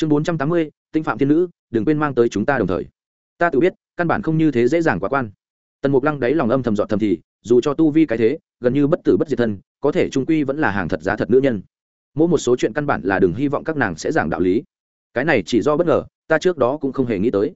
chương bốn trăm tám mươi, tinh phạm thiên nữ, đừng quên mang tới chúng ta đồng thời. Ta tự biết, căn bản không như thế dễ dàng quá quan. Tần mục lăng đáy lòng âm thầm dọn thầm thì, dù cho tu vi cái thế, gần như bất tử bất diệt thân, có thể trung quy vẫn là hàng thật giá thật nữ nhân. Mỗi một số chuyện căn bản là đừng hy vọng các nàng sẽ giảng đạo lý. Cái này chỉ do bất ngờ, ta trước đó cũng không hề nghĩ tới.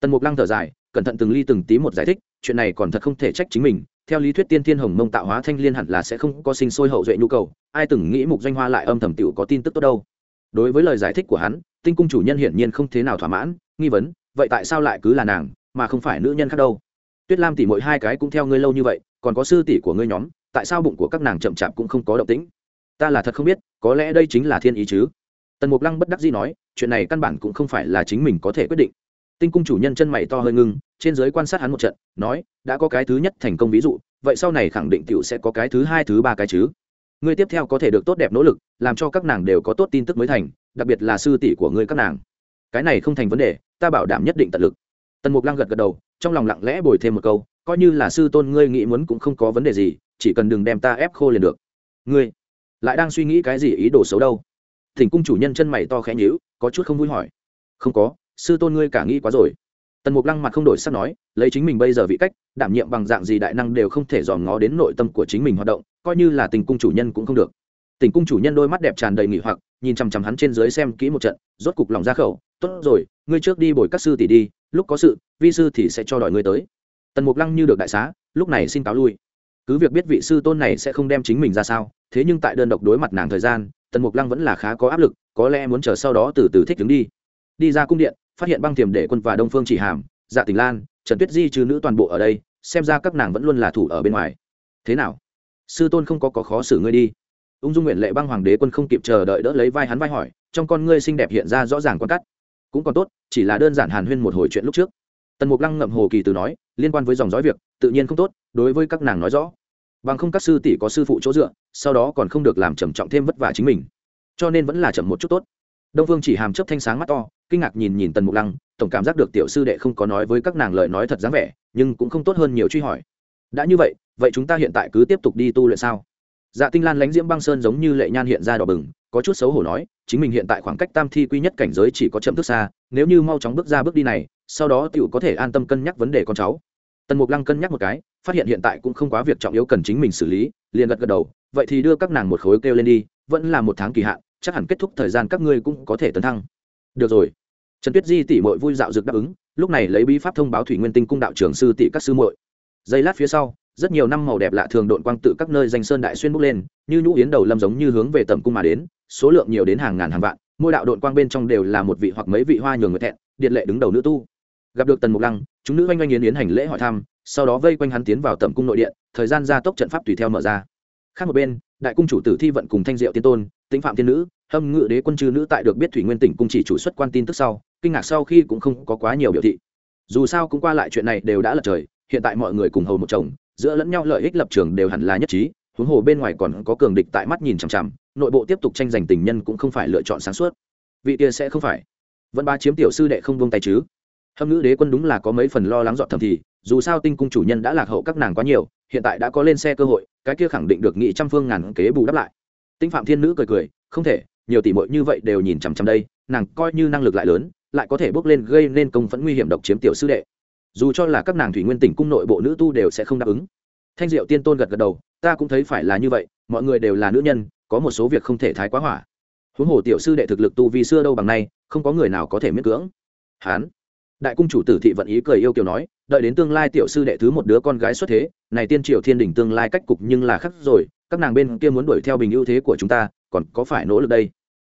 Tần mục lăng thở dài, cẩn thận từng ly từng tí một giải thích, chuyện này còn thật không thể trách chính mình. Theo lý thuyết tiên thiên hồng mông tạo hóa thanh liên hẳn là sẽ không có sinh sôi hậu duệ nhu cầu, ai từng nghĩ mục doanh hoa lại âm thầm t có tin tức tốt đâu. Đối với lời giải thích của hắn tinh cung chủ nhân hiển nhiên không thế nào thỏa mãn, nghi vấn, vậy tại sao lại cứ là nàng, mà không phải nữ nhân khác đâu? Tuyết lam tỷ mỗi hai cái cũng theo ngươi lâu như vậy, còn có sư tỷ của ngươi nhóm, tại sao bụng của các nàng chậm chạp cũng không có động tĩnh? Ta là thật không biết, có lẽ đây chính là thiên ý chứ. Tần mục lăng bất đắc dĩ nói, chuyện này căn bản cũng không phải là chính mình có thể quyết định. Tinh cung chủ nhân chân mày to hơi ngưng, trên giới quan sát hắn một trận, nói, đã có cái thứ nhất thành công ví dụ, vậy sau này khẳng định t i ể u sẽ có cái thứ hai, thứ ba cái chứ. Ngươi tiếp theo có thể được tốt đẹp nỗ lực, làm cho các nàng đều có tốt tin tức mới thành đặc biệt là sư tỷ của ngươi các nàng. Cái này không thành vấn đề, ta bảo đảm nhất định tận lực. Tần mục lăng gật gật đầu, trong lòng lặng lẽ bồi thêm một câu, coi như là sư tôn ngươi nghĩ muốn cũng không có vấn đề gì, chỉ cần đừng đem ta ép khô liền được. Ngươi lại đang suy nghĩ cái gì ý đồ xấu đâu? Thỉnh cung chủ nhân chân mày to khẽ nhíu, có chút không vui hỏi. Không có, sư tôn ngươi cả nghĩ quá rồi. Tần mục lăng mặt không đổi sắc nói, lấy chính mình bây giờ vị cách, đảm nhiệm bằng dạng gì đại năng đều không thể dòm ngó đến nội tâm của chính mình hoạt động, coi như là tình cung chủ nhân cũng không được tình cung chủ nhân đôi mắt đẹp tràn đầy nghỉ hoặc nhìn chằm chằm hắn trên dưới xem kỹ một trận rốt cục lòng ra khẩu tốt rồi ngươi trước đi bồi các sư tỷ đi lúc có sự vi sư thì sẽ cho đòi ngươi tới. Tần mục lăng như được đại xá lúc này xin cáo lui. Cứ việc biết vị sư tôn này sẽ không đem chính mình ra sao thế nhưng tại đơn độc đối mặt nàng thời gian tần mục lăng vẫn là khá có áp lực có lẽ muốn chờ sau đó từ từ thích đứng đi. Đi ra cung điện phát hiện băng thiềm để quân và đông phương chỉ hàm dạ tình lan trần tuyết di trừ nữ toàn bộ ở đây xem ra các nàng vẫn luôn là thủ ở bên ngoài. Thế nào? Sư tôn không có, có khó xử ngươi đi ung dung nguyện lệ băng hoàng đế quân không kịp chờ đợi đỡ lấy vai hắn vai hỏi, trong con ngươi xinh đẹp hiện ra rõ ràng con cắt. Cũng còn tốt, chỉ là đơn giản hàn huyên một hồi chuyện lúc trước. Tần mục lăng ngậm hồ kỳ từ nói, liên quan với dòng dõi việc, tự nhiên không tốt, đối với các nàng nói rõ. Bằng không các sư tỷ có sư phụ chỗ dựa, sau đó còn không được làm trầm trọng thêm vất vả chính mình. Cho nên vẫn là chậm một chút tốt. Đông phương chỉ hàm chấp thanh sáng mắt to, kinh ngạc nhìn nhìn tần mục lăng, tổng cảm giác được tiểu sư đệ không có nói với các nàng lời nói thật dáng vẻ, nhưng cũng không tốt hơn nhiều truy hỏi. Đã như vậy vậy chúng ta hiện tại cứ tiếp tục đi tu luyện sao? Dạ tinh lan lánh diễm băng sơn giống như lệ nhan hiện ra đỏ bừng, có chút xấu hổ nói, chính mình hiện tại khoảng cách tam thi quy nhất cảnh giới chỉ có chậm thức xa, nếu như mau chóng bước ra bước đi này, sau đó tiểu có thể an tâm cân nhắc vấn đề con cháu. Tần mục lăng cân nhắc một cái, phát hiện hiện tại cũng không quá việc trọng yếu cần chính mình xử lý, liền gật gật đầu, vậy thì đưa các nàng một khối kêu lên đi, vẫn là một tháng kỳ hạn, chắc hẳn kết thúc thời gian các ngươi cũng có thể tấn thăng. Được rồi. Trần tuyết di tỷ mội vui dạo dực đáp ứng, lúc này lấy bí pháp thông báo thủy nguyên tinh cung đạo trưởng sư tỷ các sư muội. Giây lát phía sau rất nhiều năm màu đẹp lạ thường độn quang tự các nơi danh sơn đại xuyên bốc lên, như nhũ yến đầu lâm giống như hướng về tầm cung mà đến, số lượng nhiều đến hàng ngàn hàng vạn, mỗi đạo độn quang bên trong đều là một vị hoặc mấy vị hoa nhường người thẹn điện lệ đứng đầu nữ tu. Gặp được tần mục lăng, chúng nữ oanh oanh yến yến hành lễ hỏi thăm, sau đó vây quanh hắn tiến vào tầm cung nội điện, thời gian gia tốc trận pháp tùy theo mở ra. Khác một bên, đại cung chủ tử thi vận cùng thanh diệu tiên tôn, tĩnh phạm tiên nữ, hâm ngự đế quân chư nữ tại được biết thủy nguyên tỉnh cung chỉ chủ xuất quan tin tức sau, kinh ngạc sau khi cũng không có quá nhiều biểu thị. Dù sao cũng qua lại chuyện này đều đã lật trời, hiện tại mọi người cùng hầu một chồng giữa lẫn nhau lợi ích lập trường đều hẳn là nhất trí, huống hồ bên ngoài còn có cường địch tại mắt nhìn chằm chằm, nội bộ tiếp tục tranh giành tình nhân cũng không phải lựa chọn sáng suốt. Vị kia sẽ không phải. Vẫn ba chiếm tiểu sư đệ không vung tay chứ. Hâm ngữ đế quân đúng là có mấy phần lo lắng dọn thầm thì, dù sao tinh cung chủ nhân đã lạc hậu các nàng quá nhiều, hiện tại đã có lên xe cơ hội, cái kia khẳng định được nghị trăm phương ngàn kế bù đắp lại. Tinh phạm thiên nữ cười cười, không thể, nhiều tỷ muội như vậy đều nhìn chằm chằm đây, nàng coi như năng lực lại lớn, lại có thể bước lên gây nên công phẫn nguy hiểm độc chiếm tiểu sư đệ dù cho là các nàng thủy nguyên tỉnh cung nội bộ nữ tu đều sẽ không đáp ứng. Thanh diệu tiên tôn gật gật đầu, ta cũng thấy phải là như vậy, mọi người đều là nữ nhân, có một số việc không thể thái quá hỏa. Huống hồ tiểu sư đệ thực lực tu vì xưa đâu bằng nay, không có người nào có thể miễn cưỡng. Hán, đại cung chủ tử thị vận ý cười yêu kiều nói, đợi đến tương lai tiểu sư đệ thứ một đứa con gái xuất thế, này tiên triều thiên đình tương lai cách cục nhưng là khắc rồi, các nàng bên kia muốn đuổi theo bình ưu thế của chúng ta, còn có phải nỗ lực đây?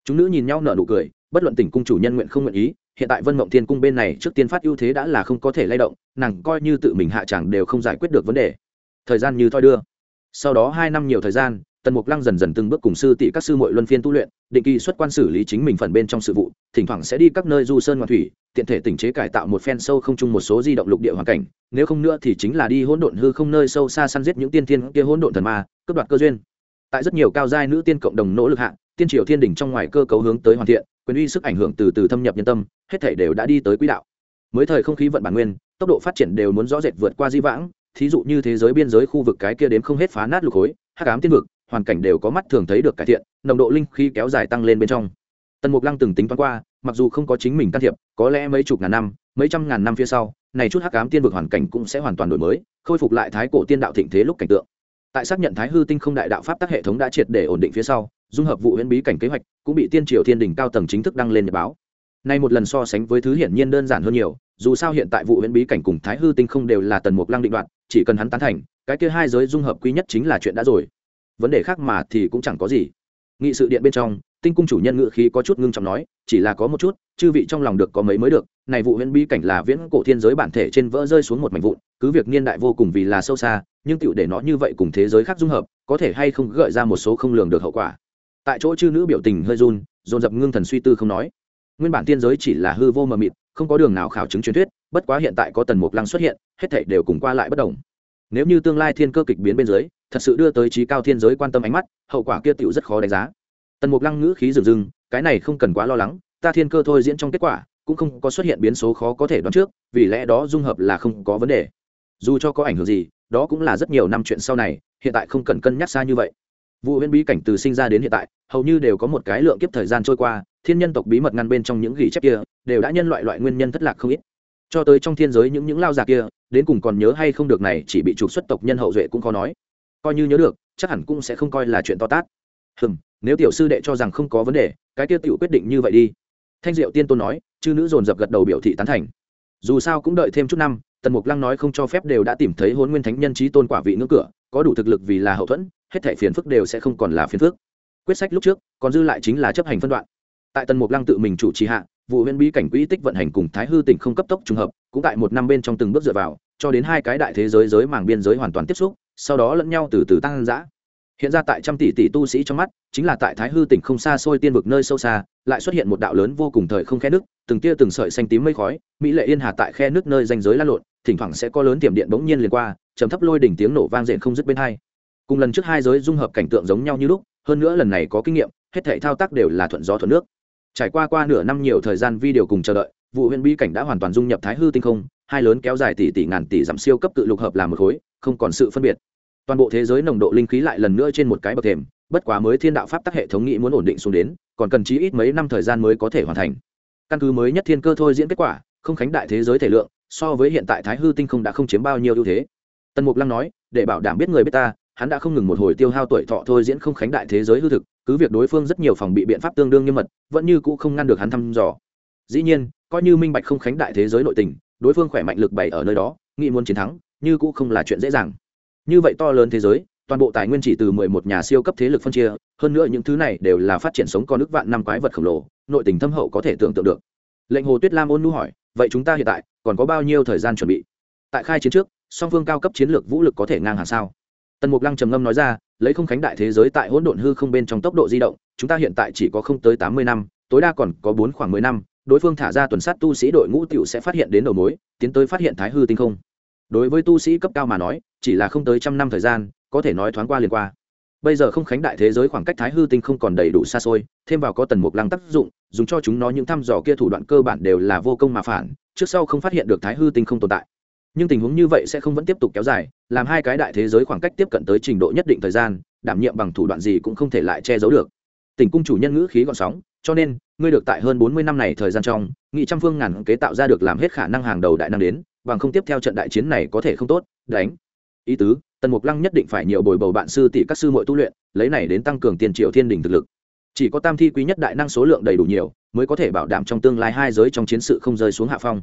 Chúng nữ nhìn nhau nở nụ cười, bất luận tỉnh cung chủ nhân nguyện không nguyện ý hiện tại vân mộng thiên cung bên này trước tiên phát ưu thế đã là không có thể lay động, nàng coi như tự mình hạ chẳng đều không giải quyết được vấn đề. Thời gian như thoi đưa. Sau đó hai năm nhiều thời gian, tần mục lăng dần dần từng bước cùng sư tỷ các sư mội luân phiên tu luyện, định kỳ xuất quan xử lý chính mình phần bên trong sự vụ, thỉnh thoảng sẽ đi các nơi du sơn ngoạn thủy, tiện thể tỉnh chế cải tạo một phen sâu không chung một số di động lục địa hoàn cảnh, nếu không nữa thì chính là đi hỗn độn hư không nơi sâu xa săn giết những tiên tiên kia hỗn độn thần ma, cướp đoạt cơ duyên. Tại rất nhiều cao giai nữ tiên cộng đồng nỗ lực hạng tiên triều thiên đình trong ngoài cơ cấu hướng tới hoàn thiện quyền uy sức ảnh hưởng từ từ thâm nhập nhân tâm, hết thể đều đã đi tới quỹ đạo. Mới thời không khí vận bản nguyên, tốc độ phát triển đều muốn rõ rệt vượt qua di vãng, thí dụ như thế giới biên giới khu vực cái kia đến không hết phá nát lục khối, hắc ám tiên vực, hoàn cảnh đều có mắt thường thấy được cải thiện, nồng độ linh khí kéo dài tăng lên bên trong. Tần mục lăng từng tính toán qua, mặc dù không có chính mình can thiệp, có lẽ mấy chục ngàn năm, mấy trăm ngàn năm phía sau, này chút hắc ám tiên vực hoàn cảnh cũng sẽ hoàn toàn đổi mới, khôi phục lại thái cổ tiên đạo thịnh thế lúc cảnh tượng. Tại xác nhận thái hư tinh không đại đạo pháp tác hệ thống đã triệt để ổn định phía sau dung hợp vụ huyễn bí cảnh kế hoạch, cũng bị tiên triều thiên đình cao tầng chính thức đăng lên nhật báo. Nay một lần so sánh với thứ hiển nhiên đơn giản hơn nhiều, dù sao hiện tại vụ huyễn bí cảnh cùng thái hư tinh không đều là tần mục lăng định đoạn chỉ cần hắn tán thành, cái kia hai giới dung hợp quý nhất chính là chuyện đã rồi. Vấn đề khác mà thì cũng chẳng có gì. Nghị sự điện bên trong, tinh cung chủ nhân ngự khí có chút ngưng trọng nói, chỉ là có một chút, chư vị trong lòng được có mấy mới được, này vụ huyễn bí cảnh là viễn cổ thiên giới bản thể trên vỡ rơi xuống một mảnh vụn, cứ việc niên đại vô cùng vì là sâu xa, nhưng tựu để nó như vậy cùng thế giới khác dung hợp, có thể hay không gợi ra một số không lường được hậu quả tại chỗ chư nữ biểu tình hơi run, dồn dập ngưng thần suy tư không nói. Nguyên bản tiên giới chỉ là hư vô mờ mịt, không có đường nào khảo chứng truyền thuyết, bất quá hiện tại có tần mục lăng xuất hiện, hết thảy đều cùng qua lại bất đồng. Nếu như tương lai thiên cơ kịch biến bên dưới, thật sự đưa tới trí cao thiên giới quan tâm ánh mắt, hậu quả kia tựu rất khó đánh giá. Tần mục lăng ngữ khí rừng rừng, cái này không cần quá lo lắng, ta thiên cơ thôi diễn trong kết quả, cũng không có xuất hiện biến số khó có thể đoán trước, vì lẽ đó dung hợp là không có vấn đề. Dù cho có ảnh hưởng gì, đó cũng là rất nhiều năm chuyện sau này, hiện tại không cần cân nhắc xa như vậy vụ huyễn bí cảnh từ sinh ra đến hiện tại, hầu như đều có một cái lượng kiếp thời gian trôi qua, thiên nhân tộc bí mật ngăn bên trong những ghi chép kia, đều đã nhân loại loại nguyên nhân thất lạc không ít. Cho tới trong thiên giới những những lao già kia, đến cùng còn nhớ hay không được này chỉ bị trục xuất tộc nhân hậu duệ cũng khó nói. Coi như nhớ được, chắc hẳn cũng sẽ không coi là chuyện to tát. Hừm, nếu tiểu sư đệ cho rằng không có vấn đề, cái kia tiểu quyết định như vậy đi. Thanh diệu tiên tôn nói, chư nữ dồn dập gật đầu biểu thị tán thành. Dù sao cũng đợi thêm chút năm, tần mục lăng nói không cho phép đều đã tìm thấy hôn nguyên thánh nhân trí tôn quả vị ngưỡng cửa, có đủ thực lực vì là hậu thuẫn hết thể phiền phức đều sẽ không còn là phiền phức. Quyết sách lúc trước, còn dư lại chính là chấp hành phân đoạn. Tại tần mục lăng tự mình chủ trì hạ, vụ huyễn bí cảnh quỹ tích vận hành cùng thái hư tỉnh không cấp tốc trùng hợp, cũng tại một năm bên trong từng bước dựa vào, cho đến hai cái đại thế giới giới màng biên giới hoàn toàn tiếp xúc, sau đó lẫn nhau từ từ tăng giã hiện ra tại trăm tỷ tỷ tu sĩ trong mắt, chính là tại thái hư tỉnh không xa xôi tiên vực nơi sâu xa, lại xuất hiện một đạo lớn vô cùng thời không khe nước, từng tia từng sợi xanh tím mây khói, mỹ lệ yên hà tại khe nước nơi danh giới lan lộn, thỉnh thoảng sẽ có lớn tiềm điện bỗng nhiên liền qua chấm thấp lôi đỉnh tiếng nổ vang dện không dứt bên hai cùng lần trước hai giới dung hợp cảnh tượng giống nhau như lúc, hơn nữa lần này có kinh nghiệm, hết thể thao tác đều là thuận gió thuận nước. Trải qua qua nửa năm nhiều thời gian vi điều cùng chờ đợi, vụ huyện bi cảnh đã hoàn toàn dung nhập thái hư tinh không, hai lớn kéo dài tỷ tỷ ngàn tỷ giảm siêu cấp tự lục hợp làm một khối, không còn sự phân biệt. Toàn bộ thế giới nồng độ linh khí lại lần nữa trên một cái bậc thềm, bất quá mới thiên đạo pháp tắc hệ thống nghĩ muốn ổn định xuống đến, còn cần chí ít mấy năm thời gian mới có thể hoàn thành. Căn cứ mới nhất thiên cơ thôi diễn kết quả, không khánh đại thế giới thể lượng, so với hiện tại thái hư tinh không đã không chiếm bao nhiêu ưu thế. Tần mục lăng nói, để bảo đảm biết người biết ta hắn đã không ngừng một hồi tiêu hao tuổi thọ thôi diễn không khánh đại thế giới hư thực, cứ việc đối phương rất nhiều phòng bị biện pháp tương đương nghiêm mật, vẫn như cũ không ngăn được hắn thăm dò. Dĩ nhiên, coi như minh bạch không khánh đại thế giới nội tình, đối phương khỏe mạnh lực bày ở nơi đó, nghĩ muốn chiến thắng, như cũ không là chuyện dễ dàng. Như vậy to lớn thế giới, toàn bộ tài nguyên chỉ từ mười một nhà siêu cấp thế lực phân chia, hơn nữa những thứ này đều là phát triển sống con nước vạn năm quái vật khổng lồ, nội tình thâm hậu có thể tưởng tượng được. Lệnh hồ tuyết lam ôn nu hỏi, vậy chúng ta hiện tại còn có bao nhiêu thời gian chuẩn bị? Tại khai chiến trước, song phương cao cấp chiến lược vũ lực có thể ngang hàng sao? Tần mục lăng trầm ngâm nói ra, lấy không khánh đại thế giới tại hỗn độn hư không bên trong tốc độ di động, chúng ta hiện tại chỉ có không tới tám mươi năm, tối đa còn có bốn khoảng mười năm, đối phương thả ra tuần sát tu sĩ đội ngũ t i ể u sẽ phát hiện đến đầu mối, tiến tới phát hiện thái hư tinh không. Đối với tu sĩ cấp cao mà nói, chỉ là không tới trăm năm thời gian, có thể nói thoáng qua liền qua. Bây giờ không khánh đại thế giới khoảng cách thái hư tinh không còn đầy đủ xa xôi, thêm vào có tần mục lăng tác dụng, dùng cho chúng nó những thăm dò kia thủ đoạn cơ bản đều là vô công mà phản, trước sau không phát hiện được thái hư tinh không tồn tại nhưng tình huống như vậy sẽ không vẫn tiếp tục kéo dài, làm hai cái đại thế giới khoảng cách tiếp cận tới trình độ nhất định thời gian, đảm nhiệm bằng thủ đoạn gì cũng không thể lại che giấu được. Tỉnh cung chủ nhân ngữ khí gọn sóng, cho nên, ngươi được tại hơn bốn mươi năm này thời gian trong, nghị trăm phương ngàn kế tạo ra được làm hết khả năng hàng đầu đại năng đến, bằng không tiếp theo trận đại chiến này có thể không tốt, đánh. Ý tứ, tần mục lăng nhất định phải nhiều bồi bầu bạn sư tỷ các sư mọi tu luyện, lấy này đến tăng cường tiền triệu thiên đình thực lực. Chỉ có tam thi quý nhất đại năng số lượng đầy đủ nhiều, mới có thể bảo đảm trong tương lai hai giới trong chiến sự không rơi xuống hạ phong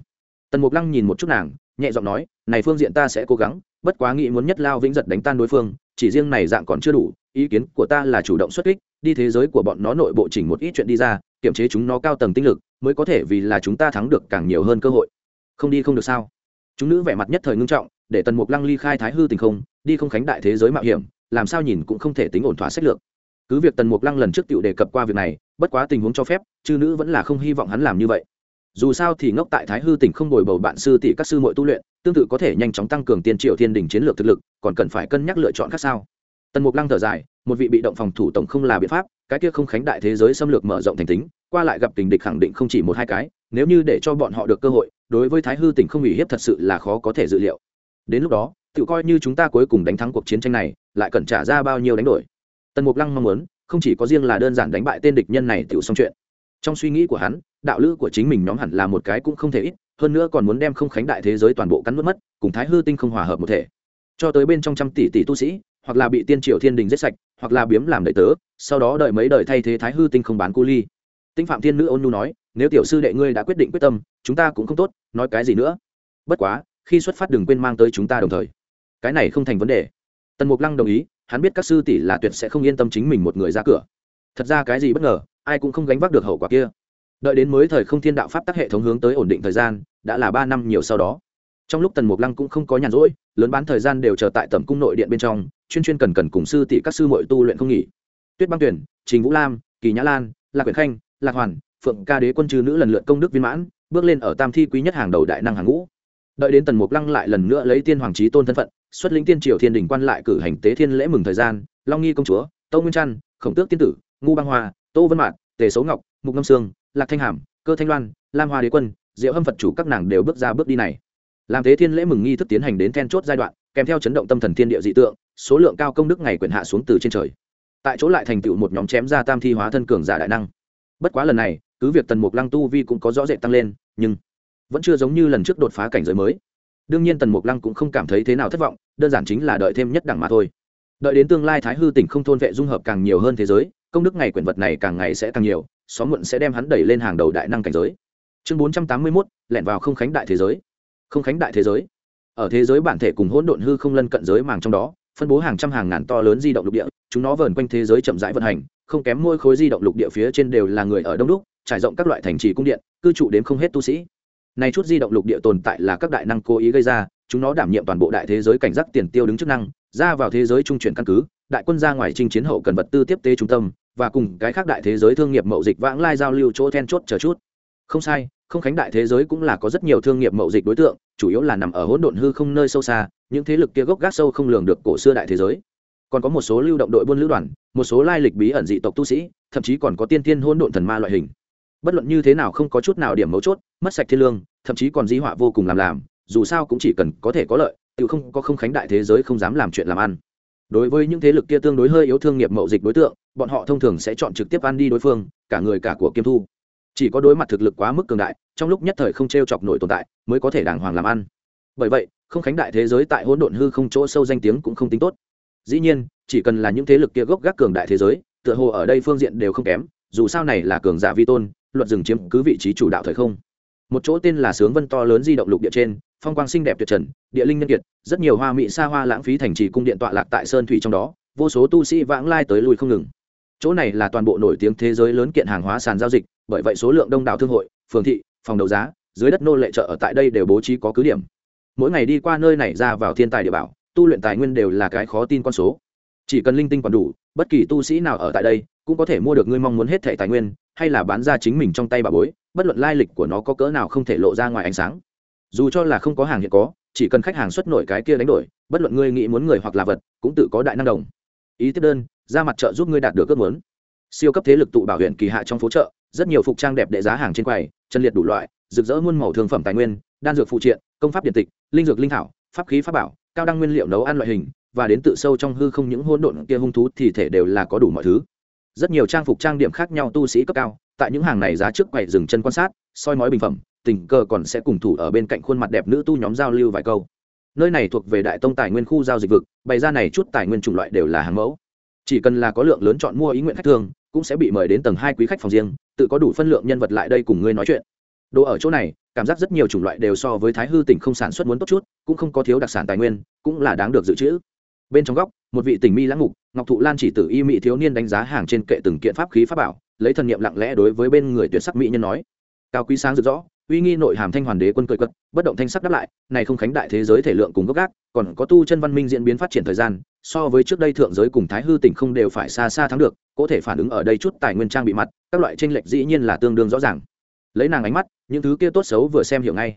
tần mục lăng nhìn một chút nàng, nhẹ giọng nói, này phương diện ta sẽ cố gắng, bất quá nghĩ muốn nhất lao vĩnh giật đánh tan đối phương, chỉ riêng này dạng còn chưa đủ, ý kiến của ta là chủ động xuất kích, đi thế giới của bọn nó nội bộ chỉnh một ít chuyện đi ra kiềm chế chúng nó cao tầng tinh lực, mới có thể vì là chúng ta thắng được càng nhiều hơn cơ hội. Không đi không được sao? Chúng nữ vẻ mặt nhất thời ngưng trọng, để tần mục lăng ly khai thái hư tình không, đi không khánh đại thế giới mạo hiểm, làm sao nhìn cũng không thể tính ổn thỏa sách lược. Cứ việc tần mục lăng lần trước tựu đề cập qua việc này, bất quá tình huống cho phép, chư nữ vẫn là không hy vọng hắn làm như vậy dù sao thì ngốc tại thái hư tỉnh không bồi bầu bạn sư tỷ các sư mọi tu luyện, tương tự có thể nhanh chóng tăng cường tiên triệu thiên đình chiến lược thực lực, còn cần phải cân nhắc lựa chọn khác sao? Tần mục lăng thở dài, một vị bị động phòng thủ tổng không là biện pháp, cái kia không khánh đại thế giới xâm lược mở rộng thành tính, qua lại gặp tình địch khẳng định không chỉ một hai cái, nếu như để cho bọn họ được cơ hội, đối với thái hư tỉnh không ủy hiếp thật sự là khó có thể dự liệu. Đến lúc đó, tự coi như chúng ta cuối cùng đánh thắng cuộc chiến tranh này, lại cần trả ra bao nhiêu đánh đổi? Tần mục lăng mong muốn, không chỉ có riêng là đơn giản đánh bại tên địch nhân này tự xong chuyện. Trong suy nghĩ của hắn đạo lữ của chính mình nhóm hẳn là một cái cũng không thể ít, hơn nữa còn muốn đem không khánh đại thế giới toàn bộ cắn nuốt mất, cùng thái hư tinh không hòa hợp một thể. Cho tới bên trong trăm tỷ tỷ tu sĩ, hoặc là bị tiên triều thiên đình giết sạch, hoặc là biếm làm đệ tớ, sau đó đợi mấy đời thay thế thái hư tinh không bán cu ly. Tinh phạm thiên nữ ôn nhu nói, nếu tiểu sư đệ ngươi đã quyết định quyết tâm, chúng ta cũng không tốt, nói cái gì nữa? Bất quá, khi xuất phát đừng quên mang tới chúng ta đồng thời. Cái này không thành vấn đề. Tần mục lăng đồng ý, hắn biết các sư tỷ là tuyệt sẽ không yên tâm chính mình một người ra cửa. Thật ra cái gì bất ngờ, ai cũng không gánh vác được hậu quả kia đợi đến mới thời không thiên đạo pháp tắc hệ thống hướng tới ổn định thời gian, đã là ba năm nhiều sau đó. Trong lúc tần mục lăng cũng không có nhàn rỗi, lớn bán thời gian đều chờ tại tầm cung nội điện bên trong, chuyên chuyên cần cần cùng sư tỷ các sư mội tu luyện không nghỉ. Tuyết băng tuyển, trình vũ lam, kỳ nhã lan, lạc quyển khanh, lạc hoàn, phượng ca đế quân trừ nữ lần lượt công đức viên mãn, bước lên ở tam thi quý nhất hàng đầu đại năng hàng ngũ. Đợi đến tần mục lăng lại lần nữa lấy tiên hoàng trí tôn thân phận, xuất lĩnh tiên triều thiên đình quan lại cử hành tế thiên lễ mừng thời gian, long nghi công chúa tâu nguyên trăn, khổng tước tiên tử, ngu băng hoa, tô vân mạn tề xấu ngọc, mục ngâm sương lạc thanh hàm, cơ thanh loan, lam hoa đế quân, diệu hâm phật chủ các nàng đều bước ra bước đi này. Làm thế thiên lễ mừng nghi thức tiến hành đến then chốt giai đoạn, kèm theo chấn động tâm thần thiên địa dị tượng, số lượng cao công đức ngày quyền hạ xuống từ trên trời. Tại chỗ lại thành tựu một nhóm chém ra tam thi hóa thân cường giả đại năng. Bất quá lần này, cứ việc tần mục lăng tu vi cũng có rõ rệt tăng lên, nhưng vẫn chưa giống như lần trước đột phá cảnh giới mới. Đương nhiên tần mục lăng cũng không cảm thấy thế nào thất vọng, đơn giản chính là đợi thêm nhất đẳng mà thôi. Đợi đến tương lai thái hư tỉnh không thôn vệ dung hợp càng nhiều hơn thế giới, công đức ngày quyển vật này càng ngày sẽ càng nhiều xóm muộn sẽ đem hắn đẩy lên hàng đầu đại năng cảnh giới. Chương bốn trăm tám mươi mốt, lẻn vào không khánh đại thế giới. Không khánh đại thế giới. Ở thế giới bản thể cùng hỗn độn hư không lân cận giới màng trong đó, phân bố hàng trăm hàng ngàn to lớn di động lục địa, chúng nó vờn quanh thế giới chậm rãi vận hành, không kém môi khối di động lục địa phía trên đều là người ở đông đúc, trải rộng các loại thành trì cung điện, cư trụ đến không hết tu sĩ. Này chút di động lục địa tồn tại là các đại năng cố ý gây ra, chúng nó đảm nhiệm toàn bộ đại thế giới cảnh giác tiền tiêu đứng chức năng, ra vào thế giới trung chuyển căn cứ, đại quân ra ngoài chinh chiến hậu cần vật tư tiếp tế trung tâm và cùng cái khác đại thế giới thương nghiệp mậu dịch vãng lai giao lưu chỗ then chốt chờ chút. Không sai, không khánh đại thế giới cũng là có rất nhiều thương nghiệp mậu dịch đối tượng, chủ yếu là nằm ở hỗn độn hư không nơi sâu xa, những thế lực kia gốc gác sâu không lường được cổ xưa đại thế giới. Còn có một số lưu động đội buôn lữ đoàn, một số lai lịch bí ẩn dị tộc tu sĩ, thậm chí còn có tiên tiên hỗn độn thần ma loại hình. Bất luận như thế nào không có chút nào điểm mấu chốt, mất sạch thiên lương, thậm chí còn di họa vô cùng làm làm, dù sao cũng chỉ cần có thể có lợi, tự không có không khánh đại thế giới không dám làm chuyện làm ăn đối với những thế lực kia tương đối hơi yếu thương nghiệp mậu dịch đối tượng, bọn họ thông thường sẽ chọn trực tiếp ăn đi đối phương, cả người cả của kiêm thu. Chỉ có đối mặt thực lực quá mức cường đại, trong lúc nhất thời không t r e o chọc nổi tồn tại, mới có thể đàng hoàng làm ăn. Bởi vậy, không khánh đại thế giới tại hỗn độn hư không chỗ sâu danh tiếng cũng không tính tốt. Dĩ nhiên, chỉ cần là những thế lực kia gốc gác cường đại thế giới, tựa hồ ở đây phương diện đều không kém, dù sao này là cường giả vi tôn, luật rừng chiếm cứ vị trí chủ đạo thời không. Một chỗ tên là sướng vân to lớn di động lục địa trên phong quang xinh đẹp tuyệt trần, địa linh nhân kiệt, rất nhiều hoa mỹ xa hoa lãng phí thành trì cung điện tọa lạc tại sơn thủy trong đó, vô số tu sĩ vãng lai tới lui không ngừng. Chỗ này là toàn bộ nổi tiếng thế giới lớn kiện hàng hóa sàn giao dịch, bởi vậy số lượng đông đảo thương hội, phường thị, phòng đấu giá, dưới đất nô lệ chợ ở tại đây đều bố trí có cứ điểm. Mỗi ngày đi qua nơi này ra vào thiên tài địa bảo, tu luyện tài nguyên đều là cái khó tin con số. Chỉ cần linh tinh còn đủ, bất kỳ tu sĩ nào ở tại đây cũng có thể mua được ngươi mong muốn hết thẻ tài nguyên, hay là bán ra chính mình trong tay bà bối, bất luận lai lịch của nó có cỡ nào không thể lộ ra ngoài ánh sáng dù cho là không có hàng hiện có, chỉ cần khách hàng xuất nổi cái kia đánh đổi, bất luận ngươi nghĩ muốn người hoặc là vật, cũng tự có đại năng đồng. Ý tiếp đơn, ra mặt chợ giúp ngươi đạt được ước muốn. Siêu cấp thế lực tụ bảo huyện kỳ hạ trong phố chợ, rất nhiều phục trang đẹp để giá hàng trên quầy, chân liệt đủ loại, rực rỡ muôn màu thương phẩm tài nguyên, đan dược phụ triện, công pháp điện tịch, linh dược linh thảo, pháp khí pháp bảo, cao đăng nguyên liệu nấu ăn loại hình, và đến tự sâu trong hư không những hỗn độn kia hung thú thì thể đều là có đủ mọi thứ. Rất nhiều trang phục trang điểm khác nhau tu sĩ cấp cao, tại những hàng này giá trước quầy dừng chân quan sát, soi mói bình phẩm tình cờ còn sẽ cùng thủ ở bên cạnh khuôn mặt đẹp nữ tu nhóm giao lưu vài câu. Nơi này thuộc về đại tông tài nguyên khu giao dịch vực, bày ra này chút tài nguyên chủng loại đều là hàng mẫu. Chỉ cần là có lượng lớn chọn mua ý nguyện khách thường, cũng sẽ bị mời đến tầng hai quý khách phòng riêng, tự có đủ phân lượng nhân vật lại đây cùng ngươi nói chuyện. Đồ ở chỗ này, cảm giác rất nhiều chủng loại đều so với thái hư tỉnh không sản xuất muốn tốt chút, cũng không có thiếu đặc sản tài nguyên, cũng là đáng được dự trữ. Bên trong góc, một vị tỉnh mi lãng mục, ngọc thụ lan chỉ tử y mỹ thiếu niên đánh giá hàng trên kệ từng kiện pháp khí pháp bảo, lấy thần niệm lặng lẽ đối với bên người tuyệt sắc mỹ nhân nói. Cao quý sáng rực rõ uy nghi nội hàm thanh hoàn đế quân cười cất bất động thanh sắc đáp lại, này không khánh đại thế giới thể lượng cùng gốc gác, còn có tu chân văn minh diễn biến phát triển thời gian, so với trước đây thượng giới cùng thái hư tỉnh không đều phải xa xa thắng được, có thể phản ứng ở đây chút tài nguyên trang bị mặt, các loại tranh lệch dĩ nhiên là tương đương rõ ràng. Lấy nàng ánh mắt, những thứ kia tốt xấu vừa xem hiểu ngay.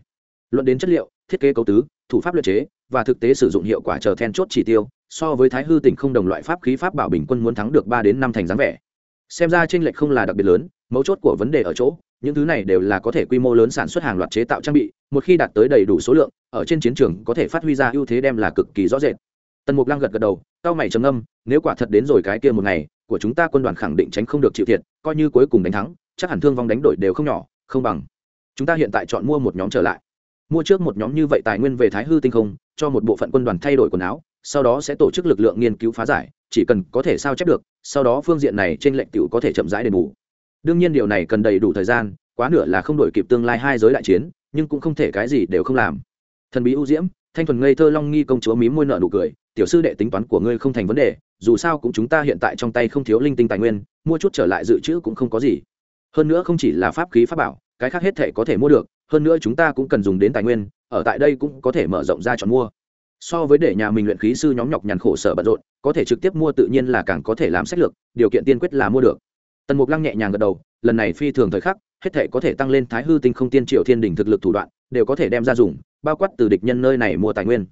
Luận đến chất liệu, thiết kế cấu tứ, thủ pháp luật chế, và thực tế sử dụng hiệu quả chờ then chốt chỉ tiêu, so với thái hư tỉnh không đồng loại pháp khí pháp bảo bình quân muốn thắng được ba đến năm thành dáng vẻ xem ra tranh lệch không là đặc biệt lớn, mấu chốt của vấn đề ở chỗ, những thứ này đều là có thể quy mô lớn sản xuất hàng loạt chế tạo trang bị, một khi đạt tới đầy đủ số lượng, ở trên chiến trường có thể phát huy ra ưu thế đem là cực kỳ rõ rệt. Tần mục lăng gật gật đầu cao mày trầm âm nếu quả thật đến rồi cái kia một ngày, của chúng ta quân đoàn khẳng định tránh không được chịu thiệt, coi như cuối cùng đánh thắng, chắc hẳn thương vong đánh đổi đều không nhỏ, không bằng. Chúng ta hiện tại chọn mua một nhóm trở lại. Mua trước một nhóm như vậy tài nguyên về thái hư tinh không, cho một bộ phận quân đoàn thay đổi quần áo, sau đó sẽ tổ chức lực lượng nghiên cứu phá giải chỉ cần có thể sao chép được, sau đó phương diện này trên lệnh t có thể chậm rãi đền bù. Đương nhiên điều này cần đầy đủ thời gian, quá nửa là không đổi kịp tương lai hai giới đại chiến, nhưng cũng không thể cái gì đều không làm. Thần bí ưu diễm, thanh thuần ngây thơ long nghi công chúa mím môi nợ nụ cười, tiểu sư đệ tính toán của ngươi không thành vấn đề, dù sao cũng chúng ta hiện tại trong tay không thiếu linh tinh tài nguyên, mua chút trở lại dự trữ cũng không có gì. Hơn nữa không chỉ là pháp khí pháp bảo, cái khác hết thể có thể mua được, hơn nữa chúng ta cũng cần dùng đến tài nguyên, ở tại đây cũng có thể mở rộng ra chọn mua. So với để nhà mình luyện khí sư nhóm nhọc nhằn khổ sở bận rộn có thể trực tiếp mua tự nhiên là càng có thể làm sách lược, điều kiện tiên quyết là mua được. Tần mục lăng nhẹ nhàng gật đầu, lần này phi thường thời khắc, hết thể có thể tăng lên thái hư tinh không tiên triệu thiên đình thực lực thủ đoạn, đều có thể đem ra dùng, bao quát từ địch nhân nơi này mua tài nguyên.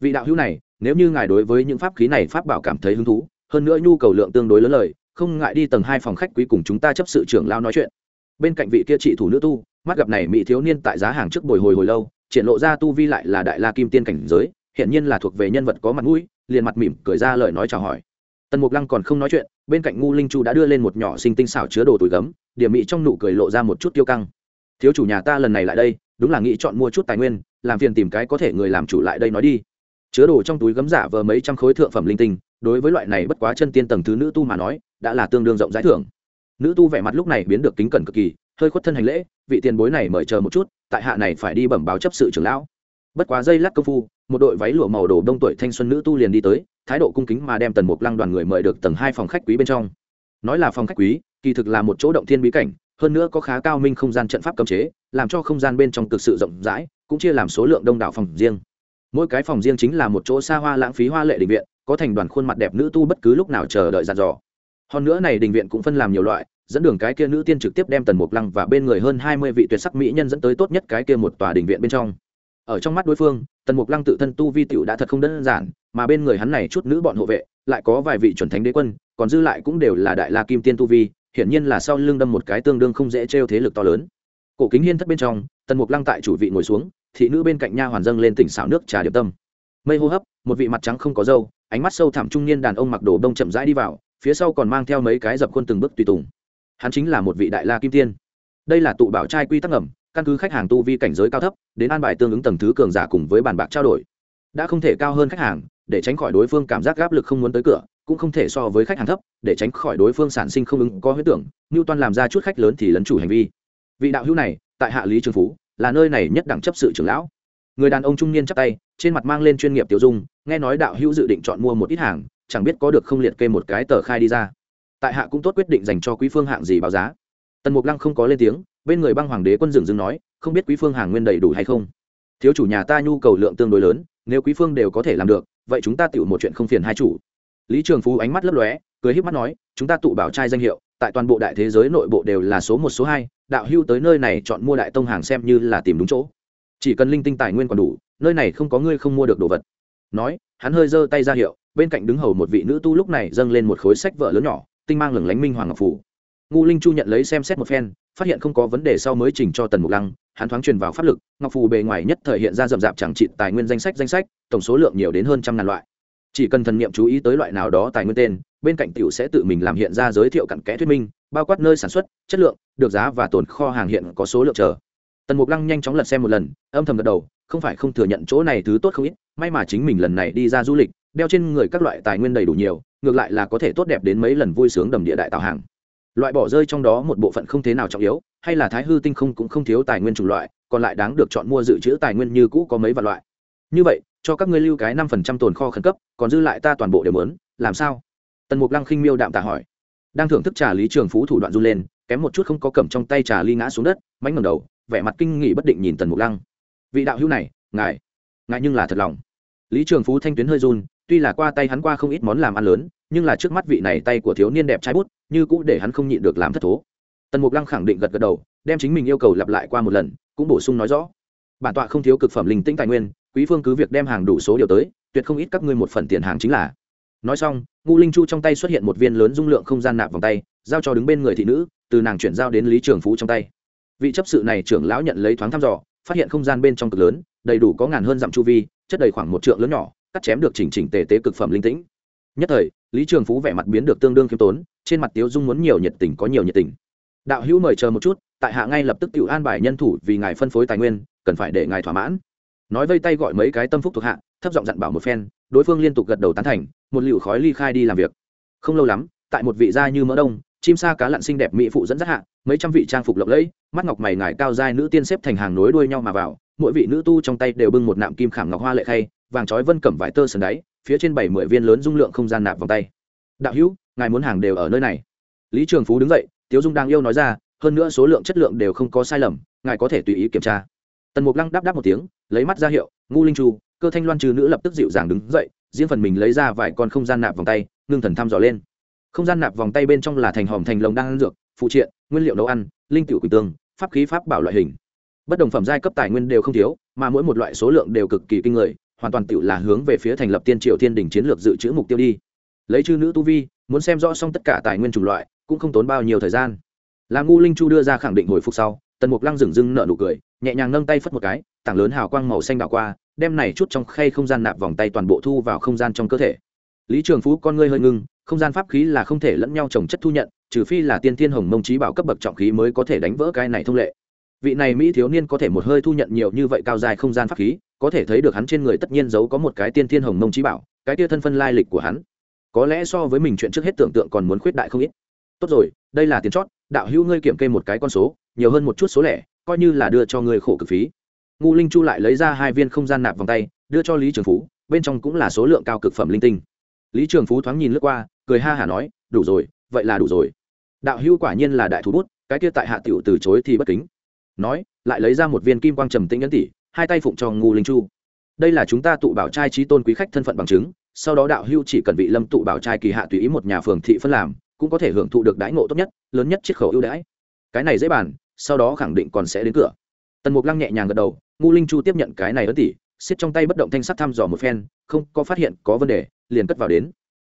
Vị đạo hữu này, nếu như ngài đối với những pháp khí này pháp bảo cảm thấy hứng thú, hơn nữa nhu cầu lượng tương đối lớn lời, không ngại đi tầng hai phòng khách quý cùng chúng ta chấp sự trưởng lao nói chuyện. Bên cạnh vị kia trị thủ nữ tu, mắt gặp này mỹ thiếu niên tại giá hàng trước bồi hồi hồi lâu, triển lộ ra tu vi lại là đại la kim tiên cảnh giới hiển nhiên là thuộc về nhân vật có mặt mũi, liền mặt mỉm cười ra lời nói chào hỏi. Tần mục lăng còn không nói chuyện, bên cạnh ngu linh chu đã đưa lên một nhỏ sinh tinh xảo chứa đồ túi gấm điểm mỹ trong nụ cười lộ ra một chút tiêu căng. Thiếu chủ nhà ta lần này lại đây, đúng là nghĩ chọn mua chút tài nguyên, làm phiền tìm cái có thể người làm chủ lại đây nói đi. Chứa đồ trong túi gấm giả vờ mấy trăm khối thượng phẩm linh tinh, đối với loại này bất quá chân tiên tầng thứ nữ tu mà nói, đã là tương đương rộng rãi thưởng. Nữ tu vẻ mặt lúc này biến được kính cẩn cực kỳ, hơi khuất thân hành lễ, vị tiền bối này mời chờ một chút, tại hạ này phải đi bẩm báo chấp sự trưởng lão bất quá dây lắc công phu, một đội váy lụa màu đồ đông tuổi thanh xuân nữ tu liền đi tới, thái độ cung kính mà đem tần mục lăng đoàn người mời được tầng hai phòng khách quý bên trong. Nói là phòng khách quý, kỳ thực là một chỗ động thiên bí cảnh, hơn nữa có khá cao minh không gian trận pháp cấm chế, làm cho không gian bên trong thực sự rộng rãi, cũng chia làm số lượng đông đảo phòng riêng. Mỗi cái phòng riêng chính là một chỗ xa hoa lãng phí hoa lệ định viện, có thành đoàn khuôn mặt đẹp nữ tu bất cứ lúc nào chờ đợi dàn dò. Hơn nữa này đình viện cũng phân làm nhiều loại, dẫn đường cái kia nữ tiên trực tiếp đem tần mục lăng và bên người hơn hai mươi vị tuyệt sắc mỹ nhân dẫn tới tốt nhất cái kia một tòa đình viện bên trong ở trong mắt đối phương, tần mục lăng tự thân tu vi tiểu đã thật không đơn giản, mà bên người hắn này chút nữ bọn hộ vệ, lại có vài vị chuẩn thánh đế quân, còn dư lại cũng đều là đại la kim tiên tu vi, hiển nhiên là sau lưng đâm một cái tương đương không dễ trêu thế lực to lớn. Cổ kính hiên thất bên trong, tần mục lăng tại chủ vị ngồi xuống, thị nữ bên cạnh nha hoàn dâng lên tỉnh xảo nước trà điệp tâm. Mây hô hấp, một vị mặt trắng không có râu, ánh mắt sâu thẳm trung niên đàn ông mặc đồ đông chậm rãi đi vào, phía sau còn mang theo mấy cái dập khuôn từng bước tùy tùng. Hắn chính là một vị đại la kim tiên. Đây là tụ bảo trai quy tắc ẩm căn cứ khách hàng tu vi cảnh giới cao thấp, đến an bài tương ứng tầng thứ cường giả cùng với bàn bạc trao đổi. Đã không thể cao hơn khách hàng, để tránh khỏi đối phương cảm giác áp lực không muốn tới cửa, cũng không thể so với khách hàng thấp, để tránh khỏi đối phương sản sinh không ứng có huyết tưởng như toàn làm ra chút khách lớn thì lấn chủ hành vi. Vị đạo hữu này, tại hạ lý trường phú, là nơi này nhất đẳng chấp sự trưởng lão. Người đàn ông trung niên chắp tay, trên mặt mang lên chuyên nghiệp tiểu dung, nghe nói đạo hữu dự định chọn mua một ít hàng, chẳng biết có được không liệt kê một cái tờ khai đi ra. Tại hạ cũng tốt quyết định dành cho quý phương hạng gì báo giá. Tần mục lăng không có lên tiếng bên người băng hoàng đế quân dừng dừng nói, không biết quý phương hàng nguyên đầy đủ hay không? Thiếu chủ nhà ta nhu cầu lượng tương đối lớn, nếu quý phương đều có thể làm được, vậy chúng ta tựu một chuyện không phiền hai chủ. Lý trường phú ánh mắt lấp lóe, cười híp mắt nói, chúng ta tụ bảo trai danh hiệu, tại toàn bộ đại thế giới nội bộ đều là số một, số hai, đạo hưu tới nơi này chọn mua đại tông hàng xem như là tìm đúng chỗ. Chỉ cần linh tinh tài nguyên còn đủ, nơi này không có ngươi không mua được đồ vật. Nói, hắn hơi giơ tay ra hiệu, bên cạnh đứng hầu một vị nữ tu lúc này dâng lên một khối sách vợ lớn nhỏ, tinh mang lửng lánh minh hoàng ngọc phủ. Ngu linh chu nhận lấy xem xét một phen phát hiện không có vấn đề sau mới chỉnh cho tần mục lăng, hắn thoáng truyền vào pháp lực, ngọc phù bề ngoài nhất thể hiện ra rậm rạp chẳng trị tài nguyên danh sách danh sách, tổng số lượng nhiều đến hơn trăm ngàn loại. Chỉ cần thần niệm chú ý tới loại nào đó tài nguyên tên, bên cạnh tiểu sẽ tự mình làm hiện ra giới thiệu cặn kẽ thuyết minh, bao quát nơi sản xuất, chất lượng, được giá và tồn kho hàng hiện có số lượng chờ. Tần mục lăng nhanh chóng lật xem một lần, âm thầm gật đầu, không phải không thừa nhận chỗ này thứ tốt không ít, may mà chính mình lần này đi ra du lịch, đeo trên người các loại tài nguyên đầy đủ nhiều, ngược lại là có thể tốt đẹp đến mấy lần vui sướng đầm địa đại tạo hàng loại bỏ rơi trong đó một bộ phận không thế nào trọng yếu, hay là thái hư tinh không cũng không thiếu tài nguyên chủng loại, còn lại đáng được chọn mua dự trữ tài nguyên như cũ có mấy vạn loại. Như vậy, cho các ngươi lưu cái năm phần trăm tồn kho khẩn cấp, còn dư lại ta toàn bộ đều mớn, làm sao? Tần mục lăng khinh miêu đạm tả hỏi. Đang thưởng thức trà lý trường phú thủ đoạn run lên, kém một chút không có cầm trong tay trà ly ngã xuống đất, mánh ngầm đầu, vẻ mặt kinh nghỉ bất định nhìn tần mục lăng. Vị đạo hữu này, ngài ngài nhưng là thật lòng. Lý trường phú thanh tuyến hơi run, tuy là qua tay hắn qua không ít món làm ăn lớn nhưng là trước mắt vị này tay của thiếu niên đẹp trai bút, như cũ để hắn không nhịn được làm thất thố. Tần mục lăng khẳng định gật gật đầu, đem chính mình yêu cầu lặp lại qua một lần, cũng bổ sung nói rõ. Bản tọa không thiếu cực phẩm linh tĩnh tài nguyên, quý phương cứ việc đem hàng đủ số điều tới, tuyệt không ít các ngươi một phần tiền hàng chính là. Nói xong ngu linh chu trong tay xuất hiện một viên lớn dung lượng không gian nạp vòng tay, giao cho đứng bên người thị nữ, từ nàng chuyển giao đến lý trường phú trong tay. Vị chấp sự này trưởng lão nhận lấy thoáng thăm dò, phát hiện không gian bên trong cực lớn, đầy đủ có ngàn hơn dặm chu vi, chất đầy khoảng một trượng lớn nhỏ, cắt chém được chỉnh chỉnh tề tế cực phẩm linh tĩnh. Nhất thời lý trường phú vẻ mặt biến được tương đương khiêm tốn, trên mặt tiếu dung muốn nhiều nhiệt tình có nhiều nhiệt tình. Đạo hữu mời chờ một chút, tại hạ ngay lập tức tự an bài nhân thủ vì ngài phân phối tài nguyên, cần phải để ngài thỏa mãn. Nói vây tay gọi mấy cái tâm phúc thuộc hạ, thấp giọng dặn bảo một phen, đối phương liên tục gật đầu tán thành, một liệu khói ly khai đi làm việc. Không lâu lắm, tại một vị gia như mỡ đông, chim sa cá lặn xinh đẹp mỹ phụ dẫn dắt hạ, mấy trăm vị trang phục lộng lẫy, mắt ngọc mày ngài cao giai nữ tiên xếp thành hàng nối đuôi nhau mà vào, mỗi vị nữ tu trong tay đều bưng một nạm kim khảm ngọc hoa lệ khay, vàng trói vân cẩm vải tơ sần đáy phía trên bảy mươi viên lớn dung lượng không gian nạp vòng tay. Đạo hữu, ngài muốn hàng đều ở nơi này. Lý trường phú đứng dậy, tiếu dung đang yêu nói ra, hơn nữa số lượng chất lượng đều không có sai lầm, ngài có thể tùy ý kiểm tra. Tần mục lăng đáp đáp một tiếng, lấy mắt ra hiệu, ngu linh chu, cơ thanh loan trừ nữ lập tức dịu dàng đứng dậy, riêng phần mình lấy ra vài con không gian nạp vòng tay, ngưng thần thăm dò lên. Không gian nạp vòng tay bên trong là thành hòm thành lồng đang ăn dược, phụ triện, nguyên liệu nấu ăn, linh tiểu quỳnh tương, pháp khí pháp bảo loại hình. Bất đồng phẩm giai cấp tài nguyên đều không thiếu, mà mỗi một loại số lượng đều cực kỳ kinh người hoàn toàn tựu là hướng về phía thành lập tiên triều thiên đình chiến lược dự trữ mục tiêu đi. Lấy chư nữ tu vi, muốn xem rõ xong tất cả tài nguyên chủng loại, cũng không tốn bao nhiêu thời gian. Là ngu linh chu đưa ra khẳng định hồi phục sau, tần mục lăng dừng dưng nợ nụ cười, nhẹ nhàng nâng tay phất một cái, tảng lớn hào quang màu xanh đảo qua, đem này chút trong khay không gian nạp vòng tay toàn bộ thu vào không gian trong cơ thể. Lý trường phú, con ngươi hơi ngưng, không gian pháp khí là không thể lẫn nhau trồng chất thu nhận, trừ phi là tiên thiên hồng mông trí bảo cấp bậc trọng khí mới có thể đánh vỡ cái này thông lệ vị này mỹ thiếu niên có thể một hơi thu nhận nhiều như vậy cao dài không gian pháp khí, có thể thấy được hắn trên người tất nhiên giấu có một cái tiên thiên hồng mông trí bảo, cái tia thân phân lai lịch của hắn. Có lẽ so với mình chuyện trước hết tưởng tượng còn muốn khuyết đại không ít. Tốt rồi, đây là tiền chót, đạo hữu ngươi kiểm kê một cái con số, nhiều hơn một chút số lẻ, coi như là đưa cho ngươi khổ cực phí. Ngu linh chu lại lấy ra hai viên không gian nạp vòng tay, đưa cho lý trường phú, bên trong cũng là số lượng cao cực phẩm linh tinh. Lý trường phú thoáng nhìn lướt qua, cười ha hả nói, đủ rồi, vậy là đủ rồi. Đạo hữu quả nhiên là đại thú bút, cái kia tại hạ tiểu từ chối thì bất kính nói, lại lấy ra một viên kim quang trầm tĩnh nhẫn tỷ hai tay phụng cho ngu linh chu. Đây là chúng ta tụ bảo trai trí tôn quý khách thân phận bằng chứng, sau đó đạo hưu chỉ cần vị lâm tụ bảo trai kỳ hạ tùy ý một nhà phường thị phân làm, cũng có thể hưởng thụ được đãi ngộ tốt nhất, lớn nhất chiết khẩu ưu đãi. Cái này dễ bàn, sau đó khẳng định còn sẽ đến cửa. Tần mục lăng nhẹ nhàng gật đầu, ngu linh chu tiếp nhận cái này ấn tỷ xiết trong tay bất động thanh sắc thăm dò một phen, không có phát hiện có vấn đề, liền cất vào đến.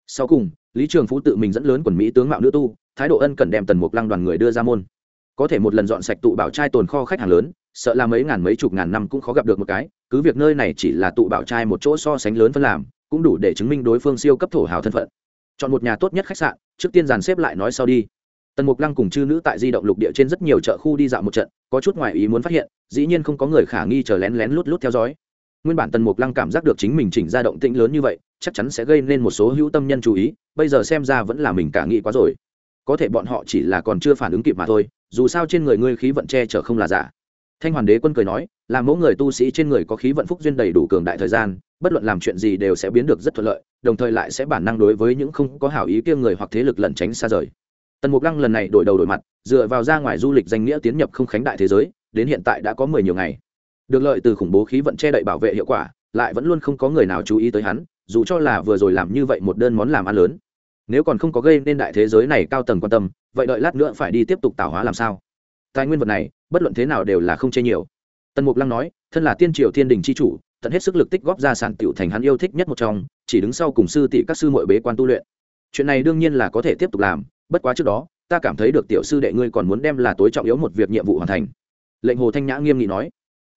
Sau cùng, lý trường phú tự mình dẫn lớn quần mỹ tướng mạo nữ tu, thái độ ân cần đem tần mục lăng đoàn người đưa ra môn có thể một lần dọn sạch tụ bảo trai tồn kho khách hàng lớn, sợ là mấy ngàn mấy chục ngàn năm cũng khó gặp được một cái, cứ việc nơi này chỉ là tụ bảo trai một chỗ so sánh lớn phân làm, cũng đủ để chứng minh đối phương siêu cấp thổ hào thân phận. Chọn một nhà tốt nhất khách sạn, trước tiên dàn xếp lại nói sau đi. Tần mục lăng cùng chư nữ tại di động lục địa trên rất nhiều chợ khu đi dạo một trận, có chút ngoài ý muốn phát hiện, dĩ nhiên không có người khả nghi chờ lén lén lút lút theo dõi. Nguyên bản tần mục lăng cảm giác được chính mình chỉnh ra động tĩnh lớn như vậy, chắc chắn sẽ gây nên một số hữu tâm nhân chú ý, bây giờ xem ra vẫn là mình cả nghĩ quá rồi có thể bọn họ chỉ là còn chưa phản ứng kịp mà thôi, dù sao trên người ngươi khí vận che chở không là giả. Thanh hoàn đế quân cười nói, là mỗi người tu sĩ trên người có khí vận phúc duyên đầy đủ cường đại thời gian, bất luận làm chuyện gì đều sẽ biến được rất thuận lợi, đồng thời lại sẽ bản năng đối với những không có hảo ý kia người hoặc thế lực lẩn tránh xa rời. Tần mục lăng lần này đổi đầu đổi mặt, dựa vào ra ngoài du lịch danh nghĩa tiến nhập không khánh đại thế giới, đến hiện tại đã có mười nhiều ngày. Được lợi từ khủng bố khí vận che đậy bảo vệ hiệu quả, lại vẫn luôn không có người nào chú ý tới hắn, dù cho là vừa rồi làm như vậy một đơn món làm ăn lớn nếu còn không có gây nên đại thế giới này cao tầng quan tâm, vậy đợi lát nữa phải đi tiếp tục tạo hóa làm sao? Tài nguyên vật này, bất luận thế nào đều là không chê nhiều. Tần mục lăng nói, thân là tiên triều thiên đình c h i chủ, tận hết sức lực tích góp ra sản tiểu thành hắn yêu thích nhất một trong, chỉ đứng sau cùng sư tỷ các sư mội bế quan tu luyện. Chuyện này đương nhiên là có thể tiếp tục làm, bất quá trước đó, ta cảm thấy được tiểu sư đệ ngươi còn muốn đem là tối trọng yếu một việc nhiệm vụ hoàn thành. Lệnh hồ thanh nhã nghiêm nghị nói,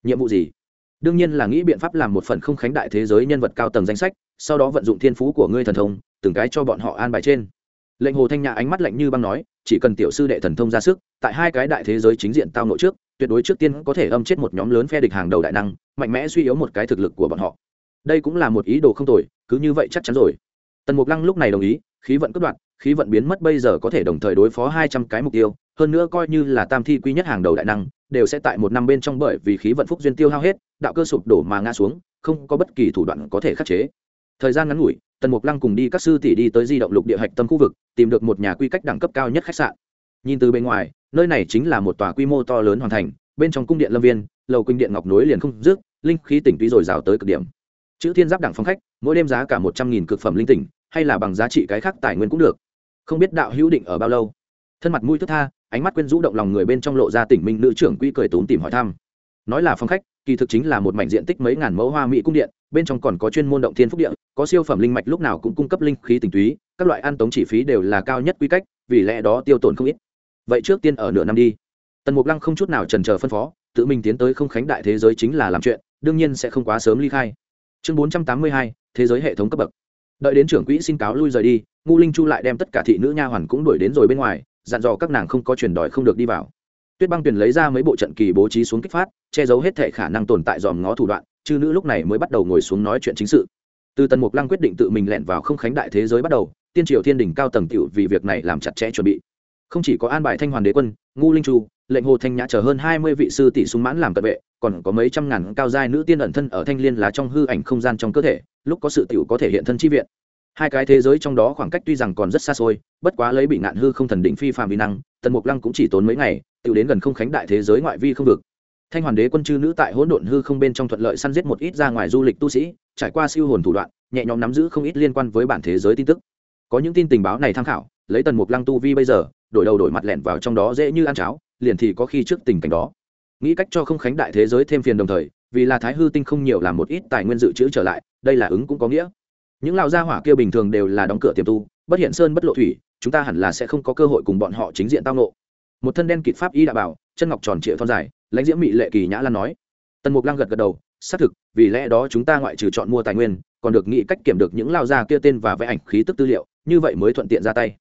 nhiệm vụ gì? Đương nhiên là nghĩ biện pháp làm một phần không khánh đại thế giới nhân vật cao tầng danh sách sau đó vận dụng thiên phú của ngươi thần thông, từng cái cho bọn họ an bài trên. Lệnh hồ thanh nhã ánh mắt lạnh như băng nói, chỉ cần tiểu sư đệ thần thông ra sức, tại hai cái đại thế giới chính diện tao nội trước, tuyệt đối trước tiên có thể âm chết một nhóm lớn phe địch hàng đầu đại năng, mạnh mẽ suy yếu một cái thực lực của bọn họ. Đây cũng là một ý đồ không tồi, cứ như vậy chắc chắn rồi. Tần mục lăng lúc này đồng ý, khí vận cất đoạn khí vận biến mất bây giờ có thể đồng thời đối phó hai trăm cái mục tiêu, hơn nữa coi như là tam thi quý nhất hàng đầu đại năng, đều sẽ tại một năm bên trong bởi vì khí vận phúc duyên tiêu hao hết, đạo cơ sụp đổ mà ngã xuống, không có bất kỳ thủ đoạn có thể khắc chế thời gian ngắn ngủi, tần mục lăng cùng đi các sư tỷ đi tới di động lục địa hạch tâm khu vực, tìm được một nhà quy cách đẳng cấp cao nhất khách sạn. Nhìn từ bên ngoài, nơi này chính là một tòa quy mô to lớn hoàn thành, bên trong cung điện lâm viên, lầu quỳnh điện ngọc núi liền không dứt, linh khí tỉnh tuy dồi rào tới cực điểm. Chữ thiên giáp đẳng phong khách, mỗi đêm giá cả một trăm nghìn cực phẩm linh tỉnh, hay là bằng giá trị cái khác tài nguyên cũng được. Không biết đạo hữu định ở bao lâu? Thân mặt mũi thức tha, ánh mắt quyến rũ động lòng người bên trong lộ ra tỉnh minh nữ trưởng quy cười tốn tìm hỏi thăm. Nói là phong khách, kỳ thực chính là một mảnh diện tích mấy ngàn mẫu hoa mỹ cung điện bên trong còn có chuyên môn động thiên phúc điện có siêu phẩm linh mạch lúc nào cũng cung cấp linh khí tình túy, các loại ăn tống chỉ phí đều là cao nhất quy cách, vì lẽ đó tiêu tổn không ít. Vậy trước tiên ở nửa năm đi. Tần mục lăng không chút nào trần chờ phân phó, tự mình tiến tới không khánh đại thế giới chính là làm chuyện, đương nhiên sẽ không quá sớm ly khai. Chương bốn trăm tám mươi hai, thế giới hệ thống cấp bậc. Đợi đến trưởng quỹ xin cáo lui rời đi ngu linh chu lại đem tất cả thị nữ nha hoàn cũng đuổi đến rồi bên ngoài, dặn dò các nàng không có chuyển đòi không được đi vào. Tuyết băng tuyền lấy ra mấy bộ trận kỳ bố trí xuống kích phát, che giấu hết thể khả năng tồn tại dòm ngó thủ đoạn chư nữ lúc này mới bắt đầu ngồi xuống nói chuyện chính sự. Từ tần mục lăng quyết định tự mình lẹn vào không khánh đại thế giới bắt đầu, tiên triều thiên đình cao tầng cựu vì việc này làm chặt chẽ chuẩn bị. Không chỉ có an bài thanh hoàn đế quân, ngu linh chu, lệnh hồ thanh nhã chờ hơn hai mươi vị sư tỷ súng mãn làm cận vệ, còn có mấy trăm ngàn cao giai nữ tiên ẩn thân ở thanh liên lá trong hư ảnh không gian trong cơ thể, lúc có sự tiểu có thể hiện thân chi viện. Hai cái thế giới trong đó khoảng cách tuy rằng còn rất xa xôi, bất quá lấy bị ngạn hư không thần định phi phàm vi năng, tần mục lăng cũng chỉ tốn mấy ngày tự đến gần không khánh đại thế giới ngoại vi không vực thanh hoàn đế quân chư nữ tại hỗn độn hư không bên trong thuận lợi săn giết một ít ra ngoài du lịch tu sĩ, trải qua siêu hồn thủ đoạn, nhẹ nhõm nắm giữ không ít liên quan với bản thế giới tin tức. Có những tin tình báo này tham khảo, lấy tần mục lăng tu vi bây giờ, đổi đầu đổi mặt lẹn vào trong đó dễ như ăn cháo, liền thì có khi trước tình cảnh đó. Nghĩ cách cho không khánh đại thế giới thêm phiền đồng thời, vì là thái hư tinh không nhiều làm một ít tài nguyên dự trữ trở lại, đây là ứng cũng có nghĩa. Những lao gia hỏa kia bình thường đều là đóng cửa tiềm tu, bất hiện sơn bất lộ thủy, chúng ta hẳn là sẽ không có cơ hội cùng bọn họ chính diện tao nộ một thân đen kịt pháp y đã bảo, chân ngọc tròn trịa thon dài lãnh diễm mị lệ kỳ nhã lan nói. Tần mục lăng gật gật đầu, xác thực, vì lẽ đó chúng ta ngoại trừ chọn mua tài nguyên, còn được nghĩ cách kiểm được những lao gia kia tên và vẽ ảnh khí tức tư liệu, như vậy mới thuận tiện ra tay.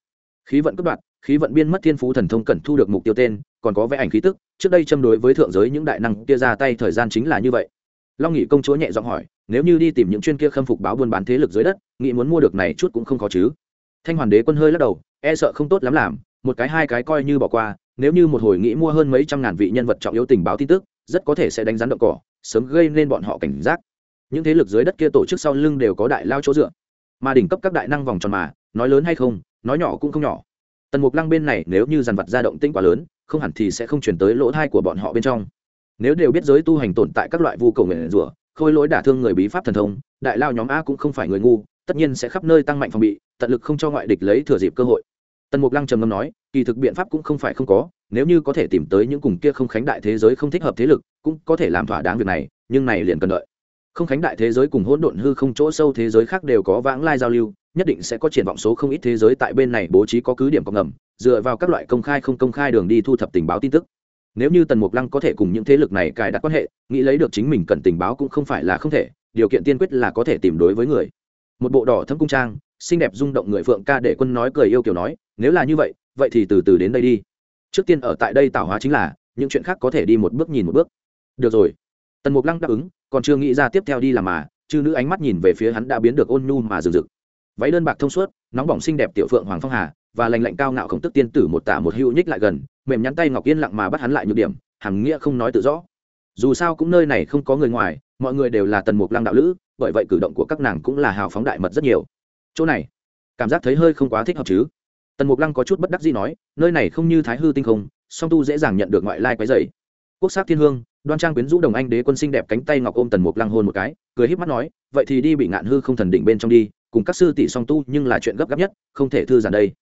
Khí vận cấp đoạt khí vận biên mất thiên phú thần thông cần thu được mục tiêu tên, còn có vẽ ảnh khí tức, trước đây châm đối với thượng giới những đại năng kia ra tay thời gian chính là như vậy. Long nghị công chúa nhẹ giọng hỏi, nếu như đi tìm những chuyên kia khâm phục báo buôn bán thế lực dưới đất nghị muốn mua được này chút cũng không khó chứ. Thanh hoàn đế quân hơi lắc đầu e sợ không tốt lắm làm, một cái hai cái coi như bỏ qua nếu như một hồi nghĩ mua hơn mấy trăm ngàn vị nhân vật trọng yếu tình báo tin tức, rất có thể sẽ đánh rắn động cỏ, sớm gây nên bọn họ cảnh giác. Những thế lực dưới đất kia tổ chức sau lưng đều có đại lao chỗ dựa. Mà đỉnh cấp các đại năng vòng tròn mà, nói lớn hay không, nói nhỏ cũng không nhỏ. Tần mục lăng bên này nếu như dàn vật ra động tinh quá lớn, không hẳn thì sẽ không chuyển tới lỗ thai của bọn họ bên trong. Nếu đều biết giới tu hành tồn tại các loại vu cầu nguyện rủa, khôi lỗi đả thương người bí pháp thần thông, đại lao nhóm a cũng không phải người ngu, tất nhiên sẽ khắp nơi tăng mạnh phòng bị, tận lực không cho ngoại địch lấy thừa dịp cơ hội. Tần mục lăng trầm ngâm nói kỳ thực biện pháp cũng không phải không có, nếu như có thể tìm tới những cùng kia không khánh đại thế giới không thích hợp thế lực, cũng có thể làm thỏa đáng việc này, nhưng này liền cần đợi. Không khánh đại thế giới cùng hỗn độn hư không chỗ sâu thế giới khác đều có vãng lai giao lưu, nhất định sẽ có triển vọng số không ít thế giới tại bên này bố trí có cứ điểm cộng ngầm, dựa vào các loại công khai không công khai đường đi thu thập tình báo tin tức. Nếu như tần mục lăng có thể cùng những thế lực này cài đặt quan hệ, nghĩ lấy được chính mình cần tình báo cũng không phải là không thể, điều kiện tiên quyết là có thể tìm đối với người. Một bộ đỏ thâm cung trang, xinh đẹp rung động người phượng ca để quân nói cười yêu kiểu nói, nếu là như vậy vậy thì từ từ đến đây đi. Trước tiên ở tại đây tạo hóa chính là, những chuyện khác có thể đi một bước nhìn một bước. Được rồi. Tần mục lăng đáp ứng, còn chưa nghĩ ra tiếp theo đi làm mà, chư nữ ánh mắt nhìn về phía hắn đã biến được ôn nhu mà rừng rực. Váy đơn bạc thông suốt, nóng bỏng xinh đẹp tiểu phượng hoàng phong hà, và lành lạnh cao ngạo khổng tức tiên tử một tả một hữu nhích lại gần, mềm nhắn tay ngọc yên lặng mà bắt hắn lại nhược điểm hằng nghĩa không nói tự rõ. Dù sao cũng nơi này không có người ngoài, mọi người đều là tần mục lăng đạo lữ, bởi vậy cử động của các nàng cũng là hào phóng đại mật rất nhiều. Chỗ này, cảm giác thấy hơi không quá thích hợp chứ? Tần mục lăng có chút bất đắc gì nói, nơi này không như thái hư tinh không, song tu dễ dàng nhận được ngoại lai quái dày. Quốc sắc thiên hương, đoan trang quyến rũ đồng anh đế quân xinh đẹp cánh tay ngọc ôm tần mục lăng hôn một cái, cười híp mắt nói, vậy thì đi bị ngạn hư không thần định bên trong đi, cùng các sư tỷ song tu nhưng là chuyện gấp gáp nhất, không thể thư giãn đây.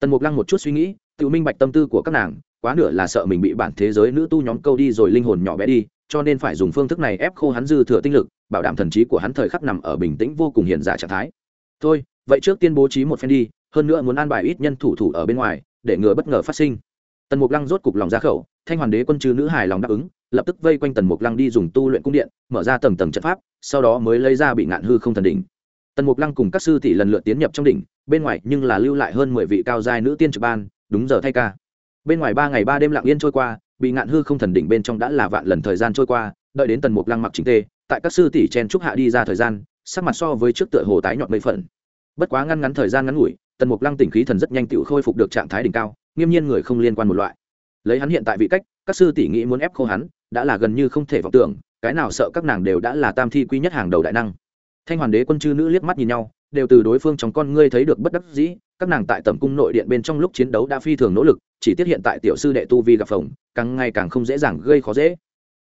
Tần mục lăng một chút suy nghĩ, tự minh bạch tâm tư của các nàng, quá nửa là sợ mình bị bản thế giới nữ tu nhóm câu đi rồi linh hồn nhỏ bé đi, cho nên phải dùng phương thức này ép khô hắn dư thừa tinh lực, bảo đảm thần trí của hắn thời khắc nằm ở bình tĩnh vô cùng hiện giả trạng thái. Thôi, vậy trước tiên bố trí một phen đi hơn nữa muốn an bài ít nhân thủ thủ ở bên ngoài, để ngừa bất ngờ phát sinh. Tần mục lăng rốt cục lòng ra khẩu, thanh hoàn đế quân chư nữ hài lòng đáp ứng, lập tức vây quanh tần mục lăng đi dùng tu luyện cung điện, mở ra tầng tầng trận pháp, sau đó mới lấy ra bị ngạn hư không thần đỉnh. Tần mục lăng cùng các sư tỷ lần lượt tiến nhập trong đỉnh, bên ngoài nhưng là lưu lại hơn mười vị cao giai nữ tiên trực ban, đúng giờ thay ca. Bên ngoài ba ngày ba đêm lặng yên trôi qua, bị ngạn hư không thần đỉnh bên trong đã là vạn lần thời gian trôi qua, đợi đến tần mục lăng mặc chính tê tại các sư tỷ chen trúc hạ đi ra thời gian, sắc mặt so với trước tựa hồ tái nhọn mấy phần. Bất quá ngăn ngắn thời gian ngắn ngủi tần mục lăng tỉnh khí thần rất nhanh tự khôi phục được trạng thái đỉnh cao, nghiêm nhiên người không liên quan một loại. Lấy hắn hiện tại vị cách, các sư tỷ nghĩ muốn ép khô hắn, đã là gần như không thể vọng tưởng, cái nào sợ các nàng đều đã là tam thi quý nhất hàng đầu đại năng. Thanh hoàn đế quân chư nữ liếc mắt nhìn nhau, đều từ đối phương trong con ngươi thấy được bất đắc dĩ, các nàng tại tầm cung nội điện bên trong lúc chiến đấu đã phi thường nỗ lực, chỉ tiết hiện tại tiểu sư đệ tu vi gặp phòng càng ngày càng không dễ dàng gây khó dễ.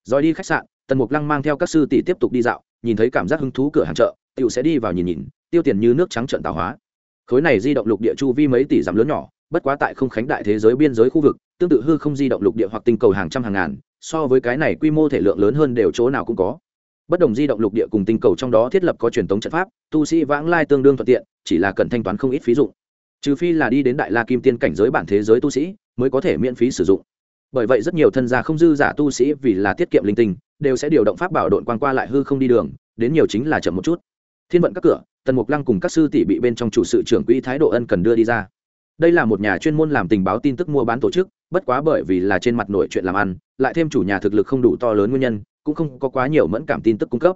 Rồi đi khách sạn, tần mục lăng mang theo các sư tỷ tiếp tục đi dạo, nhìn thấy cảm giác hứng thú cửa hàng chợ, tiểu sẽ đi vào nhìn nhìn, tiêu tiền như nước trắng trợn tạo hóa khối này di động lục địa chu vi mấy tỷ dặm lớn nhỏ, bất quá tại không khánh đại thế giới biên giới khu vực, tương tự hư không di động lục địa hoặc tinh cầu hàng trăm hàng ngàn, so với cái này quy mô thể lượng lớn hơn đều chỗ nào cũng có. Bất đồng di động lục địa cùng tinh cầu trong đó thiết lập có truyền thống trận pháp, tu sĩ vãng lai tương đương thuận tiện, chỉ là cần thanh toán không ít phí dụng. Trừ phi là đi đến đại la kim tiên cảnh giới bản thế giới tu sĩ, mới có thể miễn phí sử dụng. Bởi vậy rất nhiều thân gia không dư giả tu sĩ vì là tiết kiệm linh tinh, đều sẽ điều động pháp bảo đội quan qua lại hư không đi đường, đến nhiều chính là chậm một chút. Thiên vận các cửa tần mục lăng cùng các sư tỷ bị bên trong chủ sự trưởng quỹ thái độ ân cần đưa đi ra. Đây là một nhà chuyên môn làm tình báo tin tức mua bán tổ chức, bất quá bởi vì là trên mặt nội chuyện làm ăn, lại thêm chủ nhà thực lực không đủ to lớn nguyên nhân, cũng không có quá nhiều mẫn cảm tin tức cung cấp.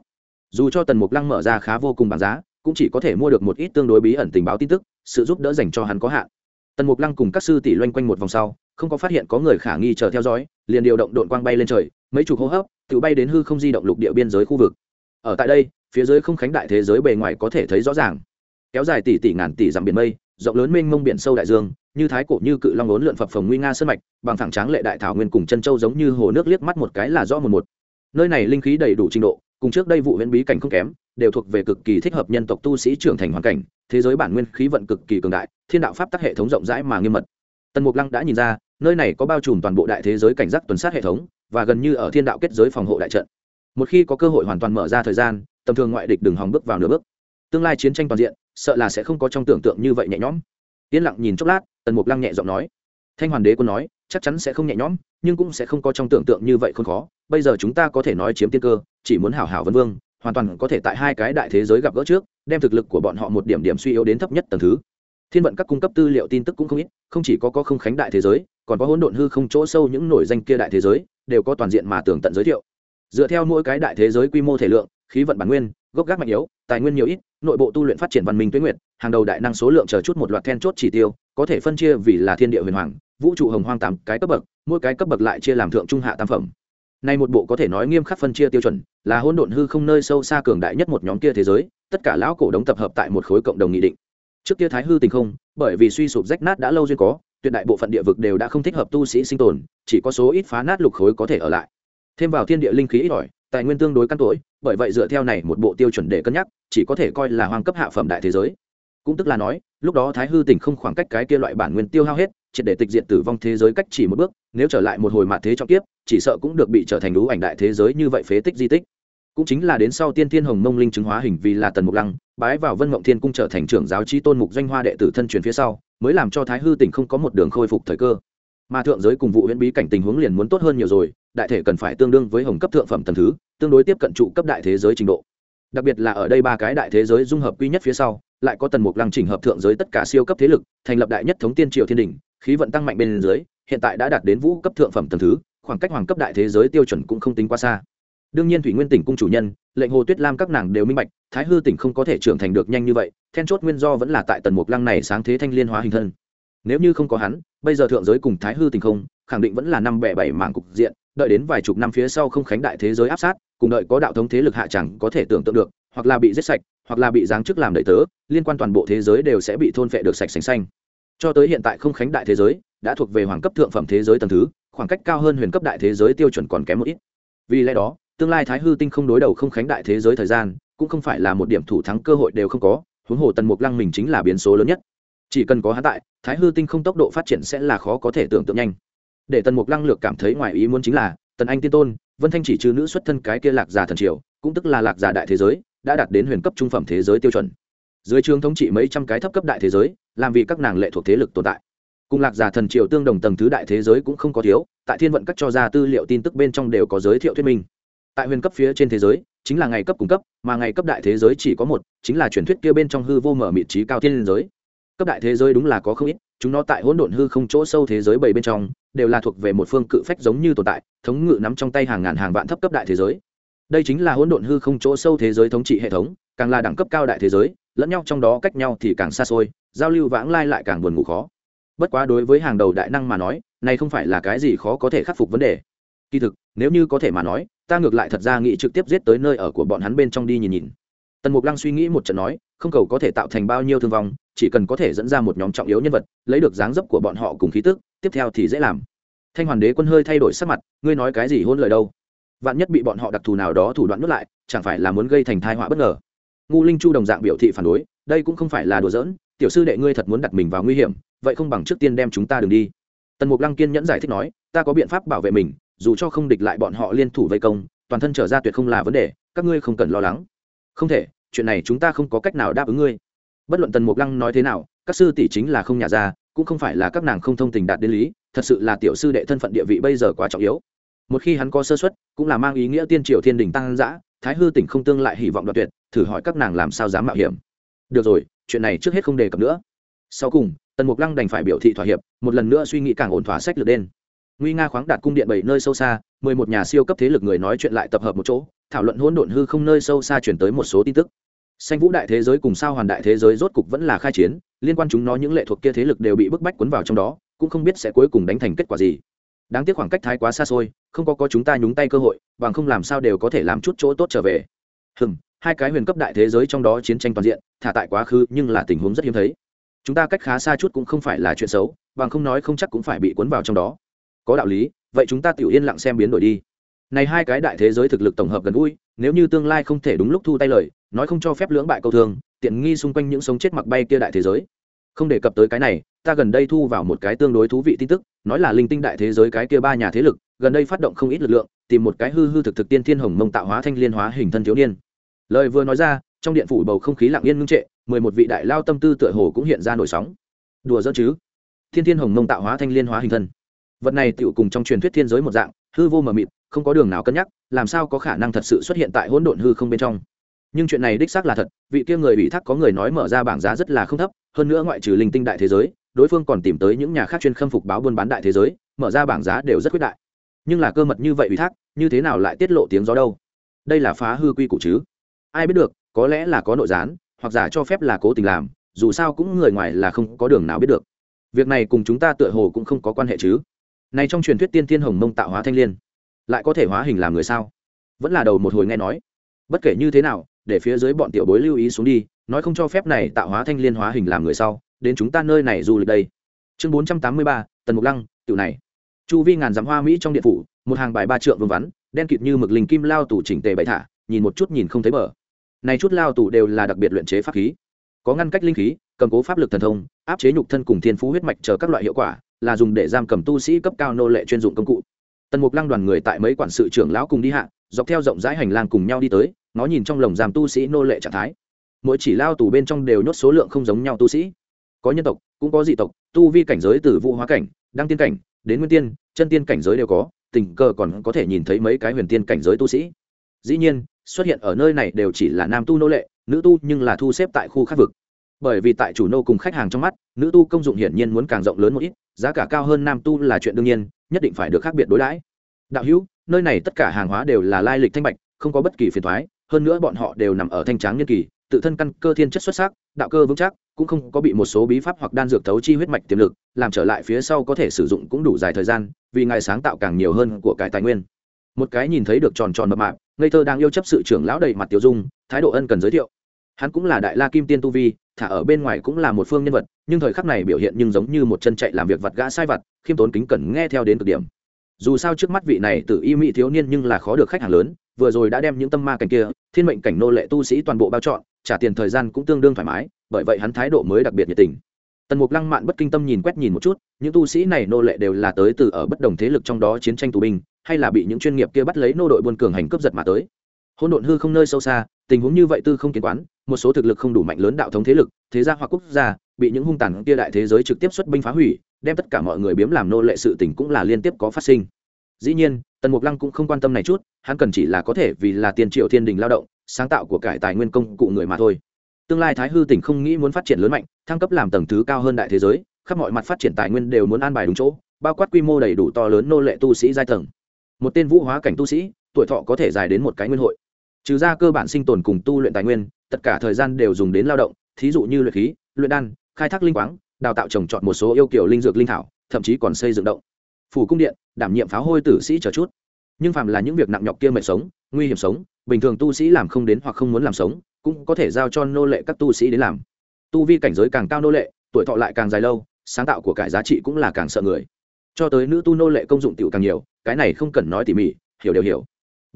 Dù cho tần mục lăng mở ra khá vô cùng bằng giá, cũng chỉ có thể mua được một ít tương đối bí ẩn tình báo tin tức, sự giúp đỡ dành cho hắn có hạn. Tần mục lăng cùng các sư tỷ loanh quanh một vòng sau, không có phát hiện có người khả nghi chờ theo dõi, liền điều động đội quang bay lên trời, mấy chục hô hấp, tự bay đến hư không di động lục địa biên giới khu vực. Ở tại đây phía dưới không khánh đại thế giới bề ngoài có thể thấy rõ ràng. Kéo dài tỷ tỷ ngàn tỷ dặm biển mây, rộng lớn mênh mông biển sâu đại dương, như thái cổ như cự long lốn lượn phập phồng nguy nga sơn mạch, bằng thẳng tráng lệ đại thảo nguyên cùng chân châu giống như hồ nước liếc mắt một cái là rõ một một. Nơi này linh khí đầy đủ trình độ, cùng trước đây vụ huyễn bí cảnh không kém, đều thuộc về cực kỳ thích hợp nhân tộc tu sĩ trưởng thành hoàn cảnh, thế giới bản nguyên khí vận cực kỳ cường đại, thiên đạo pháp tắc hệ thống rộng rãi mà nghiêm mật. Tần mục lăng đã nhìn ra, nơi này có bao trùm toàn bộ đại thế giới cảnh giác tuần sát hệ thống, và gần như ở thiên đạo kết giới phòng hộ đại trận. Một khi có cơ hội hoàn toàn mở ra thời gian tầm thường ngoại địch đừng hòng bước vào nửa bước. Tương lai chiến tranh toàn diện, sợ là sẽ không có trong tưởng tượng như vậy nhẹ nhõm. Yên lặng nhìn chốc lát, tần mục lăng nhẹ giọng nói. Thanh hoàn đế quân nói, chắc chắn sẽ không nhẹ nhõm, nhưng cũng sẽ không có trong tưởng tượng như vậy không khó. Bây giờ chúng ta có thể nói chiếm tiên cơ, chỉ muốn hảo hảo vân vương, hoàn toàn có thể tại hai cái đại thế giới gặp gỡ trước, đem thực lực của bọn họ một điểm điểm suy yếu đến thấp nhất tầng thứ. Thiên vận các cung cấp tư liệu tin tức cũng không ít, không chỉ có có không khánh đại thế giới, còn có hỗn độn hư không chỗ sâu những nổi danh kia đại thế giới, đều có toàn diện mà tường tận giới thiệu. Dựa theo mỗi cái đại thế giới quy mô thể lượng khí vận bản nguyên, gốc gác mạnh yếu, tài nguyên nhiều ít, nội bộ tu luyện phát triển văn minh tuyến nguyệt, hàng đầu đại năng số lượng chờ chút một loạt then chốt chỉ tiêu, có thể phân chia vì là thiên địa huyền hoàng, vũ trụ hồng hoang tám cái cấp bậc, mỗi cái cấp bậc lại chia làm thượng trung hạ tam phẩm. Nay một bộ có thể nói nghiêm khắc phân chia tiêu chuẩn, là hỗn độn hư không nơi sâu xa cường đại nhất một nhóm kia thế giới, tất cả lão cổ đống tập hợp tại một khối cộng đồng nghị định. Trước kia thái hư tình không, bởi vì suy sụp rách nát đã lâu duyên có, tuyệt đại bộ phận địa vực đều đã không thích hợp tu sĩ sinh tồn, chỉ có số ít phá nát lục khối có thể ở lại. Thêm vào thiên địa linh khí ít ỏi, tài nguyên tương đối căn tối bởi vậy dựa theo này một bộ tiêu chuẩn để cân nhắc, chỉ có thể coi là hoang cấp hạ phẩm đại thế giới. Cũng tức là nói, lúc đó thái hư tỉnh không khoảng cách cái kia loại bản nguyên tiêu hao hết, triệt để tịch diện tử vong thế giới cách chỉ một bước, nếu trở lại một hồi mạt thế trong tiếp chỉ sợ cũng được bị trở thành lũ ảnh đại thế giới như vậy phế tích di tích. Cũng chính là đến sau tiên thiên hồng mông linh chứng hóa hình vì là tần mục lăng, bái vào vân mộng thiên cung trở thành trưởng giáo trí tôn mục doanh hoa đệ tử thân truyền phía sau, mới làm cho thái hư tỉnh không có một đường khôi phục thời cơ. Mà thượng giới cùng vụ huyễn bí cảnh tình huống liền muốn tốt hơn nhiều rồi đại thể cần phải tương đương với hồng cấp thượng phẩm tầm thứ, tương đối tiếp cận trụ cấp đại thế giới trình độ. Đặc biệt là ở đây ba cái đại thế giới dung hợp quy nhất phía sau, lại có tần mục lăng chỉnh hợp thượng giới tất cả siêu cấp thế lực, thành lập đại nhất thống tiên triều thiên đình, khí vận tăng mạnh bên dưới, hiện tại đã đạt đến vũ cấp thượng phẩm tầm thứ, khoảng cách hoàng cấp đại thế giới tiêu chuẩn cũng không tính quá xa. Đương nhiên thủy nguyên tỉnh cung chủ nhân, lệnh hồ tuyết lam các nàng đều minh bạch, thái hư tỉnh không có thể trưởng thành được nhanh như vậy, then chốt nguyên do vẫn là tại tần mục lăng này sáng thế thanh liên hóa hình thân. Nếu như không có hắn, bây giờ thượng giới cùng thái hư tỉnh không, khẳng định vẫn là năm bẻ bảy mảng cục diện đợi đến vài chục năm phía sau không khánh đại thế giới áp sát, cùng đợi có đạo thống thế lực hạ chẳng có thể tưởng tượng được, hoặc là bị giết sạch, hoặc là bị giáng chức làm đầy tớ, liên quan toàn bộ thế giới đều sẽ bị thôn phệ được sạch sành xanh. Cho tới hiện tại không khánh đại thế giới đã thuộc về hoàng cấp thượng phẩm thế giới tầng thứ, khoảng cách cao hơn huyền cấp đại thế giới tiêu chuẩn còn kém một ít. Vì lẽ đó, tương lai thái hư tinh không đối đầu không khánh đại thế giới thời gian, cũng không phải là một điểm thủ thắng cơ hội đều không có, huống hồ tần mục lăng mình chính là biến số lớn nhất. Chỉ cần có hắn tại, thái hư tinh không tốc độ phát triển sẽ là khó có thể tưởng tượng nhanh để tần mục lăng lược cảm thấy ngoài ý muốn chính là, tần anh tiên tôn, vân thanh chỉ trừ nữ xuất thân cái kia lạc giả thần triều, cũng tức là lạc giả đại thế giới, đã đạt đến huyền cấp trung phẩm thế giới tiêu chuẩn. Dưới trường thống trị mấy trăm cái thấp cấp đại thế giới, làm vì các nàng lệ thuộc thế lực tồn tại. Cùng lạc giả thần triều tương đồng tầng thứ đại thế giới cũng không có thiếu, tại thiên vận các cho ra tư liệu tin tức bên trong đều có giới thiệu thuyết minh. Tại huyền cấp phía trên thế giới, chính là ngày cấp cung cấp, mà ngày cấp đại thế giới chỉ có một, chính là truyền thuyết kia bên trong hư vô mở mịt trí cao thiên liên giới. Cấp đại thế giới đúng là có không ít chúng nó tại hỗn độn hư không chỗ sâu thế giới bảy bên trong, đều là thuộc về một phương cự phách giống như tồn tại, thống ngự nắm trong tay hàng ngàn hàng vạn thấp cấp đại thế giới. Đây chính là hỗn độn hư không chỗ sâu thế giới thống trị hệ thống, càng là đẳng cấp cao đại thế giới, lẫn nhau trong đó cách nhau thì càng xa xôi, giao lưu vãng lai lại càng buồn ngủ khó. Bất quá đối với hàng đầu đại năng mà nói, này không phải là cái gì khó có thể khắc phục vấn đề. Kỳ thực, nếu như có thể mà nói, ta ngược lại thật ra nghĩ trực tiếp giết tới nơi ở của bọn hắn bên trong đi nhìn nhìn. Tần mục lăng suy nghĩ một trận nói, không cầu có thể tạo thành bao nhiêu thương vong chỉ cần có thể dẫn ra một nhóm trọng yếu nhân vật, lấy được dáng dấp của bọn họ cùng khí tức, tiếp theo thì dễ làm. Thanh hoàn đế quân hơi thay đổi sắc mặt, ngươi nói cái gì hôn lời đâu? Vạn nhất bị bọn họ đặc thù nào đó thủ đoạn nuốt lại, chẳng phải là muốn gây thành thai họa bất ngờ? Ngu linh chu đồng dạng biểu thị phản đối, đây cũng không phải là đùa giỡn, tiểu sư đệ ngươi thật muốn đặt mình vào nguy hiểm, vậy không bằng trước tiên đem chúng ta đừng đi. Tần mục lăng kiên nhẫn giải thích nói, ta có biện pháp bảo vệ mình, dù cho không địch lại bọn họ liên thủ vây công, toàn thân trở ra tuyệt không là vấn đề, các ngươi không cần lo lắng. Không thể, chuyện này chúng ta không có cách nào đáp ứng ngươi bất luận tần mục lăng nói thế nào, các sư tỷ chính là không nhà ra cũng không phải là các nàng không thông tình đạt đến lý, thật sự là tiểu sư đệ thân phận địa vị bây giờ quá trọng yếu. Một khi hắn có sơ xuất cũng là mang ý nghĩa tiên triều thiên đình tăng giã thái hư tỉnh không tương lại hy vọng đoạt tuyệt, thử hỏi các nàng làm sao dám mạo hiểm. Được rồi, chuyện này trước hết không đề cập nữa. Sau cùng, tần mục lăng đành phải biểu thị thỏa hiệp, một lần nữa suy nghĩ càng ổn thỏa sách lược đen. Nguy nga khoáng đạt cung điện bảy nơi sâu xa, mười một nhà siêu cấp thế lực người nói chuyện lại tập hợp một chỗ, thảo luận hỗn độn hư không nơi sâu xa chuyển tới một số tin tức xanh vũ đại thế giới cùng sao hoàn đại thế giới rốt cục vẫn là khai chiến, liên quan chúng nó những lệ thuộc kia thế lực đều bị bức bách cuốn vào trong đó, cũng không biết sẽ cuối cùng đánh thành kết quả gì. Đáng tiếc khoảng cách thái quá xa xôi, không có có chúng ta nhúng tay cơ hội, bằng không làm sao đều có thể làm chút chỗ tốt trở về. Hừm, hai cái huyền cấp đại thế giới trong đó chiến tranh toàn diện, thả tại quá khứ nhưng là tình huống rất hiếm thấy. Chúng ta cách khá xa chút cũng không phải là chuyện xấu, bằng không nói không chắc cũng phải bị cuốn vào trong đó. Có đạo lý, vậy chúng ta tự yên lặng xem biến đổi đi. Này hai cái đại thế giới thực lực tổng hợp gần gũi nếu như tương lai không thể đúng lúc thu tay lời, nói không cho phép lưỡng bại câu thương tiện nghi xung quanh những sống chết mặc bay kia đại thế giới. Không đề cập tới cái này, ta gần đây thu vào một cái tương đối thú vị tin tức, nói là linh tinh đại thế giới cái kia ba nhà thế lực, gần đây phát động không ít lực lượng, tìm một cái hư hư thực thực tiên thiên hồng mông tạo hóa thanh liên hóa hình thân thiếu niên. Lời vừa nói ra, trong điện phủ bầu không khí lặng yên ngưng trệ, mười một vị đại lao tâm tư tựa hồ cũng hiện ra nổi sóng. Đùa dỡ chứ? Thiên thiên hồng mông tạo hóa thanh liên hóa hình thân. Vật này tựu cùng trong truyền thuyết thiên giới một dạng, hư vô mờ mịt không có đường nào cân nhắc, làm sao có khả năng thật sự xuất hiện tại hỗn độn hư không bên trong. Nhưng chuyện này đích xác là thật, vị kia người ủy thác có người nói mở ra bảng giá rất là không thấp, hơn nữa ngoại trừ linh tinh đại thế giới, đối phương còn tìm tới những nhà khác chuyên khâm phục báo buôn bán đại thế giới, mở ra bảng giá đều rất quyết đại. Nhưng là cơ mật như vậy ủy thác, như thế nào lại tiết lộ tiếng gió đâu? Đây là phá hư quy củ chứ? Ai biết được, có lẽ là có nội gián, hoặc giả cho phép là cố tình làm, dù sao cũng người ngoài là không có đường nào biết được. Việc này cùng chúng ta tựa hồ cũng không có quan hệ chứ? Này trong truyền thuyết tiên thiên hồng mông tạo hóa thanh liên lại có thể hóa hình làm người sao? Vẫn là đầu một hồi nghe nói. Bất kể như thế nào, để phía dưới bọn tiểu bối lưu ý xuống đi, nói không cho phép này tạo hóa thanh liên hóa hình làm người sau, đến chúng ta nơi này du lịch đây. Chương bốn trăm tám mươi ba, tần mục lăng, tiểu này. Chu vi ngàn dặm hoa mỹ trong điện phủ, một hàng bài ba trượng vương vắn, đen kịt như mực linh kim lao tủ chỉnh tề bậy thả, nhìn một chút nhìn không thấy bờ. Này chút lao tủ đều là đặc biệt luyện chế pháp khí. Có ngăn cách linh khí, cầm cố pháp lực thần thông, áp chế nhục thân cùng thiên phú huyết mạch chờ các loại hiệu quả, là dùng để giam cầm tu sĩ cấp cao nô lệ chuyên dụng công cụ tần mục lăng đoàn người tại mấy quản sự trưởng lão cùng đi hạ, dọc theo rộng rãi hành lang cùng nhau đi tới nó nhìn trong lồng giam tu sĩ nô lệ trạng thái. Mỗi chỉ lao tù bên trong đều nhốt số lượng không giống nhau tu sĩ. Có nhân tộc, cũng có dị tộc, tu vi cảnh giới từ vũ hóa cảnh, đăng tiên cảnh, đến nguyên tiên, chân tiên cảnh giới đều có, tình cờ còn có thể nhìn thấy mấy cái huyền tiên cảnh giới tu sĩ. Dĩ nhiên, xuất hiện ở nơi này đều chỉ là nam tu nô lệ, nữ tu nhưng là thu xếp tại khu khác vực. Bởi vì tại chủ nô cùng khách hàng trong mắt, nữ tu công dụng hiển nhiên muốn càng rộng lớn một ít, giá cả cao hơn nam tu là chuyện đương nhiên nhất định phải được khác biệt đối đãi. Đạo hữu, nơi này tất cả hàng hóa đều là lai lịch thanh bạch, không có bất kỳ phiền thoái hơn nữa bọn họ đều nằm ở thanh tráng nhân kỳ, tự thân căn cơ thiên chất xuất sắc, đạo cơ vững chắc, cũng không có bị một số bí pháp hoặc đan dược thấu chi huyết mạch tiềm lực, làm trở lại phía sau có thể sử dụng cũng đủ dài thời gian, vì ngài sáng tạo càng nhiều hơn của cải tài nguyên. Một cái nhìn thấy được tròn tròn mập mạp, ngây thơ đang yêu chấp sự trưởng lão đầy mặt tiểu dung, thái độ ân cần giới thiệu hắn cũng là đại la kim tiên tu vi, thả ở bên ngoài cũng là một phương nhân vật, nhưng thời khắc này biểu hiện nhưng giống như một chân chạy làm việc vặt gã sai vặt, khiêm tốn kính cẩn nghe theo đến cực điểm. Dù sao trước mắt vị này tự y mỹ thiếu niên nhưng là khó được khách hàng lớn, vừa rồi đã đem những tâm ma cảnh kia, thiên mệnh cảnh nô lệ tu sĩ toàn bộ bao chọn trả tiền thời gian cũng tương đương thoải mái, bởi vậy hắn thái độ mới đặc biệt nhiệt tình. Tần mục lăng mạn bất kinh tâm nhìn quét nhìn một chút, những tu sĩ này nô lệ đều là tới từ ở bất đồng thế lực trong đó chiến tranh tù binh, hay là bị những chuyên nghiệp kia bắt lấy nô đội buôn cường hành cướp giật mà tới. Hôn độn hư không nơi sâu xa tình huống như vậy tư không kiến quán, một số thực lực không đủ mạnh lớn đạo thống thế lực, thế gia hoặc quốc gia, bị những hung tàn kia đại thế giới trực tiếp xuất binh phá hủy, đem tất cả mọi người biếm làm nô lệ sự tình cũng là liên tiếp có phát sinh. Dĩ nhiên, tần mục lăng cũng không quan tâm này chút, hắn cần chỉ là có thể vì là tiền triệu thiên đình lao động, sáng tạo của cải tài nguyên công cụ người mà thôi. Tương lai thái hư tỉnh không nghĩ muốn phát triển lớn mạnh, thăng cấp làm tầng thứ cao hơn đại thế giới, khắp mọi mặt phát triển tài nguyên đều muốn an bài đúng chỗ, bao quát quy mô đầy đủ to lớn nô lệ tu sĩ giai tầng. Một tên vũ hóa cảnh tu sĩ, tuổi thọ có thể dài đến một cái nguyên hội trừ ra cơ bản sinh tồn cùng tu luyện tài nguyên, tất cả thời gian đều dùng đến lao động, thí dụ như luyện khí, luyện đan, khai thác linh quáng, đào tạo trồng trọt một số yêu kiểu linh dược linh thảo, thậm chí còn xây dựng động. Phủ cung điện, đảm nhiệm pháo hôi tử sĩ chờ chút. Nhưng phàm là những việc nặng nhọc kia mệt sống, nguy hiểm sống, bình thường tu sĩ làm không đến hoặc không muốn làm sống, cũng có thể giao cho nô lệ các tu sĩ đến làm. Tu vi cảnh giới càng cao nô lệ, tuổi thọ lại càng dài lâu, sáng tạo của cải giá trị cũng là càng sợ người. Cho tới nữ tu nô lệ công dụng tiểu càng nhiều, cái này không cần nói tỉ mỉ, hiểu đều hiểu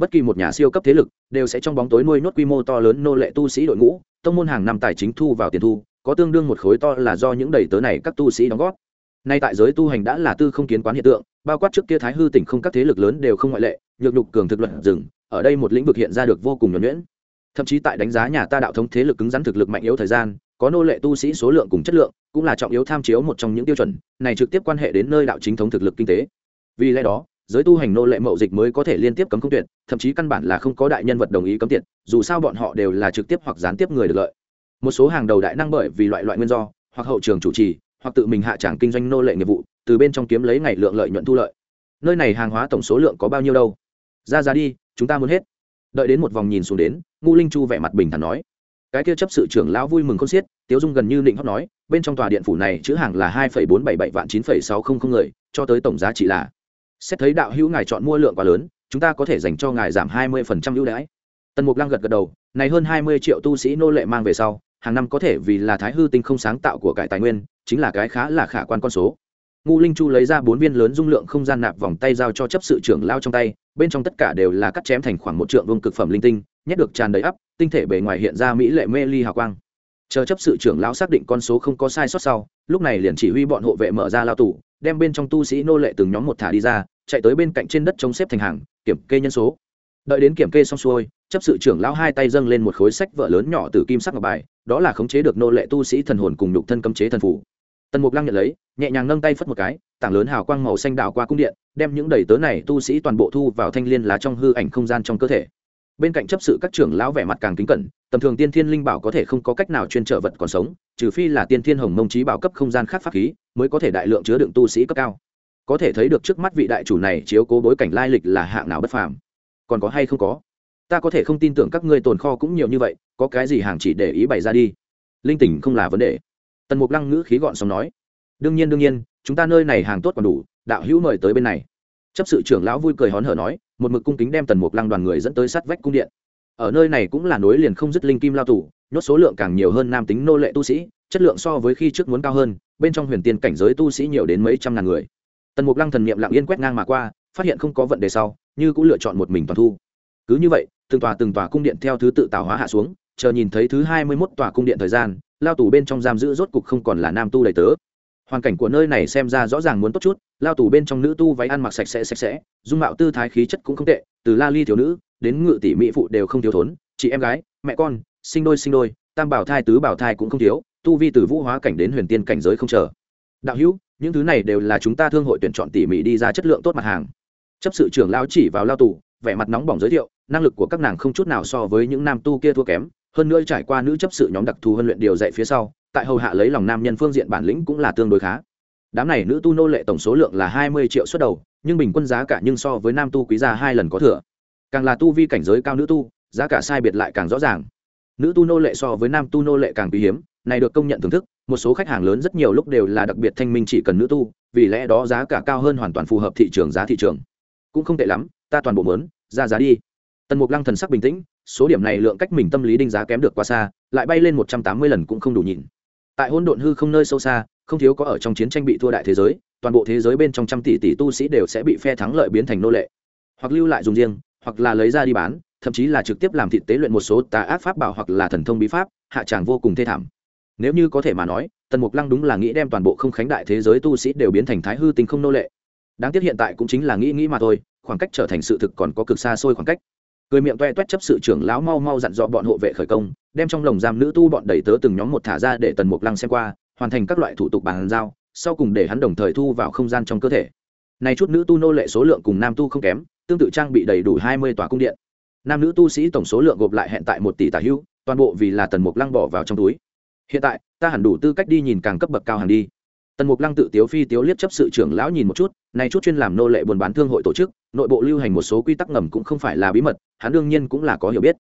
bất kỳ một nhà siêu cấp thế lực đều sẽ trong bóng tối nuôi nốt quy mô to lớn nô lệ tu sĩ đội ngũ, tông môn hàng năm tài chính thu vào tiền thu, có tương đương một khối to là do những đầy tớ này các tu sĩ đóng góp. Nay tại giới tu hành đã là tư không kiến quán hiện tượng, bao quát trước kia thái hư tỉnh không các thế lực lớn đều không ngoại lệ, nhược nhục cường thực luận rừng, ở đây một lĩnh vực hiện ra được vô cùng nhuẩn nhuyễn. Thậm chí tại đánh giá nhà ta đạo thống thế lực cứng rắn thực lực mạnh yếu thời gian, có nô lệ tu sĩ số lượng cùng chất lượng, cũng là trọng yếu tham chiếu một trong những tiêu chuẩn, này trực tiếp quan hệ đến nơi đạo chính thống thực lực kinh tế. Vì lẽ đó giới tu hành nô lệ mậu dịch mới có thể liên tiếp cấm không tuyệt, thậm chí căn bản là không có đại nhân vật đồng ý cấm tiệt, dù sao bọn họ đều là trực tiếp hoặc gián tiếp người được lợi. Một số hàng đầu đại năng bởi vì loại loại nguyên do, hoặc hậu trường chủ trì, hoặc tự mình hạ trảng kinh doanh nô lệ nghiệp vụ, từ bên trong kiếm lấy ngày lượng lợi nhuận thu lợi. Nơi này hàng hóa tổng số lượng có bao nhiêu đâu? Ra ra đi, chúng ta muốn hết. Đợi đến một vòng nhìn xuống đến ngu linh chu vẻ mặt bình thản nói. Cái kia chấp sự trưởng lão vui mừng không xiết, tiếu dung gần như định hót nói, bên trong tòa điện phủ này chữ hàng là hai bốn bảy bảy vạn chín sáu không không người, cho tới tổng giá trị là xét thấy đạo hữu ngài chọn mua lượng quá lớn, chúng ta có thể dành cho ngài giảm hai mươi phần trăm ưu đãi. Tần mục lăng gật gật đầu, này hơn hai mươi triệu tu sĩ nô lệ mang về sau, hàng năm có thể vì là thái hư tinh không sáng tạo của cải tài nguyên, chính là cái khá là khả quan con số. Ngu linh chu lấy ra bốn viên lớn dung lượng không gian nạp vòng tay giao cho chấp sự trưởng lao trong tay, bên trong tất cả đều là cắt chém thành khoảng một trượng vương cực phẩm linh tinh, nhét được tràn đầy ắp, tinh thể bề ngoài hiện ra mỹ lệ mê ly hào quang. Chờ chấp sự trưởng lão xác định con số không có sai sót sau, lúc này liền chỉ huy bọn hộ vệ mở ra lao tủ đem bên trong tu sĩ nô lệ từng nhóm một thả đi ra, chạy tới bên cạnh trên đất chống xếp thành hàng, kiểm kê nhân số. Đợi đến kiểm kê xong xuôi, chấp sự trưởng lão hai tay dâng lên một khối sách vợ lớn nhỏ từ kim sắc ngọc bài, đó là khống chế được nô lệ tu sĩ thần hồn cùng nhục thân cấm chế thần phủ. Tần mục lăng nhận lấy, nhẹ nhàng nâng tay phất một cái, tảng lớn hào quang màu xanh đảo qua cung điện, đem những đầy tớ này tu sĩ toàn bộ thu vào thanh liên lá trong hư ảnh không gian trong cơ thể bên cạnh chấp sự các trưởng lão vẻ mặt càng kính cẩn, tầm thường tiên thiên linh bảo có thể không có cách nào chuyên trợ vật còn sống, trừ phi là tiên thiên hồng mông trí bảo cấp không gian khác pháp khí, mới có thể đại lượng chứa đựng tu sĩ cấp cao. Có thể thấy được trước mắt vị đại chủ này chiếu cố bối cảnh lai lịch là hạng nào bất phàm. Còn có hay không có? Ta có thể không tin tưởng các ngươi tồn kho cũng nhiều như vậy, có cái gì hàng chỉ để ý bày ra đi? Linh tỉnh không là vấn đề. Tần mục lăng ngữ khí gọn xong nói. Đương nhiên đương nhiên, chúng ta nơi này hàng tốt còn đủ, đạo hữu mời tới bên này. Chấp sự trưởng lão vui cười hón hở nói một mực cung kính đem tần mục lăng đoàn người dẫn tới sát vách cung điện. Ở nơi này cũng là nối liền không dứt linh kim lao tù, nhốt số lượng càng nhiều hơn nam tính nô lệ tu sĩ, chất lượng so với khi trước muốn cao hơn, bên trong huyền tiên cảnh giới tu sĩ nhiều đến mấy trăm ngàn người. Tần mục lăng thần niệm lặng yên quét ngang mà qua, phát hiện không có vận đề sau, như cũng lựa chọn một mình toàn thu. Cứ như vậy, từng tòa từng tòa cung điện theo thứ tự tạo hóa hạ xuống, chờ nhìn thấy thứ hai mươi mốt tòa cung điện thời gian, lao tù bên trong giam giữ rốt cục không còn là nam tu đầy tớ hoàn cảnh của nơi này xem ra rõ ràng muốn tốt chút, lao tù bên trong nữ tu váy ăn mặc sạch sẽ sạch sẽ, dung mạo tư thái khí chất cũng không tệ, từ la ly thiếu nữ đến ngự tỷ mỹ phụ đều không thiếu thốn, chị em gái, mẹ con, sinh đôi sinh đôi, tam bảo thai, tứ bảo thai cũng không thiếu, tu vi từ vũ hóa cảnh đến huyền tiên cảnh giới không chờ. Đạo hữu, những thứ này đều là chúng ta thương hội tuyển chọn tỉ mỉ đi ra chất lượng tốt mặt hàng. Chấp sự trưởng lao chỉ vào lao tù, vẻ mặt nóng bỏng giới thiệu, năng lực của các nàng không chút nào so với những nam tu kia thua kém, hơn nữa trải qua nữ chấp sự nhóm đặc thù huấn luyện điều dạy phía sau tại hầu hạ lấy lòng nam nhân phương diện bản lĩnh cũng là tương đối khá. Đám này nữ tu nô lệ tổng số lượng là hai mươi triệu xuất đầu, nhưng bình quân giá cả nhưng so với nam tu quý gia hai lần có thừa. Càng là tu vi cảnh giới cao nữ tu, giá cả sai biệt lại càng rõ ràng. Nữ tu nô lệ so với nam tu nô lệ càng quý hiếm, này được công nhận thưởng thức, một số khách hàng lớn rất nhiều lúc đều là đặc biệt thanh minh chỉ cần nữ tu, vì lẽ đó giá cả cao hơn hoàn toàn phù hợp thị trường giá thị trường. Cũng không tệ lắm, ta toàn bộ mớn ra giá đi. Tần mục lăng thần sắc bình tĩnh, số điểm này lượng cách mình tâm lý đinh giá kém được quá xa, lại bay lên một trăm tám mươi lần cũng không đủ nhìn tại hôn độn hư không nơi sâu xa, không thiếu có ở trong chiến tranh bị thua đại thế giới, toàn bộ thế giới bên trong trăm tỷ tỷ tu sĩ đều sẽ bị phe thắng lợi biến thành nô lệ. Hoặc lưu lại dùng riêng, hoặc là lấy ra đi bán, thậm chí là trực tiếp làm thịt tế luyện một số tà ác pháp bảo hoặc là thần thông bí pháp, hạ tràng vô cùng thê thảm. Nếu như có thể mà nói, tần mục lăng đúng là nghĩ đem toàn bộ không khánh đại thế giới tu sĩ đều biến thành thái hư tinh không nô lệ. Đáng tiếc hiện tại cũng chính là nghĩ nghĩ mà thôi, khoảng cách trở thành sự thực còn có cực xa xôi khoảng cách cười miệng toe toét chấp sự trưởng lão mau mau dặn dò bọn hộ vệ khởi công, đem trong lồng giam nữ tu bọn đầy tớ từng nhóm một thả ra để tần mục lăng xem qua, hoàn thành các loại thủ tục bàn giao, sau cùng để hắn đồng thời thu vào không gian trong cơ thể. Này chút nữ tu nô lệ số lượng cùng nam tu không kém, tương tự trang bị đầy đủ hai mươi tòa cung điện. Nam nữ tu sĩ tổng số lượng gộp lại hẹn tại một tỷ tà hưu toàn bộ vì là tần mục lăng bỏ vào trong túi. Hiện tại, ta hẳn đủ tư cách đi nhìn càng cấp bậc cao hàng đi tần mục lăng tự tiếu phi tiếu liếc chấp sự trưởng lão nhìn một chút, này chút chuyên làm nô lệ buôn bán thương hội tổ chức, nội bộ lưu hành một số quy tắc ngầm cũng không phải là bí mật, hắn đương nhiên cũng là có hiểu biết.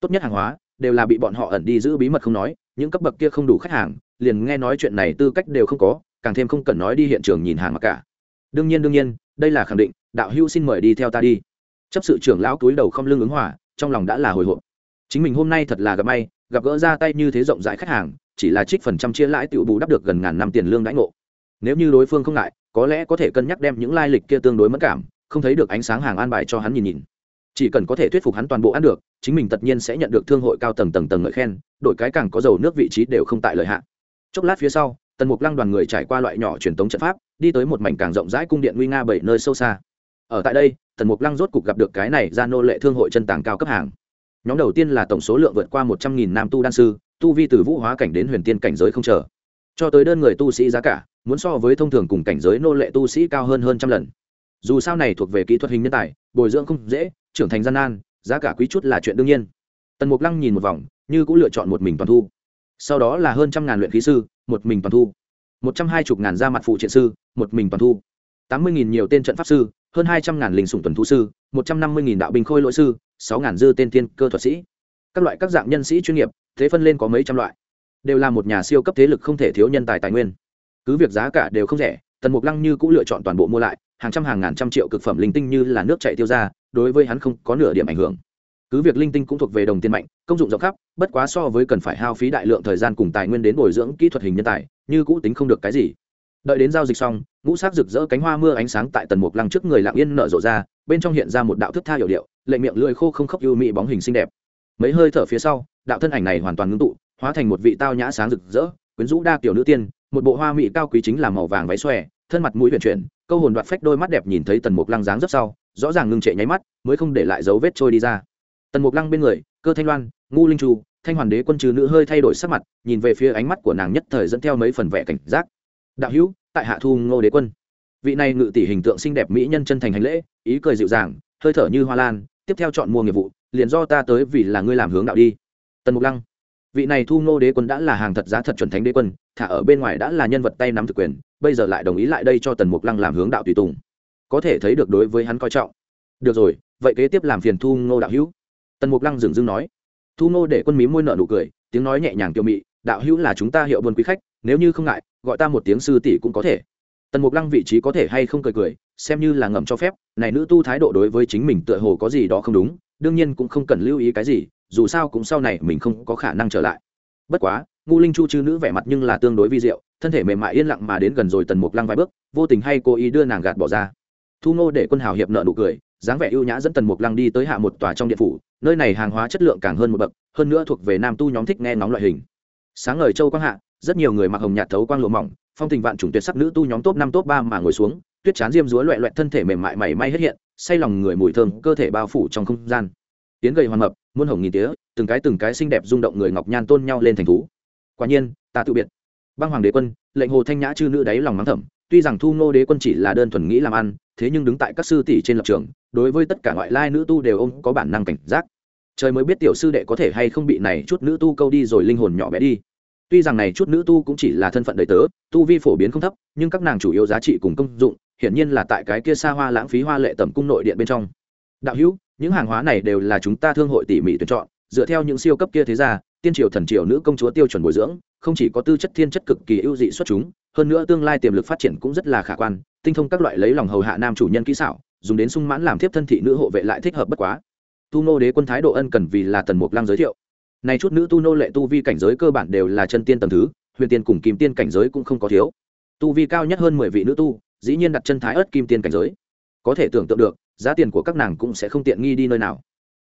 Tốt nhất hàng hóa, đều là bị bọn họ ẩn đi giữ bí mật không nói, những cấp bậc kia không đủ khách hàng, liền nghe nói chuyện này tư cách đều không có, càng thêm không cần nói đi hiện trường nhìn hàng mà cả. Đương nhiên đương nhiên, đây là khẳng định, đạo hữu xin mời đi theo ta đi. Chấp sự trưởng lão túi đầu không lưng ứng hỏa trong lòng đã là hồi hộp. Chính mình hôm nay thật là gặp may, gặp gỡ ra tay như thế rộng rãi khách hàng, chỉ là trích phần trăm chia lãi tiểu bù đắp được gần ngàn năm tiền lương đãi ngộ nếu như đối phương không ngại, có lẽ có thể cân nhắc đem những lai lịch kia tương đối mất cảm, không thấy được ánh sáng hàng an bài cho hắn nhìn nhìn. Chỉ cần có thể thuyết phục hắn toàn bộ ăn được, chính mình tất nhiên sẽ nhận được thương hội cao tầng tầng tầng ngợi khen đội cái càng có dầu nước vị trí đều không tại lợi hạn chốc lát phía sau, tần mục lăng đoàn người trải qua loại nhỏ truyền thống trận pháp, đi tới một mảnh càng rộng rãi cung điện nguy nga bảy nơi sâu xa. Ở tại đây, tần mục lăng rốt cục gặp được cái này ra nô lệ thương hội chân tàng cao cấp hàng. Nhóm đầu tiên là tổng số lượng vượt qua một trăm nghìn nam tu đan sư, tu vi từ vũ hóa cảnh đến huyền tiên cảnh giới không chờ. Cho tới đơn người tu sĩ giá cả muốn so với thông thường cùng cảnh giới nô lệ tu sĩ cao hơn hơn trăm lần. Dù sao này thuộc về kỹ thuật hình nhân tài, bồi dưỡng không dễ, trưởng thành gian nan, giá cả quý chút là chuyện đương nhiên. Tần mục lăng nhìn một vòng, như cũng lựa chọn một mình toàn thu. Sau đó là hơn trăm ngàn luyện khí sư, một mình toàn thu. Một trăm hai mươi ngàn ra mặt phụ triện sư, một mình toàn thu. Tám mươi nghìn nhiều tên trận pháp sư, hơn hai trăm ngàn linh sủng tuần thú sư, một trăm năm mươi nghìn đạo binh khôi lỗi sư, sáu ngàn dư tên tiên cơ thuật sĩ. Các loại các dạng nhân sĩ chuyên nghiệp, thế phân lên có mấy trăm loại. Đều là một nhà siêu cấp thế lực không thể thiếu nhân tài tài nguyên cứ việc giá cả đều không rẻ, tần mục lăng như cũng lựa chọn toàn bộ mua lại, hàng trăm hàng ngàn trăm triệu cực phẩm linh tinh như là nước chạy tiêu ra, đối với hắn không có nửa điểm ảnh hưởng. Cứ việc linh tinh cũng thuộc về đồng tiền mạnh, công dụng rộng khắp, bất quá so với cần phải hao phí đại lượng thời gian cùng tài nguyên đến bồi dưỡng kỹ thuật hình nhân tài, như cũ tính không được cái gì. Đợi đến giao dịch xong, ngũ sắc rực rỡ cánh hoa mưa ánh sáng tại tần mục lăng trước người lặng yên nở rộ ra, bên trong hiện ra một đạo thức tha hiệu điệu, lệ miệng lưỡi khô không khóc ưu mị bóng hình xinh đẹp. Mấy hơi thở phía sau, đạo thân ảnh này hoàn toàn ngưng tụ, hóa thành một vị tao nhã sáng rực rỡ, quyến rũ đa kiểu nữ tiên một bộ hoa mỹ cao quý chính là màu vàng váy xòe, thân mặt mũi huyền chuyển, câu hồn đoạt phách đôi mắt đẹp nhìn thấy tần mục lăng dáng rất sau, rõ ràng ngưng trệ nháy mắt, mới không để lại dấu vết trôi đi ra. Tần mục lăng bên người, cơ thanh loan, ngu linh tru thanh hoàn đế quân trừ nữ hơi thay đổi sắc mặt, nhìn về phía ánh mắt của nàng nhất thời dẫn theo mấy phần vẻ cảnh giác. Đạo hữu, tại hạ thu ngô đế quân. Vị này ngự tỷ hình tượng xinh đẹp mỹ nhân chân thành hành lễ, ý cười dịu dàng, hơi thở như hoa lan, tiếp theo chọn mua nghiệp vụ, liền do ta tới vì là ngươi làm hướng đạo đi. Tần mục lăng vị này thu ngô đế quân đã là hàng thật giá thật chuẩn thánh đế quân, thả ở bên ngoài đã là nhân vật tay nắm thực quyền, bây giờ lại đồng ý lại đây cho tần mục lăng làm hướng đạo tùy tùng. Có thể thấy được đối với hắn coi trọng. Được rồi, vậy kế tiếp làm phiền thu ngô đạo hữu. Tần mục lăng dừng dưng nói. Thu ngô để quân mí môi nợ nụ cười, tiếng nói nhẹ nhàng tiêu mị, đạo hữu là chúng ta hiệu buôn quý khách, nếu như không ngại, gọi ta một tiếng sư tỷ cũng có thể. Tần mục lăng vị trí có thể hay không cười cười, xem như là ngầm cho phép, này nữ tu thái độ đối với chính mình tựa hồ có gì đó không đúng, đương nhiên cũng không cần lưu ý cái gì dù sao cũng sau này mình không có khả năng trở lại. Bất quá ngu linh chu chư nữ vẻ mặt nhưng là tương đối vi diệu, thân thể mềm mại yên lặng mà đến gần rồi tần mục lăng vài bước, vô tình hay cố ý đưa nàng gạt bỏ ra. Thu ngô để quân hào hiệp nợ nụ cười, dáng vẻ ưu nhã dẫn tần mục lăng đi tới hạ một tòa trong điện phủ, nơi này hàng hóa chất lượng càng hơn một bậc, hơn nữa thuộc về nam tu nhóm thích nghe ngóng loại hình. Sáng ngời châu quang hạ, rất nhiều người mặc hồng nhạt thấu quang lộ mỏng, phong tình vạn chủng tuyệt sắc nữ tu nhóm top năm top ba mà ngồi xuống, tuyết chán diêm dúa loẹ loẹt thân thể mềm mại mảy may hết hiện, say lòng người mùi thơm, cơ thể bao phủ trong không gian. Tiến gầy hoàn mập muôn hồng nghìn tía, từng cái từng cái xinh đẹp rung động người ngọc nhan tôn nhau lên thành thú. Quả nhiên, ta tự biệt. Băng hoàng đế quân, lệnh hồ thanh nhã chư nữ đáy lòng mắng thầm, tuy rằng thu ngô đế quân chỉ là đơn thuần nghĩ làm ăn, thế nhưng đứng tại các sư tỷ trên lập trường, đối với tất cả ngoại lai nữ tu đều ông có bản năng cảnh giác. Trời mới biết tiểu sư đệ có thể hay không bị này chút nữ tu câu đi rồi linh hồn nhỏ bé đi. Tuy rằng này chút nữ tu cũng chỉ là thân phận đầy tớ, tu vi phổ biến không thấp, nhưng các nàng chủ yếu giá trị cùng công dụng, hiển nhiên là tại cái kia xa hoa lãng phí hoa lệ tầm cung nội điện bên trong. Đạo hữu những hàng hóa này đều là chúng ta thương hội tỉ mỉ tuyển chọn, dựa theo những siêu cấp kia thế ra tiên triều thần triều nữ công chúa tiêu chuẩn bồi dưỡng, không chỉ có tư chất thiên chất cực kỳ ưu dị xuất chúng, hơn nữa tương lai tiềm lực phát triển cũng rất là khả quan, tinh thông các loại lấy lòng hầu hạ nam chủ nhân kỹ xảo, dùng đến sung mãn làm thiếp thân thị nữ hộ vệ lại thích hợp bất quá. Tu nô đế quân thái độ ân cần vì là tần mục lăng giới thiệu. Nay chút nữ tu nô lệ tu vi cảnh giới cơ bản đều là chân tiên tầm thứ, huyền tiên cùng kim tiên cảnh giới cũng không có thiếu. Tu vi cao nhất hơn mười vị nữ tu, dĩ nhiên đặt chân thái ớt kim tiên cảnh giới. Có thể tưởng tượng được giá tiền của các nàng cũng sẽ không tiện nghi đi nơi nào.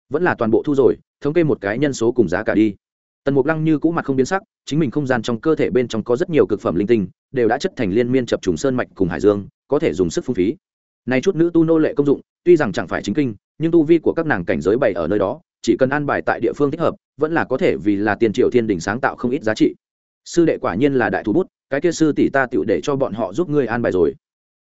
Vẫn là toàn bộ thu rồi, thống kê một cái nhân số cùng giá cả đi. Tần mục lăng như cũ mặt không biến sắc, chính mình không gian trong cơ thể bên trong có rất nhiều cực phẩm linh tinh, đều đã chất thành liên miên chập trùng sơn mạch cùng hải dương, có thể dùng sức phung phí. Này chút nữ tu nô lệ công dụng, tuy rằng chẳng phải chính kinh, nhưng tu vi của các nàng cảnh giới bày ở nơi đó, chỉ cần an bài tại địa phương thích hợp, vẫn là có thể vì là tiền triệu thiên đình sáng tạo không ít giá trị. Sư đệ quả nhiên là đại thú bút, cái kia sư tỷ ta tựu để cho bọn họ giúp ngươi an bài rồi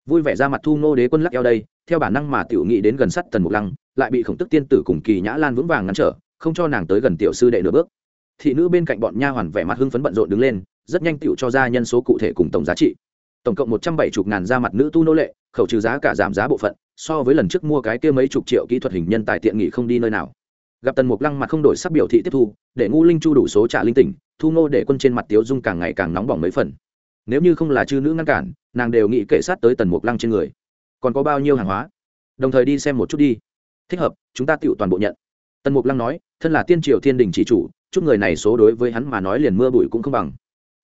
vui vẻ ra mặt thu nô đế quân lắc eo đây, theo bản năng mà tiểu nghị đến gần sắt tần mục lăng, lại bị khổng tức tiên tử cùng kỳ nhã lan vững vàng ngăn trở, không cho nàng tới gần tiểu sư đệ nửa bước. Thị nữ bên cạnh bọn nha hoàn vẻ mặt hưng phấn bận rộn đứng lên, rất nhanh tiểu cho ra nhân số cụ thể cùng tổng giá trị. Tổng cộng một trăm bảy chục ngàn ra mặt nữ tu nô lệ, khẩu trừ giá cả giảm giá bộ phận, so với lần trước mua cái kia mấy chục triệu kỹ thuật hình nhân tài tiện nghị không đi nơi nào. Gặp tần mục lăng mặt không đổi sắc biểu thị tiếp thu, để ngu linh chu đủ số trả linh tỉnh, thu nô để quân trên mặt tiếu dung càng ngày càng nóng bỏng mấy phần nếu như không là chư nữ ngăn cản, nàng đều nghĩ kể sát tới tần mục lăng trên người. Còn có bao nhiêu hàng hóa? Đồng thời đi xem một chút đi. Thích hợp, chúng ta tựu toàn bộ nhận. Tần mục lăng nói, thân là tiên triều thiên đình chỉ chủ, chút người này số đối với hắn mà nói liền mưa bụi cũng không bằng.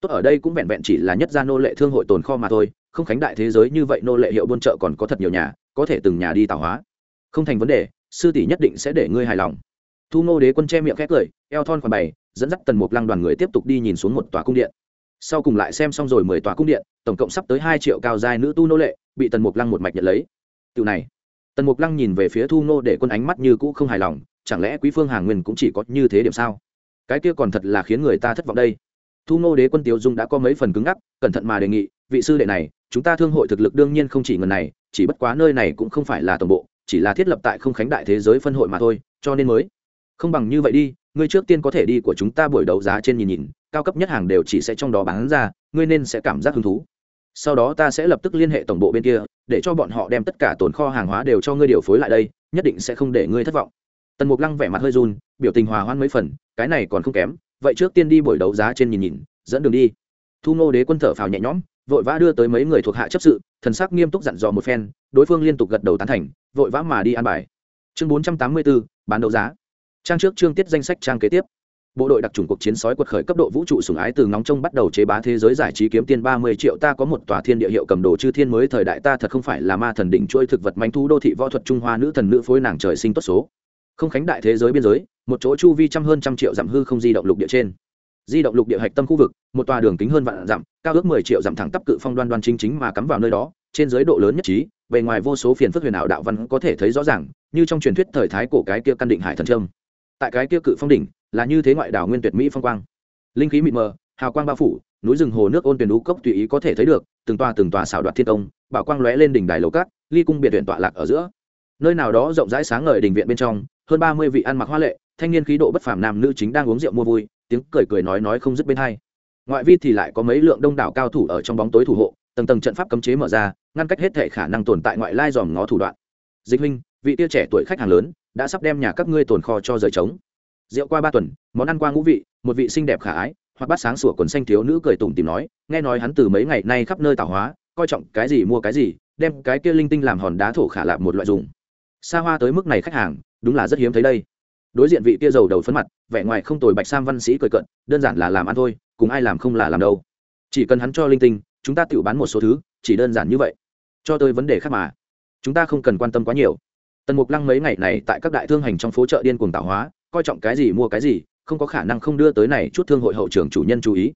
Tốt, ở đây cũng vẹn vẹn chỉ là nhất gia nô lệ thương hội tồn kho mà thôi, không khánh đại thế giới như vậy nô lệ hiệu buôn chợ còn có thật nhiều nhà, có thể từng nhà đi tạo hóa. Không thành vấn đề, sư tỷ nhất định sẽ để ngươi hài lòng. Thu ngô đế quân che miệng khét cười, eo thon khoản bày, dẫn dắt tần mục lăng đoàn người tiếp tục đi nhìn xuống một tòa cung điện sau cùng lại xem xong rồi mười tòa cung điện, tổng cộng sắp tới hai triệu cao giai nữ tu nô lệ, bị tần mục lăng một mạch nhận lấy. Tiểu này, tần mục lăng nhìn về phía thu nô để quân ánh mắt như cũ không hài lòng, chẳng lẽ quý phương hàng nguyên cũng chỉ có như thế điểm sao? Cái kia còn thật là khiến người ta thất vọng đây. Thu nô đế quân tiêu dung đã có mấy phần cứng ngắc, cẩn thận mà đề nghị, vị sư đệ này, chúng ta thương hội thực lực đương nhiên không chỉ ngần này, chỉ bất quá nơi này cũng không phải là tổng bộ, chỉ là thiết lập tại không khánh đại thế giới phân hội mà thôi, cho nên mới. Không bằng như vậy đi, ngươi trước tiên có thể đi của chúng ta buổi đấu giá trên nhìn nhìn cao cấp nhất hàng đều chỉ sẽ trong đó bán ra, ngươi nên sẽ cảm giác hứng thú. Sau đó ta sẽ lập tức liên hệ tổng bộ bên kia, để cho bọn họ đem tất cả tồn kho hàng hóa đều cho ngươi điều phối lại đây, nhất định sẽ không để ngươi thất vọng. Tần mục lăng vẻ mặt hơi run, biểu tình hòa hoan mấy phần, cái này còn không kém, vậy trước tiên đi buổi đấu giá trên nhìn nhìn, dẫn đường đi. Thu ngô đế quân thở phào nhẹ nhõm, vội vã đưa tới mấy người thuộc hạ chấp sự, thần sắc nghiêm túc dặn dò một phen, đối phương liên tục gật đầu tán thành, vội vã mà đi an bài. Chương bốn trăm tám mươi bốn, bán đấu giá. Trang trước chương tiết danh sách trang kế tiếp bộ đội đặc trùng cuộc chiến sói quật khởi cấp độ vũ trụ sùng ái từ ngóng trông bắt đầu chế bá thế giới giải trí kiếm tiền ba mươi triệu. Ta có một tòa thiên địa hiệu cầm đồ chư thiên mới thời đại, ta thật không phải là ma thần đỉnh chuỗi thực vật manh thú đô thị võ thuật trung hoa nữ thần nữ phối nàng trời sinh tốt số. Không khánh đại thế giới biên giới, một chỗ chu vi trăm hơn trăm triệu dặm hư không di động lục địa trên. Di động lục địa hạch tâm khu vực, một tòa đường kính hơn vạn dặm, cao ước mười triệu dặm thẳng tắp cự phong đoan đoan chính chính mà cắm vào nơi đó, trên giới độ lớn nhất trí, bề ngoài vô số phiền phức huyền ảo đạo văn có thể thấy rõ ràng, như trong truyền thuyết thời thái cổ cái kia căn định hải thần trâm tại cái kia cự phong đỉnh là như thế ngoại đảo nguyên tuyệt mỹ phong quang. Linh khí mịt mờ, hào quang bao phủ, núi rừng hồ nước ôn tuyển đũ cốc tùy ý có thể thấy được, từng tòa từng tòa xảo đoạt thiên công bảo quang lóe lên đỉnh đài lầu cát, ly cung biệt viện tọa lạc ở giữa. Nơi nào đó rộng rãi sáng ngời đình viện bên trong, hơn ba mươi vị ăn mặc hoa lệ, thanh niên khí độ bất phàm nam nữ chính đang uống rượu mua vui, tiếng cười cười nói nói không dứt bên hai. Ngoại vi thì lại có mấy lượng đông đảo cao thủ ở trong bóng tối thủ hộ, tầng tầng trận pháp cấm chế mở ra, ngăn cách hết thể khả năng tồn tại ngoại lai dòm ngó thủ đoạn. Dịch huynh, vị tia trẻ tuổi khách hàng lớn, đã sắp đem nhà các ngươi tồn kho cho rời trống rượu qua ba tuần, món ăn qua ngũ vị, một vị xinh đẹp khả ái, hoặc bát sáng sủa quần xanh thiếu nữ cười tủm tìm nói, nghe nói hắn từ mấy ngày nay khắp nơi tạo hóa, coi trọng cái gì mua cái gì, đem cái kia linh tinh làm hòn đá thổ khả lạp một loại dùng. Xa hoa tới mức này khách hàng, đúng là rất hiếm thấy đây. Đối diện vị kia giàu đầu phấn mặt, vẻ ngoài không tồi bạch sam văn sĩ cười cận đơn giản là làm ăn thôi, cùng ai làm không là làm đâu. Chỉ cần hắn cho linh tinh, chúng ta tự bán một số thứ, chỉ đơn giản như vậy. Cho tôi vấn đề khác mà, chúng ta không cần quan tâm quá nhiều. Tần mục lăng mấy ngày này tại các đại thương hành trong phố chợ điên cuồng tạo hóa coi trọng cái gì mua cái gì, không có khả năng không đưa tới này chút thương hội hậu trưởng chủ nhân chú ý.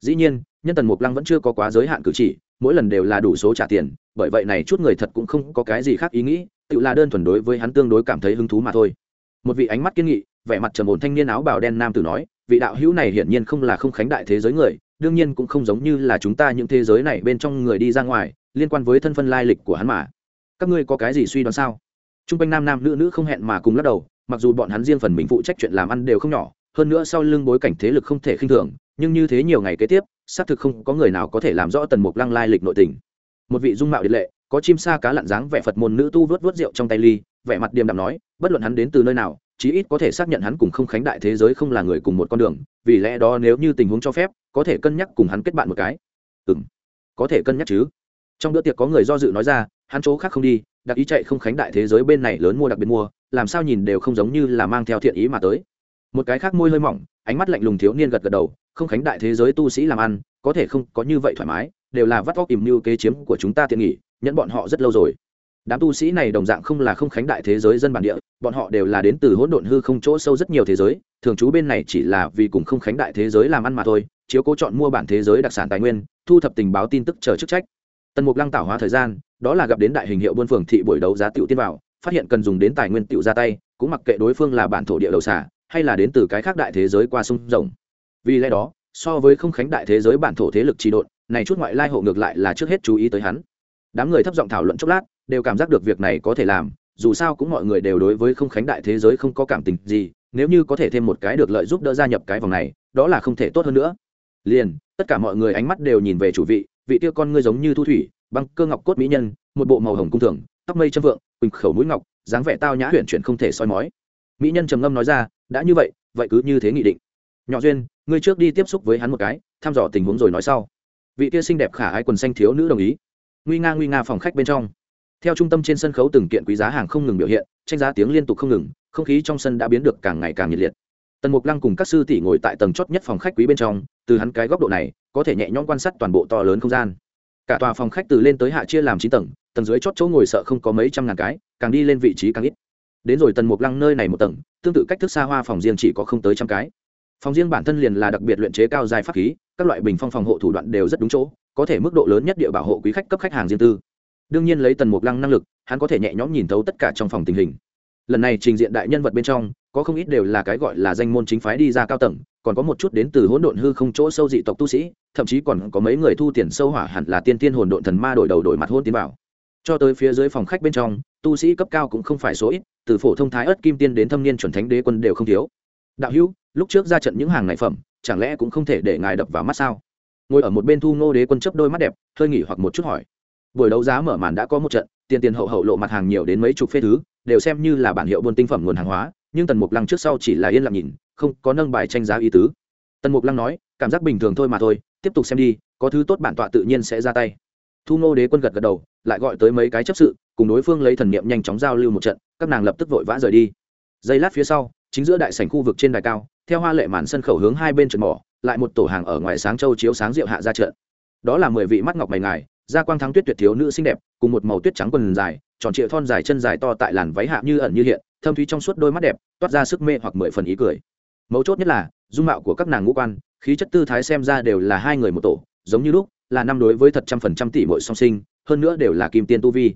Dĩ nhiên, nhân tần mục lăng vẫn chưa có quá giới hạn cử chỉ, mỗi lần đều là đủ số trả tiền, bởi vậy này chút người thật cũng không có cái gì khác ý nghĩ, tự là đơn thuần đối với hắn tương đối cảm thấy hứng thú mà thôi. Một vị ánh mắt kiên nghị, vẻ mặt trầm ổn thanh niên áo bào đen nam tử nói, vị đạo hữu này hiển nhiên không là không khánh đại thế giới người, đương nhiên cũng không giống như là chúng ta những thế giới này bên trong người đi ra ngoài, liên quan với thân phân lai lịch của hắn mà. Các ngươi có cái gì suy đoán sao? T r u n g quanh nam nam nữ nữ không hẹn mà cùng lắc đầu mặc dù bọn hắn riêng phần mình phụ trách chuyện làm ăn đều không nhỏ, hơn nữa sau lưng bối cảnh thế lực không thể khinh thường, nhưng như thế nhiều ngày kế tiếp, xác thực không có người nào có thể làm rõ tần mục lăng lai lịch nội tình. Một vị dung mạo điện lệ, có chim sa cá lặn dáng vẻ phật môn nữ tu vớt vớt rượu trong tay ly, vẻ mặt điềm đạm nói, bất luận hắn đến từ nơi nào, chí ít có thể xác nhận hắn cùng không khánh đại thế giới không là người cùng một con đường, vì lẽ đó nếu như tình huống cho phép, có thể cân nhắc cùng hắn kết bạn một cái. Ừ m có thể cân nhắc chứ. Trong bữa tiệc có người do dự nói ra, hắn chỗ khác không đi đặc ý chạy không khánh đại thế giới bên này lớn mua đặc biệt mua, làm sao nhìn đều không giống như là mang theo thiện ý mà tới. Một cái khác môi hơi mỏng, ánh mắt lạnh lùng thiếu niên gật gật đầu, không khánh đại thế giới tu sĩ làm ăn, có thể không có như vậy thoải mái, đều là vắt vóc tìm mưu kế chiếm của chúng ta tiện nghỉ nhẫn bọn họ rất lâu rồi. Đám tu sĩ này đồng dạng không là không khánh đại thế giới dân bản địa, bọn họ đều là đến từ hỗn độn hư không chỗ sâu rất nhiều thế giới, thường trú bên này chỉ là vì cùng không khánh đại thế giới làm ăn mà thôi, chiếu cố chọn mua bản thế giới đặc sản tài nguyên, thu thập tình báo tin tức chờ chức trách. Tần mục lăng tạo hóa thời gian đó là gặp đến đại hình hiệu buôn phường thị buổi đấu giá tiểu tiên vào, phát hiện cần dùng đến tài nguyên tiểu ra tay, cũng mặc kệ đối phương là bản thổ địa đầu xả hay là đến từ cái khác đại thế giới qua sông rồng vì lẽ đó, so với không khánh đại thế giới bản thổ thế lực trì độn, này chút ngoại lai hộ ngược lại là trước hết chú ý tới hắn. Đám người thấp giọng thảo luận chốc lát, đều cảm giác được việc này có thể làm, dù sao cũng mọi người đều đối với không khánh đại thế giới không có cảm tình gì, nếu như có thể thêm một cái được lợi giúp đỡ gia nhập cái vòng này, đó là không thể tốt hơn nữa. Liền, tất cả mọi người ánh mắt đều nhìn về chủ vị vị kia con ngươi giống như thu thủy băng cơ ngọc cốt mỹ nhân, một bộ màu hồng cung thường, tóc mây châm vượng, quỳnh khẩu mũi ngọc, dáng vẻ tao nhã huyện chuyển không thể soi mói. Mỹ nhân trầm ngâm nói ra, đã như vậy vậy cứ như thế nghị định. Nhỏ duyên, ngươi trước đi tiếp xúc với hắn một cái, thăm dò tình huống rồi nói sau. Vị kia xinh đẹp khả ai quần xanh thiếu nữ đồng ý. Nguy nga nguy nga phòng khách bên trong. Theo trung tâm trên sân khấu từng kiện quý giá hàng không ngừng biểu hiện, tranh giá tiếng liên tục không ngừng, không khí trong sân đã biến được càng ngày càng nhiệt liệt. Tần mục lăng cùng các sư tỷ ngồi tại tầng chót nhất phòng khách quý bên trong, từ hắn cái góc độ này, có thể nhẹ nhõm quan sát toàn bộ to lớn không gian cả tòa phòng khách từ lên tới hạ chia làm chín tầng tầng dưới chót chỗ ngồi sợ không có mấy trăm ngàn cái, càng đi lên vị trí càng ít. Đến rồi tần mục lăng nơi này một tầng, tương tự cách thức xa hoa phòng riêng chỉ có không tới trăm cái. Phòng riêng bản thân liền là đặc biệt luyện chế cao dài pháp khí, các loại bình phong phòng hộ thủ đoạn đều rất đúng chỗ, có thể mức độ lớn nhất địa bảo hộ quý khách cấp khách hàng riêng tư. Đương nhiên lấy tần mục lăng năng lực, hắn có thể nhẹ nhõm nhìn thấu tất cả trong phòng tình hình. Lần này trình diện đại nhân vật bên trong, có không ít đều là cái gọi là danh môn chính phái đi ra cao tầng, còn có một chút đến từ hỗn độn hư không chỗ sâu dị tộc tu sĩ thậm chí còn có mấy người thu tiền sâu hỏa hẳn là tiên tiên hồn độn thần ma đổi đầu đổi mặt hôn tiến vào. Cho tới phía dưới phòng khách bên trong, tu sĩ cấp cao cũng không phải số ít, từ phổ thông thái ớt kim tiên đến thâm niên chuẩn thánh đế quân đều không thiếu. Đạo hữu, lúc trước ra trận những hàng này phẩm, chẳng lẽ cũng không thể để ngài đập vào mắt sao? Ngồi ở một bên thu ngô đế quân chấp đôi mắt đẹp, hơi nghỉ hoặc một chút hỏi. Buổi đấu giá mở màn đã có một trận tiền tiền hậu hậu lộ mặt hàng nhiều đến mấy chục phê thứ, đều xem như là bản hiệu buôn tinh phẩm nguồn hàng hóa, nhưng tần mục lăng trước sau chỉ là yên lặng nhìn, không có nâng bài tranh giá ý tứ. Tần mục lăng nói, cảm giác bình thường thôi mà thôi tiếp tục xem đi, có thứ tốt bản tọa tự nhiên sẽ ra tay. Thu ngô đế quân gật gật đầu, lại gọi tới mấy cái chấp sự, cùng đối phương lấy thần niệm nhanh chóng giao lưu một trận, các nàng lập tức vội vã rời đi. Giây lát phía sau, chính giữa đại sảnh khu vực trên đài cao, theo hoa lệ màn sân khẩu hướng hai bên trận mỏ, lại một tổ hàng ở ngoài sáng châu chiếu sáng rượu hạ ra trận. Đó là mười vị mắt ngọc mày ngài, da quang thắng tuyết tuyệt thiếu nữ xinh đẹp, cùng một màu tuyết trắng quần dài, tròn trịa thon dài chân dài to tại làn váy hạ như ẩn như hiện, thâm thúy trong suốt đôi mắt đẹp, toát ra sức mê hoặc mười phần ý cười. Mấu chốt nhất là, dung mạo của các nàng ngũ quan khí chất tư thái xem ra đều là hai người một tổ, giống như lúc, là năm đối với thật trăm phần trăm tỷ mỗi song sinh, hơn nữa đều là kim tiên tu vi.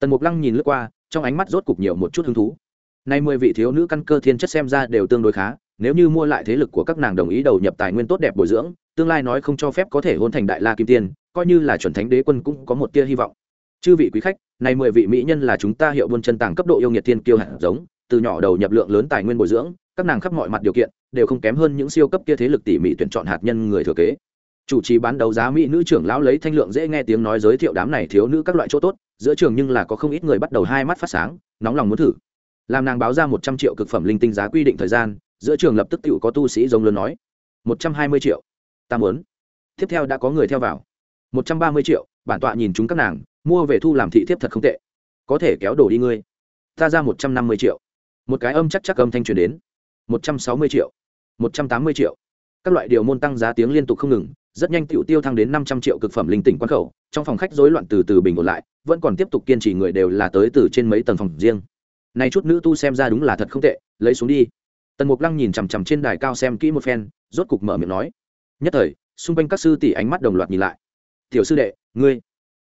Tần mục lăng nhìn lướt qua, trong ánh mắt rốt cục nhiều một chút hứng thú. Nay mười vị thiếu nữ căn cơ thiên chất xem ra đều tương đối khá, nếu như mua lại thế lực của các nàng đồng ý đầu nhập tài nguyên tốt đẹp bồi dưỡng, tương lai nói không cho phép có thể hôn thành đại la kim tiên, coi như là chuẩn thánh đế quân cũng có một tia hy vọng. Chư vị quý khách này mười vị mỹ nhân là chúng ta hiệu buôn chân tàng cấp độ yêu nghiệt thiên kiêu hạt giống, từ nhỏ đầu nhập lượng lớn tài nguyên bồi dưỡng, các nàng khắp mọi mặt điều kiện đều không kém hơn những siêu cấp kia thế lực tỉ mỉ tuyển chọn hạt nhân người thừa kế. Chủ trì bán đấu giá mỹ nữ trưởng lão lấy thanh lượng dễ nghe tiếng nói giới thiệu đám này thiếu nữ các loại chỗ tốt, giữa trường nhưng là có không ít người bắt đầu hai mắt phát sáng, nóng lòng muốn thử. Làm nàng báo ra một trăm triệu cực phẩm linh tinh giá quy định thời gian, giữa trường lập tức tự có tu sĩ giống lớn nói, một trăm hai mươi triệu, ta muốn. Tiếp theo đã có người theo vào. Một trăm ba mươi triệu, bản tọa nhìn chúng các nàng, mua về thu làm thị thiếp thật không tệ. Có thể kéo đổ đi ngươi. Ta ra một trăm năm mươi triệu. Một cái âm chắc chắc âm thanh truyền đến. Một trăm sáu mươi triệu một trăm tám mươi triệu. Các loại điều môn tăng giá tiếng liên tục không ngừng, rất nhanh tiểu tiêu thăng đến năm trăm triệu cực phẩm linh tỉnh quan khẩu, trong phòng khách rối loạn từ từ bình ổn lại, vẫn còn tiếp tục kiên trì người đều là tới từ trên mấy tầng phòng riêng. Này chút nữ tu xem ra đúng là thật không tệ, lấy xuống đi. Tần mục lăng nhìn chằm chằm trên đài cao xem kỹ một phen, rốt cục mở miệng nói. Nhất thời, xung quanh các sư tỷ ánh mắt đồng loạt nhìn lại. Tiểu sư đệ, ngươi,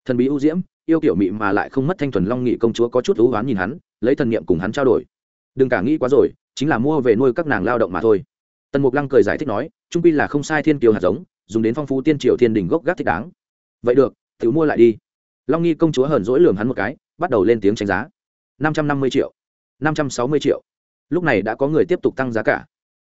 thần bí ưu diễm, yêu kiểu mị mà lại không mất thanh thuần long nghị công chúa có chút thú hoán nhìn hắn, lấy thần niệm cùng hắn trao đổi. Đừng cả nghĩ quá rồi, chính là mua về nuôi các nàng lao động mà thôi tần mục lăng cười giải thích nói, trung pi là không sai thiên kiều hạt giống, dùng đến phong phú tiên triều thiên đình gốc gác thích đáng. Vậy được tự mua lại đi. Long nghi công chúa hờn dỗi lường hắn một cái, bắt đầu lên tiếng tranh giá. Năm trăm năm mươi triệu. Năm trăm sáu mươi triệu. Lúc này đã có người tiếp tục tăng giá cả.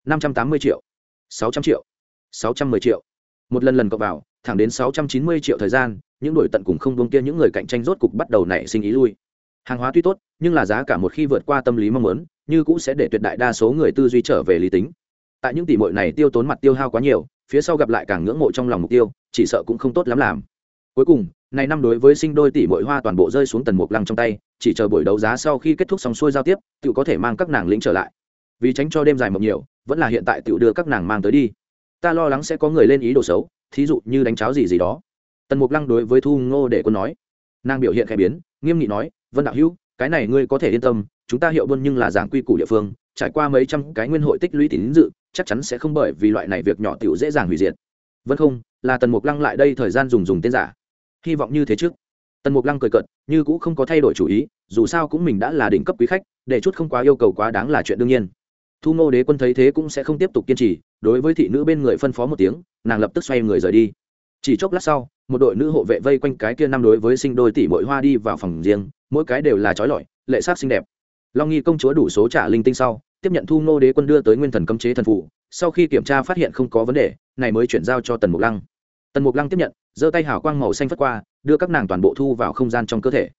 Năm trăm tám mươi triệu. Sáu trăm triệu. Sáu trăm mười triệu. Một lần lần cộng vào, thẳng đến sáu trăm chín mươi triệu thời gian, những đổi tận cùng không buông kia những người cạnh tranh rốt cục bắt đầu nảy sinh ý lui. Hàng hóa tuy tốt, nhưng là giá cả một khi vượt qua tâm lý mong muốn, như cũng sẽ để tuyệt đại đa số người tư duy trở về lý tính tại những tỷ muội này tiêu tốn mặt tiêu hao quá nhiều, phía sau gặp lại càng ngưỡng mộ trong lòng mục tiêu, chỉ sợ cũng không tốt lắm làm. Cuối cùng, này năm đối với sinh đôi tỷ muội hoa toàn bộ rơi xuống tần mục lăng trong tay, chỉ chờ buổi đấu giá sau khi kết thúc xong xuôi giao tiếp tự có thể mang các nàng lĩnh trở lại. Vì tránh cho đêm dài mộng nhiều, vẫn là hiện tại tự đưa các nàng mang tới đi. Ta lo lắng sẽ có người lên ý đồ xấu, thí dụ như đánh cháo gì gì đó. Tần mục lăng đối với thu ngô để quân nói. Nàng biểu hiện khẽ biến, nghiêm nghị nói, vân đạo hữu, cái này ngươi có thể yên tâm, chúng ta hiệu buôn nhưng là giảng quy củ địa phương, trải qua mấy trăm cái nguyên hội tích lũy tín dự chắc chắn sẽ không bởi vì loại này việc nhỏ tiểu dễ dàng hủy diệt. Vân không, là tần mục lăng lại đây thời gian dùng dùng tên giả. Hy vọng như thế trước tần mục lăng cười cợt, như cũng không có thay đổi chủ ý, dù sao cũng mình đã là đỉnh cấp quý khách, để chút không quá yêu cầu quá đáng là chuyện đương nhiên. Thu ngô đế quân thấy thế cũng sẽ không tiếp tục kiên trì, đối với thị nữ bên người phân phó một tiếng, nàng lập tức xoay người rời đi. Chỉ chốc lát sau, một đội nữ hộ vệ vây quanh cái kia năm đối với sinh đôi tỷ mỗi hoa đi vào phòng riêng, mỗi cái đều là trói lọi, lệ sát xinh đẹp. Long nghi công chúa đủ số trả linh tinh sau tiếp nhận thu ngô đế quân đưa tới nguyên thần cấm chế thần phụ, sau khi kiểm tra phát hiện không có vấn đề, này mới chuyển giao cho tần mục lăng. Tần mục lăng tiếp nhận, giơ tay hảo quang màu xanh phất qua, đưa các nàng toàn bộ thu vào không gian trong cơ thể.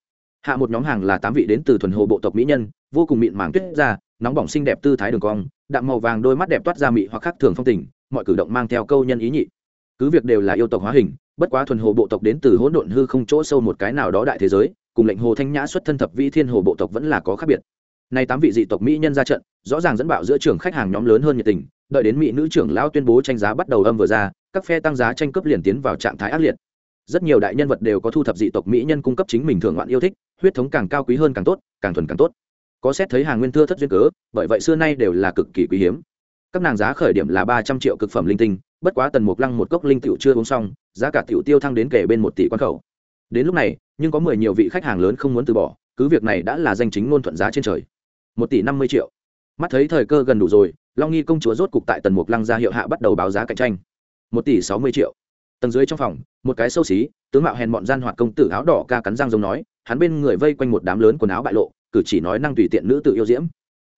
Hạ một nhóm hàng là tám vị đến từ thuần hồ bộ tộc mỹ nhân, vô cùng mịn màng tuyết ra, nóng bỏng xinh đẹp tư thái đường cong, đạm màu vàng đôi mắt đẹp toát ra mị hoặc khác thường phong tình, mọi cử động mang theo câu nhân ý nhị. Cứ việc đều là yêu tộc hóa hình, bất quá thuần hồ bộ tộc đến từ hỗn độn hư không chỗ sâu một cái nào đó đại thế giới, cùng lệnh hồ thanh nhã xuất thân thập vĩ thiên hồ bộ tộc vẫn là có khác biệt. Nay tám vị dị tộc mỹ nhân ra trận rõ ràng dẫn bạo giữa trường khách hàng nhóm lớn hơn nhiệt tình, đợi đến mỹ nữ trưởng lão tuyên bố tranh giá bắt đầu âm vừa ra, các phe tăng giá tranh cướp liền tiến vào trạng thái ác liệt. Rất nhiều đại nhân vật đều có thu thập dị tộc mỹ nhân cung cấp chính mình thưởng ngoạn yêu thích, huyết thống càng cao quý hơn càng tốt, càng thuần càng tốt. Có xét thấy hàng nguyên thưa thất duyên cớ, bởi vậy xưa nay đều là cực kỳ quý hiếm. Các nàng giá khởi điểm là ba trăm triệu cực phẩm linh tinh, bất quá tần mục lăng một cốc linh tiểu chưa uống xong, giá cả tiểu tiêu thăng đến kể bên một tỷ quan khẩu. Đến lúc này, nhưng có mười nhiều vị khách hàng lớn không muốn từ bỏ, cứ việc này đã là danh chính ngôn thuận giá trên trời. Một tỷ năm mươi triệu mắt thấy thời cơ gần đủ rồi, long nghi công chúa rốt cục tại tần mục lăng ra hiệu hạ bắt đầu báo giá cạnh tranh. Một tỷ sáu mươi triệu. Tầng dưới trong phòng, một cái sâu xí, tướng mạo hèn bọn gian hoạt công tử áo đỏ ca cắn răng giống nói, hắn bên người vây quanh một đám lớn quần áo bại lộ, cử chỉ nói năng tùy tiện nữ tự yêu diễm.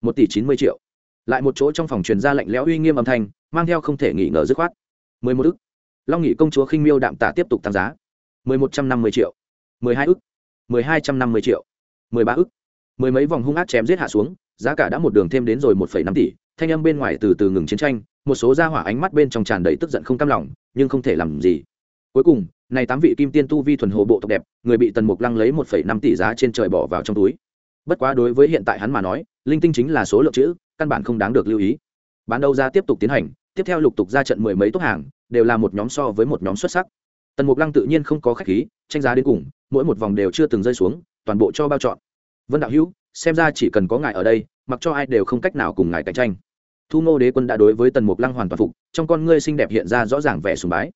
Một tỷ chín mươi triệu. Lại một chỗ trong phòng truyền ra lạnh lẽo uy nghiêm âm thanh, mang theo không thể nghỉ ngờ dứt khoát. Mười một ức. Long nghị công chúa khinh miêu đạm tả tiếp tục tăng giá. Mười một trăm năm mươi triệu. Mười hai ức. Mười hai trăm năm mươi triệu. Mười ba ức. Mười mấy vòng hung ác chém giết hạ xuống giá cả đã một đường thêm đến rồi một phẩy năm tỷ, thanh âm bên ngoài từ từ ngừng chiến tranh, một số gia hỏa ánh mắt bên trong tràn đầy tức giận không cam lòng, nhưng không thể làm gì. Cuối cùng, này tám vị kim tiên tu vi thuần hồ bộ tộc đẹp, người bị tần mục lăng lấy một phẩy năm tỷ giá trên trời bỏ vào trong túi. Bất quá đối với hiện tại hắn mà nói, linh tinh chính là số lượng chữ, căn bản không đáng được lưu ý. Bán đấu giá tiếp tục tiến hành, tiếp theo lục tục ra trận mười mấy tốt hàng, đều là một nhóm so với một nhóm xuất sắc. Tần mục lăng tự nhiên không có khách khí, tranh giá đến cùng, mỗi một vòng đều chưa từng rơi xuống, toàn bộ cho bao chọn. Vân đạo hữu, xem ra chỉ cần có ngài ở đây mặc cho ai đều không cách nào cùng ngài cạnh tranh. Thu ngô đế quân đã đối với tần mục lăng hoàn toàn phục, trong con ngươi xinh đẹp hiện ra rõ ràng vẻ sùng bái.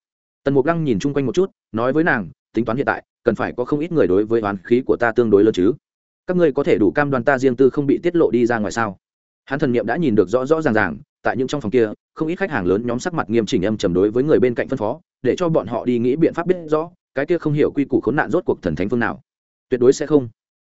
Tần mục lăng nhìn chung quanh một chút, nói với nàng, tính toán hiện tại, cần phải có không ít người đối với oán khí của ta tương đối lớn chứ. Các ngươi có thể đủ cam đoan ta riêng tư không bị tiết lộ đi ra ngoài sao? Hắn thần niệm đã nhìn được rõ rõ ràng ràng, tại những trong phòng kia, không ít khách hàng lớn nhóm sắc mặt nghiêm chỉnh âm chầm đối với người bên cạnh phân phó, để cho bọn họ đi nghĩ biện pháp biết rõ, cái kia không hiểu quy củ khốn nạn rốt cuộc thần thánh phương nào. Tuyệt đối sẽ không.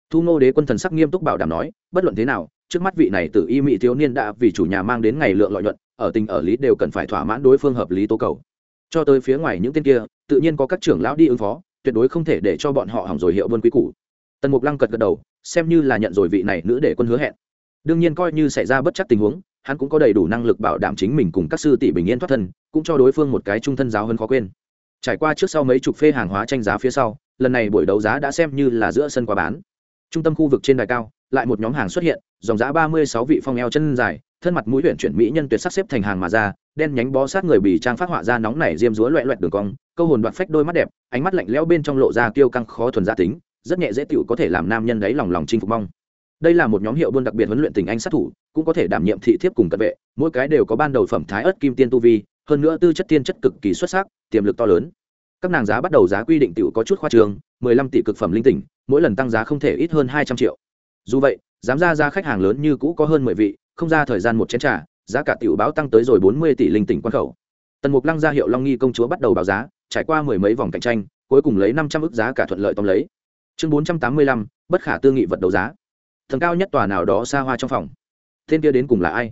Thu ngô đế quân thần sắc nghiêm túc bảo đảm nói, bất luận thế nào trước mắt vị này tự y mỹ thiếu niên đã vì chủ nhà mang đến ngày lượng lợi nhuận, ở tình ở lý đều cần phải thỏa mãn đối phương hợp lý tố cầu. Cho tới phía ngoài những tên kia, tự nhiên có các trưởng lão đi ứng phó, tuyệt đối không thể để cho bọn họ hỏng rồi hiệu vân quý cũ tần mục lăng cật gật đầu, xem như là nhận rồi vị này nữ để quân hứa hẹn. Đương nhiên coi như xảy ra bất chắc tình huống, hắn cũng có đầy đủ năng lực bảo đảm chính mình cùng các sư tỷ bình yên thoát thân, cũng cho đối phương một cái trung thân giáo hơn khó quên. Trải qua trước sau mấy chục phê hàng hóa tranh giá phía sau, lần này buổi đấu giá đã xem như là giữa sân quá bán. Trung tâm khu vực trên đài cao lại một nhóm hàng xuất hiện, dòng giá ba mươi sáu vị phong eo chân dài, thân mặt mũi huyện chuyển mỹ nhân tuyệt sắc xếp thành hàng mà ra, đen nhánh bó sát người bì trang phát họa ra nóng nảy diêm dúa loẹ loẹt đường cong, câu hồn đoạt phách đôi mắt đẹp, ánh mắt lạnh lẽo bên trong lộ ra tiêu căng khó thuần gia tính, rất nhẹ dễ tựu có thể làm nam nhân đấy lòng lòng chinh phục mong. Đây là một nhóm hiệu buôn đặc biệt huấn luyện tình anh sát thủ, cũng có thể đảm nhiệm thị thiếp cùng cận vệ, mỗi cái đều có ban đầu phẩm thái ớt kim tiên tu vi, hơn nữa tư chất tiên chất cực kỳ xuất sắc, tiềm lực to lớn. Các nàng giá bắt đầu giá quy định tiểu có chút khoa trường, mười lăm tỷ cực phẩm linh tỉnh, mỗi lần tăng giá không thể ít hơn hai trăm triệu dù vậy dám ra ra khách hàng lớn như cũ có hơn mười vị, không ra thời gian một chén trả giá cả tiểu báo tăng tới rồi bốn mươi tỷ linh tỉnh quan khẩu. Tần mục lăng ra hiệu long nghi công chúa bắt đầu báo giá, trải qua mười mấy vòng cạnh tranh, cuối cùng lấy năm trăm ước giá cả thuận lợi tóm lấy. Chương bốn trăm tám mươi lăm, bất khả tư nghị vật đấu giá. Thần cao nhất tòa nào đó xa hoa trong phòng. Tên kia đến cùng là ai?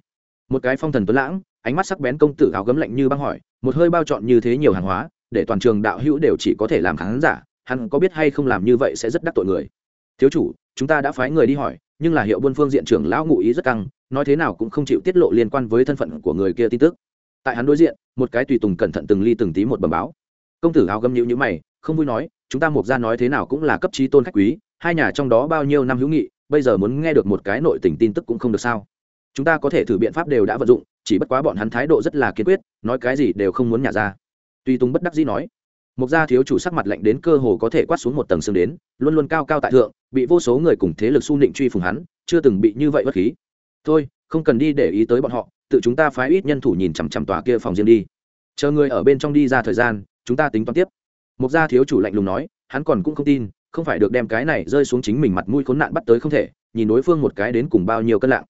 Một cái phong thần tuấn lãng, ánh mắt sắc bén công tử áo gấm lạnh như băng hỏi, một hơi bao trọn như thế nhiều hàng hóa, để toàn trường đạo hữu đều chỉ có thể làm khán giả, hắn có biết hay không làm như vậy sẽ rất đắc tội người thiếu chủ, chúng ta đã phái người đi hỏi, nhưng là hiệu buôn phương diện trưởng lão ngụ ý rất căng, nói thế nào cũng không chịu tiết lộ liên quan với thân phận của người kia tin tức. Tại hắn đối diện, một cái tùy tùng cẩn thận từng ly từng tí một bầm báo. Công tử áo gâm nhữ nhữ mày, không vui nói, chúng ta mục ra nói thế nào cũng là cấp trí tôn khách quý, hai nhà trong đó bao nhiêu năm hữu nghị, bây giờ muốn nghe được một cái nội tình tin tức cũng không được sao. Chúng ta có thể thử biện pháp đều đã vận dụng, chỉ bất quá bọn hắn thái độ rất là kiên quyết, nói cái gì đều không muốn nhả ra. Tuy tùng bất đắc dĩ nói mục gia thiếu chủ sắc mặt lạnh đến cơ hồ có thể quát xuống một tầng xương đến, luôn luôn cao cao tại thượng, bị vô số người cùng thế lực xu nịnh truy phùng hắn, chưa từng bị như vậy bất khí. Thôi, không cần đi để ý tới bọn họ, tự chúng ta phái ít nhân thủ nhìn chằm chằm tòa kia phòng riêng đi. Chờ người ở bên trong đi ra thời gian, chúng ta tính toán tiếp. Mục gia thiếu chủ lạnh lùng nói, hắn còn cũng không tin, không phải được đem cái này rơi xuống chính mình mặt mũi khốn nạn bắt tới không thể, nhìn đối phương một cái đến cùng bao nhiêu cân lạng.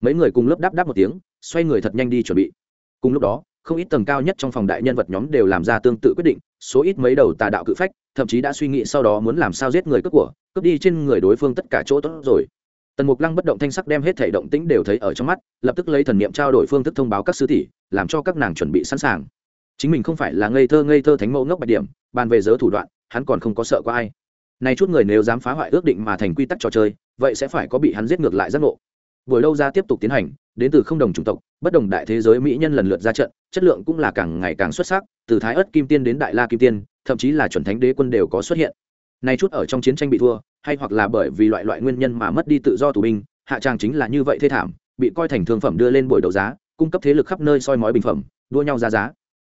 Mấy người cùng lớp đáp đáp một tiếng, xoay người thật nhanh đi chuẩn bị. Cùng lúc đó không ít tầng cao nhất trong phòng đại nhân vật nhóm đều làm ra tương tự quyết định, số ít mấy đầu tà đạo cự phách, thậm chí đã suy nghĩ sau đó muốn làm sao giết người cướp của, cướp đi trên người đối phương tất cả chỗ tốt rồi. Tần mục lăng bất động thanh sắc đem hết thể động tĩnh đều thấy ở trong mắt, lập tức lấy thần niệm trao đổi phương thức thông báo các sư tỷ, làm cho các nàng chuẩn bị sẵn sàng. Chính mình không phải là ngây thơ ngây thơ thánh mẫu ngốc bạch điểm, bàn về giới thủ đoạn, hắn còn không có sợ có ai. Này chút người nếu dám phá hoại ước định mà thành quy tắc trò chơi, vậy sẽ phải có bị hắn giết ngược lại giác ngộ buổi lâu ra tiếp tục tiến hành, đến từ không đồng chủng tộc, bất đồng đại thế giới mỹ nhân lần lượt ra trận, chất lượng cũng là càng ngày càng xuất sắc, từ thái ớt kim tiên đến đại la kim tiên, thậm chí là chuẩn thánh đế quân đều có xuất hiện. Nay chút ở trong chiến tranh bị thua, hay hoặc là bởi vì loại loại nguyên nhân mà mất đi tự do tù binh, hạ trang chính là như vậy thê thảm, bị coi thành thương phẩm đưa lên buổi đấu giá, cung cấp thế lực khắp nơi soi mói bình phẩm, đua nhau ra giá.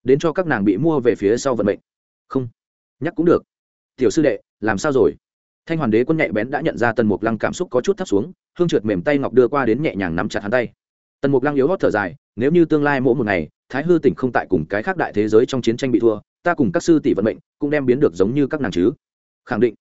Đến cho các nàng bị mua về phía sau vận mệnh. Không. Nhắc cũng được. Tiểu sư đệ, làm sao rồi? Thanh hoàn đế quân nhạy bén đã nhận ra tần mục lăng cảm xúc có chút thấp xuống hương trượt mềm tay ngọc đưa qua đến nhẹ nhàng nắm chặt hắn tay. Tần mục lăng yếu hót thở dài, nếu như tương lai mỗi một ngày, thái hư tỉnh không tại cùng cái khác đại thế giới trong chiến tranh bị thua, ta cùng các sư tỷ vận mệnh cũng đem biến được giống như các nàng chứ. Khẳng định.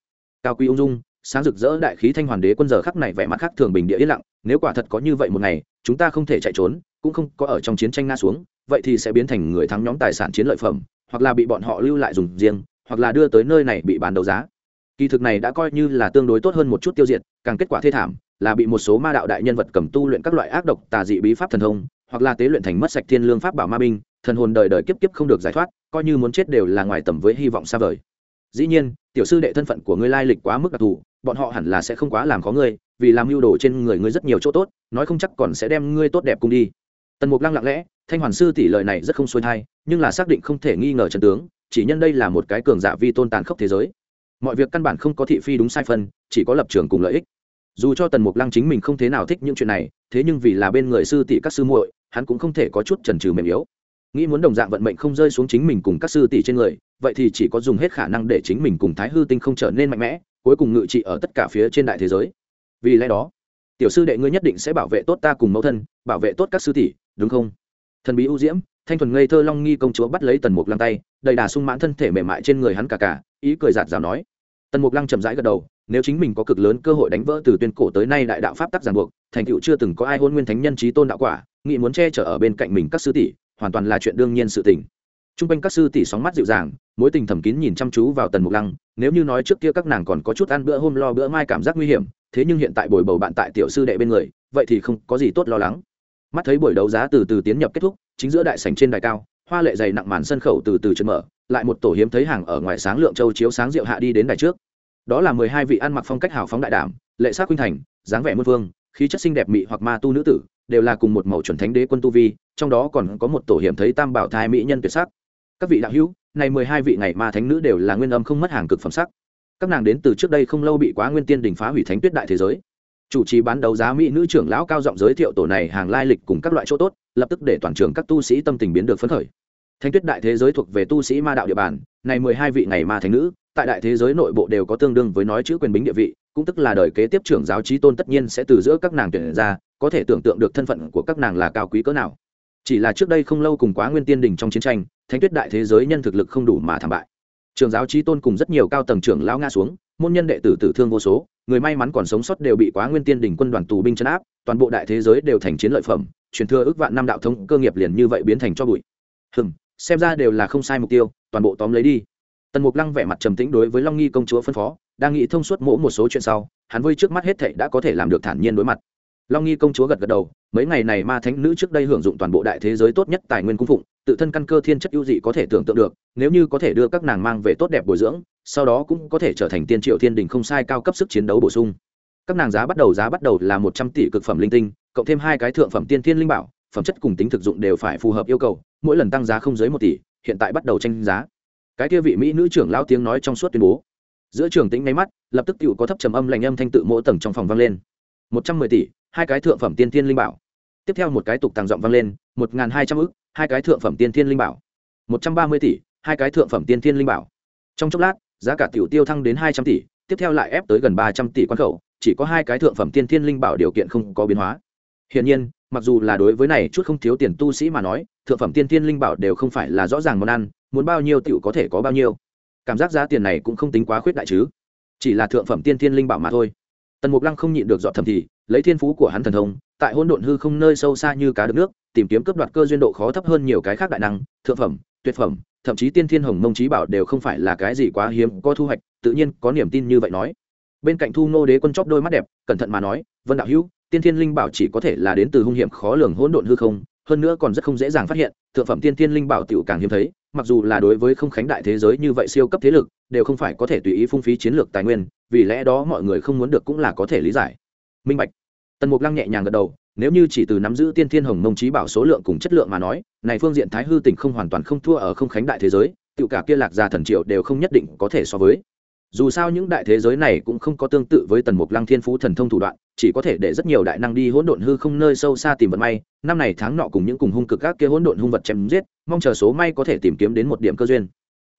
Cao quý ung dung, sáng rực rỡ đại khí thanh hoàn đế quân giờ khắc này vẻ mặt khác thường bình địa yên lặng, nếu quả thật có như vậy một ngày, chúng ta không thể chạy trốn, cũng không có ở trong chiến tranh nga xuống, vậy thì sẽ biến thành người thắng nhóm tài sản chiến lợi phẩm, hoặc là bị bọn họ lưu lại dùng riêng, hoặc là đưa tới nơi này bị bán đấu giá. Kỳ thực này đã coi như là tương đối tốt hơn một chút tiêu diệt, càng kết quả thê thảm là bị một số ma đạo đại nhân vật cầm tu luyện các loại ác độc, tà dị bí pháp thần thông, hoặc là tế luyện thành mất sạch thiên lương pháp bảo ma binh, thần hồn đời đời kiếp kiếp không được giải thoát, coi như muốn chết đều là ngoài tầm với hy vọng xa vời. Dĩ nhiên, tiểu sư đệ thân phận của ngươi lai lịch quá mức đặc thù, bọn họ hẳn là sẽ không quá làm khó ngươi, vì làm mưu đồ trên người ngươi rất nhiều chỗ tốt, nói không chắc còn sẽ đem ngươi tốt đẹp cùng đi. Tần mục lăng lặng lẽ, thanh hoàn sư tỷ lời này rất không xuôi thai, nhưng là xác định không thể nghi ngờ trần tướng, chỉ nhân đây là một cái cường giả vi tôn tàn khốc thế giới. Mọi việc căn bản không có thị phi đúng sai phân, chỉ có lập trường cùng lợi ích dù cho tần mục lăng chính mình không thế nào thích những chuyện này, thế nhưng vì là bên người sư tỷ các sư muội, hắn cũng không thể có chút trần trừ mềm yếu. Nghĩ muốn đồng dạng vận mệnh không rơi xuống chính mình cùng các sư tỷ trên người, vậy thì chỉ có dùng hết khả năng để chính mình cùng thái hư tinh không trở nên mạnh mẽ, cuối cùng ngự trị ở tất cả phía trên đại thế giới. Vì lẽ đó, tiểu sư đệ ngươi nhất định sẽ bảo vệ tốt ta cùng mẫu thân, bảo vệ tốt các sư tỷ, đúng không? Thần bí ưu diễm, thanh thuần ngây thơ long nghi công chúa bắt lấy tần mục lăng tay, đầy đà sung mãn thân thể mềm mại trên người hắn cả cả ý cười giạt rào nói. Tần mục lăng chậm rãi gật đầu nếu chính mình có cực lớn cơ hội đánh vỡ từ tuyên cổ tới nay đại đạo pháp tắc giảng buộc, thành tựu chưa từng có ai hôn nguyên thánh nhân trí tôn đạo quả nghị muốn che chở ở bên cạnh mình các sư tỷ, hoàn toàn là chuyện đương nhiên sự tình. T r u n g quanh các sư tỷ sóng mắt dịu dàng, mối tình thầm kín nhìn chăm chú vào tần mục lăng, nếu như nói trước kia các nàng còn có chút ăn bữa hôm lo bữa mai cảm giác nguy hiểm, thế nhưng hiện tại bồi bầu bạn tại tiểu sư đệ bên người, vậy thì không có gì tốt lo lắng. Mắt thấy buổi đấu giá từ từ tiến nhập kết thúc, chính giữa đại sảnh trên đài cao, hoa lệ dày nặng màn sân khẩu từ từ chân mở, lại một tổ hiếm thấy hàng ở ngoài sáng lượng châu chiếu sáng rượu hạ đi đến đài trước đó là mười hai vị ăn mặc phong cách hào phóng đại đảm, lệ sát khuynh thành, dáng vẻ muôn vương khí chất xinh đẹp mị hoặc ma tu nữ tử, đều là cùng một màu chuẩn thánh đế quân tu vi, trong đó còn có một tổ hiểm thấy tam bảo thai mỹ nhân tuyệt sắc. Các vị đạo hữu, này mười hai vị ngày ma thánh nữ đều là nguyên âm không mất hàng cực phẩm sắc. Các nàng đến từ trước đây không lâu bị quá nguyên tiên đình phá hủy thánh tuyết đại thế giới. Chủ trì bán đấu giá mỹ nữ trưởng lão cao giọng giới thiệu tổ này hàng lai lịch cùng các loại chỗ tốt, lập tức để toàn trường các tu sĩ tâm tình biến được phấn khởi. Thánh tuyết đại thế giới thuộc về tu sĩ ma đạo địa bàn, này mười hai vị ngày ma thánh nữ tại đại thế giới nội bộ đều có tương đương với nói chữ quyền bính địa vị, cũng tức là đời kế tiếp trưởng giáo trí tôn tất nhiên sẽ từ giữa các nàng tuyển ra, có thể tưởng tượng được thân phận của các nàng là cao quý cỡ nào. Chỉ là trước đây không lâu cùng quá nguyên tiên đình trong chiến tranh, thánh tuyết đại thế giới nhân thực lực không đủ mà thảm bại. Trường giáo trí tôn cùng rất nhiều cao tầng trưởng lão nga xuống, môn nhân đệ tử tử thương vô số, người may mắn còn sống sót đều bị quá nguyên tiên đình quân đoàn tù binh chấn áp, toàn bộ đại thế giới đều thành chiến lợi phẩm, truyền thừa ước vạn năm đạo thống cơ nghiệp liền như vậy biến thành cho bụi. Hừm, xem ra đều là không sai mục tiêu, toàn bộ tóm lấy đi tần mục lăng vẻ mặt trầm tĩnh đối với long nghi công chúa phân phó, đang nghĩ thông suốt mỗ một số chuyện sau, hắn vơi trước mắt hết thệ đã có thể làm được thản nhiên đối mặt. Long nghi công chúa gật gật đầu, mấy ngày này ma thánh nữ trước đây hưởng dụng toàn bộ đại thế giới tốt nhất tài nguyên cung phụng, tự thân căn cơ thiên chất ưu dị có thể tưởng tượng được, nếu như có thể đưa các nàng mang về tốt đẹp bồi dưỡng, sau đó cũng có thể trở thành tiên triệu thiên đình không sai cao cấp sức chiến đấu bổ sung. Các nàng giá bắt đầu giá bắt đầu là một trăm tỷ cực phẩm linh tinh, cộng thêm hai cái thượng phẩm tiên thiên linh bảo, phẩm chất cùng tính thực dụng đều phải phù hợp yêu cầu, mỗi lần tăng giá không dưới một tỷ, hiện tại bắt đầu tranh giá cái kia vị mỹ nữ trưởng lao tiếng nói trong suốt tuyên bố. Giữa trường tính máy mắt, lập tức cựu có thấp trầm âm lành âm thanh tự mỗi tầng trong phòng vang lên. Một trăm mười tỷ, hai cái thượng phẩm tiên thiên linh bảo. Tiếp theo một cái tục tàng giọng vang lên, một n g h n hai trăm ước hai cái thượng phẩm tiên thiên linh bảo. Một trăm ba mươi tỷ, hai cái thượng phẩm tiên thiên linh bảo. Trong chốc lát, giá cả tiểu tiêu thăng đến hai trăm tỷ, tiếp theo lại ép tới gần ba trăm tỷ quan khẩu, chỉ có hai cái thượng phẩm tiên thiên linh bảo điều kiện không có biến hóa. Hiển nhiên, mặc dù là đối với này chút không thiếu tiền tu sĩ mà nói, thượng phẩm tiên thiên linh bảo đều không phải là rõ ràng món ăn muốn bao nhiêu tiểu có thể có bao nhiêu. Cảm giác giá tiền này cũng không tính quá khuyết đại chứ. Chỉ là thượng phẩm tiên thiên linh bảo mà thôi. Tần mục lăng không nhịn được dọn thầm thì, lấy thiên phú của hắn thần thông, tại hôn độn hư không nơi sâu xa như cá được nước, tìm kiếm cướp đoạt cơ duyên độ khó thấp hơn nhiều cái khác đại năng, thượng phẩm, tuyệt phẩm, thậm chí tiên thiên hồng mông trí bảo đều không phải là cái gì quá hiếm có thu hoạch, tự nhiên có niềm tin như vậy nói. Bên cạnh thu nô đế quân chóp đôi mắt đẹp, cẩn thận mà nói, vân đạo hữu, tiên thiên linh bảo chỉ có thể là đến từ hung hiểm khó lường hỗn độn hư không, hơn nữa còn rất không dễ dàng phát hiện, thượng phẩm tiên thiên linh bảo tiểu càng hiếm thấy mặc dù là đối với không khánh đại thế giới như vậy siêu cấp thế lực, đều không phải có thể tùy ý phung phí chiến lược tài nguyên, vì lẽ đó mọi người không muốn được cũng là có thể lý giải. Minh bạch. Tần mục lăng nhẹ nhàng gật đầu, nếu như chỉ từ nắm giữ tiên thiên hồng mông trí bảo số lượng cùng chất lượng mà nói, này phương diện thái hư tỉnh không hoàn toàn không thua ở không khánh đại thế giới tự cả kia lạc gia thần triệu đều không nhất định có thể so với dù sao những đại thế giới này cũng không có tương tự với tần mục lăng thiên phú thần thông thủ đoạn, chỉ có thể để rất nhiều đại năng đi hỗn độn hư không nơi sâu xa tìm vận may. Năm này tháng nọ cùng những cùng hung cực các kia hỗn độn hung vật chém giết, mong chờ số may có thể tìm kiếm đến một điểm cơ duyên.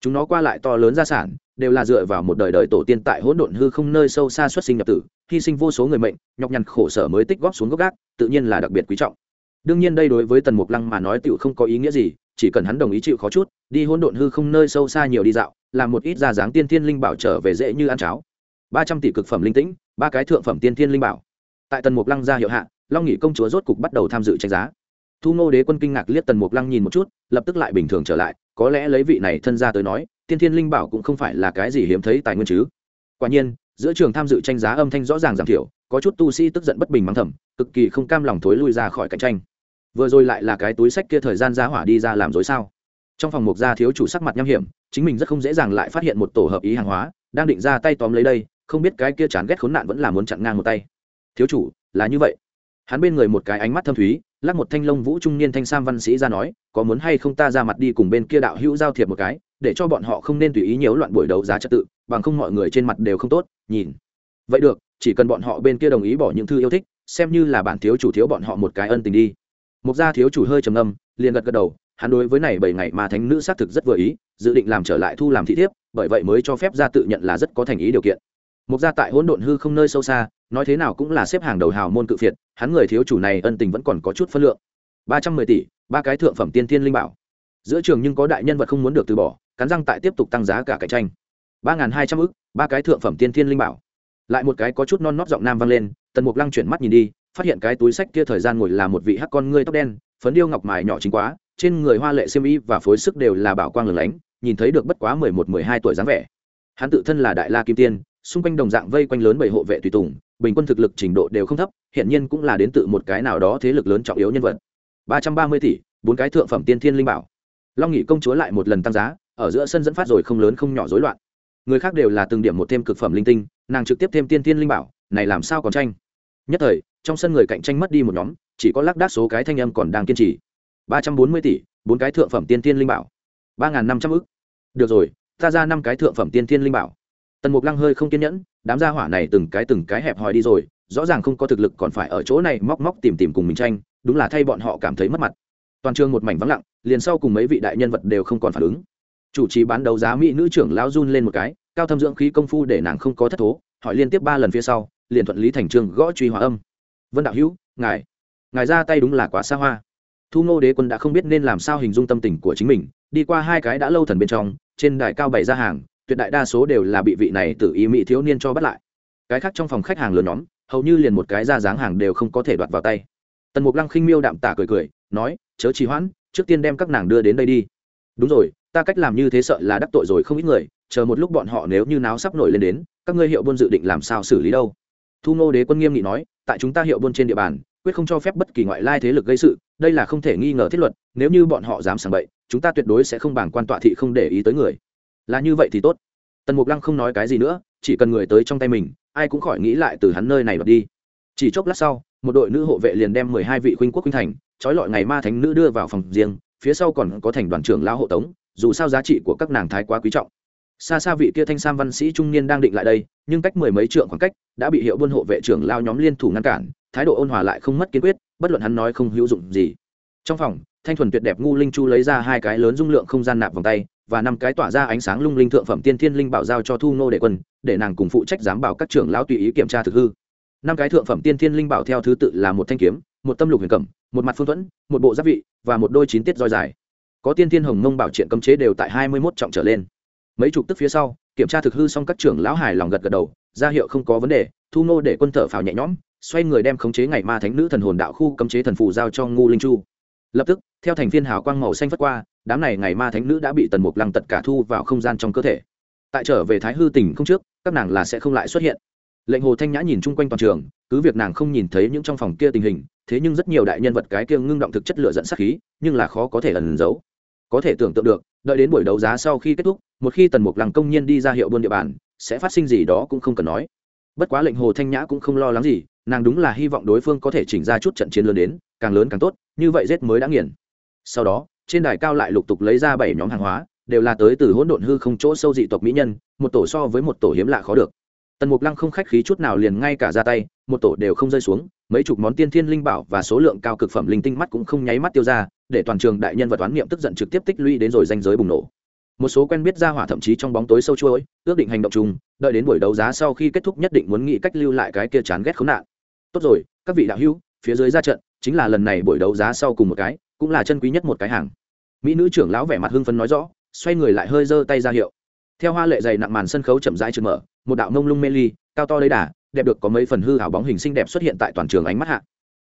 Chúng nó qua lại to lớn gia sản, đều là dựa vào một đời đời tổ tiên tại hỗn độn hư không nơi sâu xa xuất sinh nhập tử, hy sinh vô số người mệnh, nhọc nhằn khổ sở mới tích góp xuống gốc gác, tự nhiên là đặc biệt quý trọng. Đương nhiên đây đối với tần mục lăng mà nói tựu không có ý nghĩa gì chỉ cần hắn đồng ý chịu khó chút, đi hỗn độn hư không nơi sâu xa nhiều đi dạo, làm một ít ra dáng tiên thiên linh bảo trở về dễ như ăn cháo. Ba trăm tỷ cực phẩm linh tĩnh, ba cái thượng phẩm tiên thiên linh bảo. Tại tần mục lăng ra hiệu hạ, long nghị công chúa rốt cục bắt đầu tham dự tranh giá. Thu ngô đế quân kinh ngạc liếc tần mục lăng nhìn một chút, lập tức lại bình thường trở lại, có lẽ lấy vị này thân ra tới nói, tiên thiên linh bảo cũng không phải là cái gì hiếm thấy tài nguyên chứ. Quả nhiên, giữa trường tham dự tranh giá âm thanh rõ ràng giảm thiểu, có chút tu sĩ tức giận bất bình mắng thầm, cực kỳ không cam lòng thối lui ra khỏi cạnh tranh vừa rồi lại là cái túi sách kia thời gian ra hỏa đi ra làm dối sao? Trong phòng mục gia thiếu chủ sắc mặt nham hiểm, chính mình rất không dễ dàng lại phát hiện một tổ hợp ý hàng hóa, đang định ra tay tóm lấy đây, không biết cái kia chán ghét khốn nạn vẫn là muốn chặn ngang một tay. Thiếu chủ, là như vậy. Hắn bên người một cái ánh mắt thâm thúy, lắc một thanh long vũ trung niên thanh sam văn sĩ ra nói, có muốn hay không ta ra mặt đi cùng bên kia đạo hữu giao thiệp một cái, để cho bọn họ không nên tùy ý nhiễu loạn buổi đấu giá trật tự, bằng không mọi người trên mặt đều không tốt, nhìn. Vậy được, chỉ cần bọn họ bên kia đồng ý bỏ những thư yêu thích, xem như là bản thiếu chủ thiếu bọn họ một cái ân tình đi mục gia thiếu chủ hơi trầm âm liền gật gật đầu, hắn đối với này bảy ngày mà thánh nữ xác thực rất vừa ý, dự định làm trở lại thu làm thị thiếp, bởi vậy mới cho phép gia tự nhận là rất có thành ý điều kiện. Mục gia tại hỗn độn hư không nơi sâu xa, nói thế nào cũng là xếp hàng đầu hào môn cự phiệt, hắn người thiếu chủ này ân tình vẫn còn có chút phân lượng. Ba trăm mười tỷ, ba cái thượng phẩm tiên thiên linh bảo. Giữa trường nhưng có đại nhân vật không muốn được từ bỏ, cắn răng tại tiếp tục tăng giá cả cạnh tranh. Ba n g h n hai trăm ư c ba cái thượng phẩm tiên thiên linh bảo. Lại một cái có chút non nót giọng nam vang lên, tần mục lăng chuyển mắt nhìn đi phát hiện cái túi sách kia thời gian ngồi là một vị hắc con ngươi tóc đen, phấn điêu ngọc mài nhỏ chính quá, trên người hoa lệ xiêm y và phối sức đều là bảo quang lửng lánh, nhìn thấy được bất quá mười một, mười hai tuổi dáng vẻ. Hắn tự thân là đại la kim tiên, xung quanh đồng dạng vây quanh lớn bảy hộ vệ tùy tùng, bình quân thực lực trình độ đều không thấp hiện nhiên cũng là đến từ một cái nào đó thế lực lớn trọng yếu nhân vật. ba trăm ba mươi tỷ, bốn cái thượng phẩm tiên thiên linh bảo. Long nghị công chúa lại một lần tăng giá, ở giữa sân dẫn phát rồi không lớn không nhỏ rối loạn. Người khác đều là từng điểm một thêm cực phẩm linh tinh, nàng trực tiếp thêm tiên thiên linh bảo, này làm sao còn tranh? Nhất thời trong sân người cạnh tranh mất đi một nhóm, chỉ có lác đác số cái thanh âm còn đang kiên trì. Ba trăm bốn mươi tỷ, bốn cái thượng phẩm tiên tiên linh bảo. Ba n g h n năm trăm ư c được rồi, ta ra năm cái thượng phẩm tiên tiên linh bảo. Tần mục lăng hơi không kiên nhẫn, đám gia hỏa này từng cái từng cái hẹp hòi đi rồi, rõ ràng không có thực lực còn phải ở chỗ này móc móc tìm tìm cùng mình tranh, đúng là thay bọn họ cảm thấy mất mặt. Toàn trường một mảnh vắng lặng, liền sau cùng mấy vị đại nhân vật đều không còn phản ứng. Chủ trì bán đấu giá mỹ nữ trưởng lão run lên một cái, cao thâm dưỡng khí công phu để nàng không có thất thố, hỏi liên tiếp ba lần phía sau, liền thuận lý thành chương gõ truy hòa âm vân đạo hữu, ngài ngài ra tay đúng là quá xa hoa. Thu ngô đế quân đã không biết nên làm sao hình dung tâm tình của chính mình, đi qua hai cái đã lâu thần bên trong, trên đài cao bảy ra hàng, tuyệt đại đa số đều là bị vị này tự ý mỹ thiếu niên cho bắt lại. Cái khác trong phòng khách hàng lớn nhóm, hầu như liền một cái ra dáng hàng đều không có thể đoạt vào tay. Tần mục lăng khinh miêu đạm tả cười cười, nói, chớ trì hoãn, trước tiên đem các nàng đưa đến đây đi. Đúng rồi, ta cách làm như thế sợ là đắc tội rồi không ít người, chờ một lúc bọn họ nếu như náo sắp nổi lên đến, các ngươi hiệu buôn dự định làm sao xử lý đâu? Thu ngô đế quân nghiêm nghị nói tại chúng ta hiệu buôn trên địa bàn, quyết không cho phép bất kỳ ngoại lai thế lực gây sự, đây là không thể nghi ngờ thiết luật, nếu như bọn họ dám sảng bậy, chúng ta tuyệt đối sẽ không bảng quan tọa thị không để ý tới người. Là như vậy thì tốt. Tần mục lăng không nói cái gì nữa, chỉ cần người tới trong tay mình, ai cũng khỏi nghĩ lại từ hắn nơi này đoạt đi. Chỉ chốc lát sau, một đội nữ hộ vệ liền đem mười hai vị khuynh quốc khuynh thành, trói lọi ngày ma thánh nữ đưa vào phòng riêng, phía sau còn có thành đoàn trưởng lão hộ tống, dù sao giá trị của các nàng thái quá quý trọng. Xa xa vị kia thanh sam văn sĩ trung niên đang định lại đây nhưng cách mười mấy trượng khoảng cách đã bị hiệu buôn hộ vệ trưởng lao nhóm liên thủ ngăn cản, thái độ ôn hòa lại không mất kiên quyết, bất luận hắn nói không hữu dụng gì. Trong phòng, thanh thuần tuyệt đẹp ngu linh chu lấy ra hai cái lớn dung lượng không gian nạp vòng tay và năm cái tỏa ra ánh sáng lung linh thượng phẩm tiên thiên linh bảo giao cho thu nô đệ quân, để nàng cùng phụ trách giám bảo các trưởng lão tùy ý kiểm tra thực hư. Năm cái thượng phẩm tiên thiên linh bảo theo thứ tự là một thanh kiếm, một tâm lục huyền cẩm, một mặt phương thuẫn, một bộ giáp vị và một đôi chín tiết roi dài. Có tiên thiên hồng mông bảo triện cấm chế đều tại hai mươi mốt trọng trở lên. Mấy chục tức phía sau kiểm tra thực hư xong các trưởng lão hài lòng gật gật đầu, ra hiệu không có vấn đề, thu nô để quân thở phào nhẹ nhõm, xoay người đem khống chế ngày ma thánh nữ thần hồn đạo khu cấm chế thần phù giao cho ngu linh chu. Lập tức, theo thành viên hào quang màu xanh phất qua, đám này ngày ma thánh nữ đã bị tần mục lăng tật cả thu vào không gian trong cơ thể. Tại trở về thái hư tỉnh không trước, các nàng là sẽ không lại xuất hiện. Lệnh hồ thanh nhã nhìn chung quanh toàn trường, cứ việc nàng không nhìn thấy những trong phòng kia tình hình, thế nhưng rất nhiều đại nhân vật cái kia ngưng động thực chất lựa dẫn sắc khí, nhưng là khó có thể ẩn giấu có thể tưởng tượng được, đợi đến buổi đấu giá sau khi kết thúc, một khi tần mục lăng công nhiên đi ra hiệu buôn địa bàn, sẽ phát sinh gì đó cũng không cần nói. Bất quá lệnh hồ thanh nhã cũng không lo lắng gì, nàng đúng là hy vọng đối phương có thể chỉnh ra chút trận chiến lớn đến, càng lớn càng tốt, như vậy rét mới đã nghiền. Sau đó, trên đài cao lại lục tục lấy ra bảy nhóm hàng hóa, đều là tới từ hỗn độn hư không chỗ sâu dị tộc mỹ nhân, một tổ so với một tổ hiếm lạ khó được. Tần mục lăng không khách khí chút nào liền ngay cả ra tay, một tổ đều không rơi xuống mấy chục món tiên thiên linh bảo và số lượng cao cực phẩm linh tinh mắt cũng không nháy mắt tiêu ra, để toàn trường đại nhân vật toán niệm tức giận trực tiếp tích lũy đến rồi danh giới bùng nổ. Một số quen biết ra hỏa thậm chí trong bóng tối sâu chuỗi, ước định hành động chung, đợi đến buổi đấu giá sau khi kết thúc nhất định muốn nghĩ cách lưu lại cái kia chán ghét khốn nạn. Tốt rồi, các vị đạo hữu, phía dưới ra trận, chính là lần này buổi đấu giá sau cùng một cái, cũng là chân quý nhất một cái hàng. Mỹ nữ trưởng lão vẻ mặt hưng phấn nói rõ, xoay người lại hơi giơ tay ra hiệu. Theo hoa lệ dày nặng màn sân khấu chậm rãi trượt mở, một đạo mông lung mê ly, cao to lấy đà đẹp được có mấy phần hư hảo bóng hình xinh đẹp xuất hiện tại toàn trường ánh mắt hạ.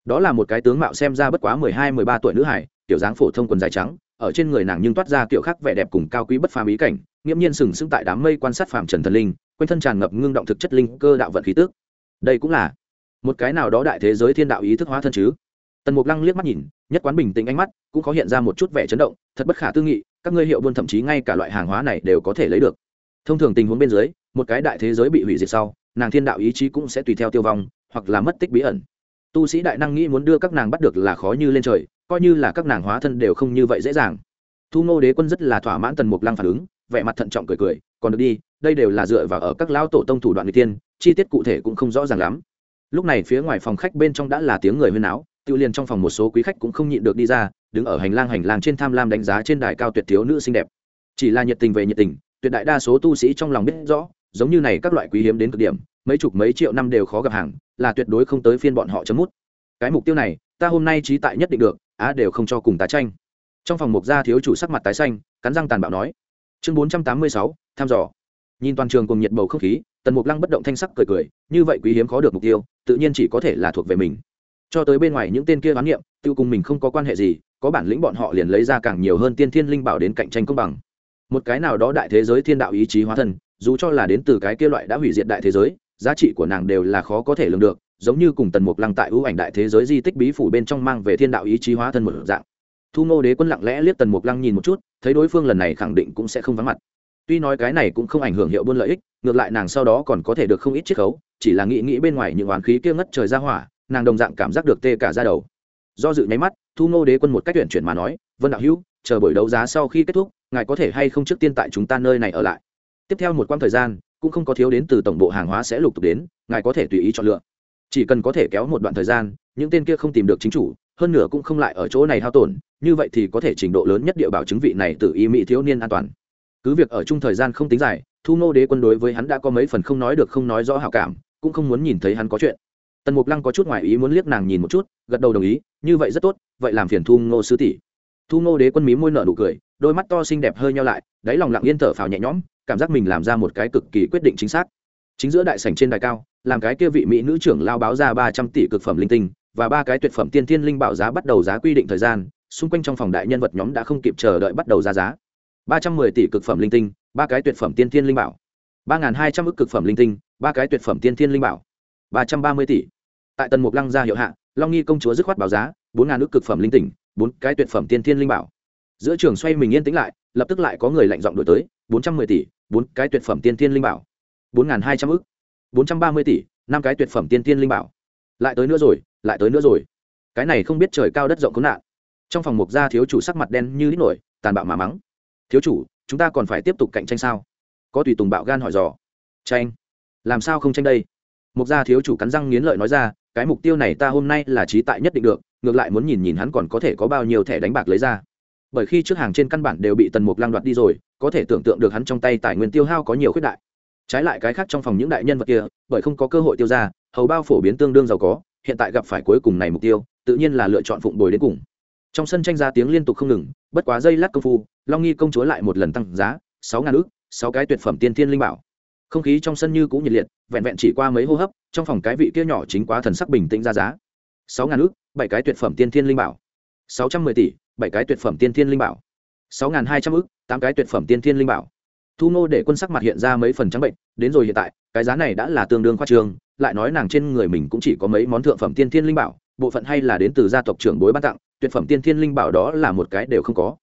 Đó là một cái tướng mạo xem ra bất quá mười hai, mười ba tuổi nữ hải, kiểu dáng phổ thông quần dài trắng, ở trên người nàng nhưng toát ra kiểu khác vẻ đẹp cùng cao quý bất phàm ý cảnh, nghiễm nhiên sừng sững tại đám mây quan sát phàm trần thần linh, quanh thân tràn ngập ngưng động thực chất linh cơ đạo vận khí tức. Đây cũng là một cái nào đó đại thế giới thiên đạo ý thức hóa thân chứ? Tần mục lăng liếc mắt nhìn, nhất quán bình tĩnh ánh mắt cũng có hiện ra một chút vẻ chấn động, thật bất khả tư nghị, các ngươi hiệu buôn thậm chí ngay cả loại hàng hóa này đều có thể lấy được. Thông thường tình huống bên dưới, một cái đại thế giới bị hủy diệt sau nàng thiên đạo ý chí cũng sẽ tùy theo tiêu vong, hoặc là mất tích bí ẩn. Tu sĩ đại năng nghĩ muốn đưa các nàng bắt được là khó như lên trời, coi như là các nàng hóa thân đều không như vậy dễ dàng. Thu ngô đế quân rất là thỏa mãn tần mục lăng phản ứng, vẻ mặt thận trọng cười cười, còn được đi, đây đều là dựa vào ở các lão tổ tông thủ đoạn người tiên chi tiết cụ thể cũng không rõ ràng lắm. Lúc này phía ngoài phòng khách bên trong đã là tiếng người huyên áo tự liền trong phòng một số quý khách cũng không nhịn được đi ra, đứng ở hành lang hành lang trên tham lam đánh giá trên đài cao tuyệt thiếu nữ xinh đẹp. Chỉ là nhiệt tình về nhiệt tình, tuyệt đại đa số tu sĩ trong lòng biết rõ giống như này các loại quý hiếm đến cực điểm, mấy chục mấy triệu năm đều khó gặp hàng, là tuyệt đối không tới phiên bọn họ chấm mút. Cái mục tiêu này, ta hôm nay trí tại nhất định được, á đều không cho cùng tá tranh. Trong phòng mục gia thiếu chủ sắc mặt tái xanh, cắn răng tàn bạo nói. Chương bốn trăm tám mươi sáu, thăm dò. Nhìn toàn trường cùng nhiệt bầu không khí, tần mục lăng bất động thanh sắc cười cười, như vậy quý hiếm khó được mục tiêu, tự nhiên chỉ có thể là thuộc về mình. Cho tới bên ngoài những tên kia bán niệm tiêu cùng mình không có quan hệ gì, có bản lĩnh bọn họ liền lấy ra càng nhiều hơn tiên thiên linh bảo đến cạnh tranh công bằng. Một cái nào đó đại thế giới thiên đạo ý chí hóa thân dù cho là đến từ cái kia loại đã hủy diệt đại thế giới, giá trị của nàng đều là khó có thể lường được, giống như cùng tần mục lăng tại ưu ảnh đại thế giới di tích bí phủ bên trong mang về thiên đạo ý chí hóa thân một dạng. Thu ngô đế quân lặng lẽ liếc tần mục lăng nhìn một chút, thấy đối phương lần này khẳng định cũng sẽ không vắng mặt. Tuy nói cái này cũng không ảnh hưởng hiệu buôn lợi ích, ngược lại nàng sau đó còn có thể được không ít chiết khấu, chỉ là nghĩ nghĩ bên ngoài những oán khí kia ngất trời ra hỏa, nàng đồng dạng cảm giác được tê cả ra đầu. Do dự nháy mắt, thu ngô đế quân một cách tuyển chuyển mà nói, vân đạo hữu, chờ buổi đấu giá sau khi kết thúc, ngài có thể hay không trước tiên tại chúng ta nơi này ở lại? Tiếp theo một quãng thời gian, cũng không có thiếu đến từ tổng bộ hàng hóa sẽ lục tục đến, ngài có thể tùy ý chọn lựa. Chỉ cần có thể kéo một đoạn thời gian, những tên kia không tìm được chính chủ, hơn nửa cũng không lại ở chỗ này hao tổn, như vậy thì có thể trình độ lớn nhất địa bảo chứng vị này tự ý mỹ thiếu niên an toàn. Cứ việc ở chung thời gian không tính dài, thu ngô đế quân đối với hắn đã có mấy phần không nói được không nói rõ hảo cảm, cũng không muốn nhìn thấy hắn có chuyện. Tần mục lăng có chút ngoài ý muốn liếc nàng nhìn một chút, gật đầu đồng ý, như vậy rất tốt, vậy làm phiền thu ngô sư tỷ. Thu ngô đế quân mí môi nở nụ cười, đôi mắt to xinh đẹp hơi nhau lại, đáy lòng lặng yên thở phào nhẹ nhõm cảm giác mình làm ra một cái cực kỳ quyết định chính xác. Chính giữa đại sảnh trên đài cao, làm cái kia vị mỹ nữ trưởng lao báo ra ba trăm tỷ cực phẩm linh tinh và ba cái tuyệt phẩm tiên thiên linh bảo giá bắt đầu giá quy định thời gian, xung quanh trong phòng đại nhân vật nhóm đã không kịp chờ đợi bắt đầu ra giá. Ba trăm mười tỷ cực phẩm linh tinh, ba cái tuyệt phẩm tiên thiên linh bảo. Ba n g h n hai trăm ước cực phẩm linh tinh, ba cái tuyệt phẩm tiên thiên linh bảo. Ba trăm ba mươi tỷ. Tại tần mục lăng gia hiệu hạ, long nghi công chúa dứt khoát báo giá, bốn ngàn ước cực phẩm linh tinh, bốn cái tuyệt phẩm tiên thiên linh bảo giữa trường xoay mình yên tĩnh lại, lập tức lại có người lạnh giọng đổi tới, bốn trăm mười tỷ, bốn cái tuyệt phẩm tiên thiên linh bảo. bốn ngàn hai trăm ước bốn trăm ba mươi tỷ, năm cái tuyệt phẩm tiên thiên linh bảo. Lại tới nữa rồi, lại tới nữa rồi. Cái này không biết trời cao đất rộng có nạn. Trong phòng mục gia thiếu chủ sắc mặt đen như lít nổi, tàn bạo mà mắng. Thiếu chủ, chúng ta còn phải tiếp tục cạnh tranh sao? Có tùy tùng bạo gan hỏi dò. Tranh. Làm sao không tranh đây? Mục gia thiếu chủ cắn răng nghiến lợi nói ra, cái mục tiêu này ta hôm nay là trí tại nhất định được, ngược lại muốn nhìn nhìn hắn còn có thể có bao nhiêu thẻ đánh bạc lấy ra bởi khi trước hàng trên căn bản đều bị tần mục lang đoạt đi rồi, có thể tưởng tượng được hắn trong tay tài nguyên tiêu hao có nhiều khuyết đại. Trái lại cái khác trong phòng những đại nhân vật kia, bởi không có cơ hội tiêu ra, hầu bao phổ biến tương đương giàu có, hiện tại gặp phải cuối cùng này mục tiêu, tự nhiên là lựa chọn phụng bồi đến cùng. Trong sân tranh ra tiếng liên tục không ngừng, bất quá dây lát công phu, long nghi công chúa lại một lần tăng giá, sáu ngàn ước sáu cái tuyệt phẩm tiên thiên linh bảo. Không khí trong sân như cũng nhiệt liệt, vẹn vẹn chỉ qua mấy hô hấp, trong phòng cái vị kia nhỏ chính quá thần sắc bình tĩnh ra giá. Sáu ngàn ước bảy cái tuyệt phẩm tiên thiên linh bảo. Sáu trăm mười tỷ bảy cái tuyệt phẩm tiên thiên linh bảo. Sáu ngàn hai trăm ước tám cái tuyệt phẩm tiên thiên linh bảo. Thu nô để quân sắc mặt hiện ra mấy phần trắng bệnh, đến rồi hiện tại, cái giá này đã là tương đương khoa trương, lại nói nàng trên người mình cũng chỉ có mấy món thượng phẩm tiên thiên linh bảo, bộ phận hay là đến từ gia tộc trưởng bối ban tặng, tuyệt phẩm tiên thiên linh bảo đó là một cái đều không có.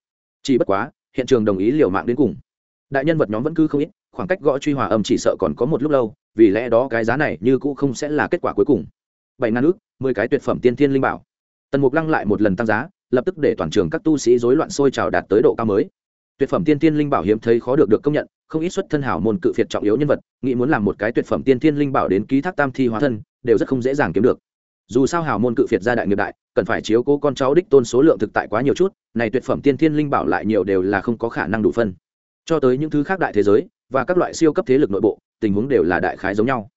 Chỉ bất quá, hiện trường đồng ý liều mạng đến cùng. Đại nhân vật nhóm vẫn cứ không ít, khoảng cách gõ truy hòa âm chỉ sợ còn có một lúc lâu, vì lẽ đó cái giá này như cũ không sẽ là kết quả cuối cùng. Bảy ngàn ước mười cái tuyệt phẩm tiên thiên linh bảo. Tần mục lăng lại một lần tăng giá lập tức để toàn trường các tu sĩ rối loạn sôi trào đạt tới độ cao mới. Tuyệt phẩm tiên tiên linh bảo hiếm thấy khó được được công nhận, không ít xuất thân hảo môn cự phiệt trọng yếu nhân vật, nghĩ muốn làm một cái tuyệt phẩm tiên tiên linh bảo đến ký thác tam thi hóa thân, đều rất không dễ dàng kiếm được. Dù sao hảo môn cự phiệt gia đại nghiệp đại, cần phải chiếu cố con cháu đích tôn số lượng thực tại quá nhiều chút, này tuyệt phẩm tiên tiên linh bảo lại nhiều đều là không có khả năng đủ phân. Cho tới những thứ khác đại thế giới, và các loại siêu cấp thế lực nội bộ, tình huống đều là đại khái giống nhau.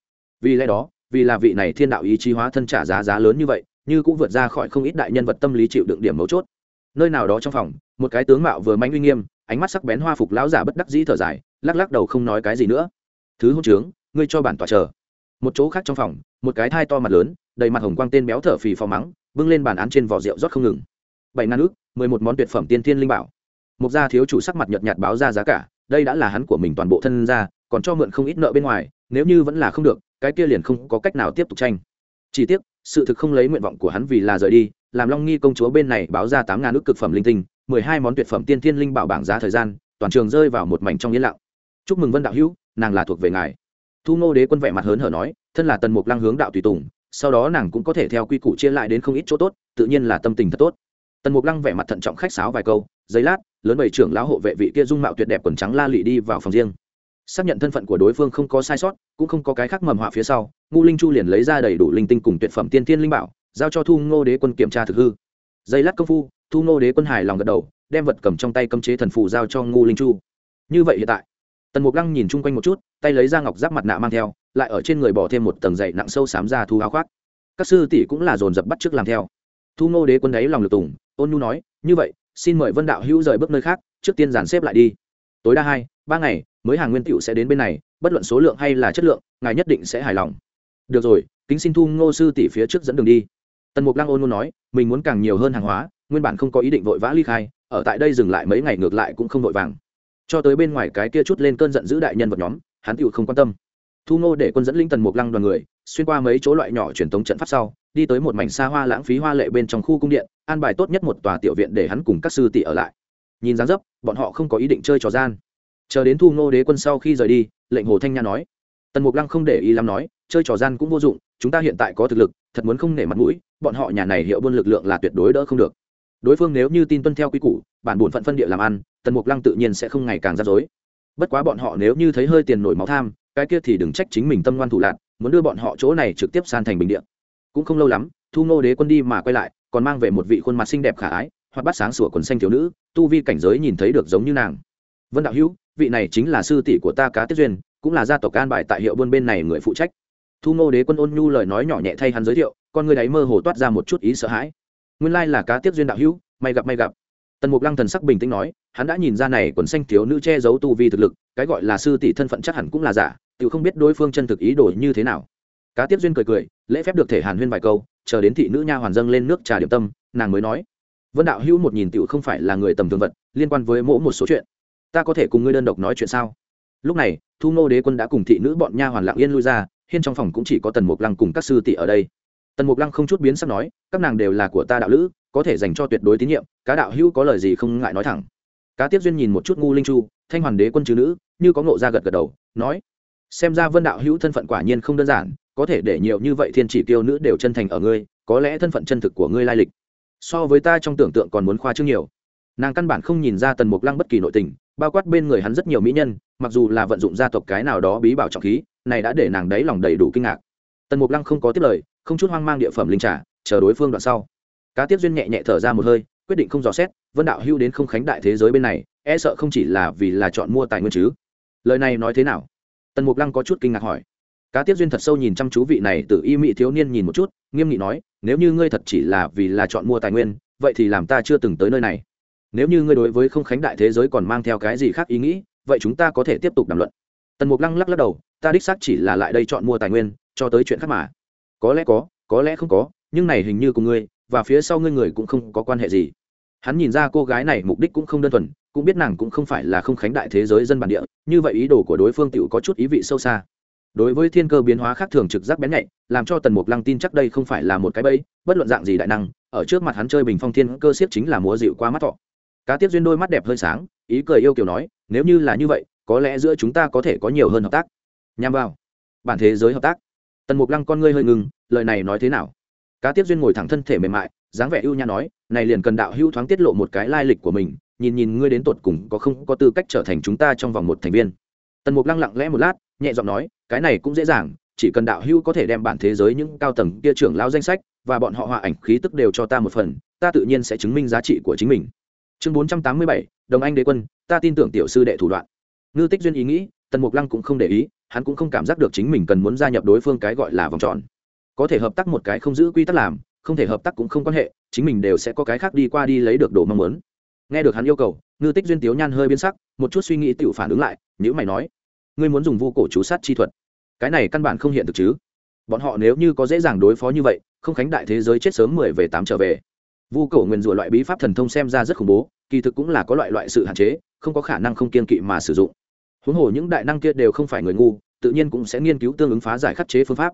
Vì lẽ đó, vì là vị này thiên đạo ý chí hóa thân trả giá giá lớn như vậy như cũng vượt ra khỏi không ít đại nhân vật tâm lý chịu đựng điểm mấu chốt. Nơi nào đó trong phòng, một cái tướng mạo vừa manh uy nghiêm, ánh mắt sắc bén hoa phục lão giả bất đắc dĩ thở dài, lắc lắc đầu không nói cái gì nữa. Thứ hôn trướng, ngươi cho bản tòa chờ. Một chỗ khác trong phòng, một cái thai to mặt lớn, đầy mặt hồng quang tên béo thở phì phò mắng, bưng lên bàn án trên vỏ rượu rót không ngừng. Bảy ngàn ước mười một món tuyệt phẩm tiên thiên linh bảo. Mục gia thiếu chủ sắc mặt nhợt nhạt báo ra giá cả, đây đã là hắn của mình toàn bộ thân ra còn cho mượn không ít nợ bên ngoài, nếu như vẫn là không được, cái kia liền không có cách nào tiếp tục tranh. Chỉ tiếc sự thực không lấy nguyện vọng của hắn vì là rời đi, làm long nghi công chúa bên này báo ra tám ngàn ước cực phẩm linh tinh, mười hai món tuyệt phẩm tiên thiên linh bảo bảng giá thời gian, toàn trường rơi vào một mảnh trong yên lặng. Chúc mừng vân đạo hữu, nàng là thuộc về ngài. Thu ngô đế quân vẻ mặt hớn hở nói, thân là tần mục lăng hướng đạo tùy tùng, sau đó nàng cũng có thể theo quy củ chia lại đến không ít chỗ tốt, tự nhiên là tâm tình thật tốt. Tần mục lăng vẻ mặt thận trọng khách sáo vài câu giấy lát, lớn bảy trưởng lão hộ vệ vị kia dung mạo tuyệt đẹp quần trắng la lị đi vào phòng riêng. Xác nhận thân phận của đối phương không có sai sót, cũng không có cái khác mầm họa phía sau ngu linh chu liền lấy ra đầy đủ linh tinh cùng tuyệt phẩm tiên tiên linh bảo, giao cho thu ngô đế quân kiểm tra thực hư. Giây lát công phu, thu ngô đế quân hài lòng gật đầu, đem vật cầm trong tay cấm chế thần phù giao cho ngu linh chu. Như vậy hiện tại, tần mục lăng nhìn chung quanh một chút, tay lấy ra ngọc giáp mặt nạ mang theo, lại ở trên người bỏ thêm một tầng dày nặng sâu xám ra thu áo khoác. Các sư tỷ cũng là dồn dập bắt trước làm theo. Thu ngô đế quân đấy lòng lực tùng, ôn nhu nói, như vậy, xin mời vân đạo hữu rời bước nơi khác, trước tiên dàn xếp lại đi. Tối đa hai, ba ngày, mới hàng nguyên tiệu sẽ đến bên này, bất luận số lượng hay là chất lượng, ngài nhất định sẽ hài lòng được rồi, kính xin thu ngô sư tỷ phía trước dẫn đường đi. Tần mục lăng ôn luôn nói, mình muốn càng nhiều hơn hàng hóa, nguyên bản không có ý định vội vã ly khai, ở tại đây dừng lại mấy ngày ngược lại cũng không vội vàng. Cho tới bên ngoài cái kia chút lên cơn giận giữ đại nhân vật nhóm, hắn tựu không quan tâm. Thu ngô để quân dẫn linh tần mục lăng đoàn người, xuyên qua mấy chỗ loại nhỏ truyền thống trận pháp sau, đi tới một mảnh xa hoa lãng phí hoa lệ bên trong khu cung điện, an bài tốt nhất một tòa tiểu viện để hắn cùng các sư tỷ ở lại. Nhìn dáng dấp, bọn họ không có ý định chơi trò gian. Chờ đến thu ngô đế quân sau khi rời đi, lệnh hồ thanh nha nói. Tần mục lăng không để ý lắm nói chơi trò gian cũng vô dụng, chúng ta hiện tại có thực lực, thật muốn không nể mặt mũi, bọn họ nhà này hiệu buôn lực lượng là tuyệt đối đỡ không được. Đối phương nếu như tin tuân theo quy củ, bản bổn phận phân địa làm ăn, tần mục lăng tự nhiên sẽ không ngày càng ra dối bất quá bọn họ nếu như thấy hơi tiền nổi máu tham, cái kia thì đừng trách chính mình tâm ngoan thủ lạc muốn đưa bọn họ chỗ này trực tiếp san thành bình điện cũng không lâu lắm, thu ngô đế quân đi mà quay lại, còn mang về một vị khuôn mặt xinh đẹp khả ái hoặc bắt sáng sủa quần xanh thiếu nữ, tu vi cảnh giới nhìn thấy được giống như nàng. Vân đạo hữu, vị này chính là sư tỷ của ta cá tiết duyên, cũng là gia tộc an bài tại hiệu buôn bên này người phụ trách thu ngô đế quân ôn nhu lời nói nhỏ nhẹ thay hắn giới thiệu, con người đáy mơ hồ toát ra một chút ý sợ hãi. Nguyên lai là cá tiết duyên đạo hữu, may gặp may gặp. Tần mục lăng thần sắc bình tĩnh nói, hắn đã nhìn ra này quần xanh thiếu nữ che giấu tu vi thực lực, cái gọi là sư tỷ thân phận chắc hẳn cũng là giả, tự không biết đối phương chân thực ý đồ như thế nào. Cá tiếp duyên cười cười, lễ phép được thể hàn huyên vài câu, chờ đến thị nữ nha hoàn dâng lên nước trà điểm tâm, nàng mới nói, vân đạo hữu một nhìn tựu không phải là người tầm thường vật, liên quan với mỗi một số chuyện, ta có thể cùng ngươi đơn độc nói chuyện sao? Lúc này, thu nô đế quân đã cùng thị nữ bọn nha hoàn lặng yên lui ra hiên trong phòng cũng chỉ có tần mục lăng cùng các sư tỷ ở đây. Tần mục lăng không chút biến sắc nói, các nàng đều là của ta đạo lữ, có thể dành cho tuyệt đối tín nhiệm, cá đạo hữu có lời gì không ngại nói thẳng. Cá tiếp duyên nhìn một chút ngu linh chu, thanh hoàn đế quân chứ nữ, như có ngộ ra gật gật đầu, nói, xem ra vân đạo hữu thân phận quả nhiên không đơn giản, có thể để nhiều như vậy thiên chỉ tiêu nữ đều chân thành ở ngươi, có lẽ thân phận chân thực của ngươi lai lịch. So với ta trong tưởng tượng còn muốn khoa trương nhiều. Nàng căn bản không nhìn ra tần mục lăng bất kỳ nội tình, bao quát bên người hắn rất nhiều mỹ nhân, mặc dù là vận dụng gia tộc cái nào đó bí bảo trọng khí này đã để nàng đấy lòng đầy đủ kinh ngạc. Tần mục lăng không có tiếp lời, không chút hoang mang địa phẩm linh trả chờ đối phương đoạn sau. Cá tiếp duyên nhẹ nhẹ thở ra một hơi, quyết định không dò xét, vân đạo hưu đến không khánh đại thế giới bên này e sợ không chỉ là vì là chọn mua tài nguyên chứ. Lời này nói thế nào? Tần mục lăng có chút kinh ngạc hỏi. Cá tiếp duyên thật sâu nhìn chăm chú vị này từ y mỹ thiếu niên nhìn một chút, nghiêm nghị nói, nếu như ngươi thật chỉ là vì là chọn mua tài nguyên, vậy thì làm ta chưa từng tới nơi này. Nếu như ngươi đối với không khánh đại thế giới còn mang theo cái gì khác ý nghĩ, vậy chúng ta có thể tiếp tục đàm luận. Tần mục lăng lắc lắc đầu ta đích xác chỉ là lại đây chọn mua tài nguyên, cho tới chuyện khác mà. Có lẽ có có lẽ không có, nhưng này hình như cùng ngươi và phía sau ngươi người cũng không có quan hệ gì. Hắn nhìn ra cô gái này mục đích cũng không đơn thuần, cũng biết nàng cũng không phải là không khánh đại thế giới dân bản địa, như vậy ý đồ của đối phương tựu có chút ý vị sâu xa. Đối với thiên cơ biến hóa khác thường trực giác bén nhạy, làm cho tần mục lăng tin chắc đây không phải là một cái bẫy, bất luận dạng gì đại năng, ở trước mặt hắn chơi bình phong thiên cơ siết chính là múa dịu qua mắt thọ. Cá tiếp duyên đôi mắt đẹp hơi sáng, ý cười yêu kiểu nói, nếu như là như vậy, có lẽ giữa chúng ta có thể có nhiều hơn hợp tác nhằm vào bản thế giới hợp tác. Tần mục lăng con ngươi hơi ngừng, lời này nói thế nào? Cá tiếp duyên ngồi thẳng thân thể mềm mại, dáng vẻ ưu nha nói, này liền cần đạo hữu thoáng tiết lộ một cái lai lịch của mình, nhìn nhìn ngươi đến tột cùng có không có tư cách trở thành chúng ta trong vòng một thành viên. Tần mục lăng lặng lẽ một lát, nhẹ giọng nói, cái này cũng dễ dàng, chỉ cần đạo hữu có thể đem bản thế giới những cao tầng kia trưởng lao danh sách và bọn họ hòa ảnh khí tức đều cho ta một phần, ta tự nhiên sẽ chứng minh giá trị của chính mình. Chương bốn trăm tám mươi bảy, đồng anh đế quân, ta tin tưởng tiểu sư đệ thủ đoạn. Ngư tích duyên ý nghĩ tần mục lăng cũng không để ý, hắn cũng không cảm giác được chính mình cần muốn gia nhập đối phương cái gọi là vòng tròn. Có thể hợp tác một cái không giữ quy tắc làm, không thể hợp tác cũng không quan hệ, chính mình đều sẽ có cái khác đi qua đi lấy được đồ mong muốn. Nghe được hắn yêu cầu, ngư tích duyên tiếu nhan hơi biến sắc, một chút suy nghĩ tự phản ứng lại nhữ mày nói, ngươi muốn dùng vu cổ chú sát chi thuật? Cái này căn bản không hiện thực chứ. Bọn họ nếu như có dễ dàng đối phó như vậy, không khánh đại thế giới chết sớm mười về tám trở về. Vu cổ nguyền rủa loại bí pháp thần thông xem ra rất khủng bố, kỳ thực cũng là có loại loại sự hạn chế, không có khả năng không kiên kỵ mà sử dụng huống hồ những đại năng kia đều không phải người ngu, tự nhiên cũng sẽ nghiên cứu tương ứng phá giải khắc chế phương pháp.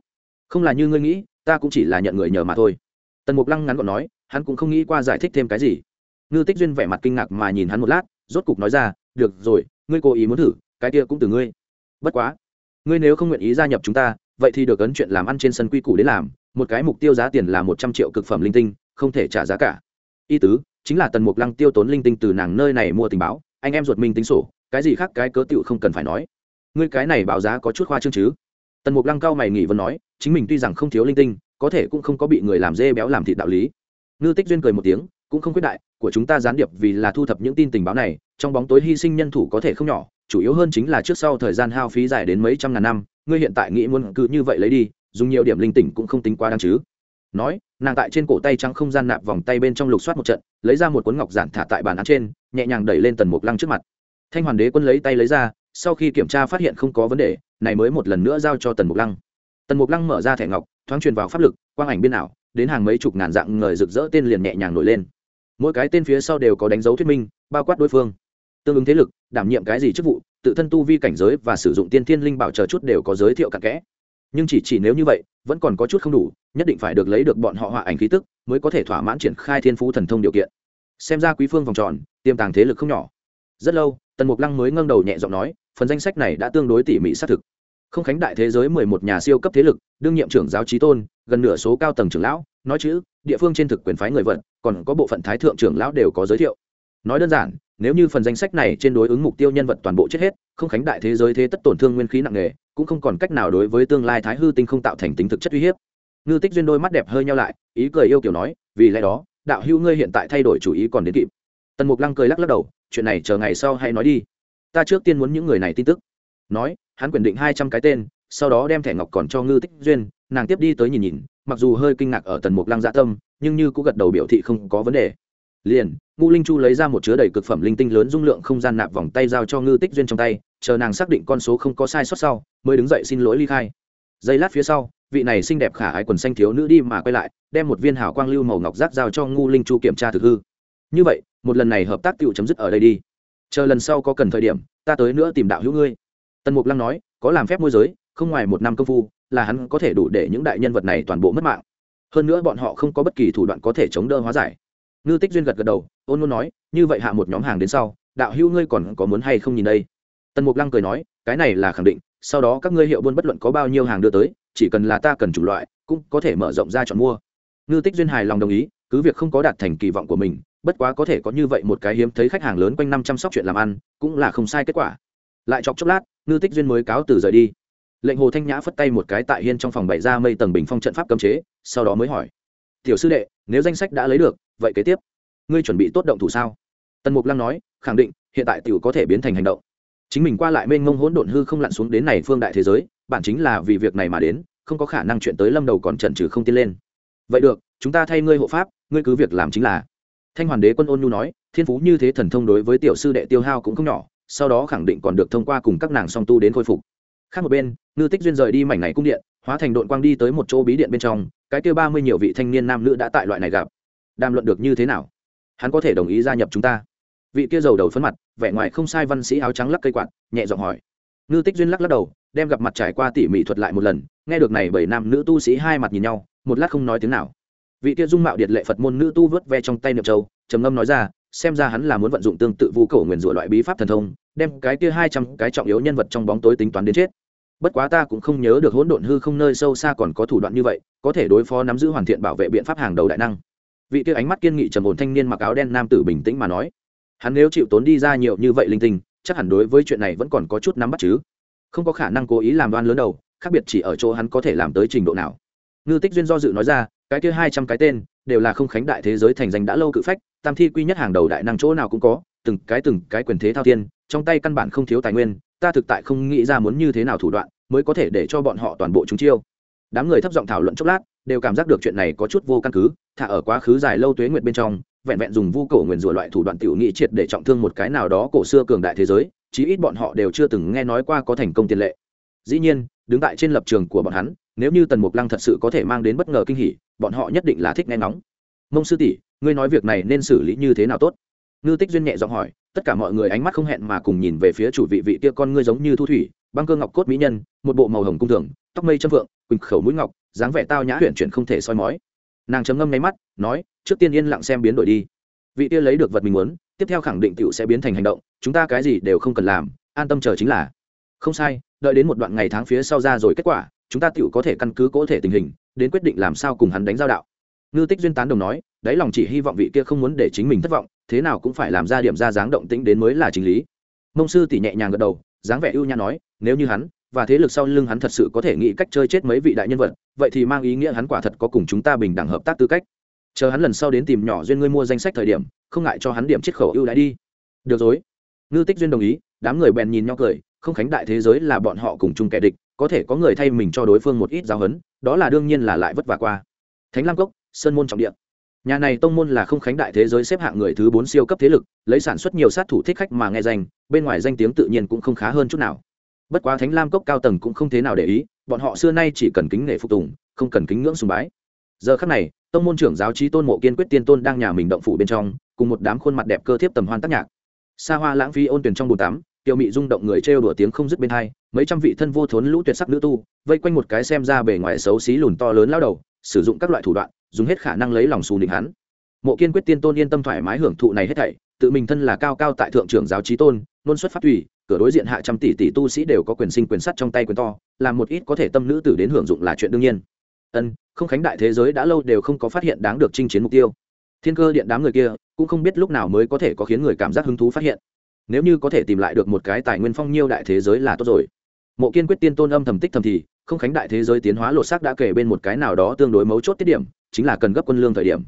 Không là như ngươi nghĩ, ta cũng chỉ là nhận người nhờ mà thôi. Tần mục lăng ngắn gọn nói, hắn cũng không nghĩ qua giải thích thêm cái gì. Ngư tích duyên vẻ mặt kinh ngạc mà nhìn hắn một lát, rốt cục nói ra, được rồi, ngươi cố ý muốn thử, cái kia cũng từ ngươi. Bất quá, ngươi nếu không nguyện ý gia nhập chúng ta, vậy thì được ấn chuyện làm ăn trên sân quy củ đến làm, một cái mục tiêu giá tiền là một trăm triệu cực phẩm linh tinh, không thể trả giá cả. Y tứ, chính là tần mục lăng tiêu tốn linh tinh từ nàng nơi này mua tình báo, anh em ruột mình tính sổ cái gì khác cái cớ tựu không cần phải nói. Ngươi cái này báo giá có chút khoa trương chứ? Tần mục lăng cao mày nghỉ vẫn nói, chính mình tuy rằng không thiếu linh tinh, có thể cũng không có bị người làm dê béo làm thịt đạo lý. Ngư tích duyên cười một tiếng, cũng không quyết đại, của chúng ta gián điệp vì là thu thập những tin tình báo này, trong bóng tối hy sinh nhân thủ có thể không nhỏ, chủ yếu hơn chính là trước sau thời gian hao phí dài đến mấy trăm ngàn năm, ngươi hiện tại nghĩ muốn cứ như vậy lấy đi, dùng nhiều điểm linh tỉnh cũng không tính quá đáng chứ. Nói, nàng tại trên cổ tay trắng không gian nạp vòng tay bên trong lục soát một trận, lấy ra một cuốn ngọc giản thả tại bàn án trên, nhẹ nhàng đẩy lên tần mục lăng trước mặt thanh hoàn đế quân lấy tay lấy ra, sau khi kiểm tra phát hiện không có vấn đề, này mới một lần nữa giao cho tần mục lăng. Tần mục lăng mở ra thẻ ngọc, thoáng truyền vào pháp lực, quang ảnh biên ảo, đến hàng mấy chục ngàn dạng người rực rỡ tên liền nhẹ nhàng nổi lên. Mỗi cái tên phía sau đều có đánh dấu thuyết minh, bao quát đối phương. Tương ứng thế lực, đảm nhiệm cái gì chức vụ, tự thân tu vi cảnh giới và sử dụng tiên thiên linh bảo chờ chút đều có giới thiệu cặn kẽ. Nhưng chỉ chỉ nếu như vậy, vẫn còn có chút không đủ, nhất định phải được lấy được bọn họ họa ảnh khí tức, mới có thể thỏa mãn triển khai thiên phú thần thông điều kiện. Xem ra quý phương vòng tròn, tiềm tàng thế lực không nhỏ rất lâu, tần mục lăng mới ngâng đầu nhẹ giọng nói, phần danh sách này đã tương đối tỉ mỉ xác thực. Không khánh đại thế giới mười một nhà siêu cấp thế lực, đương nhiệm trưởng giáo trí tôn, gần nửa số cao tầng trưởng lão, nói chữ, địa phương trên thực quyền phái người vận, còn có bộ phận thái thượng trưởng lão đều có giới thiệu. Nói đơn giản, nếu như phần danh sách này trên đối ứng mục tiêu nhân vật toàn bộ chết hết, không khánh đại thế giới thế tất tổn thương nguyên khí nặng nề, cũng không còn cách nào đối với tương lai thái hư tinh không tạo thành tính thực chất uy hiếp. Ngư tích duyên đôi mắt đẹp hơi nhau lại, ý cười yêu kiểu nói, vì lẽ đó, đạo hữu ngươi hiện tại thay đổi chủ ý còn đến kịp. Tần mục lăng cười lắc lắc đầu chuyện này chờ ngày sau hay nói đi. Ta trước tiên muốn những người này tin tức. Nói, hắn quyền định hai trăm cái tên, sau đó đem thẻ ngọc còn cho ngư tích duyên, nàng tiếp đi tới nhìn nhìn, mặc dù hơi kinh ngạc ở tần mục lăng dạ tâm, nhưng như cũng gật đầu biểu thị không có vấn đề. Liền ngu linh chu lấy ra một chứa đầy cực phẩm linh tinh lớn dung lượng không gian nạp vòng tay giao cho ngư tích duyên trong tay, chờ nàng xác định con số không có sai sót sau, mới đứng dậy xin lỗi ly khai. Giây lát phía sau, vị này xinh đẹp khả ái quần xanh thiếu nữ đi mà quay lại, đem một viên hảo quang lưu màu ngọc giác giao cho ngu linh chu kiểm tra thực hư như vậy, một lần này hợp tác tựu chấm dứt ở đây đi. Chờ lần sau có cần thời điểm, ta tới nữa tìm đạo hữu ngươi. Tần mục lăng nói, có làm phép môi giới, không ngoài một năm công phu, là hắn có thể đủ để những đại nhân vật này toàn bộ mất mạng. Hơn nữa bọn họ không có bất kỳ thủ đoạn có thể chống đỡ hóa giải. Ngư tích duyên gật gật đầu, ôn muốn nói, như vậy hạ một nhóm hàng đến sau, đạo hữu ngươi còn có muốn hay không nhìn đây? Tần mục lăng cười nói, cái này là khẳng định, sau đó các ngươi hiệu buôn bất luận có bao nhiêu hàng đưa tới, chỉ cần là ta cần chủng loại, cũng có thể mở rộng ra chọn mua. Ngư tích duyên hài lòng đồng ý, cứ việc không có đạt thành kỳ vọng của mình bất quá có thể có như vậy một cái hiếm thấy khách hàng lớn quanh năm chăm sóc chuyện làm ăn, cũng là không sai kết quả. Lại chọc chốc lát, ngư tích duyên mới cáo từ rời đi. Lệnh hồ thanh nhã phất tay một cái tại hiên trong phòng bày ra mây tầng bình phong trận pháp cấm chế, sau đó mới hỏi, tiểu sư đệ, nếu danh sách đã lấy được, vậy kế tiếp, ngươi chuẩn bị tốt động thủ sao? Tần mục lăng nói, khẳng định, hiện tại tiểu có thể biến thành hành động. Chính mình qua lại mênh mông hỗn độn hư không lặn xuống đến này phương đại thế giới, bản chính là vì việc này mà đến, không có khả năng chuyện tới lâm đầu còn trần trừ không tiến lên. Vậy được, chúng ta thay ngươi hộ pháp, ngươi cứ việc làm chính là thanh hoàn đế quân ôn nhu nói, thiên phú như thế thần thông đối với tiểu sư đệ tiêu hao cũng không nhỏ, sau đó khẳng định còn được thông qua cùng các nàng song tu đến khôi phục. Khác một bên, ngư tích duyên rời đi mảnh này cung điện, hóa thành đội quang đi tới một chỗ bí điện bên trong, cái kia ba mươi nhiều vị thanh niên nam nữ đã tại loại này gặp. Đàm luận được như thế nào? Hắn có thể đồng ý gia nhập chúng ta? Vị kia giàu đầu phấn mặt, vẻ ngoài không sai văn sĩ áo trắng lắc cây quạt, nhẹ giọng hỏi. Ngư tích duyên lắc lắc đầu, đem gặp mặt trải qua tỉ mỉ thuật lại một lần, nghe được này bảy nam nữ tu sĩ hai mặt nhìn nhau, một lát không nói tiếng nào vị kia dung mạo điệt lệ phật môn nữ tu vớt ve trong tay niệm châu, trầm ngâm nói ra, xem ra hắn là muốn vận dụng tương tự vu cổ nguyền rủa loại bí pháp thần thông, đem cái kia hai trăm cái trọng yếu nhân vật trong bóng tối tính toán đến chết. Bất quá ta cũng không nhớ được hỗn độn hư không nơi sâu xa còn có thủ đoạn như vậy, có thể đối phó nắm giữ hoàn thiện bảo vệ biện pháp hàng đầu đại năng. Vị kia ánh mắt kiên nghị trầm ổn thanh niên mặc áo đen nam tử bình tĩnh mà nói, hắn nếu chịu tốn đi ra nhiều như vậy linh tinh, chắc hẳn đối với chuyện này vẫn còn có chút nắm bắt chứ. Không có khả năng cố ý làm đoan lớn đầu, khác biệt chỉ ở chỗ hắn có thể làm tới trình độ nào. Ngư tích duyên do dự nói ra cái kia hai trăm cái tên, đều là không khánh đại thế giới thành danh đã lâu cự phách, tam thi quy nhất hàng đầu đại năng chỗ nào cũng có, từng cái từng cái quyền thế thao thiên, trong tay căn bản không thiếu tài nguyên, ta thực tại không nghĩ ra muốn như thế nào thủ đoạn, mới có thể để cho bọn họ toàn bộ chúng chiêu. Đám người thấp giọng thảo luận chốc lát, đều cảm giác được chuyện này có chút vô căn cứ, thả ở quá khứ dài lâu tuế nguyệt bên trong, vẹn vẹn dùng vu cổ nguyền rủa loại thủ đoạn tiểu nghị triệt để trọng thương một cái nào đó cổ xưa cường đại thế giới, chí ít bọn họ đều chưa từng nghe nói qua có thành công tiền lệ. Dĩ nhiên đứng tại trên lập trường của bọn hắn, nếu như tần mục lăng thật sự có thể mang đến bất ngờ kinh hỉ, bọn họ nhất định là thích nghe ngóng. Mông sư tỷ, ngươi nói việc này nên xử lý như thế nào tốt? Ngư tích duyên nhẹ giọng hỏi, tất cả mọi người ánh mắt không hẹn mà cùng nhìn về phía chủ vị vị kia con ngươi giống như thu thủy, băng cơ ngọc cốt mỹ nhân, một bộ màu hồng cung thường, tóc mây châm vượng, quỳnh khẩu mũi ngọc, dáng vẻ tao nhã huyện chuyển không thể soi mói. Nàng chấm ngâm nháy mắt, nói, trước tiên yên lặng xem biến đổi đi. Vị kia lấy được vật mình muốn, tiếp theo khẳng định tựu sẽ biến thành hành động, chúng ta cái gì đều không cần làm, an tâm chờ chính là. Không sai đợi đến một đoạn ngày tháng phía sau ra rồi kết quả, chúng ta tựu có thể căn cứ cố thể tình hình, đến quyết định làm sao cùng hắn đánh giao đạo. Ngư tích duyên tán đồng nói, đáy lòng chỉ hy vọng vị kia không muốn để chính mình thất vọng, thế nào cũng phải làm ra điểm ra dáng động tĩnh đến mới là chính lý. Mông sư tỷ nhẹ nhàng gật đầu, dáng vẻ ưu nhã nói, nếu như hắn, và thế lực sau lưng hắn thật sự có thể nghĩ cách chơi chết mấy vị đại nhân vật, vậy thì mang ý nghĩa hắn quả thật có cùng chúng ta bình đẳng hợp tác tư cách. Chờ hắn lần sau đến tìm nhỏ duyên ngươi mua danh sách thời điểm, không ngại cho hắn điểm chiết khẩu ưu đãi đi. Được rồi. Ngư tích duyên đồng ý, đám người bèn nhìn nhau cười không khánh đại thế giới là bọn họ cùng chung kẻ địch, có thể có người thay mình cho đối phương một ít giáo hấn đó là đương nhiên là lại vất vả qua. Thánh lam cốc, sơn môn trọng địa. Nhà này tông môn là không khánh đại thế giới xếp hạng người thứ bốn siêu cấp thế lực, lấy sản xuất nhiều sát thủ thích khách mà nghe danh, bên ngoài danh tiếng tự nhiên cũng không khá hơn chút nào. Bất quá thánh lam cốc cao tầng cũng không thế nào để ý, bọn họ xưa nay chỉ cần kính nể phục tùng, không cần kính ngưỡng sùng bái. Giờ khắc này, tông môn trưởng giáo trí tôn mộ kiên quyết tiên tôn đang nhà mình động phủ bên trong, cùng một đám khuôn mặt đẹp cơ thiếp tầm hoan tác nhạc. Xa hoa lãng phí ôn tuyển trong bồn tắm tiểu mị rung động người trêu đùa tiếng không dứt bên hai, mấy trăm vị thân vô thốn lũ tuyệt sắc nữ tu, vây quanh một cái xem ra bề ngoài xấu xí lùn to lớn lao đầu, sử dụng các loại thủ đoạn, dùng hết khả năng lấy lòng xù nịnh hắn. Mộ kiên quyết tiên tôn yên tâm thoải mái hưởng thụ này hết thảy, tự mình thân là cao cao tại thượng trưởng giáo trí tôn nôn xuất phát thủy cửa đối diện hạ trăm tỷ tỷ tu sĩ đều có quyền sinh quyền sắt trong tay quyền to, làm một ít có thể tâm nữ tử đến hưởng dụng là chuyện đương nhiên. Ân, không khánh đại thế giới đã lâu đều không có phát hiện đáng được chinh chiến mục tiêu. Thiên cơ điện đám người kia, cũng không biết lúc nào mới có thể có khiến người cảm giác hứng thú phát hiện nếu như có thể tìm lại được một cái tài nguyên phong nhiêu đại thế giới là tốt rồi. Mộ kiên quyết tiên tôn âm thầm tích thầm thì, không khánh đại thế giới tiến hóa lột xác đã kể bên một cái nào đó tương đối mấu chốt tiết điểm, chính là cần gấp quân lương thời điểm.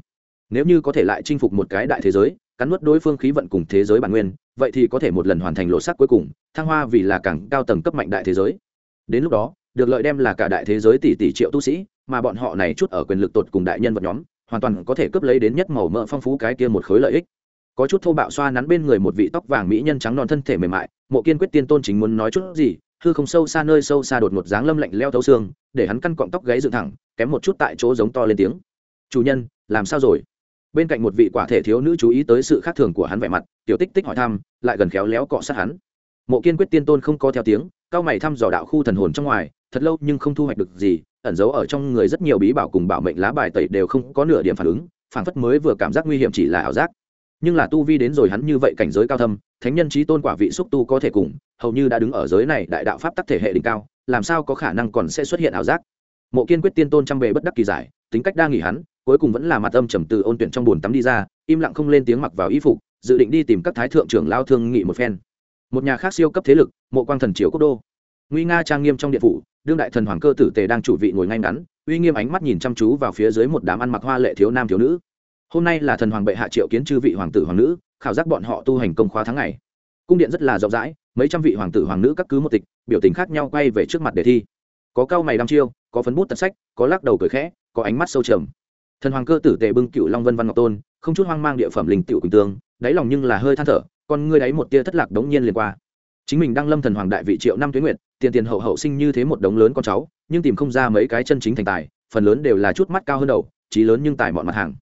Nếu như có thể lại chinh phục một cái đại thế giới, cắn nuốt đối phương khí vận cùng thế giới bản nguyên, vậy thì có thể một lần hoàn thành lộ sắc cuối cùng, thăng hoa vì là càng cao tầng cấp mạnh đại thế giới. Đến lúc đó, được lợi đem là cả đại thế giới tỷ tỷ triệu tu sĩ, mà bọn họ này chút ở quyền lực tột cùng đại nhân vật nhóm, hoàn toàn có thể cướp lấy đến nhất màu mỡ phong phú cái kia một khối lợi ích có chút thô bạo xoa nắn bên người một vị tóc vàng mỹ nhân trắng non thân thể mềm mại, mộ kiên quyết tiên tôn chính muốn nói chút gì, hư không sâu xa nơi sâu xa đột một dáng lâm lạnh leo thấu xương, để hắn căn cọng tóc gáy dựng thẳng, kém một chút tại chỗ giống to lên tiếng. Chủ nhân, làm sao rồi? Bên cạnh một vị quả thể thiếu nữ chú ý tới sự khác thường của hắn vẻ mặt, tiểu tích tích hỏi thăm, lại gần khéo léo cọ sát hắn. Mộ kiên quyết tiên tôn không có theo tiếng, cao mày thăm dò đạo khu thần hồn trong ngoài, thật lâu nhưng không thu hoạch được gì, ẩn giấu ở trong người rất nhiều bí bảo cùng bảo mệnh lá bài tẩy đều không có nửa điểm phản ứng, phản phất mới vừa cảm giác nguy hiểm chỉ là ảo giác nhưng là tu vi đến rồi hắn như vậy cảnh giới cao thâm, thánh nhân trí tôn quả vị xúc tu có thể cùng, hầu như đã đứng ở giới này đại đạo pháp tắc thể hệ đỉnh cao, làm sao có khả năng còn sẽ xuất hiện ảo giác? Mộ kiên quyết tiên tôn trăm bề bất đắc kỳ giải, tính cách đa nghỉ hắn, cuối cùng vẫn là mặt âm trầm từ ôn tuyển trong bồn tắm đi ra, im lặng không lên tiếng mặc vào y phục, dự định đi tìm các thái thượng trưởng lao thương nghị một phen. Một nhà khác siêu cấp thế lực, mộ quang thần triều quốc đô. Nguy nga trang nghiêm trong điện phủ, đương đại thần hoàng cơ tử tề đang chủ vị ngồi ngay ngắn, uy nghiêm ánh mắt nhìn chăm chú vào phía dưới một đám ăn mặc hoa lệ thiếu nam thiếu nữ hôm nay là thần hoàng bệ hạ triệu kiến chư vị hoàng tử hoàng nữ, khảo giác bọn họ tu hành công khóa tháng ngày. Cung điện rất là rộng rãi, mấy trăm vị hoàng tử hoàng nữ các cứ một tịch, biểu tình khác nhau quay về trước mặt đề thi. Có cao mày đăm chiêu, có phấn bút tật sách, có lắc đầu cười khẽ, có ánh mắt sâu trầm. Thần hoàng cơ tử tề bưng cựu long vân văn ngọc tôn, không chút hoang mang địa phẩm linh tiểu quỳnh tương, đáy lòng nhưng là hơi than thở, con ngươi đáy một tia thất lạc đống nhiên liền qua. Chính mình đang lâm thần hoàng đại vị triệu năm tuyến nguyện tiền tiền hậu hậu sinh như thế một đống lớn con cháu, nhưng tìm không ra mấy cái chân chính thành tài, phần lớn đều là chút mắt cao hơn đầu trí lớn nhưng tài mọi mặt hàng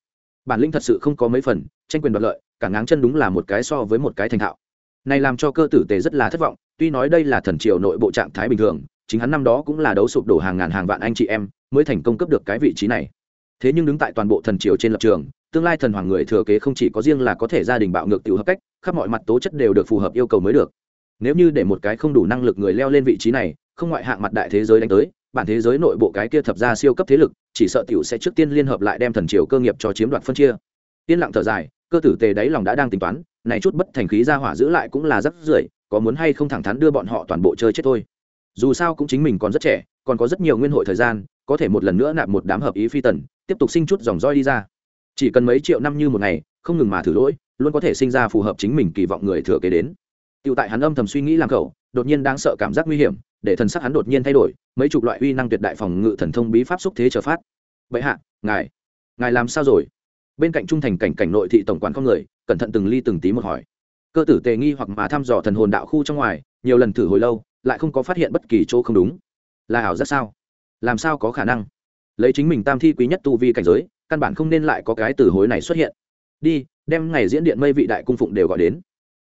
bản linh thật sự không có mấy phần, tranh quyền đoạt lợi, cả ngáng chân đúng là một cái so với một cái thành thạo. Này làm cho cơ tử tề rất là thất vọng, tuy nói đây là thần triều nội bộ trạng thái bình thường, chính hắn năm đó cũng là đấu sụp đổ hàng ngàn hàng vạn anh chị em, mới thành công cấp được cái vị trí này. Thế nhưng đứng tại toàn bộ thần triều trên lập trường, tương lai thần hoàng người thừa kế không chỉ có riêng là có thể gia đình bạo ngược tiểu hợp cách, khắp mọi mặt tố chất đều được phù hợp yêu cầu mới được. Nếu như để một cái không đủ năng lực người leo lên vị trí này, không ngoại hạng mặt đại thế giới đánh tới, bản thế giới nội bộ cái kia thập ra siêu cấp thế lực chỉ sợ tiểu sẽ trước tiên liên hợp lại đem thần triều cơ nghiệp cho chiếm đoạt phân chia. Yên lặng thở dài, cơ tử tề đáy lòng đã đang tính toán, này chút bất thành khí ra hỏa giữ lại cũng là rất rưởi, có muốn hay không thẳng thắn đưa bọn họ toàn bộ chơi chết thôi. Dù sao cũng chính mình còn rất trẻ, còn có rất nhiều nguyên hội thời gian, có thể một lần nữa nạp một đám hợp ý phi tần, tiếp tục sinh chút dòng roi đi ra. Chỉ cần mấy triệu năm như một ngày, không ngừng mà thử lỗi, luôn có thể sinh ra phù hợp chính mình kỳ vọng người thừa kế đến. Tựu tại hắn âm thầm suy nghĩ làm khẩu đột nhiên đáng sợ cảm giác nguy hiểm, để thần sắc hắn đột nhiên thay đổi, mấy chục loại uy năng tuyệt đại phòng ngự thần thông bí pháp xúc thế trở phát. Bệ hạ, ngài ngài làm sao rồi? Bên cạnh trung thành cảnh cảnh nội thị tổng quản con người, cẩn thận từng ly từng tí một hỏi. Cơ tử tề nghi hoặc mà thăm dò thần hồn đạo khu trong ngoài, nhiều lần thử hồi lâu, lại không có phát hiện bất kỳ chỗ không đúng. Là ảo rất sao? Làm sao có khả năng? Lấy chính mình tam thi quý nhất tu vi cảnh giới, căn bản không nên lại có cái từ hối này xuất hiện. Đi, đem ngày diễn điện mây vị đại cung phụng đều gọi đến.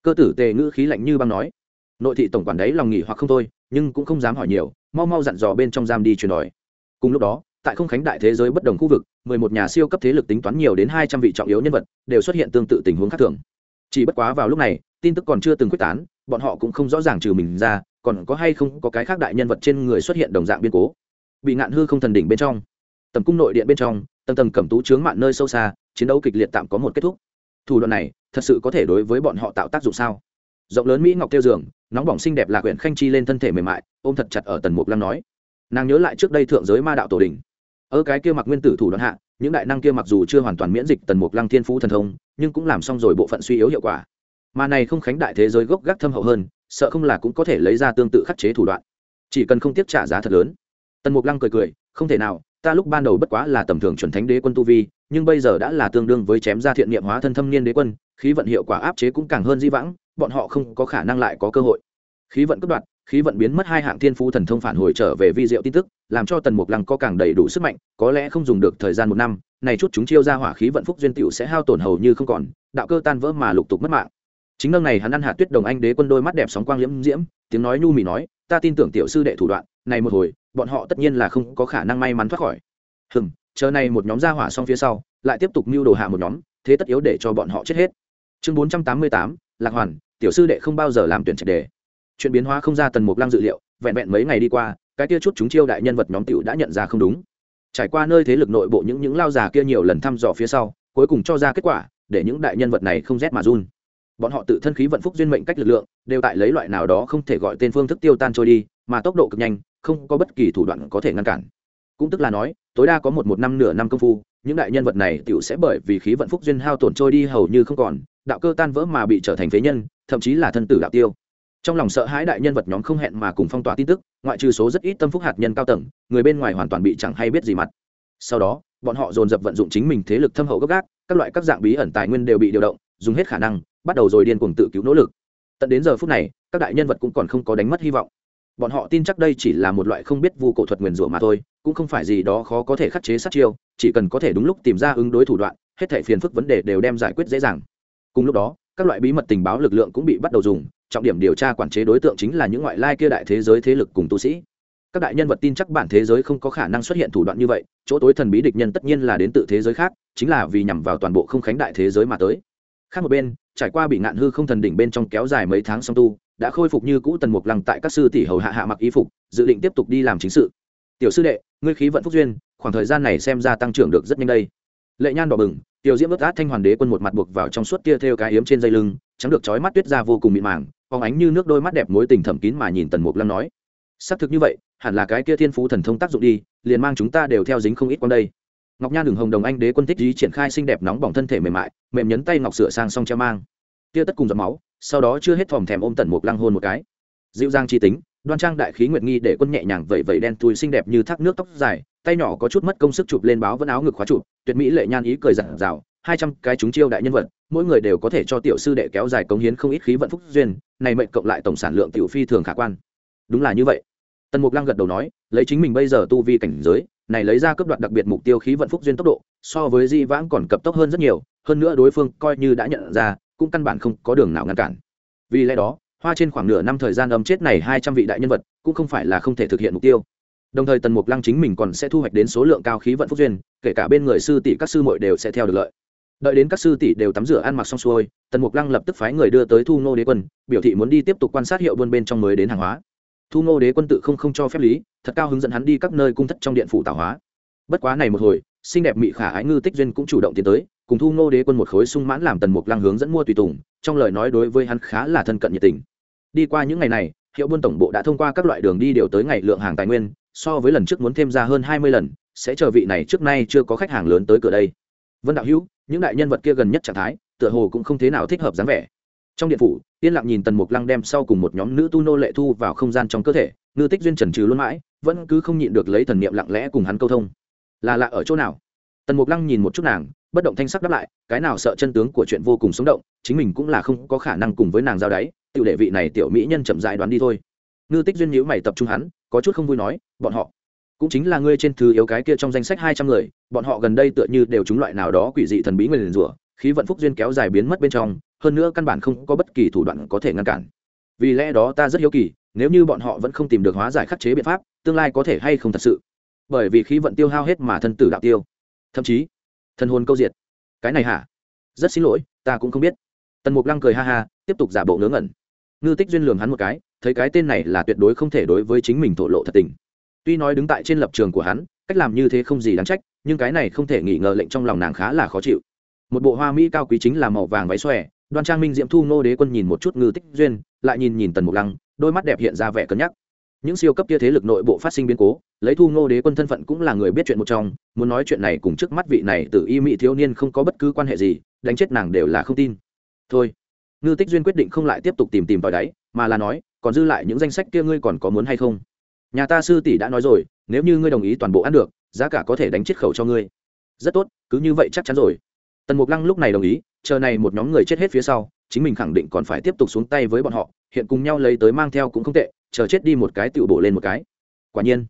Cơ tử tề ngữ khí lạnh như băng nói nội thị tổng quản đấy lòng nghỉ hoặc không thôi, nhưng cũng không dám hỏi nhiều, mau mau dặn dò bên trong giam đi chuyển đòi. Cùng lúc đó, tại không khánh đại thế giới bất đồng khu vực, mười một nhà siêu cấp thế lực tính toán nhiều đến hai trăm vị trọng yếu nhân vật, đều xuất hiện tương tự tình huống khác thường. Chỉ bất quá vào lúc này, tin tức còn chưa từng quyết tán, bọn họ cũng không rõ ràng trừ mình ra, còn có hay không có cái khác đại nhân vật trên người xuất hiện đồng dạng biên cố. Bị ngạn hư không thần đỉnh bên trong, tầm cung nội điện bên trong, tầng tầng cẩm tú chướng mạn nơi sâu xa, chiến đấu kịch liệt tạm có một kết thúc. Thủ đoạn này, thật sự có thể đối với bọn họ tạo tác dụng sao? Rộng lớn mỹ ngọc tiêu giường, nóng bỏng xinh đẹp lạc huyện khanh chi lên thân thể mềm mại, ôm thật chặt ở tần mục lăng nói. Nàng nhớ lại trước đây thượng giới ma đạo tổ đình. Ở cái kia mặc nguyên tử thủ đoạn hạ, những đại năng kia mặc dù chưa hoàn toàn miễn dịch tần mục lăng thiên phú thần thông, nhưng cũng làm xong rồi bộ phận suy yếu hiệu quả. Mà này không khánh đại thế giới gốc gác thâm hậu hơn, sợ không là cũng có thể lấy ra tương tự khắc chế thủ đoạn. Chỉ cần không tiếp trả giá thật lớn. Tần mục lăng cười cười, không thể nào, ta lúc ban đầu bất quá là tầm thường chuẩn thánh đế quân tu vi, nhưng bây giờ đã là tương đương với chém ra thiện niệm hóa thân thâm niên đế quân, khí vận hiệu quả áp chế cũng càng hơn di vãng bọn họ không có khả năng lại có cơ hội. Khí vận cướp đoạt, khí vận biến mất hai hạng thiên phú thần thông phản hồi trở về vi diệu tin tức, làm cho tần mục lăng có càng đầy đủ sức mạnh, có lẽ không dùng được thời gian một năm, này chút chúng chiêu ra hỏa khí vận phúc duyên tiểu sẽ hao tổn hầu như không còn, đạo cơ tan vỡ mà lục tục mất mạng. Chính nâng này hắn ăn hạt tuyết đồng anh đế quân đôi mắt đẹp sóng quang liễm diễm, tiếng nói nhu mì nói, ta tin tưởng tiểu sư đệ thủ đoạn, này một hồi, bọn họ tất nhiên là không có khả năng may mắn thoát khỏi. Hừm, chờ này một nhóm ra hỏa xong phía sau, lại tiếp tục mưu đồ hạ một nhóm, thế tất yếu để cho bọn họ chết hết. Chương bốn trăm tám mươi tám lạc hoàn, tiểu sư đệ không bao giờ làm tuyển trạch đề. Chuyện biến hóa không ra tần mục lăng dự liệu, vẹn vẹn mấy ngày đi qua, cái kia chút chúng chiêu đại nhân vật nhóm tiểu đã nhận ra không đúng. Trải qua nơi thế lực nội bộ những những lao già kia nhiều lần thăm dò phía sau, cuối cùng cho ra kết quả, để những đại nhân vật này không rét mà run. Bọn họ tự thân khí vận phúc duyên mệnh cách lực lượng, đều tại lấy loại nào đó không thể gọi tên phương thức tiêu tan trôi đi, mà tốc độ cực nhanh, không có bất kỳ thủ đoạn có thể ngăn cản. Cũng tức là nói, tối đa có một một năm nửa năm công phu, những đại nhân vật này tiểu sẽ bởi vì khí vận phúc duyên hao tổn trôi đi hầu như không còn đạo cơ tan vỡ mà bị trở thành phế nhân, thậm chí là thân tử đạo tiêu. Trong lòng sợ hãi đại nhân vật nhóm không hẹn mà cùng phong tỏa tin tức, ngoại trừ số rất ít tâm phúc hạt nhân cao tầng, người bên ngoài hoàn toàn bị chẳng hay biết gì mặt. Sau đó, bọn họ dồn dập vận dụng chính mình thế lực thâm hậu gấp gác, các loại các dạng bí ẩn tài nguyên đều bị điều động, dùng hết khả năng, bắt đầu rồi điên cuồng tự cứu nỗ lực. Tận đến giờ phút này, các đại nhân vật cũng còn không có đánh mất hy vọng. Bọn họ tin chắc đây chỉ là một loại không biết vu cổ thuật nguyền rủa mà thôi, cũng không phải gì đó khó có thể khắc chế sát chiêu, chỉ cần có thể đúng lúc tìm ra ứng đối thủ đoạn, hết thể phiền phức vấn đề đều đem giải quyết dễ dàng cùng lúc đó, các loại bí mật tình báo lực lượng cũng bị bắt đầu dùng, trọng điểm điều tra quản chế đối tượng chính là những ngoại lai kia đại thế giới thế lực cùng tu sĩ. Các đại nhân vật tin chắc bản thế giới không có khả năng xuất hiện thủ đoạn như vậy, chỗ tối thần bí địch nhân tất nhiên là đến từ thế giới khác, chính là vì nhằm vào toàn bộ không khánh đại thế giới mà tới. Khác một bên, trải qua bị ngạn hư không thần đỉnh bên trong kéo dài mấy tháng song tu, đã khôi phục như cũ tần mục lăng tại các sư tỷ hầu hạ hạ mặc y phục, dự định tiếp tục đi làm chính sự. Tiểu sư đệ, ngươi khí vận phúc duyên, khoảng thời gian này xem ra tăng trưởng được rất nhanh đây. Lệ nhan đỏ bừng tiểu diễm ướt át thanh hoàn đế quân một mặt buộc vào trong suốt tia theo cái yếm trên dây lưng, trắng được chói mắt tuyết ra vô cùng mịn màng, phóng ánh như nước đôi mắt đẹp mối tình thẩm kín mà nhìn tần mục lăng nói. Xác thực như vậy, hẳn là cái kia thiên phú thần thông tác dụng đi, liền mang chúng ta đều theo dính không ít con đây. Ngọc nha đường hồng đồng anh đế quân thích dí triển khai xinh đẹp nóng bỏng thân thể mềm mại, mềm nhấn tay ngọc sửa sang song treo mang. Tia tất cùng giọt máu, sau đó chưa hết thòm thèm ôm tần mục lăng hôn một cái. Dịu dàng chi tính, đoan trang đại khí nguyệt nghi để quân nhẹ nhàng vẩy vẩy đen thui xinh đẹp như thác nước tóc dài tay nhỏ có chút mất công sức chụp lên báo vẫn áo ngực khóa chụp, tuyệt mỹ lệ nhan ý cười giản rào hai trăm cái chúng chiêu đại nhân vật, mỗi người đều có thể cho tiểu sư đệ kéo dài cống hiến không ít khí vận phúc duyên, này mệnh cộng lại tổng sản lượng tiểu phi thường khả quan. Đúng là như vậy. Tần mục lăng gật đầu nói, lấy chính mình bây giờ tu vi cảnh giới, này lấy ra cấp đoạn đặc biệt mục tiêu khí vận phúc duyên tốc độ, so với di vãng còn cấp tốc hơn rất nhiều, hơn nữa đối phương coi như đã nhận ra, cũng căn bản không có đường nào ngăn cản. Vì lẽ đó, hoa trên khoảng nửa năm thời gian âm chết này hai trăm vị đại nhân vật, cũng không phải là không thể thực hiện mục tiêu đồng thời tần mục lăng chính mình còn sẽ thu hoạch đến số lượng cao khí vận phúc duyên, kể cả bên người sư tỷ các sư muội đều sẽ theo được lợi. Đợi đến các sư tỷ đều tắm rửa ăn mặc xong xuôi, tần mục lăng lập tức phái người đưa tới thu ngô đế quân, biểu thị muốn đi tiếp tục quan sát hiệu buôn bên trong mới đến hàng hóa. Thu ngô đế quân tự không không cho phép lý, thật cao hướng dẫn hắn đi các nơi cung thất trong điện phủ tạo hóa. Bất quá này một hồi, xinh đẹp mị khả ái ngư tích duyên cũng chủ động tiến tới, cùng thu ngô đế quân một khối sung mãn làm tần mục lăng hướng dẫn mua tùy tùng, trong lời nói đối với hắn khá là thân cận nhiệt tình. Đi qua những ngày này, hiệu buôn tổng bộ đã thông qua các loại đường đi điều tới ngày lượng hàng tài nguyên so với lần trước muốn thêm ra hơn hai mươi lần, sẽ chờ vị này trước nay chưa có khách hàng lớn tới cửa đây. Vân đạo hữu, những đại nhân vật kia gần nhất trạng thái, tựa hồ cũng không thế nào thích hợp dáng vẻ. Trong điện phủ, yên lặng nhìn tần mục lăng đem sau cùng một nhóm nữ tu nô lệ thu vào không gian trong cơ thể, ngư tích duyên trần trừ luôn mãi, vẫn cứ không nhịn được lấy thần niệm lặng lẽ cùng hắn câu thông. Là lạ ở chỗ nào? Tần mục lăng nhìn một chút nàng, bất động thanh sắc đáp lại, cái nào sợ chân tướng của chuyện vô cùng sống động, chính mình cũng là không có khả năng cùng với nàng giao đáy, tiểu đệ vị này tiểu mỹ nhân chậm dại đoán đi thôi ngư tích duyên nhữ mày tập trung hắn, có chút không vui nói, bọn họ cũng chính là ngươi trên thứ yếu cái kia trong danh sách hai trăm người, bọn họ gần đây tựa như đều chúng loại nào đó quỷ dị thần bí người liền rủa, khí vận phúc duyên kéo dài biến mất bên trong, hơn nữa căn bản không có bất kỳ thủ đoạn có thể ngăn cản. Vì lẽ đó ta rất hiếu kỳ, nếu như bọn họ vẫn không tìm được hóa giải khắc chế biện pháp, tương lai có thể hay không thật sự? Bởi vì khí vận tiêu hao hết mà thân tử đạo tiêu. Thậm chí thân hồn câu diệt. Cái này hả? Rất xin lỗi, ta cũng không biết. Tần mục lăng cười ha ha, tiếp tục giả bộ ngớ ngẩn. Ngư tích duyên lường hắn một cái thấy cái tên này là tuyệt đối không thể đối với chính mình thổ lộ thật tình. Tuy nói đứng tại trên lập trường của hắn, cách làm như thế không gì đáng trách, nhưng cái này không thể nghỉ ngờ lệnh trong lòng nàng khá là khó chịu. Một bộ hoa mỹ cao quý chính là màu vàng váy xòe, đoan trang minh diễm thu ngô đế quân nhìn một chút ngư tích duyên, lại nhìn nhìn tần mục lăng, đôi mắt đẹp hiện ra vẻ cân nhắc. Những siêu cấp kia thế lực nội bộ phát sinh biến cố, lấy thu ngô đế quân thân phận cũng là người biết chuyện một trong, muốn nói chuyện này cùng trước mắt vị này từ y mỹ thiếu niên không có bất cứ quan hệ gì, đánh chết nàng đều là không tin. Thôi, ngư tích duyên quyết định không lại tiếp tục tìm tìm vào đáy, mà là nói còn dư lại những danh sách kia ngươi còn có muốn hay không? Nhà ta sư tỷ đã nói rồi, nếu như ngươi đồng ý toàn bộ ăn được, giá cả có thể đánh chiết khẩu cho ngươi. Rất tốt, cứ như vậy chắc chắn rồi. Tần mục lăng lúc này đồng ý, chờ này một nhóm người chết hết phía sau, chính mình khẳng định còn phải tiếp tục xuống tay với bọn họ, hiện cùng nhau lấy tới mang theo cũng không tệ, chờ chết đi một cái tựu bổ lên một cái. Quả nhiên,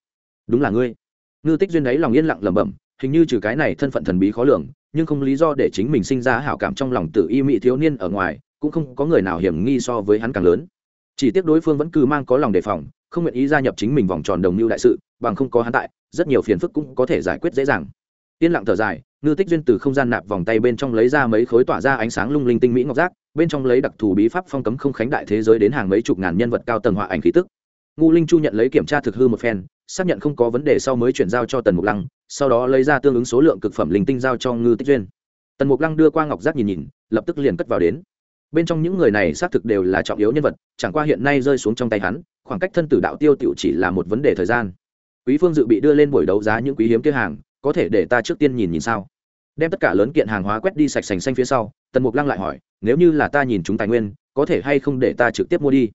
đúng là ngươi. Ngư tích duyên đấy lòng yên lặng lẩm bẩm, hình như trừ cái này thân phận thần bí khó lường, nhưng không lý do để chính mình sinh ra hảo cảm trong lòng tự y mỹ thiếu niên ở ngoài, cũng không có người nào hiểm nghi so với hắn càng lớn chỉ tiếc đối phương vẫn cứ mang có lòng đề phòng, không nguyện ý gia nhập chính mình vòng tròn đồng mưu đại sự, bằng không có hắn tại, rất nhiều phiền phức cũng có thể giải quyết dễ dàng. Yên lặng thở dài, ngư tích duyên từ không gian nạp vòng tay bên trong lấy ra mấy khối tỏa ra ánh sáng lung linh tinh mỹ ngọc giác, bên trong lấy đặc thù bí pháp phong cấm không khánh đại thế giới đến hàng mấy chục ngàn nhân vật cao tầng họa ảnh khí tức. Ngu linh chu nhận lấy kiểm tra thực hư một phen, xác nhận không có vấn đề sau mới chuyển giao cho tần mục lăng, sau đó lấy ra tương ứng số lượng cực phẩm linh tinh giao cho ngư tích duyên. Tần mục lăng đưa qua ngọc giác nhìn nhìn, lập tức liền cất vào đến bên trong những người này xác thực đều là trọng yếu nhân vật, chẳng qua hiện nay rơi xuống trong tay hắn, khoảng cách thân tử đạo tiêu tiểu chỉ là một vấn đề thời gian. Quý phương dự bị đưa lên buổi đấu giá những quý hiếm kia hàng, có thể để ta trước tiên nhìn nhìn sao? Đem tất cả lớn kiện hàng hóa quét đi sạch sành xanh phía sau, tần mục lăng lại hỏi, nếu như là ta nhìn chúng tài nguyên, có thể hay không để ta trực tiếp mua đi?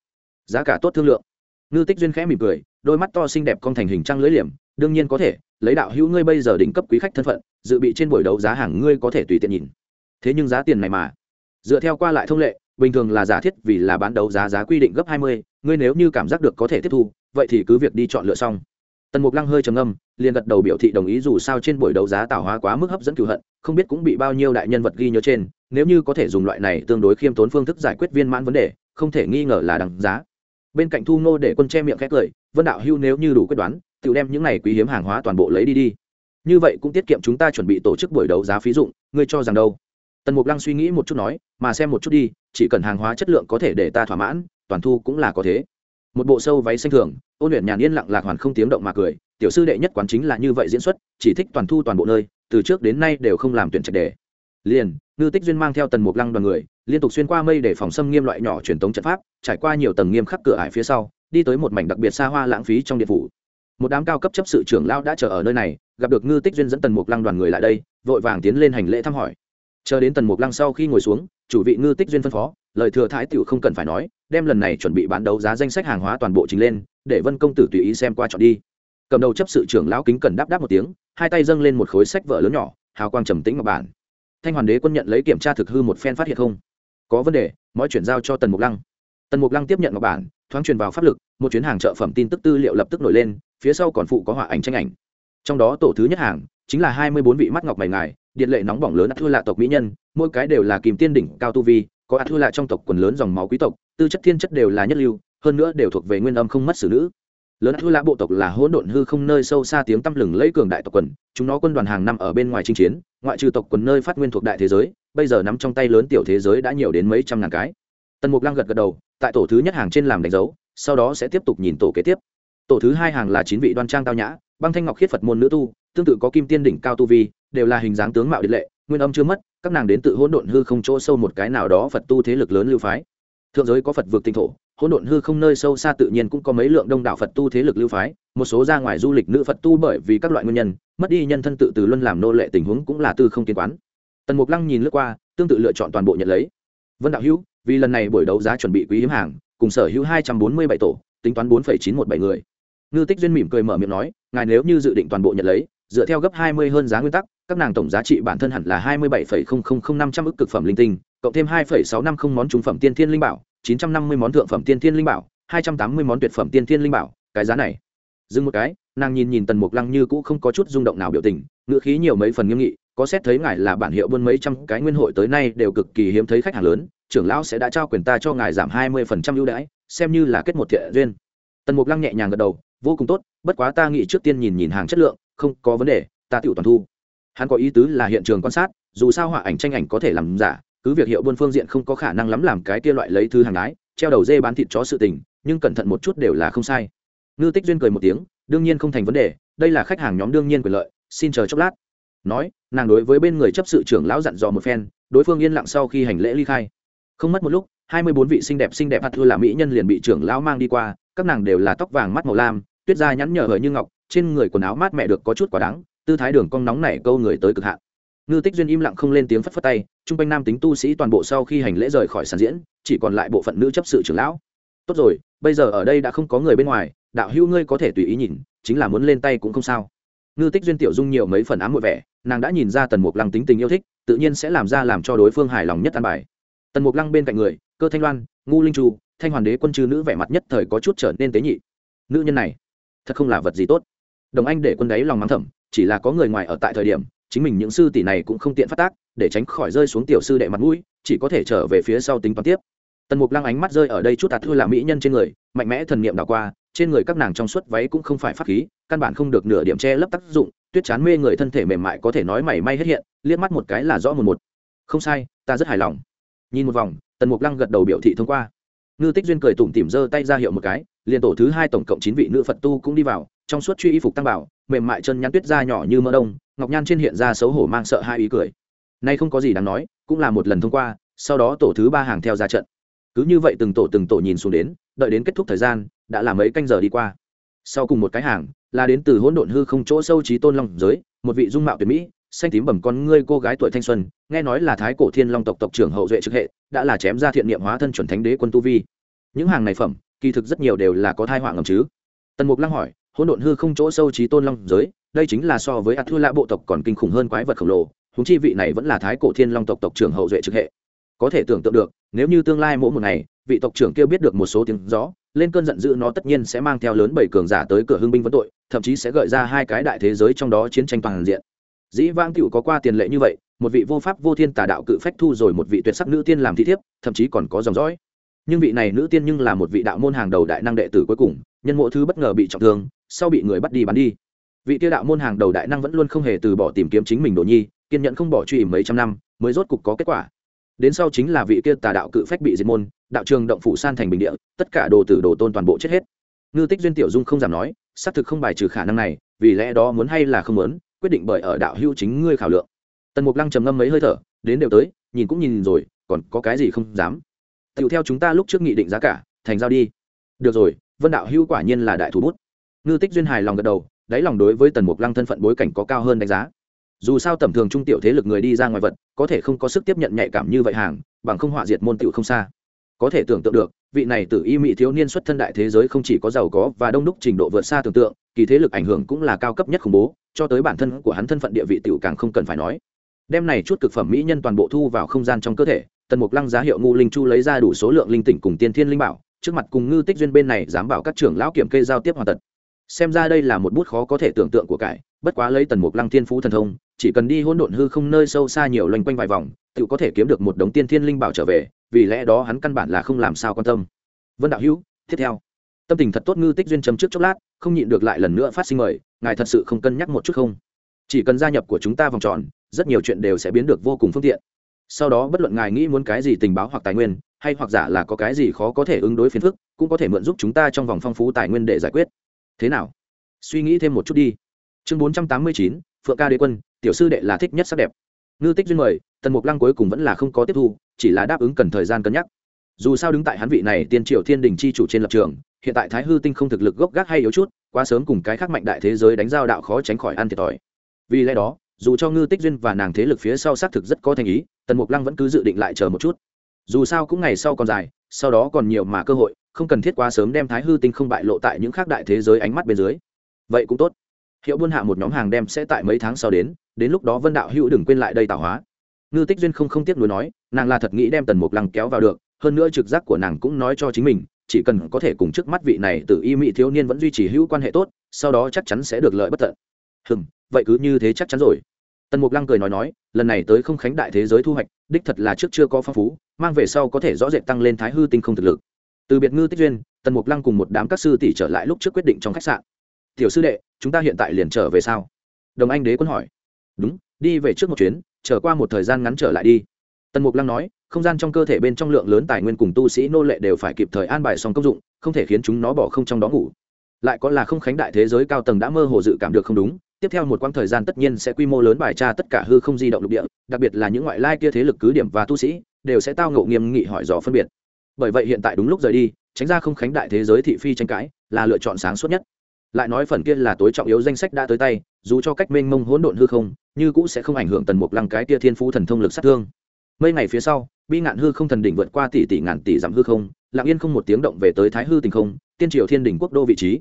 Giá cả tốt thương lượng. Ngư tích duyên khẽ mỉm cười, đôi mắt to xinh đẹp con thành hình trăng lưỡi liềm, đương nhiên có thể, lấy đạo hữu ngươi bây giờ đỉnh cấp quý khách thân phận, dự bị trên buổi đấu giá hàng ngươi có thể tùy tiện nhìn. Thế nhưng giá tiền này mà dựa theo qua lại thông lệ, bình thường là giả thiết vì là bán đấu giá giá quy định gấp hai mươi, ngươi nếu như cảm giác được có thể tiếp thu, vậy thì cứ việc đi chọn lựa xong. Tần mục lăng hơi trầm ngâm, liền gật đầu biểu thị đồng ý dù sao trên buổi đấu giá tạo hóa quá mức hấp dẫn cựu hận, không biết cũng bị bao nhiêu đại nhân vật ghi nhớ trên, nếu như có thể dùng loại này tương đối khiêm tốn phương thức giải quyết viên mãn vấn đề, không thể nghi ngờ là đằng giá. Bên cạnh thu ngô để quân che miệng khét cười, vân đạo hưu nếu như đủ quyết đoán, tự đem những này quý hiếm hàng hóa toàn bộ lấy đi đi. Như vậy cũng tiết kiệm chúng ta chuẩn bị tổ chức buổi đấu giá phí dụng, ngươi cho rằng đâu? Tần mục lăng suy nghĩ một chút nói, mà xem một chút đi, chỉ cần hàng hóa chất lượng có thể để ta thỏa mãn, toàn thu cũng là có thế. Một bộ sâu váy xanh thường, ôn luyện nhàn yên lặng lạc hoàn không tiếng động mà cười, tiểu sư đệ nhất quán chính là như vậy diễn xuất, chỉ thích toàn thu toàn bộ nơi, từ trước đến nay đều không làm tuyển trạch đề. Liền, ngư tích duyên mang theo tần mục lăng đoàn người, liên tục xuyên qua mây để phòng xâm nghiêm loại nhỏ truyền thống trận pháp, trải qua nhiều tầng nghiêm khắc cửa ải phía sau, đi tới một mảnh đặc biệt xa hoa lãng phí trong điện phủ. Một đám cao cấp chấp sự trưởng lao đã chờ ở nơi này, gặp được ngư tích duyên dẫn tần mục lăng đoàn người lại đây, vội vàng tiến lên hành lễ thăm hỏi chờ đến tần mục lăng sau khi ngồi xuống, chủ vị ngư tích duyên phân phó, lời thừa thái tiểu không cần phải nói, đem lần này chuẩn bị bán đấu giá danh sách hàng hóa toàn bộ trình lên, để vân công tử tùy ý xem qua chọn đi. Cầm đầu chấp sự trưởng lão kính cần đáp đáp một tiếng, hai tay dâng lên một khối sách vở lớn nhỏ, hào quang trầm tĩnh ngọc bản. Thanh hoàn đế quân nhận lấy kiểm tra thực hư một phen phát hiện không? Có vấn đề, mọi chuyển giao cho tần mục lăng. Tần mục lăng tiếp nhận ngọc bản, thoáng truyền vào pháp lực, một chuyến hàng trợ phẩm tin tức tư liệu lập tức nổi lên, phía sau còn phụ có họa ảnh tranh ảnh. Trong đó tổ thứ nhất hàng, chính là hai mươi bốn vị mắt ngọc mày ngài điện lệ nóng bỏng lớn thua lạ tộc mỹ nhân, mỗi cái đều là kìm tiên đỉnh cao tu vi, có thua lạ trong tộc quần lớn dòng máu quý tộc, tư chất thiên chất đều là nhất lưu, hơn nữa đều thuộc về nguyên âm không mất xử nữ. Lớn thua lạ bộ tộc là hỗn độn hư không nơi sâu xa tiếng tăm lừng lấy cường đại tộc quần, chúng nó quân đoàn hàng năm ở bên ngoài chinh chiến, ngoại trừ tộc quần nơi phát nguyên thuộc đại thế giới, bây giờ nắm trong tay lớn tiểu thế giới đã nhiều đến mấy trăm ngàn cái. Tần mục lăng gật gật đầu, tại tổ thứ nhất hàng trên làm đánh dấu, sau đó sẽ tiếp tục nhìn tổ kế tiếp. Tổ thứ hai hàng là chín vị đoan trang tao nhã, băng thanh ngọc khiết phật môn nữ tu, tương tự có kim tiên đỉnh cao tu vi đều là hình dáng tướng mạo điện lệ, nguyên âm chưa mất, các nàng đến tự hỗn độn hư không chỗ sâu một cái nào đó phật tu thế lực lớn lưu phái. Thượng giới có phật vượt tinh thổ, hỗn độn hư không nơi sâu xa tự nhiên cũng có mấy lượng đông đảo phật tu thế lực lưu phái, một số ra ngoài du lịch nữ phật tu bởi vì các loại nguyên nhân, mất đi nhân thân tự từ luân làm nô lệ tình huống cũng là tư không kiến quán. Tần mục lăng nhìn lướt qua, tương tự lựa chọn toàn bộ nhận lấy. Vân đạo hữu, vì lần này buổi đấu giá chuẩn bị quý hiếm hàng, cùng sở hữu hai trăm bốn mươi bảy tổ, tính toán bốn chín một bảy người. Ngư tích duyên mỉm cười mở miệng nói, ngài nếu như dự định toàn bộ nhận lấy dựa theo gấp hai mươi hơn giá nguyên tắc, các nàng tổng giá trị bản thân hẳn là hai mươi bảy năm trăm ức cực phẩm linh tinh, cộng thêm hai sáu năm không món trung phẩm tiên thiên linh bảo, chín trăm năm mươi món thượng phẩm tiên thiên linh bảo, hai trăm tám mươi món tuyệt phẩm tiên thiên linh bảo. Cái giá này, dừng một cái, nàng nhìn nhìn tần mục lăng như cũ không có chút rung động nào biểu tình, ngữ khí nhiều mấy phần nghiêm nghị, có xét thấy ngài là bản hiệu buôn mấy trăm cái nguyên hội tới nay đều cực kỳ hiếm thấy khách hàng lớn, trưởng lão sẽ đã trao quyền ta cho ngài giảm hai mươi phần trăm ưu đãi, xem như là kết một thiện duyên. Tần mục lăng nhẹ nhàng gật đầu, vô cùng tốt, bất quá ta nghĩ trước tiên nhìn nhìn hàng chất lượng không có vấn đề ta tự toàn thu. Hắn có ý tứ là hiện trường quan sát dù sao họa ảnh tranh ảnh có thể làm giả cứ việc hiệu buôn phương diện không có khả năng lắm làm cái kia loại lấy thư hàng lái, treo đầu dê bán thịt chó sự tình nhưng cẩn thận một chút đều là không sai. Ngư tích duyên cười một tiếng đương nhiên không thành vấn đề đây là khách hàng nhóm đương nhiên quyền lợi xin chờ chốc lát. Nói nàng đối với bên người chấp sự trưởng lão dặn dò một phen đối phương yên lặng sau khi hành lễ ly khai. Không mất một lúc hai mươi bốn vị xinh đẹp xinh đẹp hạt thư là mỹ nhân liền bị trưởng lão mang đi qua các nàng đều là tóc vàng mắt màu lam tuyết da nhắn nhở hời như ngọc trên người quần áo mát mẹ được có chút quá đáng, tư thái đường cong nóng này câu người tới cực hạn. Ngư tích duyên im lặng không lên tiếng phất phất tay chung quanh nam tính tu sĩ toàn bộ sau khi hành lễ rời khỏi sàn diễn, chỉ còn lại bộ phận nữ chấp sự trưởng lão. Tốt rồi, bây giờ ở đây đã không có người bên ngoài, đạo hữu ngươi có thể tùy ý nhìn, chính là muốn lên tay cũng không sao. Ngư tích duyên tiểu dung nhiều mấy phần ám mội vẻ, nàng đã nhìn ra tần mục lăng tính tình yêu thích, tự nhiên sẽ làm ra làm cho đối phương hài lòng nhất an bài. Tần mục lăng bên cạnh người, cơ thanh loan ngu linh chu, thanh hoàn đế quân chư nữ vẻ mặt nhất thời có chút trở nên tế nhị. Nữ nhân này, thật không là vật gì tốt đồng anh để quân đáy lòng mắng thầm, chỉ là có người ngoài ở tại thời điểm, chính mình những sư tỷ này cũng không tiện phát tác, để tránh khỏi rơi xuống tiểu sư đệ mặt mũi, chỉ có thể trở về phía sau tính toán tiếp. Tần mục lăng ánh mắt rơi ở đây chút tạt thư là mỹ nhân trên người, mạnh mẽ thần niệm đảo qua, trên người các nàng trong suốt váy cũng không phải pháp khí, căn bản không được nửa điểm che lấp tác dụng, tuyết chán mê người thân thể mềm mại có thể nói mảy may hết hiện, liếc mắt một cái là rõ một một. Không sai, ta rất hài lòng. Nhìn một vòng, tần mục lăng gật đầu biểu thị thông qua. Ngư tích duyên cười tủm tỉm giơ tay ra hiệu một cái liền tổ thứ hai tổng cộng chín vị nữ phật tu cũng đi vào, trong suốt truy y phục tăng bảo, mềm mại chân nhắn tuyết da nhỏ như mỡ đông, ngọc nhan trên hiện ra xấu hổ mang sợ hai ý cười. Nay không có gì đáng nói, cũng là một lần thông qua, sau đó tổ thứ ba hàng theo ra trận. Cứ như vậy từng tổ từng tổ nhìn xuống đến, đợi đến kết thúc thời gian, đã là mấy canh giờ đi qua. Sau cùng một cái hàng, là đến từ hỗn độn hư không chỗ sâu trí tôn long giới, một vị dung mạo tuyệt mỹ, xanh tím bẩm con ngươi cô gái tuổi thanh xuân, nghe nói là thái cổ thiên long tộc tộc trưởng hậu duệ trực hệ, đã là chém ra thiện niệm hóa thân chuẩn thánh đế quân tu vi. Những hàng này phẩm kỳ thực rất nhiều đều là có thai họa ngầm chứ. Tần mục lăng hỏi hỗn độn hư không chỗ sâu trí tôn long giới đây chính là so với ạt thư lạ bộ tộc còn kinh khủng hơn quái vật khổng lồ húng chi vị này vẫn là thái cổ thiên long tộc tộc trưởng hậu duệ trực hệ. Có thể tưởng tượng được nếu như tương lai mỗi một ngày vị tộc trưởng kia biết được một số tiếng rõ, lên cơn giận dữ nó tất nhiên sẽ mang theo lớn bảy cường giả tới cửa hưng binh vấn tội thậm chí sẽ gợi ra hai cái đại thế giới trong đó chiến tranh toàn diện. Dĩ vãng cựu có qua tiền lệ như vậy một vị vô pháp vô thiên tà đạo cự phách thu rồi một vị tuyệt sắc nữ tiên làm thi thiếp thậm chí còn có dòng dõi nhưng vị này nữ tiên nhưng là một vị đạo môn hàng đầu đại năng đệ tử cuối cùng, nhân mộ thứ bất ngờ bị trọng thương, sau bị người bắt đi bắn đi. Vị tiêu đạo môn hàng đầu đại năng vẫn luôn không hề từ bỏ tìm kiếm chính mình đồ nhi, kiên nhẫn không bỏ truy mấy trăm năm, mới rốt cục có kết quả. Đến sau chính là vị kia tà đạo cự phách bị diệt môn, đạo trường động phủ san thành bình địa, tất cả đồ tử đồ tôn toàn bộ chết hết. Ngư tích duyên tiểu dung không dám nói, xác thực không bài trừ khả năng này, vì lẽ đó muốn hay là không muốn, quyết định bởi ở đạo hưu chính ngươi khảo lượng. Tần mục lăng trầm ngâm mấy hơi thở, đến đều tới, nhìn cũng nhìn rồi, còn có cái gì không dám tựu theo chúng ta lúc trước nghị định giá cả, thành giao đi. Được rồi, vân đạo hưu quả nhiên là đại thủ bút. Ngư tích duyên hài lòng gật đầu, đáy lòng đối với tần mục lăng thân phận bối cảnh có cao hơn đánh giá. Dù sao tầm thường trung tiểu thế lực người đi ra ngoài vật, có thể không có sức tiếp nhận nhạy cảm như vậy hàng, bằng không họa diệt môn tiểu không xa. Có thể tưởng tượng được, vị này tử y mỹ thiếu niên xuất thân đại thế giới không chỉ có giàu có và đông đúc trình độ vượt xa tưởng tượng, kỳ thế lực ảnh hưởng cũng là cao cấp nhất khủng bố, cho tới bản thân của hắn thân phận địa vị tiểu càng không cần phải nói. Đem này chút cực phẩm mỹ nhân toàn bộ thu vào không gian trong cơ thể tần mục lăng giá hiệu ngu linh chu lấy ra đủ số lượng linh tỉnh cùng tiên thiên linh bảo, trước mặt cùng ngư tích duyên bên này dám bảo các trưởng lão kiểm kê giao tiếp hoàn tật xem ra đây là một bút khó có thể tưởng tượng của cải, bất quá lấy tần mục lăng thiên phú thần thông, chỉ cần đi hỗn độn hư không nơi sâu xa nhiều loanh quanh vài vòng, tự có thể kiếm được một đống tiên thiên linh bảo trở về, vì lẽ đó hắn căn bản là không làm sao quan tâm. Vân đạo hữu, tiếp theo. Tâm tình thật tốt ngư tích duyên chấm trước chốc lát, không nhịn được lại lần nữa phát sinh mời, ngài thật sự không cân nhắc một chút không? Chỉ cần gia nhập của chúng ta vòng tròn, rất nhiều chuyện đều sẽ biến được vô cùng phương tiện sau đó bất luận ngài nghĩ muốn cái gì tình báo hoặc tài nguyên, hay hoặc giả là có cái gì khó có thể ứng đối phiền phức, cũng có thể mượn giúp chúng ta trong vòng phong phú tài nguyên để giải quyết. Thế nào? Suy nghĩ thêm một chút đi. Chương bốn trăm tám mươi chín, phượng ca đế quân, tiểu sư đệ là thích nhất sắc đẹp. Ngư tích duyên mời, tần mục lăng cuối cùng vẫn là không có tiếp thu, chỉ là đáp ứng cần thời gian cân nhắc. Dù sao đứng tại hắn vị này tiên triều thiên đình chi chủ trên lập trường, hiện tại thái hư tinh không thực lực gốc gác hay yếu chút, quá sớm cùng cái khác mạnh đại thế giới đánh giao đạo khó tránh khỏi ăn thiệt thòi. Vì lẽ đó dù cho ngư tích duyên và nàng thế lực phía sau xác thực rất có thành ý, tần mục lăng vẫn cứ dự định lại chờ một chút. Dù sao cũng ngày sau còn dài, sau đó còn nhiều mà cơ hội, không cần thiết quá sớm đem thái hư tinh không bại lộ tại những khác đại thế giới ánh mắt bên dưới. Vậy cũng tốt. Hiệu buôn hạ một nhóm hàng đem sẽ tại mấy tháng sau đến đến lúc đó vân đạo hữu đừng quên lại đây tạo hóa. Ngư tích duyên không không tiếc nuối nói, nàng là thật nghĩ đem tần mục lăng kéo vào được, hơn nữa trực giác của nàng cũng nói cho chính mình, chỉ cần có thể cùng trước mắt vị này từ y mỹ thiếu niên vẫn duy trì hữu quan hệ tốt, sau đó chắc chắn sẽ được lợi bất tận hừm, vậy cứ như thế chắc chắn rồi. Tần mục lăng cười nói nói, lần này tới không khánh đại thế giới thu hoạch, đích thật là trước chưa có phong phú, mang về sau có thể rõ rệt tăng lên thái hư tinh không thực lực. Từ biệt ngư tích duyên, tần mục lăng cùng một đám các sư tỷ trở lại lúc trước quyết định trong khách sạn. Tiểu sư đệ, chúng ta hiện tại liền trở về sao? Đồng anh đế quân hỏi. Đúng, đi về trước một chuyến trở qua một thời gian ngắn trở lại đi. Tần mục lăng nói, không gian trong cơ thể bên trong lượng lớn tài nguyên cùng tu sĩ nô lệ đều phải kịp thời an bài xong công dụng, không thể khiến chúng nó bỏ không trong đó ngủ. Lại có là không khánh đại thế giới cao tầng đã mơ hồ dự cảm được không đúng tiếp theo một quãng thời gian tất nhiên sẽ quy mô lớn bài tra tất cả hư không di động lục địa, đặc biệt là những ngoại lai kia thế lực cứ điểm và tu sĩ, đều sẽ tao ngộ nghiêm nghị hỏi dò phân biệt. Bởi vậy hiện tại đúng lúc rời đi, tránh ra không khánh đại thế giới thị phi tranh cãi, là lựa chọn sáng suốt nhất. Lại nói phần kia là tối trọng yếu danh sách đã tới tay, dù cho cách mênh mông hỗn độn hư không, như cũ sẽ không ảnh hưởng tần mục lăng cái kia thiên phú thần thông lực sát thương. Mấy ngày phía sau, bi ngạn hư không thần đỉnh vượt qua tỷ tỷ ngàn tỷ dặm hư không, lặng yên không một tiếng động về tới thái hư tình không, tiên triều thiên đỉnh quốc đô vị trí.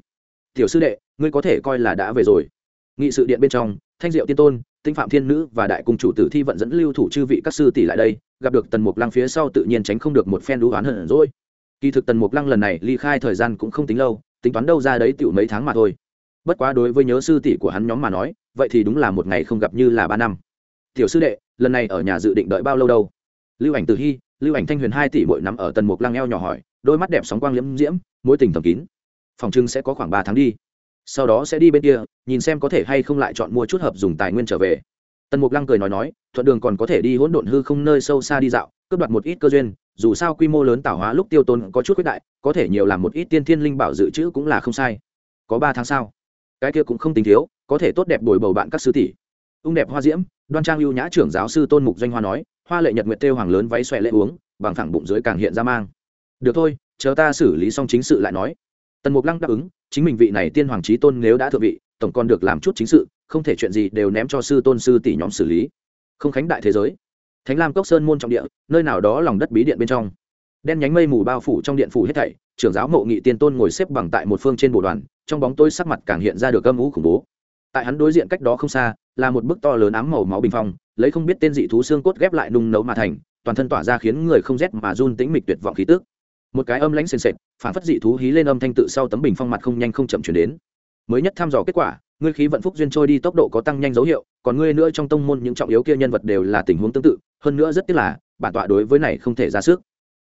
Tiểu sư đệ, ngươi có thể coi là đã về rồi nghị sự điện bên trong, thanh diệu tiên tôn tinh phạm thiên nữ và đại cung chủ tử thi vận dẫn lưu thủ chư vị các sư tỷ lại đây, gặp được tần mục lăng phía sau tự nhiên tránh không được một phen đũ oán hận rồi kỳ thực tần mục lăng lần này ly khai thời gian cũng không tính lâu, tính toán đâu ra đấy tiểu mấy tháng mà thôi. Bất quá đối với nhớ sư tỷ của hắn nhóm mà nói, vậy thì đúng là một ngày không gặp như là ba năm. Tiểu sư đệ, lần này ở nhà dự định đợi bao lâu đâu? Lưu ảnh từ hy, lưu ảnh thanh huyền hai tỷ mỗi năm ở tần mục lăng eo nhỏ hỏi, đôi mắt đẹp sóng quang liễm diễm, mối tình thầm kín. Phòng trưng sẽ có khoảng ba tháng đi sau đó sẽ đi bên kia, nhìn xem có thể hay không lại chọn mua chút hợp dùng tài nguyên trở về. Tần mục lăng cười nói nói, thuận đường còn có thể đi hỗn độn hư không nơi sâu xa đi dạo, cướp đoạt một ít cơ duyên, dù sao quy mô lớn tảo hóa lúc tiêu tôn có chút quyết đại, có thể nhiều làm một ít tiên thiên linh bảo dự trữ cũng là không sai. Có ba tháng sau, cái kia cũng không tính thiếu, có thể tốt đẹp đổi bầu bạn các sư tỷ. Ung đẹp hoa diễm, đoan trang ưu nhã trưởng giáo sư tôn mục doanh hoa nói, hoa lệ nhật nguyệt têu hoàng lớn váy xòe lệ uống, bằng thẳng bụng dưới càng hiện ra mang. Được thôi, chờ ta xử lý xong chính sự lại nói tần mục lăng đáp ứng, chính mình vị này tiên hoàng trí tôn nếu đã thượng vị, tổng còn được làm chút chính sự, không thể chuyện gì đều ném cho sư tôn sư tỷ nhóm xử lý. Không khánh đại thế giới. Thánh lam cốc sơn môn trọng địa, nơi nào đó lòng đất bí điện bên trong. Đen nhánh mây mù bao phủ trong điện phủ hết thảy, trưởng giáo mộ nghị tiên tôn ngồi xếp bằng tại một phương trên bộ đoàn, trong bóng tôi sắc mặt càng hiện ra được âm ú khủng bố. Tại hắn đối diện cách đó không xa, là một bức to lớn ám màu máu bình phong, lấy không biết tên dị thú xương cốt ghép lại nung nấu mà thành, toàn thân tỏa ra khiến người không rét mà run tĩnh mịch tuyệt vọng khí tức một cái âm lãnh sền sệt phản phất dị thú hí lên âm thanh tự sau tấm bình phong mặt không nhanh không chậm chuyển đến. Mới nhất thăm dò kết quả, ngươi khí vận phúc duyên trôi đi tốc độ có tăng nhanh dấu hiệu, còn ngươi nữa trong tông môn những trọng yếu kia nhân vật đều là tình huống tương tự, hơn nữa rất tiếc là, bản tọa đối với này không thể ra sức.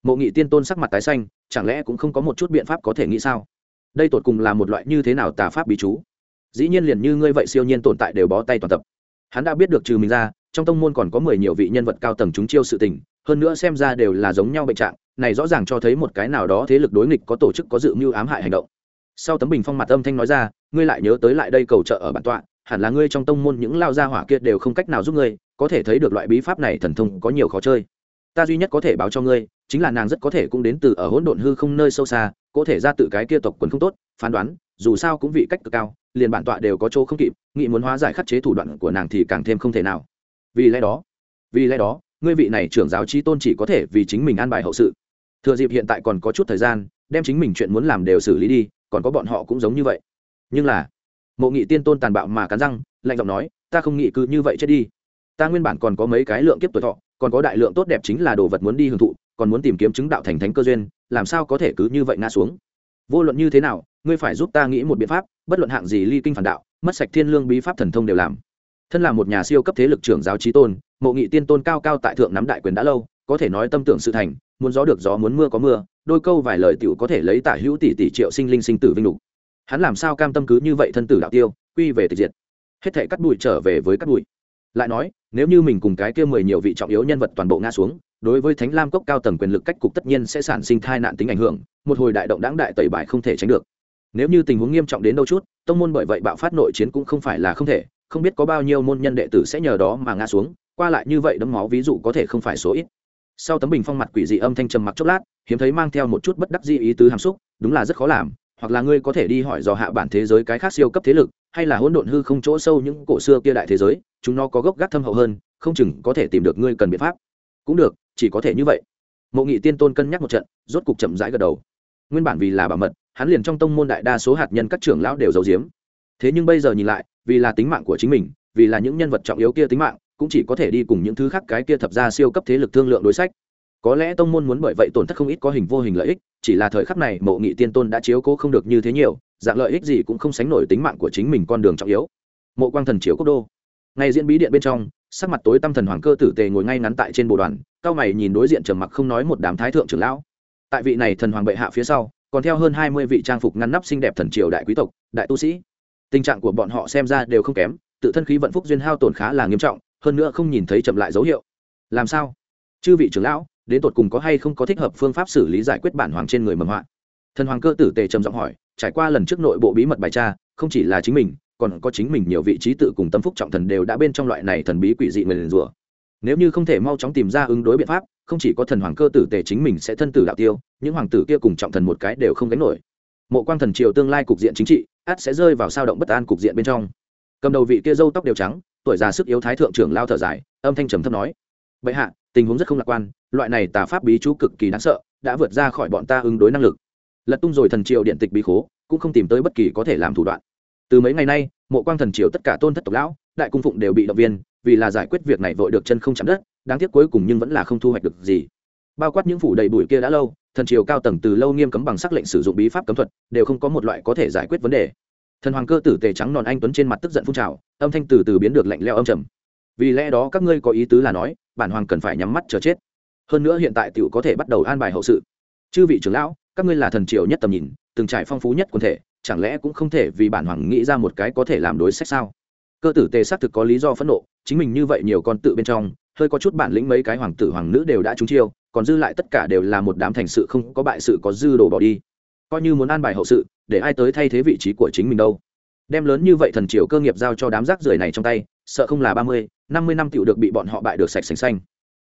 Mộ nghị tiên tôn sắc mặt tái xanh, chẳng lẽ cũng không có một chút biện pháp có thể nghĩ sao? Đây tột cùng là một loại như thế nào tà pháp bí chú? Dĩ nhiên liền như ngươi vậy siêu nhiên tồn tại đều bó tay toàn tập. Hắn đã biết được trừ mình ra, trong tông môn còn có mười nhiều vị nhân vật cao tầng chúng chiêu sự tình, hơn nữa xem ra đều là giống nhau bệnh trạng này rõ ràng cho thấy một cái nào đó thế lực đối nghịch có tổ chức có dự mưu ám hại hành động. Sau tấm bình phong mặt âm thanh nói ra, ngươi lại nhớ tới lại đây cầu trợ ở bản tọa, hẳn là ngươi trong tông môn những lao gia hỏa kia đều không cách nào giúp ngươi, có thể thấy được loại bí pháp này thần thông có nhiều khó chơi. Ta duy nhất có thể báo cho ngươi, chính là nàng rất có thể cũng đến từ ở hỗn độn hư không nơi sâu xa, có thể ra tự cái kia tộc quần không tốt, phán đoán, dù sao cũng vị cách cực cao, liền bản tọa đều có chỗ không kịp nghị muốn hóa giải khắc chế thủ đoạn của nàng thì càng thêm không thể nào. Vì lẽ đó, vì lẽ đó, ngươi vị này trưởng giáo trí tôn chỉ có thể vì chính mình an bài hậu sự thừa dịp hiện tại còn có chút thời gian, đem chính mình chuyện muốn làm đều xử lý đi, còn có bọn họ cũng giống như vậy. Nhưng là, mộ nghị tiên tôn tàn bạo mà cắn răng, lạnh giọng nói, ta không nghĩ cứ như vậy chết đi. Ta nguyên bản còn có mấy cái lượng kiếp tuổi thọ, còn có đại lượng tốt đẹp chính là đồ vật muốn đi hưởng thụ, còn muốn tìm kiếm chứng đạo thành thánh cơ duyên, làm sao có thể cứ như vậy ngã xuống? Vô luận như thế nào, ngươi phải giúp ta nghĩ một biện pháp, bất luận hạng gì ly kinh phản đạo, mất sạch thiên lương bí pháp thần thông đều làm. Thân là một nhà siêu cấp thế lực trưởng giáo trí tôn, mộ nghị tiên tôn cao cao tại thượng nắm đại quyền đã lâu, có thể nói tâm tưởng sự thành muốn gió được gió muốn mưa có mưa, đôi câu vài lời tiểu có thể lấy tả hữu tỷ tỷ triệu sinh linh sinh tử vinh lục. Hắn làm sao cam tâm cứ như vậy thân tử đạo tiêu, quy về tịch diệt. Hết thể cắt bụi trở về với cắt bụi. Lại nói, nếu như mình cùng cái kia mười nhiều vị trọng yếu nhân vật toàn bộ ngã xuống, đối với thánh lam cốc cao tầng quyền lực cách cục tất nhiên sẽ sản sinh thai nạn tính ảnh hưởng, một hồi đại động đáng đại tẩy bại không thể tránh được. Nếu như tình huống nghiêm trọng đến đâu chút, tông môn bởi vậy bạo phát nội chiến cũng không phải là không thể, không biết có bao nhiêu môn nhân đệ tử sẽ nhờ đó mà ngã xuống, qua lại như vậy đấm máu ví dụ có thể không phải số ít sau tấm bình phong mặt quỷ dị âm thanh trầm mặc chốc lát, hiếm thấy mang theo một chút bất đắc di ý tứ hàm xúc, đúng là rất khó làm, hoặc là ngươi có thể đi hỏi dò hạ bản thế giới cái khác siêu cấp thế lực, hay là hỗn độn hư không chỗ sâu những cổ xưa kia đại thế giới, chúng nó có gốc gác thâm hậu hơn, không chừng có thể tìm được ngươi cần biện pháp. Cũng được, chỉ có thể như vậy. Mộ nghị tiên tôn cân nhắc một trận, rốt cục chậm rãi gật đầu. Nguyên bản vì là bảo mật, hắn liền trong tông môn đại đa số hạt nhân các trưởng lão đều giấu giếm. Thế nhưng bây giờ nhìn lại, vì là tính mạng của chính mình, vì là những nhân vật trọng yếu kia tính mạng cũng chỉ có thể đi cùng những thứ khác cái kia thập ra siêu cấp thế lực thương lượng đối sách. Có lẽ tông môn muốn bởi vậy tổn thất không ít có hình vô hình lợi ích, chỉ là thời khắc này mộ nghị tiên tôn đã chiếu cố không được như thế nhiều, dạng lợi ích gì cũng không sánh nổi tính mạng của chính mình con đường trọng yếu. Mộ quang thần chiếu quốc đô. Ngay diễn bí điện bên trong, sắc mặt tối tâm thần hoàng cơ tử tề ngồi ngay ngắn tại trên bộ đoàn, cao mày nhìn đối diện trầm mặc không nói một đám thái thượng trưởng lão. Tại vị này thần hoàng bệ hạ phía sau, còn theo hơn hai mươi vị trang phục ngăn nắp xinh đẹp thần triều đại quý tộc, đại tu sĩ. Tình trạng của bọn họ xem ra đều không kém, tự thân khí vận phúc duyên hao tổn khá là nghiêm trọng hơn nữa không nhìn thấy chậm lại dấu hiệu. Làm sao? Chư vị trưởng lão, đến tột cùng có hay không có thích hợp phương pháp xử lý giải quyết bản hoàng trên người mầm họa? Thần hoàng cơ tử tề trầm giọng hỏi, trải qua lần trước nội bộ bí mật bài tra, không chỉ là chính mình, còn có chính mình nhiều vị trí tự cùng tâm phúc trọng thần đều đã bên trong loại này thần bí quỷ dị người liền rủa. Nếu như không thể mau chóng tìm ra ứng đối biện pháp, không chỉ có thần hoàng cơ tử tề chính mình sẽ thân tử đạo tiêu, những hoàng tử kia cùng trọng thần một cái đều không gánh nổi. Mộ quang thần triều tương lai cục diện chính trị át sẽ rơi vào sao động bất an cục diện bên trong cầm đầu vị kia râu tóc đều trắng, tuổi già sức yếu thái thượng trưởng lao thở dài, âm thanh trầm thấp nói, bệ hạ, tình huống rất không lạc quan, loại này tà pháp bí chú cực kỳ đáng sợ, đã vượt ra khỏi bọn ta ứng đối năng lực. Lật tung rồi thần triều điện tịch bí khố, cũng không tìm tới bất kỳ có thể làm thủ đoạn. Từ mấy ngày nay, mộ quang thần triều tất cả tôn thất tộc lão, đại cung phụng đều bị động viên, vì là giải quyết việc này vội được chân không chạm đất, đáng tiếc cuối cùng nhưng vẫn là không thu hoạch được gì. Bao quát những phủ đầy bụi kia đã lâu, thần triều cao tầng từ lâu nghiêm cấm bằng sắc lệnh sử dụng bí pháp cấm thuật, đều không có một loại có thể giải quyết vấn đề thần hoàng cơ tử tề trắng nòn anh tuấn trên mặt tức giận phun trào, âm thanh từ từ biến được lạnh leo âm trầm. Vì lẽ đó các ngươi có ý tứ là nói, bản hoàng cần phải nhắm mắt chờ chết. Hơn nữa hiện tại tiểu có thể bắt đầu an bài hậu sự. Chư vị trưởng lão, các ngươi là thần triều nhất tầm nhìn, từng trải phong phú nhất quần thể, chẳng lẽ cũng không thể vì bản hoàng nghĩ ra một cái có thể làm đối sách sao? Cơ tử tề xác thực có lý do phẫn nộ, chính mình như vậy nhiều con tự bên trong, hơi có chút bản lĩnh mấy cái hoàng tử hoàng nữ đều đã trúng chiêu, còn dư lại tất cả đều là một đám thành sự không có bại sự có dư đồ bỏ đi. Coi như muốn an bài hậu sự để ai tới thay thế vị trí của chính mình đâu. Đem lớn như vậy thần triều cơ nghiệp giao cho đám rác rưởi này trong tay, sợ không là ba mươi, năm mươi năm tựu được bị bọn họ bại được sạch sành xanh.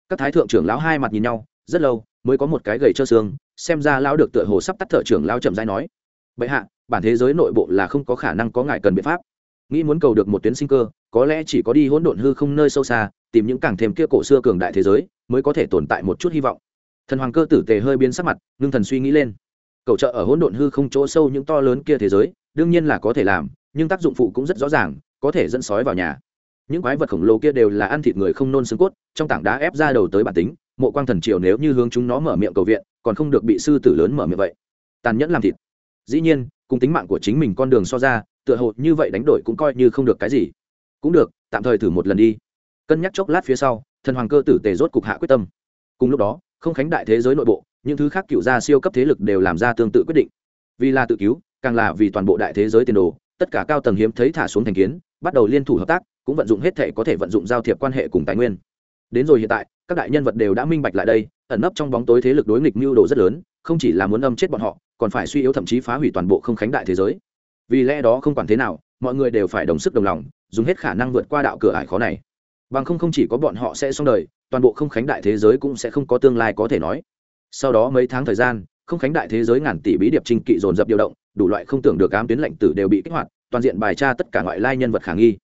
Các thái thượng trưởng lão hai mặt nhìn nhau, rất lâu, mới có một cái gầy trơ xương, xem ra lão được tựa hồ sắp tắt thở trưởng lão chậm rãi nói. Bệ hạ, bản thế giới nội bộ là không có khả năng có ngại cần biện pháp. Nghĩ muốn cầu được một tuyến sinh cơ, có lẽ chỉ có đi hỗn độn hư không nơi sâu xa, tìm những càng thêm kia cổ xưa cường đại thế giới, mới có thể tồn tại một chút hy vọng. Thần hoàng cơ tử tề hơi biến sắc mặt, ngưng thần suy nghĩ lên cầu trợ ở hỗn độn hư không chỗ sâu những to lớn kia thế giới, đương nhiên là có thể làm, nhưng tác dụng phụ cũng rất rõ ràng, có thể dẫn sói vào nhà. Những quái vật khổng lồ kia đều là ăn thịt người không nôn xương cốt, trong tảng đá ép ra đầu tới bản tính, mộ quang thần triều nếu như hướng chúng nó mở miệng cầu viện, còn không được bị sư tử lớn mở miệng vậy. Tàn nhẫn làm thịt. Dĩ nhiên, cùng tính mạng của chính mình con đường so ra, tựa hồ như vậy đánh đổi cũng coi như không được cái gì. Cũng được, tạm thời thử một lần đi. Cân nhắc chốc lát phía sau, thần hoàng cơ tử tề rốt cục hạ quyết tâm. Cùng lúc đó, không khánh đại thế giới nội bộ những thứ khác cựu gia siêu cấp thế lực đều làm ra tương tự quyết định. Vì là tự cứu, càng là vì toàn bộ đại thế giới tiền đồ, tất cả cao tầng hiếm thấy thả xuống thành kiến, bắt đầu liên thủ hợp tác, cũng vận dụng hết thể có thể vận dụng giao thiệp quan hệ cùng tài nguyên. Đến rồi hiện tại, các đại nhân vật đều đã minh bạch lại đây, ẩn nấp trong bóng tối thế lực đối nghịch mưu đồ rất lớn, không chỉ là muốn âm chết bọn họ, còn phải suy yếu thậm chí phá hủy toàn bộ không khánh đại thế giới. Vì lẽ đó không quản thế nào, mọi người đều phải đồng sức đồng lòng, dùng hết khả năng vượt qua đạo cửa ải khó này. Bằng không không chỉ có bọn họ sẽ xong đời, toàn bộ không khánh đại thế giới cũng sẽ không có tương lai có thể nói sau đó mấy tháng thời gian, không khánh đại thế giới ngàn tỷ bí điệp trinh kỵ dồn dập điều động, đủ loại không tưởng được ám tuyến lệnh tử đều bị kích hoạt, toàn diện bài tra tất cả ngoại lai nhân vật khả nghi.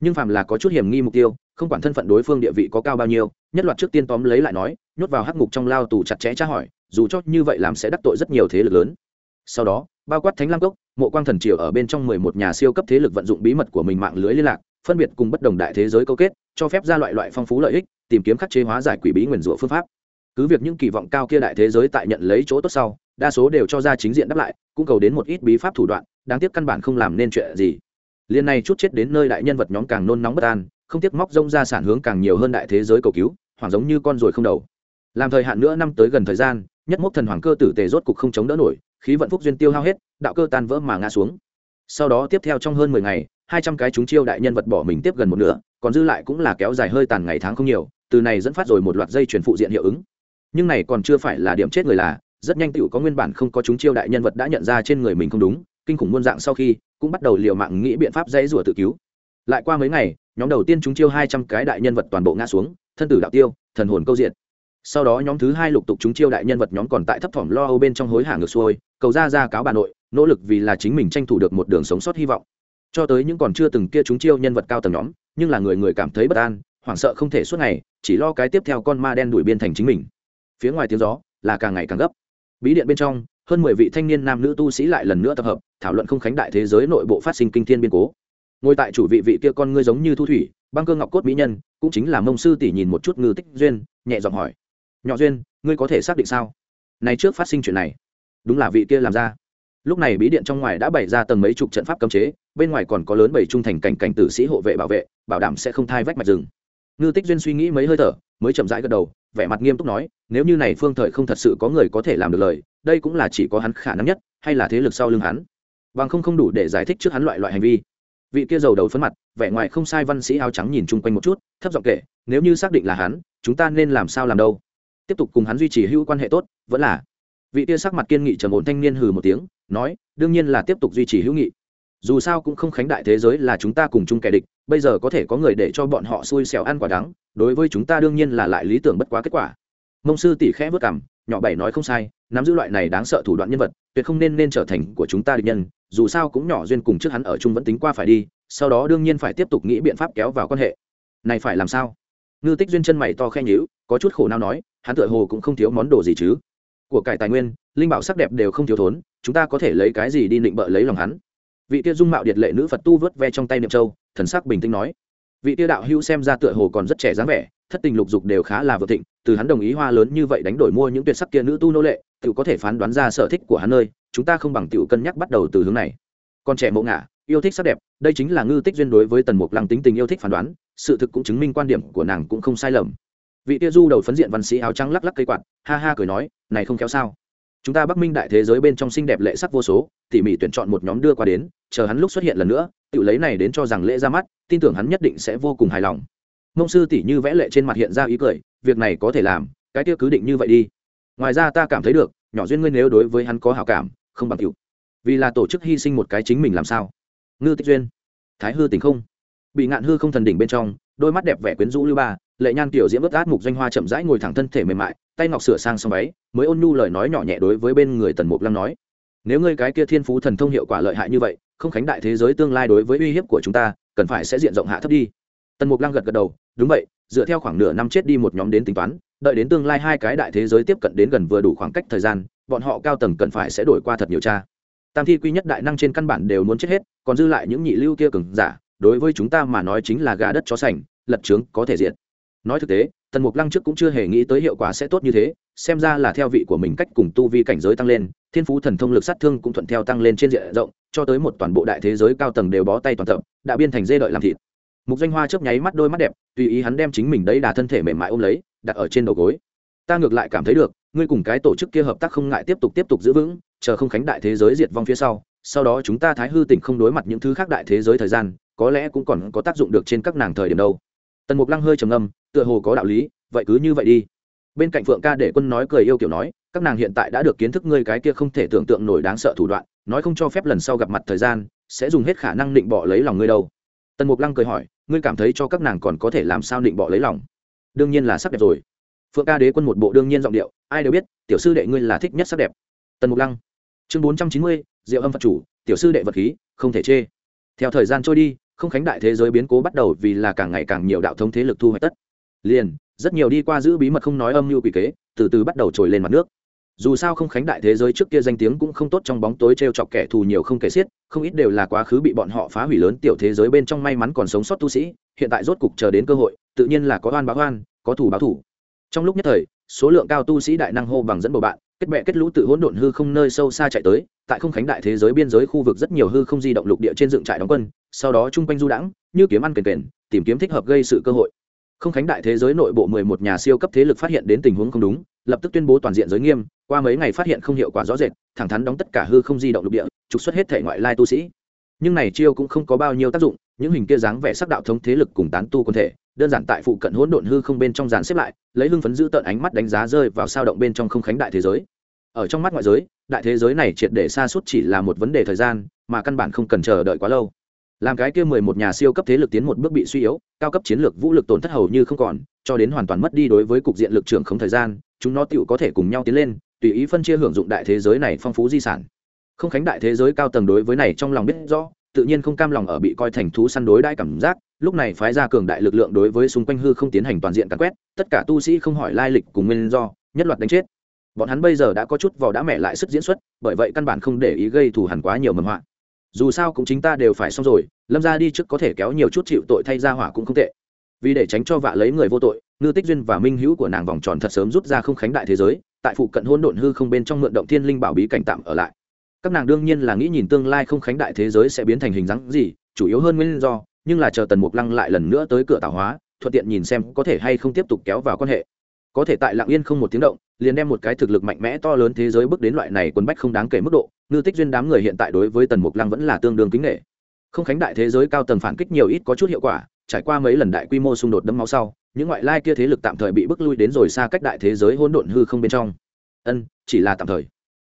Nhưng phàm là có chút hiểm nghi mục tiêu, không quản thân phận đối phương địa vị có cao bao nhiêu, nhất loạt trước tiên tóm lấy lại nói, nhốt vào hắc ngục trong lao tù chặt chẽ tra hỏi, dù cho như vậy làm sẽ đắc tội rất nhiều thế lực lớn. Sau đó, bao quát thánh lam cốc, mộ quang thần triều ở bên trong mười một nhà siêu cấp thế lực vận dụng bí mật của mình mạng lưới liên lạc, phân biệt cùng bất đồng đại thế giới câu kết, cho phép ra loại loại phong phú lợi ích, tìm kiếm khắc chế hóa giải quỷ bí nguyền rủa phương pháp cứ việc những kỳ vọng cao kia đại thế giới tại nhận lấy chỗ tốt sau, đa số đều cho ra chính diện đáp lại, cũng cầu đến một ít bí pháp thủ đoạn, đáng tiếc căn bản không làm nên chuyện gì. Liên này chút chết đến nơi đại nhân vật nhóm càng nôn nóng bất an, không tiếc móc rông ra sản hướng càng nhiều hơn đại thế giới cầu cứu, hoảng giống như con ruồi không đầu. Làm thời hạn nữa năm tới gần thời gian, nhất mốc thần hoàng cơ tử tề rốt cục không chống đỡ nổi, khí vận phúc duyên tiêu hao hết, đạo cơ tan vỡ mà ngã xuống. Sau đó tiếp theo trong hơn mười ngày, hai trăm cái chúng chiêu đại nhân vật bỏ mình tiếp gần một nửa, còn dư lại cũng là kéo dài hơi tàn ngày tháng không nhiều, từ này dẫn phát rồi một loạt dây chuyển phụ diện hiệu ứng nhưng này còn chưa phải là điểm chết người là, rất nhanh tựu có nguyên bản không có chúng chiêu đại nhân vật đã nhận ra trên người mình không đúng, kinh khủng muôn dạng sau khi, cũng bắt đầu liều mạng nghĩ biện pháp dãy rủa tự cứu. Lại qua mấy ngày, nhóm đầu tiên chúng chiêu hai trăm cái đại nhân vật toàn bộ ngã xuống, thân tử đạo tiêu, thần hồn câu diện sau đó nhóm thứ hai lục tục chúng chiêu đại nhân vật nhóm còn tại thấp thỏm lo âu bên trong hối hả ngược xuôi, cầu ra ra cáo bà nội, nỗ lực vì là chính mình tranh thủ được một đường sống sót hy vọng. Cho tới những còn chưa từng kia chúng chiêu nhân vật cao tầng nhóm, nhưng là người người cảm thấy bất an, hoảng sợ không thể suốt ngày, chỉ lo cái tiếp theo con ma đen đuổi biên thành chính mình phía ngoài tiếng gió là càng ngày càng gấp. Bí điện bên trong, hơn mười vị thanh niên nam nữ tu sĩ lại lần nữa tập hợp, thảo luận không khánh đại thế giới nội bộ phát sinh kinh thiên biên cố. Ngồi tại chủ vị vị kia con ngươi giống như thu thủy, băng cơ ngọc cốt mỹ nhân, cũng chính là mông sư tỷ nhìn một chút ngư tích duyên, nhẹ giọng hỏi, nhỏ duyên, ngươi có thể xác định sao? Này trước phát sinh chuyện này, đúng là vị kia làm ra. Lúc này bí điện trong ngoài đã bày ra tầng mấy chục trận pháp cấm chế, bên ngoài còn có lớn bảy trung thành cảnh cảnh tử sĩ hộ vệ bảo vệ, bảo đảm sẽ không thai vách mạch rừng ngư tích duyên suy nghĩ mấy hơi thở, mới chậm rãi gật đầu, vẻ mặt nghiêm túc nói, nếu như này phương thời không thật sự có người có thể làm được lời, đây cũng là chỉ có hắn khả năng nhất, hay là thế lực sau lưng hắn? Bằng không không đủ để giải thích trước hắn loại loại hành vi. Vị kia giàu đầu phấn mặt, vẻ ngoài không sai văn sĩ áo trắng nhìn chung quanh một chút, thấp giọng kể, nếu như xác định là hắn, chúng ta nên làm sao làm đâu? Tiếp tục cùng hắn duy trì hữu quan hệ tốt, vẫn là. Vị kia sắc mặt kiên nghị trầm ổn thanh niên hừ một tiếng, nói, đương nhiên là tiếp tục duy trì hữu nghị dù sao cũng không khánh đại thế giới là chúng ta cùng chung kẻ địch, bây giờ có thể có người để cho bọn họ xui xẻo ăn quả đắng, đối với chúng ta đương nhiên là lại lý tưởng bất quá kết quả. Mông sư tỷ khẽ vất cảm nhỏ bảy nói không sai, nắm giữ loại này đáng sợ thủ đoạn nhân vật, tuyệt không nên nên trở thành của chúng ta địch nhân, dù sao cũng nhỏ duyên cùng trước hắn ở chung vẫn tính qua phải đi, sau đó đương nhiên phải tiếp tục nghĩ biện pháp kéo vào quan hệ. Này phải làm sao? Ngư tích duyên chân mày to khen nhíu, có chút khổ nào nói, hắn tựa hồ cũng không thiếu món đồ gì chứ? Của cải tài nguyên, linh bảo sắc đẹp đều không thiếu thốn, chúng ta có thể lấy cái gì đi định bợ lấy lòng hắn? Vị kia dung mạo điệt lệ nữ phật tu vớt ve trong tay niệm châu, thần sắc bình tĩnh nói. Vị kia đạo hữu xem ra tựa hồ còn rất trẻ dáng vẻ, thất tình lục dục đều khá là vượt thịnh, từ hắn đồng ý hoa lớn như vậy đánh đổi mua những tuyệt sắc kia nữ tu nô lệ, tự có thể phán đoán ra sở thích của hắn nơi, chúng ta không bằng tự cân nhắc bắt đầu từ hướng này. Còn trẻ mộ ngả, yêu thích sắc đẹp, đây chính là ngư tích duyên đối với tần mục lăng tính tình yêu thích phán đoán, sự thực cũng chứng minh quan điểm của nàng cũng không sai lầm. Vị tia du đầu phấn diện văn sĩ áo trắng lắc lắc cây quạt, ha ha cười nói, này không kéo sao? Chúng ta bắc minh đại thế giới bên trong xinh đẹp lệ sắc vô số, tỉ mỉ tuyển chọn một nhóm đưa qua đến, chờ hắn lúc xuất hiện lần nữa, tự lấy này đến cho rằng lễ ra mắt, tin tưởng hắn nhất định sẽ vô cùng hài lòng. Mông sư tỷ như vẽ lệ trên mặt hiện ra ý cười, việc này có thể làm, cái tiêu cứ định như vậy đi. Ngoài ra ta cảm thấy được, nhỏ duyên ngươi nếu đối với hắn có hảo cảm, không bằng cựu vì là tổ chức hy sinh một cái chính mình làm sao? Ngư tích duyên. Thái hư tình không. Bị ngạn hư không thần đỉnh bên trong, đôi mắt đẹp vẻ quyến rũ lưu ba, lệ nhan tiểu diễm ướt át mục doanh hoa chậm rãi ngồi thẳng thân thể mềm mại tay ngọc sửa sang xong váy, mới ôn nhu lời nói nhỏ nhẹ đối với bên người tần mục lăng nói. Nếu ngươi cái kia thiên phú thần thông hiệu quả lợi hại như vậy, không khánh đại thế giới tương lai đối với uy hiếp của chúng ta, cần phải sẽ diện rộng hạ thấp đi. Tần mục lăng gật gật đầu, đúng vậy, dựa theo khoảng nửa năm chết đi một nhóm đến tính toán, đợi đến tương lai hai cái đại thế giới tiếp cận đến gần vừa đủ khoảng cách thời gian, bọn họ cao tầng cần phải sẽ đổi qua thật nhiều cha tam thi quy nhất đại năng trên căn bản đều muốn chết hết, còn dư lại những nhị lưu kia cứng giả, đối với chúng ta mà nói chính là gà đất chó sành, lật trướng có thể diện nói thực tế tần mục lăng trước cũng chưa hề nghĩ tới hiệu quả sẽ tốt như thế, xem ra là theo vị của mình cách cùng tu vi cảnh giới tăng lên, thiên phú thần thông lực sát thương cũng thuận theo tăng lên trên diện rộng, cho tới một toàn bộ đại thế giới cao tầng đều bó tay toàn tập, đã biên thành dê đợi làm thịt. Mục danh hoa chớp nháy mắt đôi mắt đẹp, tùy ý hắn đem chính mình đấy đà thân thể mềm mại ôm lấy, đặt ở trên đầu gối. Ta ngược lại cảm thấy được, ngươi cùng cái tổ chức kia hợp tác không ngại tiếp tục tiếp tục giữ vững, chờ không khánh đại thế giới diệt vong phía sau sau đó chúng ta thái hư tỉnh không đối mặt những thứ khác đại thế giới thời gian, có lẽ cũng còn có tác dụng được trên các nàng thời điểm đâu tần mục lăng hơi trầm ngâm, tựa hồ có đạo lý vậy cứ như vậy đi. Bên cạnh phượng ca để quân nói cười yêu kiểu nói các nàng hiện tại đã được kiến thức ngươi cái kia không thể tưởng tượng nổi đáng sợ thủ đoạn nói không cho phép lần sau gặp mặt thời gian sẽ dùng hết khả năng định bỏ lấy lòng ngươi đâu. Tần mục lăng cười hỏi ngươi cảm thấy cho các nàng còn có thể làm sao định bỏ lấy lòng? Đương nhiên là sắc đẹp rồi. Phượng ca đế quân một bộ đương nhiên giọng điệu ai đều biết tiểu sư đệ ngươi là thích nhất sắc đẹp. Tần mục lăng. Chương bốn trăm chín mươi diệu âm phật chủ tiểu sư đệ vật khí không thể chê. Theo thời gian trôi đi không khánh đại thế giới biến cố bắt đầu vì là càng ngày càng nhiều đạo thống thế lực thu hoạch tất. Liền, rất nhiều đi qua giữ bí mật không nói âm mưu quỷ kế, từ từ bắt đầu trồi lên mặt nước. Dù sao không khánh đại thế giới trước kia danh tiếng cũng không tốt trong bóng tối t r e o chọc kẻ thù nhiều không kể xiết, không ít đều là quá khứ bị bọn họ phá hủy lớn tiểu thế giới bên trong may mắn còn sống sót tu sĩ, hiện tại rốt cục chờ đến cơ hội, tự nhiên là có oan báo oan, có thủ báo thủ. Trong lúc nhất thời, số lượng cao tu sĩ đại năng hô bằng dẫn bầu bạn kết bệ kết lũ tự hỗn độn hư không nơi sâu xa chạy tới, tại không khánh đại thế giới biên giới khu vực rất nhiều hư không di động lục địa trên dựng trại đóng quân, sau đó chung quanh du đãng, như kiếm ăn kền kền, tìm kiếm thích hợp gây sự cơ hội. Không khánh đại thế giới nội bộ mười một nhà siêu cấp thế lực phát hiện đến tình huống không đúng, lập tức tuyên bố toàn diện giới nghiêm, qua mấy ngày phát hiện không hiệu quả rõ rệt, thẳng thắn đóng tất cả hư không di động lục địa, trục xuất hết thể ngoại lai tu sĩ. Nhưng này chiêu cũng không có bao nhiêu tác dụng, những hình kia dáng vẻ sắc đạo thống thế lực cùng tán tu quân thể đơn giản tại phụ cận hỗn độn hư không bên trong dàn xếp lại, lấy hưng phấn giữ tợn ánh mắt đánh giá rơi vào sao động bên trong không khánh đại thế giới. Ở trong mắt ngoại giới, đại thế giới này triệt để xa suốt chỉ là một vấn đề thời gian, mà căn bản không cần chờ đợi quá lâu. Làm cái kia mười một nhà siêu cấp thế lực tiến một bước bị suy yếu, cao cấp chiến lược vũ lực tổn thất hầu như không còn, cho đến hoàn toàn mất đi đối với cục diện lực trưởng không thời gian, chúng nó tựu có thể cùng nhau tiến lên, tùy ý phân chia hưởng dụng đại thế giới này phong phú di sản. Không khánh đại thế giới cao tầng đối với này trong lòng biết rõ, tự nhiên không cam lòng ở bị coi thành thú săn đối đãi cảm giác lúc này phái ra cường đại lực lượng đối với xung quanh hư không tiến hành toàn diện càn quét, tất cả tu sĩ không hỏi lai lịch cùng nguyên do, nhất loạt đánh chết. Bọn hắn bây giờ đã có chút vò đã mẹ lại sức diễn xuất, bởi vậy căn bản không để ý gây thù hẳn quá nhiều mầm họa. Dù sao cũng chính ta đều phải xong rồi, lâm ra đi trước có thể kéo nhiều chút chịu tội thay ra hỏa cũng không tệ. Vì để tránh cho vạ lấy người vô tội, ngư tích duyên và minh hữu của nàng vòng tròn thật sớm rút ra không khánh đại thế giới, tại phụ cận hôn độn hư không bên trong mượn động thiên linh bảo bí cảnh tạm ở lại. Các nàng đương nhiên là nghĩ nhìn tương lai không khánh đại thế giới sẽ biến thành hình dáng gì, chủ yếu hơn nguyên do nhưng là chờ tần mục lăng lại lần nữa tới cửa tạo hóa, thuận tiện nhìn xem có thể hay không tiếp tục kéo vào quan hệ. Có thể tại lạng yên không một tiếng động, liền đem một cái thực lực mạnh mẽ to lớn thế giới bước đến loại này quân bách không đáng kể mức độ, ngư tích duyên đám người hiện tại đối với tần mục lăng vẫn là tương đương kính nghệ không khánh đại thế giới cao tầng phản kích nhiều ít có chút hiệu quả, trải qua mấy lần đại quy mô xung đột đẫm máu sau, những ngoại lai kia thế lực tạm thời bị bức lui đến rồi xa cách đại thế giới hỗn độn hư không bên trong. Ân, chỉ là tạm thời.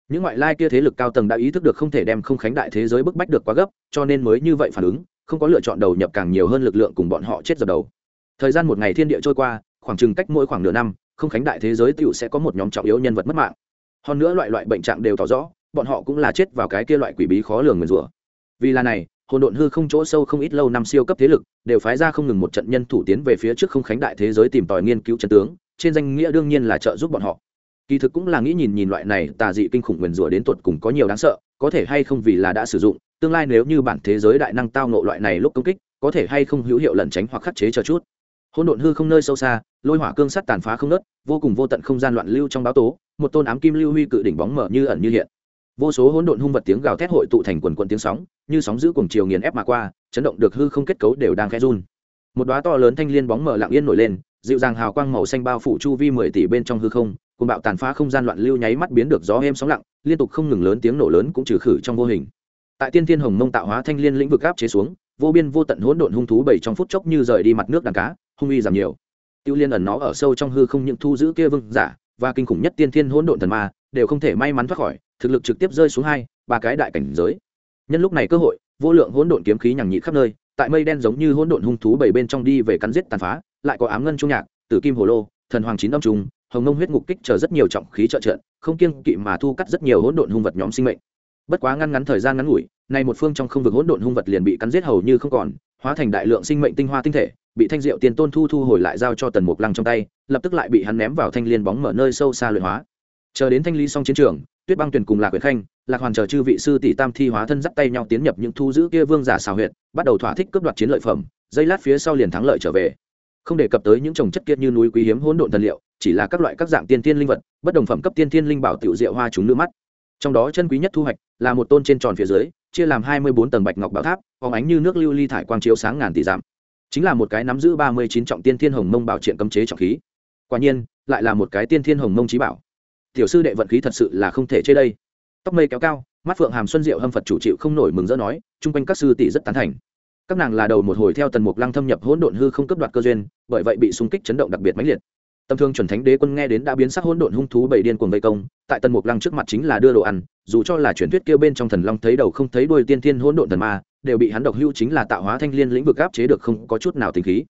Những ngoại lai kia thế lực cao tầng đã ý thức được không thể đem không khánh đại thế giới bức bách được quá gấp, cho nên mới như vậy phản ứng không có lựa chọn đầu nhập càng nhiều hơn lực lượng cùng bọn họ chết dập đầu. Thời gian một ngày thiên địa trôi qua, khoảng chừng cách mỗi khoảng nửa năm, không khánh đại thế giới tựu sẽ có một nhóm trọng yếu nhân vật mất mạng. Hơn nữa loại loại bệnh trạng đều tỏ rõ, bọn họ cũng là chết vào cái kia loại quỷ bí khó lường nguyền rủa. Vì là này, hồn độn hư không chỗ sâu không ít lâu năm siêu cấp thế lực đều phái ra không ngừng một trận nhân thủ tiến về phía trước không khánh đại thế giới tìm tòi nghiên cứu chân tướng, trên danh nghĩa đương nhiên là trợ giúp bọn họ. Kỳ thực cũng là nghĩ nhìn nhìn loại này tà dị kinh khủng nguyền rủa đến tuột cùng có nhiều đáng sợ, có thể hay không vì là đã sử dụng tương lai nếu như bản thế giới đại năng tao nộ loại này lúc công kích, có thể hay không hữu hiệu lẩn tránh hoặc khắc chế cho chút. Hỗn độn hư không nơi sâu xa, lôi hỏa cương sắt tàn phá không nớt vô cùng vô tận không gian loạn lưu trong báo tố, một tôn ám kim lưu huy cự đỉnh bóng mở như ẩn như hiện. Vô số hỗn độn hung vật tiếng gào thét hội tụ thành quần quần tiếng sóng, như sóng giữ cùng chiều nghiền ép mà qua, chấn động được hư không kết cấu đều đang khẽ run. Một đóa to lớn thanh liên bóng mở lặng yên nổi lên, dịu dàng hào quang màu xanh bao phủ chu vi mười tỷ bên trong hư không cùng bạo tàn phá không gian loạn lưu nháy mắt biến được gió êm sóng lặng, liên tục không ngừng lớn tiếng nổ lớn cũng trừ khử trong vô hình tại tiên thiên hồng mông tạo hóa thanh liên lĩnh vực áp chế xuống, vô biên vô tận hỗn độn hung thú bảy trong phút chốc như rời đi mặt nước đàn cá, hung uy giảm nhiều. Tiêu liên ẩn nó ở sâu trong hư không những thu giữ kia vương giả và kinh khủng nhất tiên thiên hỗn độn thần ma, đều không thể may mắn thoát khỏi, thực lực trực tiếp rơi xuống hai, ba cái đại cảnh giới. Nhân lúc này cơ hội, vô lượng hỗn độn kiếm khí nhằng nhị khắp nơi, tại mây đen giống như hỗn độn hung thú bảy bên trong đi về cắn giết tàn phá, lại có ám ngân trung nhạc, tử kim hồ lô, thần hoàng chín âm trùng, hồng nông huyết ngục kích chờ rất nhiều trọng khí trợ trận không kiêng kỵ mà thu cắt rất nhiều hỗn độn hung vật nhóm sinh mệnh bất quá ngăn ngắn thời gian ngắn ngủi, nay một phương trong không vực hỗn độn hung vật liền bị cắn giết hầu như không còn, hóa thành đại lượng sinh mệnh tinh hoa tinh thể, bị thanh diệu tiền tôn thu thu hồi lại giao cho tần mục lăng trong tay, lập tức lại bị hắn ném vào thanh liên bóng mở nơi sâu xa luyện hóa. Chờ đến thanh ly xong chiến trường, tuyết băng tuyển cùng lạc quyền khanh, lạc hoàn chờ chư vị sư tỷ tam thi hóa thân dắt tay nhau tiến nhập những thu giữ kia vương giả xào huyệt, bắt đầu thỏa thích cướp đoạt chiến lợi phẩm dây lát phía sau liền thắng lợi trở về. Không đề cập tới những trồng chất kia như núi quý hiếm hỗn độn thần liệu, chỉ là các loại các dạng tiên tiên linh vật, bất đồng phẩm cấp tiên tiên linh bảo tiểu diệu hoa chúng nước mắt. Trong đó chân quý nhất thu hoạch là một tôn trên tròn phía dưới, chia làm hai mươi bốn tầng bạch ngọc bảo tháp phóng ánh như nước lưu ly thải quang chiếu sáng ngàn tỷ giảm chính là một cái nắm giữ ba mươi chín trọng tiên thiên hồng mông bảo triện cấm chế trọng khí. Quả nhiên, lại là một cái tiên thiên hồng mông trí bảo. Tiểu sư đệ vận khí thật sự là không thể chê đây. Tóc mây kéo cao, mắt phượng hàm xuân diệu hâm phật chủ chịu không nổi mừng rỡ nói, chung quanh các sư tỷ rất tán thành. Các nàng là đầu một hồi theo tần mục lăng thâm nhập hỗn độn hư không cấp đoạt cơ duyên, bởi vậy bị xung kích chấn động đặc biệt mãnh liệt tâm thương chuẩn thánh đế quân nghe đến đã biến sắc hỗn độn hung thú bảy điên cuồng vây công, tại tần mục lăng trước mặt chính là đưa đồ ăn, dù cho là truyền thuyết kia bên trong thần long thấy đầu không thấy đuôi tiên thiên hỗn độn thần ma, đều bị hắn độc hưu chính là tạo hóa thanh liên lĩnh vực áp chế được không có chút nào tình khí.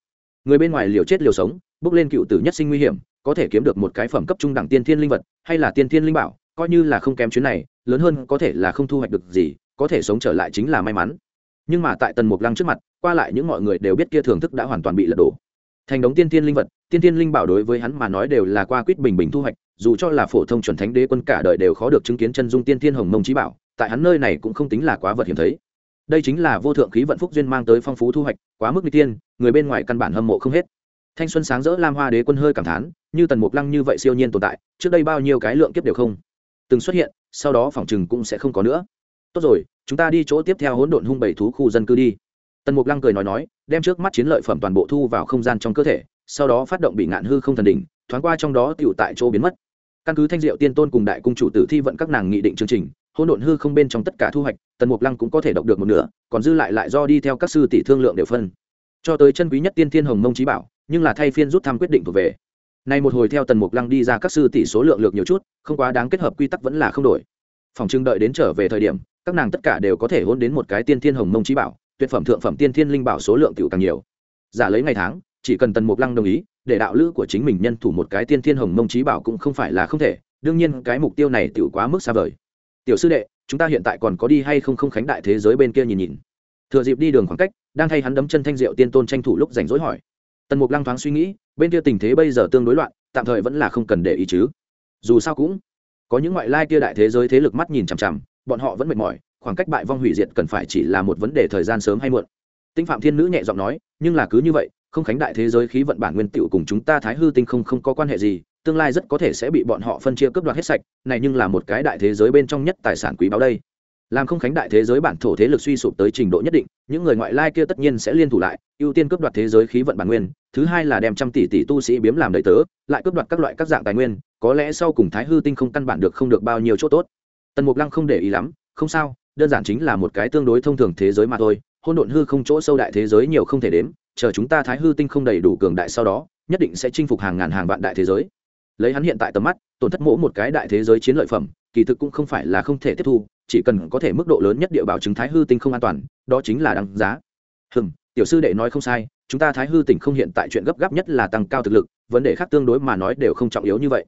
Người bên ngoài liều chết liều sống, bước lên cựu tử nhất sinh nguy hiểm, có thể kiếm được một cái phẩm cấp trung đẳng tiên thiên linh vật, hay là tiên thiên linh bảo, coi như là không kém chuyến này, lớn hơn có thể là không thu hoạch được gì, có thể sống trở lại chính là may mắn. Nhưng mà tại tần mục lăng trước mặt, qua lại những mọi người đều biết kia thưởng thức đã hoàn toàn bị lật đổ thành đống tiên tiên linh vật, tiên tiên linh bảo đối với hắn mà nói đều là qua quýt bình bình thu hoạch, dù cho là phổ thông chuẩn thánh đế quân cả đời đều khó được chứng kiến chân dung tiên tiên hồng mông trí bảo, tại hắn nơi này cũng không tính là quá vật hiếm thấy. Đây chính là vô thượng khí vận phúc duyên mang tới phong phú thu hoạch, quá mức n tiên, người bên ngoài căn bản hâm mộ không hết. Thanh xuân sáng rỡ lam hoa đế quân hơi cảm thán, như tần mục lăng như vậy siêu nhiên tồn tại, trước đây bao nhiêu cái lượng kiếp đều không từng xuất hiện, sau đó phòng chừng cũng sẽ không có nữa. Tốt rồi, chúng ta đi chỗ tiếp theo hỗn độn hung bảy thú khu dân cư đi tần mục lăng cười nói nói, đem trước mắt chiến lợi phẩm toàn bộ thu vào không gian trong cơ thể, sau đó phát động bị ngạn hư không thần đỉnh, thoáng qua trong đó tựu tại chỗ biến mất. Căn cứ thanh diệu tiên tôn cùng đại cung chủ tử thi vận các nàng nghị định chương trình hôn độn hư không bên trong tất cả thu hoạch, tần mục lăng cũng có thể đọc được một nửa, còn dư lại lại do đi theo các sư tỷ thương lượng đều phân. Cho tới chân quý nhất tiên thiên hồng mông trí bảo, nhưng là thay phiên rút thăm quyết định thuộc về. Nay một hồi theo tần mục lăng đi ra các sư tỷ số lượng lược nhiều chút, không quá đáng kết hợp quy tắc vẫn là không đổi. Phòng trưng đợi đến trở về thời điểm, các nàng tất cả đều có thể hôn đến một cái tiên thiên hồng mông trí bảo tuyệt phẩm thượng phẩm tiên thiên linh bảo số lượng tiểu càng nhiều. Giả lấy ngày tháng, chỉ cần tần mục lăng đồng ý, để đạo lữ của chính mình nhân thủ một cái tiên thiên hồng mông trí bảo cũng không phải là không thể, đương nhiên cái mục tiêu này tiểu quá mức xa vời. Tiểu sư đệ, chúng ta hiện tại còn có đi hay không không khánh đại thế giới bên kia nhìn nhìn. Thừa dịp đi đường khoảng cách, đang thay hắn đấm chân thanh diệu tiên tôn tranh thủ lúc rảnh rỗi hỏi. Tần mục lăng thoáng suy nghĩ, bên kia tình thế bây giờ tương đối loạn, tạm thời vẫn là không cần để ý chứ. Dù sao cũng có những ngoại lai kia đại thế giới thế lực mắt nhìn chằm chằm, bọn họ vẫn mệt mỏi khoảng cách bại vong hủy diệt cần phải chỉ là một vấn đề thời gian sớm hay muộn. Tinh phạm thiên nữ nhẹ giọng nói, nhưng là cứ như vậy, không khánh đại thế giới khí vận bản nguyên tựu cùng chúng ta thái hư tinh không không có quan hệ gì, tương lai rất có thể sẽ bị bọn họ phân chia cướp đoạt hết sạch, này nhưng là một cái đại thế giới bên trong nhất tài sản quý báu đây. Làm không khánh đại thế giới bản thổ thế lực suy sụp tới trình độ nhất định, những người ngoại lai kia tất nhiên sẽ liên thủ lại, ưu tiên cướp đoạt thế giới khí vận bản nguyên, thứ hai là đem trăm tỷ tỷ tu sĩ biếm làm đầy tớ, lại cướp đoạt các loại các dạng tài nguyên, có lẽ sau cùng thái hư tinh không căn bản được không được bao nhiêu chỗ tốt. Tần mục lăng không để ý lắm, không sao đơn giản chính là một cái tương đối thông thường thế giới mà thôi hôn độn hư không chỗ sâu đại thế giới nhiều không thể đếm, chờ chúng ta thái hư tinh không đầy đủ cường đại sau đó, nhất định sẽ chinh phục hàng ngàn hàng vạn đại thế giới. Lấy hắn hiện tại tầm mắt, tổn thất mỗ một cái đại thế giới chiến lợi phẩm, kỳ thực cũng không phải là không thể tiếp thu, chỉ cần có thể mức độ lớn nhất địa bảo chứng thái hư tinh không an toàn, đó chính là đáng giá. Hừng tiểu sư đệ nói không sai, chúng ta thái hư tỉnh không hiện tại chuyện gấp gáp nhất là tăng cao thực lực, vấn đề khác tương đối mà nói đều không trọng yếu như vậy.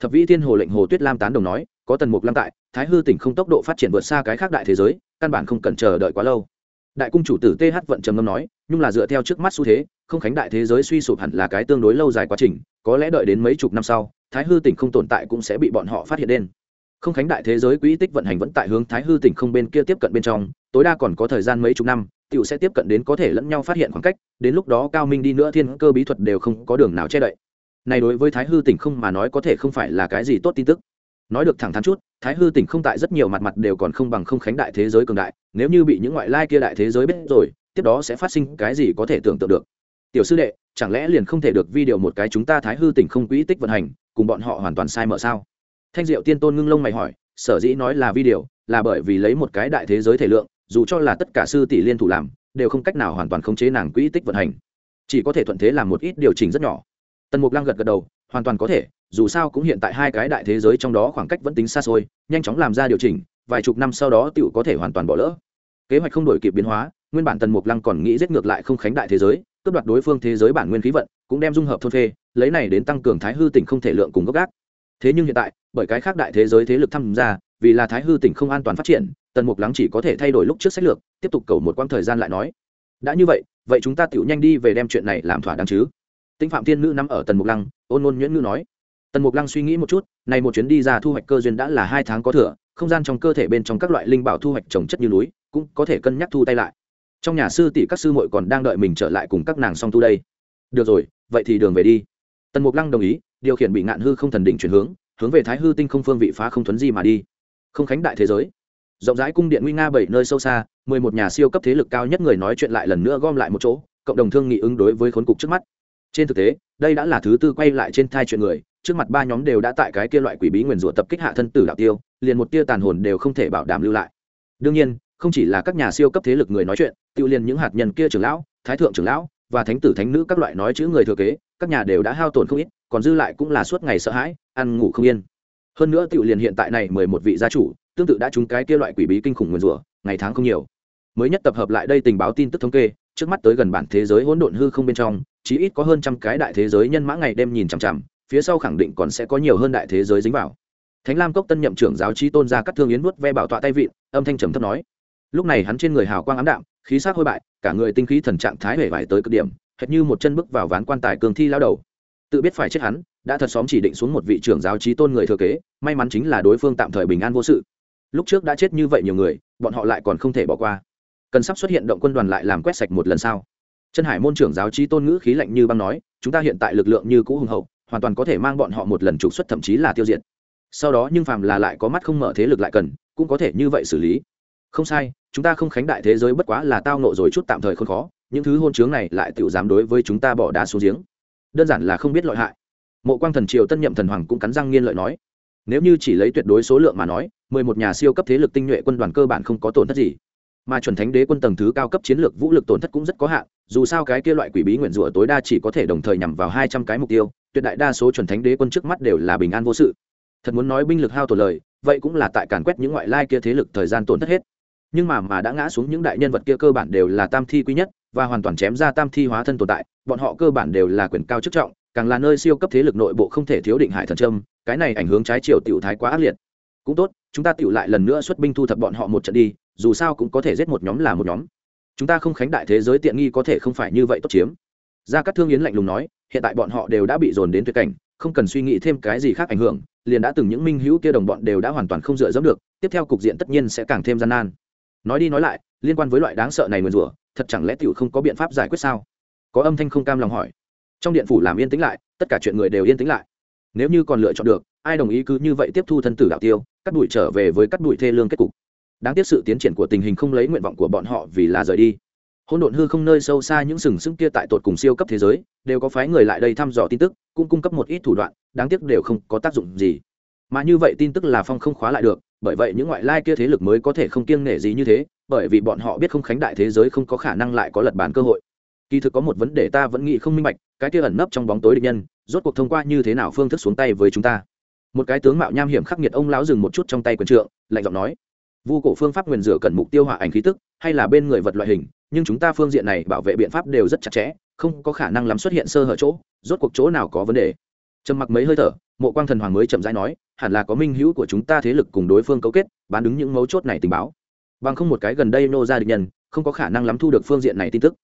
Thập vĩ thiên hồ lệnh hồ tuyết lam tán đồng nói có tần mục lăng tại, thái hư tỉnh không tốc độ phát triển vượt xa cái khác đại thế giới, căn bản không cần chờ đợi quá lâu. Đại cung chủ tử th vận trầm ngâm nói nhưng là dựa theo trước mắt xu thế, không khánh đại thế giới suy sụp hẳn là cái tương đối lâu dài quá trình, có lẽ đợi đến mấy chục năm sau, thái hư tỉnh không tồn tại cũng sẽ bị bọn họ phát hiện đen không khánh đại thế giới quỹ tích vận hành vẫn tại hướng thái hư tỉnh không bên kia tiếp cận bên trong, tối đa còn có thời gian mấy chục năm, tiểu sẽ tiếp cận đến có thể lẫn nhau phát hiện khoảng cách, đến lúc đó cao minh đi nữa thiên cơ bí thuật đều không có đường nào che đậy. Này đối với thái hư tỉnh không mà nói có thể không phải là cái gì tốt tin tức nói được thẳng thắn chút thái hư tỉnh không tại rất nhiều mặt mặt đều còn không bằng không khánh đại thế giới cường đại nếu như bị những ngoại lai kia đại thế giới biết rồi tiếp đó sẽ phát sinh cái gì có thể tưởng tượng được. Tiểu sư đệ chẳng lẽ liền không thể được vi điều một cái chúng ta thái hư tỉnh không quỹ tích vận hành cùng bọn họ hoàn toàn sai mở sao? Thanh diệu tiên tôn ngưng lông mày hỏi sở dĩ nói là vi điều, là bởi vì lấy một cái đại thế giới thể lượng dù cho là tất cả sư tỷ liên thủ làm đều không cách nào hoàn toàn khống chế nàng quỹ tích vận hành. Chỉ có thể thuận thế làm một ít điều chỉnh rất nhỏ. Tần mục lăng gật gật đầu hoàn toàn có thể, dù sao cũng hiện tại hai cái đại thế giới trong đó khoảng cách vẫn tính xa xôi, nhanh chóng làm ra điều chỉnh, vài chục năm sau đó tựu có thể hoàn toàn bỏ lỡ. Kế hoạch không đổi kịp biến hóa, nguyên bản tần mục lăng còn nghĩ giết ngược lại không khánh đại thế giới, cướp đoạt đối phương thế giới bản nguyên khí vận, cũng đem dung hợp thôn phê, lấy này đến tăng cường thái hư tỉnh không thể lượng cùng gốc gác. Thế nhưng hiện tại, bởi cái khác đại thế giới thế lực tham gia, vì là thái hư tỉnh không an toàn phát triển, tần mục lắng chỉ có thể thay đổi lúc trước sách lược, tiếp tục cầu một quãng thời gian lại nói. Đã như vậy vậy chúng ta tựu nhanh đi về đem chuyện này làm thỏa đáng chứ. Tĩnh phạm thiên nữ nằm ở tần mục lăng ôn ôn nhuyễn ngữ nói. Tần mục lăng suy nghĩ một chút, này một chuyến đi ra thu hoạch cơ duyên đã là hai tháng có thừa, không gian trong cơ thể bên trong các loại linh bảo thu hoạch trồng chất như núi, cũng có thể cân nhắc thu tay lại. Trong nhà sư tỷ các sư muội còn đang đợi mình trở lại cùng các nàng song tu đây. Được rồi, vậy thì đường về đi. Tần mục lăng đồng ý, điều khiển bị ngạn hư không thần đỉnh chuyển hướng hướng về thái hư tinh không phương vị phá không thuấn di mà đi. Không khánh đại thế giới. Rộng rãi cung điện nguy nga bảy nơi sâu xa, mười một nhà siêu cấp thế lực cao nhất người nói chuyện lại lần nữa gom lại một chỗ, cộng đồng thương nghị ứng đối với khốn cục trước mắt. Trên thực tế đây đã là thứ tư quay lại trên thai chuyện người, trước mặt ba nhóm đều đã tại cái kia loại quỷ bí nguyền rủa tập kích hạ thân tử đạo tiêu, liền một tia tàn hồn đều không thể bảo đảm lưu lại. Đương nhiên, không chỉ là các nhà siêu cấp thế lực người nói chuyện, tiêu liền những hạt nhân kia trưởng lão, thái thượng trưởng lão, và thánh tử thánh nữ các loại nói chữ người thừa kế, các nhà đều đã hao tổn không ít, còn dư lại cũng là suốt ngày sợ hãi, ăn ngủ không yên. Hơn nữa tiêu liền hiện tại này mười một vị gia chủ, tương tự đã trúng cái kia loại quỷ bí kinh khủng nguyền rủa, ngày tháng không nhiều. Mới nhất tập hợp lại đây tình báo tin tức thống kê trước mắt tới gần bản thế giới hỗn độn hư không bên trong, chí ít có hơn trăm cái đại thế giới nhân mã ngày đêm nhìn chằm chằm, phía sau khẳng định còn sẽ có nhiều hơn đại thế giới dính vào. Thánh lam cốc tân nhậm trưởng giáo trí tôn ra cắt thương yến nuốt ve bảo tọa tay vịn, âm thanh trầm thấp nói. Lúc này hắn trên người hào quang ám đạm, khí sắc hôi bại, cả người tinh khí thần trạng thái hể vải tới cực điểm, hệt như một chân bước vào ván quan tài cường thi lao đầu. Tự biết phải chết hắn, đã thật xóm chỉ định xuống một vị trưởng giáo trí tôn người thừa kế, may mắn chính là đối phương tạm thời bình an vô sự. Lúc trước đã chết như vậy nhiều người, bọn họ lại còn không thể bỏ qua cần sắp xuất hiện động quân đoàn lại làm quét sạch một lần sau chân hải môn trưởng giáo trí tôn ngữ khí lạnh như băng nói, chúng ta hiện tại lực lượng như cũ hùng hậu, hoàn toàn có thể mang bọn họ một lần trục xuất thậm chí là tiêu diệt. Sau đó nhưng phàm là lại có mắt không mở thế lực lại cần, cũng có thể như vậy xử lý. Không sai, chúng ta không khánh đại thế giới bất quá là tao nộ rồi chút tạm thời không khó, những thứ hôn chướng này lại tự dám đối với chúng ta bỏ đá xuống giếng. Đơn giản là không biết lợi hại. Mộ quang thần triều tân nhậm thần hoàng cũng cắn răng nghiên lợi nói, nếu như chỉ lấy tuyệt đối số lượng mà nói, mười một nhà siêu cấp thế lực tinh nhuệ quân đoàn cơ bản không có tổn thất gì mà chuẩn thánh đế quân tầng thứ cao cấp chiến lược vũ lực tổn thất cũng rất có hạn, dù sao cái kia loại quỷ bí nguyện rủa tối đa chỉ có thể đồng thời nhằm vào hai trăm cái mục tiêu, tuyệt đại đa số chuẩn thánh đế quân trước mắt đều là bình an vô sự. Thật muốn nói binh lực hao tổn lời, vậy cũng là tại càn quét những ngoại lai kia thế lực thời gian tổn thất hết. Nhưng mà mà đã ngã xuống những đại nhân vật kia cơ bản đều là tam thi quý nhất, và hoàn toàn chém ra tam thi hóa thân tồn tại, bọn họ cơ bản đều là quyền cao chức trọng, càng là nơi siêu cấp thế lực nội bộ không thể thiếu định hải thần trâm cái này ảnh hưởng trái chiều tiểu thái quá ác liệt. Cũng tốt, chúng ta tiểu lại lần nữa xuất binh thu thập bọn họ một trận đi dù sao cũng có thể giết một nhóm là một nhóm. Chúng ta không khánh đại thế giới tiện nghi có thể không phải như vậy tốt chiếm. Gia cát thương yến lạnh lùng nói, hiện tại bọn họ đều đã bị dồn đến tuyệt cảnh, không cần suy nghĩ thêm cái gì khác ảnh hưởng, liền đã từng những minh hữu kia đồng bọn đều đã hoàn toàn không dựa dẫm được, tiếp theo cục diện tất nhiên sẽ càng thêm gian nan. Nói đi nói lại, liên quan với loại đáng sợ này mượn rủa, thật chẳng lẽ tiểu không có biện pháp giải quyết sao? Có âm thanh không cam lòng hỏi. Trong điện phủ làm yên tĩnh lại, tất cả chuyện người đều yên tĩnh lại. Nếu như còn lựa chọn được, ai đồng ý cứ như vậy tiếp thu thân tử đạo tiêu, cắt đuổi trở về với cắt đuổi thê lương kết cục? Đáng tiếc sự tiến triển của tình hình không lấy nguyện vọng của bọn họ vì là rời đi. Hỗn độn hư không nơi sâu xa những sừng sững kia tại tột cùng siêu cấp thế giới, đều có phái người lại đây thăm dò tin tức, cũng cung cấp một ít thủ đoạn, đáng tiếc đều không có tác dụng gì. Mà như vậy tin tức là phong không khóa lại được, bởi vậy những ngoại lai kia thế lực mới có thể không kiêng nể gì như thế, bởi vì bọn họ biết không khánh đại thế giới không có khả năng lại có lật bàn cơ hội. Kỳ thực có một vấn đề ta vẫn nghĩ không minh bạch, cái kia ẩn nấp trong bóng tối địch nhân, rốt cuộc thông qua như thế nào phương thức xuống tay với chúng ta? Một cái tướng mạo nham hiểm khắc nghiệt ông lão dừng một chút trong tay quần trượng, lạnh giọng nói vu cổ phương pháp nguyền rửa cần mục tiêu hỏa ảnh khí tức, hay là bên người vật loại hình, nhưng chúng ta phương diện này bảo vệ biện pháp đều rất chặt chẽ, không có khả năng lắm xuất hiện sơ hở chỗ, rốt cuộc chỗ nào có vấn đề. Trầm mặc mấy hơi thở, mộ quang thần hoàng mới chậm rãi nói, hẳn là có minh hữu của chúng ta thế lực cùng đối phương cấu kết, bán đứng những mấu chốt này tình báo. Bằng không một cái gần đây nô ra địch nhân, không có khả năng lắm thu được phương diện này tin tức.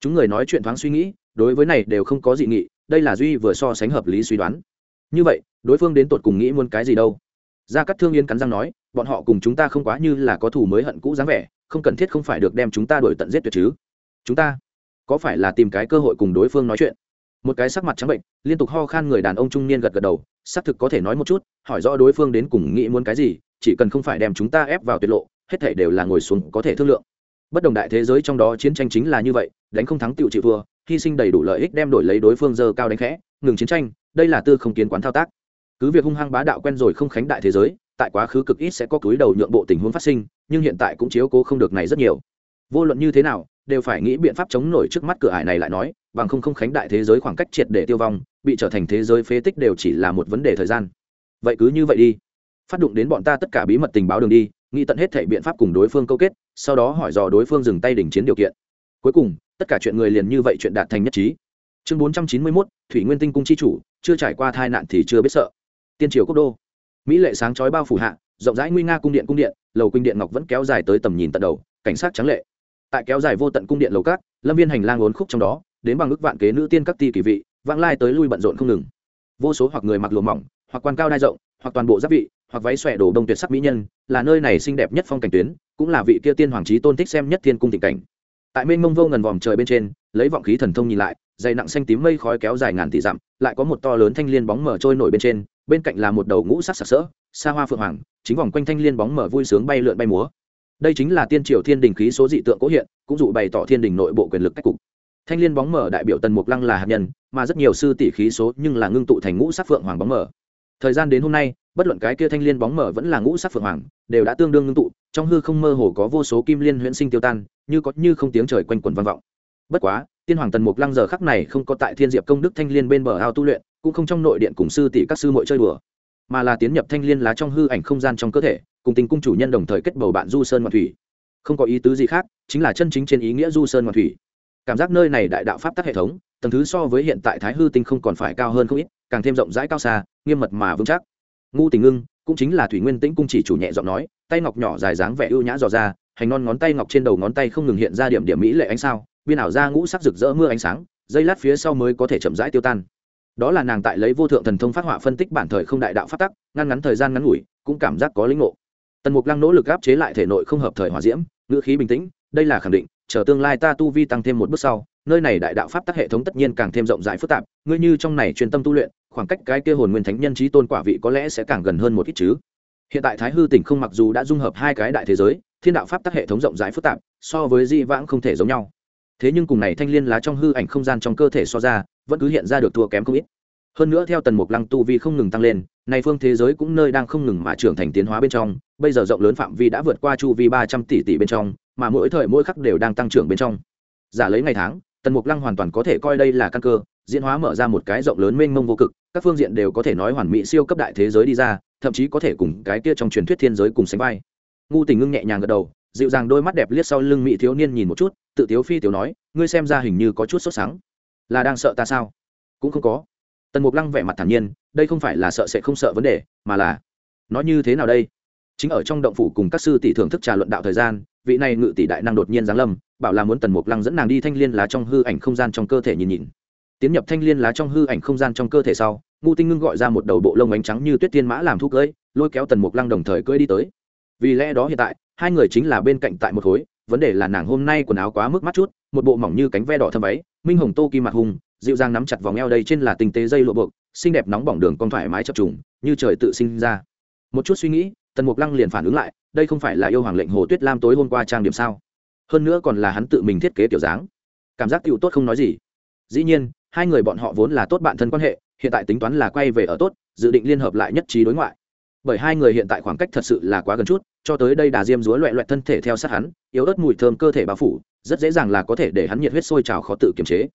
Chúng người nói chuyện thoáng suy nghĩ, đối với này đều không có dị nghị, đây là duy vừa so sánh hợp lý suy đoán. Như vậy, đối phương đến tột cùng nghĩ muốn cái gì đâu? Gia cắt thương yên cắn răng nói bọn họ cùng chúng ta không quá như là có thù mới hận cũ dáng vẻ, không cần thiết không phải được đem chúng ta đổi tận giết tuyệt chứ. Chúng ta có phải là tìm cái cơ hội cùng đối phương nói chuyện? Một cái sắc mặt trắng bệnh, liên tục ho khan người đàn ông trung niên gật gật đầu, xác thực có thể nói một chút, hỏi rõ đối phương đến cùng nghĩ muốn cái gì, chỉ cần không phải đem chúng ta ép vào tuyệt lộ, hết thể đều là ngồi xuống có thể thương lượng. Bất đồng đại thế giới trong đó chiến tranh chính là như vậy, đánh không thắng tựu chịu thua, hy sinh đầy đủ lợi ích đem đổi lấy đối phương dơ cao đánh khẽ, ngừng chiến tranh, đây là tư không kiến quán thao tác. Cứ việc hung hăng bá đạo quen rồi không khánh đại thế giới tại quá khứ cực ít sẽ có túi đầu nhượng bộ tình huống phát sinh, nhưng hiện tại cũng chiếu cố không được này rất nhiều. Vô luận như thế nào, đều phải nghĩ biện pháp chống nổi trước mắt cửa ải này lại nói, bằng không không khánh đại thế giới khoảng cách triệt để tiêu vong, bị trở thành thế giới phế tích đều chỉ là một vấn đề thời gian. Vậy cứ như vậy đi. Phát động đến bọn ta tất cả bí mật tình báo đường đi, nghĩ tận hết thể biện pháp cùng đối phương câu kết, sau đó hỏi dò đối phương dừng tay đình chiến điều kiện. Cuối cùng, tất cả chuyện người liền như vậy chuyện đạt thành nhất trí. Chương bốn trăm chín mươi mốt, thủy nguyên tinh cung chi chủ, chưa trải qua tai nạn thì chưa biết sợ. Tiên triều quốc đô mỹ lệ sáng chói bao phủ hạ, rộng rãi nguy nga cung điện cung điện, lầu cung điện ngọc vẫn kéo dài tới tầm nhìn tận đầu, cảnh sát trắng lệ. Tại kéo dài vô tận cung điện lầu cát lâm viên hành lang ốn khúc trong đó, đến bằng ước vạn kế nữ tiên các ti kỳ vị, vãng lai tới lui bận rộn không ngừng. Vô số hoặc người mặc lùa mỏng, hoặc quan cao đai rộng, hoặc toàn bộ giáp vị, hoặc váy xòe đổ đông tuyệt sắc mỹ nhân, là nơi này xinh đẹp nhất phong cảnh tuyến, cũng là vị kia tiên hoàng trí tôn thích xem nhất thiên cung tình cảnh. Tại mênh mông vô ngần vòm trời bên trên, lấy vọng khí thần thông nhìn lại, dày nặng xanh tím mây khói kéo dài ngàn tỷ dặm, lại có một to lớn thanh liên bóng mở trôi nổi bên trên bên cạnh là một đầu ngũ sắc sặc sỡ, xa hoa phượng hoàng, chính vòng quanh thanh liên bóng mở vui sướng bay lượn bay múa. Đây chính là tiên triều thiên đình khí số dị tượng cố hiện, cũng dụ bày tỏ thiên đình nội bộ quyền lực cách cục. Thanh liên bóng mở đại biểu tần mục lăng là hạt nhân, mà rất nhiều sư tỷ khí số nhưng là ngưng tụ thành ngũ sắc phượng hoàng bóng mở. Thời gian đến hôm nay, bất luận cái kia thanh liên bóng mở vẫn là ngũ sắc phượng hoàng, đều đã tương đương ngưng tụ, trong hư không mơ hồ có vô số kim liên huyễn sinh tiêu tan, như có như không tiếng trời quanh quần vang vọng. Bất quá, tiên hoàng tần mục lăng giờ khắc này không có tại thiên diệp công đức thanh liên bên bờ ao tu luyện cũng không trong nội điện cùng sư tỷ các sư muội chơi đùa, mà là tiến nhập thanh liên lá trong hư ảnh không gian trong cơ thể, cùng tình cung chủ nhân đồng thời kết bầu bạn du sơn ngoạn thủy. Không có ý tứ gì khác, chính là chân chính trên ý nghĩa du sơn ngoạn thủy. Cảm giác nơi này đại đạo pháp tắc hệ thống, tầng thứ so với hiện tại thái hư tinh không còn phải cao hơn không ít, càng thêm rộng rãi cao xa, nghiêm mật mà vững chắc. Ngu tình ngưng, cũng chính là thủy nguyên tĩnh cung chỉ chủ nhẹ giọng nói, tay ngọc nhỏ dài dáng vẻ ưu nhã dò ra, hành non ngón tay ngọc trên đầu ngón tay không ngừng hiện ra điểm điểm mỹ lệ ánh sao, biên ảo ra ngũ sắc rực rỡ mưa ánh sáng, dây lát phía sau mới có thể chậm rãi tiêu tan đó là nàng tại lấy vô thượng thần thông phát họa phân tích bản thời không đại đạo phát tắc, ngăn ngắn thời gian ngắn ngủi, cũng cảm giác có linh ngộ. Tần mục lăng nỗ lực áp chế lại thể nội không hợp thời hòa diễm, ngữ khí bình tĩnh, đây là khẳng định, chờ tương lai ta tu vi tăng thêm một bước sau, nơi này đại đạo pháp tắc hệ thống tất nhiên càng thêm rộng rãi phức tạp, ngươi như trong này truyền tâm tu luyện, khoảng cách cái kia hồn nguyên thánh nhân trí tôn quả vị có lẽ sẽ càng gần hơn một ít chứ. Hiện tại thái hư tỉnh không mặc dù đã dung hợp hai cái đại thế giới, thiên đạo pháp tắc hệ thống rộng rãi phức tạp, so với di vãng không thể giống nhau. Thế nhưng cùng này thanh liên lá trong hư ảnh không gian trong cơ thể so ra vẫn cứ hiện ra được thua kém không ít. Hơn nữa theo tần mục lăng tu vi không ngừng tăng lên này phương thế giới cũng nơi đang không ngừng mà trưởng thành tiến hóa bên trong, bây giờ rộng lớn phạm vi đã vượt qua chu vi ba trăm tỷ tỷ bên trong, mà mỗi thời mỗi khắc đều đang tăng trưởng bên trong. Giả lấy ngày tháng, tần mục lăng hoàn toàn có thể coi đây là căn cơ, diễn hóa mở ra một cái rộng lớn mênh mông vô cực, các phương diện đều có thể nói hoàn mỹ siêu cấp đại thế giới đi ra, thậm chí có thể cùng cái kia trong truyền thuyết thiên giới cùng sánh vai. Ngu tình ngưng nhẹ nhàng gật đầu, dịu dàng đôi mắt đẹp liếc sau lưng mỹ thiếu niên nhìn một chút, tự tiếu phi tiểu nói, ngươi xem ra hình như có chút sốt sáng là đang sợ ta sao? Cũng không có. Tần mục lăng vẻ mặt thản nhiên, đây không phải là sợ sẽ không sợ vấn đề, mà là, nó như thế nào đây? Chính ở trong động phủ cùng các sư tỷ thưởng thức trà luận đạo thời gian, vị này ngự tỷ đại năng đột nhiên giáng lâm, bảo là muốn tần mục lăng dẫn nàng đi thanh liên lá trong hư ảnh không gian trong cơ thể nhìn nhìn. Tiến nhập thanh liên lá trong hư ảnh không gian trong cơ thể sau ngu tinh ngưng gọi ra một đầu bộ lông ánh trắng như tuyết tiên mã làm thu cưỡi lôi kéo tần mục lăng đồng thời cưỡi đi tới. Vì lẽ đó hiện tại, hai người chính là bên cạnh tại một khối, vấn đề là nàng hôm nay quần áo quá mức mắt chút, một bộ mỏng như cánh ve đỏ thâm váy minh hồng tô kim mặt hùng, dịu dàng nắm chặt vòng eo đây trên là tinh tế dây lụa buộc, xinh đẹp nóng bỏng đường con thoải mái chập trùng, như trời tự sinh ra. Một chút suy nghĩ, tần mục lăng liền phản ứng lại, đây không phải là yêu hoàng lệnh hồ tuyết lam tối hôm qua trang điểm sao? Hơn nữa còn là hắn tự mình thiết kế kiểu dáng. Cảm giác tựu tốt không nói gì. Dĩ nhiên, hai người bọn họ vốn là tốt bạn thân quan hệ, hiện tại tính toán là quay về ở tốt, dự định liên hợp lại nhất trí đối ngoại bởi hai người hiện tại khoảng cách thật sự là quá gần chút, cho tới đây đà diêm dúa loẹ loẹt thân thể theo sát hắn, yếu ớt mùi thơm cơ thể bao phủ, rất dễ dàng là có thể để hắn nhiệt huyết sôi trào khó tự kiềm chế.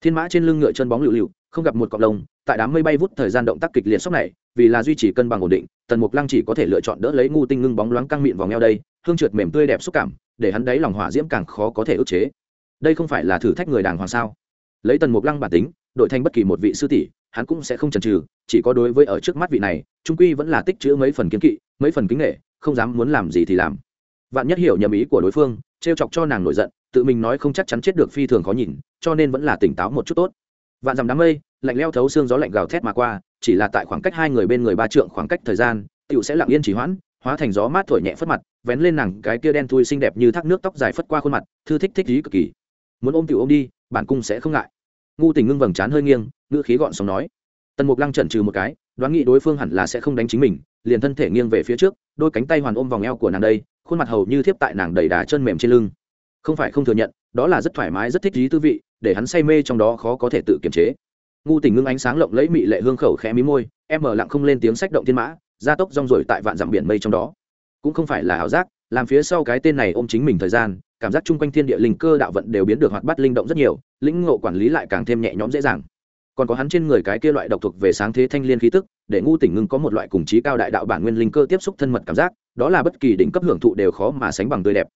Thiên mã trên lưng ngựa chân bóng lựu lựu, không gặp một cọng lông, tại đám mây bay vút thời gian động tác kịch liệt sốc này, vì là duy trì cân bằng ổn định, tần mục lăng chỉ có thể lựa chọn đỡ lấy ngu tinh ngưng bóng loáng căng mịn vào ngheo đây, hương trượt mềm tươi đẹp xúc cảm, để hắn đáy lòng hỏa diễm càng khó có thể ức chế. Đây không phải là thử thách người đàng hoàng sao? Lấy tần mục lăng bản tính đội thành bất kỳ một vị sư tỷ hắn cũng sẽ không chần chừ, chỉ có đối với ở trước mắt vị này, trung quy vẫn là tích chữ mấy phần kiến kỵ, mấy phần kính nghệ không dám muốn làm gì thì làm. Vạn nhất hiểu nhầm ý của đối phương, trêu chọc cho nàng nổi giận, tự mình nói không chắc chắn chết được phi thường khó nhìn, cho nên vẫn là tỉnh táo một chút tốt. Vạn dằm đám mây, lạnh leo thấu xương gió lạnh gào thét mà qua, chỉ là tại khoảng cách hai người bên người ba trượng khoảng cách thời gian tựu sẽ lặng yên chỉ hoãn, hóa thành gió mát thổi nhẹ phất mặt, vén lên nàng cái kia đen thui xinh đẹp như thác nước tóc dài phất qua khuôn mặt, thư thích thích ý cực kỳ. Muốn ôm tiểu ôm đi bản cung sẽ không ngại ngu tình ngưng vầng trán hơi nghiêng, ngữ khí gọn sóng nói. Tần mục lăng chần trừ một cái, đoán nghĩ đối phương hẳn là sẽ không đánh chính mình, liền thân thể nghiêng về phía trước, đôi cánh tay hoàn ôm vòng eo của nàng đây, khuôn mặt hầu như thiếp tại nàng đầy đà chân mềm trên lưng. Không phải không thừa nhận, đó là rất thoải mái, rất thích lý tư vị, để hắn say mê trong đó khó có thể tự kiềm chế. Ngu tình ngưng ánh sáng lộng lẫy mị lệ hương khẩu khẽ mí môi, em mở lặng không lên tiếng sách động thiên mã, gia tốc rong rồi tại vạn dặm biển mây trong đó. Cũng không phải là ảo giác, làm phía sau cái tên này ôm chính mình thời gian cảm giác chung quanh thiên địa linh cơ đạo vận đều biến được hoạt bát linh động rất nhiều, lĩnh ngộ quản lý lại càng thêm nhẹ nhõm dễ dàng. Còn có hắn trên người cái kia loại độc thuộc về sáng thế thanh liên khí tức, để ngu tỉnh ngưng có một loại cùng trí cao đại đạo bản nguyên linh cơ tiếp xúc thân mật cảm giác, đó là bất kỳ đỉnh cấp hưởng thụ đều khó mà sánh bằng tươi đẹp.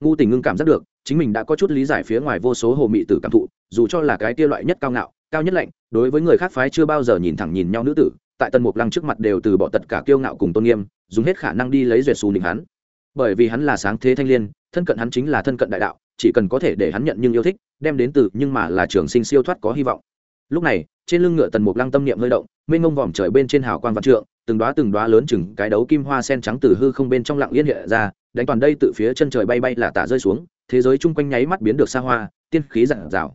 Ngu tỉnh ngưng cảm giác được, chính mình đã có chút lý giải phía ngoài vô số hồ mị tử cảm thụ, dù cho là cái kia loại nhất cao ngạo, cao nhất lạnh, đối với người khác phái chưa bao giờ nhìn thẳng nhìn nhau nữ tử, tại tân mục lăng trước mặt đều từ bỏ tất cả kiêu ngạo cùng tôn nghiêm, dùng hết khả năng đi lấy duyệt xù định hắn. Bởi vì hắn là sáng thế thanh liên thân cận hắn chính là thân cận đại đạo, chỉ cần có thể để hắn nhận nhưng yêu thích, đem đến từ nhưng mà là trường sinh siêu thoát có hy vọng. Lúc này, trên lưng ngựa tần mục lăng tâm niệm hơi động, mênh ngông vòm trời bên trên hào quan văn trượng, từng đoá từng đoá lớn chừng cái đấu kim hoa sen trắng từ hư không bên trong lặng yên hiện ra, đánh toàn đây từ phía chân trời bay bay là tả rơi xuống, thế giới chung quanh nháy mắt biến được xa hoa, tiên khí dặn rào.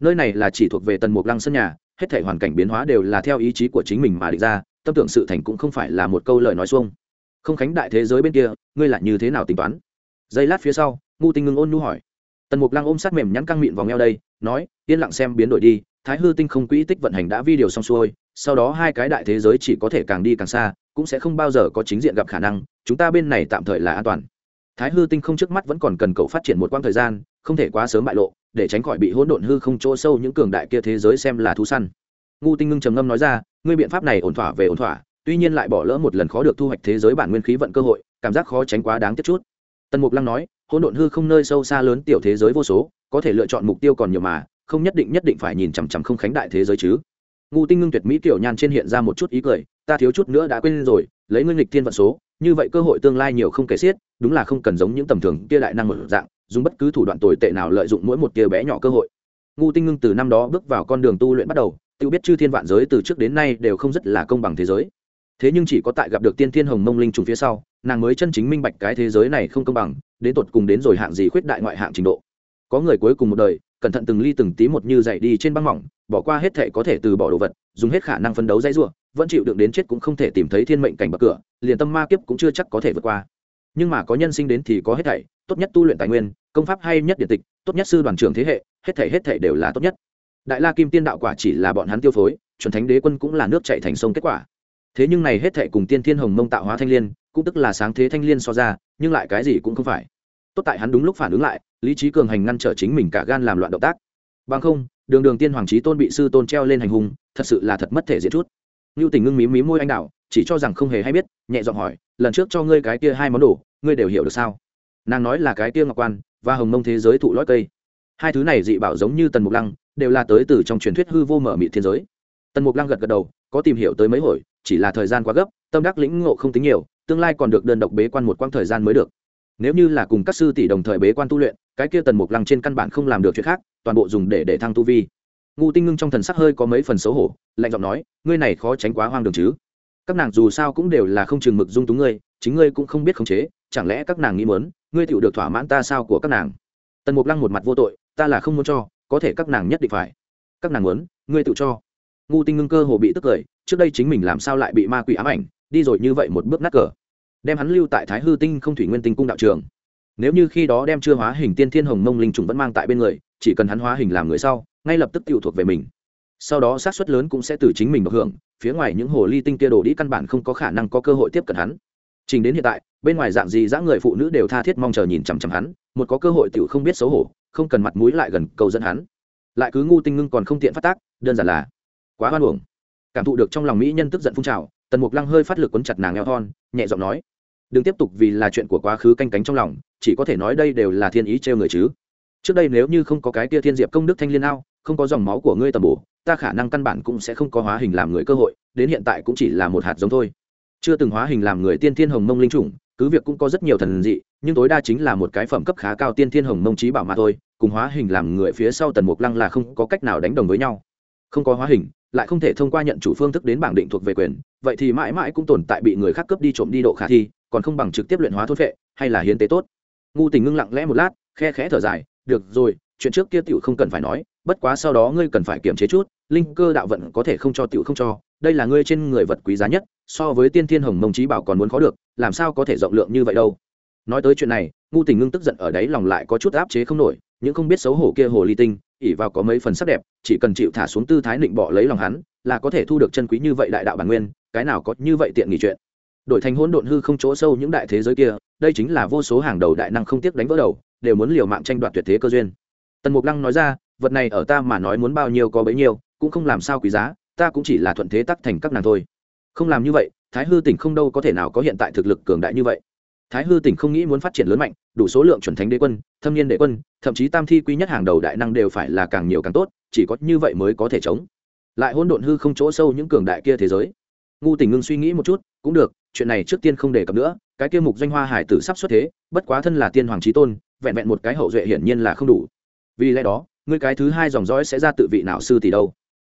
nơi này là chỉ thuộc về tần mục lăng sân nhà, hết thể hoàn cảnh biến hóa đều là theo ý chí của chính mình mà định ra, tâm tưởng sự thành cũng không phải là một câu lời nói xuông. Không khánh đại thế giới bên kia, ngươi lại như thế nào tính toán? Giây lát phía sau ngu tinh ngưng ôn nhu hỏi. Tần mục lăng ôm sát mềm nhắn căng miệng vòng eo đây, nói, yên lặng xem biến đổi đi, thái hư tinh không quỹ tích vận hành đã vi điều xong xuôi, sau đó hai cái đại thế giới chỉ có thể càng đi càng xa, cũng sẽ không bao giờ có chính diện gặp khả năng, chúng ta bên này tạm thời là an toàn. Thái hư tinh không trước mắt vẫn còn cần cậu phát triển một quãng thời gian, không thể quá sớm bại lộ, để tránh khỏi bị hỗn độn hư không chỗ sâu những cường đại kia thế giới xem là thú săn. Ngu tinh ngưng trầm ngâm nói ra, ngươi biện pháp này ổn thỏa về ổn thỏa, tuy nhiên lại bỏ lỡ một lần khó được thu hoạch thế giới bản nguyên khí vận cơ hội, cảm giác khó tránh quá đáng tiếc chút tần mục lăng nói, hỗn độn hư không nơi sâu xa lớn tiểu thế giới vô số, có thể lựa chọn mục tiêu còn nhiều mà, không nhất định nhất định phải nhìn chằm chằm không khánh đại thế giới chứ. Ngu tinh ngưng tuyệt mỹ tiểu nhan trên hiện ra một chút ý cười, ta thiếu chút nữa đã quên rồi, lấy ngươi nghịch thiên vận số, như vậy cơ hội tương lai nhiều không kể xiết, đúng là không cần giống những tầm thường kia đại năng một dạng, dùng bất cứ thủ đoạn tồi tệ nào lợi dụng mỗi một tia bé nhỏ cơ hội. Ngu tinh ngưng từ năm đó bước vào con đường tu luyện bắt đầu, tự biết chư thiên vạn giới từ trước đến nay đều không rất là công bằng thế giới. Thế nhưng chỉ có tại gặp được tiên thiên hồng mông linh trùng phía sau nàng mới chân chính minh bạch cái thế giới này không công bằng, đến tột cùng đến rồi hạng gì khuyết đại ngoại hạng trình độ. Có người cuối cùng một đời, cẩn thận từng ly từng tí một như dậy đi trên băng mỏng, bỏ qua hết thể có thể từ bỏ đồ vật, dùng hết khả năng phấn đấu dãy ruộng vẫn chịu đựng đến chết cũng không thể tìm thấy thiên mệnh cảnh bậc cửa, liền tâm ma kiếp cũng chưa chắc có thể vượt qua. Nhưng mà có nhân sinh đến thì có hết thảy, tốt nhất tu luyện tài nguyên, công pháp hay nhất điện tịch, tốt nhất sư đoàn trưởng thế hệ, hết thảy hết thảy đều là tốt nhất. Đại la kim tiên đạo quả chỉ là bọn hắn tiêu phối, chuẩn thánh đế quân cũng là nước chạy thành sông kết quả. Thế nhưng này hết thảy cùng tiên thiên hồng mông tạo hóa thanh liên cũng tức là sáng thế thanh liên so ra, nhưng lại cái gì cũng không phải. Tốt tại hắn đúng lúc phản ứng lại, lý trí cường hành ngăn trở chính mình cả gan làm loạn động tác. Bằng không, đường đường tiên hoàng trí tôn bị sư tôn treo lên hành hung, thật sự là thật mất thể diễn chút. Ngưu tình ngưng mí mí môi anh đạo chỉ cho rằng không hề hay biết, nhẹ giọng hỏi, lần trước cho ngươi cái kia hai món đồ, ngươi đều hiểu được sao? Nàng nói là cái kia ngọc quan và hồng mông thế giới thụ lõi cây. Hai thứ này dị bảo giống như tần mục lăng, đều là tới từ trong truyền thuyết hư vô mở mị thiên giới. Tần mục lăng gật gật đầu, có tìm hiểu tới mấy hồi, chỉ là thời gian quá gấp, tâm đắc lĩnh ngộ không tính nhiều tương lai còn được đơn độc bế quan một quãng thời gian mới được. Nếu như là cùng các sư tỷ đồng thời bế quan tu luyện, cái kia tần mục lăng trên căn bản không làm được chuyện khác, toàn bộ dùng để để thăng tu vi. Ngu tinh ngưng trong thần sắc hơi có mấy phần xấu hổ, lạnh giọng nói, ngươi này khó tránh quá hoang đường chứ? Các nàng dù sao cũng đều là không chừng mực dung túng ngươi, chính ngươi cũng không biết khống chế, chẳng lẽ các nàng nghĩ muốn, ngươi tựu được thỏa mãn ta sao của các nàng? Tần mục lăng một mặt vô tội, ta là không muốn cho, có thể các nàng nhất định phải. Các nàng muốn, ngươi tự cho. Ngu tinh ngưng cơ hồ bị tức cười, trước đây chính mình làm sao lại bị ma quỷ ám ảnh? Đi rồi như vậy một bước nát cờ, đem hắn lưu tại thái hư tinh không thủy nguyên tinh cung đạo trường. Nếu như khi đó đem chưa hóa hình tiên thiên hồng mông linh trùng vẫn mang tại bên người, chỉ cần hắn hóa hình làm người sau, ngay lập tức tự thuộc về mình. Sau đó sát suất lớn cũng sẽ từ chính mình được hưởng, phía ngoài những hồ ly tinh kia đồ đi căn bản không có khả năng có cơ hội tiếp cận hắn. Trình đến hiện tại, bên ngoài dạng gì dã người phụ nữ đều tha thiết mong chờ nhìn chằm chằm hắn, một có cơ hội tiểu không biết xấu hổ, không cần mặt mũi lại gần cầu dẫn hắn. Lại cứ ngu tinh ngưng còn không tiện phát tác, đơn giản là quá hoan hưởng cảm thụ được trong lòng mỹ nhân tức giận phun trào tần mục lăng hơi phát lực quấn chặt nàng eo thon, nhẹ giọng nói, đừng tiếp tục vì là chuyện của quá khứ canh cánh trong lòng, chỉ có thể nói đây đều là thiên ý trêu người chứ. Trước đây nếu như không có cái kia thiên diệp công đức thanh liên ao, không có dòng máu của ngươi tầm bổ, ta khả năng căn bản cũng sẽ không có hóa hình làm người cơ hội, đến hiện tại cũng chỉ là một hạt giống thôi. Chưa từng hóa hình làm người tiên thiên hồng mông linh chủng, cứ việc cũng có rất nhiều thần dị, nhưng tối đa chính là một cái phẩm cấp khá cao tiên thiên hồng mông trí bảo mà thôi, cùng hóa hình làm người phía sau tần mục lăng là không có cách nào đánh đồng với nhau. Không có hóa hình lại không thể thông qua nhận chủ phương thức đến bảng định thuộc về quyền, vậy thì mãi mãi cũng tồn tại bị người khác cướp đi trộm đi độ khả thi, còn không bằng trực tiếp luyện hóa thốt vệ hay là hiến tế tốt. Ngu tình ngưng lặng lẽ một lát, khe khẽ thở dài, được rồi, chuyện trước kia tiểu không cần phải nói, bất quá sau đó ngươi cần phải kiểm chế chút, linh cơ đạo vận có thể không cho tiểu không cho, đây là ngươi trên người vật quý giá nhất, so với tiên thiên hồng mông trí bảo còn muốn khó được, làm sao có thể rộng lượng như vậy đâu? Nói tới chuyện này, ngu tình ngưng tức giận ở đấy lòng lại có chút áp chế không nổi những không biết xấu hổ kia hồ ly tinh ỉ vào có mấy phần sắc đẹp, chỉ cần chịu thả xuống tư thái định bỏ lấy lòng hắn, là có thể thu được chân quý như vậy đại đạo bản nguyên, cái nào có như vậy tiện nghỉ chuyện. Đổi thành hỗn độn hư không chỗ sâu những đại thế giới kia, đây chính là vô số hàng đầu đại năng không tiếc đánh vỡ đầu, đều muốn liều mạng tranh đoạt tuyệt thế cơ duyên. Tần mục lăng nói ra, vật này ở ta mà nói muốn bao nhiêu có bấy nhiêu, cũng không làm sao quý giá, ta cũng chỉ là thuận thế tắc thành các nàng thôi. Không làm như vậy, thái hư tỉnh không đâu có thể nào có hiện tại thực lực cường đại như vậy thái hư tỉnh không nghĩ muốn phát triển lớn mạnh, đủ số lượng chuẩn thánh đế quân, thâm niên đế quân, thậm chí tam thi quý nhất hàng đầu đại năng đều phải là càng nhiều càng tốt, chỉ có như vậy mới có thể chống. Lại hỗn độn hư không chỗ sâu những cường đại kia thế giới. Ngu tình ngưng suy nghĩ một chút, cũng được, chuyện này trước tiên không đề cập nữa, cái kia mục danh hoa hải tử sắp xuất thế, bất quá thân là tiên hoàng trí tôn, vẹn vẹn một cái hậu duệ hiển nhiên là không đủ. Vì lẽ đó, ngươi cái thứ hai dòng dõi sẽ ra tự vị nào sư tỷ đâu?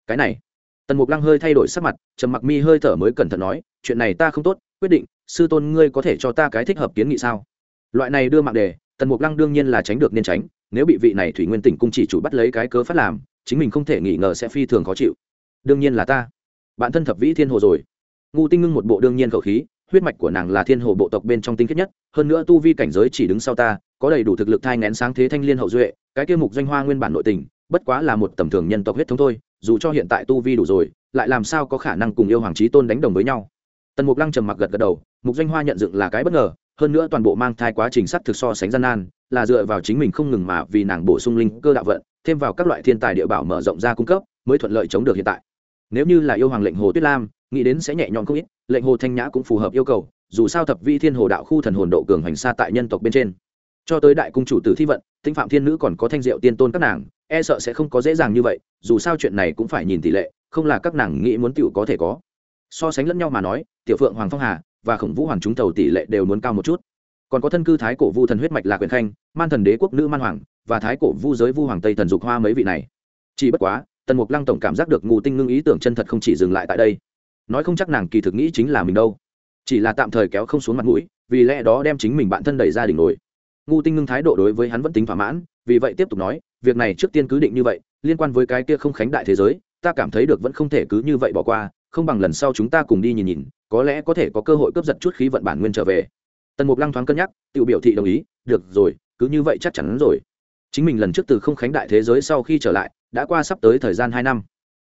Cái này. Tần mục lăng hơi thay đổi sắc mặt, trầm mặc mi hơi thở mới cẩn thận nói, chuyện này ta không tốt quyết định, sư tôn ngươi có thể cho ta cái thích hợp kiến nghị sao? Loại này đưa mạng đề, tần mục lăng đương nhiên là tránh được nên tránh, nếu bị vị này thủy nguyên tỉnh cung chỉ chủ bắt lấy cái cớ phát làm, chính mình không thể nghỉ ngờ sẽ phi thường khó chịu. Đương nhiên là ta. Bạn thân thập vĩ thiên hồ rồi. Ngu tinh ngưng một bộ đương nhiên khẩu khí, huyết mạch của nàng là thiên hồ bộ tộc bên trong tinh khiết nhất, hơn nữa tu vi cảnh giới chỉ đứng sau ta, có đầy đủ thực lực thai ngén sáng thế thanh liên hậu duệ, cái kia mục doanh hoa nguyên bản nội tình, bất quá là một tầm thường nhân tộc huyết thống thôi, dù cho hiện tại tu vi đủ rồi, lại làm sao có khả năng cùng yêu hoàng trí tôn đánh đồng với nhau? Tần mục lăng trầm mặc gật gật đầu, mục doanh hoa nhận dựng là cái bất ngờ, hơn nữa toàn bộ mang thai quá trình sắc thực so sánh gian nan, là dựa vào chính mình không ngừng mà vì nàng bổ sung linh cơ đạo vận, thêm vào các loại thiên tài địa bảo mở rộng ra cung cấp, mới thuận lợi chống được hiện tại. Nếu như là yêu hoàng lệnh hồ tuyết lam, nghĩ đến sẽ nhẹ nhõm không ít, lệnh hồ thanh nhã cũng phù hợp yêu cầu, dù sao thập vi thiên hồ đạo khu thần hồn độ cường hành xa tại nhân tộc bên trên. Cho tới đại cung chủ tử thi vận tinh phạm thiên nữ còn có thanh diệu tiên tôn các nàng e sợ sẽ không có dễ dàng như vậy, dù sao chuyện này cũng phải nhìn tỷ lệ, không là các nàng nghĩ muốn tựu có thể có so sánh lẫn nhau mà nói, tiểu phượng, hoàng phong hà và khổng vũ hoàng chúng tàu tỷ lệ đều muốn cao một chút. Còn có thân cư thái cổ vu thần huyết mạch lạc quyền khanh, man thần đế quốc nữ man hoàng và thái cổ vu giới vu hoàng tây thần dục hoa mấy vị này. Chỉ bất quá, tần mục lăng tổng cảm giác được ngụ tinh ngưng ý tưởng chân thật không chỉ dừng lại tại đây. Nói không chắc nàng kỳ thực nghĩ chính là mình đâu. Chỉ là tạm thời kéo không xuống mặt mũi, vì lẽ đó đem chính mình bản thân đẩy ra đỉnh nổi. Ngu tinh ngưng thái độ đối với hắn vẫn tính thỏa mãn, vì vậy tiếp tục nói, việc này trước tiên cứ định như vậy, liên quan với cái kia không khánh đại thế giới, ta cảm thấy được vẫn không thể cứ như vậy bỏ qua không bằng lần sau chúng ta cùng đi nhìn nhìn, có lẽ có thể có cơ hội cướp giật chút khí vận bản nguyên trở về. Tần mục lăng thoáng cân nhắc tự biểu thị đồng ý, được rồi, cứ như vậy chắc chắn rồi. Chính mình lần trước từ không khánh đại thế giới sau khi trở lại, đã qua sắp tới thời gian hai năm.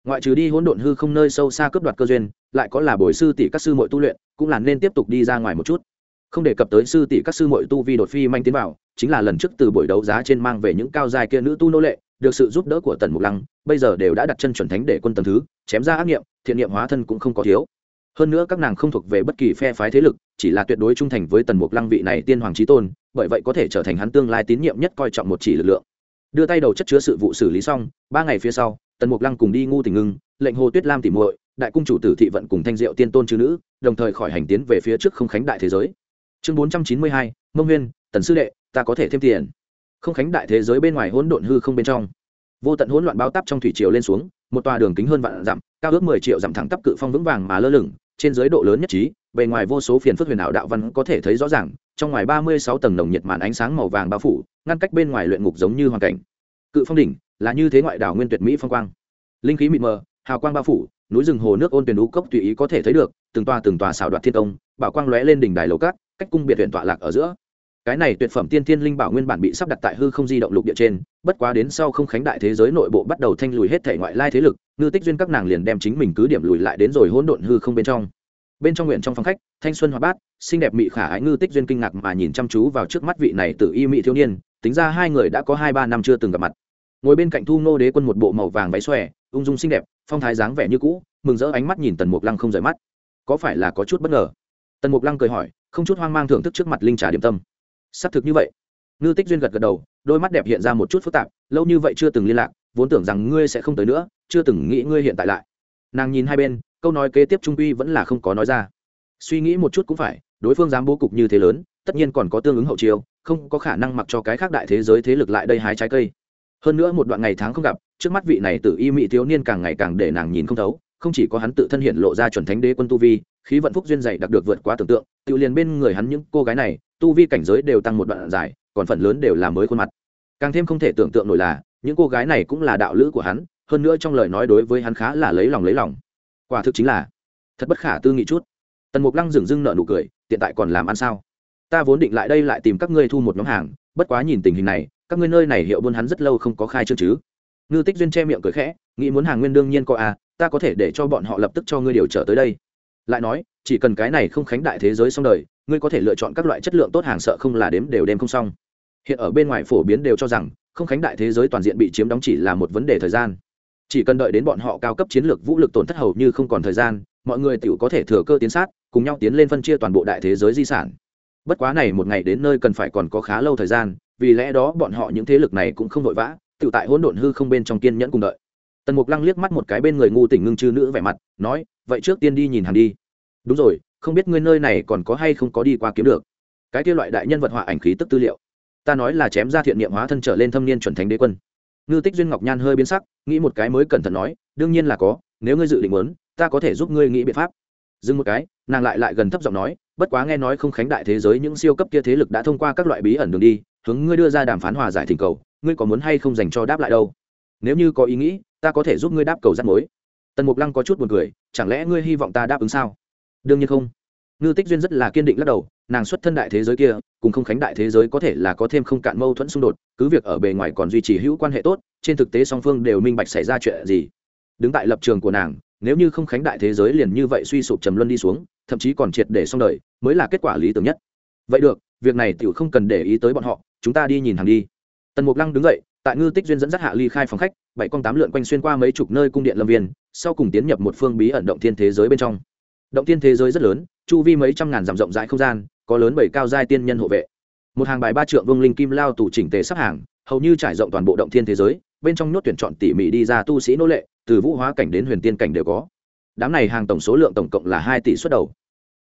Ngoại trừ đi hỗn độn hư không nơi sâu xa cướp đoạt cơ duyên, lại có là bồi sư tỷ các sư muội tu luyện, cũng là nên tiếp tục đi ra ngoài một chút. Không đề cập tới sư tỷ các sư muội tu vi đột phi manh tiến vào, chính là lần trước từ buổi đấu giá trên mang về những cao dài kia nữ tu nô lệ được sự giúp đỡ của tần mục lăng, bây giờ đều đã đặt chân chuẩn thánh để quân tầm thứ, chém ra ác nghiệm thiện nghiệm hóa thân cũng không có thiếu. Hơn nữa các nàng không thuộc về bất kỳ phe phái thế lực, chỉ là tuyệt đối trung thành với tần mục lăng vị này tiên hoàng trí tôn, bởi vậy có thể trở thành hắn tương lai tín nhiệm nhất coi trọng một chỉ lực lượng. Đưa tay đầu chất chứa sự vụ xử lý xong, ba ngày phía sau, tần mục lăng cùng đi ngu tình ngưng, lệnh hồ tuyết lam tỉ muội, đại cung chủ tử thị vận cùng thanh diệu tiên tôn chư nữ, đồng thời khỏi hành tiến về phía trước không khánh đại thế giới. Chương bốn trăm chín mươi hai, mông huyên, tần sư đệ, ta có thể thêm tiền không khánh đại thế giới bên ngoài hỗn độn hư không bên trong. Vô tận hỗn loạn bao tắp trong thủy triều lên xuống, một tòa đường kính hơn vạn dặm, cao ước mười triệu dặm thẳng tắp cự phong vững vàng mà lơ lửng, trên giới độ lớn nhất trí, bề ngoài vô số phiền phức huyền ảo đạo văn có thể thấy rõ ràng, trong ngoài ba mươi sáu tầng nồng nhiệt màn ánh sáng màu vàng bao phủ, ngăn cách bên ngoài luyện ngục giống như hoàn cảnh. Cự phong đỉnh là như thế ngoại đảo nguyên tuyệt mỹ phong quang. Linh khí mịt mờ, hào quang bao phủ, núi rừng hồ nước ôn tuyển đũ cốc tùy ý có thể thấy được, từng tòa từng tòa xảo đoạt thiên công, bảo quang lóe lên đỉnh đài lầu cát, cách cung biệt huyện tọa lạc ở giữa cái này tuyệt phẩm tiên thiên linh bảo nguyên bản bị sắp đặt tại hư không di động lục địa trên, bất quá đến sau không khánh đại thế giới nội bộ bắt đầu thanh lùi hết thể ngoại lai thế lực, ngư tích duyên các nàng liền đem chính mình cứ điểm lùi lại đến rồi hỗn độn hư không bên trong. Bên trong nguyện trong phòng khách, thanh xuân hoa bát, xinh đẹp mị khả ái ngư tích duyên kinh ngạc mà nhìn chăm chú vào trước mắt vị này tự y mị thiếu niên, tính ra hai người đã có hai ba năm chưa từng gặp mặt. Ngồi bên cạnh thu nô đế quân một bộ màu vàng váy xòe, ung dung xinh đẹp, phong thái dáng vẻ như cũ, mừng rỡ ánh mắt nhìn tần mục lăng không rời mắt. Có phải là có chút bất ngờ? Tần mục lăng cười hỏi, không chút hoang mang thưởng thức trước mặt linh trà điểm tâm xác thực như vậy. Ngư tích duyên gật gật đầu, đôi mắt đẹp hiện ra một chút phức tạp, lâu như vậy chưa từng liên lạc, vốn tưởng rằng ngươi sẽ không tới nữa, chưa từng nghĩ ngươi hiện tại lại. Nàng nhìn hai bên, câu nói kế tiếp trung uy vẫn là không có nói ra. Suy nghĩ một chút cũng phải, đối phương dám bố cục như thế lớn, tất nhiên còn có tương ứng hậu chiêu, không có khả năng mặc cho cái khác đại thế giới thế lực lại đây hái trái cây. Hơn nữa một đoạn ngày tháng không gặp, trước mắt vị này tự y mị thiếu niên càng ngày càng để nàng nhìn không thấu, không chỉ có hắn tự thân hiện lộ ra chuẩn thánh đế quân tu vi khí vận phúc duyên dày đặc được vượt quá tưởng tượng, tự liền bên người hắn những cô gái này, tu vi cảnh giới đều tăng một đoạn dài, còn phần lớn đều là mới khuôn mặt. Càng thêm không thể tưởng tượng nổi là, những cô gái này cũng là đạo lữ của hắn, hơn nữa trong lời nói đối với hắn khá là lấy lòng lấy lòng. Quả thực chính là, thật bất khả tư nghị chút. Tần mục lăng dừng dưng nợ nụ cười hiện tại còn làm ăn sao? Ta vốn định lại đây lại tìm các ngươi thu một nhóm hàng, bất quá nhìn tình hình này, các ngươi nơi này hiệu buôn hắn rất lâu không có khai trương chứ. Ngư tích duyên che miệng cười khẽ, nghĩ muốn hàng nguyên đương nhiên có à ta có thể để cho bọn họ lập tức cho ngươi điều trở tới đây lại nói, chỉ cần cái này không khánh đại thế giới xong đời, ngươi có thể lựa chọn các loại chất lượng tốt hàng sợ không là đếm đều đem không xong. Hiện ở bên ngoài phổ biến đều cho rằng, không khánh đại thế giới toàn diện bị chiếm đóng chỉ là một vấn đề thời gian. Chỉ cần đợi đến bọn họ cao cấp chiến lược vũ lực tổn thất hầu như không còn thời gian, mọi người tự có thể thừa cơ tiến sát, cùng nhau tiến lên phân chia toàn bộ đại thế giới di sản. Bất quá này một ngày đến nơi cần phải còn có khá lâu thời gian, vì lẽ đó bọn họ những thế lực này cũng không vội vã tự tại hỗn độn hư không bên trong kiên nhẫn cùng đợi. Tần mục lăng liếc mắt một cái bên người ngu tỉnh ngưng chư nữ vẻ mặt, nói vậy trước tiên đi nhìn hàng đi. Đúng rồi, không biết ngươi nơi này còn có hay không có đi qua kiếm được. Cái kia loại đại nhân vật họa ảnh khí tức tư liệu. Ta nói là chém ra thiện niệm hóa thân trở lên thâm niên chuẩn thánh đế quân. Ngư tích duyên ngọc nhan hơi biến sắc, nghĩ một cái mới cẩn thận nói, đương nhiên là có, nếu ngươi dự định muốn, ta có thể giúp ngươi nghĩ biện pháp. Dừng một cái, nàng lại lại gần thấp giọng nói, bất quá nghe nói không khánh đại thế giới những siêu cấp kia thế lực đã thông qua các loại bí ẩn đường đi, hướng ngươi đưa ra đàm phán hòa giải thỉnh cầu, ngươi có muốn hay không dành cho đáp lại đâu? Nếu như có ý nghĩ, ta có thể giúp ngươi đáp cầu rắc mối tần mục lăng có chút buồn cười, chẳng lẽ ngươi hy vọng ta đáp ứng sao? Đương nhiên không. Ngư tích duyên rất là kiên định lắc đầu, nàng xuất thân đại thế giới kia, cùng không khánh đại thế giới có thể là có thêm không cạn mâu thuẫn xung đột, cứ việc ở bề ngoài còn duy trì hữu quan hệ tốt, trên thực tế song phương đều minh bạch xảy ra chuyện gì. Đứng tại lập trường của nàng, nếu như không khánh đại thế giới liền như vậy suy sụp trầm luân đi xuống, thậm chí còn triệt để xong đời, mới là kết quả lý tưởng nhất. Vậy được, việc này tiểu không cần để ý tới bọn họ, chúng ta đi nhìn hàng đi. Tần mục lăng đứng dậy tại ngư tích duyên dẫn dắt hạ ly khai phòng khách, bảy con tám lượn quanh xuyên qua mấy chục nơi cung điện lâm viên, sau cùng tiến nhập một phương bí ẩn động thiên thế giới bên trong. Động thiên thế giới rất lớn, chu vi mấy trăm ngàn dặm rộng rãi không gian, có lớn bảy cao giai tiên nhân hộ vệ. Một hàng bài ba trượng vương linh kim lao tủ chỉnh tề sắp hàng, hầu như trải rộng toàn bộ động thiên thế giới, bên trong nhốt tuyển chọn tỉ mỉ đi ra tu sĩ nô lệ, từ vũ hóa cảnh đến huyền tiên cảnh đều có. Đám này hàng tổng số lượng tổng cộng là hai tỷ xuất đầu.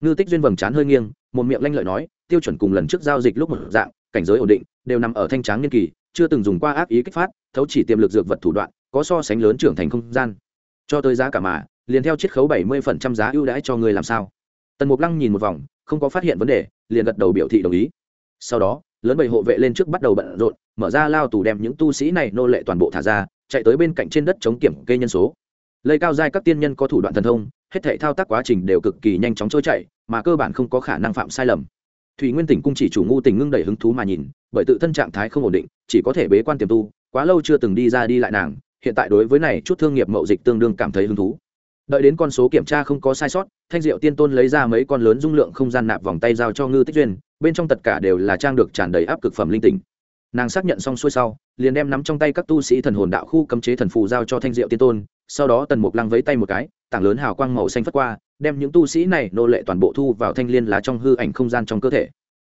Ngư tích duyên vầng trán hơi nghiêng, một miệng lanh lợi nói, tiêu chuẩn cùng lần trước giao dịch lúc một dạng, cảnh giới ổn định, đều nằm ở thanh tráng niên kỳ chưa từng dùng qua ác ý kích phát, thấu chỉ tiềm lực dược vật thủ đoạn, có so sánh lớn trưởng thành không gian. Cho tới giá cả mà, liền theo chiết khấu bảy mươi phần trăm giá ưu đãi cho người làm sao. Tần mục lăng nhìn một vòng, không có phát hiện vấn đề, liền gật đầu biểu thị đồng ý. Sau đó, lớn bầy hộ vệ lên trước bắt đầu bận rộn, mở ra lao tù đem những tu sĩ này nô lệ toàn bộ thả ra, chạy tới bên cạnh trên đất chống kiểm kê nhân số. Lây cao giai các tiên nhân có thủ đoạn thần thông, hết thể thao tác quá trình đều cực kỳ nhanh chóng trôi chạy mà cơ bản không có khả năng phạm sai lầm thủy nguyên tỉnh cung chỉ chủ ngu tình ngưng đầy hứng thú mà nhìn, bởi tự thân trạng thái không ổn định, chỉ có thể bế quan tiềm tu, quá lâu chưa từng đi ra đi lại nàng, hiện tại đối với này chút thương nghiệp mậu dịch tương đương cảm thấy hứng thú. Đợi đến con số kiểm tra không có sai sót, thanh diệu tiên tôn lấy ra mấy con lớn dung lượng không gian nạp vòng tay giao cho ngư tích duyên, bên trong tất cả đều là trang được tràn đầy áp cực phẩm linh tỉnh. Nàng xác nhận xong xuôi sau, liền đem nắm trong tay các tu sĩ thần hồn đạo khu cấm chế thần phù giao cho thanh diệu tiên tôn, sau đó tần mục lăng vấy tay một cái, tảng lớn hào quang màu xanh phất qua đem những tu sĩ này nô lệ toàn bộ thu vào thanh liên lá trong hư ảnh không gian trong cơ thể.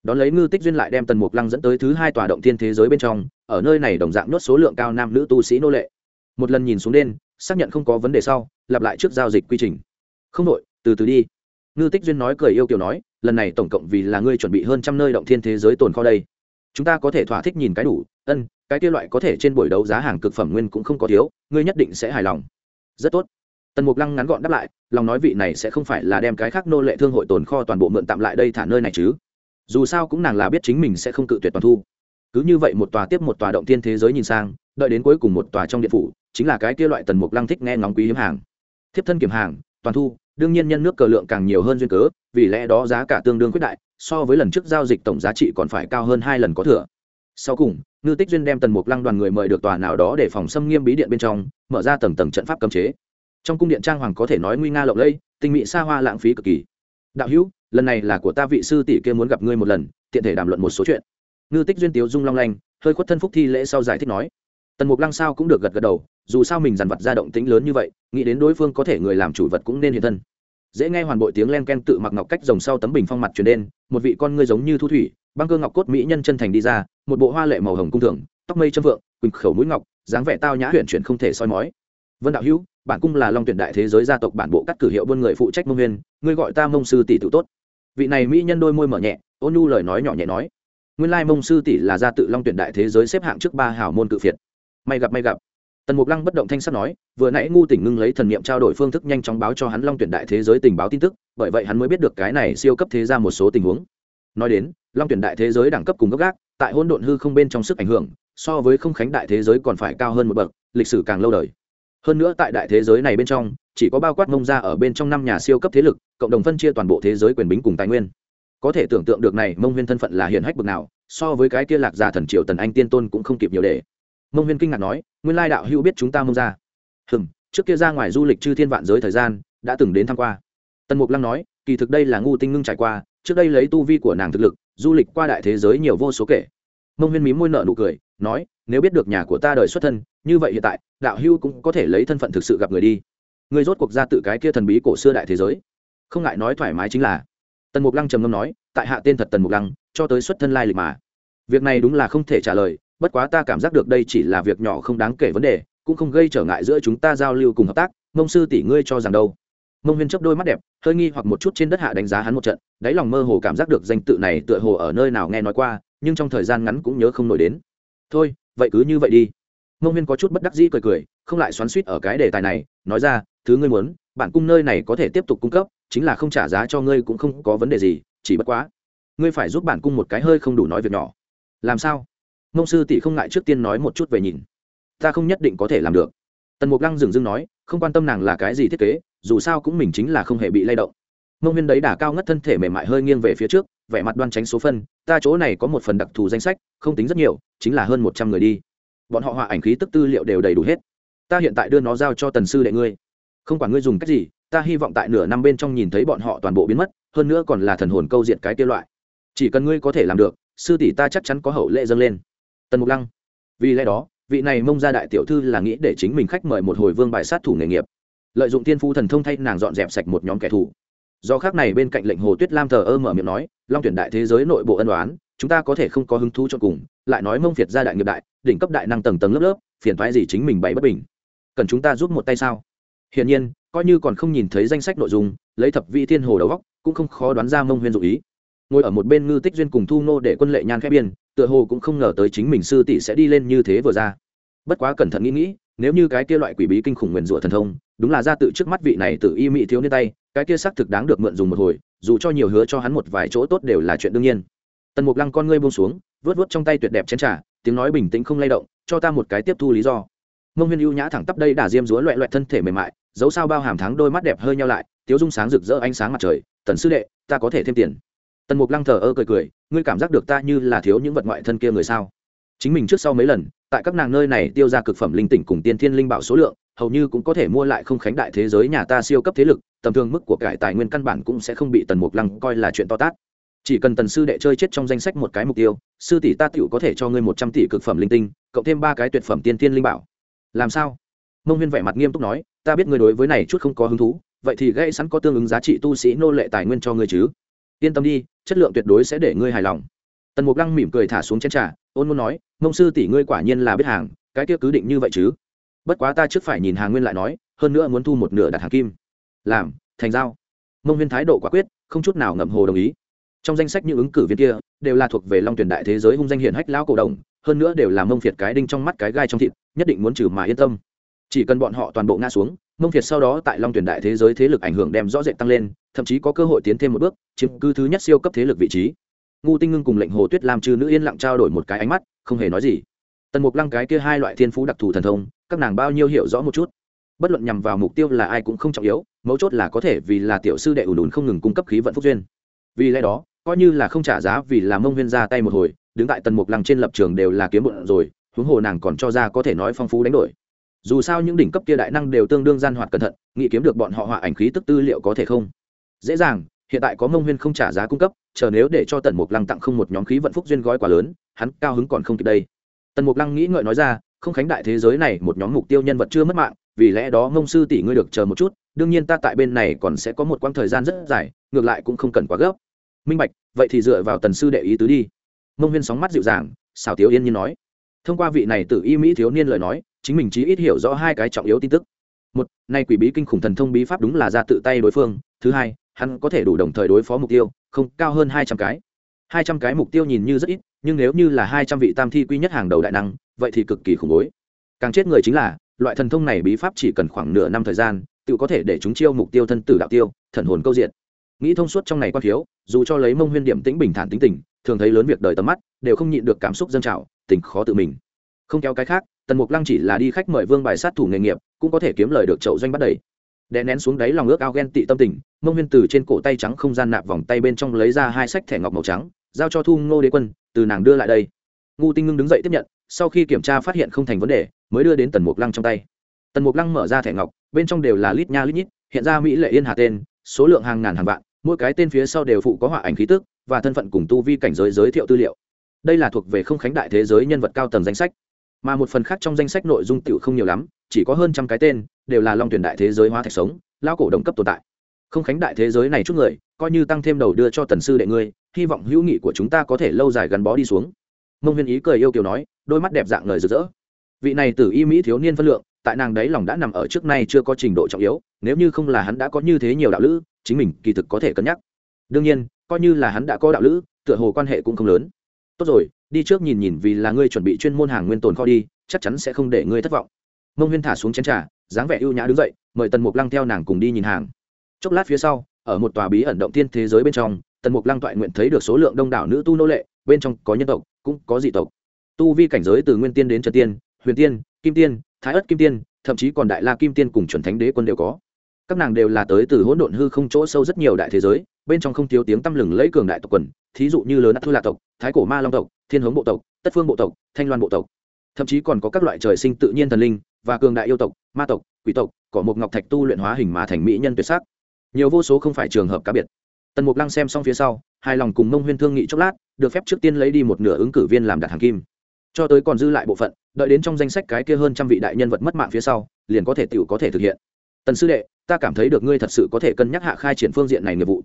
Đón lấy ngư tích duyên lại đem tần mục lăng dẫn tới thứ hai tòa động thiên thế giới bên trong, ở nơi này đồng dạng nhốt số lượng cao nam nữ tu sĩ nô lệ. Một lần nhìn xuống đen xác nhận không có vấn đề sau, lặp lại trước giao dịch quy trình. Không đội từ từ đi. Ngư tích duyên nói cười yêu kiểu nói, lần này tổng cộng vì là ngươi chuẩn bị hơn trăm nơi động thiên thế giới tồn kho đây. Chúng ta có thể thỏa thích nhìn cái đủ, ân, cái kia loại có thể trên buổi đấu giá hàng cực phẩm nguyên cũng không có thiếu, ngươi nhất định sẽ hài lòng. Rất tốt tần mục lăng ngắn gọn đáp lại, lòng nói vị này sẽ không phải là đem cái khác nô lệ thương hội tồn kho toàn bộ mượn tạm lại đây thả nơi này chứ? Dù sao cũng nàng là biết chính mình sẽ không cự tuyệt toàn thu. Cứ như vậy một tòa tiếp một tòa động tiên thế giới nhìn sang, đợi đến cuối cùng một tòa trong điện phủ, chính là cái kia loại tần mục lăng thích nghe ngóng quý hiếm hàng. Thiếp thân kiểm hàng, toàn thu, đương nhiên nhân nước cờ lượng càng nhiều hơn duyên cớ, vì lẽ đó giá cả tương đương quyết đại, so với lần trước giao dịch tổng giá trị còn phải cao hơn hai lần có thừa. Sau cùng, ngư tích duyên đem tần mục lăng đoàn người mời được tòa nào đó để phòng xâm nghiêm bí điện bên trong, mở ra tầng tầng trận pháp cấm chế trong cung điện trang hoàng có thể nói nguy nga lộng lẫy, tinh mỹ xa hoa lãng phí cực kỳ. Đạo hữu, lần này là của ta vị sư tỷ kia muốn gặp ngươi một lần, tiện thể đàm luận một số chuyện. Ngư tích duyên tiếu dung long lanh, hơi khuất thân phúc thi lễ sau giải thích nói. Tần mục lăng sao cũng được gật gật đầu, dù sao mình dằn vặt ra động tính lớn như vậy, nghĩ đến đối phương có thể người làm chủ vật cũng nên hiện thân. Dễ nghe hoàn bội tiếng len ken tự mặc ngọc cách rồng sau tấm bình phong mặt truyền đen một vị con ngươi giống như thu thủy, băng cơ ngọc cốt mỹ nhân chân thành đi ra, một bộ hoa lệ màu hồng cung thường tóc mây châm vượng, quỳnh khẩu mũi ngọc, dáng vẻ tao nhã huyện chuyển không thể soi mói vân đạo hữu, bản cung là long tuyển đại thế giới gia tộc bản bộ cắt cử hiệu buôn người phụ trách mông viên ngươi gọi ta mông sư tỷ tự tốt. Vị này mỹ nhân đôi môi mở nhẹ, ôn nhu lời nói nhỏ nhẹ nói. Nguyên lai mông sư tỷ là gia tự long tuyển đại thế giới xếp hạng trước ba hảo môn cự phiệt. May gặp may gặp. Tần mục lăng bất động thanh sắt nói, vừa nãy ngu tỉnh ngưng lấy thần niệm trao đổi phương thức nhanh chóng báo cho hắn long tuyển đại thế giới tình báo tin tức, bởi vậy hắn mới biết được cái này siêu cấp thế ra một số tình huống. Nói đến, long tuyển đại thế giới đẳng cấp cùng gấp gác, tại hôn độn hư không bên trong sức ảnh hưởng, so với không khánh đại thế giới còn phải cao hơn một bậc, lịch sử càng lâu đời hơn nữa tại đại thế giới này bên trong, chỉ có bao quát mông ra ở bên trong năm nhà siêu cấp thế lực, cộng đồng phân chia toàn bộ thế giới quyền bính cùng tài nguyên. Có thể tưởng tượng được này, mông huyên thân phận là hiển hách bực nào, so với cái kia lạc giả thần triều tần anh tiên tôn cũng không kịp nhiều để. Mông huyên kinh ngạc nói, nguyên lai đạo hữu biết chúng ta mông ra hừm, trước kia ra ngoài du lịch chư thiên vạn giới thời gian, đã từng đến tham q u a tần mục lăng nói, kỳ thực đây là ngu tinh ngưng trải qua, trước đây lấy tu vi của nàng thực lực, du lịch qua đại thế giới nhiều vô số kể mông huyên mí môi nợ nụ cười, nói, nếu biết được nhà của ta đời xuất thân, như vậy hiện tại, đạo hưu cũng có thể lấy thân phận thực sự gặp người đi. Người rốt cuộc ra tự cái kia thần bí cổ xưa đại thế giới. Không ngại nói thoải mái chính là. Tần mục lăng trầm ngâm nói, tại hạ tên thật tần mục lăng, cho tới xuất thân lai lịch mà. Việc này đúng là không thể trả lời, bất quá ta cảm giác được đây chỉ là việc nhỏ không đáng kể vấn đề, cũng không gây trở ngại giữa chúng ta giao lưu cùng hợp tác, mông sư tỷ ngươi cho rằng đâu. Mông huyên chấp đôi mắt đẹp, hơi nghi hoặc một chút trên đất hạ đánh giá hắn một trận, đáy lòng mơ hồ cảm giác được danh tự này tựa hồ ở nơi nào nghe nói qua nhưng trong thời gian ngắn cũng nhớ không nổi đến. Thôi, vậy cứ như vậy đi. Mông huyên có chút bất đắc dĩ cười cười, không lại xoắn suýt ở cái đề tài này, nói ra, thứ ngươi muốn, bản cung nơi này có thể tiếp tục cung cấp, chính là không trả giá cho ngươi cũng không có vấn đề gì, chỉ bất quá, ngươi phải giúp bản cung một cái hơi không đủ nói việc nhỏ. Làm sao? Mông sư tỷ không ngại trước tiên nói một chút về nhìn. Ta không nhất định có thể làm được. Tần mục lăng dừng dưng nói, không quan tâm nàng là cái gì thiết kế, dù sao cũng mình chính là không hề bị lay động. Mông huyên đấy đả cao ngất thân thể mềm mại hơi nghiêng về phía trước vẻ mặt đoan tránh số phân, ta chỗ này có một phần đặc thù danh sách, không tính rất nhiều, chính là hơn một trăm người đi. Bọn họ họa ảnh khí tức tư liệu đều đầy đủ hết. Ta hiện tại đưa nó giao cho tần sư đệ ngươi. Không quản ngươi dùng cách gì, ta hy vọng tại nửa năm bên trong nhìn thấy bọn họ toàn bộ biến mất, hơn nữa còn là thần hồn câu diện cái kia loại. Chỉ cần ngươi có thể làm được, sư tỷ ta chắc chắn có hậu lệ dâng lên. Tần mục lăng, vì lẽ đó, vị này mông ra đại tiểu thư là nghĩ để chính mình khách mời một hồi vương bài sát thủ nghề nghiệp. Lợi dụng tiên phu thần thông thay nàng dọn dẹp sạch một nhóm kẻ thù do khác này bên cạnh lệnh hồ tuyết lam thờ ơ mở miệng nói, long tuyển đại thế giới nội bộ ân đoán chúng ta có thể không có hứng thú cho cùng, lại nói mông việt ra đại nghiệp đại, đỉnh cấp đại năng tầng tầng lớp lớp, phiền thoái gì chính mình bày bất bình. Cần chúng ta giúp một tay sao? Hiển nhiên, coi như còn không nhìn thấy danh sách nội dung, lấy thập vị thiên hồ đầu góc cũng không khó đoán ra mông huyên dụ ý. Ngồi ở một bên ngư tích duyên cùng thu nô để quân lệ nhan khép biên, tựa hồ cũng không ngờ tới chính mình sư tỷ sẽ đi lên như thế vừa ra. Bất quá cẩn thận nghĩ nghĩ, nếu như cái kia loại quỷ bí kinh khủng nguyền rủa thần thông đúng là ra tự trước mắt vị này tự y mị thiếu niên tay, cái kia xác thực đáng được mượn dùng một hồi, dù cho nhiều hứa cho hắn một vài chỗ tốt đều là chuyện đương nhiên. Tần mục lăng con ngươi buông xuống, vớt vớt trong tay tuyệt đẹp chén trà, tiếng nói bình tĩnh không lay động, cho ta một cái tiếp thu lý do. Mông huyên ưu nhã thẳng tắp đây đả diêm rúa loẹ loẹt thân thể mềm mại, dấu sao bao hàm thắng đôi mắt đẹp hơi nhau lại, tiếu dung sáng rực rỡ ánh sáng mặt trời, tần sư đệ, ta có thể thêm tiền. Tần mục lăng thờ ơ cười cười, ngươi cảm giác được ta như là thiếu những vật ngoại thân kia người sao? Chính mình trước sau mấy lần, tại các nàng nơi này tiêu ra cực phẩm linh tỉnh cùng tiên thiên linh bảo số lượng hầu như cũng có thể mua lại không khánh đại thế giới nhà ta siêu cấp thế lực, tầm thường mức của cải tài nguyên căn bản cũng sẽ không bị tần mục lăng coi là chuyện to tát. Chỉ cần tần sư đệ chơi chết trong danh sách một cái mục tiêu, sư tỷ ta tựu có thể cho ngươi một trăm tỷ cực phẩm linh tinh, cộng thêm ba cái tuyệt phẩm tiên tiên linh bảo. Làm sao? Mông huyên vẻ mặt nghiêm túc nói, ta biết ngươi đối với này chút không có hứng thú, vậy thì gây sẵn có tương ứng giá trị tu sĩ nô lệ tài nguyên cho ngươi chứ. Yên tâm đi, chất lượng tuyệt đối sẽ để ngươi hài lòng. Tần mục lăng mỉm cười thả xuống chén trà, ôn muốn nói, mông sư tỷ ngươi quả nhiên là biết hàng, cái kia cứ định như vậy chứ? Bất quá ta trước phải nhìn hàng nguyên lại nói, hơn nữa muốn thu một nửa đặt hàng kim. Làm, thành giao. Mông huyên thái độ quả quyết, không chút nào ngậm hồ đồng ý. Trong danh sách những ứng cử viên kia, đều là thuộc về long tuyển đại thế giới hung danh hiển hách lão cổ đồng, hơn nữa đều là mông phiệt cái đinh trong mắt cái gai trong thịt, nhất định muốn trừ mà yên tâm. Chỉ cần bọn họ toàn bộ ngã xuống, mông phiệt sau đó tại long tuyển đại thế giới thế lực ảnh hưởng đem rõ rệt tăng lên, thậm chí có cơ hội tiến thêm một bước, chiếm cứ thứ nhất siêu cấp thế lực vị trí. Ngu tinh ngưng cùng lệnh hồ tuyết làm trừ nữ yên lặng trao đổi một cái ánh mắt, không hề nói gì. Tần mục lăng cái kia hai loại thiên phú đặc thù thần thông các nàng bao nhiêu hiểu rõ một chút. Bất luận nhằm vào mục tiêu là ai cũng không trọng yếu, mấu chốt là có thể vì là tiểu sư đệ ủn ủn không ngừng cung cấp khí vận phúc duyên. Vì lẽ đó, coi như là không trả giá vì là mông huyên ra tay một hồi, đứng tại tần mục lăng trên lập trường đều là kiếm bụng rồi, huống hồ nàng còn cho ra có thể nói phong phú đánh đổi. Dù sao những đỉnh cấp kia đại năng đều tương đương gian hoạt cẩn thận, nghĩ kiếm được bọn họ họa ảnh khí tức tư liệu có thể không? Dễ dàng, hiện tại có mông huyên không trả giá cung cấp, chờ nếu để cho tần mục lăng tặng không một nhóm khí vận phúc duyên gói quá lớn, hắn cao hứng còn không kịp đây. Tần mục lăng nghĩ ngợi nói ra không khánh đại thế giới này một nhóm mục tiêu nhân vật chưa mất mạng, vì lẽ đó ngông sư tỷ ngươi được chờ một chút, đương nhiên ta tại bên này còn sẽ có một quãng thời gian rất dài, ngược lại cũng không cần quá gấp. Minh bạch, vậy thì dựa vào tần sư đệ ý tứ đi. Mông huyên sóng mắt dịu dàng, xảo tiếu yên nhiên nói. Thông qua vị này tự y mỹ thiếu niên lời nói, chính mình chỉ ít hiểu rõ hai cái trọng yếu tin tức. Một, nay quỷ bí kinh khủng thần thông bí pháp đúng là ra tự tay đối phương. Thứ hai, hắn có thể đủ đồng thời đối phó mục tiêu, không, cao hơn hai trăm cái. Hai trăm cái mục tiêu nhìn như rất ít nhưng nếu như là hai trăm vị tam thi quy nhất hàng đầu đại năng, vậy thì cực kỳ khủng bố. Càng chết người chính là, loại thần thông này bí pháp chỉ cần khoảng nửa năm thời gian, tự có thể để chúng chiêu mục tiêu thân tử đạo tiêu, thần hồn câu diện nghĩ thông suốt trong này quan thiếu, dù cho lấy mông huyên điểm tĩnh bình thản tính tình, thường thấy lớn việc đời tầm mắt, đều không nhịn được cảm xúc dân trào, tình khó tự mình. Không kéo cái khác, tần mục lăng chỉ là đi khách mời vương bài sát thủ nghề nghiệp, cũng có thể kiếm lời được chậu doanh bắt đầy. Đè nén xuống đáy lòng ước ao ghen tị tâm tình, mông huyên từ trên cổ tay trắng không gian nạp vòng tay bên trong lấy ra hai sách thẻ ngọc màu trắng, giao cho thu ngô đế quân từ nàng đưa lại đây. Ngu tinh ngưng đứng dậy tiếp nhận, sau khi kiểm tra phát hiện không thành vấn đề, mới đưa đến tần mục lăng trong tay. Tần mục lăng mở ra thẻ ngọc, bên trong đều là lít nha lít nhít, hiện ra mỹ lệ yên hà tên, số lượng hàng ngàn hàng vạn, mỗi cái tên phía sau đều phụ có họa ảnh khí tức và thân phận cùng tu vi cảnh giới giới thiệu tư liệu. Đây là thuộc về không khánh đại thế giới nhân vật cao tầng danh sách. Mà một phần khác trong danh sách nội dung tiểu không nhiều lắm, chỉ có hơn trăm cái tên, đều là long tuyển đại thế giới hóa thạch sống lao cổ đồng cấp tồn tại. Không khánh đại thế giới này chút người, coi như tăng thêm đầu đưa cho tần sư đệ ngươi hy vọng hữu nghị của chúng ta có thể lâu dài gắn bó đi xuống. Mông huyên ý cười yêu kiều nói, đôi mắt đẹp dạng lời rực rỡ. Vị này từ y mỹ thiếu niên phân lượng, tại nàng đấy lòng đã nằm ở trước nay chưa có trình độ trọng yếu, nếu như không là hắn đã có như thế nhiều đạo lữ, chính mình kỳ thực có thể cân nhắc. Đương nhiên, coi như là hắn đã có đạo lữ, tựa hồ quan hệ cũng không lớn. Tốt rồi, đi trước nhìn nhìn vì là ngươi chuẩn bị chuyên môn hàng nguyên tồn kho đi, chắc chắn sẽ không để ngươi thất vọng. Mông huyên thả xuống chén trà, dáng vẻ ưu nhã đứng dậy, mời tần mục lăng theo nàng cùng đi nhìn hàng. Chốc lát phía sau, ở một tòa bí ẩn động tiên thế giới bên trong tần mục lăng toại nguyện thấy được số lượng đông đảo nữ tu nô lệ, bên trong có nhân tộc, cũng có dị tộc. Tu vi cảnh giới từ nguyên tiên đến trần tiên, huyền tiên, kim tiên, thái ất kim tiên, thậm chí còn đại la kim tiên cùng chuẩn thánh đế quân đều có. Các nàng đều là tới từ hỗn độn hư không chỗ sâu rất nhiều đại thế giới, bên trong không thiếu tiếng tăm lừng lẫy cường đại tộc quần, thí dụ như lớn ắt thu lạc tộc, thái cổ ma long tộc, thiên hướng bộ tộc, tất phương bộ tộc, thanh loan bộ tộc. Thậm chí còn có các loại trời sinh tự nhiên thần linh và cường đại yêu tộc, ma tộc, quỷ tộc, cỏ một ngọc thạch tu luyện hóa hình mà thành mỹ nhân tuyệt sắc. Nhiều vô số không phải trường hợp cá biệt tần mục lăng xem xong phía sau, hài lòng cùng mông huyên thương nghị chốc lát, được phép trước tiên lấy đi một nửa ứng cử viên làm đặt hàng kim. Cho tới còn dư lại bộ phận, đợi đến trong danh sách cái kia hơn trăm vị đại nhân vật mất mạng phía sau, liền có thể tự có thể thực hiện. Tần sư đệ, ta cảm thấy được ngươi thật sự có thể cân nhắc hạ khai triển phương diện này nghiệp vụ.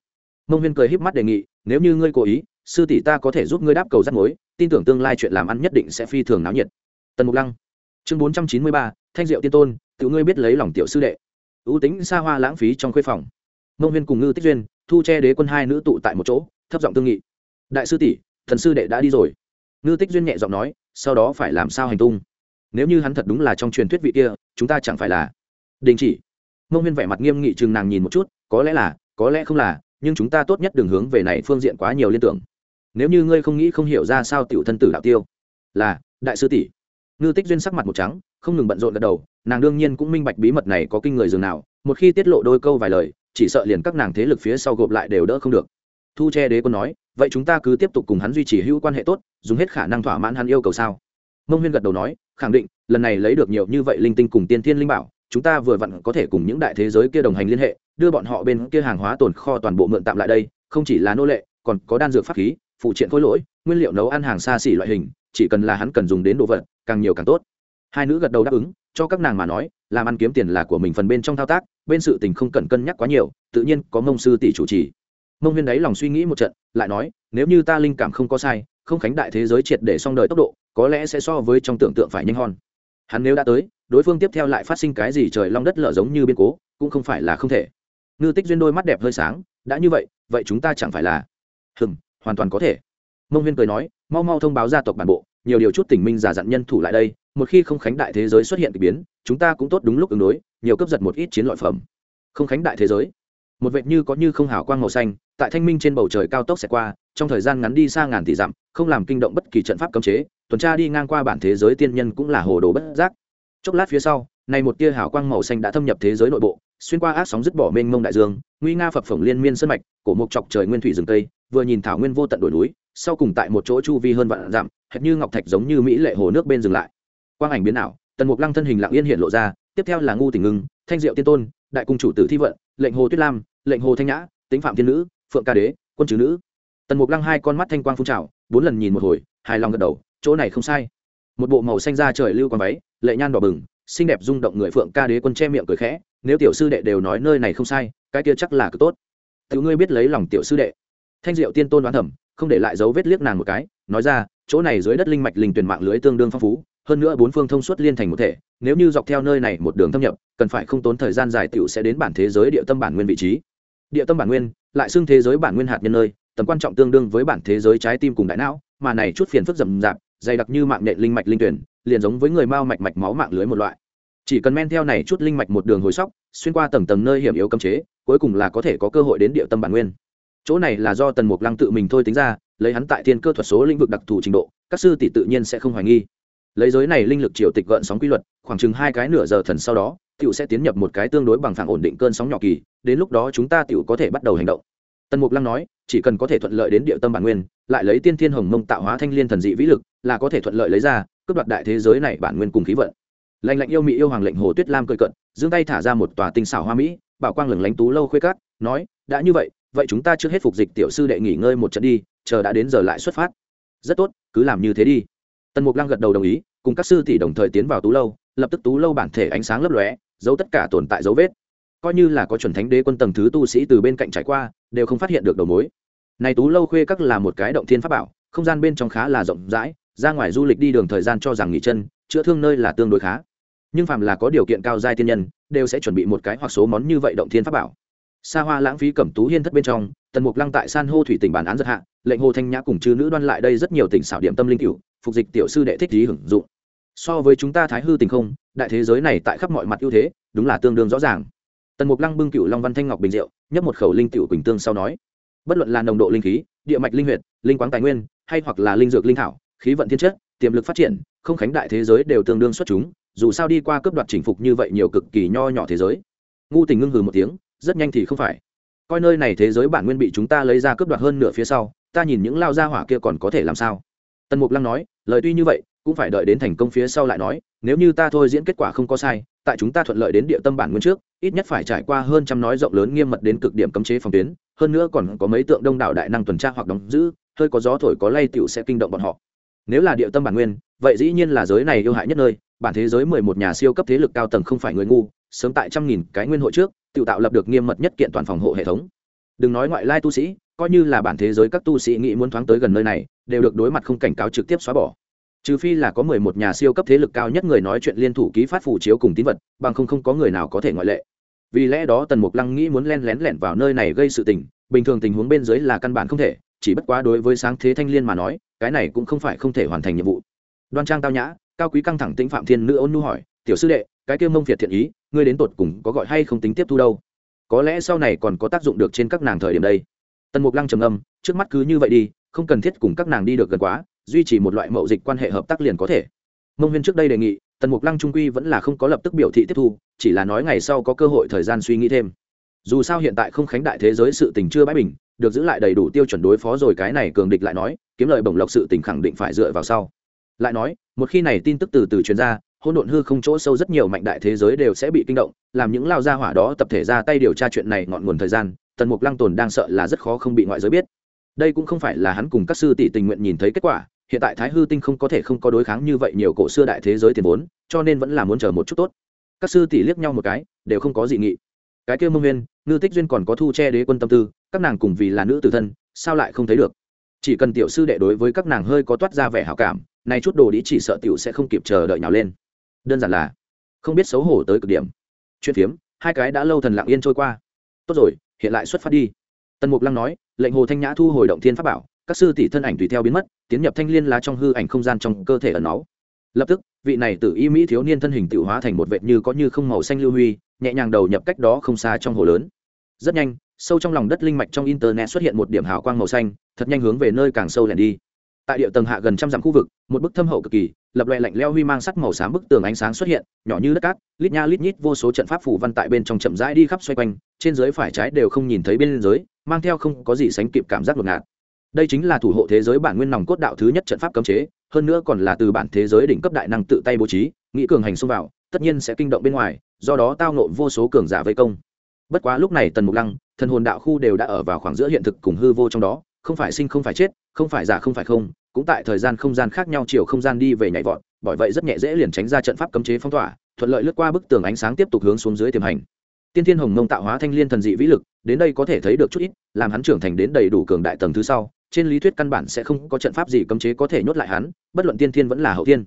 Mông huyên cười híp mắt đề nghị, nếu như ngươi cố ý, sư tỷ ta có thể giúp ngươi đáp cầu rắc mối, tin tưởng tương lai chuyện làm ăn nhất định sẽ phi thường náo nhiệt. Tần mục lăng. Chương bốn trăm chín mươi ba, thanh diệu tiên tôn tự ngươi biết lấy lòng tiểu sư đệ. Ưu tính xa hoa lãng phí trong khuê phòng. Mông huyên cùng ngư tích duyên thu che đế quân hai nữ tụ tại một chỗ, thấp giọng tương nghị. Đại sư tỷ, thần sư đệ đã đi rồi. Ngư tích duyên nhẹ giọng nói, sau đó phải làm sao hành tung? Nếu như hắn thật đúng là trong truyền thuyết vị kia, chúng ta chẳng phải là đình chỉ. Mông huyên vẻ mặt nghiêm nghị chừng nàng nhìn một chút, có lẽ là, có lẽ không là, nhưng chúng ta tốt nhất đừng hướng về này phương diện quá nhiều liên tưởng. Nếu như ngươi không nghĩ không hiểu ra sao tiểu thân tử đạo tiêu, là, đại sư tỷ. Ngư tích duyên sắc mặt một trắng, không ngừng bận rộn gật đầu, nàng đương nhiên cũng minh bạch bí mật này có kinh người dường nào, một khi tiết lộ đôi câu vài lời chỉ sợ liền các nàng thế lực phía sau gộp lại đều đỡ không được. Thu che đế quân nói, vậy chúng ta cứ tiếp tục cùng hắn duy trì hữu quan hệ tốt, dùng hết khả năng thỏa mãn hắn yêu cầu sao? Mông huyên gật đầu nói, khẳng định, lần này lấy được nhiều như vậy linh tinh cùng tiên thiên linh bảo, chúng ta vừa vặn có thể cùng những đại thế giới kia đồng hành liên hệ, đưa bọn họ bên kia hàng hóa tồn kho toàn bộ mượn tạm lại đây, không chỉ là nô lệ, còn có đan dược pháp khí, phụ triện khối lỗi, nguyên liệu nấu ăn hàng xa xỉ loại hình, chỉ cần là hắn cần dùng đến đồ vật, càng nhiều càng tốt. Hai nữ gật đầu đáp ứng cho các nàng mà nói, làm ăn kiếm tiền là của mình phần bên trong thao tác, bên sự tình không cần cân nhắc quá nhiều, tự nhiên có mông sư tỷ chủ trì. Mông huyên đấy lòng suy nghĩ một trận, lại nói, nếu như ta linh cảm không có sai, không khánh đại thế giới triệt để xong đời tốc độ, có lẽ sẽ so với trong tưởng tượng phải nhanh hơn. Hắn nếu đã tới, đối phương tiếp theo lại phát sinh cái gì trời long đất lở giống như biên cố, cũng không phải là không thể. Ngư tích duyên đôi mắt đẹp hơi sáng, đã như vậy vậy chúng ta chẳng phải là hừng hoàn toàn có thể. Mông huyên cười nói, mau mau thông báo gia tộc bản bộ, nhiều điều chút tình minh giả dặn nhân thủ lại đây một khi không khánh đại thế giới xuất hiện k ỳ biến, chúng ta cũng tốt đúng lúc ứng đối, nhiều cấp giật một ít chiến loại phẩm. Không khánh đại thế giới. Một vệt như có như không hào quang màu xanh, tại thanh minh trên bầu trời cao tốc xẹt qua, trong thời gian ngắn đi xa ngàn tỷ dặm, không làm kinh động bất kỳ trận pháp cấm chế, tuần tra đi ngang qua bản thế giới tiên nhân cũng là hồ đồ bất giác. Chốc lát phía sau này một tia hào quang màu xanh đã thâm nhập thế giới nội bộ, xuyên qua ác sóng dứt bỏ mênh mông đại dương, nguy nga phập phồng liên miên sân mạch, cổ mục chọc trời nguyên thủy rừng tây vừa nhìn thảo nguyên vô tận đồi núi, sau cùng tại một chỗ chu vi hơn vạn dặm, hệt như ngọc thạch giống như mỹ lệ hồ nước bên dừng lại quang ảnh biến ảo, tần mục lăng thân hình lặng yên hiện lộ ra, tiếp theo là ngu tỉnh ngưng, thanh diệu tiên tôn, đại cung chủ tử thi vận, lệnh hồ tuyết lam, lệnh hồ thanh nhã tính phạm thiên nữ, phượng ca đế, quân chữ nữ. Tần mục lăng hai con mắt thanh quang phun trào, bốn lần nhìn một hồi, hài lòng gật đầu, chỗ này không sai. Một bộ màu xanh da trời lưu quang váy, lệ nhan đỏ bừng, xinh đẹp rung động người phượng ca đế quân che miệng cười khẽ, nếu tiểu sư đệ đều nói nơi này không sai, cái kia chắc là cực tốt. Tự ngươi biết lấy lòng tiểu sư đệ. Thanh diệu tiên tôn đoán thẩm không để lại dấu vết liếc nàng một cái, nói ra, chỗ này dưới đất linh mạch linh tuyển mạng lưới tương đương phong phú hơn nữa bốn phương thông suốt liên thành một thể, nếu như dọc theo nơi này một đường thâm nhập, cần phải không tốn thời gian dài tiểu sẽ đến bản thế giới địa tâm bản nguyên vị trí. Địa tâm bản nguyên, lại xưng thế giới bản nguyên hạt nhân nơi, tầm quan trọng tương đương với bản thế giới trái tim cùng đại não, mà này chút phiền phức rầm rạp, dày đặc như mạng nhện linh mạch linh tuyển, liền giống với người mao mạch mạch máu mạng lưới một loại. Chỉ cần men theo này chút linh mạch một đường hồi sóc, xuyên qua tầng tầng nơi hiểm yếu cấm chế, cuối cùng là có thể có cơ hội đến địa tâm bản nguyên. Chỗ này là do tần mục lăng tự mình thôi tính ra, lấy hắn tại thiên cơ thuật số lĩnh vực đặc thù trình độ, các sư tỷ tự nhiên sẽ không hoài nghi lấy giới này linh lực triều tịch gợn sóng quy luật, khoảng chừng hai cái nửa giờ thần sau đó, tiểu sẽ tiến nhập một cái tương đối bằng phẳng ổn định cơn sóng nhỏ kỳ, đến lúc đó chúng ta tiểu có thể bắt đầu hành động. Tần mục lăng nói, chỉ cần có thể thuận lợi đến địa tâm bản nguyên, lại lấy tiên thiên hồng mông tạo hóa thanh liên thần dị vĩ lực, là có thể thuận lợi lấy ra, cướp đoạt đại thế giới này bản nguyên cùng khí vận. Lạnh lạnh yêu mỹ yêu hoàng lệnh hồ tuyết lam cười cận giương tay thả ra một tòa tinh xảo hoa mỹ, bảo quang lửng lánh tú lâu khuê cát nói, đã như vậy vậy chúng ta trước hết phục dịch tiểu sư đệ nghỉ ngơi một trận đi, chờ đã đến giờ lại xuất phát. Rất tốt, cứ làm như thế đi tần mục lăng gật đầu đồng ý, cùng các sư tỷ đồng thời tiến vào tú lâu, lập tức tú lâu bản thể ánh sáng lấp lóe, giấu tất cả tồn tại dấu vết. Coi như là có chuẩn thánh đế quân tầng thứ tu sĩ từ bên cạnh trải qua, đều không phát hiện được đầu mối. Này tú lâu khuê các là một cái động thiên pháp bảo, không gian bên trong khá là rộng rãi, ra ngoài du lịch đi đường thời gian cho rằng nghỉ chân, chữa thương nơi là tương đối khá. Nhưng phàm là có điều kiện cao giai thiên nhân, đều sẽ chuẩn bị một cái hoặc số món như vậy động thiên pháp bảo. Xa hoa lãng phí cẩm tú hiên thất bên trong, tần mục lăng tại san hô thủy tỉnh bản án giật hạ, lệnh hồ thanh nhã cùng chư nữ đoan lại đây rất nhiều tỉnh xảo điểm tâm linh cựu phục dịch tiểu sư đệ thích lý hưởng dụng. So với chúng ta thái hư tình không, đại thế giới này tại khắp mọi mặt ưu thế, đúng là tương đương rõ ràng. Tần mục lăng bưng cựu long văn thanh ngọc bình rượu, nhấp một khẩu linh cựu quỳnh tương sau nói, bất luận là nồng độ linh khí, địa mạch linh huyệt, linh quáng tài nguyên, hay hoặc là linh dược linh thảo, khí vận thiên chất, tiềm lực phát triển, không khánh đại thế giới đều tương đương xuất chúng, dù sao đi qua cấp đoạt chinh phục như vậy nhiều cực kỳ nho nhỏ thế giới. Ngu tình ngưng hừ một tiếng, rất nhanh thì không phải. Coi nơi này thế giới bản nguyên bị chúng ta lấy ra cướp đoạt hơn nửa phía sau, ta nhìn những lao gia hỏa kia còn có thể làm sao? Tần mục lăng nói, lời tuy như vậy, cũng phải đợi đến thành công phía sau lại nói, nếu như ta thôi diễn kết quả không có sai, tại chúng ta thuận lợi đến địa tâm bản nguyên trước, ít nhất phải trải qua hơn trăm nói rộng lớn nghiêm mật đến cực điểm cấm chế phòng tuyến, hơn nữa còn có mấy tượng đông đảo đại năng tuần tra hoặc đóng giữ, hơi có gió thổi có lay tựu sẽ kinh động bọn họ. Nếu là địa tâm bản nguyên, vậy dĩ nhiên là giới này yêu hại nhất nơi, bản thế giới mười một nhà siêu cấp thế lực cao tầng không phải người ngu, sớm tại trăm nghìn cái nguyên hội trước tự tạo lập được nghiêm mật nhất kiện toàn phòng hộ hệ thống. Đừng nói ngoại lai tu sĩ coi như là bản thế giới các tu sĩ nghĩ muốn thoáng tới gần nơi này, đều được đối mặt không cảnh cáo trực tiếp xóa bỏ. Trừ phi là có mười một nhà siêu cấp thế lực cao nhất người nói chuyện liên thủ ký phát phủ chiếu cùng tín vật, bằng không không có người nào có thể ngoại lệ. Vì lẽ đó tần mục lăng nghĩ muốn len lén lẻn vào nơi này gây sự tình, bình thường tình huống bên dưới là căn bản không thể, chỉ bất quá đối với sáng thế thanh liên mà nói, cái này cũng không phải không thể hoàn thành nhiệm vụ. Đoan trang tao nhã, cao quý căng thẳng tĩnh phạm thiên nữ ôn nu hỏi, tiểu sư đệ, cái kêu mông việt thiện ý, ngươi đến tột cùng có gọi hay không tính tiếp thu đâu? Có lẽ sau này còn có tác dụng được trên các nàng thời điểm đây tần mục lăng trầm âm trước mắt cứ như vậy đi, không cần thiết cùng các nàng đi được gần quá, duy trì một loại mậu dịch quan hệ hợp tác liền có thể. Mông huyên trước đây đề nghị, tần mục lăng trung quy vẫn là không có lập tức biểu thị tiếp thu, chỉ là nói ngày sau có cơ hội thời gian suy nghĩ thêm. Dù sao hiện tại không khánh đại thế giới sự tình chưa bãi bình, được giữ lại đầy đủ tiêu chuẩn đối phó rồi cái này cường địch lại nói, kiếm lời bổng lộc sự tình khẳng định phải dựa vào sau. Lại nói, một khi này tin tức từ từ truyền ra, hỗn độn hư không chỗ sâu rất nhiều mạnh đại thế giới đều sẽ bị kinh động, làm những lao gia hỏa đó tập thể ra tay điều tra chuyện này ngọn nguồn thời gian tần mục lăng tồn đang sợ là rất khó không bị ngoại giới biết. Đây cũng không phải là hắn cùng các sư tỷ tình nguyện nhìn thấy kết quả, hiện tại thái hư tinh không có thể không có đối kháng như vậy nhiều cổ xưa đại thế giới tiền vốn, cho nên vẫn là muốn chờ một chút tốt. Các sư tỷ liếc nhau một cái, đều không có gì nghị. Cái kia mông nguyên, ngư tích duyên còn có thu che đế quân tâm tư, các nàng cùng vì là nữ tử thân, sao lại không thấy được? Chỉ cần tiểu sư đệ đối với các nàng hơi có toát ra vẻ hảo cảm, nay chút đồ đĩ chỉ sợ tiểu sẽ không kịp chờ đợi nhào lên. Đơn giản là, không biết xấu hổ tới cực điểm. Chuyện phiếm, hai cái đã lâu thần lặng yên trôi qua. Tốt rồi hiện lại xuất phát đi. Tần mục lăng nói, lệnh hồ thanh nhã thu hồi động thiên pháp bảo, các sư tỷ thân ảnh tùy theo biến mất, tiến nhập thanh liên lá trong hư ảnh không gian trong cơ thể ẩn náu. Lập tức, vị này tự y mỹ thiếu niên thân hình tự hóa thành một vệt như có như không màu xanh lưu huy, nhẹ nhàng đầu nhập cách đó không xa trong hồ lớn. Rất nhanh, sâu trong lòng đất linh mạch trong internet xuất hiện một điểm hào quang màu xanh, thật nhanh hướng về nơi càng sâu lẻn đi. Tại địa tầng hạ gần trăm dặm khu vực, một bức thâm hậu cực kỳ lập loè lạnh leo huy mang sắc màu xám bức tường ánh sáng xuất hiện, nhỏ như đất cát, lít nha lít nhít vô số trận pháp phủ văn tại bên trong chậm rãi đi khắp xoay quanh, trên dưới phải trái đều không nhìn thấy bên dưới, mang theo không có gì sánh kịp cảm giác ngột. Ngạt đây chính là thủ hộ thế giới bản nguyên nòng cốt đạo thứ nhất trận pháp cấm chế, hơn nữa còn là từ bản thế giới đỉnh cấp đại năng tự tay bố trí nghĩ cường hành xông vào, tất nhiên sẽ kinh động bên ngoài, do đó tao nộ vô số cường giả vây công. Bất quá lúc này tần mục lăng, thần hồn đạo khu đều đã ở vào khoảng giữa hiện thực cùng hư vô trong đó, không phải sinh không phải chết, không phải giả không phải không cũng tại thời gian không gian khác nhau chiều không gian đi về nhảy vọt, bởi vậy rất nhẹ dễ liền tránh ra trận pháp cấm chế phong tỏa, thuận lợi lướt qua bức tường ánh sáng tiếp tục hướng xuống dưới tiềm hành. Tiên thiên hồng mông tạo hóa thanh liên thần dị vĩ lực, đến đây có thể thấy được chút ít, làm hắn trưởng thành đến đầy đủ cường đại tầng thứ sau, trên lý thuyết căn bản sẽ không có trận pháp gì cấm chế có thể nhốt lại hắn, bất luận tiên thiên vẫn là hậu thiên.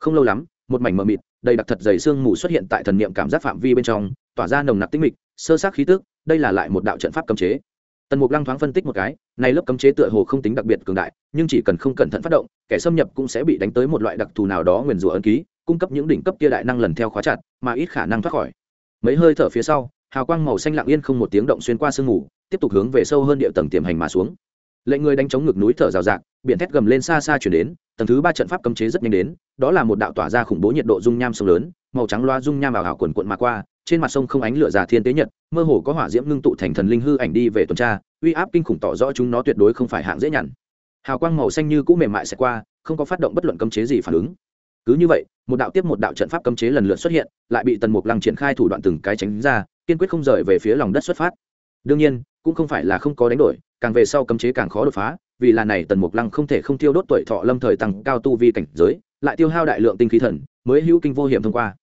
Không lâu lắm, một mảnh mờ mịt, đầy đặc thật dày sương mù xuất hiện tại thần niệm cảm giác phạm vi bên trong, tỏa ra nồng nặc tinh mịch, sơ sát khí tức, đây là lại một đạo trận pháp cấm chế tần mục lăng thoáng phân tích một cái, này lớp cấm chế tựa hồ không tính đặc biệt cường đại, nhưng chỉ cần không cẩn thận phát động, kẻ xâm nhập cũng sẽ bị đánh tới một loại đặc thù nào đó nguyền rủa ấn ký, cung cấp những đỉnh cấp kia đại năng lần theo khóa chặt, mà ít khả năng thoát khỏi. Mấy hơi thở phía sau, hào quang màu xanh lặng yên không một tiếng động xuyên qua sương mù, tiếp tục hướng về sâu hơn địa tầng tiềm hành mà xuống. Lệnh người đánh chống ngực núi thở rào rạc, biển thét gầm lên xa xa chuyển đến, tầng thứ ba trận pháp cấm chế rất nhanh đến, đó là một đạo tỏa ra khủng bố nhiệt độ dung nham sông lớn, màu trắng loa dung nham vào hào quần quận mà qua trên mặt sông không ánh lửa già thiên tế nhật, mơ hồ có hỏa diễm ngưng tụ thành thần linh hư ảnh đi về tuần tra, uy áp kinh khủng tỏ rõ chúng nó tuyệt đối không phải hạng dễ nhằn. Hào quang màu xanh như cũ mềm mại sẽ qua, không có phát động bất luận cấm chế gì phản ứng. Cứ như vậy, một đạo tiếp một đạo trận pháp cấm chế lần lượt xuất hiện, lại bị tần mục lăng triển khai thủ đoạn từng cái tránh ra, kiên quyết không rời về phía lòng đất xuất phát. Đương nhiên, cũng không phải là không có đánh đổi, càng về sau cấm chế càng khó đột phá, vì là này tần mục lăng không thể không tiêu đốt tuổi thọ lâm thời tăng cao tu vi cảnh giới, lại tiêu hao đại lượng tinh khí thần, mới hữu kinh vô hiểm thông qua.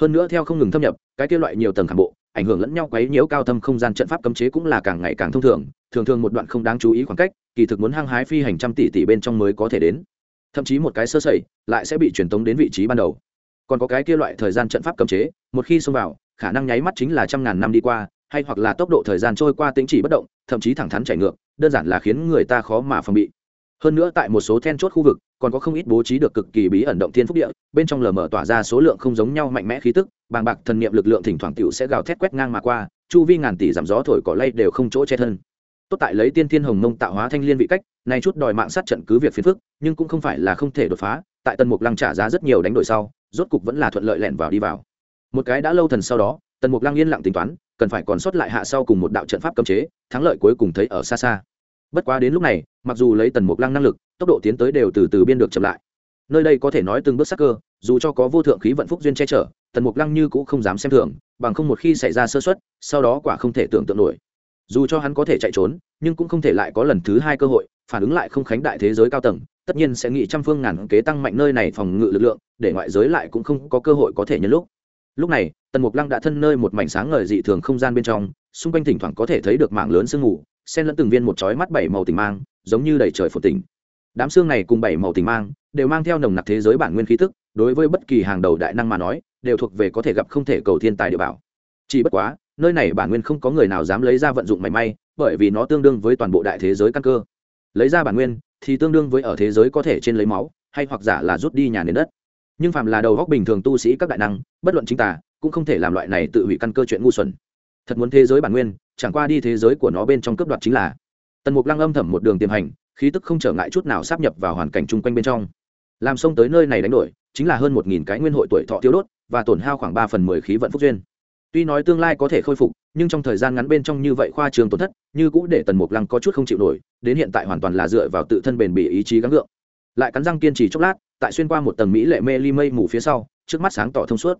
Hơn nữa theo không ngừng thâm nhập cái kia loại nhiều tầng khảm bộ, ảnh hưởng lẫn nhau quấy nhiễu cao thâm không gian trận pháp cấm chế cũng là càng ngày càng thông thường thường thường một đoạn không đáng chú ý khoảng cách, kỳ thực muốn hăng hái phi hành trăm tỷ tỷ bên trong mới có thể đến. Thậm chí một cái sơ sẩy, lại sẽ bị truyền tống đến vị trí ban đầu. Còn có cái kia loại thời gian trận pháp cấm chế, một khi xông vào, khả năng nháy mắt chính là trăm ngàn năm đi qua, hay hoặc là tốc độ thời gian trôi qua tính chỉ bất động, thậm chí thẳng thắn chạy ngược, đơn giản là khiến người ta khó mà phòng bị hơn nữa tại một số then chốt khu vực, còn có không ít bố trí được cực kỳ bí ẩn động thiên phúc địa, bên trong lờ mờ tỏa ra số lượng không giống nhau mạnh mẽ khí tức, bàng bạc thần niệm lực lượng thỉnh thoảng tiểu sẽ gào thét quét ngang mà qua, chu vi ngàn tỷ giảm gió thổi cỏ lay đều không chỗ che thân. Tốt tại lấy tiên thiên hồng mông tạo hóa thanh liên vị cách, này chút đòi mạng sát trận cứ việc phiền phức, nhưng cũng không phải là không thể đột phá, tại tần mục lăng trả giá rất nhiều đánh đổi sau, rốt cục vẫn là thuận lợi lẻn vào đi vào. Một cái đã lâu thần sau đó, tần mục lăng yên lặng tính toán, cần phải còn sót lại hạ sau cùng một đạo trận pháp cấm chế, thắng lợi cuối cùng thấy ở xa xa bất quá đến lúc này, mặc dù lấy tần mục lăng năng lực, tốc độ tiến tới đều từ từ biên được chậm lại. Nơi đây có thể nói từng bước sắc cơ, dù cho có vô thượng khí vận phúc duyên che chở, tần mục lăng như cũng không dám xem thường, bằng không một khi xảy ra sơ xuất sau đó quả không thể tưởng tượng nổi. Dù cho hắn có thể chạy trốn, nhưng cũng không thể lại có lần thứ hai cơ hội, phản ứng lại không khánh đại thế giới cao tầng, tất nhiên sẽ nghĩ trăm phương ngàn kế tăng mạnh nơi này phòng ngự lực lượng, để ngoại giới lại cũng không có cơ hội có thể nhân lúc. Lúc này, tần mục lăng đã thân nơi một mảnh sáng ngời dị thường không gian bên trong, xung quanh thỉnh thoảng có thể thấy được mảng lớn sương mù xen lẫn từng viên một chói mắt bảy màu tình mang, giống như đầy trời phổ tình. Đám xương này cùng bảy màu tình mang đều mang theo nồng nặc thế giới bản nguyên khí tức, đối với bất kỳ hàng đầu đại năng mà nói, đều thuộc về có thể gặp không thể cầu thiên tài địa bảo. Chỉ bất quá, nơi này bản nguyên không có người nào dám lấy ra vận dụng mảy may, bởi vì nó tương đương với toàn bộ đại thế giới căn cơ. Lấy ra bản nguyên thì tương đương với ở thế giới có thể trên lấy máu, hay hoặc giả là rút đi nhà nền đất. Nhưng phàm là đầu góc bình thường tu sĩ các đại năng, bất luận chính tả cũng không thể làm loại này tự hủy căn cơ chuyện ngu xuẩn. Thật muốn thế giới bản nguyên chẳng qua đi thế giới của nó bên trong cấp đoạt chính là. Tần mục lăng âm thầm một đường tiềm hành, khí tức không trở ngại chút nào sắp nhập vào hoàn cảnh chung quanh bên trong. Làm xông tới nơi này đánh đổi, chính là hơn một nghìn cái nguyên hội tuổi thọ tiêu đốt, và tổn hao khoảng ba phần mười khí vận phúc duyên. Tuy nói tương lai có thể khôi phục, nhưng trong thời gian ngắn bên trong như vậy khoa trường tổn thất, như cũ để tần mục lăng có chút không chịu nổi, đến hiện tại hoàn toàn là dựa vào tự thân bền bỉ ý chí gắng gượng. Lại cắn răng kiên trì chốc lát, tại xuyên qua một tầng mỹ lệ mê ly mây mù phía sau, trước mắt sáng tỏ thông suốt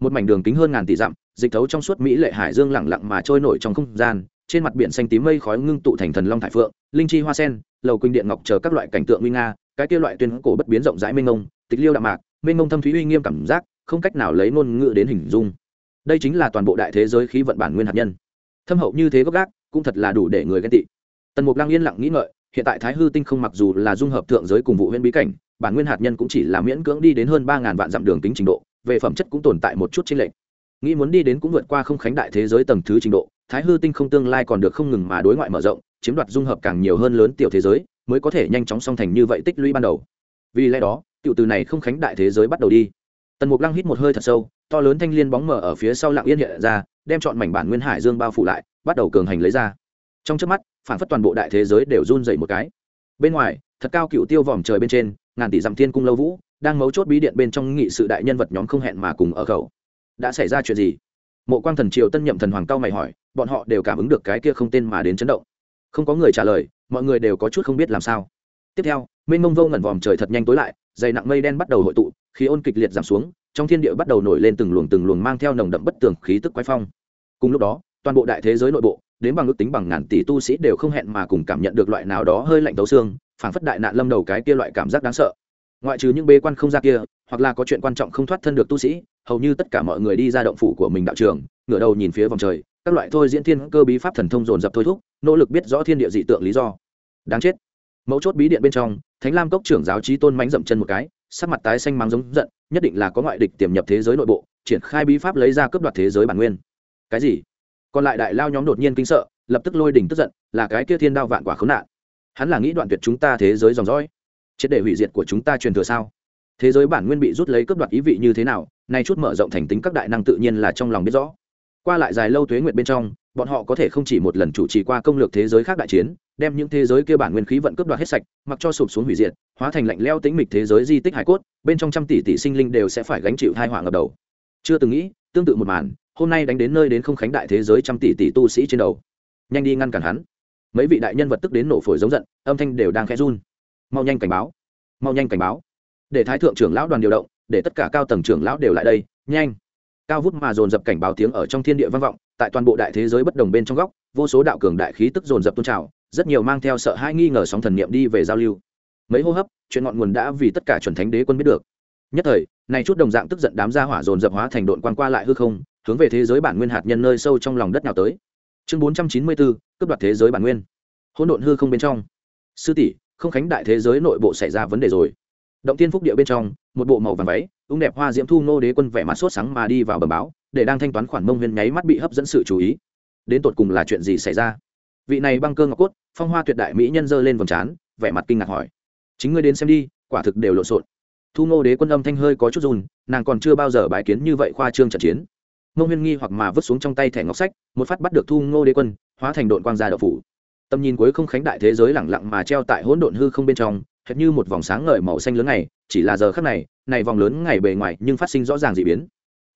một mảnh đường kính hơn ngàn tỷ dặm dịch thấu trong suốt mỹ lệ hải dương lẳng lặng mà trôi nổi trong không gian trên mặt biển xanh tím mây khói ngưng tụ thành thần long thải phượng linh chi hoa sen lầu quỳnh điện ngọc chờ các loại cảnh tượng nguy nga cái kia loại tuyên cổ bất biến rộng rãi mênh ngông, tịch liêu đạm mạc mênh ngông thâm thúy uy nghiêm cảm giác không cách nào lấy ngôn ngữ đến hình dung. Đây chính là toàn bộ đại thế giới khí vận bản nguyên hạt nhân. Thâm hậu như thế gốc gác cũng thật là đủ để người ghen tị. Tần mục lăng yên lặng nghĩ ngợi hiện tại thái hư tinh không mặc dù là dung hợp thượng giới cùng vụ huyện bí cảnh bản nguyên hạt nhân cũng chỉ là miễn cưỡng đi đến hơn ba ngàn vạn dặm đường tính trình độ về phẩm chất cũng tồn tại một chút chênh lệch. Nghĩ muốn đi đến cũng vượt qua không khánh đại thế giới tầng thứ trình độ, thái hư tinh không tương lai còn được không ngừng mà đối ngoại mở rộng, chiếm đoạt dung hợp càng nhiều hơn lớn tiểu thế giới, mới có thể nhanh chóng song thành như vậy tích lũy ban đầu. Vì lẽ đó, tiểu từ này không khánh đại thế giới bắt đầu đi. Tần mục lăng hít một hơi thật sâu, to lớn thanh liên bóng mở ở phía sau lặng yên hiện ra, đem chọn mảnh bản nguyên hải dương bao phủ lại, bắt đầu cường hành lấy ra. Trong trước mắt, phản phất toàn bộ đại thế giới đều run dậy một cái. Bên ngoài, thật cao cựu tiêu vòm trời bên trên, ngàn tỷ dặm thiên cung lâu vũ đang mấu chốt bí điện bên trong nghị sự đại nhân vật nhóm không hẹn mà cùng ở khẩu. Đã xảy ra chuyện gì? Mộ quang thần triều tân nhậm thần hoàng cao mày hỏi, bọn họ đều cảm ứng được cái kia không tên mà đến chấn động. Không có người trả lời, mọi người đều có chút không biết làm sao. Tiếp theo mênh mông vô ngẩn vòm trời thật nhanh tối lại, dày nặng mây đen bắt đầu hội tụ, khí ôn kịch liệt giảm xuống, trong thiên địa bắt đầu nổi lên từng luồng từng luồng mang theo nồng đậm bất tường khí tức quái phong. Cùng lúc đó, toàn bộ đại thế giới nội bộ, đến bằng ước tính bằng ngàn tỷ tu sĩ đều không hẹn mà cùng cảm nhận được loại nào đó hơi lạnh tấu xương, phảng phất đại nạn lâm đầu cái kia loại cảm giác đáng sợ ngoại trừ những bế quan không ra kia, hoặc là có chuyện quan trọng không thoát thân được tu sĩ, hầu như tất cả mọi người đi ra động phủ của mình đạo trường, ngửa đầu nhìn phía vòng trời, các loại thôi diễn thiên cơ bí pháp thần thông dồn dập thôi thúc, nỗ lực biết rõ thiên địa dị tượng lý do. Đáng chết. Mấu chốt bí điện bên trong, thánh lam cốc trưởng giáo trí tôn mánh dậm chân một cái, sắc mặt tái xanh mắng giống giận, nhất định là có ngoại địch tiềm nhập thế giới nội bộ, triển khai bí pháp lấy ra cướp đoạt thế giới bản nguyên. Cái gì? Còn lại đại lao nhóm đột nhiên kinh sợ, lập tức lôi đỉnh tức giận, là cái kia thiên đao vạn quả khốn nạn. Hắn là nghĩ đoạn tuyệt chúng ta thế giới dòng dõi triệt để hủy diệt của chúng ta truyền thừa sao? Thế giới bản nguyên bị rút lấy cướp đoạt ý vị như thế nào? Nay chút mở rộng thành tính các đại năng tự nhiên là trong lòng biết rõ. Qua lại dài lâu tuế nguyện bên trong, bọn họ có thể không chỉ một lần chủ trì qua công lược thế giới khác đại chiến, đem những thế giới kia bản nguyên khí vận cướp đoạt hết sạch, mặc cho sụp xuống hủy diệt, hóa thành lạnh leo tính mịch thế giới di tích hải cốt, bên trong trăm tỷ tỷ sinh linh đều sẽ phải gánh chịu thai họa ngập đầu. Chưa từng nghĩ, tương tự một màn, hôm nay đánh đến nơi đến không khánh đại thế giới trăm tỷ tỷ tu sĩ trên đầu. Nhanh đi ngăn cản hắn. Mấy vị đại nhân vật tức đến nổ phổi giống giận, âm thanh đều đang khẽ run mau nhanh cảnh báo, mau nhanh cảnh báo. Để thái thượng trưởng lão đoàn điều động, để tất cả cao tầng trưởng lão đều lại đây, nhanh. Cao vút mà dồn dập cảnh báo tiếng ở trong thiên địa vang vọng, tại toàn bộ đại thế giới bất đồng bên trong góc, vô số đạo cường đại khí tức dồn dập tôn trào, rất nhiều mang theo sợ hãi nghi ngờ sóng thần niệm đi về giao lưu. Mấy hô hấp, chuyện ngọn nguồn đã vì tất cả chuẩn thánh đế quân biết được. Nhất thời, này chút đồng dạng tức giận đám gia hỏa dồn dập hóa thành đội quan qua lại hư không, hướng về thế giới bản nguyên hạt nhân nơi sâu trong lòng đất nào tới. Chương bốn trăm chín mươi bốn, cướp đoạt thế giới bản nguyên. Hỗn độn hư không bên trong. Sư tỷ không khánh đại thế giới nội bộ xảy ra vấn đề rồi. Động tiên phúc địa bên trong, một bộ màu vàng váy, ung đẹp hoa diễm thu nô đế quân vẻ mặt sốt sáng mà đi vào bờ báo, để đang thanh toán khoản mông huyền nháy mắt bị hấp dẫn sự chú ý. Đến tột cùng là chuyện gì xảy ra? Vị này băng cơ ngọc cốt, phong hoa tuyệt đại mỹ nhân dơ lên vòng trán, vẻ mặt kinh ngạc hỏi. Chính ngươi đến xem đi, quả thực đều lộn xộn. Thu nô đế quân âm thanh hơi có chút run, nàng còn chưa bao giờ bái kiến như vậy khoa trương trận chiến. Mông huyên nghi hoặc mà vứt xuống trong tay thẻ ngọc sách, một phát bắt được thu ngô đế quân, hóa thành đội quang gia đậu phủ tầm nhìn cuối không khánh đại thế giới lẳng lặng mà treo tại hỗn độn hư không bên trong, hệt như một vòng sáng ngời màu xanh lớn này chỉ là giờ khắc này này vòng lớn ngày bề ngoài nhưng phát sinh rõ ràng dị biến.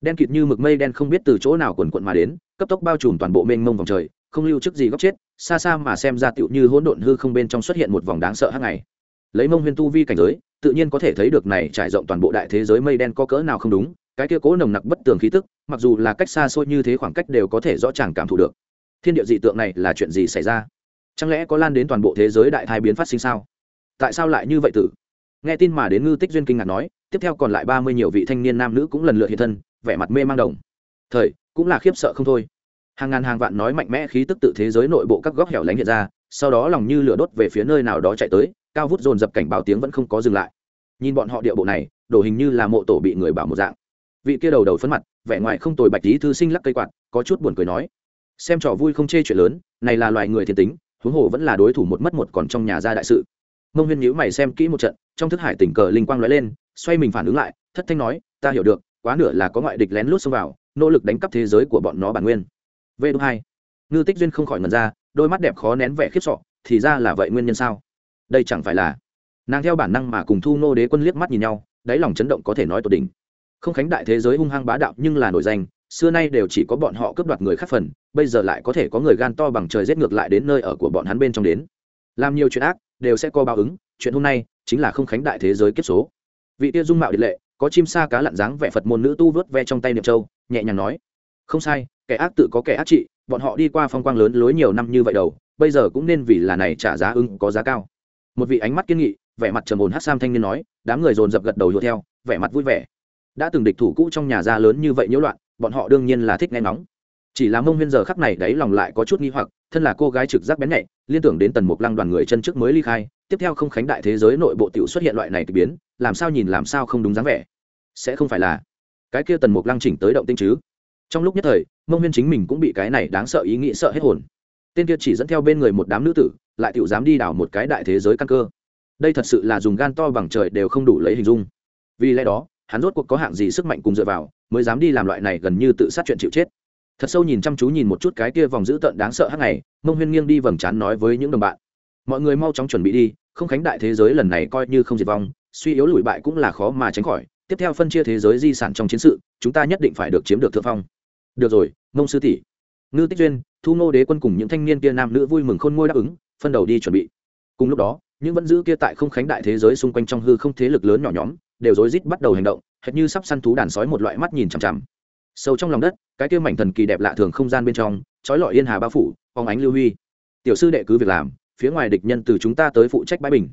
Đen kịt như mực mây đen không biết từ chỗ nào quần quận mà đến, cấp tốc bao trùm toàn bộ mênh mông vòng trời, không lưu chức gì góc chết, xa xa mà xem ra tựu như hỗn độn hư không bên trong xuất hiện một vòng đáng sợ hắc ngày. Lấy mông huyền tu vi cảnh giới, tự nhiên có thể thấy được này trải rộng toàn bộ đại thế giới mây đen có cỡ nào không đúng, cái kia cố nồng nặc bất tường khí tức, mặc dù là cách xa xôi như thế khoảng cách đều có thể rõ ràng cảm thụ được. Thiên địa dị tượng này là chuyện gì xảy ra? Chẳng lẽ có lan đến toàn bộ thế giới đại thai biến phát sinh sao? Tại sao lại như vậy tử? Nghe tin mà đến ngư tích duyên kinh ngạc nói, tiếp theo còn lại ba mươi nhiều vị thanh niên nam nữ cũng lần lượt hiện thân, vẻ mặt mê mang đồng. Thời, cũng là khiếp sợ không thôi. Hàng ngàn hàng vạn nói mạnh mẽ khí tức tự thế giới nội bộ các góc hẻo lánh hiện ra, sau đó lòng như lửa đốt về phía nơi nào đó chạy tới, cao vút dồn dập cảnh báo tiếng vẫn không có dừng lại. Nhìn bọn họ địa bộ này đổ hình như là mộ tổ bị người bảo một dạng. Vị kia đầu đầu phấn mặt, vẻ ngoài không tồi bạch lý thư sinh lắc cây quạt, có chút buồn cười nói, xem trò vui không chê chuyện lớn, này là loài người thiên tính huống hồ vẫn là đối thủ một mất một còn trong nhà gia đại sự. Mông huyên nhữ mày xem kỹ một trận, trong thức hải tình cờ linh quang lóe lên, xoay mình phản ứng lại, thất thanh nói, ta hiểu được, quá nửa là có ngoại địch lén lút xông vào, nỗ lực đánh cắp thế giới của bọn nó bản nguyên. V hai. Ngư tích duyên không khỏi ngần ra, đôi mắt đẹp khó nén vẻ khiếp sọ thì ra là vậy nguyên nhân sao? Đây chẳng phải là nàng theo bản năng mà cùng thu nô đế quân liếc mắt nhìn nhau, đáy lòng chấn động có thể nói tột đỉnh. Không khánh đại thế giới hung hăng bá đạo nhưng là nổi danh xưa nay đều chỉ có bọn họ cướp đoạt người khác phần, bây giờ lại có thể có người gan to bằng trời giết ngược lại đến nơi ở của bọn hắn bên trong đến. Làm nhiều chuyện ác, đều sẽ có báo ứng, chuyện hôm nay chính là không khánh đại thế giới kiếp số. Vị tia dung mạo điện lệ, có chim sa cá lặn dáng vẻ phật môn nữ tu vớt ve trong tay niệm châu, nhẹ nhàng nói, không sai, kẻ ác tự có kẻ ác trị, bọn họ đi qua phong quang lớn lối nhiều năm như vậy đầu, bây giờ cũng nên vì là này trả giá ưng có giá cao. Một vị ánh mắt kiên nghị, vẻ mặt trầm ồn hát sam thanh niên nói, đám người dồn dập gật đầu hùa theo, vẻ mặt vui vẻ. Đã từng địch thủ cũ trong nhà ra lớn như vậy nhiễu loạn bọn họ đương nhiên là thích nghe ngóng. Chỉ là mông huyên giờ khắc này đấy lòng lại có chút nghi hoặc, thân là cô gái trực giác bén nhạy, liên tưởng đến tần mục lăng đoàn người chân trước mới ly khai, tiếp theo không khánh đại thế giới nội bộ tiểu xuất hiện loại này k biến, làm sao nhìn làm sao không đúng dáng vẻ. Sẽ không phải là cái kia tần mục lăng chỉnh tới động tinh chứ? Trong lúc nhất thời, mông huyên chính mình cũng bị cái này đáng sợ ý nghĩ sợ hết hồn. Tên kia chỉ dẫn theo bên người một đám nữ tử, lại tiểu dám đi đảo một cái đại thế giới căn cơ. Đây thật sự là dùng gan to bằng trời đều không đủ lấy hình dung. Vì lẽ đó, hắn rốt cuộc có hạng gì sức mạnh cùng dựa vào mới dám đi làm loại này gần như tự sát chuyện chịu chết. Thật sâu nhìn chăm chú nhìn một chút cái kia vòng dữ tợn đáng sợ hắc này, mông huyên nghiêng đi vầng trán nói với những đồng bạn. Mọi người mau chóng chuẩn bị đi, không khánh đại thế giới lần này coi như không diệt vong, suy yếu lùi bại cũng là khó mà tránh khỏi. Tiếp theo phân chia thế giới di sản trong chiến sự, chúng ta nhất định phải được chiếm được thượng phong. Được rồi, mông sư tỷ. Ngư tích duyên, thu ngô đế quân cùng những thanh niên kia nam nữ vui mừng khôn ngôi đáp ứng, phân đầu đi chuẩn bị. Cùng lúc đó, những vẫn giữ kia tại không khánh đại thế giới xung quanh trong hư không thế lực lớn nhỏ nhóm, đều rối rít bắt đầu hành động hệt như sắp săn thú đàn sói một loại mắt nhìn chằm chằm. Sâu trong lòng đất, cái kia mảnh thần kỳ đẹp lạ thường không gian bên trong, trói lọi yên hà bao phủ phóng ánh lưu huy. Tiểu sư đệ cứ việc làm, phía ngoài địch nhân từ chúng ta tới phụ trách bãi bình.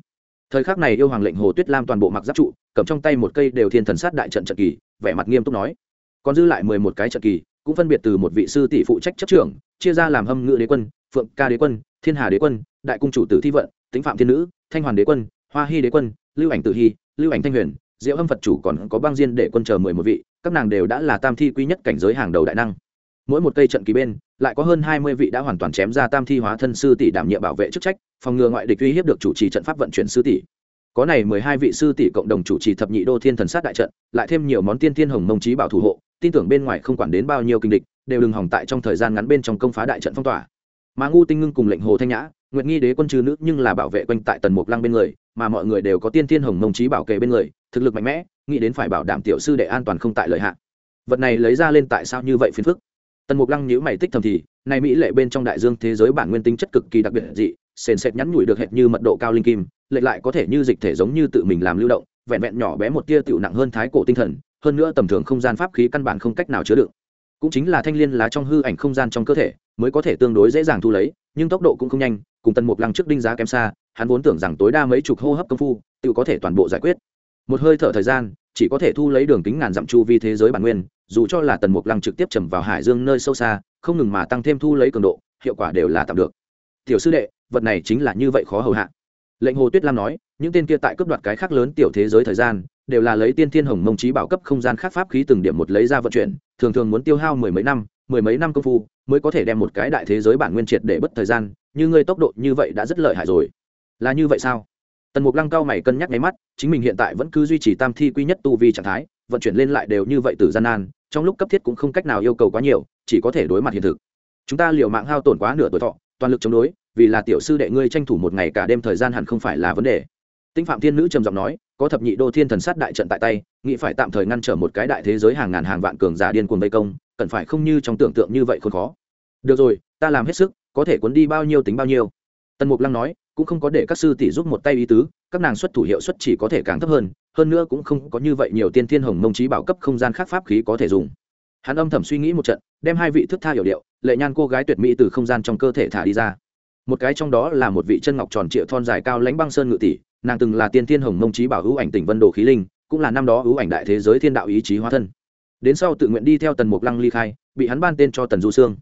Thời khắc này yêu hoàng lệnh hồ tuyết lam toàn bộ mặc giáp trụ, cầm trong tay một cây đều thiên thần sát đại trận trận kỳ, vẻ mặt nghiêm túc nói. Còn dư lại mười một cái trận kỳ, cũng phân biệt từ một vị sư tỷ phụ trách chấp trưởng, chia ra làm hâm ngự đế quân, phượng ca đế quân, thiên hà đế quân, đại cung chủ tử thi vận tính phạm thiên nữ, thanh hoàn đế quân, hoa hy đế quân, lưu ảnh tử hy, lưu ảnh thanh huyền diệu hâm phật chủ còn có băng diên để quân chờ mười một vị, các nàng đều đã là tam thi quý nhất cảnh giới hàng đầu đại năng. Mỗi một cây trận kỳ bên, lại có hơn hai mươi vị đã hoàn toàn chém ra tam thi hóa thân sư tỷ đảm nhiệm bảo vệ chức trách, phòng ngừa ngoại địch uy hiếp được chủ trì trận pháp vận chuyển sư tỷ. Có này mười hai vị sư tỷ cộng đồng chủ trì thập nhị đô thiên thần sát đại trận, lại thêm nhiều món tiên thiên hồng mông trí bảo thủ hộ, tin tưởng bên ngoài không quản đến bao nhiêu kinh địch, đều đừng hỏng tại trong thời gian ngắn bên trong công phá đại trận phong tỏa. Mà ngu tinh ngưng cùng lệnh hồ thanh nhã, nguyệt nghi đế quân trừ nữ nhưng là bảo vệ quanh tại tần mục lăng bên người, mà mọi người đều có tiên thiên hồng mông trí bảo kề bên người thực lực mạnh mẽ, nghĩ đến phải bảo đảm tiểu sư đệ an toàn không tại lợi hạn vật này lấy ra lên tại sao như vậy phiền phức? Tần mục lăng nhữ mày tích thầm thì này mỹ lệ bên trong đại dương thế giới bản nguyên tính chất cực kỳ đặc biệt dị, sền sệt nhắn nhủi được hệt như mật độ cao linh kim lệ lại có thể như dịch thể giống như tự mình làm lưu động, vẹn vẹn nhỏ bé một tia tựu nặng hơn thái cổ tinh thần, hơn nữa tầm thường không gian pháp khí căn bản không cách nào chứa đựng. Cũng chính là thanh liên lá trong hư ảnh không gian trong cơ thể, mới có thể tương đối dễ dàng thu lấy, nhưng tốc độ cũng không nhanh, cùng tần mục lăng trước đinh giá kém xa, hắn vốn tưởng rằng tối đa mấy chục hô hấp công phu, tự có thể toàn bộ giải quyết một hơi thở thời gian, chỉ có thể thu lấy đường kính ngàn dặm chu vi thế giới bản nguyên, dù cho là tần mục lăng trực tiếp trầm vào hải dương nơi sâu xa, không ngừng mà tăng thêm thu lấy cường độ, hiệu quả đều là tạm được. Tiểu sư đệ, vật này chính là như vậy khó hầu hạ. Lệnh hồ tuyết lam nói, những tên kia tại cướp đoạt cái khác lớn tiểu thế giới thời gian, đều là lấy tiên thiên hồng mông trí bảo cấp không gian khác pháp khí từng điểm một lấy ra vận chuyển, thường thường muốn tiêu hao mười mấy năm, mười mấy năm công phu, mới có thể đem một cái đại thế giới bản nguyên triệt để bất thời gian, như ngươi tốc độ như vậy đã rất lợi hại rồi. Là như vậy sao? Tần mục lăng cao mày cân nhắc nháy mắt, chính mình hiện tại vẫn cứ duy trì tam thi quy nhất tu vi trạng thái, vận chuyển lên lại đều như vậy từ gian nan, trong lúc cấp thiết cũng không cách nào yêu cầu quá nhiều, chỉ có thể đối mặt hiện thực. Chúng ta liều mạng hao tổn quá nửa tuổi thọ, toàn lực chống đối, vì là tiểu sư đệ ngươi tranh thủ một ngày cả đêm thời gian hẳn không phải là vấn đề. Tinh phạm thiên nữ trầm giọng nói, có thập nhị đô thiên thần sát đại trận tại tay, nghĩ phải tạm thời ngăn trở một cái đại thế giới hàng ngàn hàng vạn cường giả điên cuồng vây công, cần phải không như trong tưởng tượng như vậy khốn khó. Được rồi, ta làm hết sức, có thể cuốn đi bao nhiêu tính bao nhiêu. Tần mục lăng nói cũng không có để các sư tỷ giúp một tay ý tứ, các nàng xuất thủ hiệu suất chỉ có thể càng thấp hơn hơn nữa cũng không có như vậy nhiều tiên thiên hồng mông trí bảo cấp không gian khác pháp khí có thể dùng. Hắn âm thầm suy nghĩ một trận, đem hai vị thức tha hiểu điệu, lệ nhan cô gái tuyệt mỹ từ không gian trong cơ thể thả đi ra. Một cái trong đó là một vị chân ngọc tròn triệu thon dài cao lãnh băng sơn ngự tỷ, nàng từng là tiên thiên hồng mông trí bảo hữu ảnh tỉnh vân đồ khí linh, cũng là năm đó hữu ảnh đại thế giới thiên đạo ý chí hóa thân. Đến sau tự nguyện đi theo tần mục lăng ly khai, bị hắn ban tên cho tần du sương.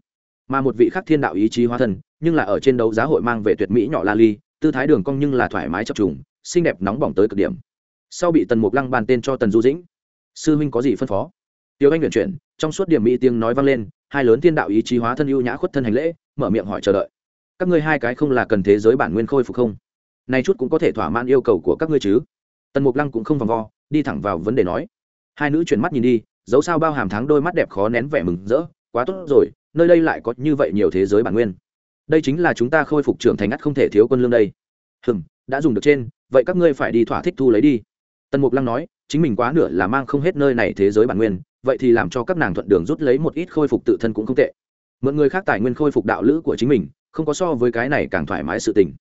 Mà một vị khác thiên đạo ý chí hóa thân, nhưng là ở trên đấu giá hội mang về tuyệt mỹ nhỏ la ly tư thái đường cong nhưng là thoải mái chập trùng, xinh đẹp nóng bỏng tới cực điểm. Sau bị tần mục lăng bàn tên cho tần du dĩnh. Sư huynh có gì phân phó? Tiêu anh luyện chuyển, trong suốt điểm mỹ tiếng nói vang lên, hai lớn thiên đạo ý chí hóa thân ưu nhã khuất thân hành lễ, mở miệng hỏi chờ đợi. Các ngươi hai cái không là cần thế giới bản nguyên khôi phục không? Nay chút cũng có thể thỏa mãn yêu cầu của các ngươi chứ? Tần mục lăng cũng không vòng vo, đi thẳng vào vấn đề nói. Hai nữ chuyển mắt nhìn đi dẫu sao bao hàm tháng đôi mắt đẹp khó nén vẻ mừng rỡ, quá tốt rồi, nơi đây lại có như vậy nhiều thế giới bản nguyên đây chính là chúng ta khôi phục trưởng thành ngắt không thể thiếu quân lương đây. Hừm, đã dùng được trên, vậy các ngươi phải đi thỏa thích thu lấy đi. Tần mục lăng nói, chính mình quá nửa là mang không hết nơi này thế giới bản nguyên, vậy thì làm cho các nàng thuận đường rút lấy một ít khôi phục tự thân cũng không tệ. Mượn người khác tài nguyên khôi phục đạo lữ của chính mình, không có so với cái này càng thoải mái sự tình.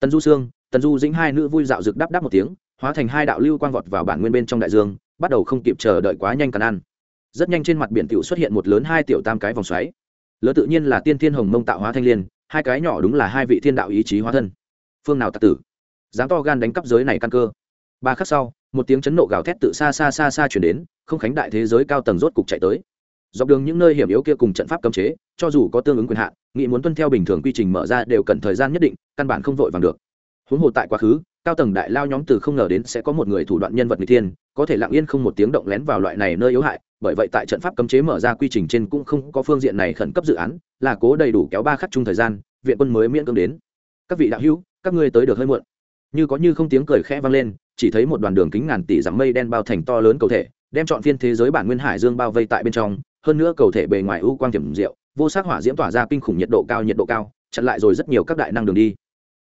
Tần du sương, tần du dĩnh hai nữ vui dạo rực đắp đắp một tiếng, hóa thành hai đạo lưu quang vọt vào bản nguyên bên trong đại dương, bắt đầu không kịp chờ đợi quá nhanh cần ăn. Rất nhanh trên mặt biển tiểu xuất hiện một lớn hai tiểu tam cái vòng xoáy. Lớn tự nhiên là tiên thiên hồng mông tạo hóa thanh liên hai cái nhỏ đúng là hai vị thiên đạo ý chí hóa thân. Phương nào tạc tử? Dám to gan đánh cắp giới này căn cơ. Ba khắc sau, một tiếng chấn nộ gào thét tự xa xa xa xa chuyển đến, không khánh đại thế giới cao tầng rốt cục chạy tới. Dọc đường những nơi hiểm yếu kia cùng trận pháp cấm chế, cho dù có tương ứng quyền hạn, nghị muốn tuân theo bình thường quy trình mở ra đều cần thời gian nhất định, căn bản không vội vàng được. Huống hồ tại quá khứ cao tầng đại lao nhóm từ không ngờ đến sẽ có một người thủ đoạn nhân vật người thiên, có thể lặng yên không một tiếng động lén vào loại này nơi yếu hại, bởi vậy tại trận pháp cấm chế mở ra quy trình trên cũng không có phương diện này khẩn cấp dự án, là cố đầy đủ kéo ba khắc chung thời gian, viện quân mới miễn cưỡng đến. Các vị đạo hữu, các ngươi tới được hơi muộn. Như có như không tiếng cười khẽ vang lên, chỉ thấy một đoàn đường kính ngàn tỷ dặm mây đen bao thành to lớn cầu thể, đem chọn phiên thế giới bản nguyên hải dương bao vây tại bên trong, hơn nữa cầu thể bề ngoài ưu quang tiềm diệu, vô sắc hỏa diễm tỏa ra kinh khủng nhiệt độ cao nhiệt độ cao, chặn lại rồi rất nhiều các đại năng đường đi.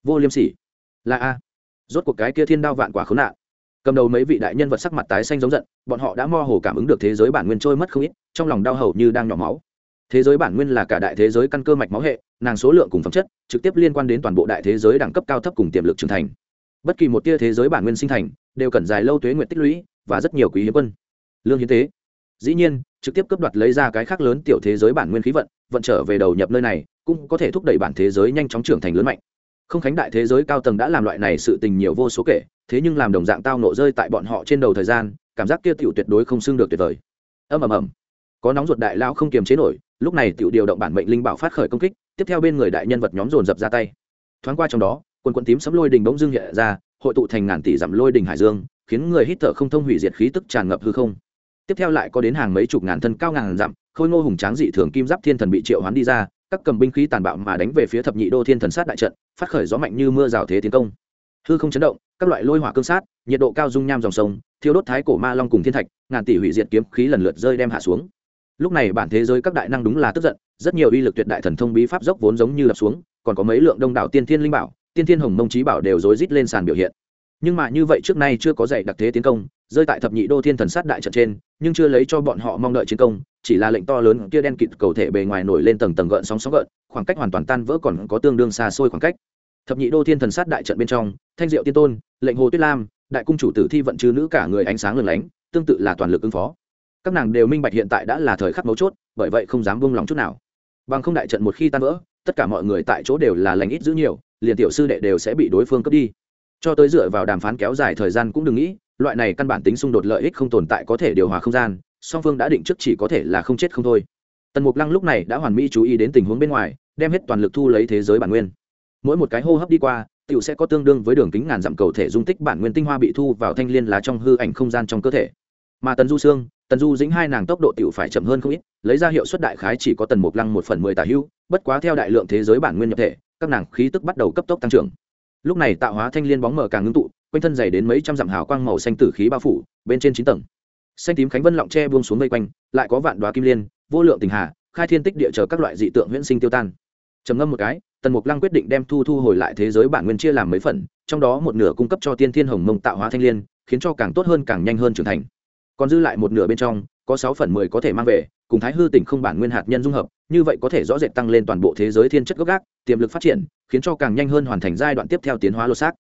Vô liêm sỉ. Là a rốt cuộc cái kia thiên đao vạn quả khốn nạn. Cầm đầu mấy vị đại nhân vật sắc mặt tái xanh giống giận, bọn họ đã mơ hồ cảm ứng được thế giới bản nguyên trôi mất không ít, trong lòng đau hầu như đang nhỏ máu. Thế giới bản nguyên là cả đại thế giới căn cơ mạch máu hệ, nàng số lượng cùng phẩm chất, trực tiếp liên quan đến toàn bộ đại thế giới đẳng cấp cao thấp cùng tiềm lực trưởng thành. Bất kỳ một tia thế giới bản nguyên sinh thành, đều cần dài lâu tuế nguyện tích lũy và rất nhiều quý hiếm quân. Lương hiến tế. Dĩ nhiên, trực tiếp cấp đoạt lấy ra cái khác lớn tiểu thế giới bản nguyên khí vận vận trở về đầu nhập nơi này, cũng có thể thúc đẩy bản thế giới nhanh chóng trưởng thành lớn mạnh không khánh đại thế giới cao tầng đã làm loại này sự tình nhiều vô số kể, thế nhưng làm đồng dạng tao nộ rơi tại bọn họ trên đầu thời gian, cảm giác kia tiểu tuyệt đối không xưng được tuyệt vời. Ầm ầm ầm. Có nóng ruột đại lao không kiềm chế nổi, lúc này tiểu điều động bản mệnh linh bảo phát khởi công kích, tiếp theo bên người đại nhân vật nhóm dồn dập ra tay. Thoáng qua trong đó, quần quần tím sấm lôi đình bỗng dưng hiện ra, hội tụ thành ngàn tỷ dặm lôi đình hải dương, khiến người hít thở không thông hủy diệt khí tức tràn ngập hư không. Tiếp theo lại có đến hàng mấy chục ngàn thân cao ngàn dặm, khôi ngô hùng tráng dị thường kim giáp thiên thần bị triệu hoán đi ra các cầm binh khí tàn bạo mà đánh về phía thập nhị đô thiên thần sát đại trận, phát khởi gió mạnh như mưa rào thế tiến công. Hư không chấn động, các loại lôi hỏa cương sát, nhiệt độ cao dung nham dòng sông, thiêu đốt thái cổ ma long cùng thiên thạch, ngàn tỷ hủy diệt kiếm khí lần lượt rơi đem hạ xuống. Lúc này bản thế giới các đại năng đúng là tức giận, rất nhiều uy lực tuyệt đại thần thông bí pháp dốc vốn giống như lập xuống, còn có mấy lượng đông đảo tiên thiên linh bảo, tiên thiên hồng mông trí bảo đều rối rít lên sàn biểu hiện. Nhưng mà như vậy trước nay chưa có dạy đặc thế tiến công, rơi tại thập nhị đô thiên thần sát đại trận trên, nhưng chưa lấy cho bọn họ mong đợi chiến công chỉ là lệnh to lớn kia đen kịt cầu thể bề ngoài nổi lên tầng tầng gợn sóng sóng gợn, khoảng cách hoàn toàn tan vỡ còn có tương đương xa xôi khoảng cách. Thập nhị đô thiên thần sát đại trận bên trong, thanh diệu tiên tôn, lệnh hồ tuyết lam, đại cung chủ tử thi vận chư nữ cả người ánh sáng lừng lánh, tương tự là toàn lực ứng phó. Các nàng đều minh bạch hiện tại đã là thời khắc mấu chốt, bởi vậy không dám buông lòng chút nào. Bằng không đại trận một khi tan vỡ, tất cả mọi người tại chỗ đều là lành ít giữ nhiều, liền tiểu sư đệ đều sẽ bị đối phương cướp đi. Cho tới dựa vào đàm phán kéo dài thời gian cũng đừng nghĩ, loại này căn bản tính xung đột lợi ích không tồn tại có thể điều hòa không gian song phương đã định trước chỉ có thể là không chết không thôi. Tần mục lăng lúc này đã hoàn mỹ chú ý đến tình huống bên ngoài, đem hết toàn lực thu lấy thế giới bản nguyên. Mỗi một cái hô hấp đi qua, tiểu sẽ có tương đương với đường kính ngàn dặm cầu thể dung tích bản nguyên tinh hoa bị thu vào thanh liên lá trong hư ảnh không gian trong cơ thể. Mà tần du sương, tần du dính hai nàng tốc độ tiểu phải chậm hơn không ít, lấy ra hiệu suất đại khái chỉ có tần mục lăng một phần mười tà hưu bất quá theo đại lượng thế giới bản nguyên nhập thể, các nàng khí tức bắt đầu cấp tốc tăng trưởng. Lúc này tạo hóa thanh liên bóng mờ càng ngưng tụ, quanh thân dày đến mấy trăm dặm hào quang màu xanh tử khí bao phủ, bên trên chín tầng xanh tím khánh vân lọng tre buông xuống vây quanh, lại có vạn đoá kim liên, vô lượng tình hà, khai thiên tích địa chờ các loại dị tượng huyễn sinh tiêu tan. Trầm ngâm một cái, tần mục lăng quyết định đem thu thu hồi lại thế giới bản nguyên chia làm mấy phần, trong đó một nửa cung cấp cho tiên thiên hồng mông tạo hóa thanh liên, khiến cho càng tốt hơn càng nhanh hơn trưởng thành. Còn dư lại một nửa bên trong, có sáu phần mười có thể mang về, cùng thái hư tỉnh không bản nguyên hạt nhân dung hợp, như vậy có thể rõ rệt tăng lên toàn bộ thế giới thiên chất gốc gác, tiềm lực phát triển, khiến cho càng nhanh hơn hoàn thành giai đoạn tiếp theo tiến hóa lô xác.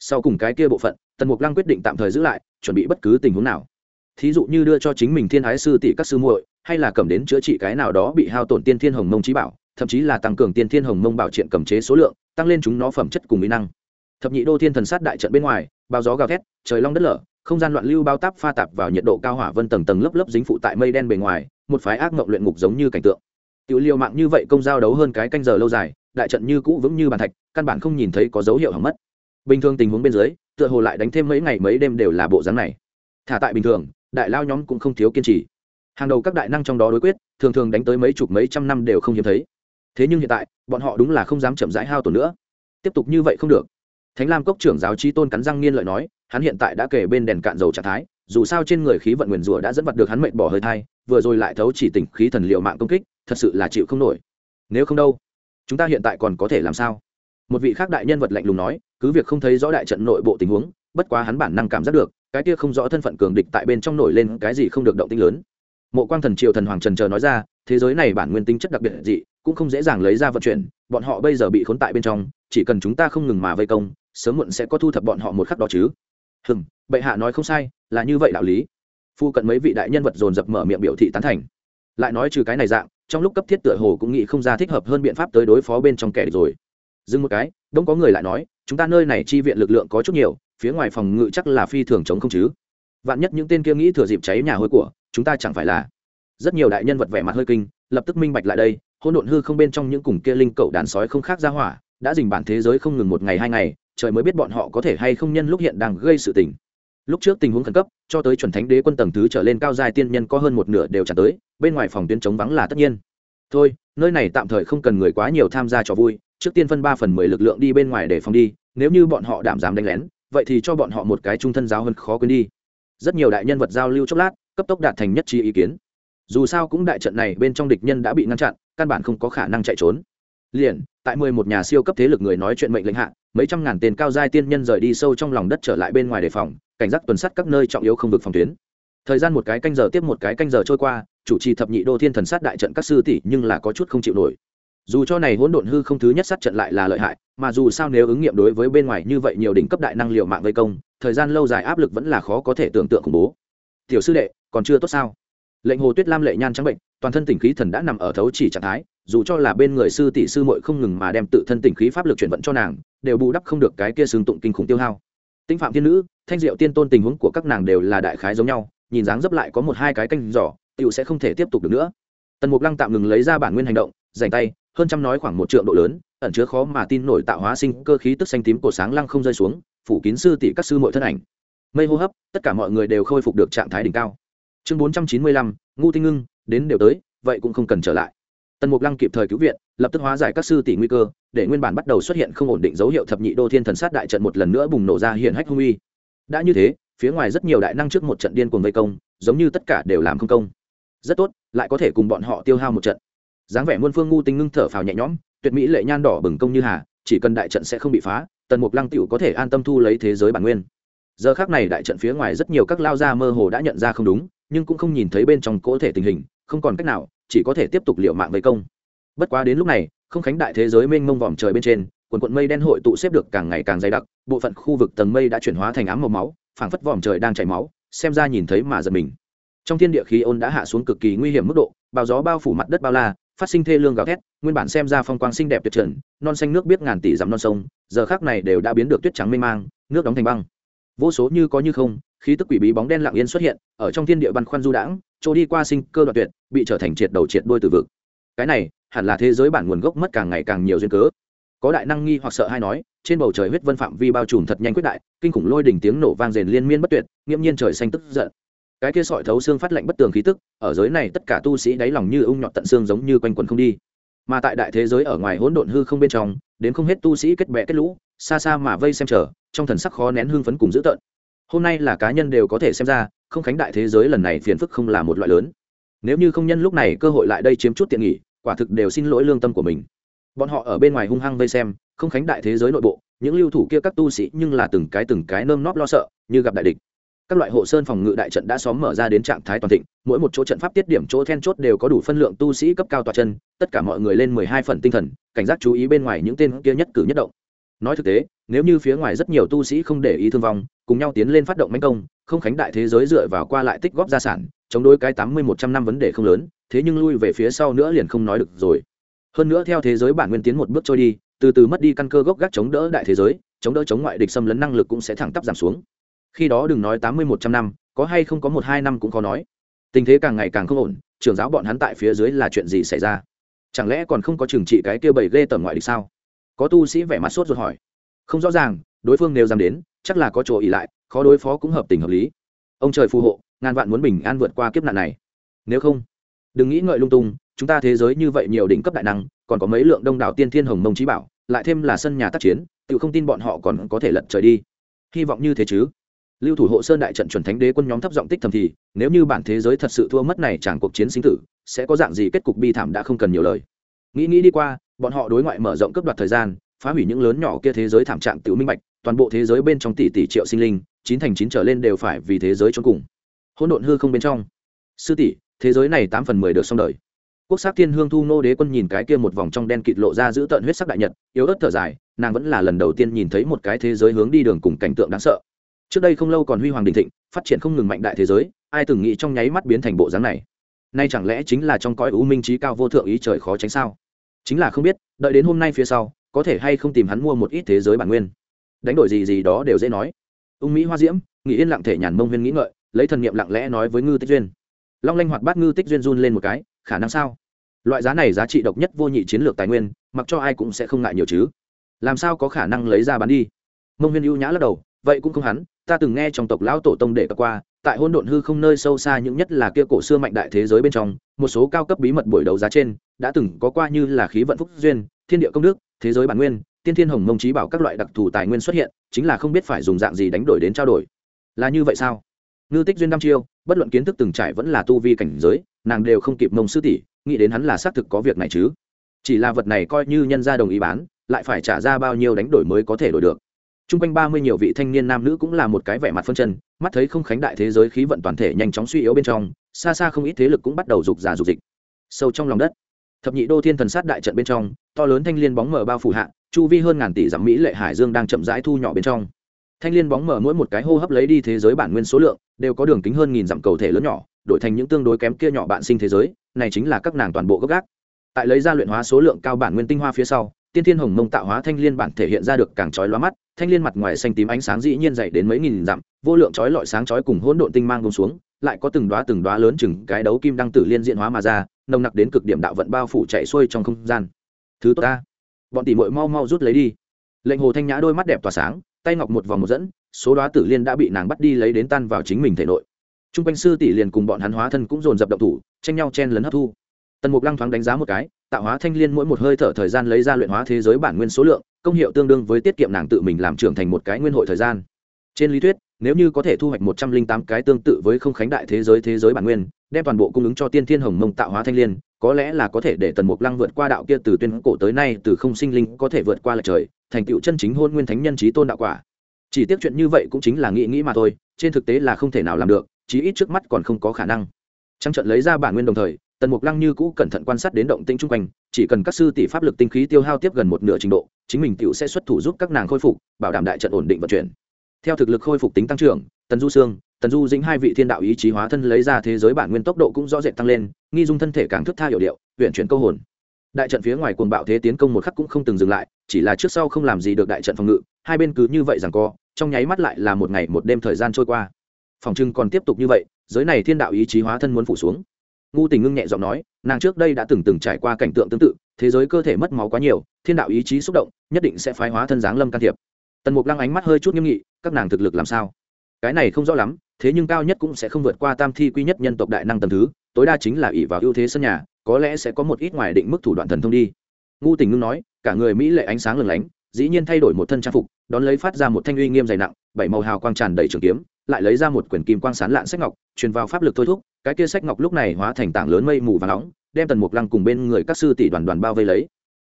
Sau cùng cái kia bộ phận, tần mục lăng quyết định tạm thời giữ lại, chuẩn bị bất cứ tình huống nào thí dụ như đưa cho chính mình thiên ái sư tỷ các sư muội, hay là cầm đến chữa trị cái nào đó bị hao tổn tiên thiên hồng mông trí bảo, thậm chí là tăng cường tiên thiên hồng mông bảo triện cầm chế số lượng, tăng lên chúng nó phẩm chất cùng mỹ năng. Thập nhị đô thiên thần sát đại trận bên ngoài, bao gió gào thét, trời long đất lở, không gian loạn lưu bao táp pha tạp vào nhiệt độ cao hỏa vân tầng tầng lớp lớp dính phụ tại mây đen bề ngoài, một phái ác mộng luyện ngục giống như cảnh tượng. Tiểu liều mạng như vậy công giao đấu hơn cái canh giờ lâu dài, đại trận như cũ vững như bàn thạch, căn bản không nhìn thấy có dấu hiệu hỏng mất. Bình thường tình huống bên dưới, tựa hồ lại đánh thêm mấy ngày mấy đêm đều là bộ dáng này. Thả tại bình thường đại lao nhóm cũng không thiếu kiên trì. Hàng đầu các đại năng trong đó đối quyết, thường thường đánh tới mấy chục mấy trăm năm đều không hiếm thấy. Thế nhưng hiện tại, bọn họ đúng là không dám chậm rãi hao tổn nữa. Tiếp tục như vậy không được. Thánh lam cốc trưởng giáo trí tôn cắn răng nghiên lợi nói, hắn hiện tại đã kể bên đèn cạn dầu trạng thái, dù sao trên người khí vận nguyền rủa đã dẫn vật được hắn mệnh bỏ hơi thai, vừa rồi lại thấu chỉ tỉnh khí thần liệu mạng công kích, thật sự là chịu không nổi. Nếu không đâu, chúng ta hiện tại còn có thể làm sao? Một vị khác đại nhân vật lạnh lùng nói, cứ việc không thấy rõ đại trận nội bộ tình huống, bất quá hắn bản năng cảm giác được cái kia không rõ thân phận cường địch tại bên trong nổi lên cái gì không được động tinh lớn. Mộ quang thần triều thần hoàng trần chờ nói ra, thế giới này bản nguyên tính chất đặc biệt dị, cũng không dễ dàng lấy ra vận chuyển, bọn họ bây giờ bị khốn tại bên trong, chỉ cần chúng ta không ngừng mà vây công, sớm muộn sẽ có thu thập bọn họ một khắc đó chứ. Hừm, bệ hạ nói không sai, là như vậy đạo lý. Phu cận mấy vị đại nhân vật dồn dập mở miệng biểu thị tán thành. Lại nói trừ cái này dạng, trong lúc cấp thiết tựa hồ cũng nghĩ không ra thích hợp hơn biện pháp tới đối phó bên trong kẻ rồi. Dừng một cái đông có người lại nói, chúng ta nơi này chi viện lực lượng có chút nhiều phía ngoài phòng ngự chắc là phi thường chống không chứ. Vạn nhất những tên kia nghĩ thừa dịp cháy nhà hôi của chúng ta chẳng phải là rất nhiều đại nhân vật vẻ mặt hơi kinh, lập tức minh bạch lại đây, hỗn độn hư không bên trong những cùng kia linh cậu đàn sói không khác ra hỏa, đã dình bản thế giới không ngừng một ngày hai ngày, trời mới biết bọn họ có thể hay không nhân lúc hiện đang gây sự tình. Lúc trước tình huống khẩn cấp, cho tới chuẩn thánh đế quân tầng thứ trở lên cao dài tiên nhân có hơn một nửa đều trả tới, bên ngoài phòng tuyến chống vắng là tất nhiên. Thôi, nơi này tạm thời không cần người quá nhiều tham gia trò vui, trước tiên phân ba phần mười lực lượng đi bên ngoài để phòng đi, nếu như bọn họ đảm dám đánh lén vậy thì cho bọn họ một cái trung thân giáo hơn khó quên đi. Rất nhiều đại nhân vật giao lưu chốc lát, cấp tốc đạt thành nhất trí ý kiến. Dù sao cũng đại trận này bên trong địch nhân đã bị ngăn chặn, căn bản không có khả năng chạy trốn. Liền, tại mười một nhà siêu cấp thế lực người nói chuyện mệnh lệnh hạ, mấy trăm ngàn tên cao giai tiên nhân rời đi sâu trong lòng đất trở lại bên ngoài đề phòng, cảnh giác tuần sắt các nơi trọng yếu không vực phòng tuyến. Thời gian một cái canh giờ tiếp một cái canh giờ trôi qua, chủ trì thập nhị đô thiên thần sát đại trận các sư tỷ nhưng là có chút không chịu nổi dù cho này hỗn độn hư không thứ nhất sát trận lại là lợi hại, mà dù sao nếu ứng nghiệm đối với bên ngoài như vậy nhiều đỉnh cấp đại năng liệu mạng vây công, thời gian lâu dài áp lực vẫn là khó có thể tưởng tượng khủng bố. Tiểu sư đệ, còn chưa tốt sao? Lệnh hồ tuyết lam lệ nhan trắng bệnh, toàn thân tỉnh khí thần đã nằm ở thấu chỉ trạng thái, dù cho là bên người sư tỷ sư muội không ngừng mà đem tự thân tỉnh khí pháp lực chuyển vận cho nàng, đều bù đắp không được cái kia xương tụng kinh khủng tiêu hao. Tinh phạm thiên nữ, thanh diệu tiên tôn tình huống của các nàng đều là đại khái giống nhau, nhìn dáng dấp lại có một hai cái canh giỏ tựu sẽ không thể tiếp tục được nữa. Tần mục lăng tạm ngừng lấy ra bản nguyên hành động dành tay hơn trăm nói khoảng một trượng độ lớn, ẩn chứa khó mà tin nổi tạo hóa sinh cơ khí tức xanh tím cổ sáng lăng không rơi xuống, phủ kín sư tỷ các sư mọi thân ảnh. Mây hô hấp, tất cả mọi người đều khôi phục được trạng thái đỉnh cao. Chương bốn trăm chín mươi lăm ngu tinh ngưng, đến đều tới, vậy cũng không cần trở lại. Tần mục lăng kịp thời cứu viện, lập tức hóa giải các sư tỷ nguy cơ, để nguyên bản bắt đầu xuất hiện không ổn định dấu hiệu thập nhị đô thiên thần sát đại trận một lần nữa bùng nổ ra hiện hách hung uy. Đã như thế, phía ngoài rất nhiều đại năng trước một trận điên cuồng vây công, giống như tất cả đều làm không công. Rất tốt, lại có thể cùng bọn họ tiêu hao một trận dáng vẻ muôn phương ngu tinh ngưng thở phào nhẹ nhõm, tuyệt mỹ lệ nhan đỏ bừng công như hà, chỉ cần đại trận sẽ không bị phá, tần mục lăng tựu có thể an tâm thu lấy thế giới bản nguyên. Giờ khác này đại trận phía ngoài rất nhiều các lao gia mơ hồ đã nhận ra không đúng, nhưng cũng không nhìn thấy bên trong cỗ thể tình hình, không còn cách nào, chỉ có thể tiếp tục liệu mạng vây công. Bất quá đến lúc này, không khánh đại thế giới mênh mông vòm trời bên trên, quần quận mây đen hội tụ xếp được càng ngày càng dày đặc, bộ phận khu vực tầng mây đã chuyển hóa thành ám màu máu, phảng phất vòm trời đang chảy máu, xem ra nhìn thấy mà giật mình. Trong thiên địa khí ôn đã hạ xuống cực kỳ nguy hiểm mức độ, bao gió bao phủ mặt đất bao la phát sinh thê lương gào thét, nguyên bản xem ra phong quang xinh đẹp tuyệt trần, non xanh nước biết ngàn tỷ dặm non sông, giờ khác này đều đã biến được tuyết trắng mê mang, nước đóng thành băng. Vô số như có như không, khí tức quỷ bí bóng đen lặng yên xuất hiện, ở trong thiên địa băn khoăn du đãng trôi đi qua sinh cơ đoạn tuyệt, bị trở thành triệt đầu triệt đôi từ vực. Cái này, hẳn là thế giới bản nguồn gốc mất càng ngày càng nhiều duyên cớ. Có đại năng nghi hoặc sợ hay nói, trên bầu trời huyết vân phạm vi bao trùm thật nhanh quyết đại, kinh khủng lôi đỉnh tiếng nổ vang rền liên miên bất tuyệt, nghiễm nhiên trời xanh tức giận cái kia sọi thấu xương phát lạnh bất tường khí tức, ở giới này tất cả tu sĩ đáy lòng như ung nhọt tận xương giống như quanh quần không đi. Mà tại đại thế giới ở ngoài hỗn độn hư không bên trong, đến không hết tu sĩ kết bè kết lũ, xa xa mà vây xem chờ, trong thần sắc khó nén hương phấn cùng dữ tợn. Hôm nay là cá nhân đều có thể xem ra, không khánh đại thế giới lần này phiền phức không là một loại lớn. Nếu như không nhân lúc này cơ hội lại đây chiếm chút tiện nghỉ quả thực đều xin lỗi lương tâm của mình. Bọn họ ở bên ngoài hung hăng vây xem, không khánh đại thế giới nội bộ, những lưu thủ kia các tu sĩ nhưng là từng cái từng cái nơm nóp lo sợ, như gặp đại địch các loại hộ sơn phòng ngự đại trận đã xóm mở ra đến trạng thái toàn thịnh, mỗi một chỗ trận pháp tiết điểm, chỗ then chốt đều có đủ phân lượng tu sĩ cấp cao tòa chân, tất cả mọi người lên mười hai phần tinh thần, cảnh giác chú ý bên ngoài những tên kia nhất cử nhất động. Nói thực tế, nếu như phía ngoài rất nhiều tu sĩ không để ý thương vong, cùng nhau tiến lên phát động manh công, không khánh đại thế giới dựa vào qua lại tích góp gia sản, chống đối cái tám mươi một trăm năm vấn đề không lớn, thế nhưng lui về phía sau nữa liền không nói được rồi. Hơn nữa theo thế giới bản nguyên tiến một bước trôi đi, từ từ mất đi căn cơ gốc gác chống đỡ đại thế giới, chống đỡ chống ngoại địch xâm lấn năng lực cũng sẽ thẳng tắp giảm xuống khi đó đừng nói tám mươi một trăm năm, có hay không có một hai năm cũng khó nói. Tình thế càng ngày càng không ổn, trưởng giáo bọn hắn tại phía dưới là chuyện gì xảy ra? Chẳng lẽ còn không có trừng trị cái kia bảy ghê tởm ngoại địch sao? Có tu sĩ vẻ mặt sốt ruột hỏi. Không rõ ràng, đối phương nếu dám đến, chắc là có chỗ ỉ lại, khó đối phó cũng hợp tình hợp lý. Ông trời phù hộ, ngàn vạn muốn bình an vượt qua kiếp nạn này. Nếu không, đừng nghĩ ngợi lung tung, chúng ta thế giới như vậy nhiều đỉnh cấp đại năng, còn có mấy lượng đông đảo tiên thiên hồng mông trí bảo, lại thêm là sân nhà tác chiến, tự không tin bọn họ còn có thể lật trời đi. Hy vọng như thế chứ? Lưu thủ hộ sơn đại trận chuẩn thánh đế quân nhóm thấp giọng tích thầm thì, nếu như bản thế giới thật sự thua mất này chẳng cuộc chiến sinh tử, sẽ có dạng gì kết cục bi thảm đã không cần nhiều lời. Nghĩ nghĩ đi qua, bọn họ đối ngoại mở rộng cấp đoạt thời gian, phá hủy những lớn nhỏ kia thế giới thảm trạng tự minh bạch, toàn bộ thế giới bên trong tỷ tỷ triệu sinh linh, chín thành chín trở lên đều phải vì thế giới cho cùng. Hỗn độn hư không bên trong. Sư tỷ, thế giới này tám phần mười được xong đời. Quốc sắc thiên hương thu nô đế quân nhìn cái kia một vòng trong đen kịt lộ ra giữ tận huyết sắc đại nhật, yếu ớt thở dài, nàng vẫn là lần đầu tiên nhìn thấy một cái thế giới hướng đi đường cùng cảnh tượng đáng sợ trước đây không lâu còn huy hoàng đình thịnh, phát triển không ngừng mạnh đại thế giới, ai từng nghĩ trong nháy mắt biến thành bộ dáng này? Nay chẳng lẽ chính là trong cõi u minh trí cao vô thượng ý trời khó tránh sao? Chính là không biết, đợi đến hôm nay phía sau, có thể hay không tìm hắn mua một ít thế giới bản nguyên. Đánh đổi gì gì đó đều dễ nói. Ung mỹ hoa diễm nghĩ yên lặng thể nhàn mông huyên nghĩ ngợi, lấy thần niệm lặng lẽ nói với ngư tích duyên. Long lanh hoạt bát ngư tích duyên run lên một cái, khả năng sao? Loại giá này giá trị độc nhất vô nhị chiến lược tài nguyên, mặc cho ai cũng sẽ không ngại nhiều chứ. Làm sao có khả năng lấy ra bán đi? Mông huyên ưu nhã lắc đầu, vậy cũng không hắn ta từng nghe trong tộc lão tổ tông để cập qua, tại hôn độn hư không nơi sâu xa những nhất là kia cổ xưa mạnh đại thế giới bên trong, một số cao cấp bí mật buổi đấu giá trên, đã từng có qua như là khí vận phúc duyên, thiên địa công đức, thế giới bản nguyên, tiên thiên hồng mông trí bảo các loại đặc thù tài nguyên xuất hiện, chính là không biết phải dùng dạng gì đánh đổi đến trao đổi. Là như vậy sao? Ngư tích duyên năm chiêu, bất luận kiến thức từng trải vẫn là tu vi cảnh giới, nàng đều không kịp mông sư tỷ, nghĩ đến hắn là xác thực có việc này chứ. Chỉ là vật này coi như nhân gia đồng ý bán, lại phải trả ra bao nhiêu đánh đổi mới có thể đổi được? Trung quanh ba mươi nhiều vị thanh niên nam nữ cũng là một cái vẻ mặt phân chân, mắt thấy không khánh đại thế giới khí vận toàn thể nhanh chóng suy yếu bên trong, xa xa không ít thế lực cũng bắt đầu rục già rục dịch. Sâu trong lòng đất, thập nhị đô thiên thần sát đại trận bên trong, to lớn thanh liên bóng mờ bao phủ hạ, chu vi hơn ngàn tỷ dặm mỹ lệ hải dương đang chậm rãi thu nhỏ bên trong. Thanh liên bóng mờ mỗi một cái hô hấp lấy đi thế giới bản nguyên số lượng, đều có đường kính hơn nghìn dặm cầu thể lớn nhỏ, đổi thành những tương đối kém kia nhỏ bạn sinh thế giới, này chính là các nàng toàn bộ gốc gác. Tại lấy ra luyện hóa số lượng cao bản nguyên tinh hoa phía sau, tiên thiên hồng mông tạo hóa thanh liên bản thể hiện ra được càng trói lóa mắt thanh liên mặt ngoài xanh tím ánh sáng dĩ nhiên dày đến mấy nghìn dặm, vô lượng chói lọi sáng chói cùng hỗn độn tinh mang bông xuống, lại có từng đóa từng đóa lớn chừng cái đấu kim đăng tử liên diện hóa mà ra, nồng nặc đến cực điểm đạo vận bao phủ chạy xuôi trong không gian. Thứ tốt ta. Bọn tỷ muội mau mau rút lấy đi. Lệnh hồ thanh nhã đôi mắt đẹp tỏa sáng, tay ngọc một vòng một dẫn, số đóa tử liên đã bị nàng bắt đi lấy đến tan vào chính mình thể nội. Trung quanh sư tỷ liền cùng bọn hắn hóa thân cũng dồn dập động thủ, tranh nhau chen lấn hấp thu. Tần mục lăng thoáng đánh giá một cái, tạo hóa thanh liên mỗi một hơi thở thời gian lấy ra luyện hóa thế giới bản nguyên số lượng công hiệu tương đương với tiết kiệm nàng tự mình làm trưởng thành một cái nguyên hội thời gian. Trên lý thuyết, nếu như có thể thu hoạch một trăm linh tám cái tương tự với không khánh đại thế giới thế giới bản nguyên, đem toàn bộ cung ứng cho tiên thiên hồng mông tạo hóa thanh liên, có lẽ là có thể để tần mục lăng vượt qua đạo kia từ tuyên cổ tới nay từ không sinh linh có thể vượt qua lệch trời, thành tựu chân chính hôn nguyên thánh nhân trí tôn đạo quả. Chỉ tiếc chuyện như vậy cũng chính là nghĩ nghĩ mà thôi, trên thực tế là không thể nào làm được, chí ít trước mắt còn không có khả năng. Trăng trận lấy ra bản nguyên đồng thời tần mục lăng như cũ cẩn thận quan sát đến động tĩnh chung quanh, chỉ cần các sư tỷ pháp lực tinh khí tiêu hao tiếp gần một nửa trình độ, chính mình tựu sẽ xuất thủ giúp các nàng khôi phục, bảo đảm đại trận ổn định vận chuyển. Theo thực lực khôi phục tính tăng trưởng, tần du sương, tần du dính hai vị thiên đạo ý chí hóa thân lấy ra thế giới bản nguyên tốc độ cũng rõ rệt tăng lên, nghi dung thân thể càng thức tha hiệu điệu huyện chuyển câu hồn. Đại trận phía ngoài cuồng bạo thế tiến công một khắc cũng không từng dừng lại, chỉ là trước sau không làm gì được đại trận phòng ngự, hai bên cứ như vậy rằng co, trong nháy mắt lại là một ngày một đêm thời gian trôi qua. Phòng trưng còn tiếp tục như vậy, giới này thiên đạo ý chí hóa thân muốn phủ xuống ngu tình ngưng nhẹ giọng nói, nàng trước đây đã từng từng trải qua cảnh tượng tương tự, thế giới cơ thể mất máu quá nhiều, thiên đạo ý chí xúc động, nhất định sẽ phái hóa thân giáng lâm can thiệp. Tần mục lăng ánh mắt hơi chút nghiêm nghị, các nàng thực lực làm sao? Cái này không rõ lắm, thế nhưng cao nhất cũng sẽ không vượt qua tam thi quy nhất nhân tộc đại năng tầm thứ, tối đa chính là ỷ vào ưu thế sân nhà, có lẽ sẽ có một ít ngoài định mức thủ đoạn thần thông đi. Ngu tình ngưng nói, cả người mỹ lệ ánh sáng lừng lánh, dĩ nhiên thay đổi một thân trang phục, đón lấy phát ra một thanh uy nghiêm dày nặng, bảy màu hào quang tràn đầy trường kiếm, lại lấy ra một quyển kim quang sán lạn sách ngọc, truyền vào pháp lực thôi thúc cái kia sách ngọc lúc này hóa thành tảng lớn mây mù và nóng, đem tần mục lăng cùng bên người các sư tỷ đoàn đoàn bao vây lấy.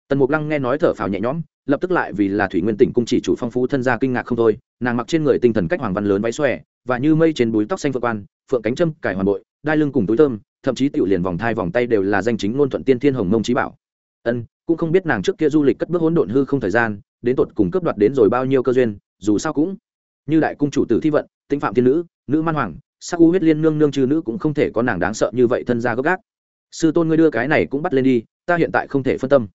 Tần mục lăng nghe nói thở phào nhẹ nhõm, lập tức lại vì là thủy nguyên tỉnh cung chỉ chủ phong phú thân gia kinh ngạc không thôi, nàng mặc trên người tinh thần cách hoàng văn lớn váy xòe, và như mây trên búi tóc xanh phượng quan, phượng cánh châm, cải hoàn bội, đai lưng cùng túi thơm, thậm chí tiểu liền vòng thai vòng tay đều là danh chính ngôn thuận tiên thiên hồng mông trí bảo. Ân, cũng không biết nàng trước kia du lịch cất bước hỗn độn hư không thời gian, đến tột cùng cướp đoạt đến rồi bao nhiêu cơ duyên, dù sao cũng như đại cung chủ tử thi vận tinh phạm thiên nữ nữ man hoàng sắc u huyết liên nương nương trừ nữ cũng không thể có nàng đáng sợ như vậy thân gia gấp gáp. sư tôn ngươi đưa cái này cũng bắt lên đi, ta hiện tại không thể phân tâm.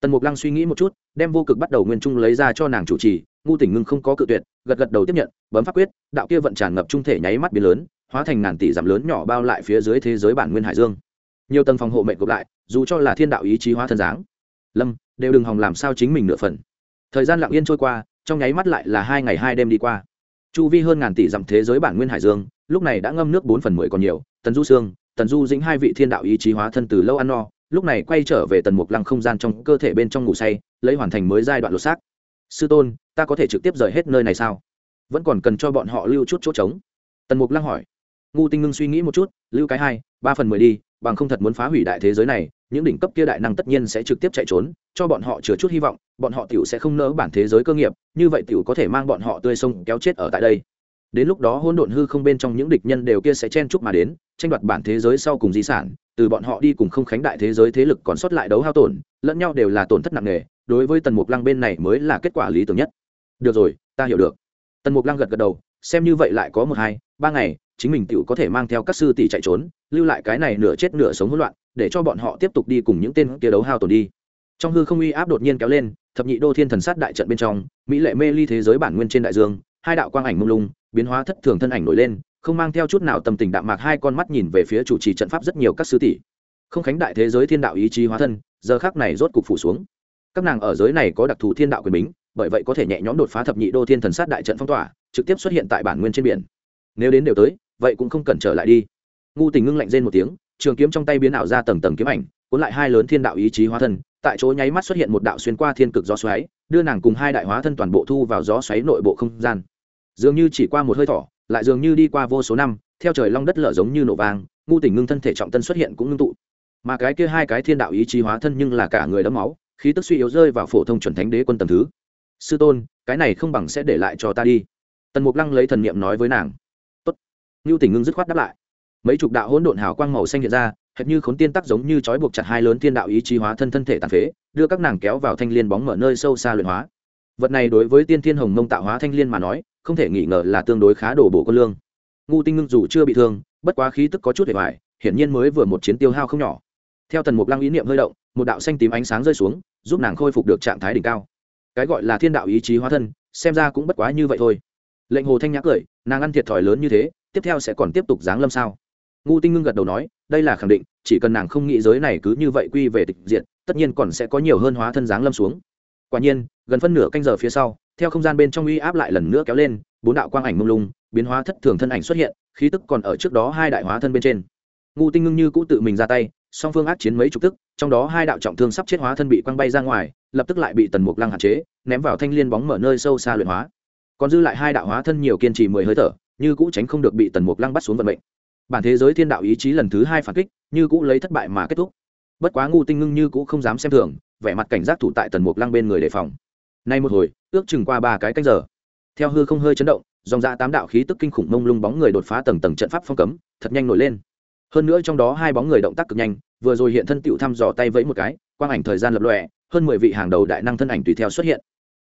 Tần mục lăng suy nghĩ một chút, đem vô cực bắt đầu nguyên trung lấy ra cho nàng chủ trì, ngu tỉnh ngưng không có cự tuyệt, gật gật đầu tiếp nhận, bấm pháp quyết, đạo kia vận tràn ngập trung thể nháy mắt biến lớn, hóa thành ngàn tỷ giảm lớn nhỏ bao lại phía dưới thế giới bản nguyên hải dương. Nhiều tầng phòng hộ mệnh gộp lại, dù cho là thiên đạo ý chí hóa thân dáng, lâm, đều đừng hòng làm sao chính mình nửa phần. Thời gian lặng yên trôi qua, trong nháy mắt lại là hai ngày hai đêm đi qua. Chu vi hơn ngàn tỷ dặm thế giới bản nguyên hải dương lúc này đã ngâm nước bốn phần mười còn nhiều, tần du sương, tần du dĩnh hai vị thiên đạo ý chí hóa thân từ lâu ăn no, lúc này quay trở về tần mục lăng không gian trong cơ thể bên trong ngủ say, lấy hoàn thành mới giai đoạn lột xác. Sư tôn, ta có thể trực tiếp rời hết nơi này sao? Vẫn còn cần cho bọn họ lưu chút chỗ trống. Tần mục lăng hỏi. Ngu tinh ngưng suy nghĩ một chút, lưu cái hai, ba phần mười đi, bằng không thật muốn phá hủy đại thế giới này, những đỉnh cấp kia đại năng tất nhiên sẽ trực tiếp chạy trốn, cho bọn họ chứa chút hy vọng, bọn họ tiểu sẽ không nỡ bản thế giới cơ nghiệp, như vậy tiểu có thể mang bọn họ tươi sông kéo chết ở tại đây đến lúc đó hôn độn hư không bên trong những địch nhân đều kia sẽ chen chúc mà đến, tranh đoạt bản thế giới sau cùng di sản, từ bọn họ đi cùng không khánh đại thế giới thế lực còn sót lại đấu hao tổn, lẫn nhau đều là tổn thất nặng nề, đối với tần mục lăng bên này mới là kết quả lý tưởng nhất. Được rồi, ta hiểu được. Tần mục lăng gật gật đầu, xem như vậy lại có một hai, ba ngày, chính mình tựu có thể mang theo các sư tỷ chạy trốn, lưu lại cái này nửa chết nửa sống hỗn loạn, để cho bọn họ tiếp tục đi cùng những tên kia đấu hao tổn đi. Trong hư không uy áp đột nhiên kéo lên, thập nhị đô thiên thần sát đại trận bên trong, mỹ lệ mê ly thế giới bản nguyên trên đại dương hai đạo quang ảnh mông lung, biến hóa thất thường thân ảnh nổi lên, không mang theo chút nào tâm tình đạm mạc, hai con mắt nhìn về phía chủ trì trận pháp rất nhiều các sứ tỷ. Không khánh đại thế giới thiên đạo ý chí hóa thân, giờ khác này rốt cục phủ xuống. Các nàng ở giới này có đặc thù thiên đạo quyền bính, bởi vậy có thể nhẹ nhõm đột phá thập nhị đô thiên thần sát đại trận phong tỏa, trực tiếp xuất hiện tại bản nguyên trên biển. Nếu đến đều tới, vậy cũng không cần trở lại đi. Ngu tình ngưng lạnh rên một tiếng, trường kiếm trong tay biến ảo ra tầng tầng kiếm ảnh, cuốn lại hai lớn thiên đạo ý chí hóa thân tại chỗ nháy mắt xuất hiện một đạo xuyên qua thiên cực gió xoáy, đưa nàng cùng hai đại hóa thân toàn bộ thu vào gió xoáy nội bộ không gian. Dường như chỉ qua một hơi thở, lại dường như đi qua vô số năm, theo trời long đất lở giống như nổ vàng ngu tỉnh ngưng thân thể trọng tân xuất hiện cũng ngưng tụ. Mà cái kia hai cái thiên đạo ý chí hóa thân nhưng là cả người đấm máu, khí tức suy yếu rơi vào phổ thông chuẩn thánh đế quân tầm thứ. Sư tôn, cái này không bằng sẽ để lại cho ta đi. Tần mục lăng lấy thần niệm nói với nàng. Tốt. Ngưu tỉnh ngưng dứt khoát đáp lại. Mấy chục đạo hỗn độn hào quang màu xanh hiện ra hệt như khốn tiên tắc giống như trói buộc chặt hai lớn thiên đạo ý chí hóa thân thân thể tàn phế, đưa các nàng kéo vào thanh liên bóng mở nơi sâu xa luyện hóa. Vật này đối với tiên thiên hồng mông tạo hóa thanh liên mà nói, không thể nghi ngờ là tương đối khá đổ bổ quân lương. Ngu tinh ngưng dù chưa bị thương, bất quá khí tức có chút để hoài, hiển nhiên mới vừa một chiến tiêu hao không nhỏ. Theo tần mục lăng ý niệm hơi động, một đạo xanh tím ánh sáng rơi xuống, giúp nàng khôi phục được trạng thái đỉnh cao. Cái gọi là thiên đạo ý chí hóa thân, xem ra cũng bất quá như vậy thôi. Lệnh hồ thanh nhã cười, nàng ăn thiệt thòi lớn như thế, tiếp theo sẽ còn tiếp tục giáng lâm sao? Ngu tinh ngưng gật đầu nói, đây là khẳng định, chỉ cần nàng không nghĩ giới này cứ như vậy quy về tịch diện tất nhiên còn sẽ có nhiều hơn hóa thân giáng lâm xuống. Quả nhiên, gần phân nửa canh giờ phía sau, theo không gian bên trong uy áp lại lần nữa kéo lên, bốn đạo quang ảnh mông lung, biến hóa thất thường thân ảnh xuất hiện, khí tức còn ở trước đó hai đại hóa thân bên trên. Ngu tinh ngưng như cũ tự mình ra tay, song phương ác chiến mấy chục tức, trong đó hai đạo trọng thương sắp chết hóa thân bị quăng bay ra ngoài, lập tức lại bị tần mục lăng hạn chế, ném vào thanh liên bóng mở nơi sâu xa luyện hóa. Còn dư lại hai đạo hóa thân nhiều kiên trì mười hơi thở, như cũ tránh không được bị tần mục lăng bắt xuống vận mệnh bản thế giới thiên đạo ý chí lần thứ hai phản kích, như cũ lấy thất bại mà kết thúc. Bất quá ngu tinh ngưng như cũ không dám xem thường, vẻ mặt cảnh giác thủ tại tần mục lăng bên người đề phòng. Nay một hồi, ước chừng qua ba cái canh giờ. Theo hư không hơi chấn động, dòng ra tám đạo khí tức kinh khủng mông lung bóng người đột phá tầng tầng trận pháp phong cấm, thật nhanh nổi lên. Hơn nữa trong đó hai bóng người động tác cực nhanh, vừa rồi hiện thân tựu thăm dò tay vẫy một cái, quang ảnh thời gian lập lòe, hơn mười vị hàng đầu đại năng thân ảnh tùy theo xuất hiện.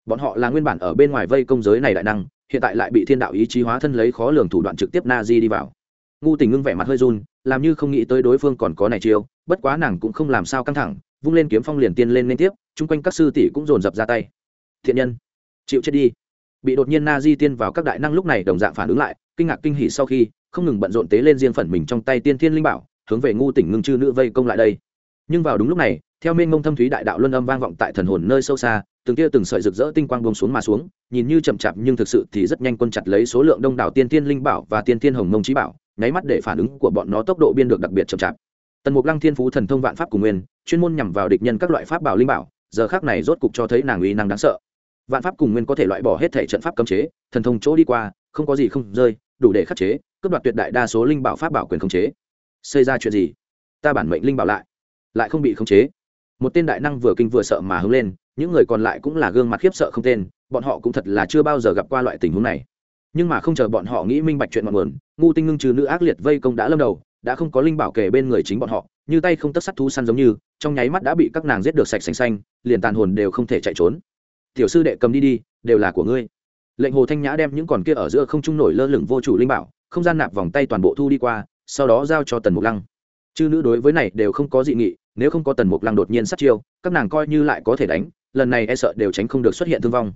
Bọn họ là nguyên bản ở bên ngoài vây công giới này đại năng, hiện tại lại bị thiên đạo ý chí hóa thân lấy khó lường thủ đoạn trực tiếp na di đi vào ngu tình ngưng vẻ mặt hơi run, làm như không nghĩ tới đối phương còn có này chiêu, bất quá nàng cũng không làm sao căng thẳng, vung lên kiếm phong liền tiên lên liên tiếp, chung quanh các sư tỷ cũng dồn dập ra tay. Thiện nhân, chịu chết đi. Bị đột nhiên na di tiên vào các đại năng lúc này đồng dạng phản ứng lại, kinh ngạc kinh hỉ sau khi, không ngừng bận rộn tế lên riêng phần mình trong tay tiên thiên linh bảo, hướng về ngu tỉnh ngưng chư nữ vây công lại đây. Nhưng vào đúng lúc này, theo mênh mông thâm thúy đại đạo luân âm vang vọng tại thần hồn nơi sâu xa, từng tia từng sợi rực rỡ tinh quang buông xuống mà xuống, nhìn như chậm chạp nhưng thực sự thì rất nhanh quân chặt lấy số lượng đông đảo tiên thiên linh bảo và tiên thiên hồng mông trí bảo nháy mắt để phản ứng của bọn nó tốc độ biên được đặc biệt chậm chạp. Tần mục lăng thiên phú thần thông vạn pháp cùng nguyên, chuyên môn nhằm vào địch nhân các loại pháp bảo linh bảo, giờ khác này rốt cục cho thấy nàng uy năng đáng sợ. Vạn pháp cùng nguyên có thể loại bỏ hết thể trận pháp cấm chế, thần thông chỗ đi qua, không có gì không rơi, đủ để khắc chế, cướp đoạt tuyệt đại đa số linh bảo pháp bảo quyền khống chế. Xây ra chuyện gì? Ta bản mệnh linh bảo lại lại không bị khống chế. Một tên đại năng vừa kinh vừa sợ mà hứng lên, những người còn lại cũng là gương mặt khiếp sợ không tên, bọn họ cũng thật là chưa bao giờ gặp qua loại tình huống này nhưng mà không chờ bọn họ nghĩ minh bạch chuyện ngọn nguồn, ngu tinh ngưng trừ nữ ác liệt vây công đã lâm đầu, đã không có linh bảo kể bên người chính bọn họ, như tay không tất sắt thú săn giống như, trong nháy mắt đã bị các nàng giết được sạch xanh xanh, liền tàn hồn đều không thể chạy trốn. Tiểu sư đệ cầm đi đi, đều là của ngươi. Lệnh hồ thanh nhã đem những còn kia ở giữa không trung nổi lơ lửng vô chủ linh bảo, không gian nạp vòng tay toàn bộ thu đi qua, sau đó giao cho tần mục lăng. Chư nữ đối với này đều không có dị nghị, nếu không có tần mục lăng đột nhiên sát chiêu, các nàng coi như lại có thể đánh, lần này e sợ đều tránh không được xuất hiện thương vong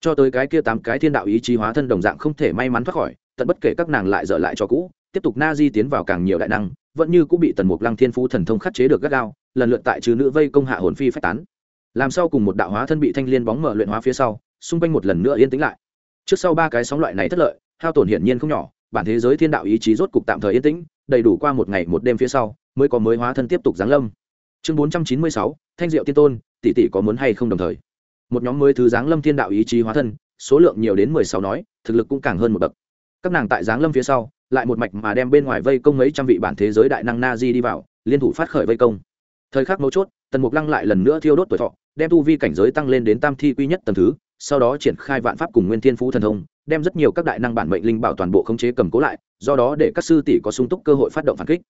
cho tới cái kia tám cái thiên đạo ý chí hóa thân đồng dạng không thể may mắn thoát khỏi, tận bất kể các nàng lại dở lại cho cũ, tiếp tục na di tiến vào càng nhiều đại năng, vẫn như cũng bị tần mục lăng thiên phú thần thông khắc chế được gắt gao, lần lượt tại trừ nữ vây công hạ hồn phi phách tán. Làm sau cùng một đạo hóa thân bị thanh liên bóng mở luyện hóa phía sau, xung quanh một lần nữa yên tĩnh lại. Trước sau ba cái sóng loại này thất lợi, hao tổn hiển nhiên không nhỏ, bản thế giới thiên đạo ý chí rốt cục tạm thời yên tĩnh, đầy đủ qua một ngày một đêm phía sau, mới có mới hóa thân tiếp tục giáng lâm. Chương bốn trăm chín mươi sáu, thanh diệu tiên tôn, tỷ tỷ có muốn hay không đồng thời? Một nhóm mới thứ giáng lâm thiên đạo ý chí hóa thân, số lượng nhiều đến mười sáu nói, thực lực cũng càng hơn một bậc. Các nàng tại giáng lâm phía sau, lại một mạch mà đem bên ngoài vây công mấy trăm vị bản thế giới đại năng na di đi vào, liên thủ phát khởi vây công. Thời khắc mấu chốt, tần mục lăng lại lần nữa thiêu đốt tuổi thọ, đem tu vi cảnh giới tăng lên đến tam thi quy nhất tầng thứ, sau đó triển khai vạn pháp cùng nguyên thiên phú thần thông, đem rất nhiều các đại năng bản mệnh linh bảo toàn bộ khống chế cầm cố lại, do đó để các sư tỷ có sung túc cơ hội phát động phản kích.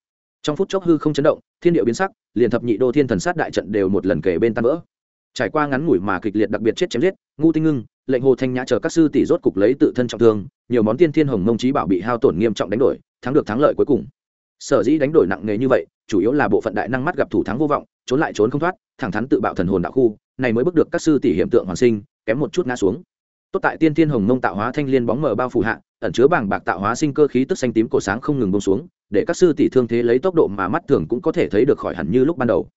Trong phút chốc hư không chấn động, thiên điệu biến sắc, liền thập nhị đô thiên thần sát đại trận đều một lần kể bên tan vỡ trải qua ngắn ngủi mà kịch liệt đặc biệt chết chém giết ngu tinh ngưng, lệnh hồ thanh nhã chờ các sư tỷ rốt cục lấy tự thân trọng thương, nhiều món tiên thiên hồng mông trí bảo bị hao tổn nghiêm trọng đánh đổi, thắng được thắng lợi cuối cùng. Sở dĩ đánh đổi nặng nề như vậy, chủ yếu là bộ phận đại năng mắt gặp thủ thắng vô vọng, trốn lại trốn không thoát, thẳng thắn tự bạo thần hồn đạo khu, này mới bước được các sư tỷ hiểm tượng hoàn sinh, kém một chút ngã xuống. Tốt tại tiên thiên hồng mông tạo hóa thanh liên bóng mờ bao phủ hạ, ẩn chứa bảng bạc tạo hóa sinh cơ khí tức xanh tím cổ sáng không ngừng bông xuống, để các sư tỷ thương thế lấy tốc độ mà mắt thường cũng có thể thấy được khỏi hẳn như lúc ban đầu.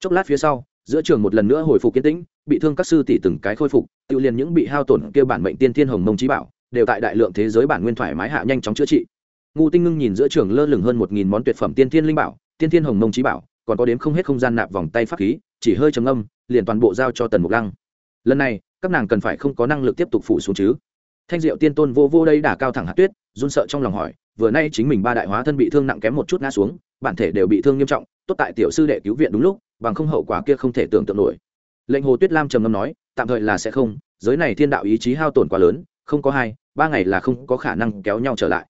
Chốc lát phía sau giữa trường một lần nữa hồi phục kiến tĩnh, bị thương các sư tỷ từng cái khôi phục, tự liền những bị hao tổn kia bản mệnh tiên thiên hồng mông trí bảo, đều tại đại lượng thế giới bản nguyên thoải mái hạ nhanh chóng chữa trị. Ngu tinh ngưng nhìn giữa trường lơ lửng hơn một nghìn món tuyệt phẩm tiên thiên linh bảo, tiên thiên hồng mông trí bảo, còn có đếm không hết không gian nạp vòng tay pháp khí, chỉ hơi trầm âm liền toàn bộ giao cho tần mục lăng. Lần này, các nàng cần phải không có năng lực tiếp tục phủ xuống chứ. Thanh diệu tiên tôn vô vô đây đả cao thẳng hạt tuyết, run sợ trong lòng hỏi, vừa nay chính mình ba đại hóa thân bị thương nặng kém một chút ngã xuống, bản thể đều bị thương nghiêm trọng, tốt tại tiểu sư đệ cứu viện đúng lúc bằng không hậu quả kia không thể tưởng tượng nổi. Lệnh hồ tuyết lam trầm ngâm nói, tạm thời là sẽ không, giới này thiên đạo ý chí hao tổn quá lớn, không có hai, ba ngày là không có khả năng kéo nhau trở lại.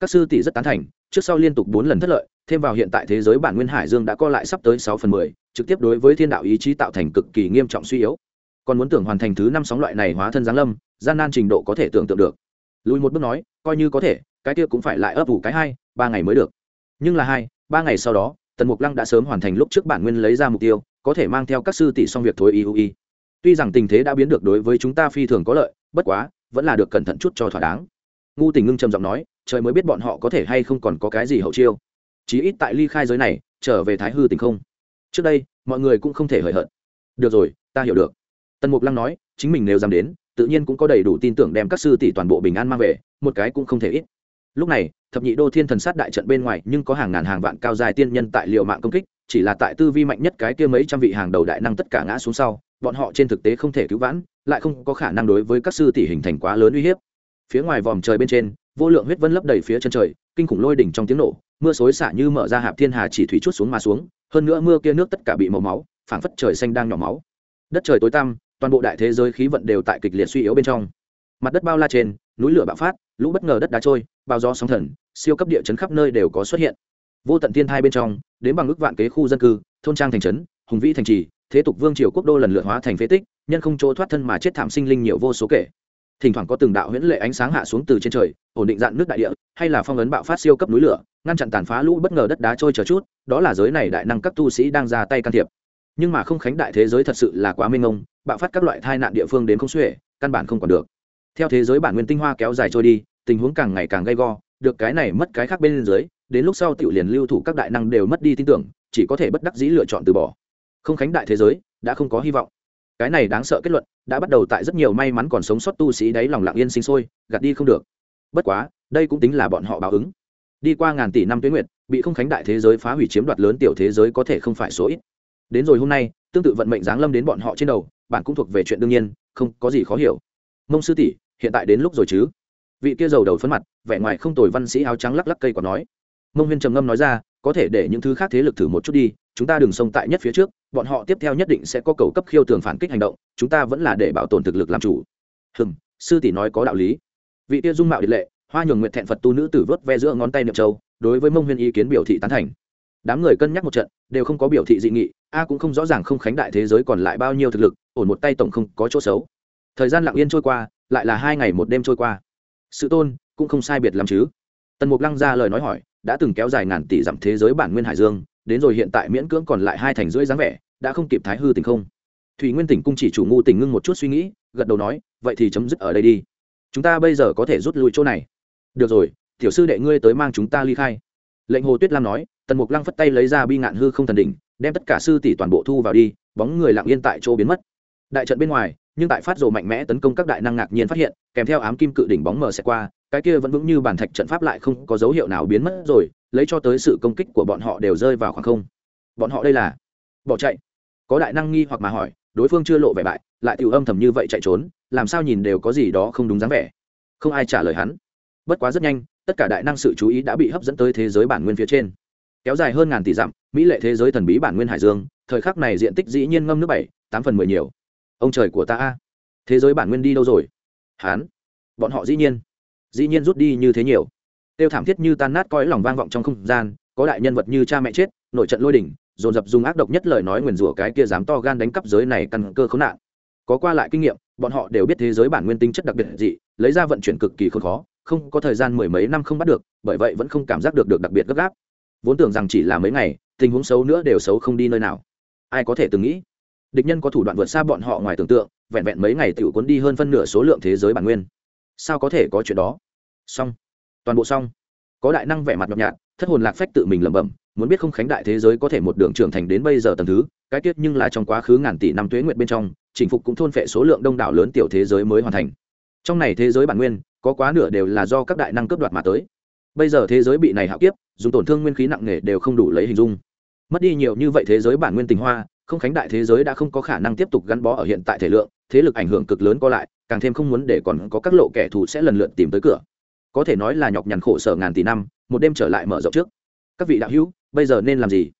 Các sư tỷ rất tán thành, trước sau liên tục bốn lần thất lợi, thêm vào hiện tại thế giới bản nguyên hải dương đã co lại sắp tới sáu phần mười, trực tiếp đối với thiên đạo ý chí tạo thành cực kỳ nghiêm trọng suy yếu. Còn muốn tưởng hoàn thành thứ năm sóng loại này hóa thân giáng lâm, gian nan trình độ có thể tưởng tượng được. Lùi một bước nói, coi như có thể, cái kia cũng phải lại ấp ủ cái hai, ba ngày mới được. Nhưng là hai, ba ngày sau đó tần mục lăng đã sớm hoàn thành lúc trước bản nguyên lấy ra mục tiêu, có thể mang theo các sư tỷ xong việc thối y y tuy rằng tình thế đã biến được đối với chúng ta phi thường có lợi, bất quá, vẫn là được cẩn thận chút cho thỏa đáng. Ngu tình ngưng trầm giọng nói, trời mới biết bọn họ có thể hay không còn có cái gì hậu chiêu. Chí ít tại ly khai giới này, trở về thái hư tình không? Trước đây, mọi người cũng không thể hời hợt. Được rồi, ta hiểu được. Tần mục lăng nói, chính mình nếu dám đến, tự nhiên cũng có đầy đủ tin tưởng đem các sư tỷ toàn bộ bình an mang về, một cái cũng không thể ít lúc này, thập nhị đô thiên thần sát đại trận bên ngoài nhưng có hàng ngàn hàng vạn cao dài tiên nhân tại liệu mạng công kích, chỉ là tại tư vi mạnh nhất cái kia mấy trăm vị hàng đầu đại năng tất cả ngã xuống sau, bọn họ trên thực tế không thể cứu vãn, lại không có khả năng đối với các sư tỷ hình thành quá lớn uy hiếp. Phía ngoài vòm trời bên trên, vô lượng huyết vân lấp đầy phía chân trời, kinh khủng lôi đỉnh trong tiếng nổ, mưa xối xả như mở ra hạp thiên hà chỉ thủy chút xuống mà xuống, hơn nữa mưa kia nước tất cả bị màu máu, phảng phất trời xanh đang nhỏ máu. Đất trời tối tăm, toàn bộ đại thế giới khí vận đều tại kịch liệt suy yếu bên trong. Mặt đất bao la trên, núi lửa bạo phát, lũ bất ngờ đất đá trôi bao gió sóng thần, siêu cấp địa chấn khắp nơi đều có xuất hiện. Vô tận thiên thai bên trong, đến bằng ước vạn kế khu dân cư, thôn trang thành trấn, hùng vĩ thành trì, thế tục vương triều quốc đô lần lượt hóa thành phế tích, nhân không chỗ thoát thân mà chết thảm sinh linh nhiều vô số kể. Thỉnh thoảng có từng đạo huyễn lệ ánh sáng hạ xuống từ trên trời, ổn định dạn nước đại địa, hay là phong ấn bạo phát siêu cấp núi lửa, ngăn chặn tàn phá lũ bất ngờ đất đá trôi chờ chút, đó là giới này đại năng các tu sĩ đang ra tay can thiệp. Nhưng mà không khánh đại thế giới thật sự là quá mênh mông, bạo phát các loại tai nạn địa phương đến không xuể, căn bản không còn được. Theo thế giới bản nguyên tinh hoa kéo dài trôi đi tình huống càng ngày càng gay go, được cái này mất cái khác bên dưới, đến lúc sau tiểu liền lưu thủ các đại năng đều mất đi tin tưởng, chỉ có thể bất đắc dĩ lựa chọn từ bỏ. Không khánh đại thế giới, đã không có hy vọng. Cái này đáng sợ kết luận, đã bắt đầu tại rất nhiều may mắn còn sống sót tu sĩ đấy lòng lặng yên sinh sôi, gạt đi không được. Bất quá, đây cũng tính là bọn họ báo ứng. Đi qua ngàn tỷ năm tuyến nguyệt, bị không khánh đại thế giới phá hủy chiếm đoạt lớn tiểu thế giới có thể không phải số ít. Đến rồi hôm nay, tương tự vận mệnh giáng lâm đến bọn họ trên đầu, bạn cũng thuộc về chuyện đương nhiên, không có gì khó hiểu. Mông sư tỷ, hiện tại đến lúc rồi chứ? Vị kia giàu đầu phấn mặt, vẻ ngoài không tồi văn sĩ áo trắng lắc lắc cây còn nói. Mông huyên trầm ngâm nói ra, có thể để những thứ khác thế lực thử một chút đi, chúng ta đừng xông tại nhất phía trước, bọn họ tiếp theo nhất định sẽ có cầu cấp khiêu tường phản kích hành động, chúng ta vẫn là để bảo tồn thực lực làm chủ. Hừm, sư tỷ nói có đạo lý. Vị kia dung mạo điện lệ, hoa nhường nguyện thẹn phật tu nữ tử vớt ve giữa ngón tay niệm châu, đối với mông huyên ý kiến biểu thị tán thành. Đám người cân nhắc một trận, đều không có biểu thị dị nghị, a cũng không rõ ràng không khánh đại thế giới còn lại bao nhiêu thực lực, ổn một tay tổng không có chỗ xấu. Thời gian lặng yên trôi qua, lại là hai ngày một đêm trôi qua sự tôn, cũng không sai biệt lắm chứ. Tần mục lăng ra lời nói hỏi, đã từng kéo dài ngàn tỷ dặm thế giới bản nguyên hải dương, đến rồi hiện tại miễn cưỡng còn lại hai thành rưỡi dáng vẻ, đã không kịp thái hư tình không? Thủy nguyên tỉnh cung chỉ chủ ngu tình ngưng một chút suy nghĩ, gật đầu nói, vậy thì chấm dứt ở đây đi. Chúng ta bây giờ có thể rút lui chỗ này. Được rồi, tiểu sư đệ ngươi tới mang chúng ta ly khai. Lệnh hồ tuyết lam nói, tần mục lăng phất tay lấy ra bi ngạn hư không thần đỉnh, đem tất cả sư tỷ toàn bộ thu vào đi, bóng người lặng yên tại chỗ biến mất đại trận bên ngoài, nhưng tại phát rồ mạnh mẽ tấn công các đại năng ngạc nhiên phát hiện, kèm theo ám kim cự đỉnh bóng mờ sẽ qua, cái kia vẫn vững như bản thạch trận pháp lại không có dấu hiệu nào biến mất rồi, lấy cho tới sự công kích của bọn họ đều rơi vào khoảng không. Bọn họ đây là bỏ chạy. Có đại năng nghi hoặc mà hỏi, đối phương chưa lộ vẻ bại, lại tiểu âm thầm như vậy chạy trốn, làm sao nhìn đều có gì đó không đúng dáng vẻ. Không ai trả lời hắn. Bất quá rất nhanh, tất cả đại năng sự chú ý đã bị hấp dẫn tới thế giới bản nguyên phía trên. Kéo dài hơn ngàn tỷ dặm, mỹ lệ thế giới thần bí bản nguyên hải dương, thời khắc này diện tích dĩ nhiên ngâm nước bảy, tám phần mười nhiều ông trời của ta a, thế giới bản nguyên đi đâu rồi? Hán, bọn họ dĩ nhiên dĩ nhiên rút đi như thế nhiều. Tiêu thảm thiết như tan nát coi lòng vang vọng trong không gian, có đại nhân vật như cha mẹ chết, nội trận lôi đỉnh, dồn dập dùng ác độc nhất lời nói nguyền rủa cái kia dám to gan đánh cắp giới này căn cơ khốn nạn. Có qua lại kinh nghiệm, bọn họ đều biết thế giới bản nguyên tinh chất đặc biệt dị, lấy ra vận chuyển cực kỳ khốn khó, không có thời gian mười mấy năm không bắt được, bởi vậy vẫn không cảm giác được được đặc biệt gấp gáp. Vốn tưởng rằng chỉ là mấy ngày, tình huống xấu nữa đều xấu không đi nơi nào. Ai có thể từng nghĩ? Địch nhân có thủ đoạn vượt xa bọn họ ngoài tưởng tượng, vẹn vẹn mấy ngày tiểu cuốn đi hơn phân nửa số lượng thế giới bản nguyên. Sao có thể có chuyện đó? Xong. Toàn bộ xong. Có đại năng vẻ mặt nhọc nhạt, thất hồn lạc phách tự mình lẩm bẩm, muốn biết không khánh đại thế giới có thể một đường trưởng thành đến bây giờ tầng thứ, cái tiết nhưng là trong quá khứ ngàn tỷ năm tuế nguyệt bên trong, chỉnh phục cũng thôn phệ số lượng đông đảo lớn tiểu thế giới mới hoàn thành. Trong này thế giới bản nguyên, có quá nửa đều là do các đại năng cướp đoạt mà tới. Bây giờ thế giới bị này hạo kiếp, dùng tổn thương nguyên khí nặng nề đều không đủ lấy hình dung. Mất đi nhiều như vậy thế giới bản nguyên tình hoa không khánh đại thế giới đã không có khả năng tiếp tục gắn bó ở hiện tại thể lượng, thế lực ảnh hưởng cực lớn co lại, càng thêm không muốn để còn có các lộ kẻ thù sẽ lần lượt tìm tới cửa. Có thể nói là nhọc nhằn khổ sở ngàn tỷ năm, một đêm trở lại mở rộng trước. Các vị đạo hữu, bây giờ nên làm gì?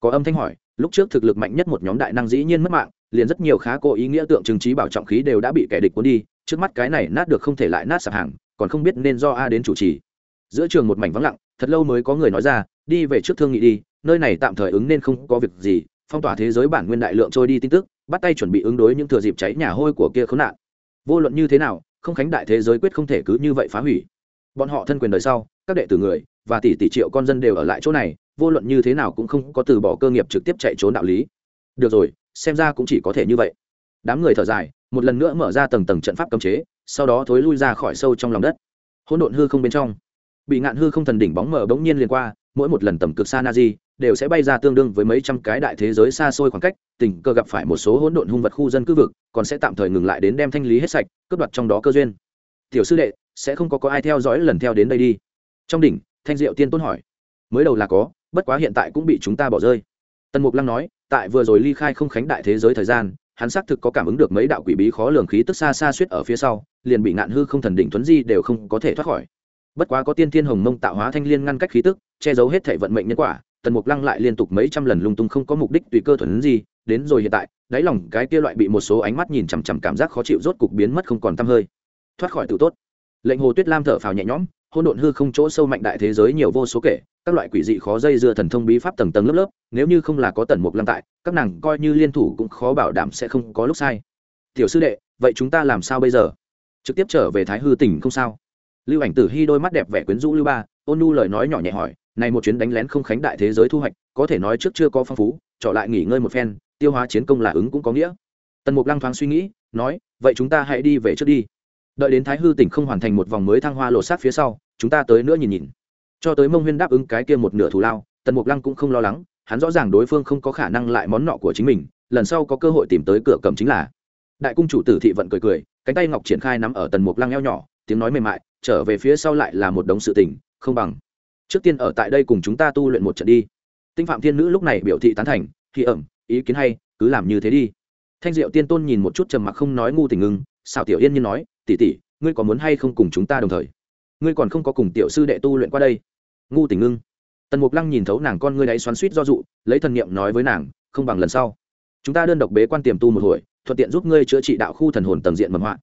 Có âm thanh hỏi, lúc trước thực lực mạnh nhất một nhóm đại năng dĩ nhiên mất mạng, liền rất nhiều khá cố ý nghĩa tượng trưng trí bảo trọng khí đều đã bị kẻ địch cuốn đi, trước mắt cái này nát được không thể lại nát sạp hàng, còn không biết nên do a đến chủ trì. Giữa trường một mảnh vắng lặng, thật lâu mới có người nói ra, đi về trước thương nghị đi, nơi này tạm thời ứng nên không có việc gì phong tỏa thế giới bản nguyên đại lượng trôi đi tin tức, bắt tay chuẩn bị ứng đối những thừa dịp cháy nhà hôi của kia khốn nạn. Vô luận như thế nào, không khánh đại thế giới quyết không thể cứ như vậy phá hủy. Bọn họ thân quyền đời sau, các đệ tử người và tỷ tỷ triệu con dân đều ở lại chỗ này, vô luận như thế nào cũng không có từ bỏ cơ nghiệp trực tiếp chạy trốn đạo lý. Được rồi, xem ra cũng chỉ có thể như vậy. Đám người thở dài, một lần nữa mở ra tầng tầng trận pháp cấm chế, sau đó thối lui ra khỏi sâu trong lòng đất. Hỗn độn hư không bên trong. Bị ngạn hư không thần đỉnh bóng mở bỗng nhiên liền qua, mỗi một lần tầm cực xa na di đều sẽ bay ra tương đương với mấy trăm cái đại thế giới xa xôi khoảng cách, tình cờ gặp phải một số hỗn độn hung vật khu dân cư vực, còn sẽ tạm thời ngừng lại đến đem thanh lý hết sạch, cướp đoạt trong đó cơ duyên. Tiểu sư đệ, sẽ không có có ai theo dõi lần theo đến đây đi. Trong đỉnh, thanh diệu tiên tôn hỏi. Mới đầu là có, bất quá hiện tại cũng bị chúng ta bỏ rơi. Tần mục lăng nói, tại vừa rồi ly khai không khánh đại thế giới thời gian, hắn xác thực có cảm ứng được mấy đạo quỷ bí khó lường khí tức xa xa suýt ở phía sau, liền bị ngạn hư không thần đỉnh thuấn di đều không có thể thoát khỏi. Bất quá có tiên thiên hồng mông tạo hóa thanh liên ngăn cách khí tức, che giấu hết thể vận mệnh nhân quả tần mục lăng lại liên tục mấy trăm lần lung tung không có mục đích tùy cơ thuần gì, đến rồi hiện tại, đáy lòng cái kia loại bị một số ánh mắt nhìn chằm chằm cảm giác khó chịu rốt cục biến mất không còn t hơi. Thoát khỏi tự tốt. Lệnh hồ tuyết lam thở phào nhẹ nhõm hôn độn hư không chỗ sâu mạnh đại thế giới nhiều vô số kể, các loại quỷ dị khó dây dưa thần thông bí pháp tầng tầng lớp lớp, nếu như không là có tần mục lăng tại, các nàng coi như liên thủ cũng khó bảo đảm sẽ không có lúc sai. Tiểu sư đệ, vậy chúng ta làm sao bây giờ? Trực tiếp trở về thái hư tỉnh không sao? Lưu ảnh tử hy đôi mắt đẹp vẻ quyến rũ lưu ba, ôn nu lời nói nhỏ nhẹ hỏi này một chuyến đánh lén không khánh đại thế giới thu hoạch, có thể nói trước chưa có phong phú trở lại nghỉ ngơi một phen, tiêu hóa chiến công là ứng cũng có nghĩa. Tần mục lăng thoáng suy nghĩ, nói, vậy chúng ta hãy đi về trước đi. Đợi đến thái hư tỉnh không hoàn thành một vòng mới thăng hoa lộ sát phía sau, chúng ta tới nữa nhìn nhìn. Cho tới mông huyên đáp ứng cái kia một nửa thù lao, tần mục lăng cũng không lo lắng, hắn rõ ràng đối phương không có khả năng lại món nọ của chính mình, lần sau có cơ hội tìm tới cửa cầm chính là. Đại cung chủ tử thị vận cười cười, cánh tay ngọc triển khai nắm ở tần mục lăng eo nhỏ, tiếng nói mềm mại, trở về phía sau lại là một đống sự tình, không bằng trước tiên ở tại đây cùng chúng ta tu luyện một trận đi. Tinh phạm thiên nữ lúc này biểu thị tán thành thì ẩm, ý kiến hay, cứ làm như thế đi. Thanh diệu tiên tôn nhìn một chút trầm mặc không nói ngu tình ngưng xào tiểu yên nhiên nói tỉ tỉ ngươi có muốn hay không cùng chúng ta đồng thời? Ngươi còn không có cùng tiểu sư đệ tu luyện qua đây. Ngu tình ngưng. Tần mục lăng nhìn thấu nàng con ngươi đáy xoắn suýt do dụ lấy thần niệm nói với nàng, không bằng lần sau. Chúng ta đơn độc bế quan tiềm tu một hồi, thuận tiện giúp ngươi chữa trị đạo khu thần hồn tầng diện mầm hoạn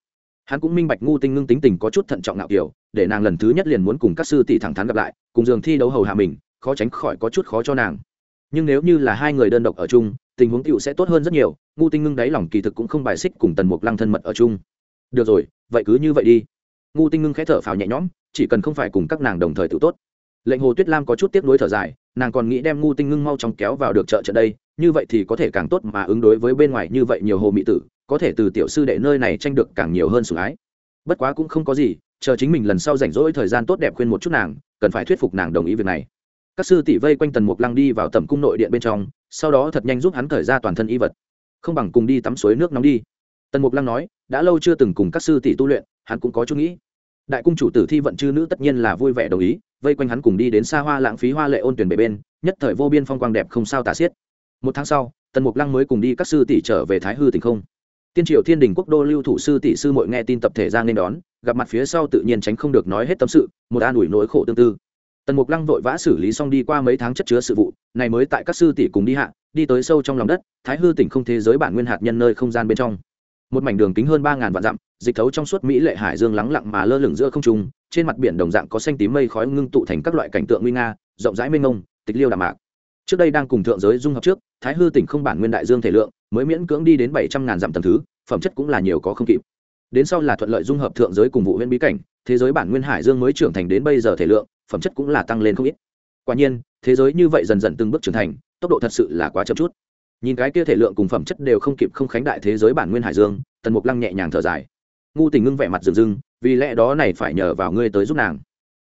hắn cũng minh bạch ngu tinh ngưng tính tình có chút thận trọng ngạo kiểu, để nàng lần thứ nhất liền muốn cùng các sư tỷ thẳng thắn gặp lại, cùng giường thi đấu hầu hạ mình, khó tránh khỏi có chút khó cho nàng. Nhưng nếu như là hai người đơn độc ở chung, tình huống tựu sẽ tốt hơn rất nhiều, ngu tinh ngưng đáy lòng kỳ thực cũng không bài xích cùng tần mục lăng thân mật ở chung. Được rồi, vậy cứ như vậy đi. Ngu tinh ngưng khẽ thở phào nhẹ nhõm, chỉ cần không phải cùng các nàng đồng thời tự tốt. Lệnh hồ tuyết lam có chút tiếp nối thở dài, nàng còn nghĩ đem ngu tinh ngưng mau chóng kéo vào được chợ trận đây, như vậy thì có thể càng tốt mà ứng đối với bên ngoài như vậy nhiều hồ mỹ tử có thể từ tiểu sư đệ nơi này tranh được càng nhiều hơn sủng ái. Bất quá cũng không có gì, chờ chính mình lần sau rảnh rỗi thời gian tốt đẹp khuyên một chút nàng, cần phải thuyết phục nàng đồng ý việc này. Các sư tỷ vây quanh tần mục lăng đi vào tầm cung nội điện bên trong, sau đó thật nhanh giúp hắn thời ra toàn thân y vật. Không bằng cùng đi tắm suối nước nóng đi. Tần mục lăng nói, đã lâu chưa từng cùng các sư tỷ tu luyện, hắn cũng có chút nghĩ. Đại cung chủ tử thi vận chư nữ tất nhiên là vui vẻ đồng ý, vây quanh hắn cùng đi đến xa hoa lãng phí hoa lệ ôn tuyển bề bên, nhất thời vô biên phong quang đẹp không sao tả xiết. Một tháng sau, tần mục lăng mới cùng đi các sư tỷ trở về thái hư tỉnh không tiên triều thiên đình quốc đô lưu thủ sư tỷ sư mội nghe tin tập thể ra nên đón, gặp mặt phía sau tự nhiên tránh không được nói hết tâm sự, một an ủi nỗi khổ tương tư. Tần mục lăng vội vã xử lý xong đi qua mấy tháng chất chứa sự vụ, này mới tại các sư tỷ cùng đi hạ, đi tới sâu trong lòng đất, thái hư tỉnh không thế giới bản nguyên hạt nhân nơi không gian bên trong. Một mảnh đường kính hơn ba ngàn vạn dặm, dịch thấu trong suốt mỹ lệ hải dương lắng lặng mà lơ lửng giữa không trung, trên mặt biển đồng dạng có xanh tím mây khói ngưng tụ thành các loại cảnh tượng nguy nga, rộng rãi mênh mông, tịch liêu đạm mạc. Trước đây đang cùng thượng giới dung hợp trước, thái hư tỉnh không bản nguyên đại dương thể lượng mới miễn cưỡng đi đến bảy trăm ngàn dặm tầng thứ, phẩm chất cũng là nhiều có không kịp. Đến sau là thuận lợi dung hợp thượng giới cùng vụ huyện bí cảnh, thế giới bản nguyên hải dương mới trưởng thành đến bây giờ thể lượng, phẩm chất cũng là tăng lên không ít. Quả nhiên, thế giới như vậy dần dần từng bước trưởng thành, tốc độ thật sự là quá chậm chút. Nhìn cái kia thể lượng cùng phẩm chất đều không kịp không khánh đại thế giới bản nguyên hải dương, tần mục lăng nhẹ nhàng thở dài. Ngu tình ngưng vẻ mặt rừng rưng, vì lẽ đó này phải nhờ vào ngươi tới giúp nàng.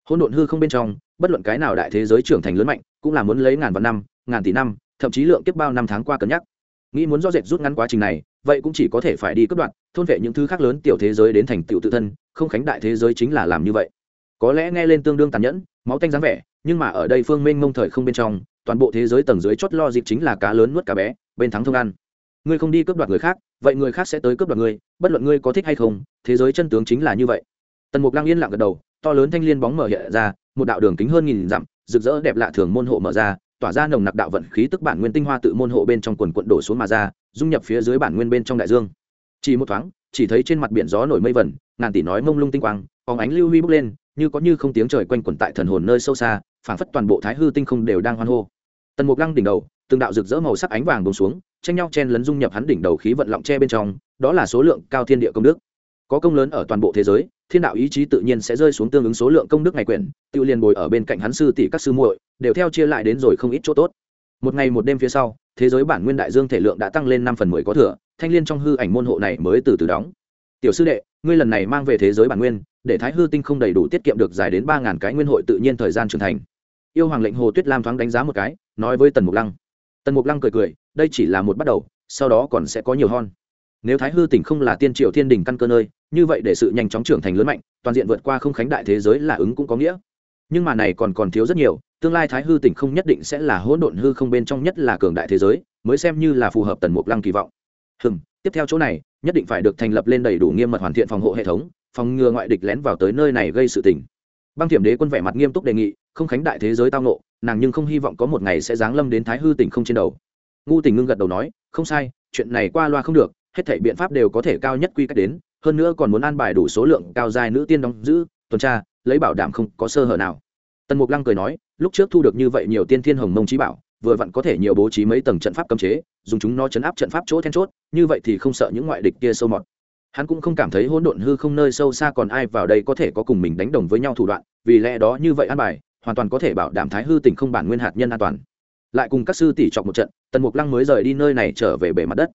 Hôn độn hư không bên trong, bất luận cái nào đại thế giới trưởng thành lớn mạnh, cũng là muốn lấy ngàn vạn năm, ngàn tỷ năm, thậm chí lượng kiếp bao năm tháng qua cân nhắc nghĩ muốn do dệt rút ngắn quá trình này, vậy cũng chỉ có thể phải đi cướp đoạt. thôn vệ những thứ khác lớn tiểu thế giới đến thành tiểu tự thân, không khánh đại thế giới chính là làm như vậy có lẽ nghe lên tương đương tàn nhẫn, máu tanh dáng vẻ, nhưng mà ở đây phương minh mông thời không bên trong, toàn bộ thế giới tầng dưới chót lo dịp chính là cá lớn nuốt cá bé, bên thắng thông ăn ngươi không đi cướp đoạt người khác, vậy người khác sẽ tới cướp đoạt ngươi, bất luận ngươi có thích hay không, thế giới chân tướng chính là như vậy tần mục lang yên lặng gật đầu, to lớn thanh liên bóng mở hiện ra, một đạo đường kính hơn nghìn dặm, rực rỡ đẹp lạ thường môn hộ mở ra tỏa ra nồng nặc đạo vận khí tức bản nguyên tinh hoa tự môn hộ bên trong quần quận đổ xuống mà ra, dung nhập phía dưới bản nguyên bên trong đại dương. Chỉ một thoáng, chỉ thấy trên mặt biển gió nổi mây vẩn, ngàn tỷ nói mông lung tinh quang, phóng ánh lưu huy bốc lên, như có như không tiếng trời quanh quẩn tại thần hồn nơi sâu xa, phảng phất toàn bộ thái hư tinh không đều đang hoan hô. Tần mục lăng đỉnh đầu, từng đạo rực rỡ màu sắc ánh vàng bông xuống, tranh nhau chen lấn dung nhập hắn đỉnh đầu khí vận lọng tre bên trong, đó là số lượng cao thiên địa công đức. Có công lớn ở toàn bộ thế giới thiên đạo ý chí tự nhiên sẽ rơi xuống tương ứng số lượng công đức ngày quyển tự liền bồi ở bên cạnh hắn sư tỷ các sư muội, đều theo chia lại đến rồi không ít chỗ tốt. Một ngày một đêm phía sau, thế giới bản nguyên đại dương thể lượng đã tăng lên năm phần mười có thừa, thanh liên trong hư ảnh môn hộ này mới từ từ đóng. Tiểu sư đệ, ngươi lần này mang về thế giới bản nguyên, để thái hư tinh không đầy đủ tiết kiệm được dài đến ba ngàn cái nguyên hội tự nhiên thời gian trưởng thành. Yêu hoàng lệnh hồ tuyết lam thoáng đánh giá một cái, nói với tần mục lăng. Tần mục lăng cười cười, đây chỉ là một bắt đầu, sau đó còn sẽ có nhiều hon. Nếu thái hư tỉnh không là tiên triệu thiên đình căn cơ nơi như vậy để sự nhanh chóng trưởng thành lớn mạnh, toàn diện vượt qua không khánh đại thế giới là ứng cũng có nghĩa. Nhưng mà này còn còn thiếu rất nhiều, tương lai thái hư tỉnh không nhất định sẽ là hỗn độn hư không bên trong nhất là cường đại thế giới, mới xem như là phù hợp tần mục lăng kỳ vọng. Hừm, tiếp theo chỗ này, nhất định phải được thành lập lên đầy đủ nghiêm mật hoàn thiện phòng hộ hệ thống, phòng ngừa ngoại địch lén vào tới nơi này gây sự tình. Băng thiểm đế quân vẻ mặt nghiêm túc đề nghị, không khánh đại thế giới tao nộ nàng nhưng không hy vọng có một ngày sẽ giáng lâm đến thái hư tỉnh không trên đầu. Ngu tình ngưng gật đầu nói, không sai, chuyện này qua loa không được, hết thảy biện pháp đều có thể cao nhất quy cách đến hơn nữa còn muốn an bài đủ số lượng cao dài nữ tiên đóng giữ, tuần tra, lấy bảo đảm không có sơ hở nào. Tần mục lăng cười nói, lúc trước thu được như vậy nhiều tiên thiên hồng mông trí bảo, vừa vặn có thể nhiều bố trí mấy tầng trận pháp cấm chế, dùng chúng nó chấn áp trận pháp chỗ then chốt, như vậy thì không sợ những ngoại địch kia sâu mọt. Hắn cũng không cảm thấy hỗn độn hư không nơi sâu xa còn ai vào đây có thể có cùng mình đánh đồng với nhau thủ đoạn, vì lẽ đó như vậy an bài, hoàn toàn có thể bảo đảm thái hư tỉnh không bản nguyên hạt nhân an toàn. Lại cùng các sư tỷ chọc một trận, tần mục lăng mới rời đi nơi này trở về bể mặt đất.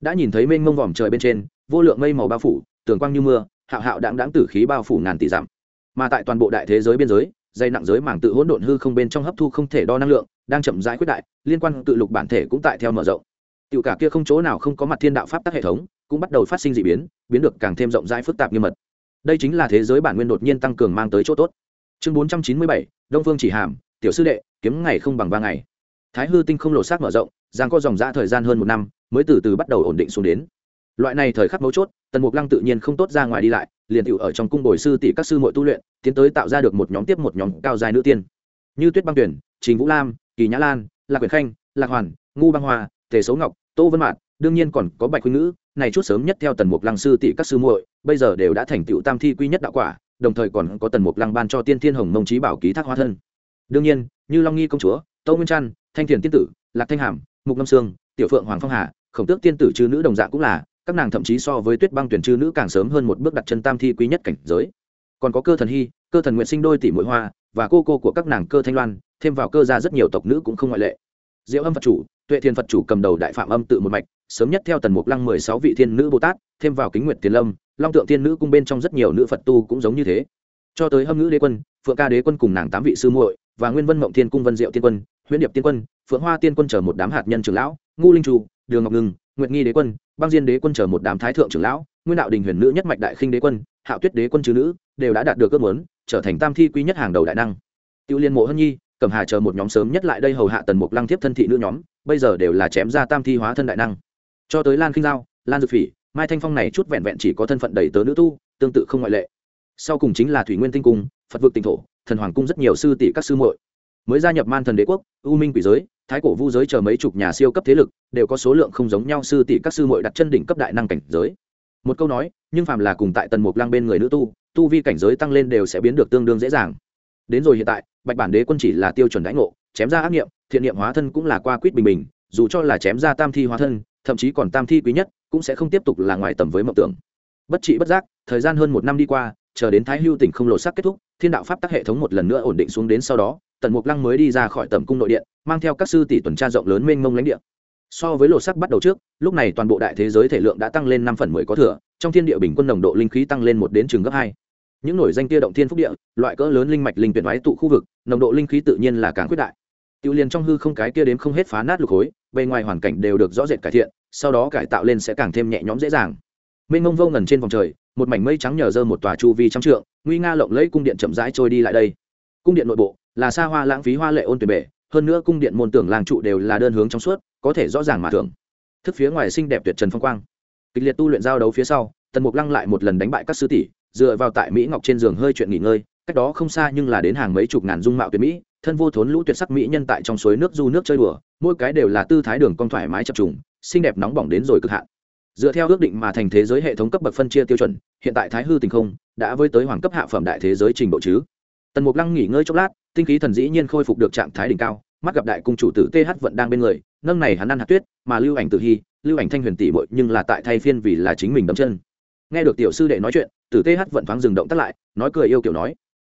Đã nhìn thấy mênh mông vòm trời bên trên, vô lượng mây màu bao phủ tường quang như mưa, hạo hạo đáng đáng tử khí bao phủ ngàn tỷ dặm. Mà tại toàn bộ đại thế giới biên giới, dây nặng giới mảng tự hỗn độn hư không bên trong hấp thu không thể đo năng lượng, đang chậm rãi quyết đại, liên quan tự lục bản thể cũng tại theo mở rộng. Tiểu cả kia không chỗ nào không có mặt thiên đạo pháp tắc hệ thống, cũng bắt đầu phát sinh dị biến biến được càng thêm rộng rãi phức tạp như mật. Đây chính là thế giới bản nguyên đột nhiên tăng cường mang tới chỗ tốt. Chương bốn trăm chín mươi bảy, đông phương chỉ hàm, tiểu sư đệ, kiếm ngày không bằng ba ngày. Thái hư tinh không lột xác mở rộng, giang có dòng ra thời gian hơn một năm, mới từ từ bắt đầu ổn định xuống đến loại này thời khắc mấu chốt, tần mục lăng tự nhiên không tốt ra ngoài đi lại, liền tựu ở trong cung bồi sư tỷ các sư mội tu luyện, tiến tới tạo ra được một nhóm tiếp một nhóm cao dài nữ tiên. Như tuyết băng tuyển, trình vũ lam, kỳ nhã lan, lạc quyền khanh, lạc hoàn, ngu băng hoa, tề xấu ngọc, tô vân mạn, đương nhiên còn có bạch khuynh ngữ, này chút sớm nhất theo tần mục lăng sư tỷ các sư muội, bây giờ đều đã thành tựu tam thi quy nhất đạo quả, đồng thời còn có tần mục lăng ban cho tiên thiên hồng mông trí bảo ký thác hóa thân. Đương nhiên, như long nghi công chúa, tô nguyên trăn, thanh thiền tiên tử, lạc thanh hàm, mục ngâm sương, tiểu phượng hoàng phong hà, khổng tước tiên tử chư nữ đồng dạng cũng là các nàng thậm chí so với tuyết băng tuyển chư nữ càng sớm hơn một bước đặt chân tam thi quý nhất cảnh giới. Còn có cơ thần hy, cơ thần nguyện sinh đôi tỷ mũi hoa, và cô cô của các nàng cơ thanh loan, thêm vào cơ gia rất nhiều tộc nữ cũng không ngoại lệ. Diệu âm phật chủ, tuệ thiên phật chủ cầm đầu đại phạm âm tự một mạch, sớm nhất theo tần mục lăng mười sáu vị thiên nữ bồ tát, thêm vào kính nguyệt tiền lâm, long tượng thiên nữ cung bên trong rất nhiều nữ phật tu cũng giống như thế. Cho tới hâm nữ đế quân, phượng ca đế quân cùng nàng tám vị sư muội, và nguyên vân mộng thiên cung vân diệu tiên quân, huyễn điệp tiên quân, phượng hoa tiên quân chờ một đám hạt nhân trưởng lão, ngu linh trụ, đường ngọc ngưng nguyệt nghi đế quân băng diên đế quân chờ một đám thái thượng trưởng lão, nguyên đạo đình huyền nữ nhất mạch đại khinh đế quân, hạo tuyết đế quân chư nữ, đều đã đạt được ước muốn, trở thành tam thi quý nhất hàng đầu đại năng. Tiêu liên mộ hân nhi, cẩm hà chờ một nhóm sớm nhất lại đây hầu hạ tần mục lăng tiếp thân thị nữ nhóm, bây giờ đều là chém ra tam thi hóa thân đại năng. Cho tới lan khinh giao, lan dược phỉ, mai thanh phong này chút vẹn vẹn chỉ có thân phận đầy tớ nữ tu, tương tự không ngoại lệ. Sau cùng chính là thủy nguyên tinh cung, phật vực tinh thổ, thần hoàng cung rất nhiều sư tỷ các sư muội mới gia nhập man thần đế quốc, u minh quỷ giới, thái cổ vu giới chờ mấy chục nhà siêu cấp thế lực, đều có số lượng không giống nhau sư tỷ các sư muội đặt chân đỉnh cấp đại năng cảnh giới. Một câu nói, nhưng phàm là cùng tại tần mục lăng bên người nữ tu tu vi cảnh giới tăng lên đều sẽ biến được tương đương dễ dàng. Đến rồi hiện tại, bạch bản đế quân chỉ là tiêu chuẩn đãi ngộ, chém ra ác nghiệm, thiện nghiệm hóa thân cũng là qua quýt bình bình, dù cho là chém ra tam thi hóa thân, thậm chí còn tam thi quý nhất, cũng sẽ không tiếp tục là ngoài tầm với mộng tưởng. Bất trị bất giác, thời gian hơn một năm đi qua, chờ đến thái hưu tỉnh không lộ sắc kết thúc, thiên đạo pháp tắc hệ thống một lần nữa ổn định xuống đến sau đó tần mục lăng mới đi ra khỏi tầm cung nội điện, mang theo các sư tỷ tuần tra rộng lớn mênh mông lãnh địa. So với lộ sắc bắt đầu trước, lúc này toàn bộ đại thế giới thể lượng đã tăng lên năm phần mười có thừa, trong thiên địa bình quân nồng độ linh khí tăng lên một đến chừng gấp hai. Những nổi danh kia động thiên phúc địa, loại cỡ lớn linh mạch linh tuyển ái tụ khu vực, nồng độ linh khí tự nhiên là càng quyết đại. Tiêu liền trong hư không cái kia đến không hết phá nát lục khối, bề ngoài hoàn cảnh đều được rõ rệt cải thiện, sau đó cải tạo lên sẽ càng thêm nhẹ nhõm dễ dàng. Mênh mông vô ngần trên vòng trời, một mảnh mây trắng nhờ dơ một tòa chu vi trăm trượng, nguy nga lộng lẫy cung điện chậm rãi trôi đi lại đây. Cung điện nội bộ là xa hoa lãng phí hoa lệ ôn tuyệt bể, hơn nữa cung điện môn tưởng làng trụ đều là đơn hướng trong suốt, có thể rõ ràng mà thường thức phía ngoài xinh đẹp tuyệt trần phong quang. Kịch liệt tu luyện giao đấu phía sau, tần mục lăng lại một lần đánh bại các sư tỷ, dựa vào tại mỹ ngọc trên giường hơi chuyện nghỉ ngơi, cách đó không xa nhưng là đến hàng mấy chục ngàn dung mạo tuyệt mỹ, thân vô thốn lũ tuyệt sắc mỹ nhân tại trong suối nước du nước chơi đùa, mỗi cái đều là tư thái đường cong thoải mái chập trùng, xinh đẹp nóng bỏng đến rồi cực hạn. Dựa theo ước định mà thành thế giới hệ thống cấp bậc phân chia tiêu chuẩn, hiện tại thái hư tình không đã với tới hoàng cấp hạ phẩm đại thế giới trình độ chứ. Tần mục lăng nghỉ ngơi chốc lát tinh khí thần dĩ nhiên khôi phục được trạng thái đỉnh cao, mắt gặp đại cung chủ tử th vẫn đang bên người, nâng này hắn ăn hạt tuyết, mà lưu ảnh tử hy, lưu ảnh thanh huyền tỷ bội nhưng là tại thay phiên vì là chính mình đấm chân. Nghe được tiểu sư đệ nói chuyện, tử th vận thoáng dừng động tắt lại, nói cười yêu kiểu nói,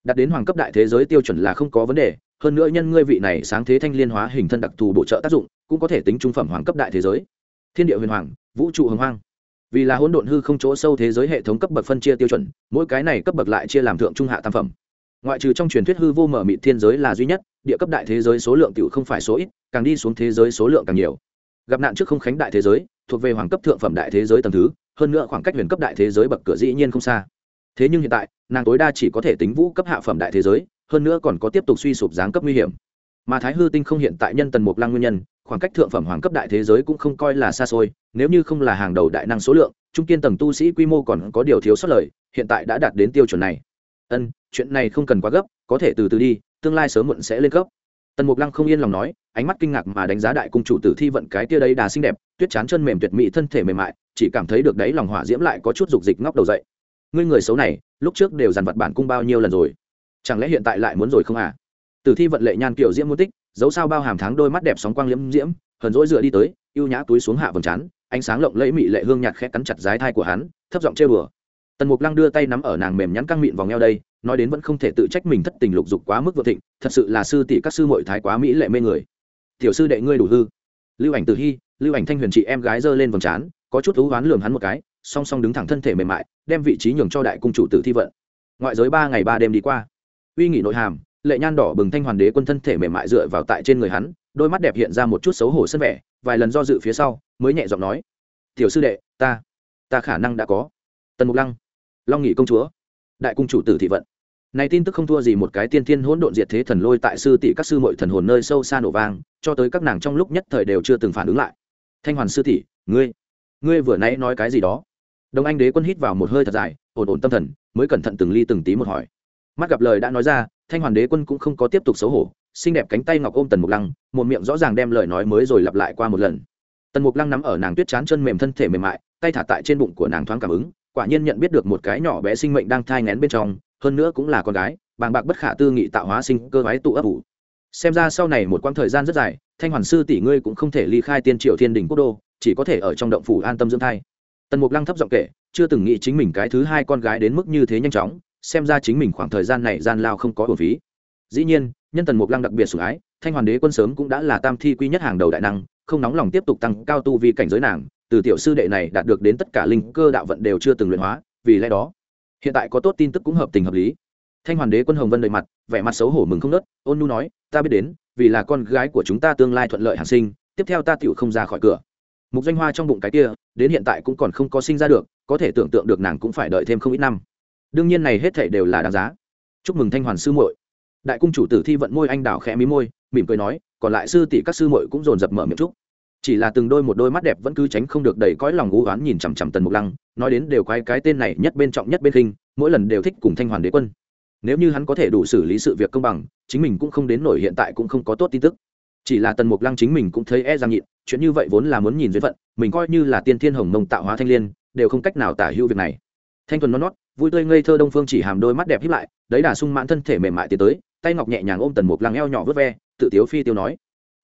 đặt đến hoàng cấp đại thế giới tiêu chuẩn là không có vấn đề, hơn nữa nhân ngươi vị này sáng thế thanh liên hóa hình thân đặc thù bổ trợ tác dụng, cũng có thể tính trung phẩm hoàng cấp đại thế giới. Thiên địa huyền hoàng, vũ trụ hồng hoang. Vì là hỗn độn hư không chỗ sâu thế giới hệ thống cấp bậc phân chia tiêu chuẩn, mỗi cái này cấp bậc lại chia làm thượng trung hạ tam phẩm ngoại trừ trong truyền thuyết hư vô mở mịt thiên giới là duy nhất, địa cấp đại thế giới số lượng tiểu không phải số ít, càng đi xuống thế giới số lượng càng nhiều. Gặp nạn trước không khánh đại thế giới, thuộc về hoàng cấp thượng phẩm đại thế giới tầng thứ, hơn nữa khoảng cách huyền cấp đại thế giới bậc cửa dĩ nhiên không xa. Thế nhưng hiện tại, nàng tối đa chỉ có thể tính vũ cấp hạ phẩm đại thế giới, hơn nữa còn có tiếp tục suy sụp giáng cấp nguy hiểm. Mà thái hư tinh không hiện tại nhân tần mục lăng nguyên nhân, khoảng cách thượng phẩm hoàng cấp đại thế giới cũng không coi là xa xôi, nếu như không là hàng đầu đại năng số lượng, trung kiên tầng tu sĩ quy mô còn có điều thiếu sót lời, hiện tại đã đạt đến tiêu chuẩn này ân, chuyện này không cần quá gấp, có thể từ từ đi, tương lai sớm muộn sẽ lên cấp. Tần mục lăng không yên lòng nói, ánh mắt kinh ngạc mà đánh giá đại cung chủ tử thi vận cái tia đấy đà xinh đẹp, tuyết chán chân mềm tuyệt mỹ thân thể mềm mại, chỉ cảm thấy được đấy lòng hỏa diễm lại có chút dục dịch ngóc đầu dậy. Ngươi người xấu này, lúc trước đều dàn vật bản cung bao nhiêu lần rồi? Chẳng lẽ hiện tại lại muốn rồi không à? Tử thi vận lệ nhan kiểu diễm muốn tích, dấu sao bao hàm tháng đôi mắt đẹp sóng quang liễm diễm, hờn rỗi dựa đi tới, ưu nhã túi xuống hạ vầng trán, ánh sáng lộng lẫy mị lệ hương nhạt khẽ cắn chặt dái thai của hắn, thấp giọng chê bừa tần mục lăng đưa tay nắm ở nàng mềm nhắn căng mịn vòng eo đây, nói đến vẫn không thể tự trách mình thất tình lục dục quá mức vợ thịnh, thật sự là sư tỷ các sư mội thái quá mỹ lệ mê người. Tiểu sư đệ ngươi đủ hư. Lưu ảnh từ hy lưu ảnh thanh huyền chị em gái giơ lên vòng trán, có chút thú oán lường hắn một cái, song song đứng thẳng thân thể mềm mại, đem vị trí nhường cho đại cung chủ tử thi vận. Ngoại giới ba ngày ba đêm đi qua, uy nghỉ nội hàm, lệ nhan đỏ bừng thanh hoàn đế quân thân thể mềm mại dựa vào tại trên người hắn, đôi mắt đẹp hiện ra một chút xấu hổ sân vẻ, vài lần do dự phía sau, mới nhẹ giọng nói, tiểu sư đệ, ta ta khả năng đã có. Tần mục lăng long nghị công chúa, đại cung chủ tử thị vận. Này tin tức không thua gì một cái tiên thiên hỗn độn diệt thế thần lôi tại sư tỷ các sư muội thần hồn nơi sâu xa nổ vang, cho tới các nàng trong lúc nhất thời đều chưa từng phản ứng lại. Thanh hoàn sư tỷ, ngươi ngươi vừa nãy nói cái gì đó? Đồng anh đế quân hít vào một hơi thật dài, ổn ổn tâm thần, mới cẩn thận từng ly từng tí một hỏi. Mắt gặp lời đã nói ra, thanh hoàn đế quân cũng không có tiếp tục xấu hổ, xinh đẹp cánh tay ngọc ôm tần mục lăng, một miệng rõ ràng đem lời nói mới rồi lặp lại qua một lần. Tần mục lăng nắm ở nàng tuyết chán chân mềm thân thể mềm mại, tay thả tại trên bụng của nàng thoáng cảm ứng quả nhiên nhận biết được một cái nhỏ bé sinh mệnh đang thai ngén bên trong, hơn nữa cũng là con gái, bàng bạc bất khả tư nghị tạo hóa sinh cơ gái tụ ấp ủ. Xem ra sau này một quãng thời gian rất dài, thanh hoàn sư tỷ ngươi cũng không thể ly khai tiên triều thiên đình quốc đô, chỉ có thể ở trong động phủ an tâm dưỡng thai. Tần mục lăng thấp giọng kể, chưa từng nghĩ chính mình cái thứ hai con gái đến mức như thế nhanh chóng, xem ra chính mình khoảng thời gian này gian lao không có bổn phí. Dĩ nhiên, nhân tần mục lăng đặc biệt sủng ái, thanh hoàn đế quân sớm cũng đã là tam thi quy nhất hàng đầu đại năng, không nóng lòng tiếp tục tăng cao tu vi cảnh giới nàng từ tiểu sư đệ này đạt được đến tất cả linh cơ đạo vận đều chưa từng luyện hóa, vì lẽ đó, hiện tại có tốt tin tức cũng hợp tình hợp lý. Thanh hoàn đế quân hồng vân đầy mặt, vẻ mặt xấu hổ mừng không nớt, ôn nu nói, ta biết đến, vì là con gái của chúng ta tương lai thuận lợi hàng sinh, tiếp theo ta tựu không ra khỏi cửa. Mục danh hoa trong bụng cái kia, đến hiện tại cũng còn không có sinh ra được, có thể tưởng tượng được nàng cũng phải đợi thêm không ít năm. Đương nhiên này hết thể đều là đáng giá. Chúc mừng thanh hoàn sư muội. Đại cung chủ tử thi vận môi anh đào khẽ mí môi, mỉm cười nói, còn lại sư tỷ các sư muội cũng dồn dập mở miệng chúc chỉ là từng đôi một đôi mắt đẹp vẫn cứ tránh không được đầy cõi lòng ngũ oán nhìn chằm chằm tần mục lăng, nói đến đều quay cái tên này nhất bên trọng nhất bên khinh, mỗi lần đều thích cùng thanh hoàn đế quân. Nếu như hắn có thể đủ xử lý sự việc công bằng, chính mình cũng không đến nổi hiện tại cũng không có tốt tin tức. Chỉ là tần mục lăng chính mình cũng thấy e rằng nhịn, chuyện như vậy vốn là muốn nhìn duyên phận, mình coi như là tiên thiên hồng mông tạo hóa thanh liên, đều không cách nào tả hữu việc này. Thanh thuần non nót, vui tươi ngây thơ đông phương chỉ hàm đôi mắt đẹp hiếp lại, đấy đà sung mãn thân thể mềm mại tiến tới, tay ngọc nhẹ nhàng ôm tần mục lăng eo nhỏ vớt ve, tự tiếu phi tiêu nói,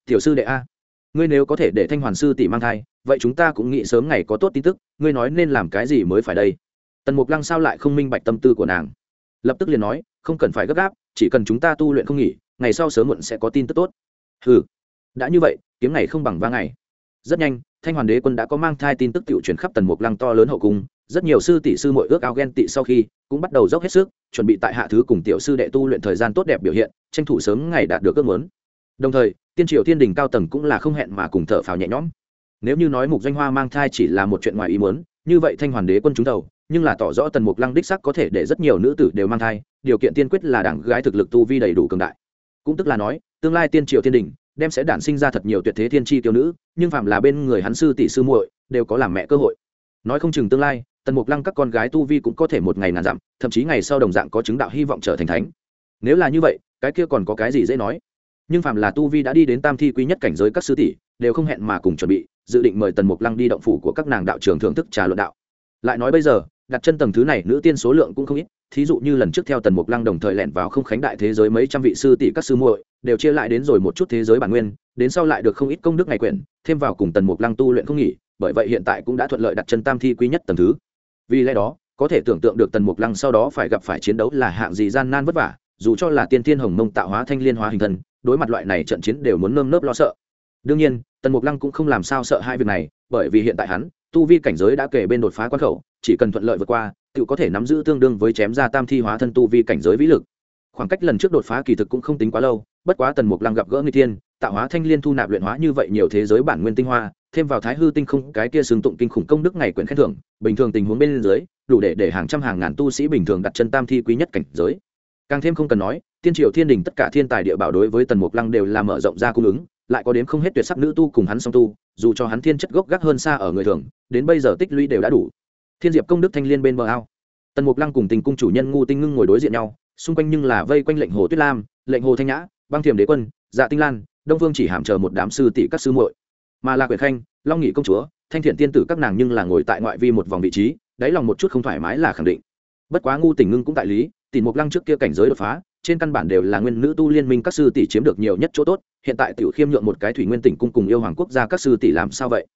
tiểu sư đệ a ngươi nếu có thể để thanh hoàn sư tỷ mang thai, vậy chúng ta cũng nghĩ sớm ngày có tốt tin tức, ngươi nói nên làm cái gì mới phải đây? Tần mục lăng sao lại không minh bạch tâm tư của nàng? Lập tức liền nói, không cần phải gấp gáp, chỉ cần chúng ta tu luyện không nghỉ, ngày sau sớm muộn sẽ có tin tức tốt. Ừ đã như vậy, kiếm ngày không bằng ba ngày. Rất nhanh, thanh hoàn đế quân đã có mang thai tin tức tự chuyển khắp tần mục lăng to lớn hậu cung, rất nhiều sư tỷ sư mội ước ao ghen tị sau khi, cũng bắt đầu dốc hết sức, chuẩn bị tại hạ thứ cùng tiểu sư đệ tu luyện thời gian tốt đẹp biểu hiện, tranh thủ sớm ngày đạt được ước muốn. Đồng thời tiên triều thiên đình cao tầng cũng là không hẹn mà cùng thở phào nhẹ nhõm. Nếu như nói mục danh hoa mang thai chỉ là một chuyện ngoài ý muốn, như vậy thanh hoàn đế quân chúng đầu nhưng là tỏ rõ tần mục lăng đích sắc có thể để rất nhiều nữ tử đều mang thai, điều kiện tiên quyết là đảng gái thực lực tu vi đầy đủ cường đại. Cũng tức là nói, tương lai tiên triều thiên đình đem sẽ đản sinh ra thật nhiều tuyệt thế thiên tri tiêu nữ, nhưng phạm là bên người hắn sư tỷ sư muội, đều có làm mẹ cơ hội. Nói không chừng tương lai, tần mục lăng các con gái tu vi cũng có thể một ngày ngàn dặm, thậm chí ngày sau đồng dạng có chứng đạo hy vọng trở thành thánh. Nếu là như vậy, cái kia còn có cái gì dễ nói? Nhưng phạm là tu vi đã đi đến tam thi quý nhất cảnh giới các sư tỷ, đều không hẹn mà cùng chuẩn bị, dự định mời tần mục lăng đi động phủ của các nàng đạo trường thưởng thức trà luận đạo. Lại nói bây giờ, đặt chân tầng thứ này, nữ tiên số lượng cũng không ít, thí dụ như lần trước theo tần mục lăng đồng thời lẻn vào không khánh đại thế giới mấy trăm vị sư tỷ các sư muội, đều chia lại đến rồi một chút thế giới bản nguyên, đến sau lại được không ít công đức ngày quyển, thêm vào cùng tần mục lăng tu luyện không nghỉ, bởi vậy hiện tại cũng đã thuận lợi đặt chân tam thi quý nhất tầng thứ. Vì lẽ đó, có thể tưởng tượng được tần mục lăng sau đó phải gặp phải chiến đấu là hạng gì gian nan vất vả, dù cho là tiên thiên hồng mông tạo hóa thanh liên hóa hình thân đối mặt loại này trận chiến đều muốn nơm nớp lo sợ. Đương nhiên, tần mục lăng cũng không làm sao sợ hai việc này, bởi vì hiện tại hắn, tu vi cảnh giới đã kể bên đột phá quan khẩu, chỉ cần thuận lợi vượt qua tự có thể nắm giữ tương đương với chém ra tam thi hóa thân tu vi cảnh giới vĩ lực. Khoảng cách lần trước đột phá kỳ thực cũng không tính quá lâu, bất quá tần mục lăng gặp gỡ người tiên tạo hóa thanh liên thu nạp luyện hóa như vậy nhiều thế giới bản nguyên tinh hoa, thêm vào thái hư tinh không, cái kia xương tụng kinh khủng công đức ngày quyển khen thưởng, bình thường tình huống bên dưới, đủ để để hàng trăm hàng ngàn tu sĩ bình thường đặt chân tam thi quý nhất cảnh giới. Càng thêm không cần nói tiên triều thiên đình tất cả thiên tài địa bảo đối với tần mục lăng đều là mở rộng ra cung ứng, lại có đến không hết tuyệt sắc nữ tu cùng hắn song tu, dù cho hắn thiên chất gốc gác hơn xa ở người thường, đến bây giờ tích lũy đều đã đủ. Thiên diệp công đức thanh liên bên bờ ao. Tần mục lăng cùng tình cung chủ nhân ngu tinh ngưng ngồi đối diện nhau, xung quanh nhưng là vây quanh lệnh hồ tuyết lam, lệnh hồ thanh nhã, băng thiềm đế quân dạ tinh lan, đông Vương chỉ hàm chờ một đám sư tỷ các sư muội. Mà là quyền khanh, long nghị công chúa, thanh thiện tiên tử các nàng nhưng là ngồi tại ngoại vi một vòng vị trí, đáy lòng một chút không thoải mái là khẳng định. Bất quá ngu tình ngưng cũng tại lý tìm mục lăng trước kia cảnh giới đột phá trên căn bản đều là nguyên nữ tu liên minh các sư tỷ chiếm được nhiều nhất chỗ tốt, hiện tại tiểu khiêm nhượng một cái thủy nguyên tỉnh cung cùng yêu hoàng quốc gia các sư tỷ làm sao vậy?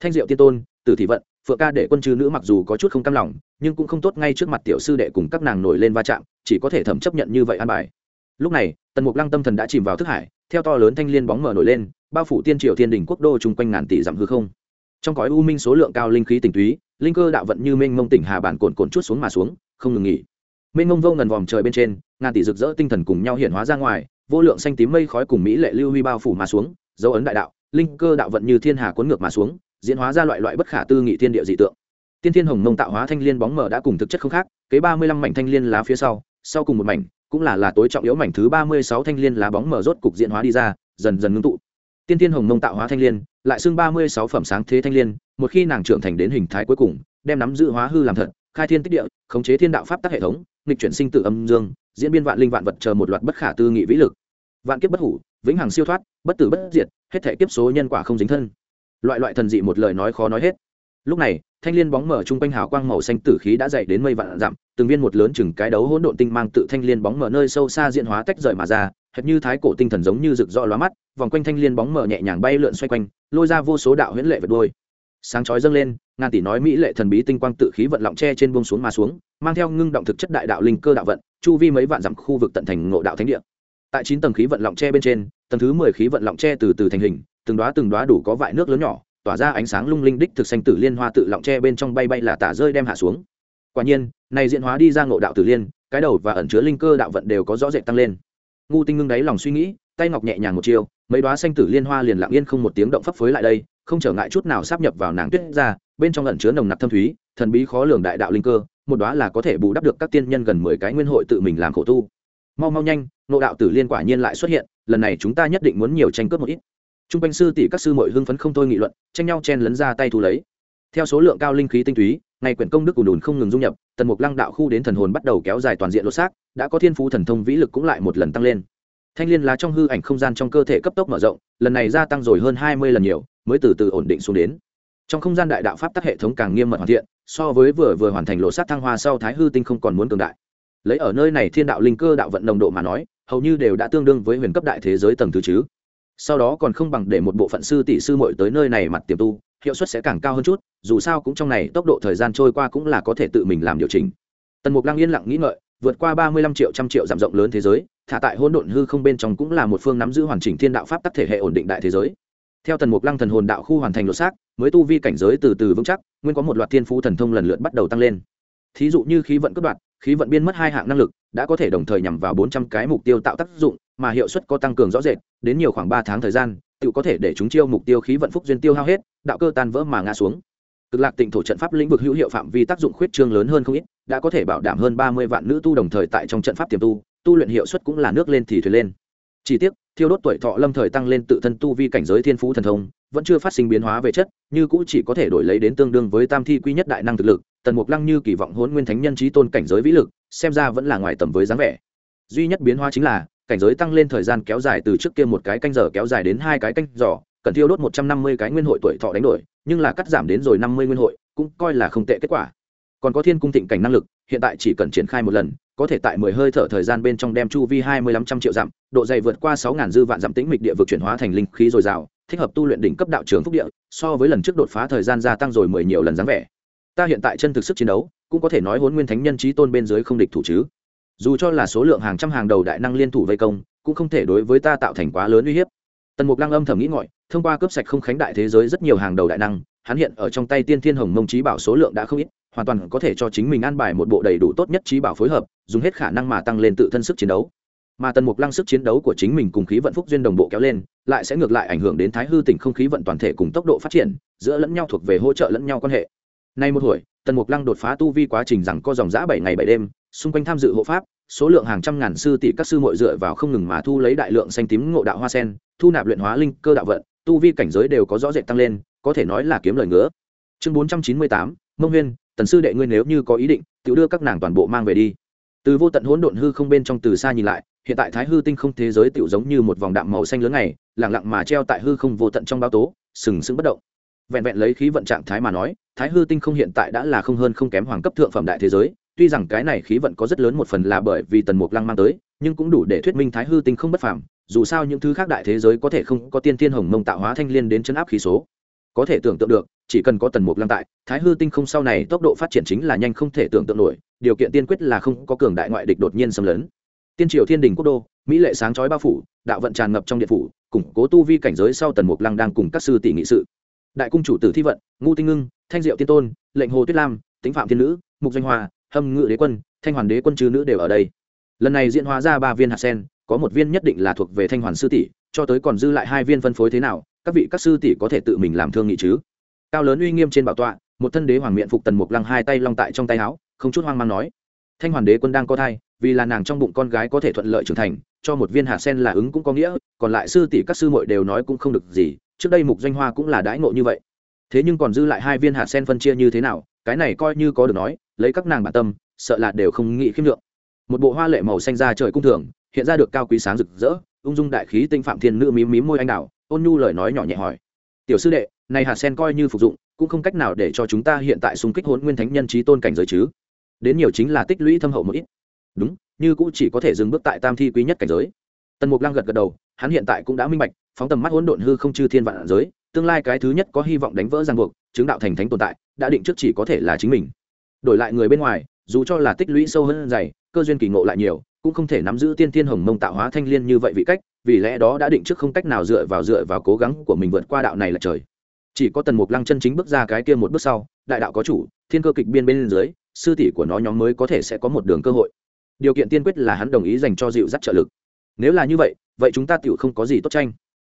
Thanh diệu tiên tôn, tử thị vận, phượng ca để quân chư nữ mặc dù có chút không cam lòng, nhưng cũng không tốt ngay trước mặt tiểu sư đệ cùng các nàng nổi lên va chạm, chỉ có thể thẩm chấp nhận như vậy an bài. Lúc này, tần mục lăng tâm thần đã chìm vào thức hải, theo to lớn thanh liên bóng mở nổi lên, bao phủ tiên triều thiên đình quốc đô chung quanh ngàn tỷ dặm hư không. Trong cõi u minh số lượng cao linh khí tỉnh túy, linh cơ đạo vận như mênh mông tỉnh hà bản cồn cồn chút xuống mà xuống, không ngừng nghỉ mênh mông vô ngần vòm trời bên trên, ngàn tỷ rực rỡ tinh thần cùng nhau hiện hóa ra ngoài, vô lượng xanh tím mây khói cùng mỹ lệ lưu huy bao phủ mà xuống, dấu ấn đại đạo, linh cơ đạo vận như thiên hà cuốn ngược mà xuống, diễn hóa ra loại loại bất khả tư nghị thiên địa dị tượng. Tiên thiên hồng mông tạo hóa thanh liên bóng mở đã cùng thực chất không khác, kế ba mươi lăm mảnh thanh liên lá phía sau sau cùng một mảnh, cũng là là tối trọng yếu mảnh thứ ba mươi sáu thanh liên lá bóng mở rốt cục diễn hóa đi ra, dần dần ngưng tụ. Tiên thiên hồng mông tạo hóa thanh liên, lại xưng ba mươi sáu phẩm sáng thế thanh liên, một khi nàng trưởng thành đến hình thái cuối cùng, đem nắm giữ hóa hư làm thật, khai thiên tích địa, khống chế thiên đạo pháp tắc hệ thống nghịch chuyển sinh tử âm dương, diễn biên vạn linh vạn vật chờ một loạt bất khả tư nghị vĩ lực. Vạn kiếp bất hủ, vĩnh hằng siêu thoát, bất tử bất diệt, hết thể kiếp số nhân quả không dính thân. Loại loại thần dị một lời nói khó nói hết. Lúc này, thanh liên bóng mở chung quanh hào quang màu xanh tử khí đã dậy đến mây vạn dặm, từng viên một lớn chừng cái đấu hỗn độn tinh mang tự thanh liên bóng mở nơi sâu xa diễn hóa tách rời mà ra, hệt như thái cổ tinh thần giống như rực rỡ lóa mắt, vòng quanh thanh liên bóng mở nhẹ nhàng bay lượn xoay quanh, lôi ra vô số đạo huyễn lệ vật đôi sáng chói dâng lên, ngàn tỷ nói mỹ lệ thần bí tinh quang tự khí vận lọng tre trên buông xuống mà xuống, mang theo ngưng động thực chất đại đạo linh cơ đạo vận, chu vi mấy vạn dặm khu vực tận thành ngộ đạo thánh địa. Tại chín tầng khí vận lọng tre bên trên, tầng thứ mười khí vận lọng tre từ từ thành hình, từng đóa từng đóa đủ có vại nước lớn nhỏ, tỏa ra ánh sáng lung linh đích thực xanh tử liên hoa tự lọng tre bên trong bay bay là tả rơi đem hạ xuống. Quả nhiên, này diễn hóa đi ra ngộ đạo tử liên, cái đầu và ẩn chứa linh cơ đạo vận đều có rõ rệt tăng lên. Ngu tinh ngưng đáy lòng suy nghĩ, tay ngọc nhẹ nhàng một chiều, mấy đoá xanh tử liên hoa liền lặng yên không một tiếng động phấp phới lại đây không trở ngại chút nào sắp nhập vào nàng tuyết ra, bên trong ẩn chứa nồng nặc thâm thúy, thần bí khó lường đại đạo linh cơ, một đó là có thể bù đắp được các tiên nhân gần mười cái nguyên hội tự mình làm khổ tu. Mau mau nhanh, nộ đạo tử liên quả nhiên lại xuất hiện, lần này chúng ta nhất định muốn nhiều tranh cướp một ít. T r u n g quanh sư tỷ các sư mội hưng phấn không thôi nghị luận, tranh nhau chen lấn ra tay thu lấy. Theo số lượng cao linh khí tinh túy, ngày quyển công đức ùn ùn không ngừng dung nhập, tần mục lăng đạo khu đến thần hồn bắt đầu kéo dài toàn diện lột xác, đã có thiên phú thần thông vĩ lực cũng lại một lần tăng lên thanh liên lá trong hư ảnh không gian trong cơ thể cấp tốc mở rộng, lần này gia tăng rồi hơn hai mươi lần nhiều, mới từ từ ổn định xuống đến. Trong không gian đại đạo pháp tắc hệ thống càng nghiêm mật hoàn thiện, so với vừa vừa hoàn thành lộ sát thăng hoa sau thái hư tinh không còn muốn cường đại. Lấy ở nơi này thiên đạo linh cơ đạo vận nồng độ mà nói, hầu như đều đã tương đương với huyền cấp đại thế giới tầng thứ chứ. Sau đó còn không bằng để một bộ phận sư tỷ sư muội tới nơi này mặt tiềm tu, hiệu suất sẽ càng cao hơn chút, dù sao cũng trong này tốc độ thời gian trôi qua cũng là có thể tự mình làm điều chỉnh. Tần mục lăng yên lặng nghĩ ngợi vượt qua ba mươi lăm triệu, trăm triệu giảm rộng lớn thế giới, thả tại hỗn độn hư không bên trong cũng là một phương nắm giữ hoàn chỉnh thiên đạo pháp tắc thể hệ ổn định đại thế giới. Theo tần mục lăng thần hồn đạo khu hoàn thành lột xác, mới tu vi cảnh giới từ từ vững chắc, nguyên có một loạt thiên phú thần thông lần lượt bắt đầu tăng lên. Thí dụ như khí vận cất đoạn, khí vận biên mất hai hạng năng lực, đã có thể đồng thời nhằm vào bốn trăm cái mục tiêu tạo tác dụng, mà hiệu suất có tăng cường rõ rệt, đến nhiều khoảng ba tháng thời gian, tự có thể để chúng chiêu mục tiêu khí vận phúc duyên tiêu hao hết, đạo cơ tan vỡ mà ngã xuống. Cực lạc tịnh thổ trận pháp lĩnh vực hữu hiệu phạm vi tác dụng khuyết trương lớn hơn không ít đã có thể bảo đảm hơn ba mươi vạn nữ tu đồng thời tại trong trận pháp tiềm tu tu luyện hiệu suất cũng là nước lên thì thuyền lên. Chỉ tiếc, thiêu đốt tuổi thọ lâm thời tăng lên tự thân tu vi cảnh giới thiên phú thần thông, vẫn chưa phát sinh biến hóa về chất, như cũ chỉ có thể đổi lấy đến tương đương với tam thi quy nhất đại năng thực lực, tần mục lăng như kỳ vọng hôn nguyên thánh nhân trí tôn cảnh giới vĩ lực, xem ra vẫn là ngoài tầm với dáng vẻ. Duy nhất biến hóa chính là, cảnh giới tăng lên thời gian kéo dài từ trước kia một cái canh giờ kéo dài đến hai cái canh giỏ cần thiêu đốt một trăm năm mươi cái nguyên hội tuổi thọ đánh đổi, nhưng là cắt giảm đến rồi năm mươi nguyên hội, cũng coi là không tệ kết quả còn có thiên cung thịnh cảnh năng lực, hiện tại chỉ cần triển khai một lần, có thể tại mười hơi thở thời gian bên trong đem chu vi hai mươi lăm trăm triệu dặm, độ dày vượt qua sáu ngàn dư vạn dặm tĩnh mịch địa vực chuyển hóa thành linh khí dồi dào, thích hợp tu luyện đỉnh cấp đạo trường phúc địa, so với lần trước đột phá thời gian gia tăng rồi mười nhiều lần dáng vẻ. Ta hiện tại chân thực sức chiến đấu, cũng có thể nói huấn nguyên thánh nhân trí tôn bên dưới không địch thủ chứ. Dù cho là số lượng hàng trăm hàng đầu đại năng liên thủ vây công, cũng không thể đối với ta tạo thành quá lớn uy hiếp. Tần mục lăng âm thầm nghĩ ngọi thông qua cướp sạch không khánh đại thế giới rất nhiều hàng đầu đại năng, hắn hiện ở trong tay tiên thiên hồng mông trí bảo số lượng đã không ít hoàn toàn có thể cho chính mình an bài một bộ đầy đủ tốt nhất trí bảo phối hợp, dùng hết khả năng mà tăng lên tự thân sức chiến đấu. Mà tần mục lăng sức chiến đấu của chính mình cùng khí vận phúc duyên đồng bộ kéo lên, lại sẽ ngược lại ảnh hưởng đến thái hư tỉnh không khí vận toàn thể cùng tốc độ phát triển, giữa lẫn nhau thuộc về hỗ trợ lẫn nhau quan hệ. Nay một hồi, tần mục lăng đột phá tu vi quá trình rằng có dòng giã bảy ngày bảy đêm, xung quanh tham dự hộ pháp, số lượng hàng trăm ngàn sư tỷ các sư mội dựa vào không ngừng mà thu lấy đại lượng xanh tím ngộ đạo hoa sen, thu nạp luyện hóa linh cơ đạo vận, tu vi cảnh giới đều có rõ rệt tăng lên, có thể nói là kiếm lời ngứa. Chương bốn trăm chín mươi tám, mông huyên tần sư đệ ngươi nếu như có ý định tự đưa các nàng toàn bộ mang về đi. Từ vô tận hỗn độn hư không bên trong từ xa nhìn lại, hiện tại thái hư tinh không thế giới tựu giống như một vòng đạm màu xanh lớn này lẳng lặng mà treo tại hư không vô tận trong bao tố, sừng sững bất động. Vẹn vẹn lấy khí vận trạng thái mà nói, thái hư tinh không hiện tại đã là không hơn không kém hoàng cấp thượng phẩm đại thế giới, tuy rằng cái này khí vận có rất lớn một phần là bởi vì tần mục lăng mang tới, nhưng cũng đủ để thuyết minh thái hư tinh không bất phàm, dù sao những thứ khác đại thế giới có thể không có tiên thiên hồng mông tạo hóa thanh liên đến chấn áp khí số. Có thể tưởng tượng được chỉ cần có tần mục lăng tại, thái hư tinh không sau này tốc độ phát triển chính là nhanh không thể tưởng tượng nổi, điều kiện tiên quyết là không có cường đại ngoại địch đột nhiên xâm lấn. Tiên triều thiên đình quốc đô, mỹ lệ sáng chói bao phủ, đạo vận tràn ngập trong điện phủ, củng cố tu vi cảnh giới sau tần mục lăng đang cùng các sư tỷ nghị sự. Đại cung chủ tử thi vận ngu tinh ngưng, thanh diệu tiên tôn, lệnh hồ tuyết lam tính phạm thiên nữ, mục danh hòa hâm ngự đế quân, thanh hoàn đế quân chư nữ đều ở đây. Lần này diễn hóa ra ba viên hạt sen, có một viên nhất định là thuộc về thanh hoàn sư tỷ, cho tới còn dư lại hai viên phân phối thế nào, các vị các sư tỷ có thể tự mình làm thương nghị chứ? Cao lớn uy nghiêm trên bảo tọa, một thân đế hoàng miện phục tần mục lăng hai tay long tại trong tay áo, không chút hoang mang nói, thanh hoàn đế quân đang có thai, vì là nàng trong bụng con gái có thể thuận lợi trưởng thành, cho một viên hạt sen là ứng cũng có nghĩa, còn lại sư tỷ các sư muội đều nói cũng không được gì, trước đây mục doanh hoa cũng là đãi ngộ như vậy. Thế nhưng còn dư lại hai viên hạt sen phân chia như thế nào, cái này coi như có được nói, lấy các nàng bản tâm, sợ là đều không nghĩ khiêm lượng. Một bộ hoa lệ màu xanh ra trời cung thường, hiện ra được cao quý sáng rực rỡ, ung dung đại khí tinh phạm thiên nữ mím mím môi anh đào, ôn nhu lời nói nhỏ nhẹ hỏi, tiểu sư đệ này hạt sen coi như phục dụng, cũng không cách nào để cho chúng ta hiện tại xung kích hôn nguyên thánh nhân trí tôn cảnh giới chứ. Đến nhiều chính là tích lũy thâm hậu một ít. Đúng, như cũng chỉ có thể dừng bước tại tam thi quý nhất cảnh giới. Tần mục lăng gật gật đầu, hắn hiện tại cũng đã minh bạch, phóng tầm mắt hỗn độn hư không chư thiên vạn giới, tương lai cái thứ nhất có hy vọng đánh vỡ ràng buộc, chứng đạo thành thánh tồn tại, đã định trước chỉ có thể là chính mình. Đổi lại người bên ngoài, dù cho là tích lũy sâu hơn dày, cơ duyên kỳ ngộ lại nhiều, cũng không thể nắm giữ tiên thiên hồng mông tạo hóa thanh liên như vậy vị cách, vì lẽ đó đã định trước không cách nào dựa vào dựa vào cố gắng của mình vượt qua đạo này là trời chỉ có tần mục lăng chân chính bước ra cái kia một bước sau, đại đạo có chủ, thiên cơ kịch biên bên dưới, sư tỷ của nó nhóm mới có thể sẽ có một đường cơ hội. Điều kiện tiên quyết là hắn đồng ý dành cho dịu dắt trợ lực. Nếu là như vậy vậy chúng ta tựu không có gì tốt tranh.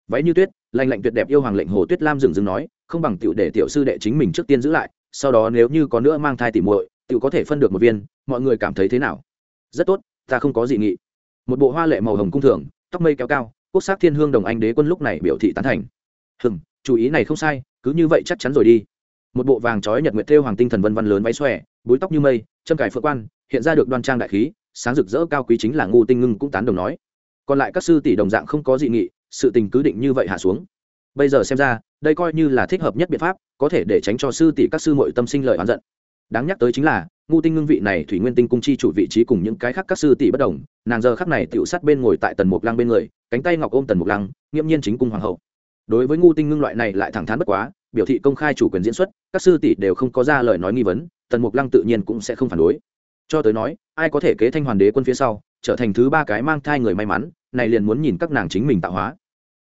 Váy như tuyết, lành lạnh tuyệt đẹp yêu hoàng lệnh hồ tuyết lam dừng dừng nói, không bằng tựu để tiểu sư đệ chính mình trước tiên giữ lại, sau đó nếu như có nữa mang thai tỉ muội tựu có thể phân được một viên, mọi người cảm thấy thế nào? Rất tốt, ta không có gì nghị. Một bộ hoa lệ màu hồng cung thường tóc mây kéo cao, quốc sắc thiên hương đồng anh đế quân lúc này biểu thị tán thành. Hừm, chú ý này không sai cứ như vậy chắc chắn rồi đi. Một bộ vàng trói nhật nguyệt thêu hoàng tinh thần vân vân lớn váy xòe, búi tóc như mây chân cải phượng quan, hiện ra được đoan trang đại khí, sáng rực rỡ cao quý chính là ngu tinh ngưng cũng tán đồng nói. Còn lại các sư tỷ đồng dạng không có dị nghị, sự tình cứ định như vậy hạ xuống. Bây giờ xem ra, đây coi như là thích hợp nhất biện pháp, có thể để tránh cho sư tỷ các sư muội tâm sinh lợi oán giận. Đáng nhắc tới chính là, ngu tinh ngưng vị này thủy nguyên tinh cung chi chủ vị trí cùng những cái khác các sư tỷ bất đồng, nàng giờ khắc này tựu sát bên ngồi tại tần mục lăng bên người, cánh tay ngọc ôm tần mục lăng nghiễm nhiên chính cung hoàng hậu đối với ngu tinh ngưng loại này lại thẳng thắn bất quá, biểu thị công khai chủ quyền diễn xuất, các sư tỷ đều không có ra lời nói nghi vấn, tần mục lăng tự nhiên cũng sẽ không phản đối. Cho tới nói, ai có thể kế thanh hoàn đế quân phía sau, trở thành thứ ba cái mang thai người may mắn, này liền muốn nhìn các nàng chính mình tạo hóa.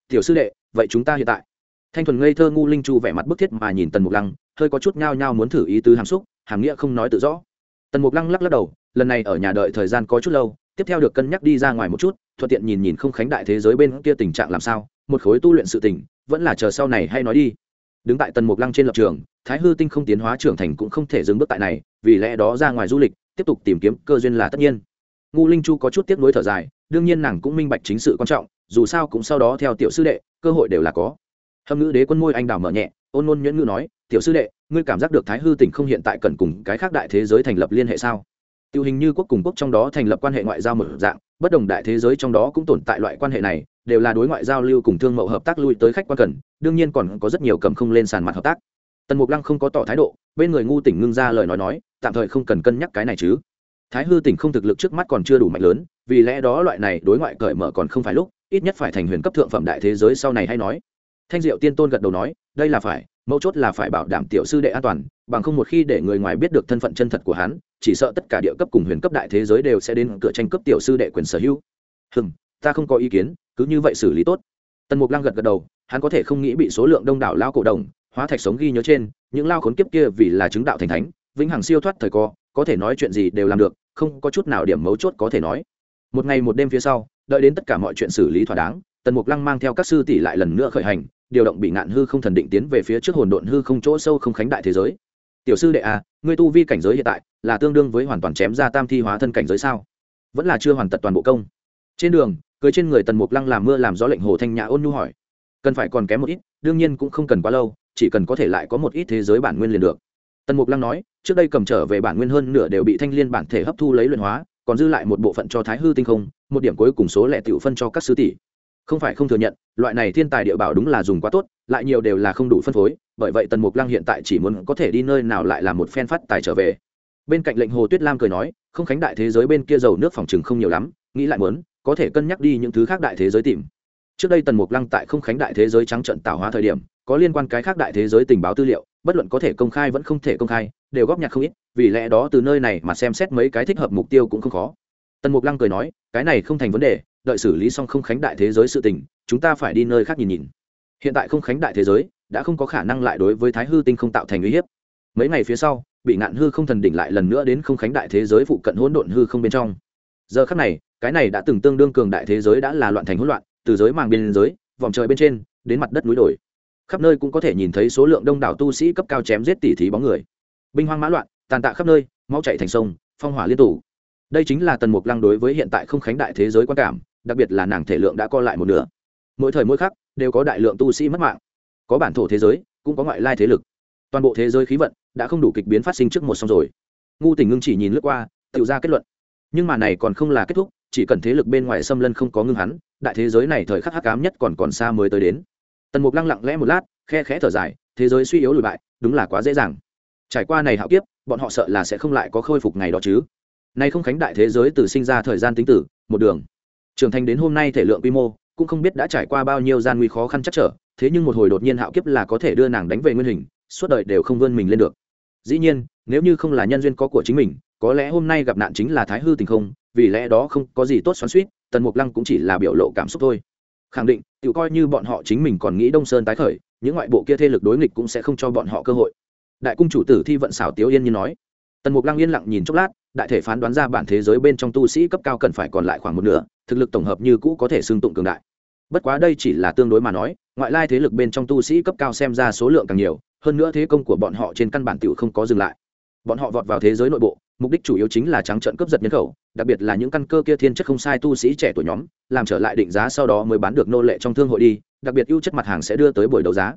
Tiểu sư đệ, vậy chúng ta hiện tại. Thanh thuần ngây thơ ngu linh chu vẻ mặt bức thiết mà nhìn tần mục lăng, hơi có chút ngao nhao muốn thử ý tứ hàm xúc, hàm nghĩa không nói tự rõ. Tần mục lăng lắc lắc đầu, lần này ở nhà đợi thời gian có chút lâu, tiếp theo được cân nhắc đi ra ngoài một chút, thuận tiện nhìn nhìn không khánh đại thế giới bên kia tình trạng làm sao, một khối tu luyện sự tình vẫn là chờ sau này hay nói đi. Đứng tại tần mục lăng trên lập trường, thái hư tinh không tiến hóa trưởng thành cũng không thể dừng bước tại này, vì lẽ đó ra ngoài du lịch, tiếp tục tìm kiếm cơ duyên là tất nhiên. Ngu linh chu có chút tiếp nối thở dài, đương nhiên nàng cũng minh bạch chính sự quan trọng, dù sao cũng sau đó theo tiểu sư đệ, cơ hội đều là có. Hâm ngữ đế quân môi anh đào mở nhẹ, ôn ngôn nhuyễn ngữ nói, tiểu sư đệ, ngươi cảm giác được thái hư tỉnh không hiện tại cần cùng cái khác đại thế giới thành lập liên hệ sao? Tiêu hình như quốc cùng quốc trong đó thành lập quan hệ ngoại giao một dạng, bất đồng đại thế giới trong đó cũng tồn tại loại quan hệ này đều là đối ngoại giao lưu cùng thương mậu hợp tác lui tới khách quan cần, đương nhiên còn có rất nhiều cầm không lên sàn mặt hợp tác. Tần mục lăng không có tỏ thái độ, bên người ngu tỉnh ngưng ra lời nói nói, tạm thời không cần cân nhắc cái này chứ. Thái hư tỉnh không thực lực trước mắt còn chưa đủ mạnh lớn, vì lẽ đó loại này đối ngoại cởi mở còn không phải lúc, ít nhất phải thành huyền cấp thượng phẩm đại thế giới sau này hay nói. Thanh diệu tiên tôn gật đầu nói, đây là phải, mấu chốt là phải bảo đảm tiểu sư đệ an toàn, bằng không một khi để người ngoài biết được thân phận chân thật của hắn, chỉ sợ tất cả địa cấp cùng huyền cấp đại thế giới đều sẽ đến cửa tranh cấp tiểu sư đệ quyền sở hữu. Hừng ta không có ý kiến, cứ như vậy xử lý tốt. Tần mục lăng gật gật đầu, hắn có thể không nghĩ bị số lượng đông đảo lao cổ đồng, hóa thạch sống ghi nhớ trên, những lao khốn kiếp kia vì là chứng đạo thành thánh, vĩnh hằng siêu thoát thời co, có thể nói chuyện gì đều làm được, không có chút nào điểm mấu chốt có thể nói. Một ngày một đêm phía sau, đợi đến tất cả mọi chuyện xử lý thỏa đáng, tần mục lăng mang theo các sư tỷ lại lần nữa khởi hành, điều động bị ngạn hư không thần định tiến về phía trước hồn độn hư không chỗ sâu không khánh đại thế giới. Tiểu sư đệ à ngươi tu vi cảnh giới hiện tại là tương đương với hoàn toàn chém ra tam thi hóa thân cảnh giới sao? Vẫn là chưa hoàn tật toàn bộ công. Trên đường cưới trên người tần mục lăng làm mưa làm gió lệnh hồ thanh nhã ôn nhu hỏi. Cần phải còn kém một ít, đương nhiên cũng không cần quá lâu, chỉ cần có thể lại có một ít thế giới bản nguyên liền được. Tần mục lăng nói, trước đây cầm trở về bản nguyên hơn nửa đều bị thanh liên bản thể hấp thu lấy luyện hóa, còn dư lại một bộ phận cho thái hư tinh không, một điểm cuối cùng số lẻ tiểu phân cho các sứ tỷ. Không phải không thừa nhận, loại này thiên tài địa bảo đúng là dùng quá tốt, lại nhiều đều là không đủ phân phối, bởi vậy tần mục lăng hiện tại chỉ muốn có thể đi nơi nào lại làm một phen phát tài trở về. Bên cạnh lệnh hồ tuyết lam cười nói, không khánh đại thế giới bên kia dầu nước phòng chừng không nhiều lắm, nghĩ lại muốn có thể cân nhắc đi những thứ khác đại thế giới tìm. Trước đây tần mục lăng tại không khánh đại thế giới trắng trận tạo hóa thời điểm, có liên quan cái khác đại thế giới tình báo tư liệu, bất luận có thể công khai vẫn không thể công khai, đều góp nhặt không ít, vì lẽ đó từ nơi này mà xem xét mấy cái thích hợp mục tiêu cũng không khó. Tần mục lăng cười nói, cái này không thành vấn đề, đợi xử lý xong không khánh đại thế giới sự tình, chúng ta phải đi nơi khác nhìn nhìn. Hiện tại không khánh đại thế giới, đã không có khả năng lại đối với thái hư tinh không tạo thành uy hiếp. Mấy ngày phía sau, bị ngạn hư không thần đỉnh lại lần nữa đến không khánh đại thế giới phụ cận hỗn độn hư không bên trong. Giờ khắc này cái này đã từng tương đương cường đại thế giới đã là loạn thành hỗn loạn, từ giới màng biên giới, vòng trời bên trên, đến mặt đất núi đồi. Khắp nơi cũng có thể nhìn thấy số lượng đông đảo tu sĩ cấp cao chém giết tỉ thí bóng người. Binh hoang mã loạn, tàn tạ khắp nơi, mau chạy thành sông, phong hỏa liên tủ đây chính là tần mục lăng đối với hiện tại không khánh đại thế giới quan cảm, đặc biệt là nàng thể lượng đã co lại một nửa. Mỗi thời mỗi khắc, đều có đại lượng tu sĩ mất mạng. Có bản thổ thế giới, cũng có ngoại lai thế lực. Toàn bộ thế giới khí vận đã không đủ kịch biến phát sinh trước một xong rồi. Ngu tình ngưng chỉ nhìn lướt qua, tự ra kết luận. Nhưng mà này còn không là kết thúc chỉ cần thế lực bên ngoài xâm lân không có ngưng hắn, đại thế giới này thời khắc hắc ám nhất còn còn xa mới tới đến. Tần mục lăng lặng lẽ một lát, khe khẽ thở dài, thế giới suy yếu lùi bại, đúng là quá dễ dàng. Trải qua này hạo kiếp, bọn họ sợ là sẽ không lại có khôi phục ngày đó chứ. Nay không khánh đại thế giới từ sinh ra thời gian tính tử, một đường. Trưởng thành đến hôm nay thể lượng quy mô, cũng không biết đã trải qua bao nhiêu gian nguy khó khăn chắc trở, thế nhưng một hồi đột nhiên hạo kiếp là có thể đưa nàng đánh về nguyên hình, suốt đời đều không vươn mình lên được. Dĩ nhiên, nếu như không là nhân duyên có của chính mình có lẽ hôm nay gặp nạn chính là thái hư tình không, vì lẽ đó không có gì tốt xoắn suýt tần mục lăng cũng chỉ là biểu lộ cảm xúc thôi. Khẳng định tự coi như bọn họ chính mình còn nghĩ đông sơn tái khởi, những ngoại bộ kia thế lực đối nghịch cũng sẽ không cho bọn họ cơ hội. Đại cung chủ tử thi vận xảo tiếu yên như nói. Tần mục lăng yên lặng nhìn chốc lát, đại thể phán đoán ra bản thế giới bên trong tu sĩ cấp cao cần phải còn lại khoảng một nửa, thực lực tổng hợp như cũ có thể xương tụng cường đại. Bất quá đây chỉ là tương đối mà nói, ngoại lai thế lực bên trong tu sĩ cấp cao xem ra số lượng càng nhiều, hơn nữa thế công của bọn họ trên căn bản tiểu không có dừng lại. Bọn họ vọt vào thế giới nội bộ mục đích chủ yếu chính là trắng trận cướp giật nhân khẩu, đặc biệt là những căn cơ kia thiên chất không sai tu sĩ trẻ tuổi nhóm, làm trở lại định giá sau đó mới bán được nô lệ trong thương hội đi, đặc biệt ưu chất mặt hàng sẽ đưa tới buổi đấu giá.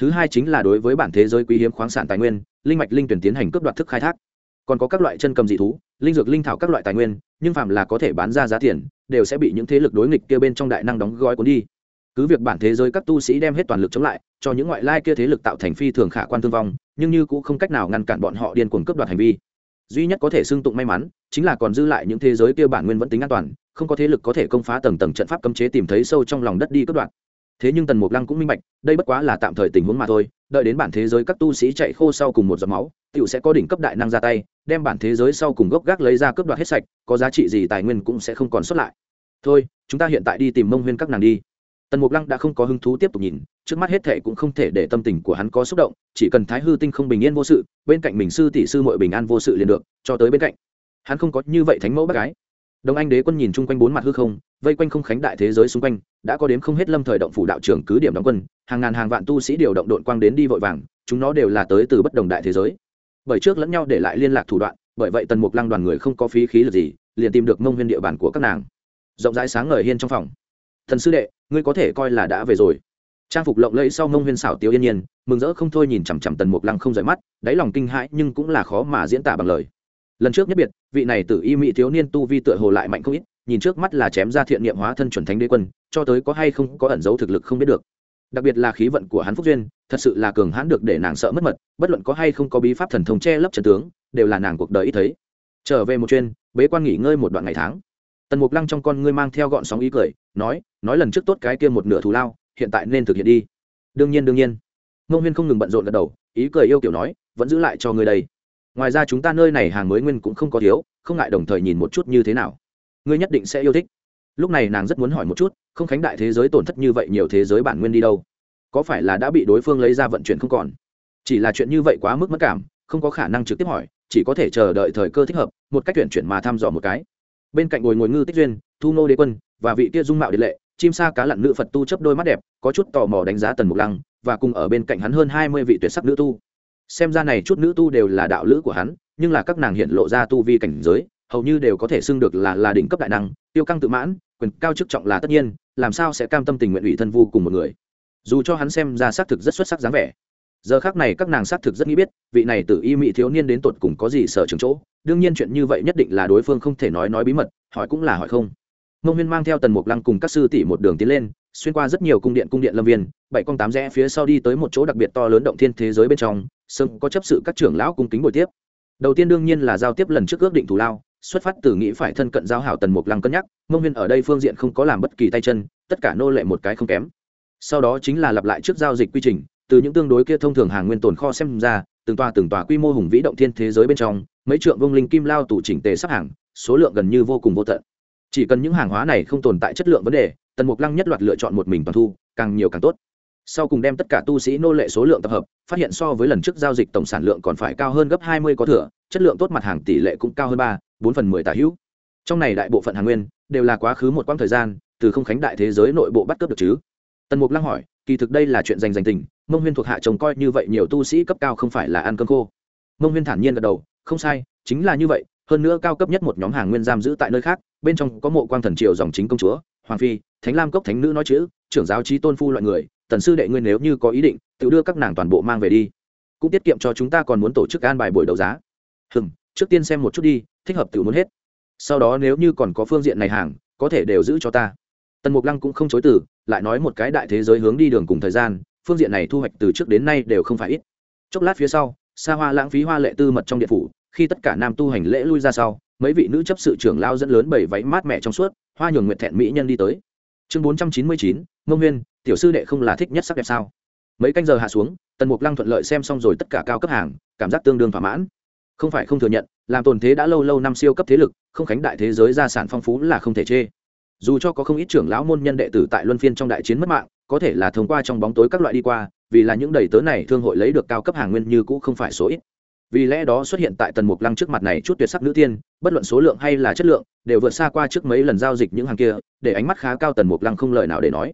Thứ hai chính là đối với bản thế giới quý hiếm khoáng sản tài nguyên, linh mạch linh tuyển tiến hành cướp đoạt thức khai thác. Còn có các loại chân cầm dị thú, linh dược linh thảo các loại tài nguyên, nhưng phạm là có thể bán ra giá tiền, đều sẽ bị những thế lực đối nghịch kia bên trong đại năng đóng gói cuốn đi. Cứ việc bản thế giới các tu sĩ đem hết toàn lực chống lại, cho những ngoại lai kia thế lực tạo thành phi thường khả quan thương vong, nhưng như cũng không cách nào ngăn cản bọn họ điên cuồng cướp đoạt hành vi duy nhất có thể xưng tụng may mắn chính là còn dư lại những thế giới kia bản nguyên vẫn tính an toàn, không có thế lực có thể công phá tầng tầng trận pháp cấm chế tìm thấy sâu trong lòng đất đi cướp đoạt. Thế nhưng tần mục lăng cũng minh bạch, đây bất quá là tạm thời tình huống mà thôi, đợi đến bản thế giới các tu sĩ chạy khô sau cùng một giọt máu t sẽ có đỉnh cấp đại năng ra tay, đem bản thế giới sau cùng gốc gác lấy ra cướp đoạt hết sạch, có giá trị gì tài nguyên cũng sẽ không còn xuất lại. Thôi, chúng ta hiện tại đi tìm mông huyên các nàng đi tần mục lăng đã không có hứng thú tiếp tục nhìn, trước mắt hết thệ cũng không thể để tâm tình của hắn có xúc động, chỉ cần thái hư tinh không bình yên vô sự, bên cạnh mình sư tỷ sư mội bình an vô sự liền được, cho tới bên cạnh. Hắn không có như vậy thánh mẫu bác gái. Đồng anh đế quân nhìn chung quanh bốn mặt hư không, vây quanh không khánh đại thế giới xung quanh, đã có đếm không hết lâm thời động phủ đạo trưởng cứ điểm đóng quân, hàng ngàn hàng vạn tu sĩ điều động đội quang đến đi vội vàng, chúng nó đều là tới từ bất đồng đại thế giới. Bởi trước lẫn nhau để lại liên lạc thủ đoạn, bởi vậy tần mục lăng đoàn người không có phí khí lực gì, liền tìm được mông viên địa bàn của các nàng. Rộng rãi sáng ngời hiên trong phòng thần sư đệ, ngươi có thể coi là đã về rồi. Trang phục lộng lẫy sau mông huyên xảo tiếu yên nhiên, mừng rỡ không thôi nhìn chằm chằm tần mục lăng không rời mắt, đáy lòng kinh hãi nhưng cũng là khó mà diễn tả bằng lời. Lần trước nhất biệt, vị này tự y mỹ thiếu niên tu vi tựa hồ lại mạnh không ít, nhìn trước mắt là chém ra thiện niệm hóa thân chuẩn thánh đế quân, cho tới có hay không có ẩn dấu thực lực không biết được. Đặc biệt là khí vận của hắn phúc duyên, thật sự là cường hãn được để nàng sợ mất mật, bất luận có hay không có bí pháp thần thông che lấp trần tướng, đều là nàng cuộc đời ít thấy. Trở về một chuyên, bế quan nghỉ ngơi một đoạn ngày tháng tần mục lăng trong con ngươi mang theo gọn sóng ý cười, nói nói lần trước tốt cái kia một nửa thù lao, hiện tại nên thực hiện đi. Đương nhiên đương nhiên. Mông huyên không ngừng bận rộn gật đầu, ý cười yêu kiểu nói, vẫn giữ lại cho ngươi đây. Ngoài ra chúng ta nơi này hàng mới nguyên cũng không có thiếu, không ngại đồng thời nhìn một chút như thế nào. Ngươi nhất định sẽ yêu thích. Lúc này nàng rất muốn hỏi một chút, không khánh đại thế giới tổn thất như vậy nhiều thế giới bản nguyên đi đâu? Có phải là đã bị đối phương lấy ra vận chuyển không còn? Chỉ là chuyện như vậy quá mức mất cảm, không có khả năng trực tiếp hỏi, chỉ có thể chờ đợi thời cơ thích hợp, một cách tuyển chuyển mà thăm dò một cái bên cạnh ngồi ngồi ngư tích duyên, thu nô đế quân và vị kia dung mạo điện lệ, chim sa cá lặn nữ phật tu chấp đôi mắt đẹp, có chút tò mò đánh giá tần mục lăng và cùng ở bên cạnh hắn hơn hai mươi vị tuyệt sắc nữ tu. Xem ra này chút nữ tu đều là đạo lữ của hắn, nhưng là các nàng hiện lộ ra tu vi cảnh giới, hầu như đều có thể xưng được là là đỉnh cấp đại năng, tiêu căng tự mãn, quyền cao chức trọng là tất nhiên, làm sao sẽ cam tâm tình nguyện ủy thân vu cùng một người. Dù cho hắn xem ra xác thực rất xuất sắc dáng vẻ giờ khác này các nàng xác thực rất nghĩ biết, vị này từ y mỹ thiếu niên đến tột cùng có gì sở trường chỗ, đương nhiên chuyện như vậy nhất định là đối phương không thể nói nói bí mật, hỏi cũng là hỏi không. Mông huyên mang theo tần mục lăng cùng các sư tỷ một đường tiến lên, xuyên qua rất nhiều cung điện cung điện lâm viên, bảy con tám rẽ phía sau đi tới một chỗ đặc biệt to lớn động thiên thế giới bên trong sưng có chấp sự các trưởng lão cung kính buổi tiếp. Đầu tiên đương nhiên là giao tiếp lần trước ước định thủ lao, xuất phát từ nghĩ phải thân cận giao hảo tần mục lăng cân nhắc, mông huyên ở đây phương diện không có làm bất kỳ tay chân, tất cả nô lệ một cái không kém. Sau đó chính là lặp lại trước giao dịch quy trình từ những tương đối kia thông thường hàng nguyên tồn kho xem ra, từng tòa từng tòa quy mô hùng vĩ động thiên thế giới bên trong, mấy trượng vông linh kim lao tủ chỉnh tề sắp hàng, số lượng gần như vô cùng vô tận. Chỉ cần những hàng hóa này không tồn tại chất lượng vấn đề, tần mục lăng nhất loạt lựa chọn một mình toàn thu, càng nhiều càng tốt. Sau cùng đem tất cả tu sĩ nô lệ số lượng tập hợp, phát hiện so với lần trước giao dịch tổng sản lượng còn phải cao hơn gấp hai mươi có thừa, chất lượng tốt mặt hàng tỷ lệ cũng cao hơn ba, bốn phần mười tả hữu. Trong này đại bộ phận hàng nguyên đều là quá khứ một quãng thời gian, từ không khánh đại thế giới nội bộ bắt cướp được chứ? Tần mục lăng hỏi, kỳ thực đây là chuyện dành dành tình mông huyên thuộc hạ chồng coi như vậy nhiều tu sĩ cấp cao không phải là ăn cơm khô. Mông huyên thản nhiên gật đầu, không sai, chính là như vậy, hơn nữa cao cấp nhất một nhóm hàng nguyên giam giữ tại nơi khác, bên trong có mộ quang thần triều dòng chính công chúa, hoàng phi, thánh lam cốc thánh nữ nói chữ, trưởng giáo trí tôn phu loại người, tần sư đệ ngươi nếu như có ý định, tự đưa các nàng toàn bộ mang về đi, cũng tiết kiệm cho chúng ta còn muốn tổ chức an bài buổi đấu giá. Hừm, trước tiên xem một chút đi, thích hợp tự muốn hết. Sau đó nếu như còn có phương diện này hàng, có thể đều giữ cho ta. Tần mục lăng cũng không chối từ, lại nói một cái đại thế giới hướng đi đường cùng thời gian phương diện này thu hoạch từ trước đến nay đều không phải ít. Chốc lát phía sau xa hoa lãng phí hoa lệ tư mật trong điện phủ, khi tất cả nam tu hành lễ lui ra sau, mấy vị nữ chấp sự trưởng lao dẫn lớn bảy váy mát mẻ trong suốt, hoa nhường nguyện thẹn mỹ nhân đi tới. Chương bốn trăm chín mươi chín, mông nguyên tiểu sư đệ không là thích nhất sắc đẹp sao? Mấy canh giờ hạ xuống, tần mục lăng thuận lợi xem xong rồi tất cả cao cấp hàng, cảm giác tương đương thỏa mãn. Không phải không thừa nhận, làm tồn thế đã lâu lâu năm siêu cấp thế lực, không khánh đại thế giới gia sản phong phú là không thể chê dù cho có không ít trưởng lão môn nhân đệ tử tại luân phiên trong đại chiến mất mạng, có thể là thông qua trong bóng tối các loại đi qua, vì là những đầy tớ này thương hội lấy được cao cấp hàng nguyên như cũ không phải số ít. Vì lẽ đó xuất hiện tại tần mục lăng trước mặt này chút tuyệt sắc nữ tiên, bất luận số lượng hay là chất lượng, đều vượt xa qua trước mấy lần giao dịch những hàng kia, để ánh mắt khá cao tần mục lăng không lời nào để nói.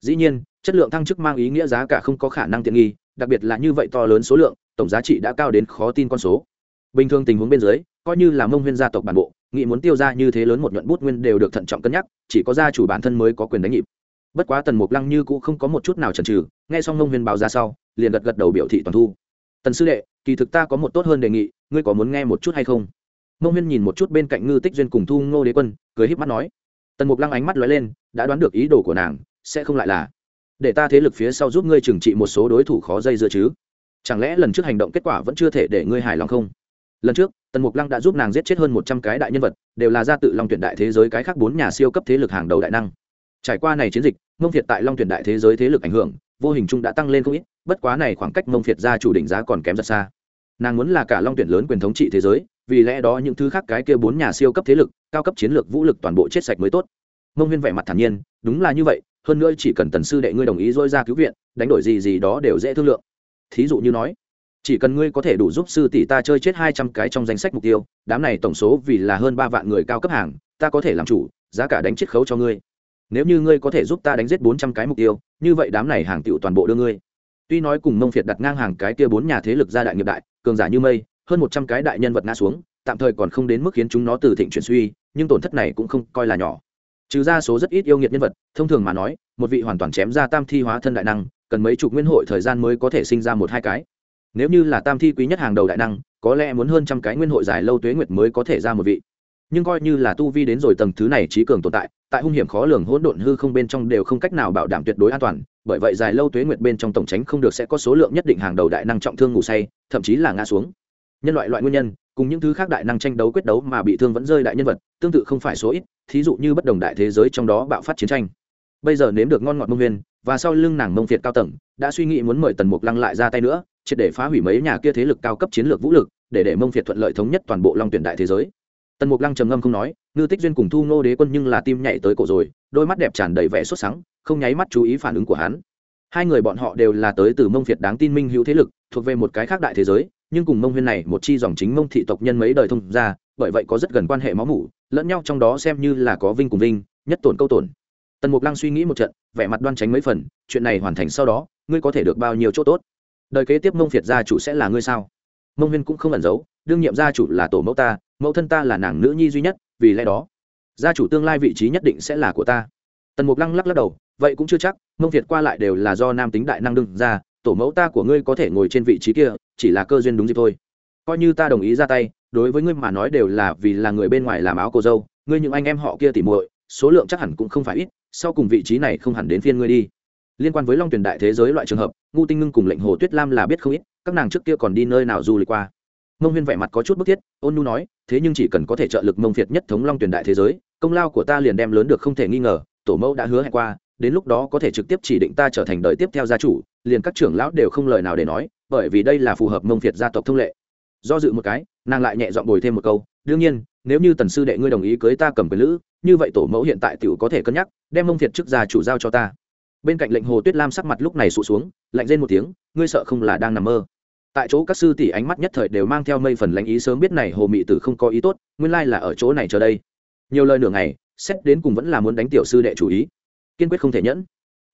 Dĩ nhiên, chất lượng thăng chức mang ý nghĩa giá cả không có khả năng tiện nghi, đặc biệt là như vậy to lớn số lượng, tổng giá trị đã cao đến khó tin con số. Bình thường tình huống bên dưới, coi như là mông huyên gia tộc bản bộ nghị muốn tiêu ra như thế lớn một nhuận bút nguyên đều được thận trọng cân nhắc, chỉ có gia chủ bản thân mới có quyền đánh nhịp. Bất quá tần mục lăng như cũng không có một chút nào chần trừ nghe xong nông huyên báo ra sau, liền gật gật đầu biểu thị toàn thu. Tần sư đệ, kỳ thực ta có một tốt hơn đề nghị, ngươi có muốn nghe một chút hay không? Mông huyên nhìn một chút bên cạnh ngư tích duyên cùng thu ngô đế quân, cười híp mắt nói. Tần mục lăng ánh mắt lóe lên, đã đoán được ý đồ của nàng, sẽ không lại là để ta thế lực phía sau giúp ngươi trừng trị một số đối thủ khó dây dưa chứ? Chẳng lẽ lần trước hành động kết quả vẫn chưa thể để ngươi hài lòng không? Lần trước tần mục lăng đã giúp nàng giết chết hơn một trăm cái đại nhân vật, đều là ra tự long tuyển đại thế giới cái khác bốn nhà siêu cấp thế lực hàng đầu đại năng. Trải qua này chiến dịch, mông việt tại long tuyển đại thế giới thế lực ảnh hưởng, vô hình chung đã tăng lên không ít, bất quá này khoảng cách mông việt ra chủ đỉnh giá còn kém rất xa. Nàng muốn là cả long tuyển lớn quyền thống trị thế giới, vì lẽ đó những thứ khác cái kia bốn nhà siêu cấp thế lực, cao cấp chiến lược vũ lực toàn bộ chết sạch mới tốt. Mông huyên vẻ mặt thản nhiên, đúng là như vậy, hơn nữa chỉ cần tần sư đệ ngươi đồng ý dôi ra cứu viện, đánh đổi gì gì đó đều dễ thương lượng. Thí dụ như nói chỉ cần ngươi có thể đủ giúp sư tỷ ta chơi chết hai trăm cái trong danh sách mục tiêu, đám này tổng số vì là hơn ba vạn người cao cấp hàng, ta có thể làm chủ, giá cả đánh chiết khấu cho ngươi. Nếu như ngươi có thể giúp ta đánh giết bốn trăm cái mục tiêu, như vậy đám này hàng tựu toàn bộ đưa ngươi. Tuy nói cùng mông phiệt đặt ngang hàng cái kia bốn nhà thế lực gia đại nghiệp đại, cường giả như mây, hơn một trăm cái đại nhân vật ngã xuống, tạm thời còn không đến mức khiến chúng nó từ thịnh chuyển suy, nhưng tổn thất này cũng không coi là nhỏ. Trừ ra số rất ít yêu nghiệt nhân vật, thông thường mà nói, một vị hoàn toàn chém ra tam thi hóa thân đại năng, cần mấy chục nguyên hội thời gian mới có thể sinh ra một hai cái nếu như là tam thi quý nhất hàng đầu đại năng, có lẽ muốn hơn trăm cái nguyên hội dài lâu tuế nguyệt mới có thể ra một vị. Nhưng coi như là tu vi đến rồi tầng thứ này trí cường tồn tại tại hung hiểm khó lường hỗn độn hư không bên trong đều không cách nào bảo đảm tuyệt đối an toàn, bởi vậy dài lâu tuế nguyệt bên trong tổng tránh không được sẽ có số lượng nhất định hàng đầu đại năng trọng thương ngủ say, thậm chí là ngã xuống. Nhân loại loại nguyên nhân, cùng những thứ khác đại năng tranh đấu quyết đấu mà bị thương vẫn rơi đại nhân vật, tương tự không phải số ít, thí dụ như bất đồng đại thế giới trong đó bạo phát chiến tranh. Bây giờ nếm được ngon ngọt mông viên và sau lưng nàng mông việt cao tầng, đã suy nghĩ muốn mời tần mục lăng lại ra tay nữa triệt để phá hủy mấy nhà kia thế lực cao cấp chiến lược vũ lực, để để mông việt thuận lợi thống nhất toàn bộ long tuyển đại thế giới. Tần mục lăng trầm ngâm không nói, ngư tích duyên cùng thu ngô đế quân nhưng là tim nhảy tới cổ rồi, đôi mắt đẹp tràn đầy vẻ xuất sáng không nháy mắt chú ý phản ứng của hắn. Hai người bọn họ đều là tới từ mông việt đáng tin minh hữu thế lực, thuộc về một cái khác đại thế giới, nhưng cùng mông huyên này một chi dòng chính mông thị tộc nhân mấy đời thông ra bởi vậy có rất gần quan hệ máu mủ, lẫn nhau trong đó xem như là có vinh cùng vinh, nhất tổn câu tổn. Tần mục lăng suy nghĩ một trận, vẻ mặt đoan tránh mấy phần, chuyện này hoàn thành sau đó, ngươi có thể được bao nhiêu chỗ tốt? Đời kế tiếp mông phiệt gia chủ sẽ là ngươi sao? Mông huyên cũng không ẩn giấu, đương nhiệm gia chủ là tổ mẫu ta, mẫu thân ta là nàng nữ nhi duy nhất, vì lẽ đó, gia chủ tương lai vị trí nhất định sẽ là của ta. Tần mục lăng lắc lắc đầu, vậy cũng chưa chắc, mông việt qua lại đều là do nam tính đại năng đương ra, tổ mẫu ta của ngươi có thể ngồi trên vị trí kia, chỉ là cơ duyên đúng dịp thôi. Coi như ta đồng ý ra tay, đối với ngươi mà nói đều là vì là người bên ngoài làm áo cô dâu, ngươi những anh em họ kia tỉ muội, số lượng chắc hẳn cũng không phải ít, sau cùng vị trí này không hẳn đến phiên ngươi đi liên quan với long tuyển đại thế giới loại trường hợp ngu tinh ngưng cùng lệnh hồ tuyết lam là biết không ít, các nàng trước kia còn đi nơi nào du lịch qua. Mông huyên vẻ mặt có chút bức thiết, ôn nu nói, thế nhưng chỉ cần có thể trợ lực mông việt nhất thống long tuyển đại thế giới, công lao của ta liền đem lớn được không thể nghi ngờ, tổ mẫu đã hứa hẹn qua, đến lúc đó có thể trực tiếp chỉ định ta trở thành đời tiếp theo gia chủ, liền các trưởng lão đều không lời nào để nói, bởi vì đây là phù hợp mông việt gia tộc thông lệ. Do dự một cái, nàng lại nhẹ dọn bồi thêm một câu, đương nhiên, nếu như tần sư đệ ngươi đồng ý cưới ta cầm quyền lữ, như vậy tổ mẫu hiện tại tiểu có thể cân nhắc, đem mông việt trước gia chủ giao cho ta bên cạnh lệnh hồ tuyết lam sắc mặt lúc này sụt xuống, lạnh lên một tiếng, ngươi sợ không là đang nằm mơ? Tại chỗ các sư tỷ ánh mắt nhất thời đều mang theo mây phần lãnh ý sớm biết này hồ mị tử không có ý tốt, nguyên lai là ở chỗ này chờ đây. Nhiều lời nửa ngày, xét đến cùng vẫn là muốn đánh tiểu sư đệ chủ ý. Kiên quyết không thể nhẫn.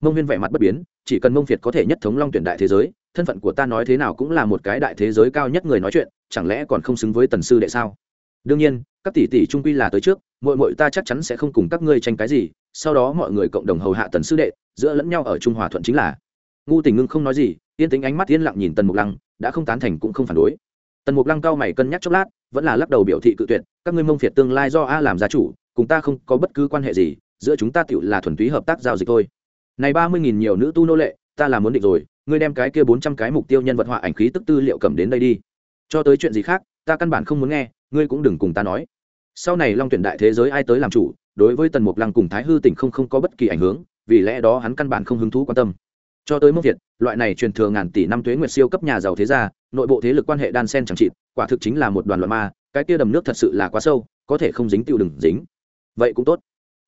Mông viên vẻ mặt bất biến, chỉ cần mông việt có thể nhất thống long tuyển đại thế giới, thân phận của ta nói thế nào cũng là một cái đại thế giới cao nhất người nói chuyện, chẳng lẽ còn không xứng với tần sư đệ sao? Đương nhiên, các tỷ tỷ trung quy là tới trước mội mội ta chắc chắn sẽ không cùng các ngươi tranh cái gì sau đó mọi người cộng đồng hầu hạ tần sư đệ, giữa lẫn nhau ở trung hòa thuận chính là. Ngu tình ngưng không nói gì, yên tính ánh mắt yên lặng nhìn tần mục lăng, đã không tán thành cũng không phản đối. Tần mục lăng cao mày cân nhắc chốc lát, vẫn là lắc đầu biểu thị cự tuyệt, các ngươi mông phiệt tương lai do a làm gia chủ, cùng ta không có bất cứ quan hệ gì, giữa chúng ta tựu là thuần túy hợp tác giao dịch thôi. Này ba mươi nghìn nhiều nữ tu nô lệ, ta là muốn định rồi, ngươi đem cái kia bốn trăm cái mục tiêu nhân vật họa ảnh khí tức tư liệu cầm đến đây đi. Cho tới chuyện gì khác, ta căn bản không muốn nghe, ngươi cũng đừng cùng ta nói. Sau này long tuyển đại thế giới ai tới làm chủ đối với tần mục lăng cùng thái hư tỉnh không không có bất kỳ ảnh hưởng, vì lẽ đó hắn căn bản không hứng thú quan tâm. Cho tới mức việt, loại này truyền thừa ngàn tỷ năm tuế nguyệt siêu cấp nhà giàu thế gia, nội bộ thế lực quan hệ đan sen chẳng trịt quả thực chính là một đoàn loạn ma, cái kia đầm nước thật sự là quá sâu, có thể không dính tiêu đừng dính. Vậy cũng tốt.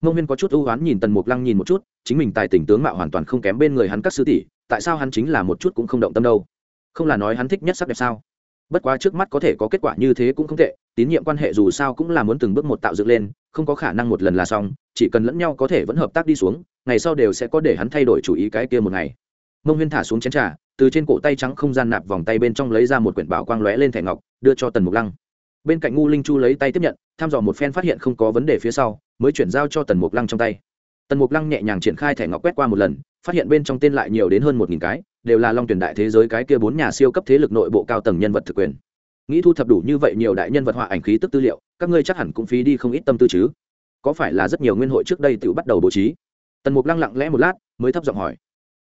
Mông huyên có chút ưu oán nhìn tần mục lăng nhìn một chút, chính mình tài tỉnh tướng mạo hoàn toàn không kém bên người hắn các sư tỷ, tại sao hắn chính là một chút cũng không động tâm đâu? Không là nói hắn thích nhất sắc đẹp sao? Bất quá trước mắt có thể có kết quả như thế cũng không tệ, tín nhiệm quan hệ dù sao cũng là muốn từng bước một tạo dựng lên, không có khả năng một lần là xong, chỉ cần lẫn nhau có thể vẫn hợp tác đi xuống, ngày sau đều sẽ có để hắn thay đổi chủ ý cái kia một ngày. Mông huyên thả xuống chén trà, từ trên cổ tay trắng không gian nạp vòng tay bên trong lấy ra một quyển bảo quang lóe lên thẻ ngọc, đưa cho tần mục lăng. Bên cạnh ngu linh chu lấy tay tiếp nhận, thăm dò một phen phát hiện không có vấn đề phía sau, mới chuyển giao cho tần mục lăng trong tay. Tần mục lăng nhẹ nhàng triển khai thẻ ngọc quét qua một lần phát hiện bên trong tên lại nhiều đến hơn một nghìn cái, đều là long tuyển đại thế giới cái kia bốn nhà siêu cấp thế lực nội bộ cao tầng nhân vật thực quyền. Nghĩ thu thập đủ như vậy nhiều đại nhân vật họa ảnh khí tức tư liệu, các ngươi chắc hẳn cũng phí đi không ít tâm tư chứ. Có phải là rất nhiều nguyên hội trước đây tự bắt đầu bố trí? Tần mục lăng lặng lẽ một lát, mới thấp giọng hỏi.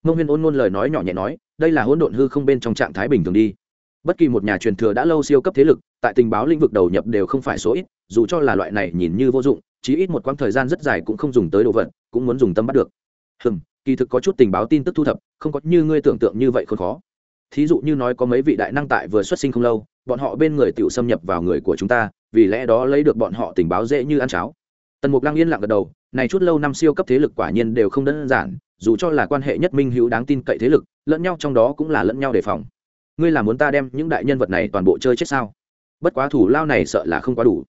Mông huyên ôn ngôn lời nói nhỏ nhẹ nói, đây là hỗn độn hư không bên trong trạng thái bình thường đi. Bất kỳ một nhà truyền thừa đã lâu siêu cấp thế lực, tại tình báo lĩnh vực đầu nhập đều không phải số ít, dù cho là loại này nhìn như vô dụng, chí ít một quãng thời gian rất dài cũng không dùng tới đồ vật, cũng muốn dùng tâm bắt được. Hừm kỳ thực có chút tình báo tin tức thu thập, không có như ngươi tưởng tượng như vậy không khó. Thí dụ như nói có mấy vị đại năng tại vừa xuất sinh không lâu, bọn họ bên người tự xâm nhập vào người của chúng ta, vì lẽ đó lấy được bọn họ tình báo dễ như ăn cháo. Tần mục lăng yên lặng gật đầu, này chút lâu năm siêu cấp thế lực quả nhiên đều không đơn giản, dù cho là quan hệ nhất minh hữu đáng tin cậy thế lực, lẫn nhau trong đó cũng là lẫn nhau đề phòng. Ngươi là muốn ta đem những đại nhân vật này toàn bộ chơi chết sao? Bất quá thủ lao này sợ là không quá đủ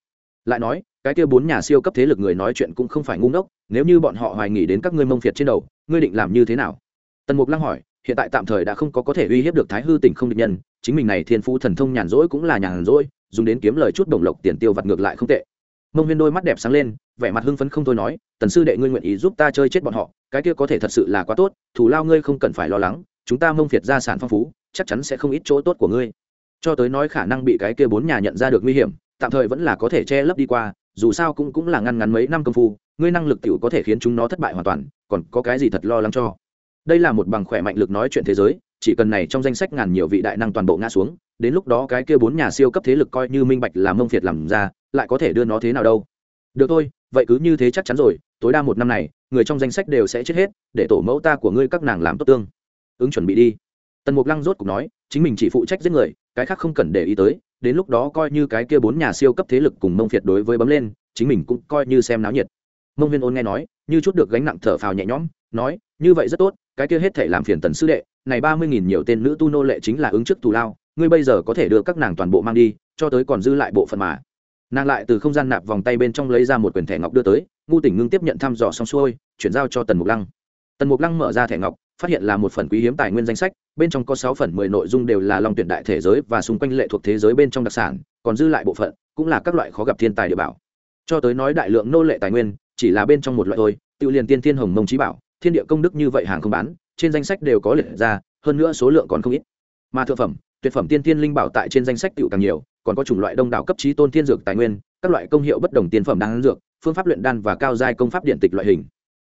lại nói, cái kia bốn nhà siêu cấp thế lực người nói chuyện cũng không phải ngu ngốc, nếu như bọn họ hoài nghỉ đến các ngươi mông phiệt trên đầu, ngươi định làm như thế nào? Tần mục lăng hỏi, hiện tại tạm thời đã không có có thể uy hiếp được thái hư tỉnh không địch nhân, chính mình này thiên phú thần thông nhàn rỗi cũng là nhàn rỗi, dùng đến kiếm lời chút đồng lộc tiền tiêu vặt ngược lại không tệ. Mông huyên đôi mắt đẹp sáng lên, vẻ mặt hưng phấn không thôi nói, tần sư đệ ngươi nguyện ý giúp ta chơi chết bọn họ, cái kia có thể thật sự là quá tốt thủ lao ngươi không cần phải lo lắng, chúng ta mông phiệt gia sản phong phú, chắc chắn sẽ không ít chỗ tốt của ngươi. Cho tới nói khả năng bị cái kia bốn nhà nhận ra được nguy hiểm tạm thời vẫn là có thể che lấp đi qua, dù sao cũng cũng là ngăn ngắn mấy năm công phu, ngươi năng lực t i ể u có thể khiến chúng nó thất bại hoàn toàn, còn có cái gì thật lo lắng cho? Đây là một bằng khỏe mạnh lực nói chuyện thế giới, chỉ cần này trong danh sách ngàn nhiều vị đại năng toàn bộ ngã xuống, đến lúc đó cái kia bốn nhà siêu cấp thế lực coi như minh bạch làm mông phiệt làm ra, lại có thể đưa nó thế nào đâu? Được thôi, vậy cứ như thế chắc chắn rồi, tối đa một năm này, người trong danh sách đều sẽ chết hết, để tổ mẫu ta của ngươi các nàng làm tốt tương. Ứng chuẩn bị đi. Tần mục lăng rốt cục nói, chính mình chỉ phụ trách giết người, cái khác không cần để ý tới đến lúc đó coi như cái kia bốn nhà siêu cấp thế lực cùng mông phiệt đối với bấm lên, chính mình cũng coi như xem náo nhiệt. Mông viên ôn nghe nói, như chút được gánh nặng thở phào nhẹ nhõm, nói, như vậy rất tốt, cái kia hết thể làm phiền tần sư đệ, này ba mươi nghìn nhiều tên nữ tu nô lệ chính là ứng trước thù lao, ngươi bây giờ có thể đưa các nàng toàn bộ mang đi, cho tới còn dư lại bộ phận mà. Nàng lại từ không gian nạp vòng tay bên trong lấy ra một quyển thẻ ngọc đưa tới, ngu tỉnh ngưng tiếp nhận thăm dò xong xuôi, chuyển giao cho tần mục lăng. Tần mục lăng mở ra thẻ ngọc phát hiện là một phần quý hiếm tài nguyên danh sách, bên trong có sáu phần mười nội dung đều là long tuyển đại thể giới và xung quanh lệ thuộc thế giới bên trong đặc sản, còn dư lại bộ phận, cũng là các loại khó gặp thiên tài địa bảo. Cho tới nói đại lượng nô lệ tài nguyên, chỉ là bên trong một loại thôi, tự liền tiên thiên hồng mông trí bảo, thiên địa công đức như vậy hàng không bán, trên danh sách đều có liệt ra, hơn nữa số lượng còn không ít. Mà thượng phẩm, tuyệt phẩm tiên thiên linh bảo tại trên danh sách tựu càng nhiều, còn có chủng loại đông đảo cấp trí tôn thiên dược tài nguyên, các loại công hiệu bất đồng tiên phẩm đan dược, phương pháp luyện đan và cao giai công pháp điện tịch loại hình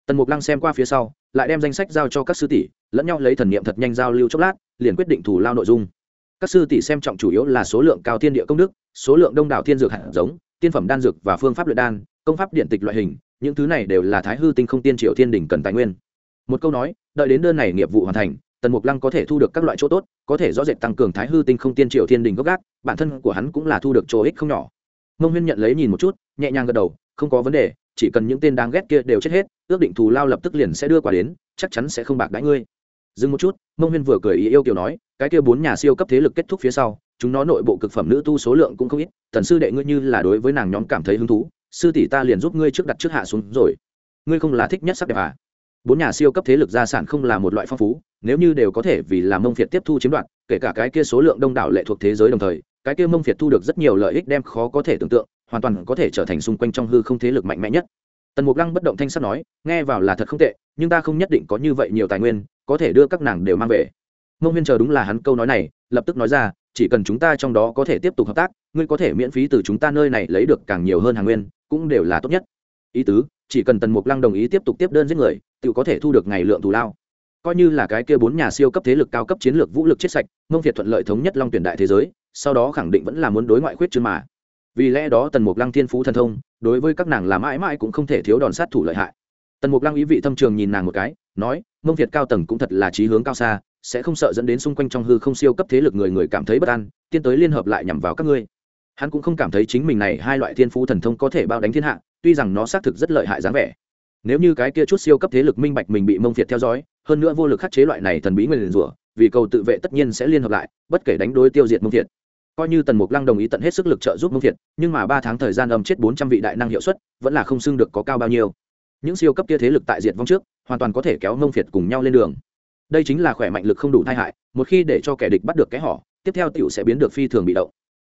tần mục lăng xem qua phía sau, lại đem danh sách giao cho các sư tỷ, lẫn nhau lấy thần niệm thật nhanh giao lưu chốc lát, liền quyết định thủ lao nội dung. Các sư tỷ xem trọng chủ yếu là số lượng cao thiên địa công đức, số lượng đông đảo thiên dược hạt giống, tiên phẩm đan dược và phương pháp luyện đan, công pháp điện tịch loại hình, những thứ này đều là thái hư tinh không tiên triệu thiên đỉnh cần tài nguyên. Một câu nói, đợi đến đơn này nghiệp vụ hoàn thành, tần mục lăng có thể thu được các loại chỗ tốt, có thể rõ rệt tăng cường thái hư tinh không tiên triệu thiên đình gốc gác, bản thân của hắn cũng là thu được chỗ ích không nhỏ. Mông huyên nhận lấy nhìn một chút, nhẹ nhàng gật đầu, không có vấn đề chỉ cần những tên đáng ghét kia đều chết hết, ước định thù lao lập tức liền sẽ đưa quả đến, chắc chắn sẽ không bạc đãi ngươi. Dừng một chút, mông huyên vừa cười ý yêu kiểu nói, cái kia bốn nhà siêu cấp thế lực kết thúc phía sau, chúng nó nội bộ cực phẩm nữ tu số lượng cũng không ít, thần sư đệ ngươi như là đối với nàng nhóm cảm thấy hứng thú, sư tỷ ta liền giúp ngươi trước đặt trước hạ xuống rồi. Ngươi không là thích nhất sắc đẹp à? Bốn nhà siêu cấp thế lực gia sản không là một loại phong phú, nếu như đều có thể vì làm mông phiệt tiếp thu chiếm đoạt, kể cả cái kia số lượng đông đảo lệ thuộc thế giới đồng thời, cái kia mông phiệt thu được rất nhiều lợi ích đem khó có thể tưởng tượng hoàn toàn có thể trở thành xung quanh trong hư không thế lực mạnh mẽ nhất. Tần mục lăng bất động thanh sắt nói, nghe vào là thật không tệ, nhưng ta không nhất định có như vậy nhiều tài nguyên, có thể đưa các nàng đều mang về. Mông huyên chờ đúng là hắn câu nói này, lập tức nói ra, chỉ cần chúng ta trong đó có thể tiếp tục hợp tác, ngươi có thể miễn phí từ chúng ta nơi này lấy được càng nhiều hơn hàng nguyên, cũng đều là tốt nhất. Ý tứ, chỉ cần tần mục lăng đồng ý tiếp tục tiếp đơn giết người tự có thể thu được ngày lượng thù lao. Coi như là cái kia bốn nhà siêu cấp thế lực cao cấp chiến lược vũ lực chết sạch, mông việt thuận lợi thống nhất long tuyển đại thế giới, sau đó khẳng định vẫn là muốn đối ngoại khuyết chứ mà vì lẽ đó tần mục lăng thiên phú thần thông, đối với các nàng là mãi mãi cũng không thể thiếu đòn sát thủ lợi hại. Tần mục lăng ý vị thâm trường nhìn nàng một cái, nói, mông việt cao tầng cũng thật là trí hướng cao xa, sẽ không sợ dẫn đến xung quanh trong hư không siêu cấp thế lực người người cảm thấy bất an, tiến tới liên hợp lại nhằm vào các ngươi. Hắn cũng không cảm thấy chính mình này hai loại thiên phú thần thông có thể bao đánh thiên hạ, tuy rằng nó xác thực rất lợi hại dáng vẻ. Nếu như cái kia chút siêu cấp thế lực minh bạch mình bị mông việt theo dõi, hơn nữa vô lực khắc chế loại này thần bí nguyền rủa, vì cầu tự vệ tất nhiên sẽ liên hợp lại, bất kể đánh đối tiêu diệt mông việt coi như tần mục lăng đồng ý tận hết sức lực trợ giúp mông việt nhưng mà ba tháng thời gian âm chết bốn trăm vị đại năng hiệu suất, vẫn là không xưng được có cao bao nhiêu. Những siêu cấp kia thế lực tại diệt vong trước, hoàn toàn có thể kéo mông phiệt cùng nhau lên đường. Đây chính là khỏe mạnh lực không đủ tai hại, một khi để cho kẻ địch bắt được cái họ, tiếp theo tiểu sẽ biến được phi thường bị động.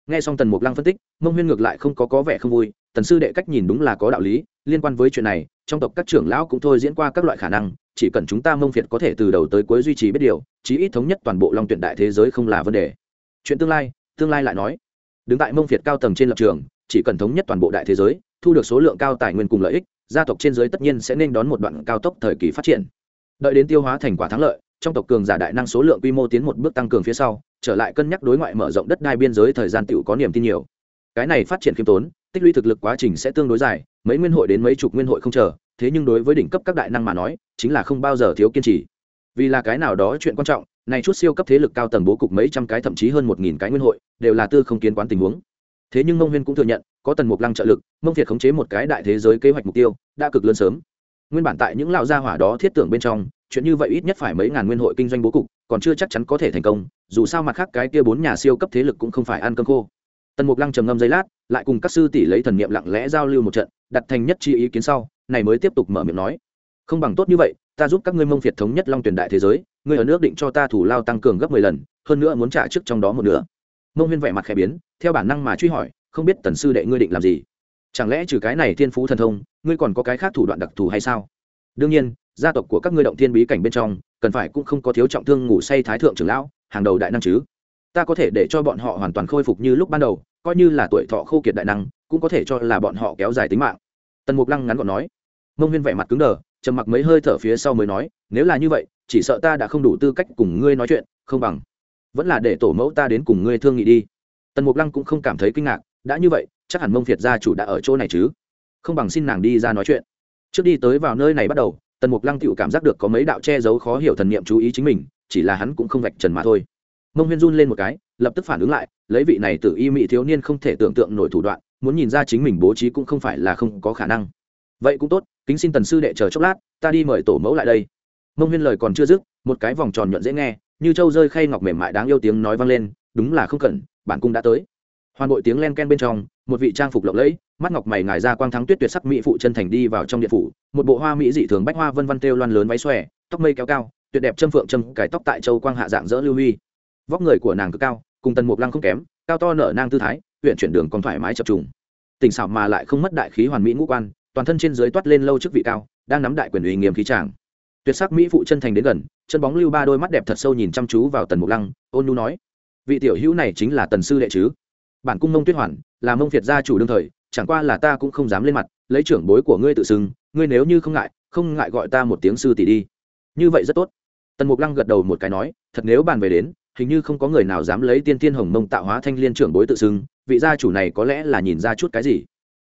Nghe xong tần mục lăng phân tích, mông huyên ngược lại không có có vẻ không vui, tần sư đệ cách nhìn đúng là có đạo lý, liên quan với chuyện này, trong tộc các trưởng lão cũng thôi diễn qua các loại khả năng, chỉ cần chúng ta mông phiệt có thể từ đầu tới cuối duy trì biết điều, chí ít thống nhất toàn bộ long tuyển đại thế giới không là vấn đề. Chuyện tương lai tương lai lại nói. Đứng tại mông việt cao tầng trên lập trường, chỉ cần thống nhất toàn bộ đại thế giới, thu được số lượng cao tài nguyên cùng lợi ích, gia tộc trên giới tất nhiên sẽ nên đón một đoạn cao tốc thời kỳ phát triển. Đợi đến tiêu hóa thành quả thắng lợi, trong tộc cường giả đại năng số lượng quy mô tiến một bước tăng cường phía sau, trở lại cân nhắc đối ngoại mở rộng đất đai biên giới thời gian tựu có niềm tin nhiều. Cái này phát triển khiêm tốn, tích lũy thực lực quá trình sẽ tương đối dài, mấy nguyên hội đến mấy chục nguyên hội không chờ, thế nhưng đối với đỉnh cấp các đại năng mà nói, chính là không bao giờ thiếu kiên trì. Vì là cái nào đó chuyện quan trọng này chút siêu cấp thế lực cao tầng bố cục mấy trăm cái, thậm chí hơn một nghìn cái nguyên hội, đều là tư không kiến quán tình huống. Thế nhưng mông huyên cũng thừa nhận, có tần mục lăng trợ lực, mông việt khống chế một cái đại thế giới kế hoạch mục tiêu, đã cực lớn sớm. Nguyên bản tại những lão gia hỏa đó thiết tưởng bên trong, chuyện như vậy ít nhất phải mấy ngàn nguyên hội kinh doanh bố cục, còn chưa chắc chắn có thể thành công, dù sao mặt khác cái kia bốn nhà siêu cấp thế lực cũng không phải ăn cơm khô. Tần mục lăng trầm ngâm giây lát, lại cùng các sư tỷ lấy thần niệm lặng lẽ giao lưu một trận, đặt thành nhất chi ý kiến sau, này mới tiếp tục mở miệng nói. Không bằng tốt như vậy, ta giúp các ngươi mông việt thống nhất long tuyển đại thế giới ngươi ở nước định cho ta thủ lao tăng cường gấp mười lần, hơn nữa muốn trả trước trong đó một nửa. Mông huyên vẻ mặt khẽ biến, theo bản năng mà truy hỏi, không biết tần sư đệ ngươi định làm gì? Chẳng lẽ trừ cái này thiên phú thần thông, ngươi còn có cái khác thủ đoạn đặc thù hay sao? Đương nhiên, gia tộc của các ngươi động thiên bí cảnh bên trong, cần phải cũng không có thiếu trọng thương ngủ say thái thượng trưởng lão, hàng đầu đại năng chứ. Ta có thể để cho bọn họ hoàn toàn khôi phục như lúc ban đầu, coi như là tuổi thọ khô kiệt đại năng, cũng có thể cho là bọn họ kéo dài tính mạng. Tần mục lăng ngắn gọn nói. Mông huyên vẻ mặt cứng đờ, trầm mặc mấy hơi thở phía sau mới nói, nếu là như vậy chỉ sợ ta đã không đủ tư cách cùng ngươi nói chuyện, không bằng. Vẫn là để tổ mẫu ta đến cùng ngươi thương nghị đi. Tần mục lăng cũng không cảm thấy kinh ngạc, đã như vậy, chắc hẳn mông việt gia chủ đã ở chỗ này chứ? Không bằng xin nàng đi ra nói chuyện. Trước đi tới vào nơi này bắt đầu, tần mục lăng tựu cảm giác được có mấy đạo che giấu khó hiểu thần niệm chú ý chính mình, chỉ là hắn cũng không vạch trần mà thôi. Mông huyên run lên một cái, lập tức phản ứng lại, lấy vị này từ y mỹ thiếu niên không thể tưởng tượng nổi thủ đoạn, muốn nhìn ra chính mình bố trí cũng không phải là không có khả năng. Vậy cũng tốt, kính xin tần sư đệ chờ chốc lát, ta đi mời tổ mẫu lại đây mông huyên lời còn chưa dứt, một cái vòng tròn nhuận dễ nghe, như trâu rơi khay ngọc mềm mại đáng yêu tiếng nói vang lên, đúng là không cần bản cung đã tới. Hoàn bội tiếng len ken bên trong, một vị trang phục lộng lẫy, mắt ngọc mày ngài ra quang thắng tuyết tuyệt sắc mỹ phụ chân thành đi vào trong điện phủ, một bộ hoa mỹ dị thường bách hoa vân vân têu loan lớn váy xòe, tóc mây kéo cao, tuyệt đẹp châm phượng châm cải tóc tại châu quang hạ dạng dỡ lưu huy. Vóc người của nàng cực cao, cùng tần mục lăng không kém, cao to nở nang tư thái huyện chuyển đường còn thoải mái chập trùng. Tỉnh xảo mà lại không mất đại khí hoàn mỹ ngũ quan, toàn thân trên dưới toát lên lâu chức vị cao, đang nắm đại quyền uy nghiêm khí tràng tuyệt sắc mỹ phụ chân thành đến gần, chân bóng lưu ba đôi mắt đẹp thật sâu nhìn chăm chú vào tần mục lăng, ôn nu nói, vị tiểu hữu này chính là tần sư đệ chứ? Bản cung mông tuyết hoàn, là mông việt gia chủ đương thời, chẳng qua là ta cũng không dám lên mặt, lấy trưởng bối của ngươi tự xưng, ngươi nếu như không ngại không ngại gọi ta một tiếng sư tỷ đi. Như vậy rất tốt. Tần mục lăng gật đầu một cái nói, thật nếu bàn về đến, hình như không có người nào dám lấy tiên tiên hồng mông tạo hóa thanh liên trưởng bối tự xưng, vị gia chủ này có lẽ là nhìn ra chút cái gì.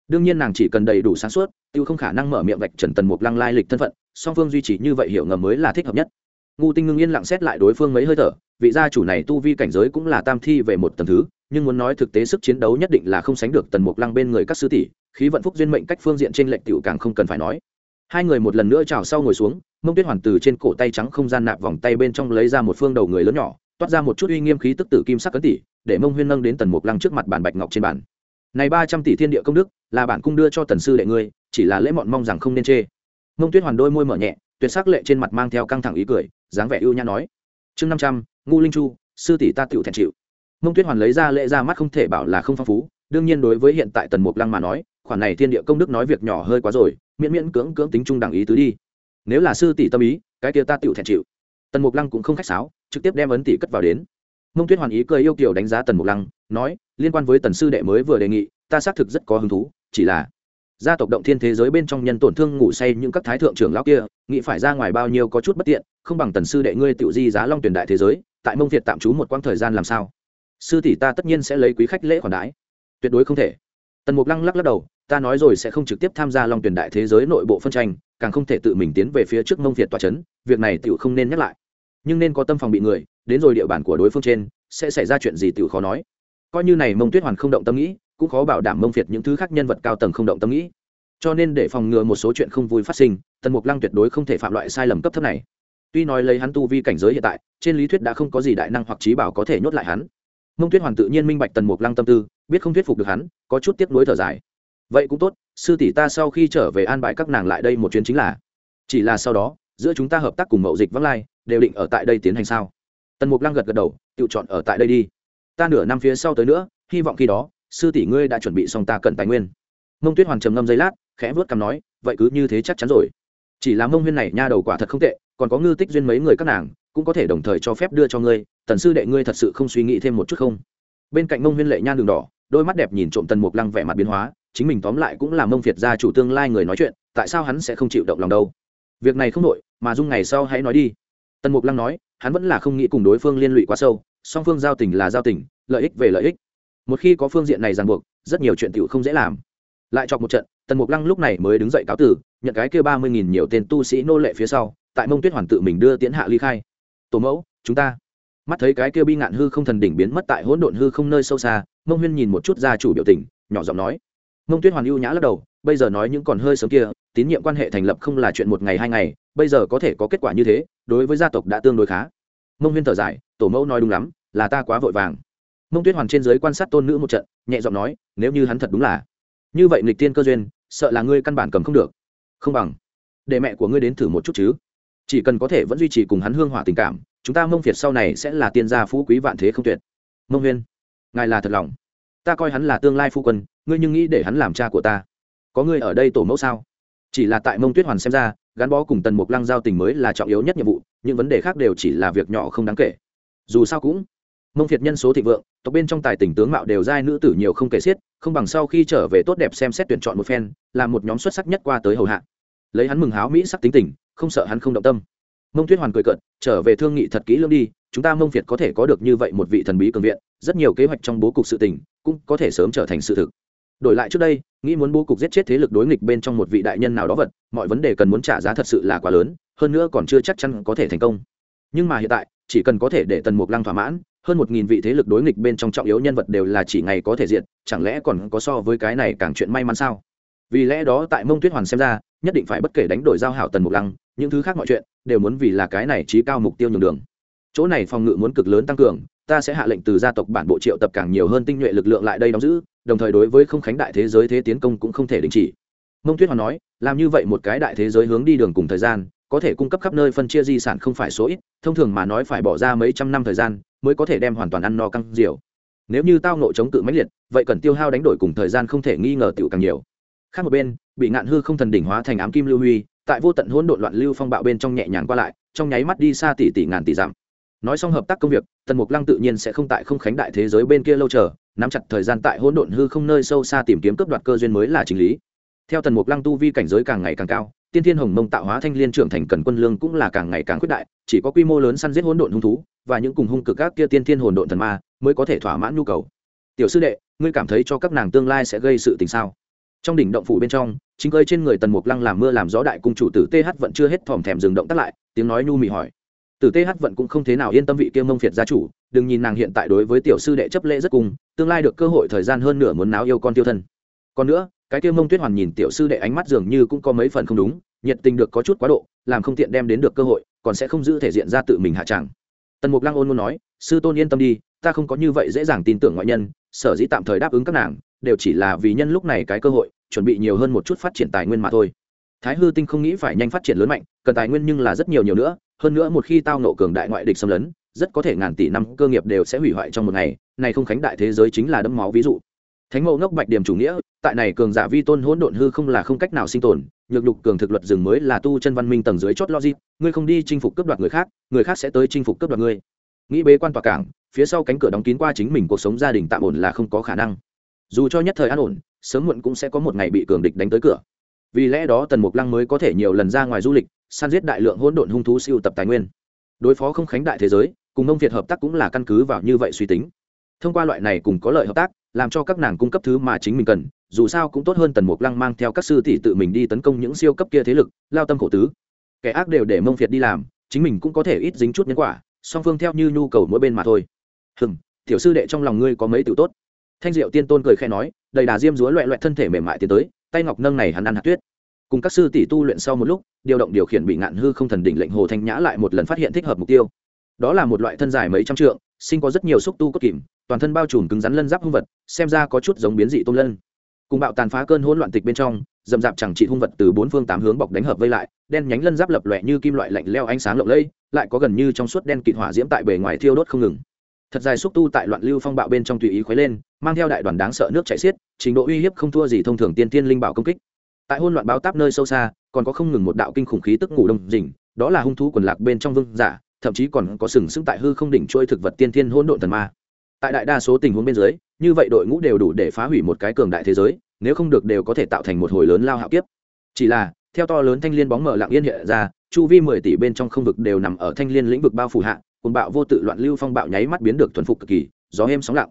Đương nhiên nàng chỉ cần đầy đủ sáng suốt, tiêu không khả năng mở miệng vạch trần tần mục lăng lai lịch thân phận song phương duy trì như vậy hiểu ngầm mới là thích hợp nhất. Ngu tinh ngưng yên lặng xét lại đối phương mấy hơi thở, vị gia chủ này tu vi cảnh giới cũng là tam thi về một tầng thứ, nhưng muốn nói thực tế sức chiến đấu nhất định là không sánh được tần mục lăng bên người các sư tỷ, khí vận phúc duyên mệnh cách phương diện trên lệnh tiểu càng không cần phải nói. Hai người một lần nữa chào sau ngồi xuống, mông tuyết hoàn từ trên cổ tay trắng không gian nạp vòng tay bên trong lấy ra một phương đầu người lớn nhỏ, toát ra một chút uy nghiêm khí tức tử kim sắc cấn tỷ để mông huyên nâng đến tần mục lăng trước mặt bản bạch ngọc trên bản này ba trăm tỷ thiên địa công đức, là bản cung đưa cho tần sư đệ ngươi, chỉ là lễ mọn mong rằng không nên chê mông tuyết hoàn đôi môi mở nhẹ, tuyệt sắc lệ trên mặt mang theo căng thẳng ý cười, dáng vẻ ưu nhã nói, chương năm trăm ngu linh chu, sư tỷ ta tựu thẹn chịu. Mông tuyết hoàn lấy ra lệ ra mắt không thể bảo là không phong phú, đương nhiên đối với hiện tại tần mục lăng mà nói, khoản này thiên địa công đức nói việc nhỏ hơi quá rồi, miễn miễn cưỡng cưỡng tính trung đẳng ý tứ đi. Nếu là sư tỷ tâm ý, cái kia ta tựu thẹn chịu. Tần mục lăng cũng không khách sáo, trực tiếp đem ấn tỷ cất vào đến. Mông tuyết hoàn ý cười yêu kiều đánh giá tần mục lăng, nói, liên quan với tần sư đệ mới vừa đề nghị, ta xác thực rất có hứng thú, chỉ là gia tộc động thiên thế giới bên trong nhân tổn thương ngủ say những các thái thượng trưởng lão kia, nghĩ phải ra ngoài bao nhiêu có chút bất tiện, không bằng tần sư đệ ngươi tiểu di giá long tuyển đại thế giới, tại mông việt tạm trú một quãng thời gian làm sao? Sư tỷ ta tất nhiên sẽ lấy quý khách lễ khoản đãi. Tuyệt đối không thể. Tần mục lăng lắc lắc đầu, ta nói rồi sẽ không trực tiếp tham gia long tuyển đại thế giới nội bộ phân tranh, càng không thể tự mình tiến về phía trước mông việt tòa c h ấ n việc này tựu không nên nhắc lại. Nhưng nên có tâm phòng bị người, đến rồi địa bàn của đối phương trên, sẽ xảy ra chuyện gì tựu khó nói. Coi như này mông tuyết hoàn không động tâm nghĩ cũng khó bảo đảm mông việt những thứ khác nhân vật cao tầng không động tâm nghĩ. Cho nên để phòng ngừa một số chuyện không vui phát sinh, tần mục lăng tuyệt đối không thể phạm loại sai lầm cấp thấp này. Tuy nói lấy hắn tu vi cảnh giới hiện tại, trên lý thuyết đã không có gì đại năng hoặc trí bảo có thể nhốt lại hắn. Mông tuyết hoàn tự nhiên minh bạch tần mục lăng tâm tư, biết không thuyết phục được hắn, có chút tiếc nuối thở dài. Vậy cũng tốt, sư tỷ ta sau khi trở về an bài các nàng lại đây một chuyến chính là. Chỉ là sau đó, giữa chúng ta hợp tác cùng mậu dịch vắng lai, đều định ở tại đây tiến hành sao? Tần mục lăng gật gật đầu, tự chọn ở tại đây đi. Ta nửa năm phía sau tới nữa, hy vọng khi đó sư tỷ ngươi đã chuẩn bị xong ta cần tài nguyên. Mông tuyết hoàn trầm ngâm giây lát, khẽ vớt cằm nói, vậy cứ như thế chắc chắn rồi. Chỉ là mông huyên này nha đầu quả thật không tệ, còn có ngư tích duyên mấy người các nàng, cũng có thể đồng thời cho phép đưa cho ngươi, tần sư đệ ngươi thật sự không suy nghĩ thêm một chút không? Bên cạnh mông huyên lệ nhan đường đỏ, đôi mắt đẹp nhìn trộm tần mục lăng vẻ mặt biến hóa, chính mình tóm lại cũng là mông việt gia chủ tương lai người nói chuyện, tại sao hắn sẽ không chịu động lòng đâu? Việc này không nội, mà dung ngày sau hãy nói đi. Tần mục lăng nói, hắn vẫn là không nghĩ cùng đối phương liên lụy quá sâu, song phương giao tình là giao tình, lợi ích về lợi ích một khi có phương diện này ràng buộc, rất nhiều chuyện tiểu không dễ làm. Lại chọc một trận, tần mục lăng lúc này mới đứng dậy cáo tử, nhận cái kia ba mươi nghìn nhiều tên tu sĩ nô lệ phía sau, tại mông tuyết hoàn tự mình đưa tiến hạ ly khai. Tổ mẫu, chúng ta. Mắt thấy cái kia bi ngạn hư không thần đỉnh biến mất tại hỗn độn hư không nơi sâu xa, mông huyên nhìn một chút gia chủ biểu tình, nhỏ giọng nói. Mông tuyết hoàn ưu nhã lắc đầu, bây giờ nói những còn hơi sớm kia, tín nhiệm quan hệ thành lập không là chuyện một ngày hai ngày, bây giờ có thể có kết quả như thế, đối với gia tộc đã tương đối khá. Mông huyên thở dài, tổ mẫu nói đúng lắm, là ta quá vội vàng mông tuyết hoàn trên giới quan sát tôn nữ một trận, nhẹ giọng nói, nếu như hắn thật đúng là như vậy nghịch tiên cơ duyên, sợ là ngươi căn bản cầm không được. Không bằng, để mẹ của ngươi đến thử một chút chứ. Chỉ cần có thể vẫn duy trì cùng hắn hương hỏa tình cảm, chúng ta mông việt sau này sẽ là tiên gia phú quý vạn thế không tuyệt. Mông huyên, ngài là thật lòng. Ta coi hắn là tương lai phu quân, ngươi nhưng nghĩ để hắn làm cha của ta. Có ngươi ở đây tổ mẫu sao? Chỉ là tại mông tuyết hoàn xem ra, gắn bó cùng tần mục lăng giao tình mới là trọng yếu nhất nhiệm vụ, những vấn đề khác đều chỉ là việc nhỏ không đáng kể. Dù sao cũng mông phiệt nhân số thịnh vượng, tộc bên trong tài tỉnh tướng mạo đều giai nữ tử nhiều không kể xiết, không bằng sau khi trở về tốt đẹp xem xét tuyển chọn một phen làm một nhóm xuất sắc nhất qua tới hầu hạ. Lấy hắn mừng háo mỹ sắc tính tình, không sợ hắn không động tâm. Mông tuyết hoàn cười cận trở về thương nghị thật kỹ lưỡng đi, chúng ta mông việt có thể có được như vậy một vị thần bí cường viện, rất nhiều kế hoạch trong bố cục sự tình, cũng có thể sớm trở thành sự thực. Đổi lại trước đây, nghĩ muốn bố cục giết chết thế lực đối nghịch bên trong một vị đại nhân nào đó vật, mọi vấn đề cần muốn trả giá thật sự là quá lớn, hơn nữa còn chưa chắc chắn có thể thành công. Nhưng mà hiện tại, chỉ cần có thể để tần mục lăng thỏa mãn hơn một nghìn vị thế lực đối nghịch bên trong trọng yếu nhân vật đều là chỉ ngày có thể diện chẳng lẽ còn có so với cái này càng chuyện may mắn sao? Vì lẽ đó tại mông tuyết hoàn xem ra, nhất định phải bất kể đánh đổi giao hảo tần mục lăng, những thứ khác mọi chuyện đều muốn vì là cái này trí cao mục tiêu nhường đường. Chỗ này phòng ngự muốn cực lớn tăng cường, ta sẽ hạ lệnh từ gia tộc bản bộ triệu tập càng nhiều hơn tinh nhuệ lực lượng lại đây đóng giữ, đồng thời đối với không khánh đại thế giới thế tiến công cũng không thể đình chỉ. Mông tuyết hoàn nói, làm như vậy một cái đại thế giới hướng đi đường cùng thời gian có thể cung cấp khắp nơi phân chia di sản không phải số ít, thông thường mà nói phải bỏ ra mấy trăm năm thời gian mới có thể đem hoàn toàn ăn no căng diều. Nếu như tao nộ chống cự mãnh liệt, vậy cần tiêu hao đánh đổi cùng thời gian không thể nghi ngờ tiểu càng nhiều. Khác một bên, bị ngạn hư không thần đỉnh hóa thành ám kim lưu huy, tại vô tận hỗn độn loạn lưu phong bạo bên trong nhẹ nhàng qua lại, trong nháy mắt đi xa tỷ tỷ ngàn tỷ dặm. Nói xong hợp tác công việc, tần mục lăng tự nhiên sẽ không tại không khánh đại thế giới bên kia lâu chờ, nắm chặt thời gian tại hỗn độn hư không nơi sâu xa tìm kiếm cướp đoạt cơ duyên mới là chính lý. Theo tần mục lăng tu vi cảnh giới càng ngày càng cao tiên thiên hồng mông tạo hóa thanh liên trưởng thành cần quân lương cũng là càng ngày càng quyết đại, chỉ có quy mô lớn săn giết hỗn độn hung thú và những cùng hung cực các kia tiên thiên hồn độn thần ma mới có thể thỏa mãn nhu cầu. Tiểu sư đệ, ngươi cảm thấy cho các nàng tương lai sẽ gây sự tình sao? Trong đỉnh động phủ bên trong, chính cơi trên người tần mục lăng làm mưa làm gió đại cung chủ tử th vẫn chưa hết thòm thèm dừng động tắt lại, tiếng nói nhu mị hỏi. Tử th vẫn cũng không thế nào yên tâm vị kia mông phiệt gia chủ, đừng nhìn nàng hiện tại đối với tiểu sư đệ chấp lễ rất cùng, tương lai được cơ hội thời gian hơn nửa muốn náo yêu con tiêu thân. Còn nữa cái kia mông tuyết hoàn nhìn tiểu sư đệ ánh mắt dường như cũng có mấy phần không đúng, nhiệt tình được có chút quá độ, làm không tiện đem đến được cơ hội, còn sẽ không giữ thể diện ra tự mình hạ tràng tần mục lăng ôn muốn nói, sư tôn yên tâm đi, ta không có như vậy dễ dàng tin tưởng ngoại nhân, sở dĩ tạm thời đáp ứng các nàng, đều chỉ là vì nhân lúc này cái cơ hội, chuẩn bị nhiều hơn một chút phát triển tài nguyên mà thôi. Thái hư tinh không nghĩ phải nhanh phát triển lớn mạnh, cần tài nguyên nhưng là rất nhiều nhiều nữa, hơn nữa một khi tao nộ cường đại ngoại địch xâm lấn, rất có thể ngàn tỷ năm cơ nghiệp đều sẽ hủy hoại trong một ngày, này không khánh đại thế giới chính là đấm máu ví dụ thánh mẫu ngốc bạch điểm chủ nghĩa, tại này cường giả vi tôn hỗn độn hư không là không cách nào sinh tồn, nhược lục cường thực luật rừng mới là tu chân văn minh tầng dưới chót logic, ngươi không đi chinh phục cướp đoạt người khác người khác sẽ tới chinh phục cướp đoạt ngươi. Nghĩ bế quan tòa cảng, phía sau cánh cửa đóng kín qua chính mình cuộc sống gia đình tạm ổn là không có khả năng. Dù cho nhất thời an ổn, sớm muộn cũng sẽ có một ngày bị cường địch đánh tới cửa. Vì lẽ đó tần mục lăng mới có thể nhiều lần ra ngoài du lịch, săn giết đại lượng hỗn độn hung thú siêu tập tài nguyên. Đối phó không khánh đại thế giới, cùng nông việt hợp tác cũng là căn cứ vào như vậy suy tính. Thông qua loại này cùng có lợi hợp tác làm cho các nàng cung cấp thứ mà chính mình cần, dù sao cũng tốt hơn tần mục lăng mang theo các sư tỷ tự mình đi tấn công những siêu cấp kia thế lực, lao tâm khổ tứ. Kẻ ác đều để mông phiệt đi làm, chính mình cũng có thể ít dính chút nhân quả, song phương theo như nhu cầu mỗi bên mà thôi. Hừng tiểu sư đệ trong lòng ngươi có mấy tự tốt? Thanh diệu tiên tôn cười khẽ nói, đầy đà diêm dúa loẹ loẹ thân thể mềm mại tiến tới, tay ngọc nâng này hắn ăn hạt tuyết. Cùng các sư tỷ tu luyện sau một lúc, điều động điều khiển bị ngạn hư không thần đỉnh lệnh hồ thanh nhã lại một lần phát hiện thích hợp mục tiêu. Đó là một loại thân dài mấy trăm trượng, sinh có rất nhiều xúc tu cốt kìm toàn thân bao trùm cứng rắn lân giáp hung vật, xem ra có chút giống biến dị tôm lân. Cùng bạo tàn phá cơn hỗn loạn tịch bên trong dầm dạp chẳng trị hung vật từ bốn phương tám hướng bọc đánh hợp vây lại, đen nhánh lân giáp lập lòe như kim loại lạnh leo ánh sáng lộng lẫy, lại có gần như trong suốt đen kịt hỏa diễm tại bề ngoài thiêu đốt không ngừng. Thật dài xúc tu tại loạn lưu phong bạo bên trong tùy ý khuấy lên, mang theo đại đoàn đáng sợ nước chảy xiết, trình độ uy hiếp không thua gì thông thường tiên tiên linh bảo công kích. Tại hôn loạn báo táp nơi sâu xa, còn có không ngừng một đạo kinh khủng khí tức ngủ đông rình, đó là hung thú quần lạc bên trong vương giả, thậm chí còn có sừng sững tại hư không đỉnh trôi thực vật tiên thiên hỗn độn thần ma tại đại đa số tình huống bên dưới, như vậy đội ngũ đều đủ để phá hủy một cái cường đại thế giới, nếu không được đều có thể tạo thành một hồi lớn lao hạo kiếp. Chỉ là, theo to lớn thanh liên bóng mở lặng yên hiện ra, chu vi mười tỷ bên trong không vực đều nằm ở thanh liên lĩnh vực bao phủ hạ cồn bạo vô tự loạn lưu phong bạo nháy mắt biến được thuần phục cực kỳ, gió êm sóng lặng.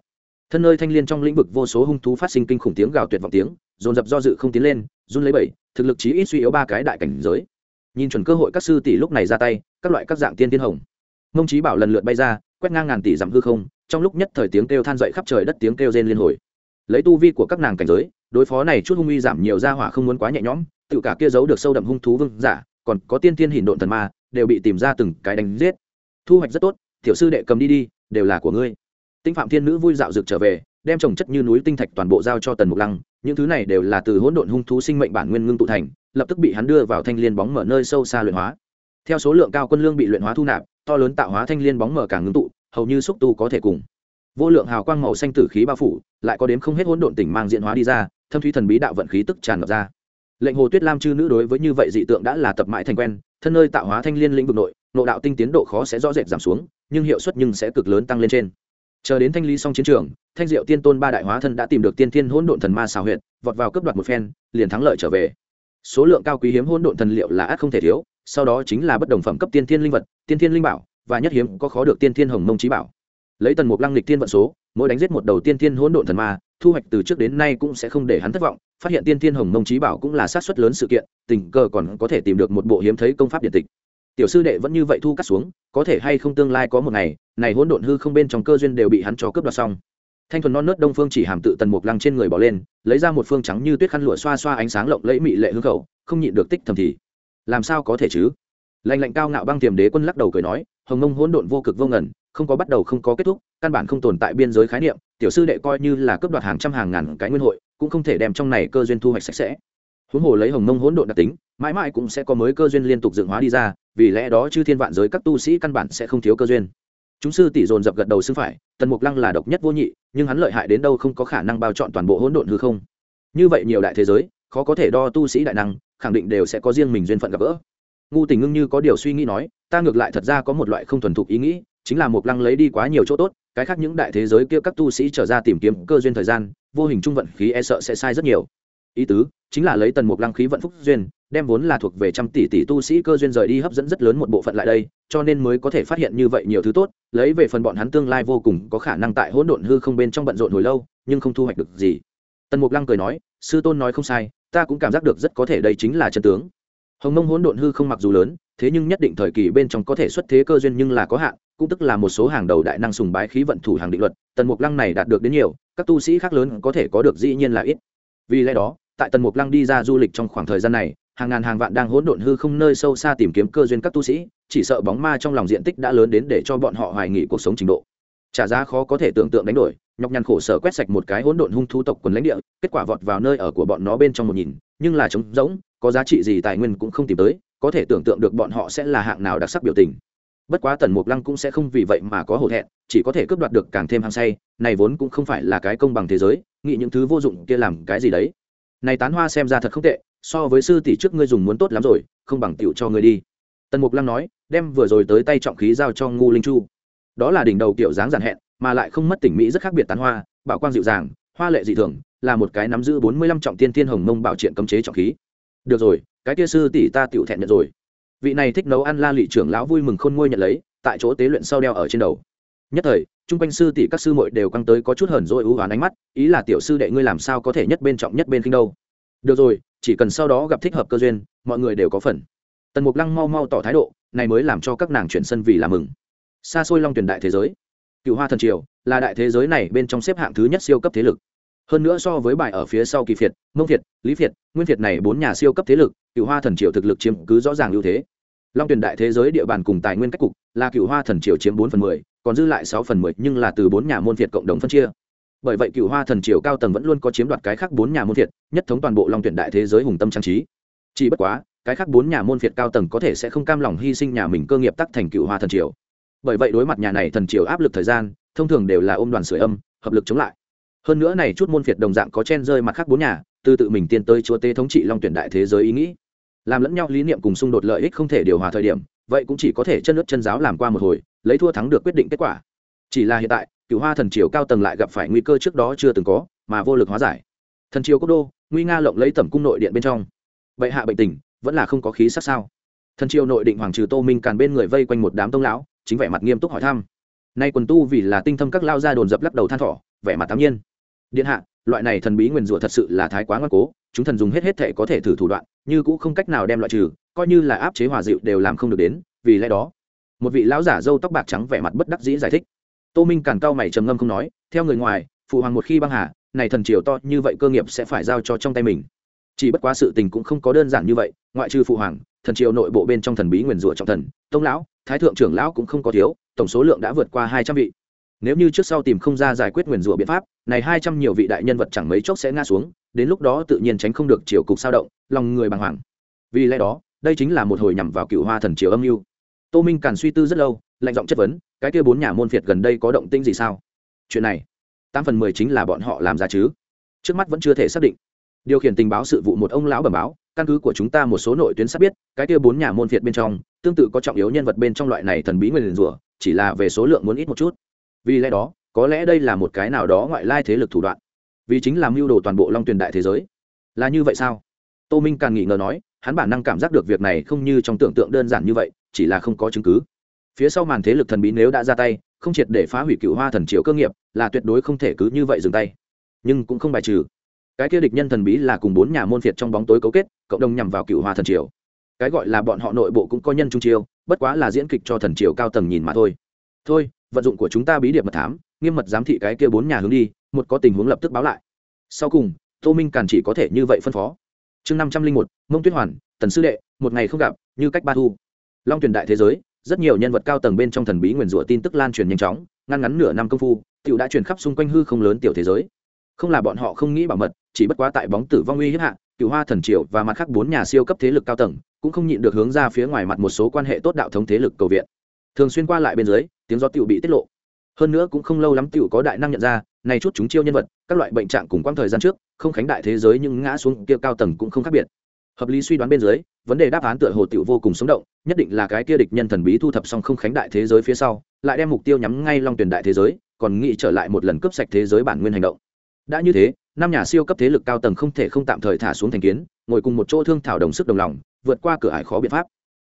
Thân nơi thanh liên trong lĩnh vực vô số hung thú phát sinh kinh khủng tiếng gào tuyệt vọng tiếng, dồn dập do dự không tiến lên, run lấy bảy thực lực chí ít suy yếu ba cái đại cảnh giới. Nhìn chuẩn cơ hội các sư tỷ lúc này ra tay, các loại các dạng tiên tiên hồng. Mông trí bảo lần lượt bay ra, quét ngang ngàn tỷ dặm hư không trong lúc nhất thời tiếng kêu than dậy khắp trời đất tiếng kêu rên liên hồi. Lấy tu vi của các nàng cảnh giới, đối phó này chút hung uy giảm nhiều ra hỏa không muốn quá nhẹ nhõm, tự cả kia giấu được sâu đậm hung thú vương giả, còn có tiên tiên hình độn thần ma, đều bị tìm ra từng cái đánh giết. Thu hoạch rất tốt, tiểu sư đệ cầm đi đi, đều là của ngươi. Tinh phạm thiên nữ vui dạo dược trở về, đem trồng chất như núi tinh thạch toàn bộ giao cho tần mục lăng, những thứ này đều là từ hỗn độn hung thú sinh mệnh bản nguyên ngưng tụ thành, lập tức bị hắn đưa vào thanh liên bóng mở nơi sâu xa luyện hóa. Theo số lượng cao quân lương bị luyện hóa thu nạp, to lớn tạo hóa thanh liên bóng mở càng ngưng tụ hầu như xúc tu có thể cùng. Vô lượng hào quang màu xanh tử khí bao phủ, lại có đếm không hết hỗn độn tỉnh mang diễn hóa đi ra, thâm thúy thần bí đạo vận khí tức tràn ngập ra. Lệnh hồ tuyết lam chư nữ đối với như vậy dị tượng đã là tập mãi thành quen, thân nơi tạo hóa thanh liên lĩnh vực nội nộ đạo tinh tiến độ khó sẽ rõ rệt giảm xuống, nhưng hiệu suất nhưng sẽ cực lớn tăng lên trên. Chờ đến thanh lý xong chiến trường, thanh diệu tiên tôn ba đại hóa thân đã tìm được tiên thiên hỗn độn thần ma xào huyệt, vọt vào cướp đoạt một phen, liền thắng lợi trở về. Số lượng cao quý hiếm hỗn độn thần liệu là ác không thể thiếu, sau đó chính là bất đồng phẩm cấp tiên thiên linh vật, tiên thiên linh bảo và nhất hiếm có khó được tiên thiên hồng mông trí bảo. Lấy tần mục lăng lịch tiên vận số, mỗi đánh giết một đầu tiên thiên hỗn độn thần ma, thu hoạch từ trước đến nay cũng sẽ không để hắn thất vọng, phát hiện tiên thiên hồng mông trí bảo cũng là sát xuất lớn sự kiện, tình cờ còn có thể tìm được một bộ hiếm thấy công pháp điện tịch. Tiểu sư đệ vẫn như vậy thu cắt xuống, có thể hay không tương lai có một ngày, này hỗn độn hư không bên trong cơ duyên đều bị hắn cho cướp đoạt xong. Thanh thuần non nớt đông phương chỉ hàm tự tần mục lăng trên người bỏ lên, lấy ra một phương trắng như tuyết khăn lụa xoa xoa ánh sáng lộng lẫy mị lệ hương khẩu, không nhịn được tích thầm thì, làm sao có thể chứ? Lạnh lạnh cao ngạo băng tiềm đế quân lắc đầu cười nói hồng mông hỗn độn vô cực vô ngần, không có bắt đầu không có kết thúc, căn bản không tồn tại biên giới khái niệm, tiểu sư đệ coi như là cướp đoạt hàng trăm hàng ngàn cái nguyên hội, cũng không thể đem trong này cơ duyên thu hoạch sạch sẽ. Huống hồ lấy hồng mông hỗn độn đặc tính, mãi mãi cũng sẽ có mới cơ duyên liên tục dựng hóa đi ra, vì lẽ đó chư thiên vạn giới các tu sĩ căn bản sẽ không thiếu cơ duyên. Chúng sư tỷ dồn dập gật đầu xưng phải, tần mục lăng là độc nhất vô nhị, nhưng hắn lợi hại đến đâu không có khả năng bao chọn toàn bộ hỗn độn hư không. Như vậy nhiều đại thế giới, khó có thể đo tu sĩ đại năng, khẳng định đều sẽ có riêng mình duyên phận gặp gỡ ngu tình ngưng như có điều suy nghĩ nói, ta ngược lại thật ra có một loại không thuần thục ý nghĩ, chính là một lăng lấy đi quá nhiều chỗ tốt, cái khác những đại thế giới kia các tu sĩ trở ra tìm kiếm cơ duyên thời gian, vô hình trung vận khí e sợ sẽ sai rất nhiều. Ý tứ, chính là lấy tần mục lăng khí vận phúc duyên, đem vốn là thuộc về trăm tỷ tỷ tu sĩ cơ duyên rời đi hấp dẫn rất lớn một bộ phận lại đây, cho nên mới có thể phát hiện như vậy nhiều thứ tốt, lấy về phần bọn hắn tương lai vô cùng có khả năng tại hỗn độn hư không bên trong bận rộn hồi lâu, nhưng không thu hoạch được gì. Tần mục lăng cười nói, sư tôn nói không sai, ta cũng cảm giác được rất có thể đây chính là chân tướng hồng mông hỗn độn hư không mặc dù lớn, thế nhưng nhất định thời kỳ bên trong có thể xuất thế cơ duyên nhưng là có hạn, cũng tức là một số hàng đầu đại năng sùng bái khí vận thủ hàng định luật, tần mục lăng này đạt được đến nhiều, các tu sĩ khác lớn có thể có được dĩ nhiên là ít. Vì lẽ đó, tại tần mục lăng đi ra du lịch trong khoảng thời gian này, hàng ngàn hàng vạn đang hỗn độn hư không nơi sâu xa tìm kiếm cơ duyên các tu sĩ, chỉ sợ bóng ma trong lòng diện tích đã lớn đến để cho bọn họ hoài nghị cuộc sống trình độ. Trả giá khó có thể tưởng tượng đánh đổi, nhọc nhằn khổ sở quét sạch một cái hỗn độn hung thu tộc quần lãnh địa, kết quả vọt vào nơi ở của bọn nó bên trong một nhìn, nhưng là trống rỗng có giá trị gì tài nguyên cũng không tìm tới, có thể tưởng tượng được bọn họ sẽ là hạng nào đặc sắc biểu tình. Bất quá tần mục lăng cũng sẽ không vì vậy mà có hổ thẹn, chỉ có thể cướp đoạt được càng thêm hăng say, này vốn cũng không phải là cái công bằng thế giới, nghĩ những thứ vô dụng kia làm cái gì đấy. Này tán hoa xem ra thật không tệ, so với sư tỷ trước ngươi dùng muốn tốt lắm rồi, không bằng tiểu cho ngươi đi. Tần mục lăng nói, đem vừa rồi tới tay trọng khí giao cho ngu linh chu. Đó là đỉnh đầu kiểu dáng giản hẹn, mà lại không mất tỉnh mỹ rất khác biệt tán hoa, bảo quang dịu dàng, hoa lệ dị thường, là một cái nắm giữ bốn mươi lăm trọng tiên thiên hồng mông bảo triện cấm chế trọng khí được rồi, cái kia sư tỷ ta tiểu thẹn nhận rồi. Vị này thích nấu ăn la lị trưởng lão vui mừng khôn ngôi nhận lấy, tại chỗ tế luyện sau đeo ở trên đầu. Nhất thời, chung quanh sư tỷ các sư muội đều căng tới có chút hờn dỗi ưu hoán ánh mắt, ý là tiểu sư đệ ngươi làm sao có thể nhất bên trọng nhất bên kinh đâu. Được rồi, chỉ cần sau đó gặp thích hợp cơ duyên, mọi người đều có phần. Tần mục lăng mau mau tỏ thái độ, này mới làm cho các nàng chuyển sân vì làm mừng. Xa xôi long tuyển đại thế giới. Cựu hoa thần triều là đại thế giới này bên trong xếp hạng thứ nhất siêu cấp thế lực hơn nữa so với bài ở phía sau kỳ phiệt, mông việt lý việt nguyên việt này bốn nhà siêu cấp thế lực cựu hoa thần triều thực lực chiếm cứ rõ ràng ưu thế. Long tuyển đại thế giới địa bàn cùng tài nguyên cách cục, là cựu hoa thần triều chiếm bốn phần mười, còn dư lại sáu phần mười, nhưng là từ bốn nhà môn việt cộng đồng phân chia. Bởi vậy cựu hoa thần triều cao tầng vẫn luôn có chiếm đoạt cái khác bốn nhà môn việt nhất thống toàn bộ long tuyển đại thế giới hùng tâm trang trí. Chỉ bất quá, cái khác bốn nhà môn việt cao tầng có thể sẽ không cam lòng hy sinh nhà mình cơ nghiệp tắc thành cựu hoa thần triều. Bởi vậy đối mặt nhà này thần triều áp lực thời gian, thông thường đều là ôm đoàn sửa âm, hợp lực chống lại hơn nữa này chút môn việt đồng dạng có chen rơi mặt khác bốn nhà, từ tự mình tiến tới chúa tế thống trị long tuyển đại thế giới ý nghĩ. Làm lẫn nhau lý niệm cùng xung đột lợi ích không thể điều hòa thời điểm, vậy cũng chỉ có thể chân nước chân giáo làm qua một hồi, lấy thua thắng được quyết định kết quả. Chỉ là hiện tại, cựu hoa thần triều cao tầng lại gặp phải nguy cơ trước đó chưa từng có, mà vô lực hóa giải. Thần triều quốc đô, nguy nga lộng lấy tẩm cung nội điện bên trong. Vậy hạ bệnh tình, vẫn là không có khí sắc sao? Thần triều nội định hoàng trừ tô minh càn bên người vây quanh một đám tông lão, chính vẻ mặt nghiêm túc hỏi thăm. Nay quần tu vì là tinh thâm các lao ra đồn dập lắc đầu than thỏ vẻ mặt tám nhiên điện hạ, loại này thần bí nguyền rủa thật sự là thái quá ngoan cố, chúng thần dùng hết hết thể có thể thử thủ đoạn, như cũng không cách nào đem loại trừ, coi như là áp chế hòa dịu đều làm không được đến, vì lẽ đó, một vị lão giả râu tóc bạc trắng vẻ mặt bất đắc dĩ giải thích. Tô minh càn cao mày trầm ngâm không nói, theo người ngoài, phụ hoàng một khi băng hà, này thần triều to như vậy cơ nghiệp sẽ phải giao cho trong tay mình. Chỉ bất quá sự tình cũng không có đơn giản như vậy, ngoại trừ phụ hoàng, thần triều nội bộ bên trong thần bí nguyền rủa trọng thần, tông lão, thái thượng trưởng lão cũng không có thiếu, tổng số lượng đã vượt qua hai trăm vị nếu như trước sau tìm không ra giải quyết nguyền rủa biện pháp, này hai trăm nhiều vị đại nhân vật chẳng mấy chốc sẽ ngã xuống, đến lúc đó tự nhiên tránh không được chiều cục sao động, lòng người bàng hoàng. Vì lẽ đó, đây chính là một hồi nhằm vào cựu hoa thần triều âm mưu. Tô minh càn suy tư rất lâu, lạnh giọng chất vấn, cái kia bốn nhà môn phiệt gần đây có động tĩnh gì sao? Chuyện này, tám phần mười chính là bọn họ làm ra chứ. Trước mắt vẫn chưa thể xác định. Điều khiển tình báo sự vụ một ông lão bẩm báo, căn cứ của chúng ta một số nội tuyến sắp biết, cái kia bốn nhà môn phiệt bên trong, tương tự có trọng yếu nhân vật bên trong loại này thần bí nguyền rủa, chỉ là về số lượng muốn ít một chút vì lẽ đó, có lẽ đây là một cái nào đó ngoại lai thế lực thủ đoạn. Vì chính là mưu đồ toàn bộ long tuyền đại thế giới. Là như vậy sao? Tô minh càng nghĩ ngờ nói, hắn bản năng cảm giác được việc này không như trong tưởng tượng đơn giản như vậy, chỉ là không có chứng cứ. Phía sau màn thế lực thần bí nếu đã ra tay, không triệt để phá hủy cựu hoa thần triều cơ nghiệp, là tuyệt đối không thể cứ như vậy dừng tay. Nhưng cũng không bài trừ. Cái kia địch nhân thần bí là cùng bốn nhà môn phiệt trong bóng tối cấu kết, cộng đồng nhằm vào cựu hoa thần triều. Cái gọi là bọn họ nội bộ cũng có nhân trung chiêu, bất quá là diễn kịch cho thần triều cao tầng nhìn mà thôi. Thôi vận dụng của chúng ta bí điệp mật thám, nghiêm mật giám thị cái kia bốn nhà hướng đi, một có tình huống lập tức báo lại. Sau cùng, tô minh càn chỉ có thể như vậy phân phó. Chương năm trăm linh một, mông tuyết hoàn, tần sư đệ, một ngày không gặp, như cách ba thu. Long truyền đại thế giới, rất nhiều nhân vật cao tầng bên trong thần bí nguyền rủa tin tức lan truyền nhanh chóng, ngăn ngắn nửa năm công phu, tiểu đã truyền khắp xung quanh hư không lớn tiểu thế giới. Không là bọn họ không nghĩ bảo mật, chỉ bất quá tại bóng tử vong uy hiếp hạ cựu hoa thần triều và mặt khác bốn nhà siêu cấp thế lực cao tầng, cũng không nhịn được hướng ra phía ngoài mặt một số quan hệ tốt đạo thống thế lực cầu viện thường xuyên qua lại bên dưới tiếng gió tiểu bị tiết lộ hơn nữa cũng không lâu lắm tiểu có đại năng nhận ra này chút chúng chiêu nhân vật các loại bệnh trạng cùng quãng thời gian trước không khánh đại thế giới nhưng ngã xuống kia cao tầng cũng không khác biệt hợp lý suy đoán bên dưới vấn đề đáp án tựa hồ tiểu vô cùng sống động nhất định là cái kia địch nhân thần bí thu thập xong không khánh đại thế giới phía sau lại đem mục tiêu nhắm ngay long tuyển đại thế giới còn nghĩ trở lại một lần cướp sạch thế giới bản nguyên hành động đã như thế năm nhà siêu cấp thế lực cao tầng không thể không tạm thời thả xuống thành kiến ngồi cùng một chỗ thương thảo đồng sức đồng lòng vượt qua cửa ải khó biện pháp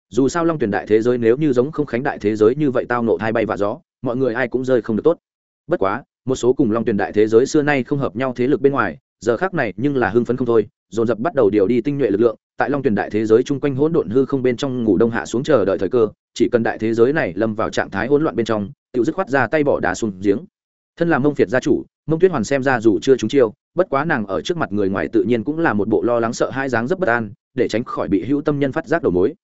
dù sao long tuyển đại thế giới nếu như giống không khánh đại thế giới như vậy tao nộ hai bay và gió, mọi người ai cũng rơi không được tốt. Bất quá, một số cùng long tuyển đại thế giới xưa nay không hợp nhau thế lực bên ngoài, giờ khác này nhưng là hưng phấn không thôi, dồn dập bắt đầu điều đi tinh nhuệ lực lượng, tại long tuyển đại thế giới chung quanh hỗn độn hư không bên trong ngủ đông hạ xuống chờ đợi thời cơ, chỉ cần đại thế giới này lâm vào trạng thái hỗn loạn bên trong tự dứt khoát ra tay bỏ đá xuống giếng. Thân là mông Phiệt gia chủ, mông tuyết hoàn xem ra dù chưa trúng chiêu, bất quá nàng ở trước mặt người ngoài tự nhiên cũng là một bộ lo lắng sợ hai dáng rất bất an, để tránh khỏi bị hữu tâm nhân phát giác đầu mối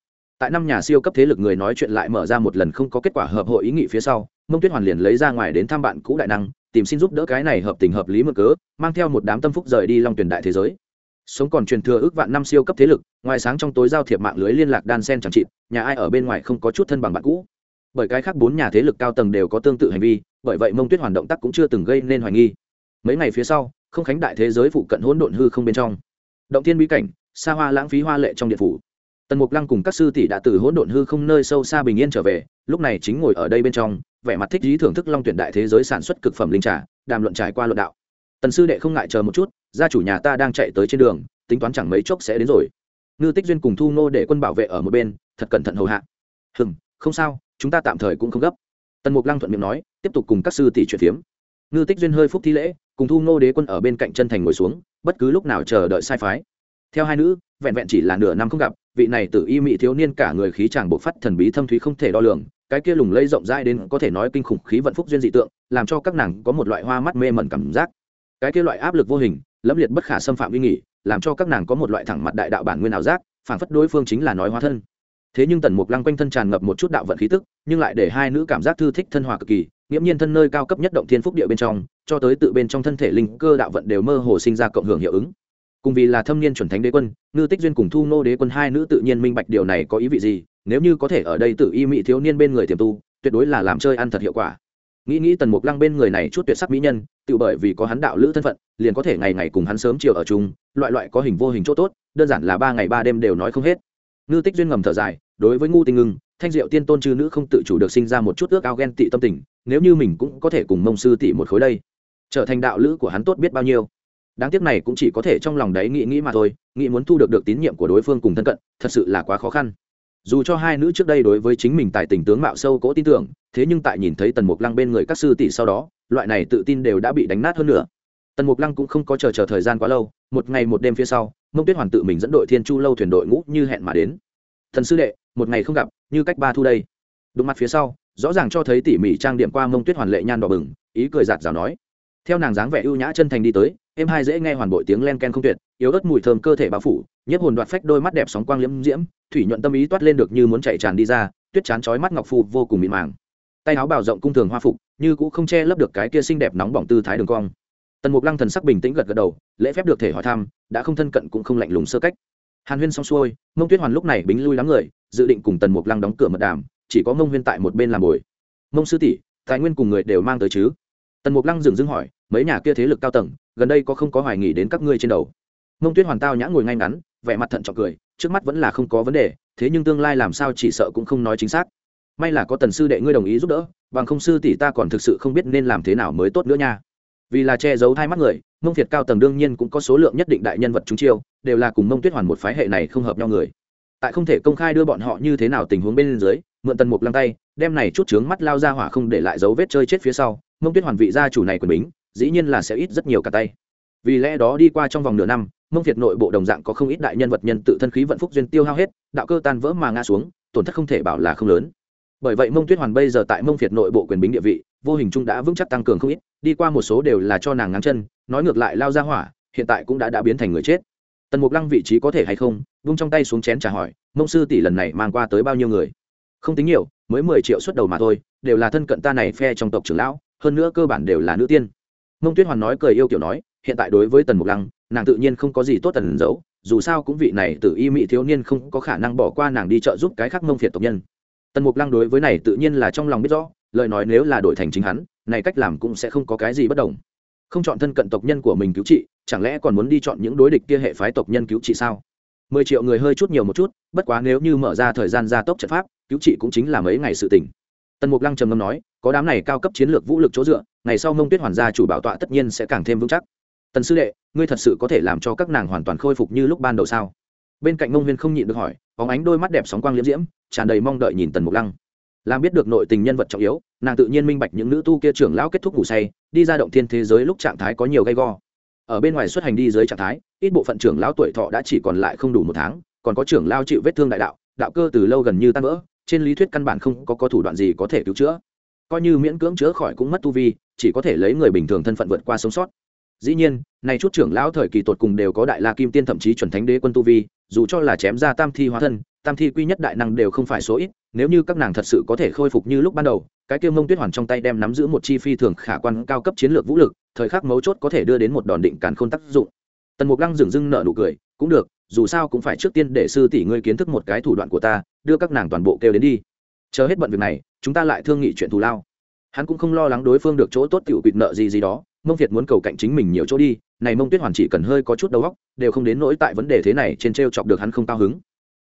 tại năm nhà siêu cấp thế lực người nói chuyện lại mở ra một lần không có kết quả hợp hội ý nghị phía sau, mông tuyết hoàn liền lấy ra ngoài đến thăm bạn cũ đại năng, tìm xin giúp đỡ cái này hợp tình hợp lý mực cớ, mang theo một đám tâm phúc rời đi long tuyển đại thế giới. Sống còn truyền thừa ước vạn năm siêu cấp thế lực, ngoài sáng trong tối giao thiệp mạng lưới liên lạc đan sen chẳng trị nhà ai ở bên ngoài không có chút thân bằng bạn cũ. Bởi cái khác bốn nhà thế lực cao tầng đều có tương tự hành vi, bởi vậy mông tuyết hoàn động tác cũng chưa từng gây nên hoài nghi. Mấy ngày phía sau, không khánh đại thế giới phụ cận hỗn độn hư không bên trong. Động thiên bí cảnh xa hoa lãng phí hoa lệ trong điện phủ tần mục lăng cùng các sư tỷ đã từ hỗn độn hư không nơi sâu xa bình yên trở về, lúc này chính ngồi ở đây bên trong, vẻ mặt thích lý thưởng thức long tuyển đại thế giới sản xuất cực phẩm linh trà, đàm luận trải qua luận đạo. Tần sư đệ không ngại chờ một chút, gia chủ nhà ta đang chạy tới trên đường, tính toán chẳng mấy chốc sẽ đến rồi. Ngư tích duyên cùng thu nô để quân bảo vệ ở một bên, thật cẩn thận hầu hạ. Hừng không sao, chúng ta tạm thời cũng không gấp. Tần mục lăng thuận miệng nói, tiếp tục cùng các sư tỷ chuyển phiếm. Ngư tích duyên hơi phúc thi lễ, cùng thu nô đế quân ở bên cạnh chân thành ngồi xuống, bất cứ lúc nào chờ đợi sai phái. Theo hai nữ, vẹn vẹn chỉ là nửa năm không gặp vị này tự y mị thiếu niên cả người khí chàng bộ phát thần bí thâm thúy không thể đo lường, cái kia lùng lây rộng rãi đến có thể nói kinh khủng khí vận phúc duyên dị tượng, làm cho các nàng có một loại hoa mắt mê mẩn cảm giác. Cái kia loại áp lực vô hình, lẫm liệt bất khả xâm phạm uy nghỉ làm cho các nàng có một loại thẳng mặt đại đạo bản nguyên ảo giác phản phất đối phương chính là nói hóa thân. Thế nhưng tần mục lăng quanh thân tràn ngập một chút đạo vận khí tức, nhưng lại để hai nữ cảm giác thư thích thân hòa cực kỳ, nghiễm nhiên thân nơi cao cấp nhất động thiên phúc địa bên trong, cho tới tự bên trong thân thể linh cơ đạo vận đều mơ hồ sinh ra cộng hưởng hiệu ứng cùng vì là thâm niên chuẩn thánh đế quân, ngư tích duyên cùng thu nô đế quân hai nữ tự nhiên minh bạch điều này có ý vị gì, nếu như có thể ở đây tự y mỹ thiếu niên bên người tiềm tu, tuyệt đối là làm chơi ăn thật hiệu quả. Nghĩ nghĩ tần mục lăng bên người này chút tuyệt sắc mỹ nhân, tự bởi vì có hắn đạo lữ thân phận, liền có thể ngày ngày cùng hắn sớm chiều ở chung, loại loại có hình vô hình chỗ tốt, đơn giản là ba ngày ba đêm đều nói không hết. Ngư tích duyên ngầm thở dài, đối với ngu tinh ngưng, thanh diệu tiên tôn chư nữ không tự chủ được sinh ra một chút ước ao ghen tị tâm tình, nếu như mình cũng có thể cùng mông sư tỷ một khối đây, trở thành đạo lữ của hắn tốt biết bao nhiêu đáng tiếc này cũng chỉ có thể trong lòng đấy nghĩ nghĩ mà thôi, nghĩ muốn thu được được tín nhiệm của đối phương cùng thân cận, thật sự là quá khó khăn. Dù cho hai nữ trước đây đối với chính mình tại tình tướng mạo sâu cố tin tưởng, thế nhưng tại nhìn thấy tần mục lăng bên người các sư tỷ sau đó, loại này tự tin đều đã bị đánh nát hơn nữa. Tần mục lăng cũng không có chờ chờ thời gian quá lâu, một ngày một đêm phía sau, mông tuyết hoàn tự mình dẫn đội thiên chu lâu thuyền đội ngũ như hẹn mà đến. Thần sư đệ, một ngày không gặp, như cách ba thu đây. Đúng mặt phía sau, rõ ràng cho thấy tỉ mỉ trang điểm qua mông tuyết hoàn lệ nhan đỏ bừng, ý cười giạt rào nói theo nàng dáng vẻ ưu nhã chân thành đi tới, em hai dễ nghe hoàn bội tiếng len ken không tuyệt, yếu ớt mùi thơm cơ thể bao phủ, nhiếp hồn đoạt phách đôi mắt đẹp sóng quang liễm diễm, thủy nhuận tâm ý toát lên được như muốn chạy tràn đi ra, tuyết chán chói mắt ngọc phù vô cùng mịn màng. Tay áo bào rộng cung thường hoa phục, như cũng không che lấp được cái kia xinh đẹp nóng bỏng tư thái đường cong. Tần mục lăng thần sắc bình tĩnh gật gật đầu, lễ phép được thể hỏi thăm, đã không thân cận cũng không lạnh lùng sơ cách. Hàn huyên xong xuôi, mông tuyết hoàn lúc này bính lui lắm người, dự định cùng tần mục lăng đóng cửa mật đàm, chỉ có mông huyên tại một bên làm bồi. Mông sư tỷ, tài nguyên cùng người đều mang tới chứ? Tần mục lăng dừng dưng hỏi, mấy nhà kia thế lực cao tầng, gần đây có không có hoài nghỉ đến các ngươi trên đầu? Mông tuyết hoàn tao nhã ngồi ngay ngắn, vẻ mặt thận trọng cười, trước mắt vẫn là không có vấn đề, thế nhưng tương lai làm sao chỉ sợ cũng không nói chính xác. May là có tần sư đệ ngươi đồng ý giúp đỡ, bằng không sư tỷ ta còn thực sự không biết nên làm thế nào mới tốt nữa nha. Vì là che giấu hai mắt người, mông việt cao tầng đương nhiên cũng có số lượng nhất định đại nhân vật chúng chiêu, đều là cùng mông tuyết hoàn một phái hệ này không hợp nhau người. Tại không thể công khai đưa bọn họ như thế nào tình huống bên dưới mượn tần mục lăng tay, đem này chút trướng mắt lao ra hỏa không để lại dấu vết chơi chết phía sau, mông tuyết hoàn vị gia chủ này quyền bính, dĩ nhiên là sẽ ít rất nhiều cả tay. Vì lẽ đó đi qua trong vòng nửa năm, mông việt nội bộ đồng dạng có không ít đại nhân vật nhân tự thân khí vận phúc duyên tiêu hao hết, đạo cơ tan vỡ mà ngã xuống, tổn thất không thể bảo là không lớn. Bởi vậy mông tuyết hoàn bây giờ tại mông việt nội bộ quyền bính địa vị, vô hình chung đã vững chắc tăng cường không ít, đi qua một số đều là cho nàng ngắn chân, nói ngược lại lao ra hỏa, hiện tại cũng đã đã biến thành người chết. Tần mục lăng vị trí có thể hay không, vung trong tay xuống chén trả hỏi, mông sư tỷ lần này mang qua tới bao nhiêu người? Không tính nhiều, mới mười triệu xuất đầu mà thôi, đều là thân cận ta này phe trong tộc trưởng lão, hơn nữa cơ bản đều là nữ tiên. Mông tuyết hoàn nói cười yêu kiểu nói, hiện tại đối với tần mục lăng, nàng tự nhiên không có gì tốt tần giấu, dù sao cũng vị này tự y mỹ thiếu niên không có khả năng bỏ qua nàng đi trợ giúp cái khác mông phiệt tộc nhân. Tần mục lăng đối với này tự nhiên là trong lòng biết rõ, lời nói nếu là đổi thành chính hắn, này cách làm cũng sẽ không có cái gì bất đồng. Không chọn thân cận tộc nhân của mình cứu trị, chẳng lẽ còn muốn đi chọn những đối địch kia hệ phái tộc nhân cứu trị sao? Mười triệu người hơi chút nhiều một chút, bất quá nếu như mở ra thời gian gia tốc trận pháp cứu trị cũng chính là mấy ngày sự tỉnh tần mục lăng trầm ngâm nói, có đám này cao cấp chiến lược vũ lực chỗ dựa, ngày sau mông tuyết hoàn gia chủ bảo tọa tất nhiên sẽ càng thêm vững chắc. Tần sư đệ, ngươi thật sự có thể làm cho các nàng hoàn toàn khôi phục như lúc ban đầu sao? Bên cạnh mông huyên không nhịn được hỏi có ánh đôi mắt đẹp sóng quang liễm diễm, tràn đầy mong đợi nhìn tần mục lăng. Làm biết được nội tình nhân vật trọng yếu, nàng tự nhiên minh bạch những nữ tu kia trưởng lão kết thúc ngủ say, đi ra động thiên thế giới lúc trạng thái có nhiều gay go. Ở bên ngoài xuất hành đi dưới trạng thái, ít bộ phận trưởng lão tuổi thọ đã chỉ còn lại không đủ một tháng, còn có trưởng lao chịu vết thương đại đạo đạo cơ từ lâu gần như tan vỡ trên lý thuyết căn bản không có, có thủ đoạn gì có thể cứu chữa. Coi như miễn cưỡng chữa khỏi cũng mất tu vi chỉ có thể lấy người bình thường thân phận vượt qua sống sót. Dĩ nhiên này chút trưởng lão thời kỳ tột cùng đều có đại la kim tiên thậm chí chuẩn thánh đế quân tu vi dù cho là chém ra tam thi hóa thân tam thi quy nhất đại năng đều không phải số ít nếu như các nàng thật sự có thể khôi phục như lúc ban đầu cái tiêu mông tuyết hoàn trong tay đem nắm giữ một chi phi thường khả quan cao cấp chiến lược vũ lực thời khắc mấu chốt có thể đưa đến một đòn định càn khôn tác dụng. Tần mục lăng dừng dưng nợ nụ cười cũng được dù sao cũng phải trước tiên để sư tỷ ngươi kiến thức một cái thủ đoạn của ta, đưa các nàng toàn bộ kêu đến đi. Chờ hết bận việc này, chúng ta lại thương nghị chuyện thù lao. Hắn cũng không lo lắng đối phương được chỗ tốt tiểu quỵt nợ gì gì đó, mông việt muốn cầu cạnh chính mình nhiều chỗ đi, này mông tuyết hoàn chỉ cần hơi có chút đầu óc, đều không đến nỗi tại vấn đề thế này trên t r e o chọc được hắn không cao hứng.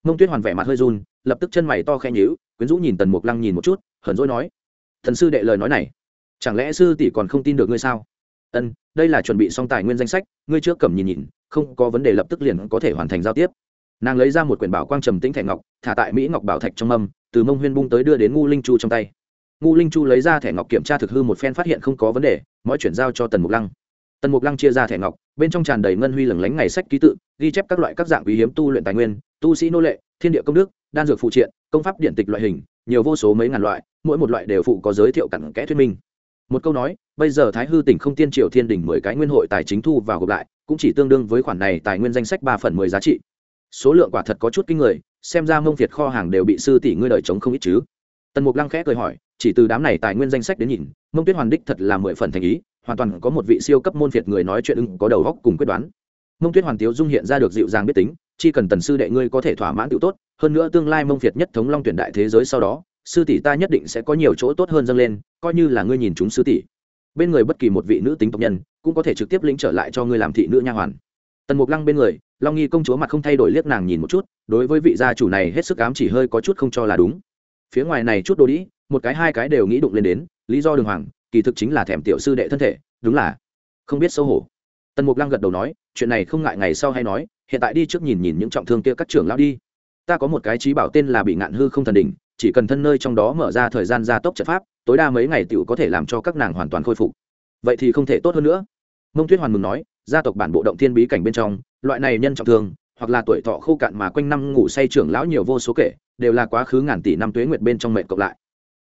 Mông tuyết hoàn vẻ mặt hơi run, lập tức chân mày to khe nhíu, quyến rũ nhìn tần mục lăng nhìn một chút, hờn dỗi nói, thần sư đệ lời nói này, chẳng lẽ sư tỷ còn không tin được ngươi sao? Ân, đây là chuẩn bị xong tài nguyên danh sách, ngươi trước cầm nhìn nhìn không có vấn đề lập tức liền có thể hoàn thành giao tiếp. Nàng lấy ra một quyển bảo quang trầm tĩnh thẻ ngọc, thả tại mỹ ngọc bảo thạch trong mâm, từ mông huyên bung tới đưa đến ngu linh chu trong tay. Ngu linh chu lấy ra thẻ ngọc kiểm tra thực hư một phen phát hiện không có vấn đề, mọi chuyển giao cho tần mục lăng. Tần mục lăng chia ra thẻ ngọc, bên trong tràn đầy ngân huy lừng lánh ngày sách ký tự, ghi chép các loại các dạng quý hiếm tu luyện tài nguyên, tu sĩ nô lệ, thiên địa công đức, đan dược phụ triện, công pháp điện tịch loại hình, nhiều vô số mấy ngàn loại, mỗi một loại đều phụ có giới thiệu cặn kẽ thuyết minh. Một câu nói, bây giờ thái hư tỉnh không tiên triều thiên đỉnh mười cái nguyên hội tài chính thu vào gộp lại cũng chỉ tương đương với khoản này tài nguyên danh sách ba phần mười giá trị. Số lượng quả thật có chút kinh người, xem ra mông việt kho hàng đều bị sư tỷ ngươi đời chống không ít chứ. Tần mục lăng khẽ cười hỏi, chỉ từ đám này tài nguyên danh sách đến nhìn, mông tuyết hoàn đích thật là mười phần thành ý, hoàn toàn có một vị siêu cấp môn việt người nói chuyện ưng, có đầu góc cùng quyết đoán. Mông tuyết hoàn tiếu dung hiện ra được dịu dàng biết tính chỉ cần tần sư đệ ngươi có thể thỏa mãn tự tốt, hơn nữa tương lai mông việt nhất thống long tuyển đại thế giới sau đó, sư tỷ ta nhất định sẽ có nhiều chỗ tốt hơn dâng lên, coi như là ngươi nhìn chúng sư tỷ. Bên người bất kỳ một vị nữ tính tộc nhân cũng có thể trực tiếp lĩnh trở lại cho ngươi làm thị nữ nha hoàn. Tần mục lăng bên người, long nghi công chúa mặt không thay đổi liếc nàng nhìn một chút, đối với vị gia chủ này hết sức ám chỉ hơi có chút không cho là đúng. Phía ngoài này chút đồ đĩ, một cái hai cái đều nghĩ đụng lên đến, lý do đường hoàng, kỳ thực chính là thèm tiểu sư đệ thân thể, đúng là không biết xấu hổ. Tần mục lăng gật đầu nói, chuyện này không ngại ngày sau hay nói, hiện tại đi trước nhìn nhìn những trọng thương kia các trưởng lão đi. Ta có một cái trí bảo tên là bị ngạn hư không thần đỉnh, chỉ cần thân nơi trong đó mở ra thời gian gia tốc trận pháp, tối đa mấy ngày t có thể làm cho các nàng hoàn toàn khôi phục. Vậy thì không thể tốt hơn nữa mông tuyết hoàn mừng nói, gia tộc bản bộ động thiên bí cảnh bên trong, loại này nhân trọng thương, hoặc là tuổi thọ khô cạn mà quanh năm ngủ say trưởng lão nhiều vô số kể, đều là quá khứ ngàn tỷ năm tuế nguyệt bên trong mệnh cộng lại.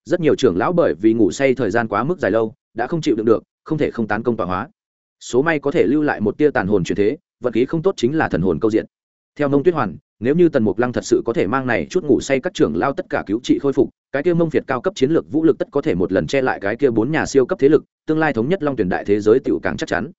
Rất nhiều trưởng lão bởi vì ngủ say thời gian quá mức dài lâu, đã không chịu đựng được, không thể không tán công tọa hóa. Số may có thể lưu lại một tia tàn hồn truyền thế, vật khí không tốt chính là thần hồn câu diện. Theo Mông tuyết hoàn, nếu như tần mục lăng thật sự có thể mang này chút ngủ say các trưởng lao tất cả cứu trị khôi phục, cái kia mông việt cao cấp chiến lược vũ lực tất có thể một lần che lại cái kia bốn nhà siêu cấp thế lực, tương lai thống nhất long tuyển đại thế giới tựu càng chắc chắn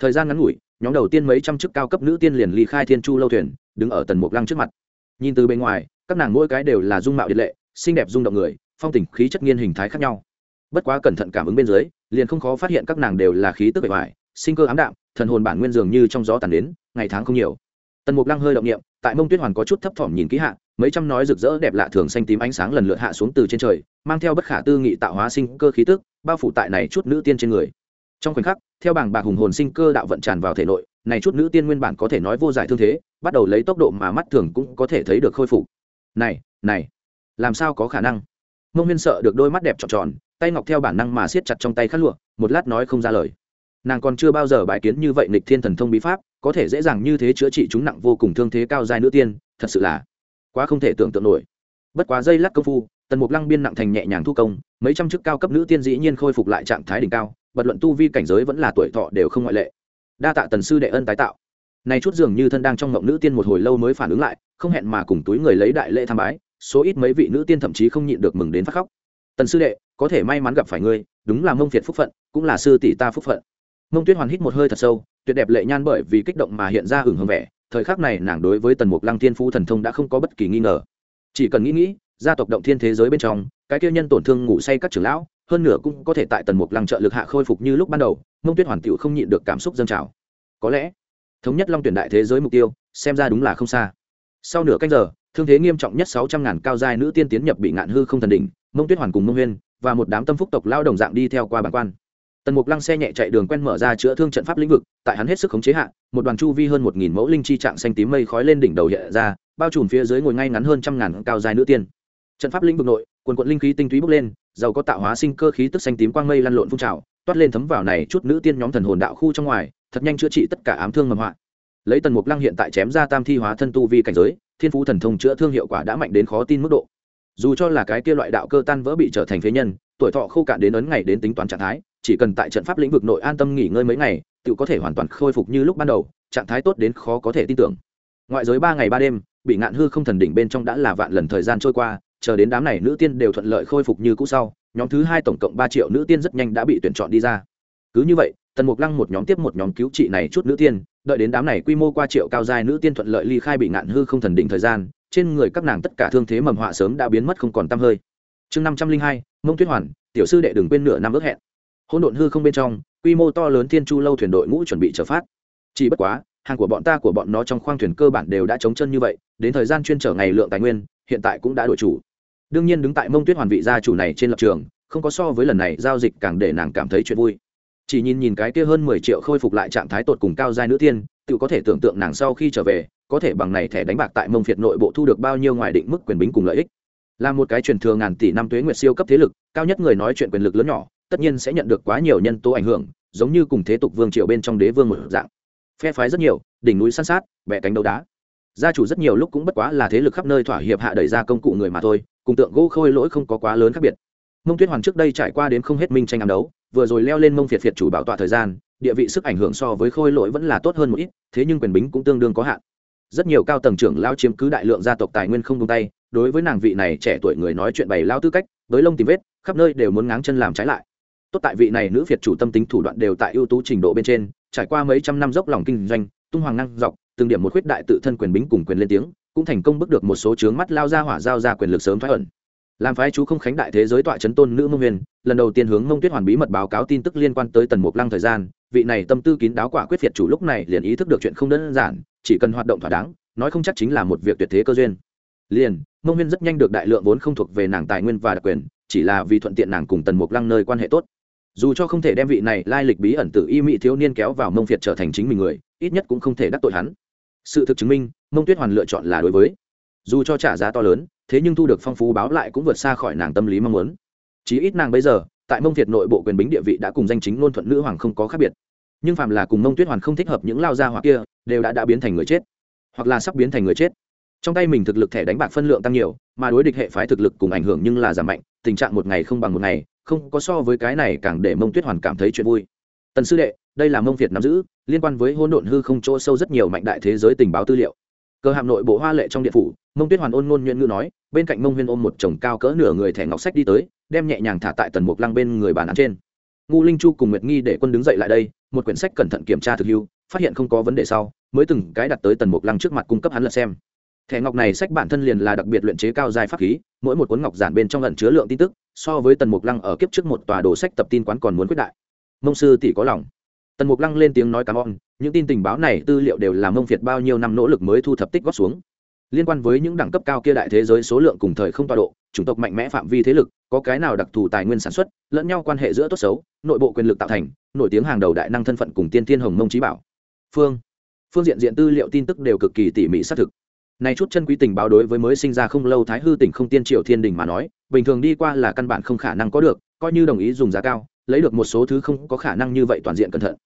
thời gian ngắn ngủi nhóm đầu tiên mấy trăm chức cao cấp nữ tiên liền ly khai thiên chu lâu thuyền đứng ở tần mục lăng trước mặt. Nhìn từ bên ngoài các nàng mỗi cái đều là dung mạo điện lệ xinh đẹp rung động người phong tình khí chất nghiên hình thái khác nhau. Bất quá cẩn thận cảm ứng bên dưới liền không khó phát hiện các nàng đều là khí tức bề ngoài sinh cơ ám đạm thần hồn bản nguyên dường như trong gió tàn đến ngày tháng không nhiều. Tần mục lăng hơi động niệm, tại mông tuyết hoàn có chút thấp thỏm nhìn kỹ hạ mấy trăm nói rực rỡ đẹp lạ thường xanh tím ánh sáng lần lượt hạ xuống từ trên trời mang theo bất khả tư nghị tạo hóa sinh cơ khí tức bao phủ tại này chút nữ tiên trên người trong khoảnh khắc, theo bảng bạc hùng hồn sinh cơ đạo vận tràn vào thể nội, này chút nữ tiên nguyên bản có thể nói vô giải thương thế, bắt đầu lấy tốc độ mà mắt thường cũng có thể thấy được khôi phục. Này này, làm sao có khả năng? Mông huyên sợ được đôi mắt đẹp tròn tròn, tay ngọc theo bản năng mà siết chặt trong tay khát lụa, một lát nói không ra lời. Nàng còn chưa bao giờ bài kiến như vậy nịch thiên thần thông bí pháp, có thể dễ dàng như thế chữa trị chúng nặng vô cùng thương thế cao dài nữ tiên, thật sự là quá không thể tưởng tượng nổi. Bất quá dây lắc công phu, tần mục lăng biên nặng thành nhẹ nhàng thu công, mấy trăm chức cao cấp nữ tiên dĩ nhiên khôi phục lại trạng thái đỉnh cao bật luận tu vi cảnh giới vẫn là tuổi thọ đều không ngoại lệ. Đa tạ tần sư đệ ân tái tạo. Nay chút dường như thân đang trong ngộng nữ tiên một hồi lâu mới phản ứng lại, không hẹn mà cùng túi người lấy đại lễ tham bái, số ít mấy vị nữ tiên thậm chí không nhịn được mừng đến phát khóc. Tần sư đệ, có thể may mắn gặp phải ngươi, đúng là mông việt phúc phận, cũng là sư tỷ ta phúc phận. Mông tuyết hoàn hít một hơi thật sâu, tuyệt đẹp lệ nhan bởi vì kích động mà hiện ra hưởng hưởng vẻ, thời khắc này nàng đối với tần mục lăng thiên phú thần thông đã không có bất kỳ nghi ngờ. Chỉ cần nghĩ nghĩ, gia tộc động thiên thế giới bên trong, cái kia nhân tổn thương ngủ say các trưởng lão hơn nửa cũng có thể tại tần mục lăng trợ lực hạ khôi phục như lúc ban đầu mông tuyết hoàn tiểu không nhịn được cảm xúc dâng trào. Có lẽ, thống nhất long tuyển đại thế giới mục tiêu, xem ra đúng là không xa. Sau nửa canh giờ, thương thế nghiêm trọng nhất sáu trăm ngàn cao giai nữ tiên tiến nhập bị ngạn hư không thần đỉnh mông tuyết hoàn cùng mông huyên và một đám tâm phúc tộc lao đồng dạng đi theo qua bản quan. Tần mục lăng xe nhẹ chạy đường quen mở ra chữa thương trận pháp lĩnh vực, tại hắn hết sức khống chế hạ, một đoàn chu vi hơn một nghìn mẫu linh chi trạng xanh tím mây khói lên đỉnh đầu hiện ra, bao trùm phía dưới ngồi ngay ngắn hơn trăm ngàn cao dài nữ tiên. Trận pháp lĩnh vực nội quần quận linh khí tinh túy bốc lên, giàu có tạo hóa sinh cơ khí tức xanh tím quang mây lăn lộn phun trào, toát lên thấm vào này chút nữ tiên nhóm thần hồn đạo khu trong ngoài, thật nhanh chữa trị tất cả ám thương mầm họa. Lấy tần mục lăng hiện tại chém ra tam thi hóa thân tu vi cảnh giới, thiên phú thần thông chữa thương hiệu quả đã mạnh đến khó tin mức độ. Dù cho là cái kia loại đạo cơ tan vỡ bị trở thành phế nhân, tuổi thọ khô cạn đến ấn ngày đến tính toán trạng thái, chỉ cần tại trận pháp lĩnh vực nội an tâm nghỉ ngơi mấy ngày, tự có thể hoàn toàn khôi phục như lúc ban đầu, trạng thái tốt đến khó có thể tin tưởng. Ngoại giới ba ngày ba đêm, bị ngạn hư không thần đỉnh bên trong đã là vạn lần thời gian trôi qua chờ đến đám này nữ tiên đều thuận lợi khôi phục như cũ sau, nhóm thứ hai tổng cộng ba triệu nữ tiên rất nhanh đã bị tuyển chọn đi ra. Cứ như vậy, tần mục lăng một nhóm tiếp một nhóm cứu trị này chút nữ tiên, đợi đến đám này quy mô qua triệu cao dài nữ tiên thuận lợi ly khai bị ngạn hư không thần định thời gian, trên người các nàng tất cả thương thế mầm họa sớm đã biến mất không còn t hơi. Chương năm trăm linh hai, mông tuyết hoàn, tiểu sư đệ đừng quên nửa năm ước hẹn. Hỗn độn hư không bên trong, quy mô to lớn thiên chu lâu thuyền đội ngũ chuẩn bị trở phát. Chỉ bất quá, hàng của bọn ta của bọn nó trong khoang thuyền cơ bản đều đã chống chân như vậy, đến thời gian chuyên trở ngày lượng tài nguyên, hiện tại cũng đã đổi chủ đương nhiên đứng tại mông tuyết hoàn vị gia chủ này trên lập trường, không có so với lần này giao dịch càng để nàng cảm thấy chuyện vui. Chỉ nhìn nhìn cái kia hơn mười triệu khôi phục lại trạng thái tột cùng cao giai nữ tiên, tự có thể tưởng tượng nàng sau khi trở về, có thể bằng này thẻ đánh bạc tại mông phiệt nội bộ thu được bao nhiêu ngoài định mức quyền bính cùng lợi ích. Là một cái truyền thừa ngàn tỷ năm tuế nguyệt siêu cấp thế lực, cao nhất người nói chuyện quyền lực lớn nhỏ, tất nhiên sẽ nhận được quá nhiều nhân tố ảnh hưởng, giống như cùng thế tục vương triều bên trong đế vương một dạng. Phe phái rất nhiều, đỉnh núi san sát bẻ cánh đấu đá. Gia chủ rất nhiều lúc cũng bất quá là thế lực khắp nơi thỏa hiệp hạ đẩy ra công cụ người mà thôi cùng tượng gỗ khôi lỗi không có quá lớn khác biệt. Mông tuyết hoàn trước đây trải qua đến không hết minh tranh ám đấu, vừa rồi leo lên mông phiệt phiệt chủ bảo tọa thời gian, địa vị sức ảnh hưởng so với khôi lỗi vẫn là tốt hơn một ít, thế nhưng quyền bính cũng tương đương có hạn. Rất nhiều cao tầng trưởng lao chiếm cứ đại lượng gia tộc tài nguyên không tung tay, đối với nàng vị này trẻ tuổi người nói chuyện bày lao tư cách, với lông tìm vết, khắp nơi đều muốn ngáng chân làm trái lại. Tốt tại vị này nữ việt chủ tâm tính thủ đoạn đều tại ưu tú trình độ bên trên, trải qua mấy trăm năm dốc lòng kinh doanh, tung hoàng năng dọc, từng điểm một khuyết đại tự thân quyền bính cùng quyền lên tiếng cũng thành công bước được một số chướng mắt lao ra hỏa giao ra quyền lực sớm thoái ẩn. Làm phái chú không khánh đại thế giới tọa chấn tôn nữ mông huyền, lần đầu tiên hướng mông tuyết hoàn bí mật báo cáo tin tức liên quan tới tần mục lăng thời gian, vị này tâm tư kín đáo quả quyết việt chủ lúc này liền ý thức được chuyện không đơn giản, chỉ cần hoạt động thỏa đáng, nói không chắc chính là một việc tuyệt thế cơ duyên. Liền, mông huyên rất nhanh được đại lượng vốn không thuộc về nàng tài nguyên và đặc quyền, chỉ là vì thuận tiện nàng cùng tần mục lăng nơi quan hệ tốt. Dù cho không thể đem vị này lai lịch bí ẩn tự y mỹ thiếu niên kéo vào mông việt trở thành chính mình người, ít nhất cũng không thể đắc tội hắn sự thực chứng minh, mông tuyết hoàn lựa chọn là đối với. Dù cho trả giá to lớn, thế nhưng thu được phong phú báo lại cũng vượt xa khỏi nàng tâm lý mong muốn. Chí ít nàng bây giờ, tại mông việt nội bộ quyền bính địa vị đã cùng danh chính ngôn thuận nữ hoàng không có khác biệt. Nhưng phàm là cùng mông tuyết hoàn không thích hợp những lao gia hoặc kia, đều đã đã biến thành người chết. Hoặc là sắp biến thành người chết. Trong tay mình thực lực thẻ đánh bạc phân lượng tăng nhiều, mà đối địch hệ phái thực lực cùng ảnh hưởng nhưng là giảm mạnh, tình trạng một ngày không bằng một ngày, không có so với cái này càng để mông tuyết hoàn cảm thấy chuyện vui. Tần sư đệ đây là mông việt nắm giữ, liên quan với hôn độn hư không chỗ sâu rất nhiều mạnh đại thế giới tình báo tư liệu. Cơ hạm nội bộ hoa lệ trong điện phủ, mông tuyết hoàn ôn ngôn nhuận ngữ nói, bên cạnh mông huyên ôm một chồng cao cỡ nửa người thẻ ngọc sách đi tới, đem nhẹ nhàng thả tại tần mục lăng bên người bàn án trên. Ngu linh chu cùng nguyệt nghi để quân đứng dậy lại đây, một quyển sách cẩn thận kiểm tra thực hưu, phát hiện không có vấn đề sau, mới từng cái đặt tới tần mục lăng trước mặt cung cấp hắn lật xem. Thẻ ngọc này sách bản thân liền là đặc biệt luyện chế cao dài pháp khí, mỗi một cuốn ngọc giản bên trong lần chứa lượng tin tức, so với tần mục lăng ở kiếp trước một tòa đồ sách tập tin quán còn muốn quyết đại. Mông sư tỷ có lòng tần mục lăng lên tiếng nói cảm ơn, những tin tình báo này tư liệu đều là mông việt bao nhiêu năm nỗ lực mới thu thập tích góp xuống. Liên quan với những đẳng cấp cao kia đại thế giới số lượng cùng thời không tọa độ, chủng tộc mạnh mẽ phạm vi thế lực, có cái nào đặc thù tài nguyên sản xuất, lẫn nhau quan hệ giữa tốt xấu, nội bộ quyền lực tạo thành, nổi tiếng hàng đầu đại năng thân phận cùng tiên thiên hồng mông trí bảo. Phương phương diện diện tư liệu tin tức đều cực kỳ tỉ mỉ xác thực. Này chút chân quý tình báo đối với mới sinh ra không lâu thái hư tỉnh không tiên triệu thiên đình mà nói, bình thường đi qua là căn bản không khả năng có được, coi như đồng ý dùng giá cao, lấy được một số thứ không có khả năng như vậy toàn diện cẩn thận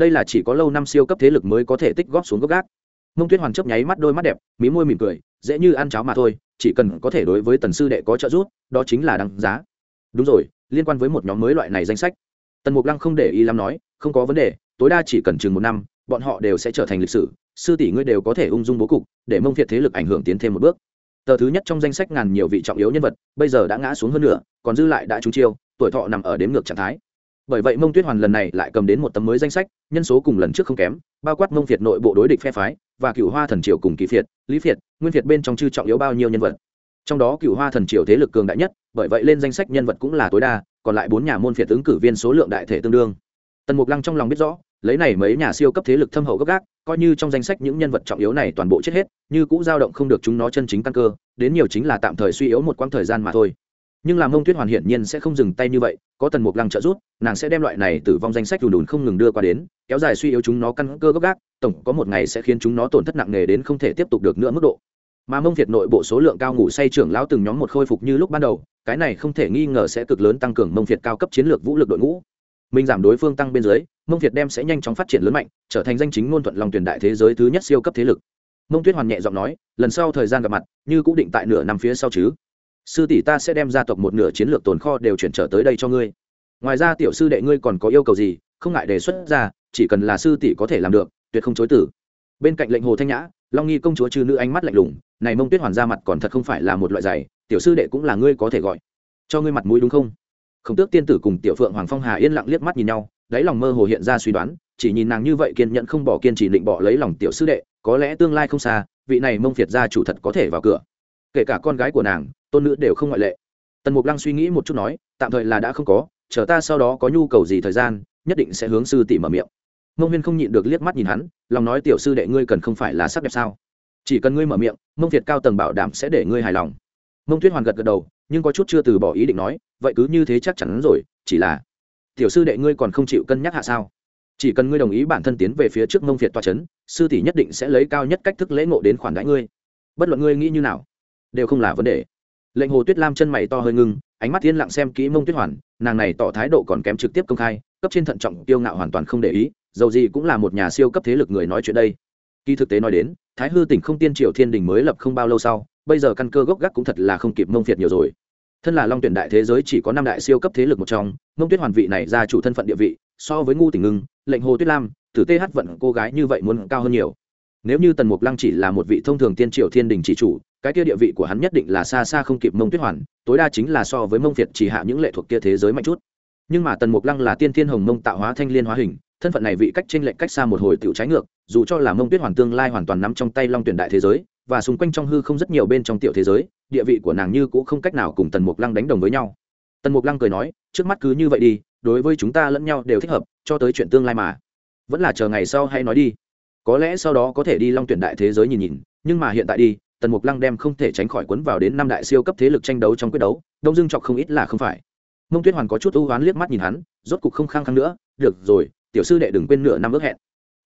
đây là chỉ có lâu năm siêu cấp thế lực mới có thể tích góp xuống gốc gác. Mông tuyết hoàn chấp nháy mắt đôi mắt đẹp, mí môi mỉm cười, dễ như ăn cháo mà thôi, chỉ cần có thể đối với tần sư đệ có trợ giúp, đó chính là đăng giá. Đúng rồi, liên quan với một nhóm mới loại này danh sách. Tần mục lăng không để ý lắm nói, không có vấn đề, tối đa chỉ cần chừng một năm, bọn họ đều sẽ trở thành lịch sử, sư tỷ ngươi đều có thể ung dung bố cục, để mông việt thế lực ảnh hưởng tiến thêm một bước. Tờ thứ nhất trong danh sách ngàn nhiều vị trọng yếu nhân vật, bây giờ đã ngã xuống hơn nửa, còn dư lại đã trúng chiêu, tuổi thọ nằm ở đếm ngược trạng thái bởi vậy mông tuyết hoàn lần này lại cầm đến một tấm mới danh sách, nhân số cùng lần trước không kém, bao quát mông việt nội bộ đối địch phe phái và cựu hoa thần triều cùng kỳ phiệt lý phiệt nguyên việt bên trong chư trọng yếu bao nhiêu nhân vật. Trong đó cựu hoa thần triều thế lực cường đại nhất, bởi vậy lên danh sách nhân vật cũng là tối đa, còn lại bốn nhà môn phiệt ứng cử viên số lượng đại thể tương đương. Tần mục lăng trong lòng biết rõ, lấy này mấy nhà siêu cấp thế lực thâm hậu gấp gác, coi như trong danh sách những nhân vật trọng yếu này toàn bộ chết hết, như cũng dao động không được chúng nó chân chính căn cơ, đến nhiều chính là tạm thời suy yếu một quãng thời gian mà thôi nhưng làm mông tuyết hoàn hiển nhiên sẽ không dừng tay như vậy, có tần mục lăng trợ giúp, nàng sẽ đem loại này tử vong danh sách đùn đùn không ngừng đưa qua đến, kéo dài suy yếu chúng nó căn cơ gấp gác tổng có một ngày sẽ khiến chúng nó tổn thất nặng nề đến không thể tiếp tục được nữa mức độ. Mà mông việt nội bộ số lượng cao ngủ say trưởng lão từng nhóm một khôi phục như lúc ban đầu, cái này không thể nghi ngờ sẽ cực lớn tăng cường mông việt cao cấp chiến lược vũ lực đội ngũ. Mình giảm đối phương tăng bên dưới, mông việt đem sẽ nhanh chóng phát triển lớn mạnh, trở thành danh chính ngôn thuận lòng tuyển đại thế giới thứ nhất siêu cấp thế lực. Mông tuyết hoàn nhẹ giọng nói, lần sau thời gian gặp mặt, như cũng định tại nửa năm phía sau chứ sư tỷ ta sẽ đem gia tộc một nửa chiến lược tồn kho đều chuyển trở tới đây cho ngươi. Ngoài ra tiểu sư đệ ngươi còn có yêu cầu gì, không ngại đề xuất ra, chỉ cần là sư tỷ có thể làm được, tuyệt không chối tử bên cạnh lệnh hồ thanh nhã, long nghi công chúa trừ nữ ánh mắt lạnh lùng, này mông tuyết hoàn ra mặt còn thật không phải là một loại giày, tiểu sư đệ cũng là ngươi có thể gọi. Cho ngươi mặt mũi đúng không? Khổng tước tiên tử cùng tiểu phượng hoàng phong hà yên lặng liếc mắt nhìn nhau, đáy lòng mơ hồ hiện ra suy đoán, chỉ nhìn nàng như vậy kiên nhẫn không bỏ kiên trì định bỏ lấy lòng tiểu sư đệ, có lẽ tương lai không xa, vị này mông phiệt gia chủ thật có thể vào cửa. Kể cả con gái của nàng tôn nữ đều không ngoại lệ. Tần mục lăng suy nghĩ một chút nói, tạm thời là đã không có, chờ ta sau đó có nhu cầu gì thời gian, nhất định sẽ hướng sư tỷ mở miệng. Mông huyên không nhịn được liếc mắt nhìn hắn, lòng nói tiểu sư đệ ngươi cần không phải là sắc đẹp sao? Chỉ cần ngươi mở miệng, mông việt cao tầng bảo đảm sẽ để ngươi hài lòng. Mông tuyết hoàn gật gật đầu, nhưng có chút chưa từ bỏ ý định nói, vậy cứ như thế chắc chắn rồi, chỉ là, tiểu sư đệ ngươi còn không chịu cân nhắc hạ sao? Chỉ cần ngươi đồng ý bản thân tiến về phía trước mông việt toa c h ấ n sư tỷ nhất định sẽ lấy cao nhất cách thức lễ ngộ đến khoản đãi ngươi. Bất luận ngươi nghĩ như nào, đều không là vấn đề lệnh hồ tuyết lam chân mày to hơi ngưng, ánh mắt yên lặng xem kỹ mông tuyết hoàn, nàng này tỏ thái độ còn kém trực tiếp công khai, cấp trên thận trọng tiêu ngạo hoàn toàn không để ý, dầu gì cũng là một nhà siêu cấp thế lực người nói chuyện đây. Kỳ thực tế nói đến, thái hư tỉnh không tiên triều thiên đình mới lập không bao lâu sau, bây giờ căn cơ gốc gác cũng thật là không kịp mông Phiệt nhiều rồi. Thân là long tuyển đại thế giới chỉ có năm đại siêu cấp thế lực một trong, mông tuyết hoàn vị này ra chủ thân phận địa vị, so với ngu tỉnh ngưng, lệnh hồ tuyết lam, tử th vận cô gái như vậy muốn cao hơn nhiều. Nếu như tần mục lăng chỉ là một vị thông thường tiên triều thiên đình chỉ chủ cái kia địa vị của hắn nhất định là xa xa không kịp mông tuyết hoàn, tối đa chính là so với mông việt chỉ hạ những lệ thuộc kia thế giới mạnh chút. Nhưng mà tần mục lăng là tiên thiên hồng mông tạo hóa thanh liên hóa hình, thân phận này vị cách trên lệch cách xa một hồi tiểu trái ngược, dù cho là mông tuyết hoàn tương lai hoàn toàn nắm trong tay long tuyển đại thế giới, và xung quanh trong hư không rất nhiều bên trong tiểu thế giới, địa vị của nàng như cũng không cách nào cùng tần mục lăng đánh đồng với nhau. Tần mục lăng cười nói, trước mắt cứ như vậy đi, đối với chúng ta lẫn nhau đều thích hợp, cho tới chuyện tương lai mà. Vẫn là chờ ngày sau hay nói đi. Có lẽ sau đó có thể đi long tuyển đại thế giới nhìn nhìn, nhưng mà hiện tại đi tần mục lăng đem không thể tránh khỏi quấn vào đến năm đại siêu cấp thế lực tranh đấu trong quyết đấu, đông dương chọc không ít là không phải. Mông tuyết hoàn có chút ưu oán liếc mắt nhìn hắn, rốt cục không khăng khăng nữa, được rồi, tiểu sư đệ đừng quên nửa năm ước hẹn.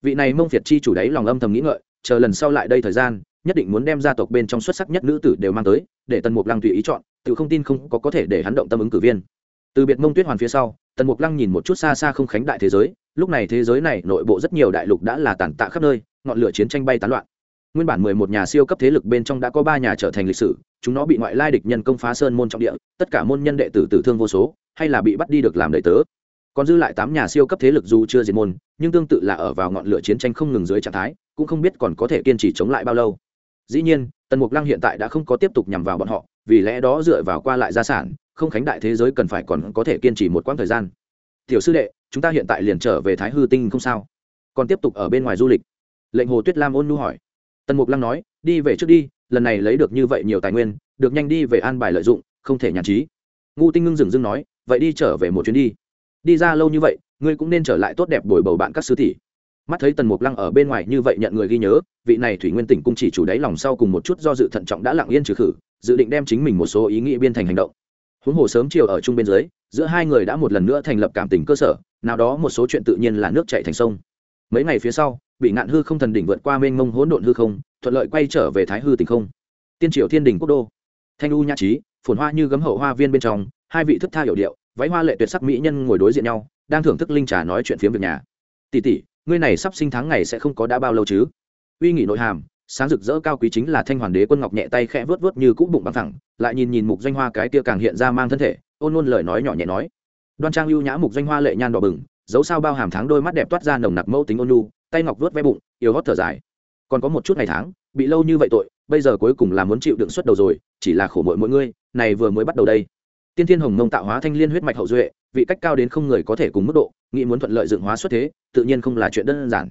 Vị này mông việt chi chủ đấy lòng âm thầm nghĩ ngợi, chờ lần sau lại đây thời gian, nhất định muốn đem gia tộc bên trong xuất sắc nhất nữ tử đều mang tới, để tần mục lăng tùy ý chọn, tự không tin không có có thể để hắn động tâm ứng cử viên. Từ biệt mông tuyết hoàn phía sau, tần mục lăng nhìn một chút xa xa không khánh đại thế giới, lúc này thế giới này nội bộ rất nhiều đại lục đã là tàn tạ khắp nơi, ngọn lửa chiến tranh bay tán loạn nguyên bản mười một nhà siêu cấp thế lực bên trong đã có ba nhà trở thành lịch sử, chúng nó bị ngoại lai địch nhân công phá sơn môn trọng địa, tất cả môn nhân đệ tử tử thương vô số, hay là bị bắt đi được làm đầy tớ. Còn dư lại tám nhà siêu cấp thế lực dù chưa diệt môn, nhưng tương tự là ở vào ngọn lửa chiến tranh không ngừng dưới trạng thái, cũng không biết còn có thể kiên trì chống lại bao lâu. Dĩ nhiên, tần mục lăng hiện tại đã không có tiếp tục nhằm vào bọn họ, vì lẽ đó dựa vào qua lại gia sản, không khánh đại thế giới cần phải còn có thể kiên trì một quãng thời gian. Tiểu sư đệ, chúng ta hiện tại liền trở về thái hư tinh không sao? Còn tiếp tục ở bên ngoài du lịch. Lệnh hồ tuyết lam ôn nu hỏi tần mục lăng nói, đi về trước đi, lần này lấy được như vậy nhiều tài nguyên, được nhanh đi về an bài lợi dụng, không thể nhàn trí. Ngu tinh ngưng dừng dưng nói, vậy đi trở về một chuyến đi. Đi ra lâu như vậy, ngươi cũng nên trở lại tốt đẹp bồi bầu bạn các sứ tỷ. Mắt thấy tần mục lăng ở bên ngoài như vậy nhận người ghi nhớ, vị này thủy nguyên tỉnh cung chỉ chủ đáy lòng sau cùng một chút do dự thận trọng đã lặng yên trừ khử, dự định đem chính mình một số ý nghĩ biên thành hành động. Huống hồ sớm chiều ở chung bên dưới, giữa hai người đã một lần nữa thành lập cảm tình cơ sở, nào đó một số chuyện tự nhiên là nước chạy thành sông mấy ngày phía sau bị ngạn hư không thần đỉnh vượt qua mênh mông hỗn độn hư không, thuận lợi quay trở về thái hư tỉnh không. Tiên triều thiên đình quốc đô. Thanh u nhã trí, phồn hoa như gấm hậu hoa viên bên trong, hai vị thức tha hiểu điệu, váy hoa lệ tuyệt sắc mỹ nhân ngồi đối diện nhau, đang thưởng thức linh trà nói chuyện phiếm việc nhà. Tỷ tỷ, ngươi này sắp sinh tháng ngày sẽ không có đã bao lâu chứ? Uy nghị nội hàm, sáng rực rỡ cao quý chính là thanh hoàn đế quân ngọc nhẹ tay khẽ vớt vớt như cũ bụng bằng thẳng, lại nhìn nhìn mục doanh hoa cái tia càng hiện ra mang thân thể, ôn luôn lời nói nhỏ nhẹ nói. Đoan trang ưu nhã mục doanh hoa lệ nhan đỏ bừng dấu sao bao hàm tháng đôi mắt đẹp toát ra nồng nặc mẫu tính ôn lu tay ngọc vớt ve bụng yếu hót thở dài. Còn có một chút ngày tháng, bị lâu như vậy tội, bây giờ cuối cùng là muốn chịu đựng suất đầu rồi, chỉ là khổ mội mỗi ngươi, này vừa mới bắt đầu đây. Tiên thiên hồng mông tạo hóa thanh liên huyết mạch hậu duệ, vị cách cao đến không người có thể cùng mức độ, nghĩ muốn thuận lợi dựng hóa xuất thế, tự nhiên không là chuyện đơn giản.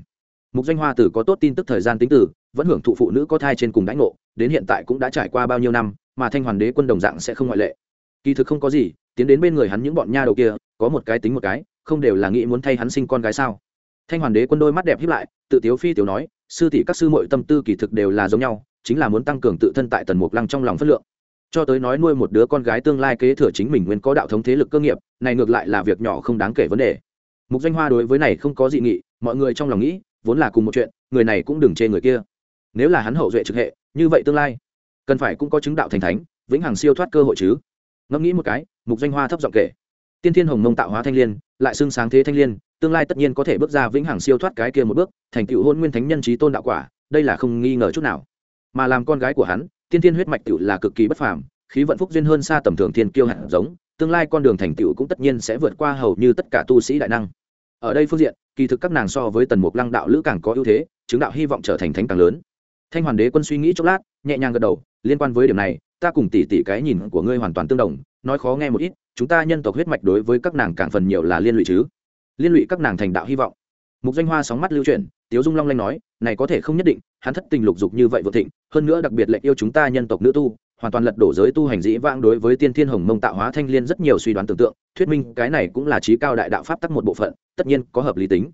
Mục doanh hoa tử có tốt tin tức thời gian tính tử vẫn hưởng thụ phụ nữ có thai trên cùng đánh ngộ, đến hiện tại cũng đã trải qua bao nhiêu năm, mà thanh hoàn đế quân đồng dạng sẽ không ngoại lệ. Kỳ thực không có gì, tiến đến bên người hắn những bọn nha đầu kia, có một cái tính một cái không đều là nghĩ muốn thay hắn sinh con gái sao? Thanh hoàn đế quân đôi mắt đẹp hiếp lại, tự tiếu phi tiểu nói, sư tỷ các sư muội tâm tư kỳ thực đều là giống nhau, chính là muốn tăng cường tự thân tại tần mục lăng trong lòng phất lượng. Cho tới nói nuôi một đứa con gái tương lai kế thừa chính mình nguyên có đạo thống thế lực cơ nghiệp, này ngược lại là việc nhỏ không đáng kể vấn đề. Mục danh hoa đối với này không có dị nghị, mọi người trong lòng nghĩ, vốn là cùng một chuyện, người này cũng đừng chê người kia. Nếu là hắn hậu duệ trực hệ, như vậy tương lai, cần phải cũng có chứng đạo thành thánh, vĩnh hằng siêu thoát cơ hội chứ. Ngẫm nghĩ một cái, mục danh hoa thấp giọng kể tiên thiên hồng mông tạo hóa thanh liên, lại xưng sáng thế thanh liên, tương lai tất nhiên có thể bước ra vĩnh hằng siêu thoát cái kia một bước, thành Cựu hôn nguyên thánh nhân trí tôn đạo quả, đây là không nghi ngờ chút nào. Mà làm con gái của hắn, tiên thiên huyết mạch Cựu là cực kỳ bất phàm, khí vận phúc duyên hơn xa tầm thường thiên kiêu hạt giống, tương lai con đường thành tựu cũng tất nhiên sẽ vượt qua hầu như tất cả tu sĩ đại năng. Ở đây phương diện, kỳ thực các nàng so với tần mục lăng đạo lữ càng có ưu thế, chứng đạo hy vọng trở thành thánh càng lớn. Thanh hoàn đế quân suy nghĩ chốc lát, nhẹ nhàng gật đầu, liên quan với điểm này, ta cùng tỷ tỷ cái nhìn của ngươi hoàn toàn tương đồng nói khó nghe một ít, chúng ta nhân tộc huyết mạch đối với các nàng càng phần nhiều là liên lụy chứ. Liên lụy các nàng thành đạo hy vọng. Mục danh hoa sóng mắt lưu chuyển, tiếu dung long lanh nói, này có thể không nhất định, hắn thất tình lục dục như vậy vợ thịnh, hơn nữa đặc biệt lệnh yêu chúng ta nhân tộc nữ tu, hoàn toàn lật đổ giới tu hành dĩ vãng đối với tiên thiên hồng mông tạo hóa thanh liên rất nhiều suy đoán tưởng tượng, thuyết minh cái này cũng là trí cao đại đạo pháp tắc một bộ phận, tất nhiên có hợp lý tính.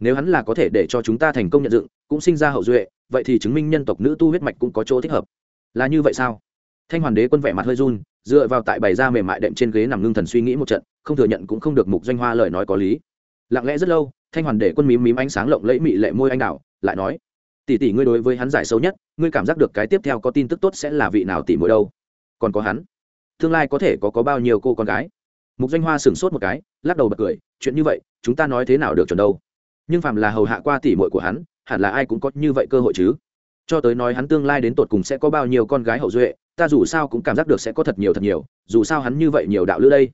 Nếu hắn là có thể để cho chúng ta thành công nhận dựng, cũng sinh ra hậu duệ, vậy thì chứng minh nhân tộc nữ tu huyết mạch cũng có chỗ thích hợp. Là như vậy sao? Thanh hoàn đế quân vẻ mặt hơi run dựa vào tại bày ra mềm mại đệm trên ghế nằm ngưng thần suy nghĩ một trận, không thừa nhận cũng không được mục doanh hoa lời nói có lý. Lặng lẽ rất lâu, thanh hoàn để quân mím mím ánh sáng lộng lẫy mị lệ môi anh đào, lại nói, tỷ tỷ ngươi đối với hắn giải sâu nhất, ngươi cảm giác được cái tiếp theo có tin tức tốt sẽ là vị nào tỷ mỗi đâu? Còn có hắn? Tương lai có thể có có bao nhiêu cô con gái? Mục doanh hoa sửng sốt một cái, lắc đầu bật cười, chuyện như vậy, chúng ta nói thế nào được chuẩn đâu? Nhưng phàm là hầu hạ qua tỷ muội của hắn, hẳn là ai cũng có như vậy cơ hội chứ. Cho tới nói hắn tương lai đến tột cùng sẽ có bao nhiêu con gái hậu duệ ta dù sao cũng cảm giác được sẽ có thật nhiều thật nhiều, dù sao hắn như vậy nhiều đạo lữ đây.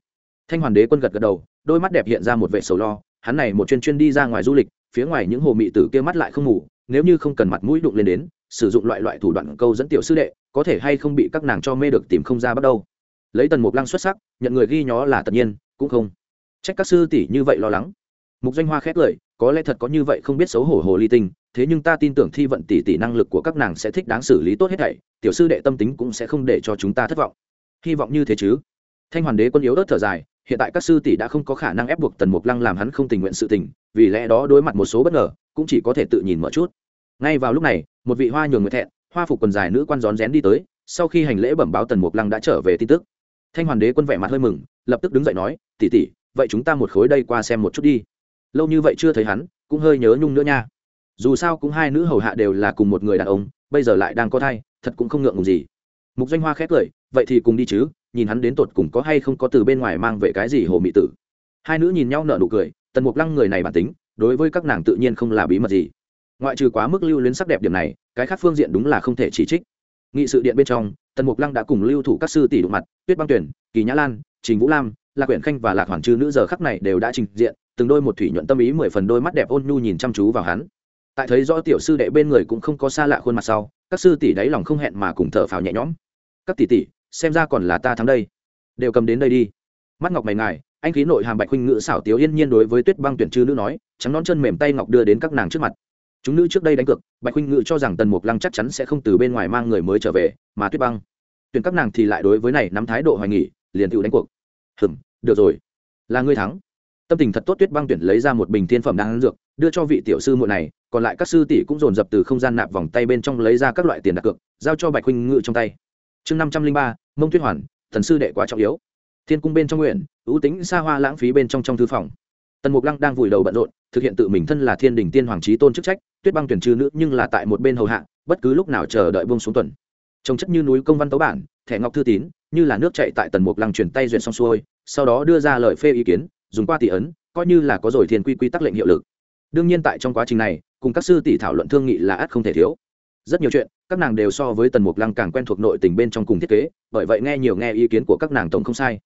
Thanh hoàn đế quân gật gật đầu, đôi mắt đẹp hiện ra một vệ sầu lo, hắn này một chuyên chuyên đi ra ngoài du lịch, phía ngoài những hồ mị tử kia mắt lại không ngủ, nếu như không cần mặt mũi đụng lên đến, sử dụng loại loại thủ đoạn câu dẫn tiểu sư đệ, có thể hay không bị các nàng cho mê được tìm không ra bắt đầu. Lấy tần mục lăng xuất sắc, nhận người ghi nhó là tất nhiên, cũng không. Trách các sư tỷ như vậy lo lắng mục danh hoa khét lời có lẽ thật có như vậy không biết xấu hổ hồ ly tinh, thế nhưng ta tin tưởng thi vận tỷ tỷ năng lực của các nàng sẽ thích đáng xử lý tốt hết thảy, tiểu sư đệ tâm tính cũng sẽ không để cho chúng ta thất vọng. Hy vọng như thế chứ? Thanh hoàn đế quân yếu ớt thở dài, hiện tại các sư tỷ đã không có khả năng ép buộc tần mục lăng làm hắn không tình nguyện sự tình, vì lẽ đó đối mặt một số bất ngờ, cũng chỉ có thể tự nhìn mở chút. Ngay vào lúc này, một vị hoa nhường người thẹn, hoa phục quần dài nữ quan rón rén đi tới, sau khi hành lễ bẩm báo tần mục lăng đã trở về tin tức. Thanh hoàn đế quân vẻ mặt hơi mừng, lập tức đứng dậy nói tỉ tỉ vậy chúng ta một khối đây qua xem một chút đi lâu như vậy chưa thấy hắn, cũng hơi nhớ nhung nữa nha. Dù sao cũng hai nữ hầu hạ đều là cùng một người đàn ông, bây giờ lại đang có thai, thật cũng không ngượng ngùng gì. Mục danh hoa khét cười, vậy thì cùng đi chứ, nhìn hắn đến tột cùng có hay không có từ bên ngoài mang về cái gì hồ mị tử. Hai nữ nhìn nhau nở nụ cười, tần mục lăng người này bản tính, đối với các nàng tự nhiên không là bí mật gì. Ngoại trừ quá mức lưu luyến sắc đẹp điểm này, cái khác phương diện đúng là không thể chỉ trích. Nghị sự điện bên trong, tần mục lăng đã cùng lưu thủ các sư tỷ đụng mặt, tuyết băng tuyển, kỳ nhã lan, trình vũ lam lạc quyển khanh và lạc hoàn chư nữ giờ khắc này đều đã trình diện, từng đôi một thủy nhuận tâm ý mười phần đôi mắt đẹp ôn nhu nhìn chăm chú vào hắn. Tại thấy rõ tiểu sư đệ bên người cũng không có xa lạ khuôn mặt sau, các sư tỷ đáy lòng không hẹn mà cùng thở phào nhẹ nhõm. Các tỷ tỷ, xem ra còn là ta thắng đây. Đều cầm đến đây đi. Mắt ngọc mày ngài, anh khí nội hàm bạch huynh ngữ xảo tiếu yên nhiên đối với tuyết băng tuyển chư nữ nói, trắng nón chân mềm tay ngọc đưa đến các nàng trước mặt. Chúng nữ trước đây đánh cược, bạch huynh ngữ cho rằng tần mục lăng chắc chắn sẽ không từ bên ngoài mang người mới trở về, mà tuyết băng, tuyển các nàng thì lại đối với này nắm thái độ hoài nghỉ, liền tự đánh cuộc. Hừm được rồi. Là ngươi thắng. Tâm tình thật tốt tuyết băng tuyển lấy ra một bình thiên phẩm đang dược, đưa cho vị tiểu sư muội này, còn lại các sư tỷ cũng dồn dập từ không gian nạp vòng tay bên trong lấy ra các loại tiền đặt cược, giao cho bạch huynh ngự trong tay. Chương năm trăm linh ba, mông tuyết hoàn, thần sư đệ quá trọng yếu. Thiên cung bên trong nguyện, ưu tính xa hoa lãng phí bên trong trong thư phòng. Tần mục lăng đang vùi đầu bận rộn, thực hiện tự mình thân là thiên đình tiên hoàng trí tôn chức trách, tuyết băng tuyển trừ nữ nhưng là tại một bên hầu hạ, bất cứ lúc nào chờ đợi bông xuống tuần. Trông chất như núi công văn tấu bản, thẻ ngọc thư tín, như là nước chạy tại tần mục lăng chuyển tay duyệt xong xuôi sau đó đưa ra lời phê ý kiến, dùng qua tỷ ấn, coi như là có rồi thiên quy quy tắc lệnh hiệu lực. Đương nhiên tại trong quá trình này, cùng các sư tỷ thảo luận thương nghị là ắt không thể thiếu. Rất nhiều chuyện, các nàng đều so với tần mục lăng càng quen thuộc nội tình bên trong cùng thiết kế, bởi vậy nghe nhiều nghe ý kiến của các nàng tổng không sai.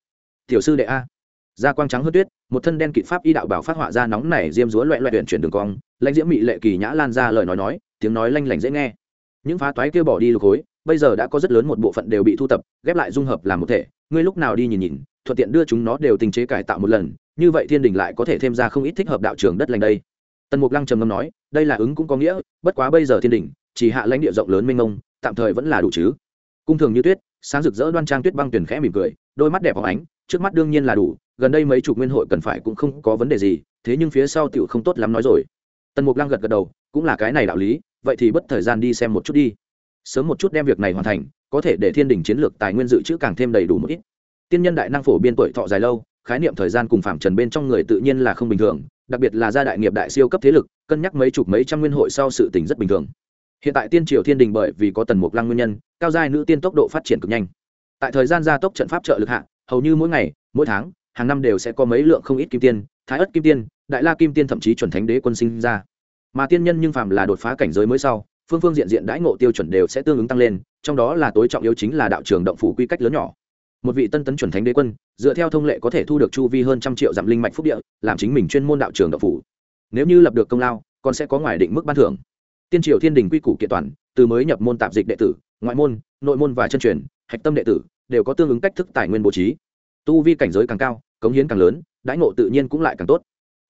Tiểu sư đệ a. Da quang trắng hơn tuyết, một thân đen kịt pháp y đạo bảo phát họa ra nóng này diêm dúa loẹ loẹ tuyển chuyển đường cong, lãnh diễm mị lệ kỳ nhã lan ra lời nói nói, tiếng nói lanh lảnh dễ nghe. Những phá toái kia bỏ đi lục khối bây giờ đã có rất lớn một bộ phận đều bị thu tập, ghép lại dung hợp làm một thể, ngươi lúc nào đi nhìn nhìn thuận tiện đưa chúng nó đều tình chế cải tạo một lần, như vậy thiên đình lại có thể thêm ra không ít thích hợp đạo trường đất lành đây. Tần mục lăng trầm ngâm nói, đây là ứng cũng có nghĩa, bất quá bây giờ thiên đình, chỉ hạ lãnh địa rộng lớn mênh mông, tạm thời vẫn là đủ chứ. Cung thường như tuyết, sáng rực rỡ đoan trang tuyết băng tuyển khẽ mỉm cười, đôi mắt đẹp phóng ánh, trước mắt đương nhiên là đủ, gần đây mấy chục nguyên hội cần phải cũng không có vấn đề gì, thế nhưng phía sau tiểu không tốt lắm nói rồi. Tần mục lăng gật gật đầu, cũng là cái này đạo lý, vậy thì bất thời gian đi xem một chút đi. Sớm một chút đem việc này hoàn thành, có thể để thiên đình chiến lược tài nguyên dự trữ càng thêm đầy đủ một ít tiên nhân đại năng phổ biên tuổi thọ dài lâu, khái niệm thời gian cùng phạm trần bên trong người tự nhiên là không bình thường, đặc biệt là gia đại nghiệp đại siêu cấp thế lực, cân nhắc mấy chục mấy trăm nguyên hội sau sự tình rất bình thường. Hiện tại tiên triều thiên đình bởi vì có tần mục lăng nguyên nhân, cao giai nữ tiên tốc độ phát triển cực nhanh. Tại thời gian gia tốc trận pháp trợ lực hạ, hầu như mỗi ngày, mỗi tháng, hàng năm đều sẽ có mấy lượng không ít kim tiên, thái ất kim tiên, đại la kim tiên thậm chí chuẩn thánh đế quân sinh ra. Mà tiên nhân nhưng phàm là đột phá cảnh giới mới sau, phương phương diện diện đãi ngộ tiêu chuẩn đều sẽ tương ứng tăng lên, trong đó là tối trọng yếu chính là đạo trường động phủ quy cách lớn nhỏ một vị tân tấn chuẩn thánh đế quân, dựa theo thông lệ có thể thu được chu vi hơn trăm triệu dặm linh mạch phúc địa, làm chính mình chuyên môn đạo trường đạo phủ. Nếu như lập được công lao, còn sẽ có ngoài định mức ban thưởng. Tiên triều thiên đình quy củ kiện toàn, từ mới nhập môn tạp dịch đệ tử, ngoại môn, nội môn và chân truyền, hạch tâm đệ tử, đều có tương ứng cách thức tài nguyên bố trí. Tu vi cảnh giới càng cao, cống hiến càng lớn, đãi ngộ tự nhiên cũng lại càng tốt.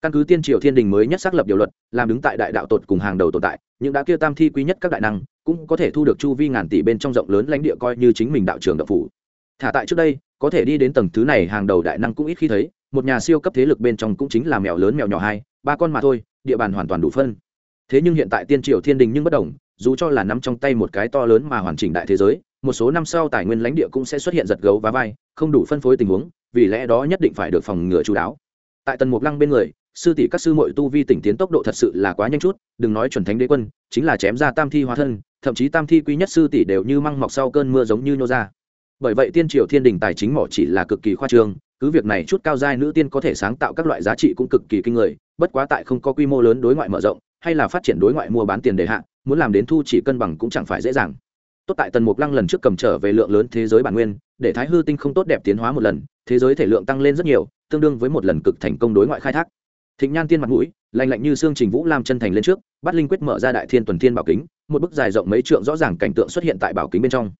Căn cứ tiên triều thiên đình mới nhất xác lập điều luật, làm đứng tại đại đạo tột cùng hàng đầu tồn tại, những đã kia tam thi quý nhất các đại năng, cũng có thể thu được chu vi ngàn tỷ bên trong rộng lớn lãnh địa coi như chính mình đạo trường đạo phủ thả tại trước đây, có thể đi đến tầng thứ này hàng đầu đại năng cũng ít khi thấy, một nhà siêu cấp thế lực bên trong cũng chính là mèo lớn mèo nhỏ hai, ba con mà thôi, địa bàn hoàn toàn đủ phân. Thế nhưng hiện tại tiên triều thiên đình nhưng bất đồng, dù cho là nắm trong tay một cái to lớn mà hoàn chỉnh đại thế giới, một số năm sau tài nguyên lãnh địa cũng sẽ xuất hiện giật gấu và vai, không đủ phân phối tình huống, vì lẽ đó nhất định phải được phòng ngừa chú đáo. Tại tần mục lăng bên người, sư tỷ các sư mội tu vi tỉnh tiến tốc độ thật sự là quá nhanh chút, đừng nói chuẩn thánh đế quân, chính là chém ra tam thi hóa thân, thậm chí tam thi quý nhất sư tỷ đều như măng mọc sau cơn mưa giống như nhô ra bởi vậy tiên triều thiên đình tài chính mỏ chỉ là cực kỳ khoa trương, cứ việc này chút cao giai nữ tiên có thể sáng tạo các loại giá trị cũng cực kỳ kinh người, bất quá tại không có quy mô lớn đối ngoại mở rộng, hay là phát triển đối ngoại mua bán tiền đề hạn muốn làm đến thu chỉ cân bằng cũng chẳng phải dễ dàng. Tốt tại tần mục lăng lần trước cầm trở về lượng lớn thế giới bản nguyên, để thái hư tinh không tốt đẹp tiến hóa một lần, thế giới thể lượng tăng lên rất nhiều, tương đương với một lần cực thành công đối ngoại khai thác. Thịnh nhan tiên mặt mũi lành lạnh như xương trình vũ lam chân thành lên trước, bắt linh quyết mở ra đại thiên tuần thiên bảo kính, một bức dài rộng mấy trượng rõ ràng cảnh tượng xuất hiện tại bảo kính bên trong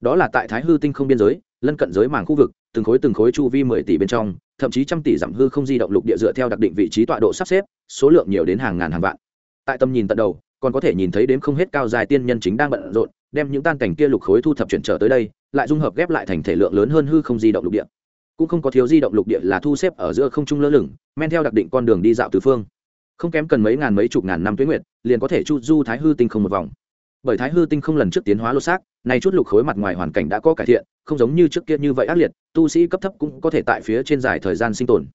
đó là tại thái hư tinh không biên giới, lân cận giới mảng khu vực, từng khối từng khối chu vi mười tỷ bên trong, thậm chí trăm tỷ giảm hư không di động lục địa dựa theo đặc định vị trí tọa độ sắp xếp, số lượng nhiều đến hàng ngàn hàng vạn. Tại tầm nhìn tận đầu, còn có thể nhìn thấy đến không hết cao dài tiên nhân chính đang bận rộn, đem những tan cảnh kia lục khối thu thập chuyển trở tới đây, lại dung hợp ghép lại thành thể lượng lớn hơn hư không di động lục địa. Cũng không có thiếu di động lục địa là thu xếp ở giữa không trung lơ lửng, men theo đặc định con đường đi dạo tứ phương. Không kém cần mấy ngàn mấy chục ngàn năm tuyến nguyệt, liền có thể chu du thái hư tinh không một vòng bởi thái hư tinh không lần trước tiến hóa lô xác, nay chút lục khối mặt ngoài hoàn cảnh đã có cải thiện, không giống như trước kia như vậy ác liệt, tu sĩ cấp thấp cũng có thể tại phía trên dài thời gian sinh tồn.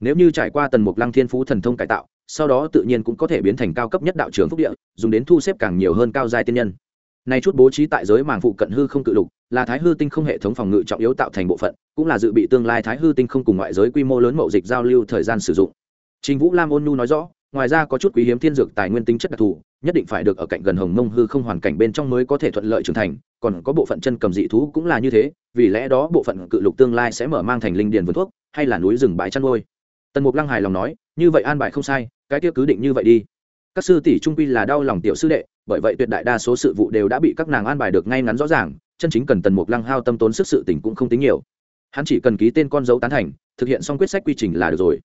Nếu như trải qua tần mục lăng thiên phú thần thông cải tạo, sau đó tự nhiên cũng có thể biến thành cao cấp nhất đạo trưởng phúc địa, dùng đến thu xếp càng nhiều hơn cao giai tiên nhân. Nay chút bố trí tại giới màng phụ cận hư không cự lục, là thái hư tinh không hệ thống phòng ngự trọng yếu tạo thành bộ phận, cũng là dự bị tương lai thái hư tinh không cùng ngoại giới quy mô lớn mậu dịch giao lưu thời gian sử dụng. Trình vũ lam ôn nhu nói rõ ngoài ra có chút quý hiếm thiên dược tài nguyên tính chất đặc thù, nhất định phải được ở cạnh gần hồng mông hư không hoàn cảnh bên trong mới có thể thuận lợi trưởng thành, còn có bộ phận chân cầm dị thú cũng là như thế, vì lẽ đó bộ phận cự lục tương lai sẽ mở mang thành linh điền vườn thuốc, hay là núi rừng bãi chăn nuôi. Tần mục lăng hài lòng nói, như vậy an bài không sai, cái kia cứ định như vậy đi. Các sư tỷ trung quy là đau lòng tiểu sư đệ, bởi vậy tuyệt đại đa số sự vụ đều đã bị các nàng an bài được ngay ngắn rõ ràng, chân chính cần tần mục lăng hao tâm tốn sức sự tỉnh cũng không tính nhiều. Hắn chỉ cần ký tên con dấu tán thành, thực hiện xong quyết sách quy trình là được rồi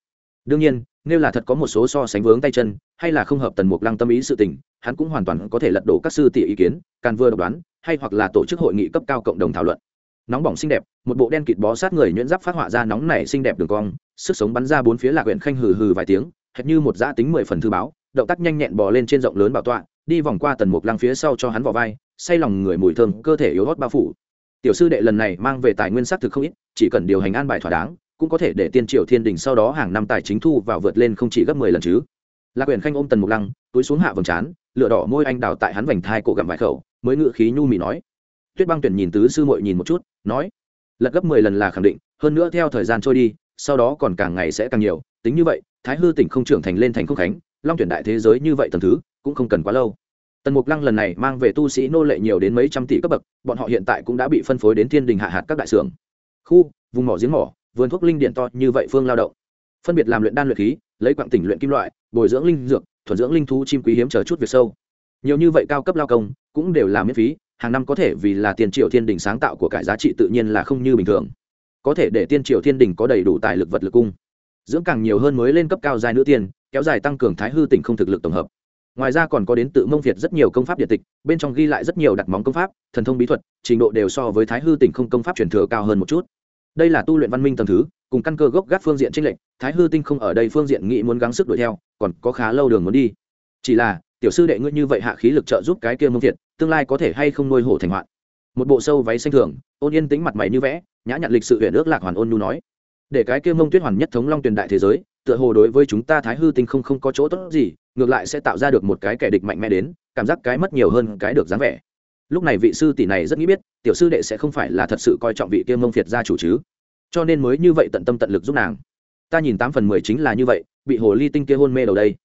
đương nhiên, nếu là thật có một số so sánh vướng tay chân, hay là không hợp tần mục lăng tâm ý sự tình, hắn cũng hoàn toàn có thể lật đổ các sư tỷ ý kiến, càn vừa độc đoán, hay hoặc là tổ chức hội nghị cấp cao cộng đồng thảo luận. Nóng bỏng xinh đẹp, một bộ đen kịt bó sát người nhuyễn giáp phát họa ra nóng nảy xinh đẹp đường cong, sức sống bắn ra bốn phía lạc huyện khanh hừ hừ vài tiếng, hệt như một giã tính mười phần thư báo, động tác nhanh nhẹn bò lên trên rộng lớn bảo tọa, đi vòng qua tần mục lăng phía sau cho hắn vào vai, say lòng người mùi thơm, cơ thể yếu hót bao phủ. Tiểu sư đệ lần này mang về tài nguyên xác thực không ít, chỉ cần điều hành an bài thỏa đáng cũng có thể để tiên triều thiên đình sau đó hàng năm tài chính thu vào vượt lên không chỉ gấp mười lần chứ. Lạc quyền khanh ôm tần mục lăng, túi xuống hạ vầng trán, lửa đỏ môi anh đào tại hắn vành thai cổ gặm vài khẩu, mới ngự khí nhu mì nói. Tuyết băng tuyển nhìn tứ sư mội nhìn một chút, nói, lật gấp mười lần là khẳng định, hơn nữa theo thời gian trôi đi, sau đó còn càng ngày sẽ càng nhiều, tính như vậy, thái hư tỉnh không trưởng thành lên thành không khánh, long tuyển đại thế giới như vậy tầm thứ, cũng không cần quá lâu. Tần mục lăng lần này mang về tu sĩ nô lệ nhiều đến mấy trăm tỷ cấp bậc, bọn họ hiện tại cũng đã bị phân phối đến thiên đình hạ hạt các đại xưởng. Khu, vùng mỏ giếng mỏ vườn thuốc linh điện to như vậy phương lao động. Phân biệt làm luyện đan luyện khí, lấy quặng tỉnh luyện kim loại, bồi dưỡng linh dược, thuần dưỡng linh thú chim quý hiếm chờ chút việc sâu. Nhiều như vậy cao cấp lao công, cũng đều là miễn phí, hàng năm có thể vì là tiền triệu thiên đình sáng tạo của cải giá trị tự nhiên là không như bình thường. Có thể để tiên triệu thiên đình có đầy đủ tài lực vật lực cung. Dưỡng càng nhiều hơn mới lên cấp cao dài nữ tiền kéo dài tăng cường thái hư tỉnh không thực lực tổng hợp. Ngoài ra còn có đến tự mông việt rất nhiều công pháp điện tịch, bên trong ghi lại rất nhiều đặt móng công pháp, thần thông bí thuật, trình độ đều so với thái hư tỉnh không công pháp truyền thừa cao hơn một chút đây là tu luyện văn minh tầng thứ, cùng căn cơ gốc gác phương diện tranh lệch, thái hư tinh không ở đây phương diện nghĩ muốn gắng sức đuổi theo, còn có khá lâu đường muốn đi. Chỉ là, tiểu sư đệ ngươi như vậy hạ khí lực trợ giúp cái kia mông thiệt, tương lai có thể hay không nuôi hổ thành hoạn? Một bộ sâu váy xanh thường, ôn yên tính mặt mày như vẽ, nhã nhặn lịch sự huyện ước lạc hoàn ôn nu nói. Để cái kia mông tuyết hoàn nhất thống long tuyển đại thế giới, tựa hồ đối với chúng ta thái hư tinh không không có chỗ tốt gì, ngược lại sẽ tạo ra được một cái kẻ địch mạnh mẽ đến, cảm giác cái mất nhiều hơn cái được dáng vẻ. Lúc này vị sư tỷ này rất nghĩ biết tiểu sư đệ sẽ không phải là thật sự coi trọng vị kia mông phiệt gia chủ chứ. Cho nên mới như vậy tận tâm tận lực giúp nàng. Ta nhìn tám phần mười chính là như vậy, bị hồ ly tinh kia hôn mê đầu đây.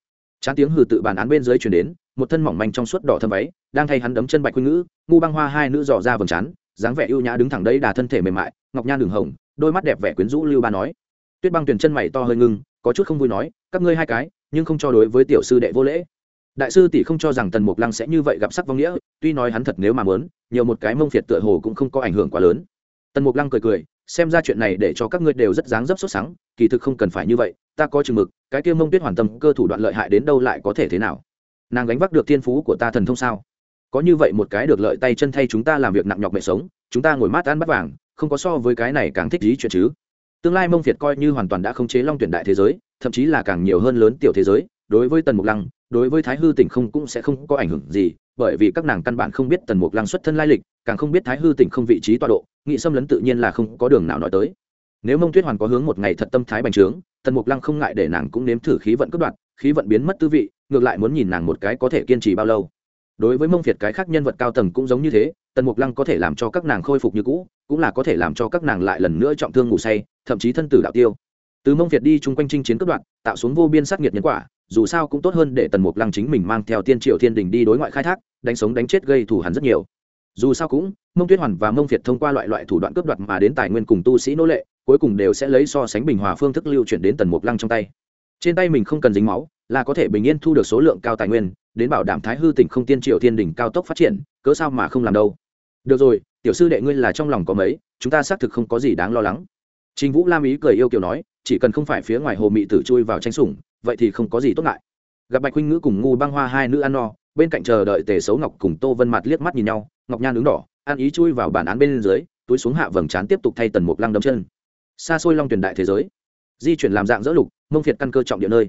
Chán tiếng hừ tự bản án bên dưới chuyển đến, một thân mỏng manh trong suốt đỏ thâm váy, đang thay hắn đấm chân bạch khuyên ngữ, ngu băng hoa hai nữ dò ra vầng trán, dáng vẻ ưu nhã đứng thẳng đấy đà thân thể mềm mại, ngọc nhan đường hồng, đôi mắt đẹp vẻ quyến rũ lưu ba nói. Tuyết băng tuyển chân mày to hơi ngưng, có chút không vui nói, các ngươi hai cái, nhưng không cho đối với tiểu sư đệ vô lễ đại sư tỷ không cho rằng tần mục lăng sẽ như vậy gặp sắc vong nghĩa, tuy nói hắn thật nếu mà muốn, nhiều một cái mông phiệt tựa hồ cũng không có ảnh hưởng quá lớn. Tần mục lăng cười cười, xem ra chuyện này để cho các ngươi đều rất dáng dấp sốt sắng, kỳ thực không cần phải như vậy, ta có chừng mực, cái kia mông tuyết hoàn tâm cơ thủ đoạn lợi hại đến đâu lại có thể thế nào? Nàng gánh vác được thiên phú của ta thần thông sao? Có như vậy một cái được lợi tay chân thay chúng ta làm việc nặng nhọc mẹ sống, chúng ta ngồi mát ăn bắt vàng, không có so với cái này càng thích gì chuyện chứ? Tương lai mông việt coi như hoàn toàn đã khống chế long tuyển đại thế giới, thậm chí là càng nhiều hơn lớn tiểu thế giới, đối với tần mục lăng đối với thái hư tỉnh không cũng sẽ không có ảnh hưởng gì, bởi vì các nàng căn bản không biết tần mục lăng xuất thân lai lịch, càng không biết thái hư tỉnh không vị trí tọa độ, nghị xâm lấn tự nhiên là không có đường nào nói tới. Nếu mông tuyết hoàn có hướng một ngày thật tâm thái bành trướng, tần mục lăng không ngại để nàng cũng nếm thử khí vận cướp đoạt, khí vận biến mất tư vị, ngược lại muốn nhìn nàng một cái có thể kiên trì bao lâu. Đối với mông việt cái khác nhân vật cao tầng cũng giống như thế, tần mục lăng có thể làm cho các nàng khôi phục như cũ, cũng là có thể làm cho các nàng lại lần nữa trọng thương ngủ say, thậm chí thân tử đạo tiêu. Từ mông việt đi chung quanh chinh chiến cướp đoạn tạo xuống vô biên sát nghiệt nhân quả dù sao cũng tốt hơn để tần mục lăng chính mình mang theo tiên triệu thiên đình đi đối ngoại khai thác, đánh sống đánh chết gây thù hắn rất nhiều. Dù sao cũng, mông tuyết hoàn và mông việt thông qua loại loại thủ đoạn cướp đoạt mà đến tài nguyên cùng tu sĩ nô lệ, cuối cùng đều sẽ lấy so sánh bình hòa phương thức lưu chuyển đến tần mục lăng trong tay. Trên tay mình không cần dính máu, là có thể bình yên thu được số lượng cao tài nguyên, đến bảo đảm thái hư tỉnh không tiên triệu thiên đình cao tốc phát triển, cớ sao mà không làm đâu. Được rồi, tiểu sư đệ ngươi là trong lòng có mấy, chúng ta xác thực không có gì đáng lo lắng. Trình vũ lam ý cười yêu kiều nói, chỉ cần không phải phía ngoài hồ mị tử chui vào tranh sủng vậy thì không có gì tốt ngại. Gặp bạch huynh ngữ cùng ngu băng hoa hai nữ ăn no, bên cạnh chờ đợi tề xấu ngọc cùng tô vân mặt liếc mắt nhìn nhau, ngọc nhan đứng đỏ, ăn ý chui vào bản án bên dưới, túi xuống hạ vầng trán tiếp tục thay tần mục lăng đấm chân. Xa xôi long tuyển đại thế giới. Di chuyển làm dạng dỡ lục, mông phiệt căn cơ trọng địa nơi.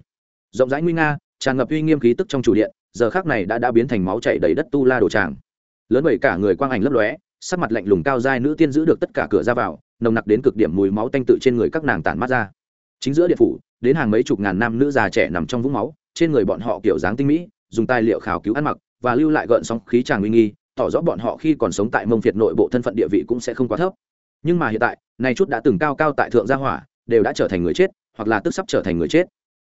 Rộng rãi nguy nga, tràn ngập uy nghiêm khí tức trong chủ điện, giờ khác này đã đã biến thành máu chảy đầy đất tu la đồ tràng. Lớn bảy cả người quang ảnh lấp lóe, sắc mặt lạnh lùng cao dai nữ tiên giữ được tất cả cửa ra vào, nồng nặc đến cực điểm mùi máu tanh tự trên người các nàng tản mát ra chính giữa điện phủ, đến hàng mấy chục ngàn nam nữ già trẻ nằm trong vũng máu, trên người bọn họ kiểu dáng tinh mỹ, dùng tài liệu khảo cứu ăn mặc, và lưu lại gợn sóng khí tràng uy nghi, tỏ rõ bọn họ khi còn sống tại mông việt nội bộ thân phận địa vị cũng sẽ không quá thấp. Nhưng mà hiện tại, nay chút đã từng cao cao tại thượng gia hỏa, đều đã trở thành người chết, hoặc là tức sắp trở thành người chết.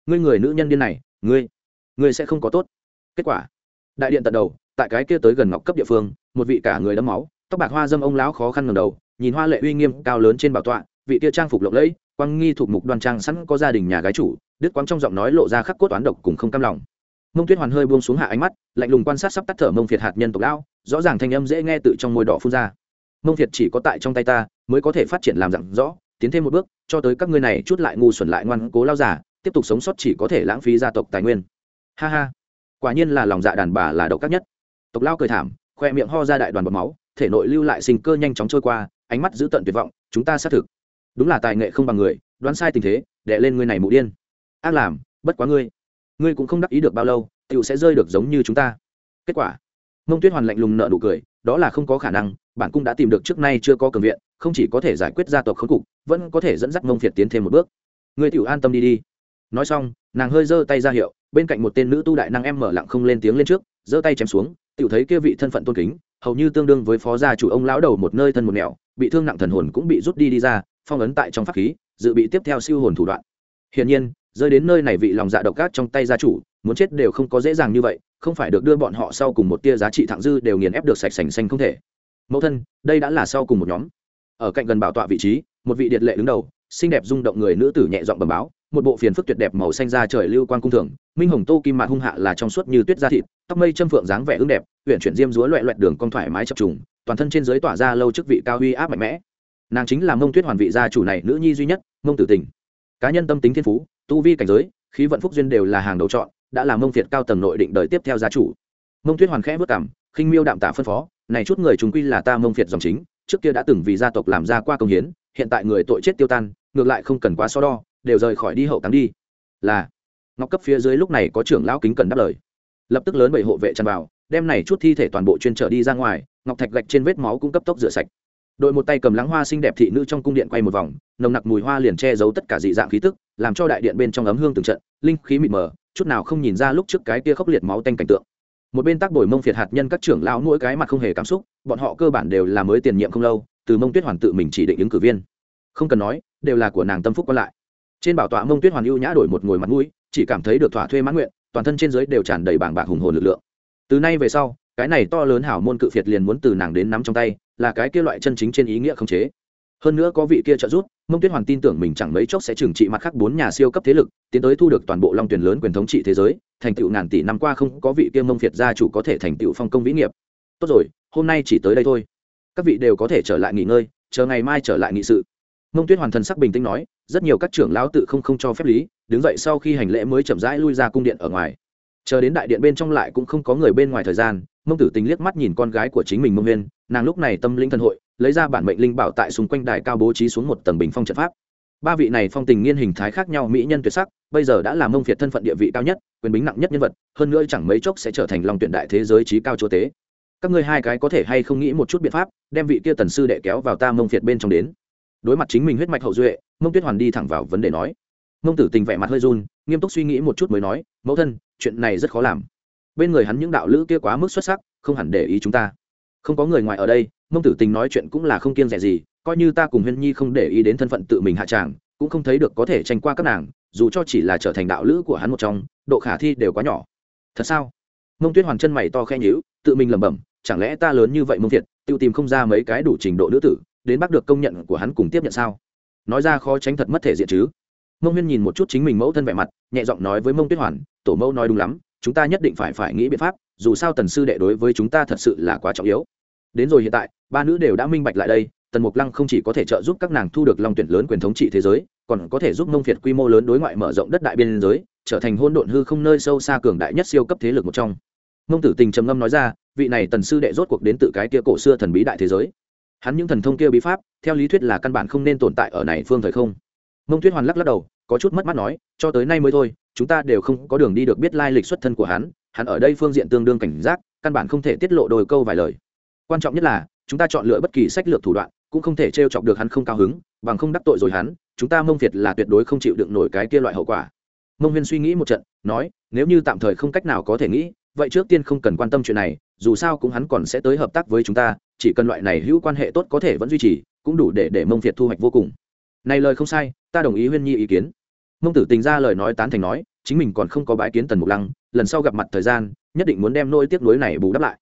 Ngươi người nữ nhân điên này, ngươi ngươi sẽ không có tốt. Kết quả, đại điện tận đầu, tại cái kia tới gần ngọc cấp địa phương, một vị cả người đẫm máu, tóc bạc hoa dâm ông lão khó khăn ngầm đầu, nhìn hoa lệ uy nghiêm cao lớn trên bảo tọa, vị kia trang phục lộng lẫy quang nghi thuộc mục đoan trang sẵn có gia đình nhà gái chủ đức quang trong giọng nói lộ ra khắc cốt toán độc cùng không cam lòng. Mông tuyết hoàn hơi buông xuống hạ ánh mắt, lạnh lùng quan sát sắp tắt thở mông phiệt hạt nhân tộc lão, rõ ràng thanh âm dễ nghe tự trong môi đỏ phun ra. Mông phiệt chỉ có tại trong tay ta, mới có thể phát triển làm dặn rõ, tiến thêm một bước, cho tới các ngươi này chút lại ngu xuẩn lại ngoan cố lao giả tiếp tục sống sót chỉ có thể lãng phí gia tộc tài nguyên. Ha ha. Quả nhiên là lòng dạ đàn bà là độc ác nhất. Tộc lao cười thảm, khoe miệng ho ra đại đoàn bọt máu, thể nội lưu lại sinh cơ nhanh chóng trôi qua, ánh mắt giữ tận tuyệt vọng, chúng ta xác thực đúng là tài nghệ không bằng người, đoán sai tình thế đệ lên ngươi này mụ điên. Ác làm, bất quá ngươi. Ngươi cũng không đắc ý được bao lâu tựu sẽ rơi được giống như chúng ta. Kết quả, mông tuyết hoàn lạnh lùng nợ nụ cười, đó là không có khả năng bản cung đã tìm được trước nay chưa có cường viện, không chỉ có thể giải quyết gia tộc khốn cục, vẫn có thể dẫn dắt mông phiệt tiến thêm một bước. Ngươi tựu an tâm đi đi. Nói xong, nàng hơi giơ tay ra hiệu, bên cạnh một tên nữ tu đại năng em mở lặng không lên tiếng lên trước, giơ tay chém xuống tựu thấy kia vị thân phận tôn kính, hầu như tương đương với phó gia chủ ông lão đầu một nơi thân một nẻo, bị thương nặng thần hồn cũng bị rút đi đi ra phong ấn tại trong pháp khí, dự bị tiếp theo siêu hồn thủ đoạn. Hiển nhiên, rơi đến nơi này vị lòng dạ độc ác trong tay gia chủ, muốn chết đều không có dễ dàng như vậy, không phải được đưa bọn họ sau cùng một tia giá trị thẳng dư đều nghiền ép được sạch sành xanh không thể. Mẫu thân, đây đã là sau cùng một nhóm. Ở cạnh gần bảo tọa vị trí, một vị điện lệ đứng đầu, xinh đẹp rung động người nữ tử nhẹ giọng bẩm báo, một bộ phiền phức tuyệt đẹp màu xanh da trời lưu quan cung thường, minh hồng tô kim mạ hung hạ là trong suốt như tuyết da thịt, tóc mây châm phượng dáng vẻ ưng đẹp huyện chuyển diêm dúa loẹ loẹt đường cong thoải mái chập trùng, toàn thân trên dưới tỏa ra lâu chức vị cao uy áp mạnh mẽ nàng chính là mông tuyết hoàn vị gia chủ này nữ nhi duy nhất, mông tử tình. Cá nhân tâm tính thiên phú, tu vi cảnh giới, khí vận phúc duyên đều là hàng đầu chọn, đã là mông việt cao tầng nội định đời tiếp theo gia chủ. Mông tuyết hoàn khẽ vất cảm, khinh miêu đạm tả phân phó, này chút người chúng quy là ta mông việt dòng chính, trước kia đã từng vì gia tộc làm ra qua công hiến, hiện tại người tội chết tiêu tan, ngược lại không cần quá so đo, đều rời khỏi đi hậu táng đi. Là, ngọc cấp phía dưới lúc này có trưởng lão kính cần đáp lời. Lập tức lớn bảy hộ vệ tràn vào, đem này chút thi thể toàn bộ chuyên trở đi ra ngoài, ngọc thạch gạch trên vết máu cũng cấp tốc rửa sạch đội một tay cầm lãng hoa xinh đẹp thị nữ trong cung điện quay một vòng, nồng nặc mùi hoa liền che giấu tất cả dị dạng khí tức, làm cho đại điện bên trong ấm hương từng trận, linh khí mịt mờ, chút nào không nhìn ra lúc trước cái kia khốc liệt máu tanh cảnh tượng. Một bên tác bồi mông phiệt hạt nhân các trưởng lão mỗi cái mặt không hề cảm xúc, bọn họ cơ bản đều là mới tiền nhiệm không lâu, từ mông tuyết hoàn tự mình chỉ định ứng cử viên. Không cần nói, đều là của nàng tâm phúc còn lại. Trên bảo tọa mông tuyết hoàn ưu nhã đổi một ngồi mặt mũi, chỉ cảm thấy được thỏa thuê mãn nguyện, toàn thân trên giới đều tràn đầy bảng bạc hùng hồn lực lượng. Từ nay về sau, cái này to lớn hảo môn cự phiệt liền muốn từ nàng đến nắm trong tay là cái kia loại chân chính trên ý nghĩa không chế. Hơn nữa có vị kia trợ giúp, mông tuyết hoàn tin tưởng mình chẳng mấy chốc sẽ trừng trị mặt khác bốn nhà siêu cấp thế lực, tiến tới thu được toàn bộ long tuyển lớn quyền thống trị thế giới, thành tựu ngàn tỷ năm qua không có vị kia mông Việt gia chủ có thể thành tựu phong công vĩ nghiệp. Tốt rồi, hôm nay chỉ tới đây thôi. Các vị đều có thể trở lại nghỉ ngơi, chờ ngày mai trở lại nghị sự. Mông tuyết hoàn thần sắc bình tĩnh nói, rất nhiều các trưởng lão tự không không cho phép lý, đứng dậy sau khi hành lễ mới chậm rãi lui ra cung điện ở ngoài. Chờ đến đại điện bên trong lại cũng không có người bên ngoài thời gian mông tử tình liếc mắt nhìn con gái của chính mình mông Huyên, nàng lúc này tâm linh thần hội lấy ra bản mệnh linh bảo tại xung quanh đài cao bố trí xuống một tầng bình phong trận pháp. Ba vị này phong tình nghiên hình thái khác nhau mỹ nhân tuyệt sắc bây giờ đã là mông việt thân phận địa vị cao nhất quyền bính nặng nhất nhân vật hơn nữa chẳng mấy chốc sẽ trở thành lòng tuyển đại thế giới trí cao chúa tế các ngươi hai cái có thể hay không nghĩ một chút biện pháp đem vị kia tần sư đệ kéo vào ta mông việt bên trong đến. Đối mặt chính mình huyết mạch hậu duệ mông tuyết hoàn đi thẳng vào vấn đề nói. Mông tử tình vẻ mặt hơi run nghiêm túc suy nghĩ một chút mới nói mẫu thân chuyện này rất khó làm bên người hắn những đạo lữ kia quá mức xuất sắc không hẳn để ý chúng ta. Không có người ngoài ở đây mông tử tình nói chuyện cũng là không kiêng rẻ gì coi như ta cùng huyên nhi không để ý đến thân phận tự mình hạ tràng cũng không thấy được có thể tranh qua các nàng dù cho chỉ là trở thành đạo lữ của hắn một trong độ khả thi đều quá nhỏ. Thật sao? Mông tuyết hoàn chân mày to khe nhíu tự mình lẩm bẩm chẳng lẽ ta lớn như vậy mông thiệt, tự tìm không ra mấy cái đủ trình độ nữ tử đến bác được công nhận của hắn cùng tiếp nhận sao? Nói ra khó tránh thật mất thể diện chứ. Mông huyên nhìn một chút chính mình mẫu thân vẻ mặt nhẹ giọng nói với mông tuyết hoàn tổ mẫu nói đúng lắm chúng ta nhất định phải phải nghĩ biện pháp, dù sao tần sư đệ đối với chúng ta thật sự là quá trọng yếu. Đến rồi hiện tại, ba nữ đều đã minh bạch lại đây, tần mục lăng không chỉ có thể trợ giúp các nàng thu được long tuyển lớn quyền thống trị thế giới, còn có thể giúp mông việt quy mô lớn đối ngoại mở rộng đất đại biên giới, trở thành hôn độn hư không nơi sâu xa cường đại nhất siêu cấp thế lực một trong. Mông tử tình trầm ngâm nói ra, vị này tần sư đệ rốt cuộc đến từ cái kia cổ xưa thần bí đại thế giới. Hắn những thần thông kia bí pháp, theo lý thuyết là căn bản không nên tồn tại ở này phương thời không. Mông tuyết hoàn lắc lắc đầu, có chút mất mắt nói, cho tới nay mới thôi chúng ta đều không có đường đi được biết lai lịch xuất thân của hắn hắn ở đây phương diện tương đương cảnh giác, căn bản không thể tiết lộ đôi câu vài lời. Quan trọng nhất là, chúng ta chọn lựa bất kỳ sách lược thủ đoạn, cũng không thể t r e o chọc được hắn không cao hứng, bằng không đắc tội rồi hắn, chúng ta mông việt là tuyệt đối không chịu đựng nổi cái kia loại hậu quả. Mông huyên suy nghĩ một trận, nói, nếu như tạm thời không cách nào có thể nghĩ, vậy trước tiên không cần quan tâm chuyện này, dù sao cũng hắn còn sẽ tới hợp tác với chúng ta, chỉ cần loại này hữu quan hệ tốt có thể vẫn duy trì, cũng đủ để để mông việt thu hoạch vô cùng. Này lời không sai, ta đồng ý huyên nhi ý kiến mông tử tình ra lời nói tán thành nói, chính mình còn không có bái kiến tần mục lăng, lần sau gặp mặt thời gian, nhất định muốn đem nỗi tiếc nuối này bù đắp lại.